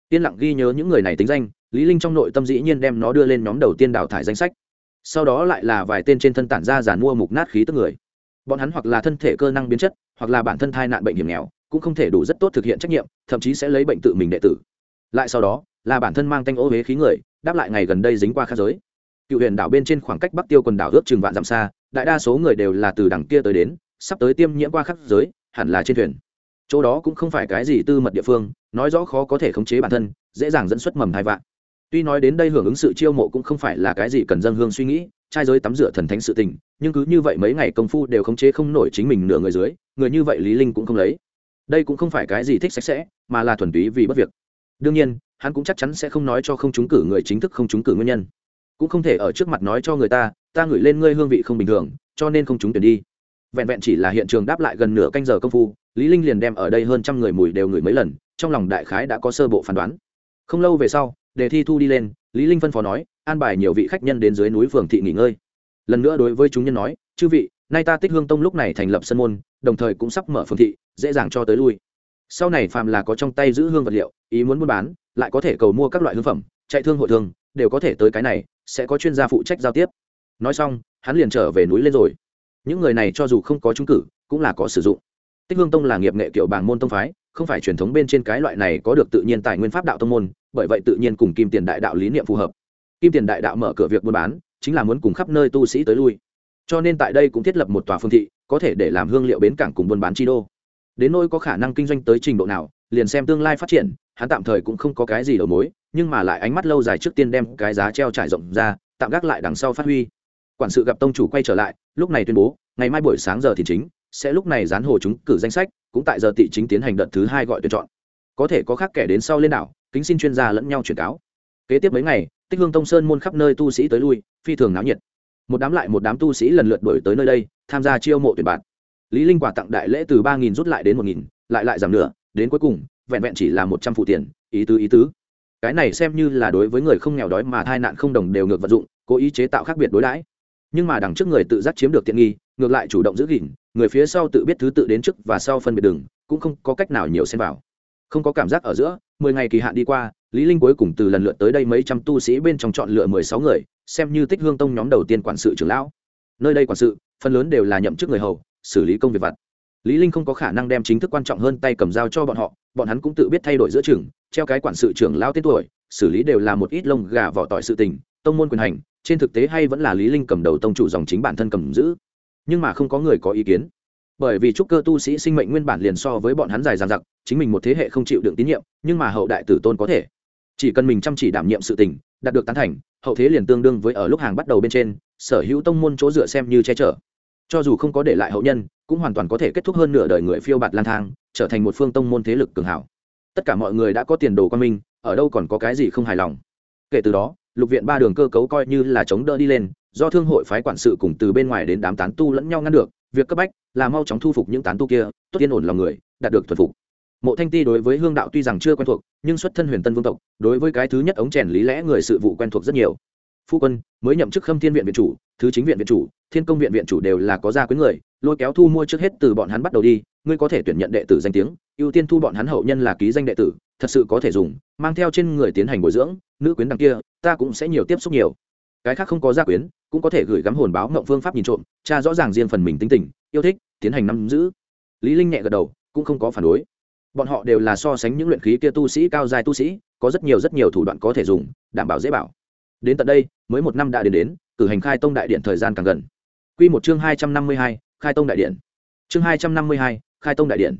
Yên lặng ghi nhớ những người này tính danh, lý linh trong nội tâm dĩ nhiên đem nó đưa lên nhóm đầu tiên đào thải danh sách. Sau đó lại là vài tên trên thân tản ra giàn mua mục nát khí tức người. Bọn hắn hoặc là thân thể cơ năng biến chất, hoặc là bản thân thai nạn bệnh hiểm nghèo, cũng không thể đủ rất tốt thực hiện trách nhiệm, thậm chí sẽ lấy bệnh tự mình đệ tử. Lại sau đó, là bản thân mang tanh ô huế khí người đáp lại ngày gần đây dính qua khác giới. Cựu huyền đảo bên trên khoảng cách bắc tiêu quần đảo ước chừng vạn dặm xa, đại đa số người đều là từ đằng kia tới đến, sắp tới tiêm nhiễm qua khắp giới, hẳn là trên thuyền. Chỗ đó cũng không phải cái gì tư mật địa phương, nói rõ khó có thể khống chế bản thân, dễ dàng dẫn xuất mầm hai vạn. Tuy nói đến đây hưởng ứng sự chiêu mộ cũng không phải là cái gì cần dân hương suy nghĩ, trai giới tắm rửa thần thánh sự tình, nhưng cứ như vậy mấy ngày công phu đều khống chế không nổi chính mình nửa người dưới, người như vậy lý linh cũng không lấy. Đây cũng không phải cái gì thích sạch sẽ, mà là thuần túy vì bất việc. Đương nhiên hắn cũng chắc chắn sẽ không nói cho không trúng cử người chính thức không trúng cử nguyên nhân. Cũng không thể ở trước mặt nói cho người ta ta ngửi lên ngươi hương vị không bình thường, cho nên không trúng tuyển đi. Vẹn vẹn chỉ là hiện trường đáp lại gần nửa canh giờ công phu, lý linh liền đem ở đây hơn trăm người mùi đều ngửi mấy lần, trong lòng đại khái đã có sơ bộ phán đoán. Không lâu về sau, đề thi thu đi lên, lý linh phân phó nói, an bài nhiều vị khách nhân đến dưới núi phường thị nghỉ ngơi. Lần nữa đối với chúng nhân nói, chư vị, nay ta tích hương tông lúc này thành lập sân môn, đồng thời cũng sắp mở phường thị, dễ dàng cho tới lui. Sau này phàm là có trong tay giữ hương vật liệu, ý muốn buôn bán lại có thể cầu mua các loại hương phẩm, chạy thương hội thương, đều có thể tới cái này, sẽ có chuyên gia phụ trách giao tiếp. Nói xong, hắn liền trở về núi lên rồi. Những người này cho dù không có trúng cử, cũng là có sử dụng. Tích hương tông là nghiệp nghệ kiểu bảng môn tông phái, không phải truyền thống bên trên cái loại này có được tự nhiên tài nguyên pháp đạo tông môn, bởi vậy tự nhiên cùng kim tiền đại đạo lý niệm phù hợp. Kim tiền đại đạo mở cửa việc buôn bán, chính là muốn cùng khắp nơi tu sĩ tới lui. Cho nên tại đây cũng thiết lập một tòa phương thị, có thể để làm hương liệu bến cảng cùng buôn bán chi đô. Đến nơi có khả năng kinh doanh tới trình độ nào, liền xem tương lai phát triển hắn tạm thời cũng không có cái gì đầu mối, nhưng mà lại ánh mắt lâu dài trước tiên đem cái giá treo trải rộng ra, tạm gác lại đằng sau phát huy. Quản sự gặp tông chủ quay trở lại, lúc này tuyên bố, ngày mai buổi sáng giờ thì chính, sẽ lúc này dán hồ chúng cử danh sách, cũng tại giờ tị chính tiến hành đợt thứ hai gọi tuyển chọn. Có thể có khác kẻ đến sau lên đảo, kính xin chuyên gia lẫn nhau truyền cáo. Kế tiếp mấy ngày, tích hương tông sơn môn khắp nơi tu sĩ tới lui, phi thường náo nhiệt. Một đám lại một đám tu sĩ lần lượt đổi tới nơi đây, tham gia chiêu mộ tuyển bạn. Lý linh quả tặng đại lễ từ ba nghìn rút lại đến một nghìn, lại lại giảm nửa, đến cuối cùng vẹn vẹn chỉ là một trăm phụ tiền, ý tứ ý tứ. Cái này xem như là đối với người không nghèo đói mà thai nạn không đồng đều ngược vận dụng, cố ý chế tạo khác biệt đối đãi. Nhưng mà đằng trước người tự giác chiếm được tiện nghi, ngược lại chủ động giữ gìn, người phía sau tự biết thứ tự đến trước và sau phân biệt đường, cũng không có cách nào nhiều xen vào. Không có cảm giác ở giữa, mười ngày kỳ hạn đi qua, lý linh cuối cùng từ lần lượt tới đây mấy trăm tu sĩ bên trong chọn lựa mười sáu người, xem như tích hương tông nhóm đầu tiên quản sự trưởng lão. Nơi đây quản sự, phần lớn đều là nhậm chức người hầu, xử lý công việc vặt lý linh không có khả năng đem chính thức quan trọng hơn tay cầm dao cho bọn họ, bọn hắn cũng tự biết thay đổi giữa trường treo cái quản sự trưởng lão tên tuổi, xử lý đều là một ít lông gà vỏ tỏi sự tình, tông môn quyền hành, trên thực tế hay vẫn là lý linh cầm đầu tông chủ dòng chính bản thân cầm giữ. Nhưng mà không có người có ý kiến. Bởi vì trúc cơ tu sĩ sinh mệnh nguyên bản liền so với bọn hắn dài dằng dặc, chính mình một thế hệ không chịu đựng tín nhiệm, nhưng mà hậu đại tử tôn có thể. Chỉ cần mình chăm chỉ đảm nhiệm sự tình, đạt được tán thành, hậu thế liền tương đương với ở lúc hàng bắt đầu bên trên, sở hữu tông môn chỗ dựa xem như che chở cho dù không có để lại hậu nhân, cũng hoàn toàn có thể kết thúc hơn nửa đời người phiêu bạt lang thang, trở thành một phương tông môn thế lực cường hảo. Tất cả mọi người đã có tiền đồ quan minh, ở đâu còn có cái gì không hài lòng. Kể từ đó, lục viện ba đường cơ cấu coi như là chống đỡ đi lên, do thương hội phái quản sự cùng từ bên ngoài đến đám tán tu lẫn nhau ngăn được, việc cấp bách là mau chóng thu phục những tán tu kia, tốt yên ổn lòng người, đạt được thuần phục. Mộ thanh ti đối với hương đạo tuy rằng chưa quen thuộc, nhưng xuất thân huyền tân vương tộc, đối với cái thứ nhất ống chèn lý lẽ người sự vụ quen thuộc rất nhiều phu quân, mới nhậm chức khâm thiên viện viện chủ, thứ chính viện viện chủ, thiên công viện viện chủ đều là có gia quyến người, lôi kéo thu mua trước hết từ bọn hắn bắt đầu đi, ngươi có thể tuyển nhận đệ tử danh tiếng, ưu tiên thu bọn hắn hậu nhân là ký danh đệ tử, thật sự có thể dùng, mang theo trên người tiến hành bồi dưỡng, nữ quyến đằng kia, ta cũng sẽ nhiều tiếp xúc nhiều. Cái khác không có gia quyến, cũng có thể gửi gắm hồn báo mộng phương pháp nhìn trộm cha rõ ràng riêng phần mình tính tình, yêu thích, tiến hành nắm giữ. Lý linh nhẹ gật đầu, cũng không có phản đối. Bọn họ đều là so sánh những luyện khí kia tu sĩ, cao dài tu sĩ, có rất nhiều rất nhiều thủ đoạn có thể dùng, đảm bảo dễ bảo đến tận đây mới một năm đã đến đến cử hành khai tông đại điện thời gian càng gần. Quy một chương hai trăm năm mươi hai, khai tông đại điện. Chương hai trăm năm mươi hai, khai tông đại điện.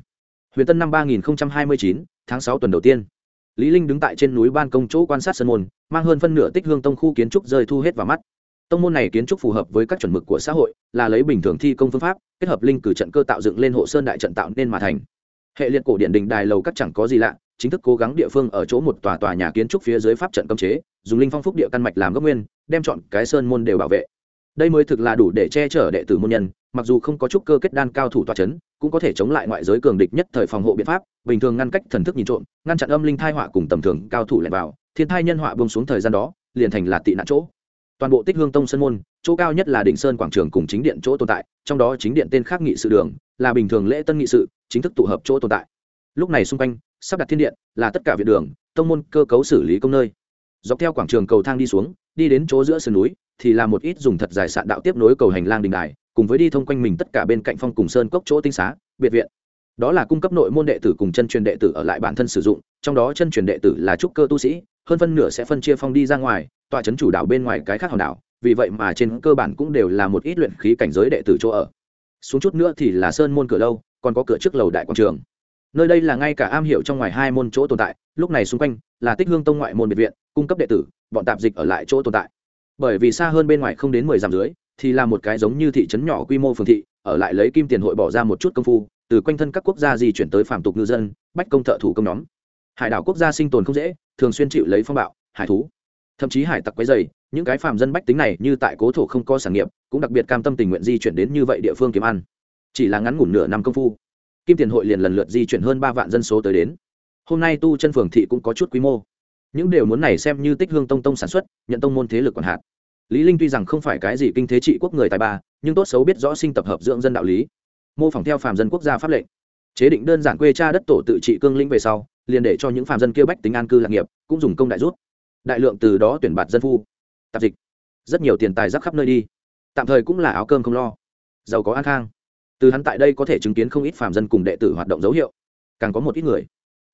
Huyền tân năm ba nghìn hai mươi chín tháng sáu tuần đầu tiên. Lý linh đứng tại trên núi ban công chỗ quan sát sân môn mang hơn phân nửa tích hương tông khu kiến trúc rơi thu hết vào mắt. Tông môn này kiến trúc phù hợp với các chuẩn mực của xã hội là lấy bình thường thi công phương pháp kết hợp linh cử trận cơ tạo dựng lên hộ sơn đại trận tạo nên mà thành. Hệ liệt cổ điện đình đài lầu các chẳng có gì lạ chính thức cố gắng địa phương ở chỗ một tòa tòa nhà kiến trúc phía dưới pháp trận cấm chế, dùng linh phong phúc địa căn mạch làm gốc nguyên, đem chọn cái sơn môn đều bảo vệ. Đây mới thực là đủ để che chở đệ tử môn nhân, mặc dù không có chút cơ kết đan cao thủ tòa c h ấ n cũng có thể chống lại ngoại giới cường địch nhất thời phòng hộ biện pháp, bình thường ngăn cách thần thức nhìn trộm, ngăn chặn âm linh thai họa cùng tầm thường cao thủ lẻn vào, thiên thai nhân họa bông xuống thời gian đó, liền thành là tị nạn chỗ. Toàn bộ tích hương tông sơn môn, chỗ cao nhất là đỉnh sơn quảng trường cùng chính điện chỗ tồn tại, trong đó chính điện tên khác nghị sự đường, là bình thường lễ tân nghị sự, chính thức tụ hợp chỗ tồn tại. Lúc này xung quanh sắp đặt thiên điện, là tất cả viện đường, tông môn cơ cấu xử lý công nơi. Dọc theo quảng trường cầu thang đi xuống, đi đến chỗ giữa sườn núi, thì là một ít dùng thật dài sạn đạo tiếp nối cầu hành lang đình đài, cùng với đi thông quanh mình tất cả bên cạnh phong cùng sơn cốc chỗ tinh xá, biệt viện. Đó là cung cấp nội môn đệ tử cùng chân truyền đệ tử ở lại bản thân sử dụng, trong đó chân truyền đệ tử là trúc cơ tu sĩ, hơn phân nửa sẽ phân chia phong đi ra ngoài tòa trấn chủ đạo bên ngoài cái khác hòn đảo, vì vậy mà trên cơ bản cũng đều là một ít luyện khí cảnh giới đệ tử chỗ ở. Xuống chút nữa thì là sơn môn cửa lâu, còn có cửa trước lầu đại quảng trường nơi đây là ngay cả am hiểu trong ngoài hai môn chỗ tồn tại, lúc này xung quanh là tích hương tông ngoại môn biệt viện, cung cấp đệ tử, bọn tạp dịch ở lại chỗ tồn tại. Bởi vì xa hơn bên ngoài không đến mười dặm dưới, thì là một cái giống như thị trấn nhỏ quy mô phường thị, ở lại lấy kim tiền hội bỏ ra một chút công phu, từ quanh thân các quốc gia di chuyển tới phạm tục ngư dân, bách công thợ thủ công nhóm. Hải đảo quốc gia sinh tồn không dễ, thường xuyên chịu lấy phong bạo, hải thú. Thậm chí hải tặc quấy dày những cái phạm dân bách tính này như tại cố thổ không có sản nghiệp, cũng đặc biệt cam tâm tình nguyện di chuyển đến như vậy địa phương kiếm ăn. Chỉ là ngắn ngủn nửa năm công phu kim tiền hội liền lần lượt di chuyển hơn ba vạn dân số tới đến. Hôm nay tu chân phường thị cũng có chút quy mô. Những điều muốn này xem như tích hương tông tông sản xuất, nhận tông môn thế lực còn hạn lý linh tuy rằng không phải cái gì kinh thế trị quốc người tài ba, nhưng tốt xấu biết rõ sinh tập hợp dưỡng dân đạo lý. Mô phỏng theo phàm dân quốc gia pháp lệnh. Chế định đơn giản quê cha đất tổ tự trị cương lĩnh về sau, liền để cho những phàm dân kia bách tính an cư lạc nghiệp, cũng dùng công đại rút. Đại lượng từ đó tuyển bạt dân phu. Tạp dịch. Rất nhiều tiền tài rắc khắp nơi đi. Tạm thời cũng là áo cơm không lo. Giàu có an khang từ hắn tại đây có thể chứng kiến không ít phàm dân cùng đệ tử hoạt động dấu hiệu. Càng có một ít người.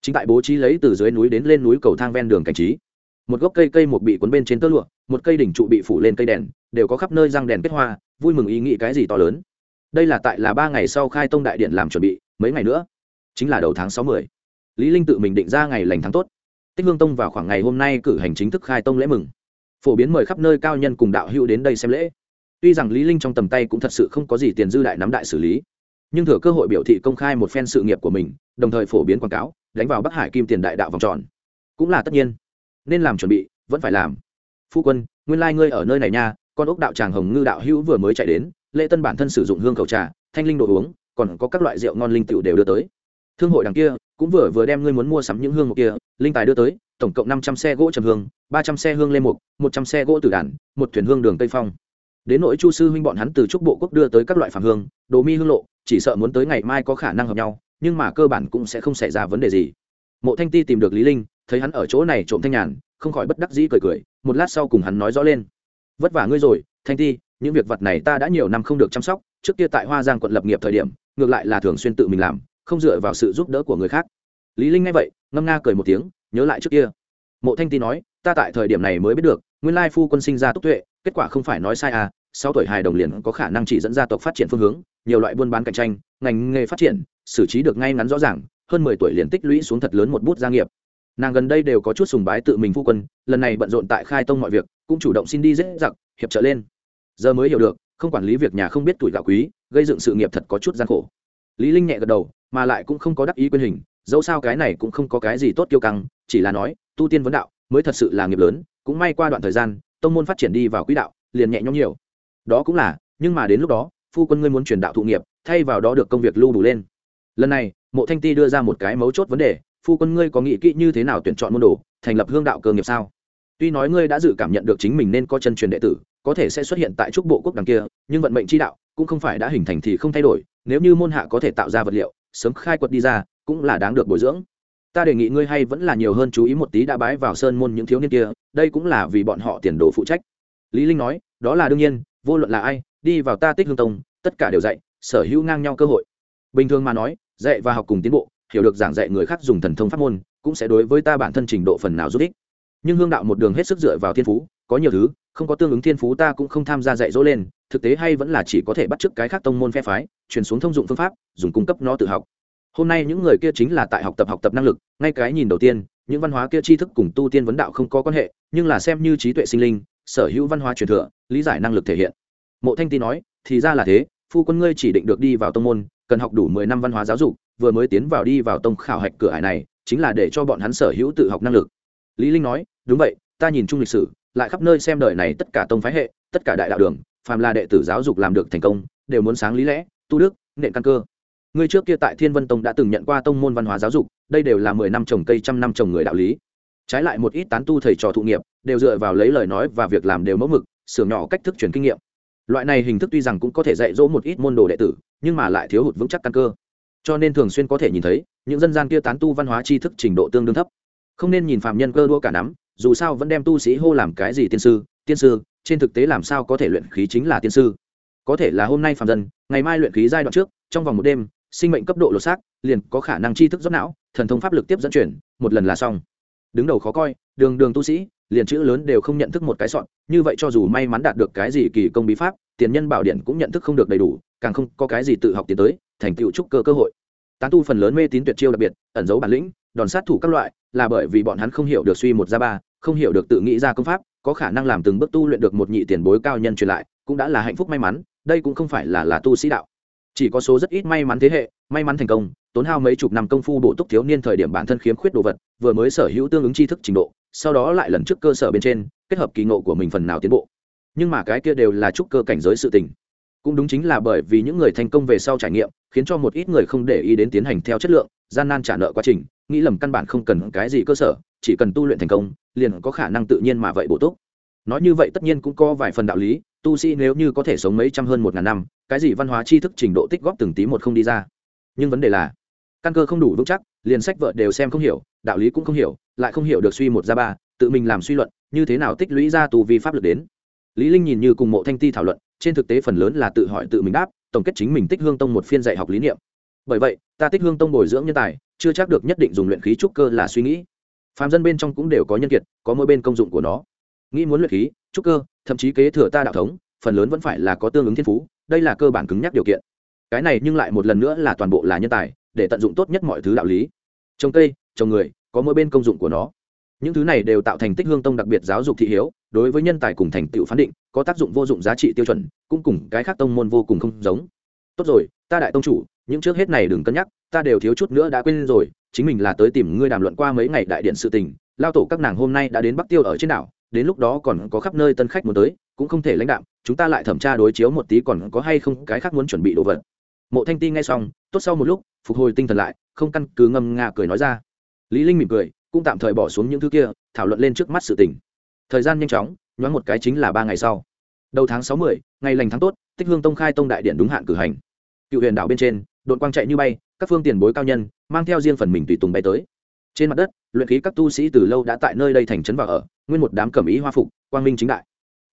Chính tại bố trí lấy từ dưới núi đến lên núi cầu thang ven đường cảnh trí. Một gốc cây cây một bị cuốn bên trên tơ lụa, một cây đỉnh trụ bị phủ lên cây đèn, đều có khắp nơi răng đèn kết hoa, vui mừng ý nghĩ cái gì to lớn. Đây là tại là ba ngày sau khai tông đại điện làm chuẩn bị, mấy ngày nữa. Chính là đầu tháng sáu mươi lý linh tự mình định ra ngày lành tháng tốt. Tích hương tông vào khoảng ngày hôm nay cử hành chính thức khai tông lễ mừng. Phổ biến mời khắp nơi cao nhân cùng đạo hữu đến đây xem lễ tuy rằng lý linh trong tầm tay cũng thật sự không có gì tiền dư đại nắm đại xử lý, nhưng thừa cơ hội biểu thị công khai một phen sự nghiệp của mình, đồng thời phổ biến quảng cáo, đánh vào bắc hải kim tiền đại đạo vòng tròn. Cũng là tất nhiên, nên làm chuẩn bị, vẫn phải làm. Phu quân, nguyên lai ngươi ở nơi này nha, con ốc đạo tràng hồng ngư đạo hữu vừa mới chạy đến, lễ tân bản thân sử dụng hương cầu trà, thanh linh đồ uống, còn có các loại rượu ngon linh tiểu đều đưa tới. Thương hội đằng kia, cũng vừa vừa đem ngươi muốn mua sắm những hương một kia, linh tài đưa tới, tổng cộng năm trăm xe gỗ trầm hương, ba trăm xe hương lê mục, một trăm xe gỗ tử đàn, một thuyền hương đường tây phong đến nỗi chu sư huynh bọn hắn từ trúc bộ quốc đưa tới các loại phàm hương, đồ mi hương lộ, chỉ sợ muốn tới ngày mai có khả năng hợp nhau, nhưng mà cơ bản cũng sẽ không xảy ra vấn đề gì. Mộ thanh ti tìm được lý linh, thấy hắn ở chỗ này trộm thanh nhàn, không khỏi bất đắc dĩ cười cười, một lát sau cùng hắn nói rõ lên. Vất vả ngươi rồi, thanh ti, những việc vật này ta đã nhiều năm không được chăm sóc, trước kia tại hoa giang quận lập nghiệp thời điểm, ngược lại là thường xuyên tự mình làm, không dựa vào sự giúp đỡ của người khác. Lý linh nghe vậy, ngâm nga cười một tiếng, nhớ lại trước kia. Mộ thanh ti nói, ta tại thời điểm này mới biết được nguyên lai phu quân sinh ra túc tuệ, kết quả không phải nói sai à sau tuổi hài đồng liền có khả năng chỉ dẫn gia tộc phát triển phương hướng, nhiều loại buôn bán cạnh tranh, ngành nghề phát triển, xử trí được ngay ngắn rõ ràng, hơn mười tuổi liền tích lũy xuống thật lớn một bút gia nghiệp. Nàng gần đây đều có chút sùng bái tự mình phu quân, lần này bận rộn tại khai tông mọi việc, cũng chủ động xin đi dễ giặc, hiệp trợ lên. Giờ mới hiểu được, không quản lý việc nhà không biết tuổi gạo quý, gây dựng sự nghiệp thật có chút gian khổ. Lý linh nhẹ gật đầu, mà lại cũng không có đắc ý quyền hình, dẫu sao cái này cũng không có cái gì tốt kiêu căng, chỉ là nói, tu tiên vấn đạo, mới thật sự là nghiệp lớn cũng may qua đoạn thời gian, tông môn phát triển đi vào quỹ đạo, liền nhẹ nhõm nhiều. Đó cũng là, nhưng mà đến lúc đó, phu quân ngươi muốn truyền đạo thụ nghiệp, thay vào đó được công việc lưu đủ lên. Lần này, mộ thanh ti đưa ra một cái mấu chốt vấn đề, phu quân ngươi có nghĩ kỹ như thế nào tuyển chọn môn đồ, thành lập hương đạo cơ nghiệp sao? Tuy nói ngươi đã dự cảm nhận được chính mình nên có chân truyền đệ tử, có thể sẽ xuất hiện tại trúc bộ quốc đằng kia, nhưng vận mệnh chi đạo cũng không phải đã hình thành thì không thay đổi, nếu như môn hạ có thể tạo ra vật liệu, sớm khai quật đi ra, cũng là đáng được bồi dưỡng ta đề nghị ngươi hay vẫn là nhiều hơn chú ý một tí đã bái vào sơn môn những thiếu niên kia, đây cũng là vì bọn họ tiền đồ phụ trách. Lý linh nói, đó là đương nhiên, vô luận là ai, đi vào ta tích hương tông, tất cả đều dạy, sở hữu ngang nhau cơ hội. Bình thường mà nói, dạy và học cùng tiến bộ, hiểu được giảng dạy người khác dùng thần thông pháp môn, cũng sẽ đối với ta bản thân trình độ phần nào giúp ích. Nhưng hương đạo một đường hết sức dựa vào thiên phú, có nhiều thứ, không có tương ứng thiên phú ta cũng không tham gia dạy dỗ lên, thực tế hay vẫn là chỉ có thể bắt chước cái khác tông môn phe phái, truyền xuống thông dụng phương pháp, dùng cung cấp nó tự học hôm nay những người kia chính là tại học tập học tập năng lực, ngay cái nhìn đầu tiên, những văn hóa kia tri thức cùng tu tiên vấn đạo không có quan hệ, nhưng là xem như trí tuệ sinh linh, sở hữu văn hóa truyền thừa, lý giải năng lực thể hiện. Mộ thanh ti nói, thì ra là thế, phu quân ngươi chỉ định được đi vào tông môn, cần học đủ mười năm văn hóa giáo dục, vừa mới tiến vào đi vào tông khảo hạch cửa hải này, chính là để cho bọn hắn sở hữu tự học năng lực. Lý linh nói, đúng vậy, ta nhìn chung lịch sử, lại khắp nơi xem đời này tất cả tông phái hệ, tất cả đại đạo đường, phàm là đệ tử giáo dục làm được thành công, đều muốn sáng lý lẽ, tu đức, nện căn cơ ngươi trước kia tại thiên vân tông đã từng nhận qua tông môn văn hóa giáo dục, đây đều là mười năm trồng cây, trăm năm trồng người đạo lý. Trái lại một ít tán tu thầy trò thụ nghiệp, đều dựa vào lấy lời nói và việc làm đều mẫu mực sửa nhỏ cách thức truyền kinh nghiệm. Loại này hình thức tuy rằng cũng có thể dạy dỗ một ít môn đồ đệ tử, nhưng mà lại thiếu hụt vững chắc căn cơ. Cho nên thường xuyên có thể nhìn thấy, những dân gian kia tán tu văn hóa tri thức trình độ tương đương thấp. Không nên nhìn phạm nhân cơ đua cả nắm, dù sao vẫn đem tu sĩ hô làm cái gì tiên sư tiên sư, trên thực tế làm sao có thể luyện khí chính là tiên sư. Có thể là hôm nay phạm dân, ngày mai luyện khí giai đoạn trước, trong vòng một đêm sinh mệnh cấp độ lột xác, liền có khả năng tri thức rót não, thần thông pháp lực tiếp dẫn chuyển, một lần là xong. Đứng đầu khó coi, đường đường tu sĩ, liền chữ lớn đều không nhận thức một cái sọn, như vậy cho dù may mắn đạt được cái gì kỳ công bí pháp, tiền nhân bảo điện cũng nhận thức không được đầy đủ, càng không có cái gì tự học tiến tới, thành tựu trúc cơ cơ hội. Tán tu phần lớn mê tín tuyệt chiêu đặc biệt, ẩn giấu bản lĩnh, đòn sát thủ các loại, là bởi vì bọn hắn không hiểu được suy một ra ba, không hiểu được tự nghĩ ra công pháp, có khả năng làm từng bước tu luyện được một nhị tiền bối cao nhân truyền lại, cũng đã là hạnh phúc may mắn, đây cũng không phải là là tu sĩ đạo chỉ có số rất ít may mắn thế hệ, may mắn thành công, tốn hao mấy chục năm công phu bổ túc thiếu niên thời điểm bản thân khiếm khuyết đồ vật, vừa mới sở hữu tương ứng tri thức trình độ, sau đó lại lần trước cơ sở bên trên, kết hợp kỳ ngộ của mình phần nào tiến bộ. Nhưng mà cái kia đều là trúc cơ cảnh giới sự tình. Cũng đúng chính là bởi vì những người thành công về sau trải nghiệm, khiến cho một ít người không để ý đến tiến hành theo chất lượng, gian nan trả nợ quá trình, nghĩ lầm căn bản không cần cái gì cơ sở, chỉ cần tu luyện thành công, liền có khả năng tự nhiên mà vậy bổ túc. Nói như vậy tất nhiên cũng có vài phần đạo lý, tu sĩ nếu như có thể sống mấy trăm hơn một ngàn năm cái gì văn hóa tri thức trình độ tích góp từng tí một không đi ra. Nhưng vấn đề là, căn cơ không đủ vững chắc, liền sách vợ đều xem không hiểu, đạo lý cũng không hiểu, lại không hiểu được suy một ra ba, tự mình làm suy luận, như thế nào tích lũy ra tù vi pháp luật đến. Lý linh nhìn như cùng mộ thanh ti thảo luận, trên thực tế phần lớn là tự hỏi tự mình đáp, tổng kết chính mình tích hương tông một phiên dạy học lý niệm. Bởi vậy, ta tích hương tông bồi dưỡng nhân tài, chưa chắc được nhất định dùng luyện khí trúc cơ là suy nghĩ. Phàm dân bên trong cũng đều có nhân kiệt, có mỗi bên công dụng của nó. Nghĩ muốn luyện khí, trúc cơ, thậm chí kế thừa ta đạo thống, phần lớn vẫn phải là có tương ứng thiên phú đây là cơ bản cứng nhắc điều kiện. Cái này nhưng lại một lần nữa là toàn bộ là nhân tài, để tận dụng tốt nhất mọi thứ đạo lý. Trồng cây, trồng người, có mỗi bên công dụng của nó. Những thứ này đều tạo thành tích hương tông đặc biệt giáo dục thị hiếu, đối với nhân tài cùng thành tựu phán định, có tác dụng vô dụng giá trị tiêu chuẩn, cũng cùng cái khác tông môn vô cùng không giống. Tốt rồi, ta đại tông chủ, những trước hết này đừng cân nhắc, ta đều thiếu chút nữa đã quên rồi, chính mình là tới tìm ngươi đàm luận qua mấy ngày đại điện sự tình, lao tổ các nàng hôm nay đã đến bắc tiêu ở trên đảo, đến lúc đó còn có khắp nơi tân khách muốn tới cũng không thể lãnh đạm, chúng ta lại thẩm tra đối chiếu một tí còn có hay không cái khác muốn chuẩn bị đồ vật. Mộ thanh ti nghe xong, tốt sau một lúc, phục hồi tinh thần lại, không căn cứ ngâm nga cười nói ra. Lý linh mỉm cười, cũng tạm thời bỏ xuống những thứ kia, thảo luận lên trước mắt sự tình. Thời gian nhanh chóng, nhoáng một cái chính là ba ngày sau. Đầu tháng sáu mươi ngày lành tháng tốt, tích hương tông khai tông đại điện đúng hạn cử hành. Cựu huyền đảo bên trên đội quang chạy như bay, các phương tiền bối cao nhân, mang theo riêng phần mình tùy tùng bay tới. Trên mặt đất, luyện khí các tu sĩ từ lâu đã tại nơi đây thành trấn vào ở, nguyên một đám cẩm ý hoa phục, quang minh chính đại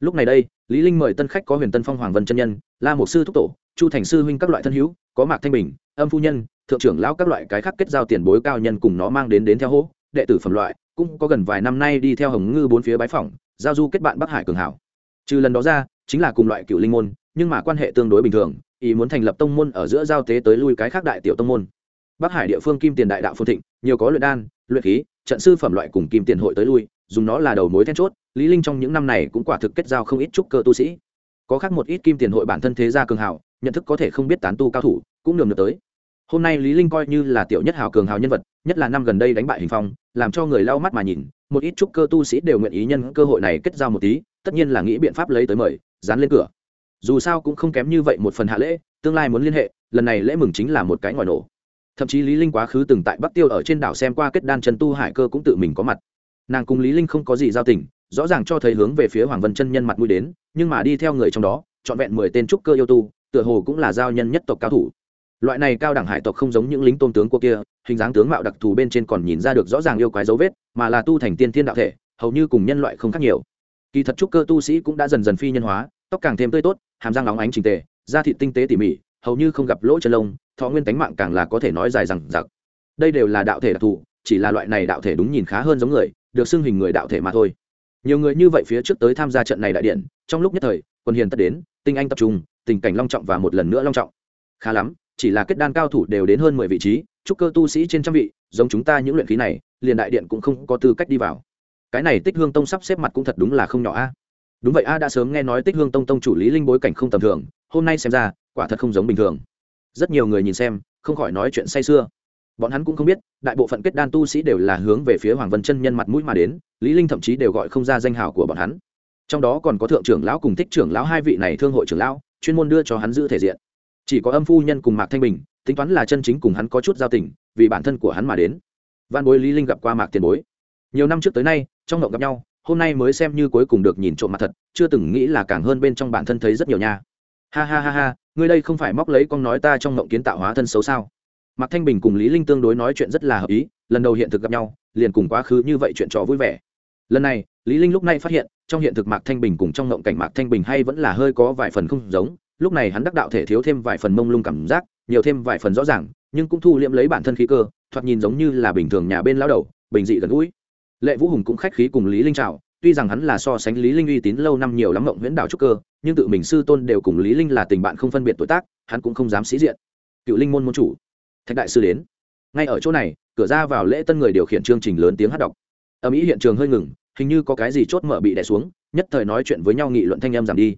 lúc này đây, lý linh mời tân khách có huyền tân phong hoàng vân chân nhân, la một sư thúc tổ, chu thành sư huynh các loại thân hữu, có mạc thanh bình, âm phu nhân, thượng trưởng lão các loại cái khác kết giao tiền bối cao nhân cùng nó mang đến đến theo hô đệ tử phẩm loại, cũng có gần vài năm nay đi theo hồng ngư bốn phía bái phỏng, giao du kết bạn bắc hải cường hảo. Trừ lần đó ra, chính là cùng loại cựu linh môn, nhưng mà quan hệ tương đối bình thường, ý muốn thành lập tông môn ở giữa giao tế tới lui cái khác đại tiểu tông môn. Bắc hải địa phương kim tiền đại đạo phương thịnh, nhiều có luyện đan, luyện khí, trận sư phẩm loại cùng kim tiền hội tới lui dùng nó là đầu mối then chốt, lý linh trong những năm này cũng quả thực kết giao không ít trúc cơ tu sĩ. Có khác một ít kim tiền hội bản thân thế gia cường hào, nhận thức có thể không biết tán tu cao thủ, cũng nườm được tới. Hôm nay lý linh coi như là tiểu nhất hào cường hào nhân vật, nhất là năm gần đây đánh bại hình phong, làm cho người lau mắt mà nhìn, một ít trúc cơ tu sĩ đều nguyện ý nhân cơ hội này kết giao một tí, tất nhiên là nghĩ biện pháp lấy tới mời, dán lên cửa. Dù sao cũng không kém như vậy một phần hạ lễ, tương lai muốn liên hệ, lần này lễ mừng chính là một cái ngòi nổ. Thậm chí lý linh quá khứ từng tại bắc tiêu ở trên đảo xem qua kết đan chân tu hải cơ cũng tự mình có mặt nàng cùng lý linh không có gì giao tình, rõ ràng cho thấy hướng về phía hoàng vân chân nhân mặt mũi đến, nhưng mà đi theo người trong đó chọn vẹn mười tên trúc cơ yêu tu, tựa hồ cũng là giao nhân nhất tộc cao thủ. Loại này cao đẳng hải tộc không giống những lính tôn tướng của kia, hình dáng tướng mạo đặc thù bên trên còn nhìn ra được rõ ràng yêu quái dấu vết, mà là tu thành tiên thiên đạo thể, hầu như cùng nhân loại không khác nhiều. Kỳ thật trúc cơ tu sĩ cũng đã dần dần phi nhân hóa, tóc càng thêm tươi tốt, hàm răng óng ánh trình tề, da thịt tinh tế tỉ mỉ, hầu như không gặp lỗ chân lông, thọ nguyên tánh mạng càng là có thể nói dài rằng giặc đây đều là đạo thể đặc thù chỉ là loại này đạo thể đúng nhìn khá hơn giống người, được xưng hình người đạo thể mà thôi. Nhiều người như vậy phía trước tới tham gia trận này đại điện, trong lúc nhất thời, quân hiền tất đến, tinh anh tập trung, tình cảnh long trọng và một lần nữa long trọng. Khá lắm, chỉ là kết đan cao thủ đều đến hơn mười vị trí trúc cơ tu sĩ trên trăm vị, giống chúng ta những luyện khí này, liền đại điện cũng không có tư cách đi vào. Cái này tích hương tông sắp xếp mặt cũng thật đúng là không nhỏ a. Đúng vậy a, đã sớm nghe nói tích hương tông tông chủ lý linh bối cảnh không tầm thường, hôm nay xem ra, quả thật không giống bình thường. Rất nhiều người nhìn xem, không khỏi nói chuyện say sưa bọn hắn cũng không biết, đại bộ phận kết đan tu sĩ đều là hướng về phía hoàng vân chân nhân mặt mũi mà đến, lý linh thậm chí đều gọi không ra danh hào của bọn hắn. Trong đó còn có thượng trưởng lão cùng thích trưởng lão hai vị này thương hội trưởng lão, chuyên môn đưa cho hắn giữ thể diện. Chỉ có âm phu nhân cùng mạc thanh bình, tính toán là chân chính cùng hắn có chút giao tình, vì bản thân của hắn mà đến. Văn bối lý linh gặp qua mạc tiền bối. Nhiều năm trước tới nay, trong ngộng gặp nhau, hôm nay mới xem như cuối cùng được nhìn trộm mặt thật, chưa từng nghĩ là càng hơn bên trong bản thân thấy rất nhiều nha. Ha ha ha ha, ngươi đây không phải móc lấy con nói ta trong ngộng kiến tạo hóa thân xấu sao? Mạc thanh bình cùng lý linh tương đối nói chuyện rất là hợp ý, lần đầu hiện thực gặp nhau, liền cùng quá khứ như vậy chuyện trò vui vẻ. Lần này, lý linh lúc này phát hiện, trong hiện thực mạc thanh bình cùng trong ngộng cảnh mạc thanh bình hay vẫn là hơi có vài phần không giống, lúc này hắn đắc đạo thể thiếu thêm vài phần mông lung cảm giác, nhiều thêm vài phần rõ ràng, nhưng cũng thu liễm lấy bản thân khí cơ, thoạt nhìn giống như là bình thường nhà bên lão đầu, bình dị gần gũi. Lệ vũ hùng cũng khách khí cùng lý linh chào, tuy rằng hắn là so sánh lý linh uy tín lâu năm nhiều lắm ngộng huyễn đạo trúc cơ, nhưng tự mình sư tôn đều cùng lý linh là tình bạn không phân biệt tuổi tác, hắn cũng không dám sĩ diện. Cựu linh môn môn chủ thạch đại sư đến. Ngay ở chỗ này, cửa ra vào lễ tân người điều khiển chương trình lớn tiếng hát đọc. Ở mỹ hiện trường hơi ngừng, hình như có cái gì chốt mở bị đè xuống, nhất thời nói chuyện với nhau nghị luận thanh em giảm đi.